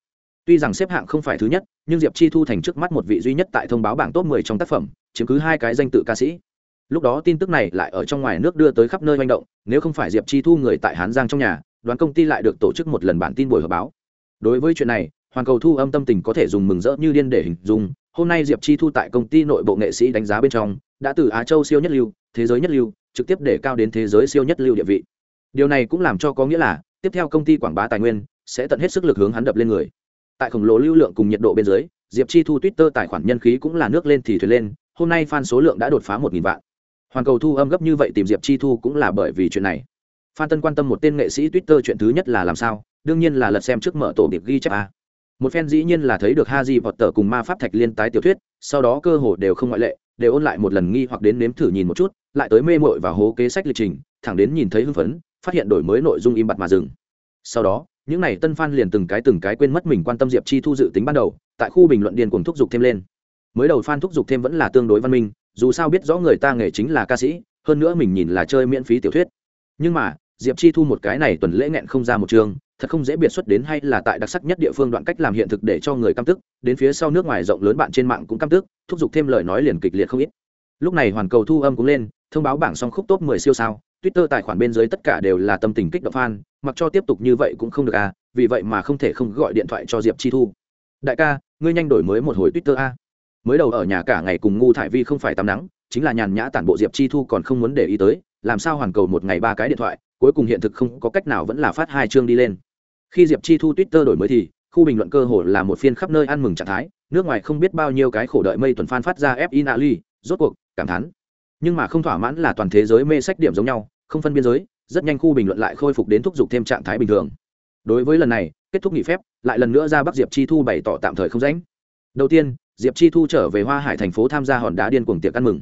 S1: Tuy rằng xếp hạng không phải thứ nhất, nhưng diệp chi thu thành trước mắt một vị duy nhất tại thông báo bảng top 10 trong tác phẩm, chiếm cứ hai cái danh tự ca sĩ. Lúc đó tin tức này lại ở trong ngoài nước đưa tới khắp nơi manh động, nếu không phải diệp chi thu người tại hán giang trong nhà, đoán công ty lại được tổ chức một lần bản tin buổi họp báo. Đối với chuyện này hoàn cầu thu âm tâm tình có thể dùng mừng rỡ như điên để hình dung. Hôm nay diệp chi thu tại công ty nội bộ nghệ sĩ đánh giá bên trong, đã từ á châu siêu nhất lưu, thế giới nhất lưu, trực tiếp để cao đến thế giới siêu nhất lưu địa vị. Điều này cũng làm cho có nghĩa là, tiếp theo công ty quảng bá tài nguyên, sẽ tận hết sức lực hướng hắn đập lên người. Tại khổng lồ lưu lượng cùng nhiệt độ bên dưới, diệp chi thu twitter tài khoản nhân khí cũng là nước lên thì thuyền lên, hôm nay fan số lượng đã đột phá một nghìn vạn. Hoàn cầu thu âm gấp như vậy tìm diệp chi thu cũng là bởi vì chuyện này. Phan tân quan tâm một tên nghệ sĩ twitter chuyện thứ nhất là làm sao, đương nhiên là lật xem trước mở tổ điệp ghi chép a một fan dĩ nhiên là thấy được ha di vọt tờ cùng ma pháp thạch liên tái tiểu thuyết, sau đó cơ hồ đều không ngoại lệ, đều ôn lại một lần nghi hoặc đến nếm thử nhìn một chút, lại tới mê mội và hố kế sách lịch trình, thẳng đến nhìn thấy hưng phấn, phát hiện đổi mới nội dung im bặt mà dừng sau đó, những n à y tân phan liền từng cái từng cái quên mất mình quan tâm diệp chi thu dự tính ban đầu, tại khu bình luận điên cùng thúc giục thêm lên mới đầu phan thúc giục thêm vẫn là tương đối văn minh, dù sao biết rõ người ta nghề chính là ca sĩ, hơn nữa mình nhìn là chơi miễn phí tiểu thuyết nhưng mà, diệp chi thu một cái này tuần lễ nghẹn không ra một trường thật không dễ biệt xuất đến hay là tại đặc sắc nhất địa phương đoạn cách làm hiện thực để cho người căm tức, đến phía sau nước ngoài rộng lớn bạn trên mạng cũng căm tức, thúc giục thêm lời nói liền kịch liệt không ít. Lúc này hoàn cầu thu âm cũng lên, thông báo bảng song khúc top 10 siêu sao, twitter tài khoản bên dưới tất cả đều là tâm tình kích động fan, mặc cho tiếp tục như vậy cũng không được à vì vậy mà không thể không gọi điện thoại cho diệp chi thu. Đại ca, ngươi nhanh đổi mới một hồi twitter a. Mới đầu ở nhà cả ngày cùng ngu thải vi không phải tắm nắng, chính là nhàn nhã tản bộ diệp chi thu còn không muốn để ý tới, làm sao hoàn cầu một ngày ba cái điện thoại, cuối cùng hiện thực không có cách nào vẫn là phát hai chương đi lên khi diệp chi thu twitter đổi mới thì, khu bình luận cơ hồ là một phiên khắp nơi ăn mừng trạng thái, nước ngoài không biết bao nhiêu cái khổ đợi mây tuần phan phát ra f in ali rốt cuộc, cảm thán. Nhưng mà không thỏa mãn là toàn thế giới mê sách điểm giống nhau, không phân biên giới, rất nhanh khu bình luận lại khôi phục đến thúc giục thêm trạng thái bình thường. Đối với lần này, kết thúc nghỉ phép, lại lần nữa ra bắc diệp chi thu bày tỏ tạm thời không rãnh đầu tiên, diệp chi thu trở về hoa hải thành phố tham gia hòn đá điên cuồng tiệc ăn mừng.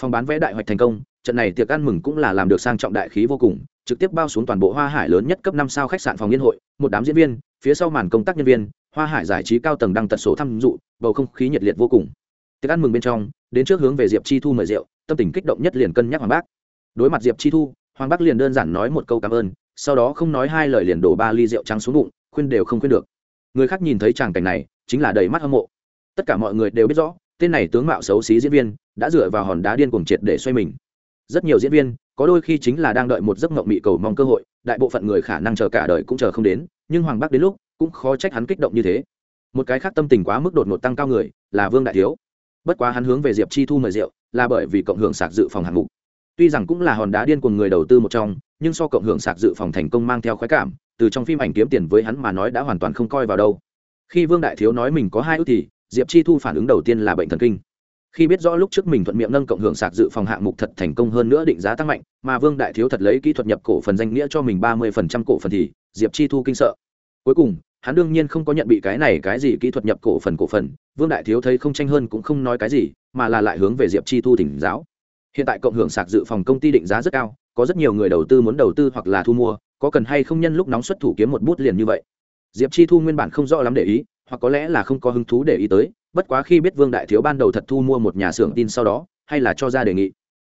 S1: Phòng bán vé đại hoạch thành công, trận này tiệc ăn mừng cũng là làm được sang trọng đại khí vô cùng trực tiếp bao xuống toàn bộ hoa hải lớn nhất cấp năm sao khách sạn phòng liên hội một đám diễn viên phía sau màn công tác nhân viên hoa hải giải trí cao tầng đăng tật số tham dự, bầu không khí nhiệt liệt vô cùng. Tiệc ăn mừng bên trong đến trước hướng về diệp chi thu mời rượu tâm tình kích động nhất liền cân nhắc hoàng bác. Đối mặt diệp chi thu hoàng bác liền đơn giản nói một câu cảm ơn sau đó không nói hai lời liền đổ ba ly rượu trắng xuống bụng khuyên đều không khuyên được. Người khác nhìn thấy tràng cảnh này chính là đầy mắt hâm mộ. Tất cả mọi người đều biết rõ tên này tướng mạo xấu xí diễn viên đã dựa vào hòn đá điên cuồng triệt để xoay mình. Rất nhiều diễn viên có đôi khi chính là đang đợi một giấc mộng mị cầu mong cơ hội, đại bộ phận người khả năng chờ cả đời cũng chờ không đến, nhưng hoàng bắc đến lúc, cũng khó trách hắn kích động như thế. Một cái khác tâm tình quá mức đột ngột tăng cao người, là vương đại thiếu. Bất quá hắn hướng về diệp chi thu mời rượu, là bởi vì cộng hưởng sạc dự phòng hạng mục. Tuy rằng cũng là hòn đá điên của người đầu tư một trong, nhưng so cộng hưởng sạc dự phòng thành công mang theo khoái cảm, từ trong phim ảnh kiếm tiền với hắn mà nói đã hoàn toàn không coi vào đâu. Khi vương đại thiếu nói mình có hai ước thì, diệp chi thu phản ứng đầu tiên là bệnh thần kinh khi biết rõ lúc trước mình thuận miệng nâng cộng hưởng sạc dự phòng hạng mục thật thành công hơn nữa định giá tăng mạnh, mà vương đại thiếu thật lấy kỹ thuật nhập cổ phần danh nghĩa cho mình ba mươi phần trăm cổ phần thì diệp chi thu kinh sợ. Cuối cùng, hắn đương nhiên không có nhận bị cái này cái gì kỹ thuật nhập cổ phần cổ phần, vương đại thiếu thấy không tranh hơn cũng không nói cái gì, mà là lại hướng về diệp chi thu tỉnh giáo. Hiện tại cộng hưởng sạc dự phòng công ty định giá rất cao, có rất nhiều người đầu tư muốn đầu tư hoặc là thu mua, có cần hay không nhân lúc nóng xuất thủ kiếm một bút liền như vậy. Diệp chi thu nguyên bản không rõ lắm để ý hoặc có lẽ là không có hứng thú để ý tới, bất quá khi biết vương đại thiếu ban đầu thật thu mua một nhà xưởng tin sau đó, hay là cho ra đề nghị.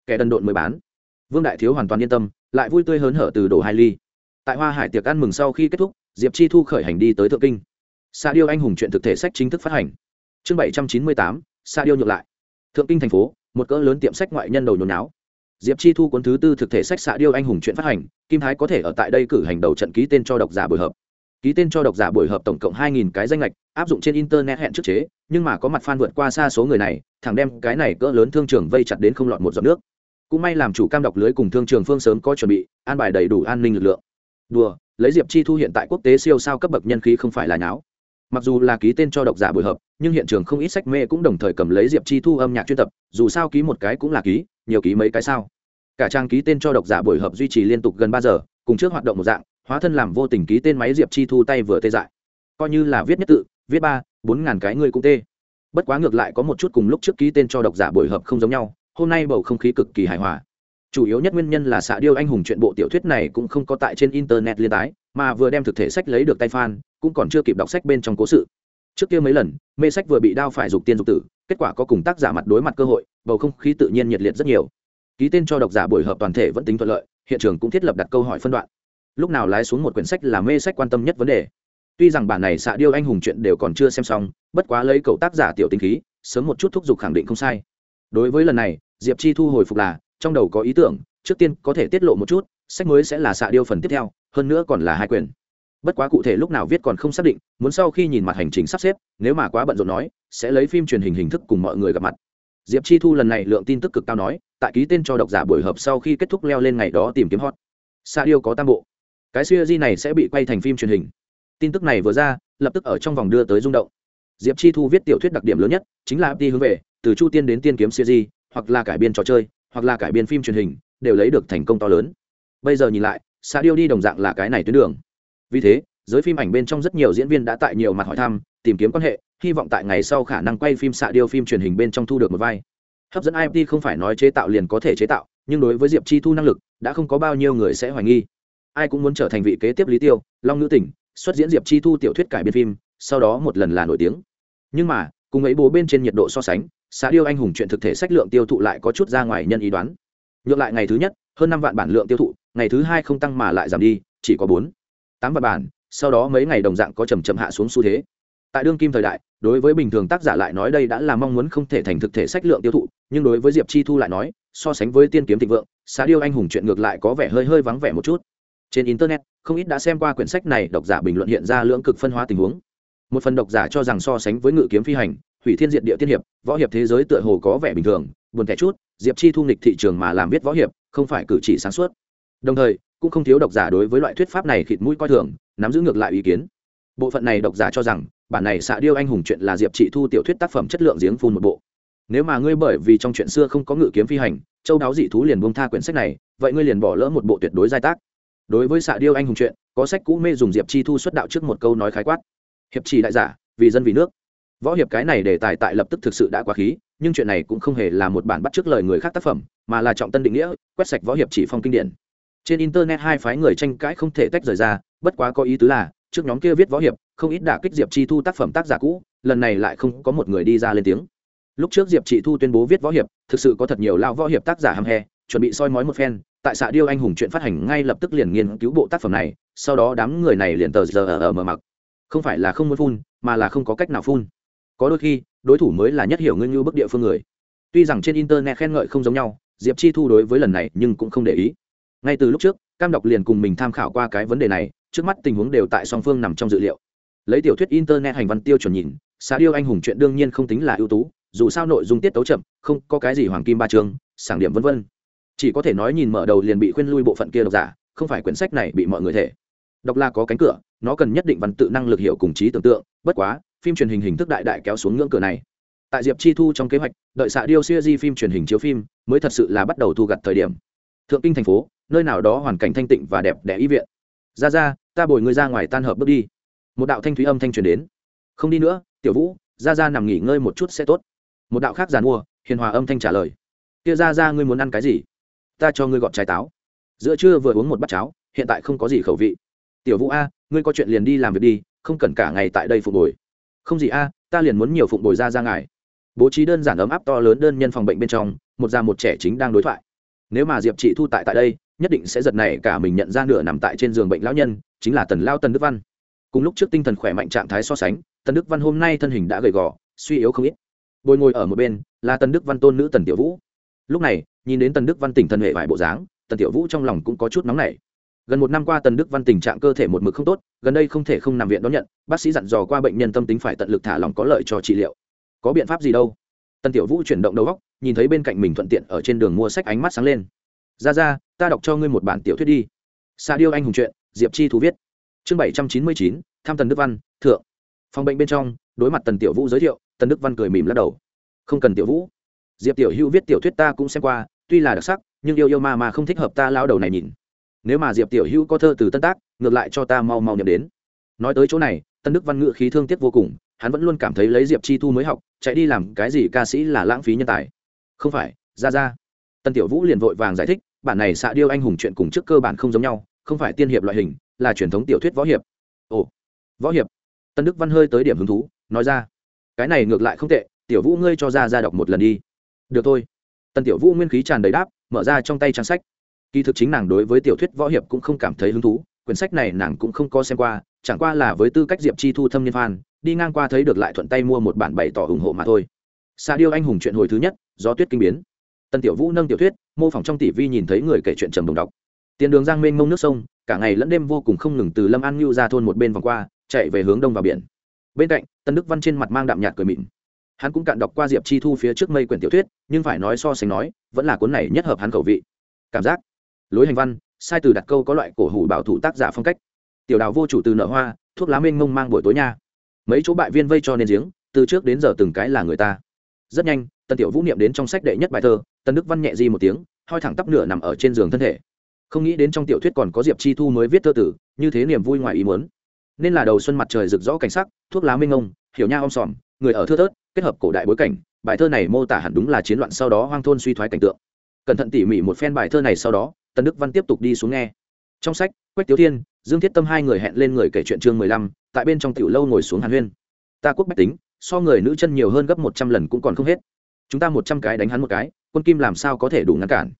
S1: Kẻ đần độn mới bán. Vương đại thiếu hoàn toàn yên tâm, lại vui tươi hớn hở từ đổ hai ly. Tại hoa hải tiệc ăn mừng sau khi kết thúc, diệp chi thu khởi hành đi tới thượng kinh. Sa điêu anh hùng chuyện thực thể sách chính thức phát hành. Chương bảy trăm chín mươi tám, sa điêu nhượng lại. Thượng kinh thành phố, một cỡ lớn tiệm sách ngoại nhân đầu nhồi náo diệp chi thu cuốn thứ tư thực thể sách xạ điêu anh hùng chuyện phát hành, kim thái có thể ở tại đây cử hành đầu trận ký tên cho độc giả buổi hợp ký tên cho độc giả buổi hợp tổng cộng hai nghìn cái danh ngạch, áp dụng trên internet hẹn trước chế nhưng mà có mặt fan vượt qua xa số người này thằng đem cái này cỡ lớn thương trường vây chặt đến không lọt một giọt nước. Cũng may làm chủ cam đọc lưới cùng thương trường phương sớm có chuẩn bị an bài đầy đủ an ninh lực lượng. Đùa lấy diệp chi thu hiện tại quốc tế siêu sao cấp bậc nhân khí không phải là nháo. Mặc dù là ký tên cho độc giả buổi hợp nhưng hiện trường không ít sách mê cũng đồng thời cầm lấy diệp chi thu âm nhạc chuyên tập dù sao ký một cái cũng là ký nhiều ký mấy cái sao. Cả trang ký tên cho độc giả buổi hợp duy trì liên tục gần ba giờ cùng trước hoạt động một dạng hóa thân làm vô tình ký tên máy diệp chi thu tay vừa tê dại. Coi như là viết nhất tự, viết ba, bốn ngàn cái người cũng tê. Bất quá ngược lại có một chút cùng lúc trước ký tên cho độc giả buổi hợp không giống nhau, hôm nay bầu không khí cực kỳ hài hòa. Chủ yếu nhất nguyên nhân là xạ điêu anh hùng chuyện bộ tiểu thuyết này cũng không có tại trên internet liên tái, mà vừa đem thực thể sách lấy được tay fan, cũng còn chưa kịp đọc sách bên trong cố sự. Trước kia mấy lần, mê sách vừa bị đao phải dục tiên dục tử, kết quả có cùng tác giả mặt đối mặt cơ hội, bầu không khí tự nhiên nhiệt liệt rất nhiều. Ký tên cho độc giả buổi hợp toàn thể vẫn tính thuận lợi, hiện trường cũng thiết lập đặt câu hỏi phân đoạn lúc nào lái xuống một quyển sách là mê sách quan tâm nhất vấn đề. Tuy rằng bản này xạ điêu anh hùng chuyện đều còn chưa xem xong, bất quá lấy cậu tác giả tiểu tinh khí, sớm một chút thúc giục khẳng định không sai. Đối với lần này, diệp chi thu hồi phục là, trong đầu có ý tưởng, trước tiên có thể tiết lộ một chút, sách mới sẽ là xạ điêu phần tiếp theo, hơn nữa còn là hai quyền bất quá cụ thể lúc nào viết còn không xác định, muốn sau khi nhìn mặt hành trình sắp xếp, nếu mà quá bận rộn nói, sẽ lấy phim truyền hình hình thức cùng mọi người gặp mặt. Diệp chi thu lần này lượng tin tức cực cao nói, tại ký tên cho độc giả buổi hợp sau khi kết thúc leo lên ngày đó tìm kiếm hot. Xạ điêu có tam bộ cái siêu di này sẽ bị quay thành phim truyền hình. Tin tức này vừa ra, lập tức ở trong vòng đưa tới rung động. Diệp chi thu viết tiểu thuyết đặc điểm lớn nhất chính là đi hướng về, từ chu tiên đến tiên kiếm siêu di hoặc là cải biên trò chơi, hoặc là cải biên phim truyền hình, đều lấy được thành công to lớn. Bây giờ nhìn lại xa điêu đi đồng dạng là cái này tuyến đường. Vì thế, giới phim ảnh bên trong rất nhiều diễn viên đã tại nhiều mặt hỏi thăm, tìm kiếm quan hệ, hy vọng tại ngày sau khả năng quay phim xạ điêu phim truyền hình bên trong thu được một vai. Hấp dẫn imt không phải nói chế tạo liền có thể chế tạo, nhưng đối với diệp chi thu năng lực, đã không có bao nhiêu người sẽ hoài nghi ai cũng muốn trở thành vị kế tiếp lý tiêu, long nữ tỉnh, xuất diễn diệp chi thu tiểu thuyết cải biên phim, sau đó một lần là nổi tiếng. Nhưng mà, cùng ấy bố bên trên nhiệt độ so sánh, xã điêu anh hùng chuyện thực thể sách lượng tiêu thụ lại có chút ra ngoài nhân ý đoán. Ngược lại ngày thứ nhất, hơn năm vạn bản lượng tiêu thụ, ngày thứ hai không tăng mà lại giảm đi, chỉ có bốn, tám vạn bản, sau đó mấy ngày đồng dạng có chầm chậm hạ xuống xu thế. Tại đương kim thời đại, đối với bình thường tác giả lại nói đây đã là mong muốn không thể thành thực thể sách lượng tiêu thụ, nhưng đối với diệp chi thu lại nói, so sánh với tiên kiếm thịnh vượng, xã điêu anh hùng chuyện ngược lại có vẻ hơi hơi vắng vẻ một chút trên internet, không ít đã xem qua quyển sách này, độc giả bình luận hiện ra lưỡng cực phân hóa tình huống. Một phần độc giả cho rằng so sánh với ngự kiếm phi hành, hủy thiên diện địa tiên hiệp, võ hiệp thế giới tựa hồ có vẻ bình thường, buồn tẻ chút, diệp chi thu nghịch thị trường mà làm viết võ hiệp, không phải cử chỉ sáng suốt. Đồng thời, cũng không thiếu độc giả đối với loại thuyết pháp này khịt mũi coi thường, nắm giữ ngược lại ý kiến. Bộ phận này độc giả cho rằng, bản này xạ điêu anh hùng chuyện là diệp chị thu tiểu thuyết tác phẩm chất lượng giếng phun một bộ. Nếu mà ngươi bởi vì trong chuyện xưa không có ngự kiếm phi hành, châu đáo dị thú liền buông tha quyển sách này, vậy ngươi liền bỏ lỡ một bộ tuyệt đối giai tác đối với xạ điêu anh hùng chuyện, có sách cũ mê dùng diệp chi thu xuất đạo trước một câu nói khái quát. Hiệp Chỉ đại giả, vì dân vì nước. Võ hiệp cái này để tài tại lập tức thực sự đã quá khí, nhưng chuyện này cũng không hề là một bản bắt trước lời người khác tác phẩm, mà là trọng tân định nghĩa, quét sạch võ hiệp chỉ phong kinh điển. Trên internet hai phái người tranh cãi không thể tách rời ra, bất quá có ý tứ là, trước nhóm kia viết võ hiệp, không ít đả kích diệp chi thu tác phẩm tác giả cũ, lần này lại không có một người đi ra lên tiếng. Lúc trước diệp chị thu tuyên bố viết võ hiệp, thực sự có thật nhiều lao võ hiệp tác giả hăm hè chuẩn bị soi mói một phen tại xã điêu anh hùng chuyện phát hành ngay lập tức liền nghiên cứu bộ tác phẩm này, sau đó đám người này liền tờ giờ ở mở mặc không phải là không muốn phun, mà là không có cách nào phun. Có đôi khi, đối thủ mới là nhất hiểu ngưng như bức địa phương người. Tuy rằng trên internet khen ngợi không giống nhau, diệp chi thu đối với lần này nhưng cũng không để ý. Ngay từ lúc trước, cam đọc liền cùng mình tham khảo qua cái vấn đề này, trước mắt tình huống đều tại song phương nằm trong dự liệu. Lấy tiểu thuyết internet hành văn tiêu chuẩn nhìn xã điêu anh hùng chuyện đương nhiên không tính là ưu tú, dù sao nội dung tiết tấu chậm, không có cái gì hoàng kim ba trường sảng điểm vân vân chỉ có thể nói nhìn mở đầu liền bị khuyên lui bộ phận kia độc giả, không phải quyển sách này bị mọi người thể. Độc la có cánh cửa, nó cần nhất định văn tự năng lực hiểu cùng trí tưởng tượng, bất quá, phim truyền hình hình thức đại đại kéo xuống ngưỡng cửa này. Tại diệp chi thu trong kế hoạch, đợi xạ điêu siêu di phim truyền hình chiếu phim, mới thật sự là bắt đầu thu gặt thời điểm. Thượng kinh thành phố, nơi nào đó hoàn cảnh thanh tịnh và đẹp đẽ ý viện. Ra ra, ta bồi ngươi ra ngoài tan hợp bước đi. Một đạo thanh thúy âm thanh truyền đến. Không đi nữa, tiểu vũ, ra ra nằm nghỉ ngơi một chút sẽ tốt. Một đạo khác giàn mua, hiền hòa âm thanh trả lời. Kia ra ra ngươi muốn ăn cái gì? Ta cho ngươi gọt trái táo. Giữa trưa vừa uống một bát cháo, hiện tại không có gì khẩu vị. Tiểu vũ a, ngươi có chuyện liền đi làm việc đi, không cần cả ngày tại đây phục bồi. không gì a, ta liền muốn nhiều phụng bồi ra ra ngài. Bố trí đơn giản ấm áp to lớn đơn nhân phòng bệnh bên trong, một già một trẻ chính đang đối thoại. Nếu mà diệp chị thu tại tại đây, nhất định sẽ giật này cả mình nhận ra nửa nằm tại trên giường bệnh lão nhân, chính là tần lao tần đức văn. Cùng lúc trước tinh thần khỏe mạnh trạng thái so sánh, tần đức văn hôm nay thân hình đã gầy gò, suy yếu không ít. Bồi ngồi ở một bên là tần đức văn tôn nữ tần tiểu vũ. Lúc này nhìn đến tần đức văn tỉnh thần hệ vài bộ dáng, tần tiểu vũ trong lòng cũng có chút nóng nảy. Gần một năm qua tần đức văn tình trạng cơ thể một mực không tốt, gần đây không thể không nằm viện đón nhận, bác sĩ dặn dò qua bệnh nhân tâm tính phải tận lực thả lòng có lợi cho trị liệu. Có biện pháp gì đâu? Tần tiểu vũ chuyển động đầu góc nhìn thấy bên cạnh mình thuận tiện ở trên đường mua sách ánh mắt sáng lên. Ra ra, ta đọc cho ngươi một bản tiểu thuyết đi. Sa điêu anh hùng chuyện diệp chi thú viết. Chương bảy trăm chín mươi chín, tham tần đức văn, thượng. Phòng bệnh bên trong, đối mặt tần tiểu vũ giới thiệu, tần đức văn cười mỉm lắc đầu. Không cần tiểu vũ. Diệp tiểu hữu viết tiểu thuyết ta cũng xem qua tuy là đặc sắc, nhưng yêu yêu ma mà không thích hợp ta lao đầu này nhìn. Nếu mà diệp tiểu hữu có thơ từ tân tác, ngược lại cho ta mau mau nhậm đến. Nói tới chỗ này, tân đức văn ngữ khí thương tiếc vô cùng, hắn vẫn luôn cảm thấy lấy diệp chi thu mới học, chạy đi làm cái gì ca sĩ là lãng phí nhân tài. Không phải, ra ra. Tân tiểu vũ liền vội vàng giải thích, bản này xạ điêu anh hùng chuyện cùng trước cơ bản không giống nhau, không phải tiên hiệp loại hình, là truyền thống tiểu thuyết võ hiệp. Ồ, võ hiệp. Tân đức văn hơi tới điểm hứng thú, nói ra. Cái này ngược lại không tệ, tiểu vũ ngươi cho ra ra đọc một lần đi. Được thôi tân tiểu vũ nguyên khí tràn đầy đáp, mở ra trong tay trang sách. Kỳ thực chính nàng đối với tiểu thuyết võ hiệp cũng không cảm thấy hứng thú, quyển sách này nàng cũng không có xem qua, chẳng qua là với tư cách diệp chi thu thâm niên phan đi ngang qua thấy được lại thuận tay mua một bản bày tỏ ủng hộ mà thôi. Xa điêu anh hùng chuyện hồi thứ nhất do tuyết kinh biến. Tần tiểu vũ nâng tiểu thuyết, mô phỏng trong tỷ vi nhìn thấy người kể chuyện trầm đồng đọc. Tiền đường giang mênh mông nước sông, cả ngày lẫn đêm vô cùng không ngừng từ lâm an ngưu ra thôn một bên vòng qua, chạy về hướng đông vào biển. Bên cạnh tân đức văn trên mặt mang đạm nhạt cười mịn hắn cũng cạn đọc qua diệp chi thu phía trước mây quyển tiểu thuyết, nhưng phải nói so sánh nói, vẫn là cuốn này nhất hợp hắn khẩu vị. Cảm giác. Lối hành văn, sai từ đặt câu có loại cổ hủ bảo thủ tác giả phong cách. Tiểu đào vô chủ từ nợ hoa, thuốc lá mênh mông mang buổi tối nha. Mấy chỗ bại viên vây cho nên giếng, từ trước đến giờ từng cái là người ta. Rất nhanh, tần tiểu vũ niệm đến trong sách đệ nhất bài thơ, tần đức văn nhẹ di một tiếng, hoi thẳng tắp nửa nằm ở trên giường thân thể. Không nghĩ đến trong tiểu thuyết còn có diệp chi thu mới viết thơ tử, như thế niềm vui ngoài ý muốn. Nên là đầu xuân mặt trời rực rõ cảnh sắc, thuốc lá minh ngông hiểu nha om sòm, người ở thưa thớt kết hợp cổ đại bối cảnh, bài thơ này mô tả hẳn đúng là chiến loạn sau đó hoang thôn suy thoái cảnh tượng. Cẩn thận tỉ mỉ một phen bài thơ này sau đó, tần đức văn tiếp tục đi xuống nghe. Trong sách, quách tiếu thiên, dương thiết tâm hai người hẹn lên người kể chuyện chương mười lăm, tại bên trong tiểu lâu ngồi xuống hàn huyên. Ta quốc bách tính, so người nữ chân nhiều hơn gấp một trăm lần cũng còn không hết. Chúng ta một trăm cái đánh hắn một cái, quân kim làm sao có thể đủ ngăn cản?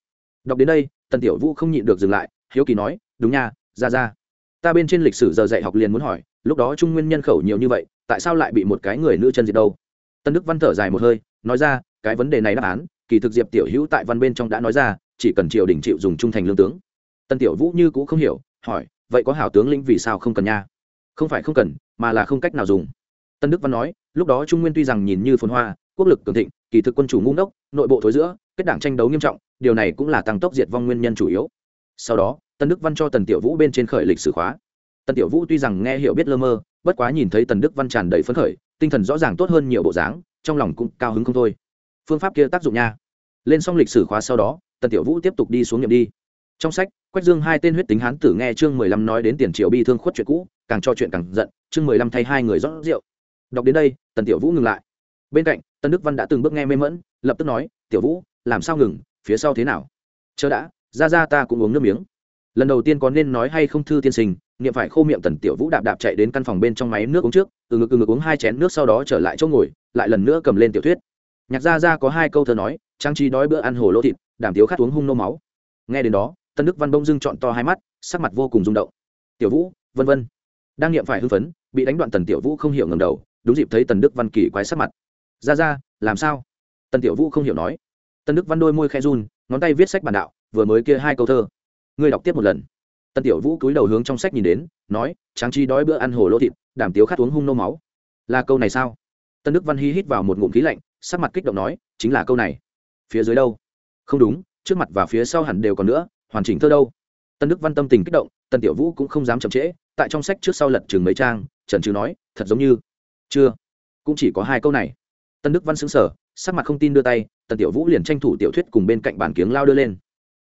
S1: Đọc đến đây, tần tiểu vũ không nhịn được dừng lại, hiếu kỳ nói, đúng nha, ra ra. Ta bên trên lịch sử giờ dạy học liền muốn hỏi, lúc đó trung nguyên nhân khẩu nhiều như vậy, tại sao lại bị một cái người nữ chân diệt đâu? Tân đức văn thở dài một hơi, nói ra, cái vấn đề này đáp án, kỳ thực diệp tiểu hữu tại văn bên trong đã nói ra, chỉ cần triều đình chịu dùng trung thành lương tướng. Tân tiểu vũ như cũng không hiểu, hỏi, vậy có hảo tướng lĩnh vì sao không cần nha? Không phải không cần, mà là không cách nào dùng. Tân đức văn nói, lúc đó trung nguyên tuy rằng nhìn như phồn hoa, quốc lực cường thịnh, kỳ thực quân chủ ngu ngốc, nội bộ thối giữa, kết đảng tranh đấu nghiêm trọng, điều này cũng là tăng tốc diệt vong nguyên nhân chủ yếu. Sau đó, tân đức văn cho tần tiểu vũ bên trên khởi lịch sử khóa. Tần tiểu vũ tuy rằng nghe hiểu biết lơ mơ, bất quá nhìn thấy tần đức văn tràn đầy phấn khởi tinh thần rõ ràng tốt hơn nhiều bộ dáng, trong lòng cũng cao hứng không thôi. Phương pháp kia tác dụng nha. Lên xong lịch sử khóa sau đó, tần tiểu vũ tiếp tục đi xuống nghiệm đi. Trong sách, quách dương hai tên huyết tính hán tử nghe chương mười lăm nói đến tiền triệu bi thương khuất chuyện cũ, càng cho chuyện càng giận, chương mười lăm thay hai người rót rượu. Đọc đến đây, tần tiểu vũ ngừng lại. Bên cạnh tân đức văn đã từng bước nghe mê mẫn lập tức nói, tiểu vũ, làm sao ngừng, phía sau thế nào? Chớ đã, ra ra ta cũng uống nước miếng. Lần đầu tiên có nên nói hay không thư tiên sinh niệm phải khô miệng tần tiểu vũ đạp đạp chạy đến căn phòng bên trong máy nước uống trước, từ ngực từ ngực uống hai chén nước sau đó trở lại chỗ ngồi, lại lần nữa cầm lên tiểu thuyết. Nhạc gia gia có hai câu thơ nói, trang trí đói bữa ăn hồ lô thịt đảm tiếu khát uống hung nô máu. Nghe đến đó, tân đức văn bông dưng chọn to hai mắt, sắc mặt vô cùng rung động. Tiểu vũ, vân vân. Đang niệm phải hưng phấn, bị đánh đoạn tần tiểu vũ không hiểu ngầm đầu, đúng dịp thấy tần đức văn kỳ quái sắc mặt. Ra ra làm sao? Tần tiểu vũ không hiểu nói. Tần đức văn đôi môi khe run, ngón tay viết sách bản đạo, vừa mới kia hai câu thơ. Ngươi đọc tiếp một lần. Tân tiểu vũ cúi đầu hướng trong sách nhìn đến, nói, tráng chi đói bữa ăn hồ lô thịt, đảm tiếu khát uống hung nô máu. Là câu này sao? Tân đức văn hy hít vào một ngụm khí lạnh, sắc mặt kích động nói, chính là câu này. Phía dưới đâu? Không đúng, trước mặt và phía sau hẳn đều còn nữa, hoàn chỉnh thơ đâu. Tân đức văn tâm tình kích động Tân tiểu vũ cũng không dám chậm trễ, tại trong sách trước sau lật chừng mấy trang trần trừ nói, thật giống như chưa, cũng chỉ có hai câu này. Tân đức văn xứng sở sắc mặt không tin đưa tay, tần tiểu vũ liền tranh thủ tiểu thuyết cùng bên cạnh bàn kiếng lao đưa lên.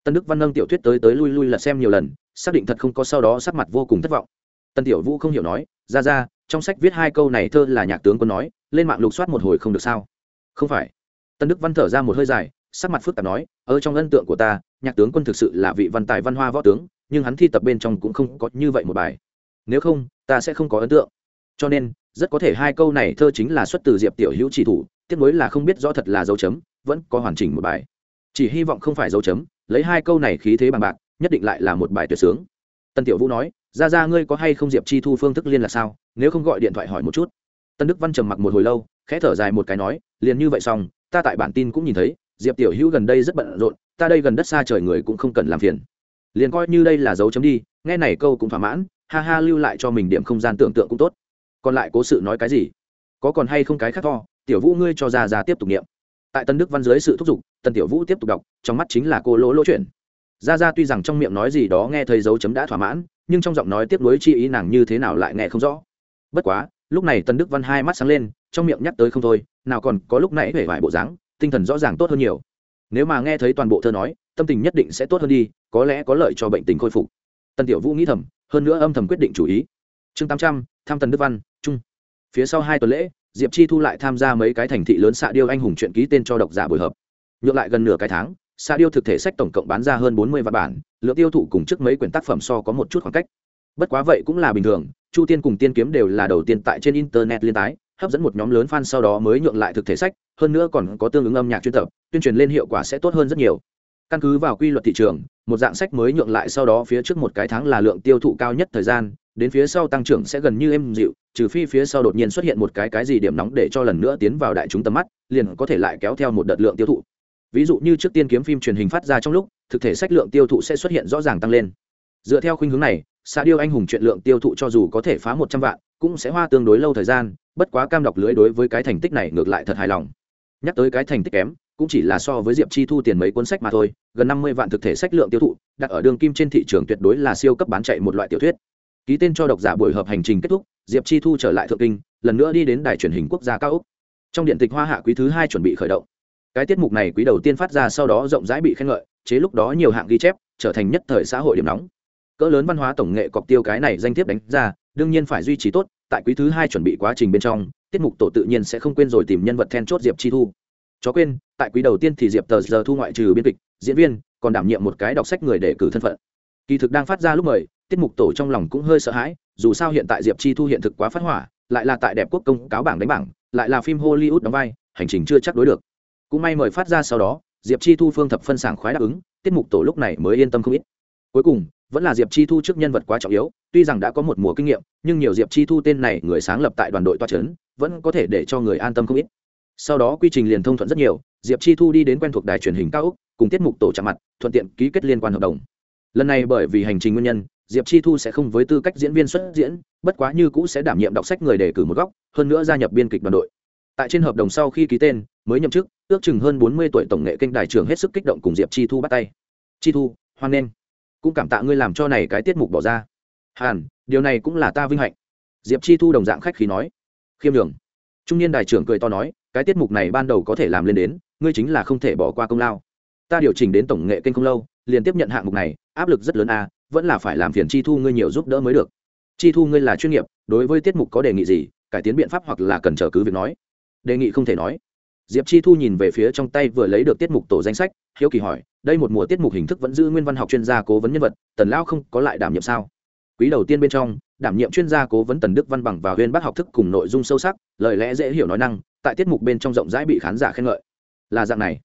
S1: Tân đức văn nâng tiểu thuyết tới tới lui lui lật xem nhiều lần xác định thật không có sau đó sắc mặt vô cùng thất vọng. Tân tiểu vũ không hiểu nói, ra ra, trong sách viết hai câu này thơ là nhạc tướng quân nói, lên mạng lục soát một hồi không được sao? Không phải. Tân đức văn thở ra một hơi dài, sắc mặt phức tạp nói, ở trong ấn tượng của ta, nhạc tướng quân thực sự là vị văn tài văn hoa võ tướng, nhưng hắn thi tập bên trong cũng không có như vậy một bài. Nếu không, ta sẽ không có ấn tượng. Cho nên, rất có thể hai câu này thơ chính là xuất từ diệp tiểu hữu chỉ thủ tiếc nối là không biết rõ thật là dấu chấm, vẫn có hoàn chỉnh một bài. Chỉ hy vọng không phải dấu chấm, lấy hai câu này khí thế bằng bạc nhất định lại là một bài tuyệt sướng. Tân tiểu vũ nói ra ra ngươi có hay không diệp chi thu phương thức liên là sao? Nếu không gọi điện thoại hỏi một chút. Tân đức văn trầm mặc một hồi lâu, khẽ thở dài một cái nói, liền như vậy xong, ta tại bản tin cũng nhìn thấy, diệp tiểu hữu gần đây rất bận rộn, ta đây gần đất xa trời người cũng không cần làm phiền. Liền coi như đây là dấu chấm đi, nghe này câu cũng thỏa mãn, ha ha lưu lại cho mình điểm không gian tưởng tượng cũng tốt. Còn lại cố sự nói cái gì? Có còn hay không cái khác to, tiểu vũ ngươi cho ra ra tiếp tục niệm. Tại tân đức văn dưới sự thúc giục, tần tiểu vũ tiếp tục đọc, trong mắt chính là cô lỗ lỗ chuyện ra ra tuy rằng trong miệng nói gì đó nghe thấy dấu chấm đã thỏa mãn, nhưng trong giọng nói tiếp nối chi ý nàng như thế nào lại nghe không rõ. Bất quá, lúc này tần đức văn hai mắt sáng lên, trong miệng nhắc tới không thôi, nào còn có lúc nãy hể vải bộ dáng, tinh thần rõ ràng tốt hơn nhiều. Nếu mà nghe thấy toàn bộ thơ nói, tâm tình nhất định sẽ tốt hơn đi, có lẽ có lợi cho bệnh tình khôi phục. Tần tiểu vũ nghĩ thầm, hơn nữa âm thầm quyết định chủ ý. Chương tám trăm, tham tần đức văn trung phía sau hai tuần lễ, diệp chi thu lại tham gia mấy cái thành thị lớn xạ điêu anh hùng chuyện ký tên cho độc giả buổi hợp nhượng lại gần nửa cái tháng xa điêu thực thể sách tổng cộng bán ra hơn bốn mươi bản, lượng tiêu thụ cùng trước mấy quyển tác phẩm so có một chút khoảng cách. Bất quá vậy cũng là bình thường, chu tiên cùng tiên kiếm đều là đầu tiên tại trên internet liên tái, hấp dẫn một nhóm lớn fan sau đó mới nhượng lại thực thể sách, hơn nữa còn có tương ứng âm nhạc chuyên tập, tuyên truyền lên hiệu quả sẽ tốt hơn rất nhiều. Căn cứ vào quy luật thị trường, một dạng sách mới nhượng lại sau đó phía trước một cái tháng là lượng tiêu thụ cao nhất thời gian, đến phía sau tăng trưởng sẽ gần như êm dịu, trừ phi phía sau đột nhiên xuất hiện một cái cái gì điểm nóng để cho lần nữa tiến vào đại chúng tầm mắt, liền có thể lại kéo theo một đợt lượng tiêu thụ ví dụ như trước tiên kiếm phim truyền hình phát ra trong lúc, thực thể sách lượng tiêu thụ sẽ xuất hiện rõ ràng tăng lên. Dựa theo khuynh hướng này xa điêu anh hùng chuyện lượng tiêu thụ cho dù có thể phá một trăm vạn, cũng sẽ hoa tương đối lâu thời gian, bất quá cam đọc lưới đối với cái thành tích này ngược lại thật hài lòng. Nhắc tới cái thành tích kém, cũng chỉ là so với diệp chi thu tiền mấy cuốn sách mà thôi, gần năm mươi vạn thực thể sách lượng tiêu thụ, đặt ở đường kim trên thị trường tuyệt đối là siêu cấp bán chạy một loại tiểu thuyết. Ký tên cho độc giả buổi hợp hành trình kết thúc, diệp chi thu trở lại thượng kinh, lần nữa đi đến đài truyền hình quốc gia cao úc trong điện tịch hoa hạ quý thứ hai chuẩn bị khởi động cái tiết mục này quý đầu tiên phát ra sau đó rộng rãi bị khen ngợi, chế lúc đó nhiều hạng ghi chép, trở thành nhất thời xã hội điểm nóng. Cỡ lớn văn hóa tổng nghệ cọc tiêu cái này danh thiếp đánh ra, đương nhiên phải duy trì tốt, tại quý thứ hai chuẩn bị quá trình bên trong, tiết mục tổ tự nhiên sẽ không quên rồi tìm nhân vật then chốt diệp chi thu. Chó quên, tại quý đầu tiên thì diệp tờ giờ thu ngoại trừ biên kịch, diễn viên, còn đảm nhiệm một cái đọc sách người để cử thân phận. Kỳ thực đang phát ra lúc mời, tiết mục tổ trong lòng cũng hơi sợ hãi, dù sao hiện tại diệp chi thu hiện thực quá phát hỏa, lại là tại đẹp quốc công cáo bảng đánh bảng, lại là phim hollywood đóng vai, hành trình chưa chắc đối được cũng may mời phát ra sau đó, diệp chi thu phương thập phân sảng khoái đáp ứng, tiết mục tổ lúc này mới yên tâm không ít. Cuối cùng, vẫn là diệp chi thu trước nhân vật quá trọng yếu, tuy rằng đã có một mùa kinh nghiệm, nhưng nhiều diệp chi thu tên này người sáng lập tại đoàn đội toa c h ấ n vẫn có thể để cho người an tâm không ít. Sau đó quy trình liền thông thuận rất nhiều, diệp chi thu đi đến quen thuộc đài truyền hình cao úc cùng tiết mục tổ chạm mặt, thuận tiện ký kết liên quan hợp đồng. Lần này bởi vì hành trình nguyên nhân, diệp chi thu sẽ không với tư cách diễn viên xuất diễn, bất quá như cũ sẽ đảm nhiệm đọc sách người đề cử một góc, hơn nữa gia nhập biên kịch đoàn đội tại trên hợp đồng sau khi ký tên mới nhậm chức ước chừng hơn bốn mươi tuổi tổng nghệ kênh đài trường hết sức kích động cùng diệp chi thu bắt tay. Chi thu hoan nghênh. Cũng cảm tạ ngươi làm cho này cái tiết mục bỏ ra. Hàn điều này cũng là ta vinh hạnh. Diệp chi thu đồng dạng khách khí nói. Khiêm đường trung niên đài trưởng cười to nói cái tiết mục này ban đầu có thể làm lên đến ngươi chính là không thể bỏ qua công lao. Ta điều chỉnh đến tổng nghệ kênh không lâu liền tiếp nhận hạng mục này áp lực rất lớn à, vẫn là phải làm phiền chi thu ngươi nhiều giúp đỡ mới được. Chi thu ngươi là chuyên nghiệp đối với tiết mục có đề nghị gì cải tiến biện pháp hoặc là cần chờ cứ việc nói đề nghị không thể nói. Diệp chi thu nhìn về phía trong tay vừa lấy được tiết mục tổ danh sách, hiếu kỳ hỏi, đây một mùa tiết mục hình thức vẫn giữ nguyên văn học chuyên gia cố vấn nhân vật, tần lao không có lại đảm nhiệm sao? Quý đầu tiên bên trong, đảm nhiệm chuyên gia cố vấn tần đức văn bằng và huyên bác học thức cùng nội dung sâu sắc, lời lẽ dễ hiểu nói năng, tại tiết mục bên trong rộng rãi bị khán giả khen ngợi. Là dạng này.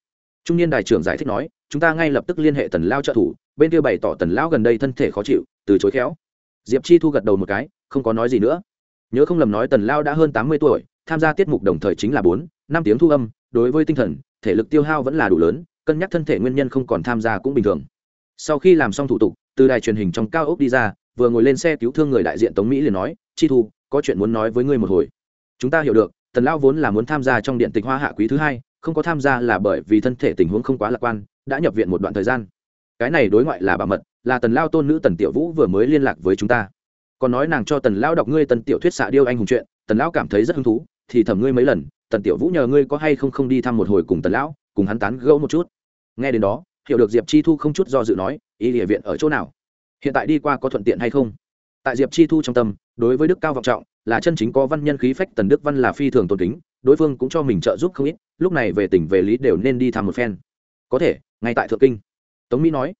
S1: Trung niên đại trưởng giải thích nói, chúng ta ngay lập tức liên hệ tần lao trợ thủ, bên kia bày tỏ tần lao gần đây thân thể khó chịu, từ chối khéo. Diệp chi thu gật đầu một cái, không có nói gì nữa. Nhớ không lầm nói tần lao đã hơn tám mươi tuổi tham gia tiết mục đồng thời chính là bốn, năm tiếng thu âm, đối với tinh thần, thể lực tiêu hao vẫn là đủ lớn, cân nhắc thân thể nguyên nhân không còn tham gia cũng bình thường. Sau khi làm xong thủ tục, từ đài truyền hình trong cao ốc đi ra, vừa ngồi lên xe cứu thương người đại diện tống mỹ liền nói, chi thu, có chuyện muốn nói với ngươi một hồi. Chúng ta hiểu được, tần lão vốn là muốn tham gia trong điện tịch hoa hạ quý thứ hai, không có tham gia là bởi vì thân thể tình huống không quá lạc quan, đã nhập viện một đoạn thời gian. Cái này đối ngoại là bảo mật, là tần lao tôn nữ tần tiểu vũ vừa mới liên lạc với chúng ta. Còn nói nàng cho tần lão đọc ngươi tần tiểu thuyết xạ điêu anh hùng chuyện, tần lão cảm thấy rất hứng thú thì thẩm ngươi mấy lần, tần tiểu vũ nhờ ngươi có hay không không đi thăm một hồi cùng tần lão, cùng hắn tán gẫu một chút. Nghe đến đó, hiểu được diệp chi thu không chút do dự nói y địa viện ở chỗ nào? Hiện tại đi qua có thuận tiện hay không? Tại diệp chi thu trong tâm, đối với đức cao vọng trọng, là chân chính có văn nhân khí phách tần đức văn là phi thường tôn kính, đối phương cũng cho mình trợ giúp không ít, lúc này về tỉnh về lý đều nên đi thăm một phen. Có thể, ngay tại thượng kinh. Tống mỹ nói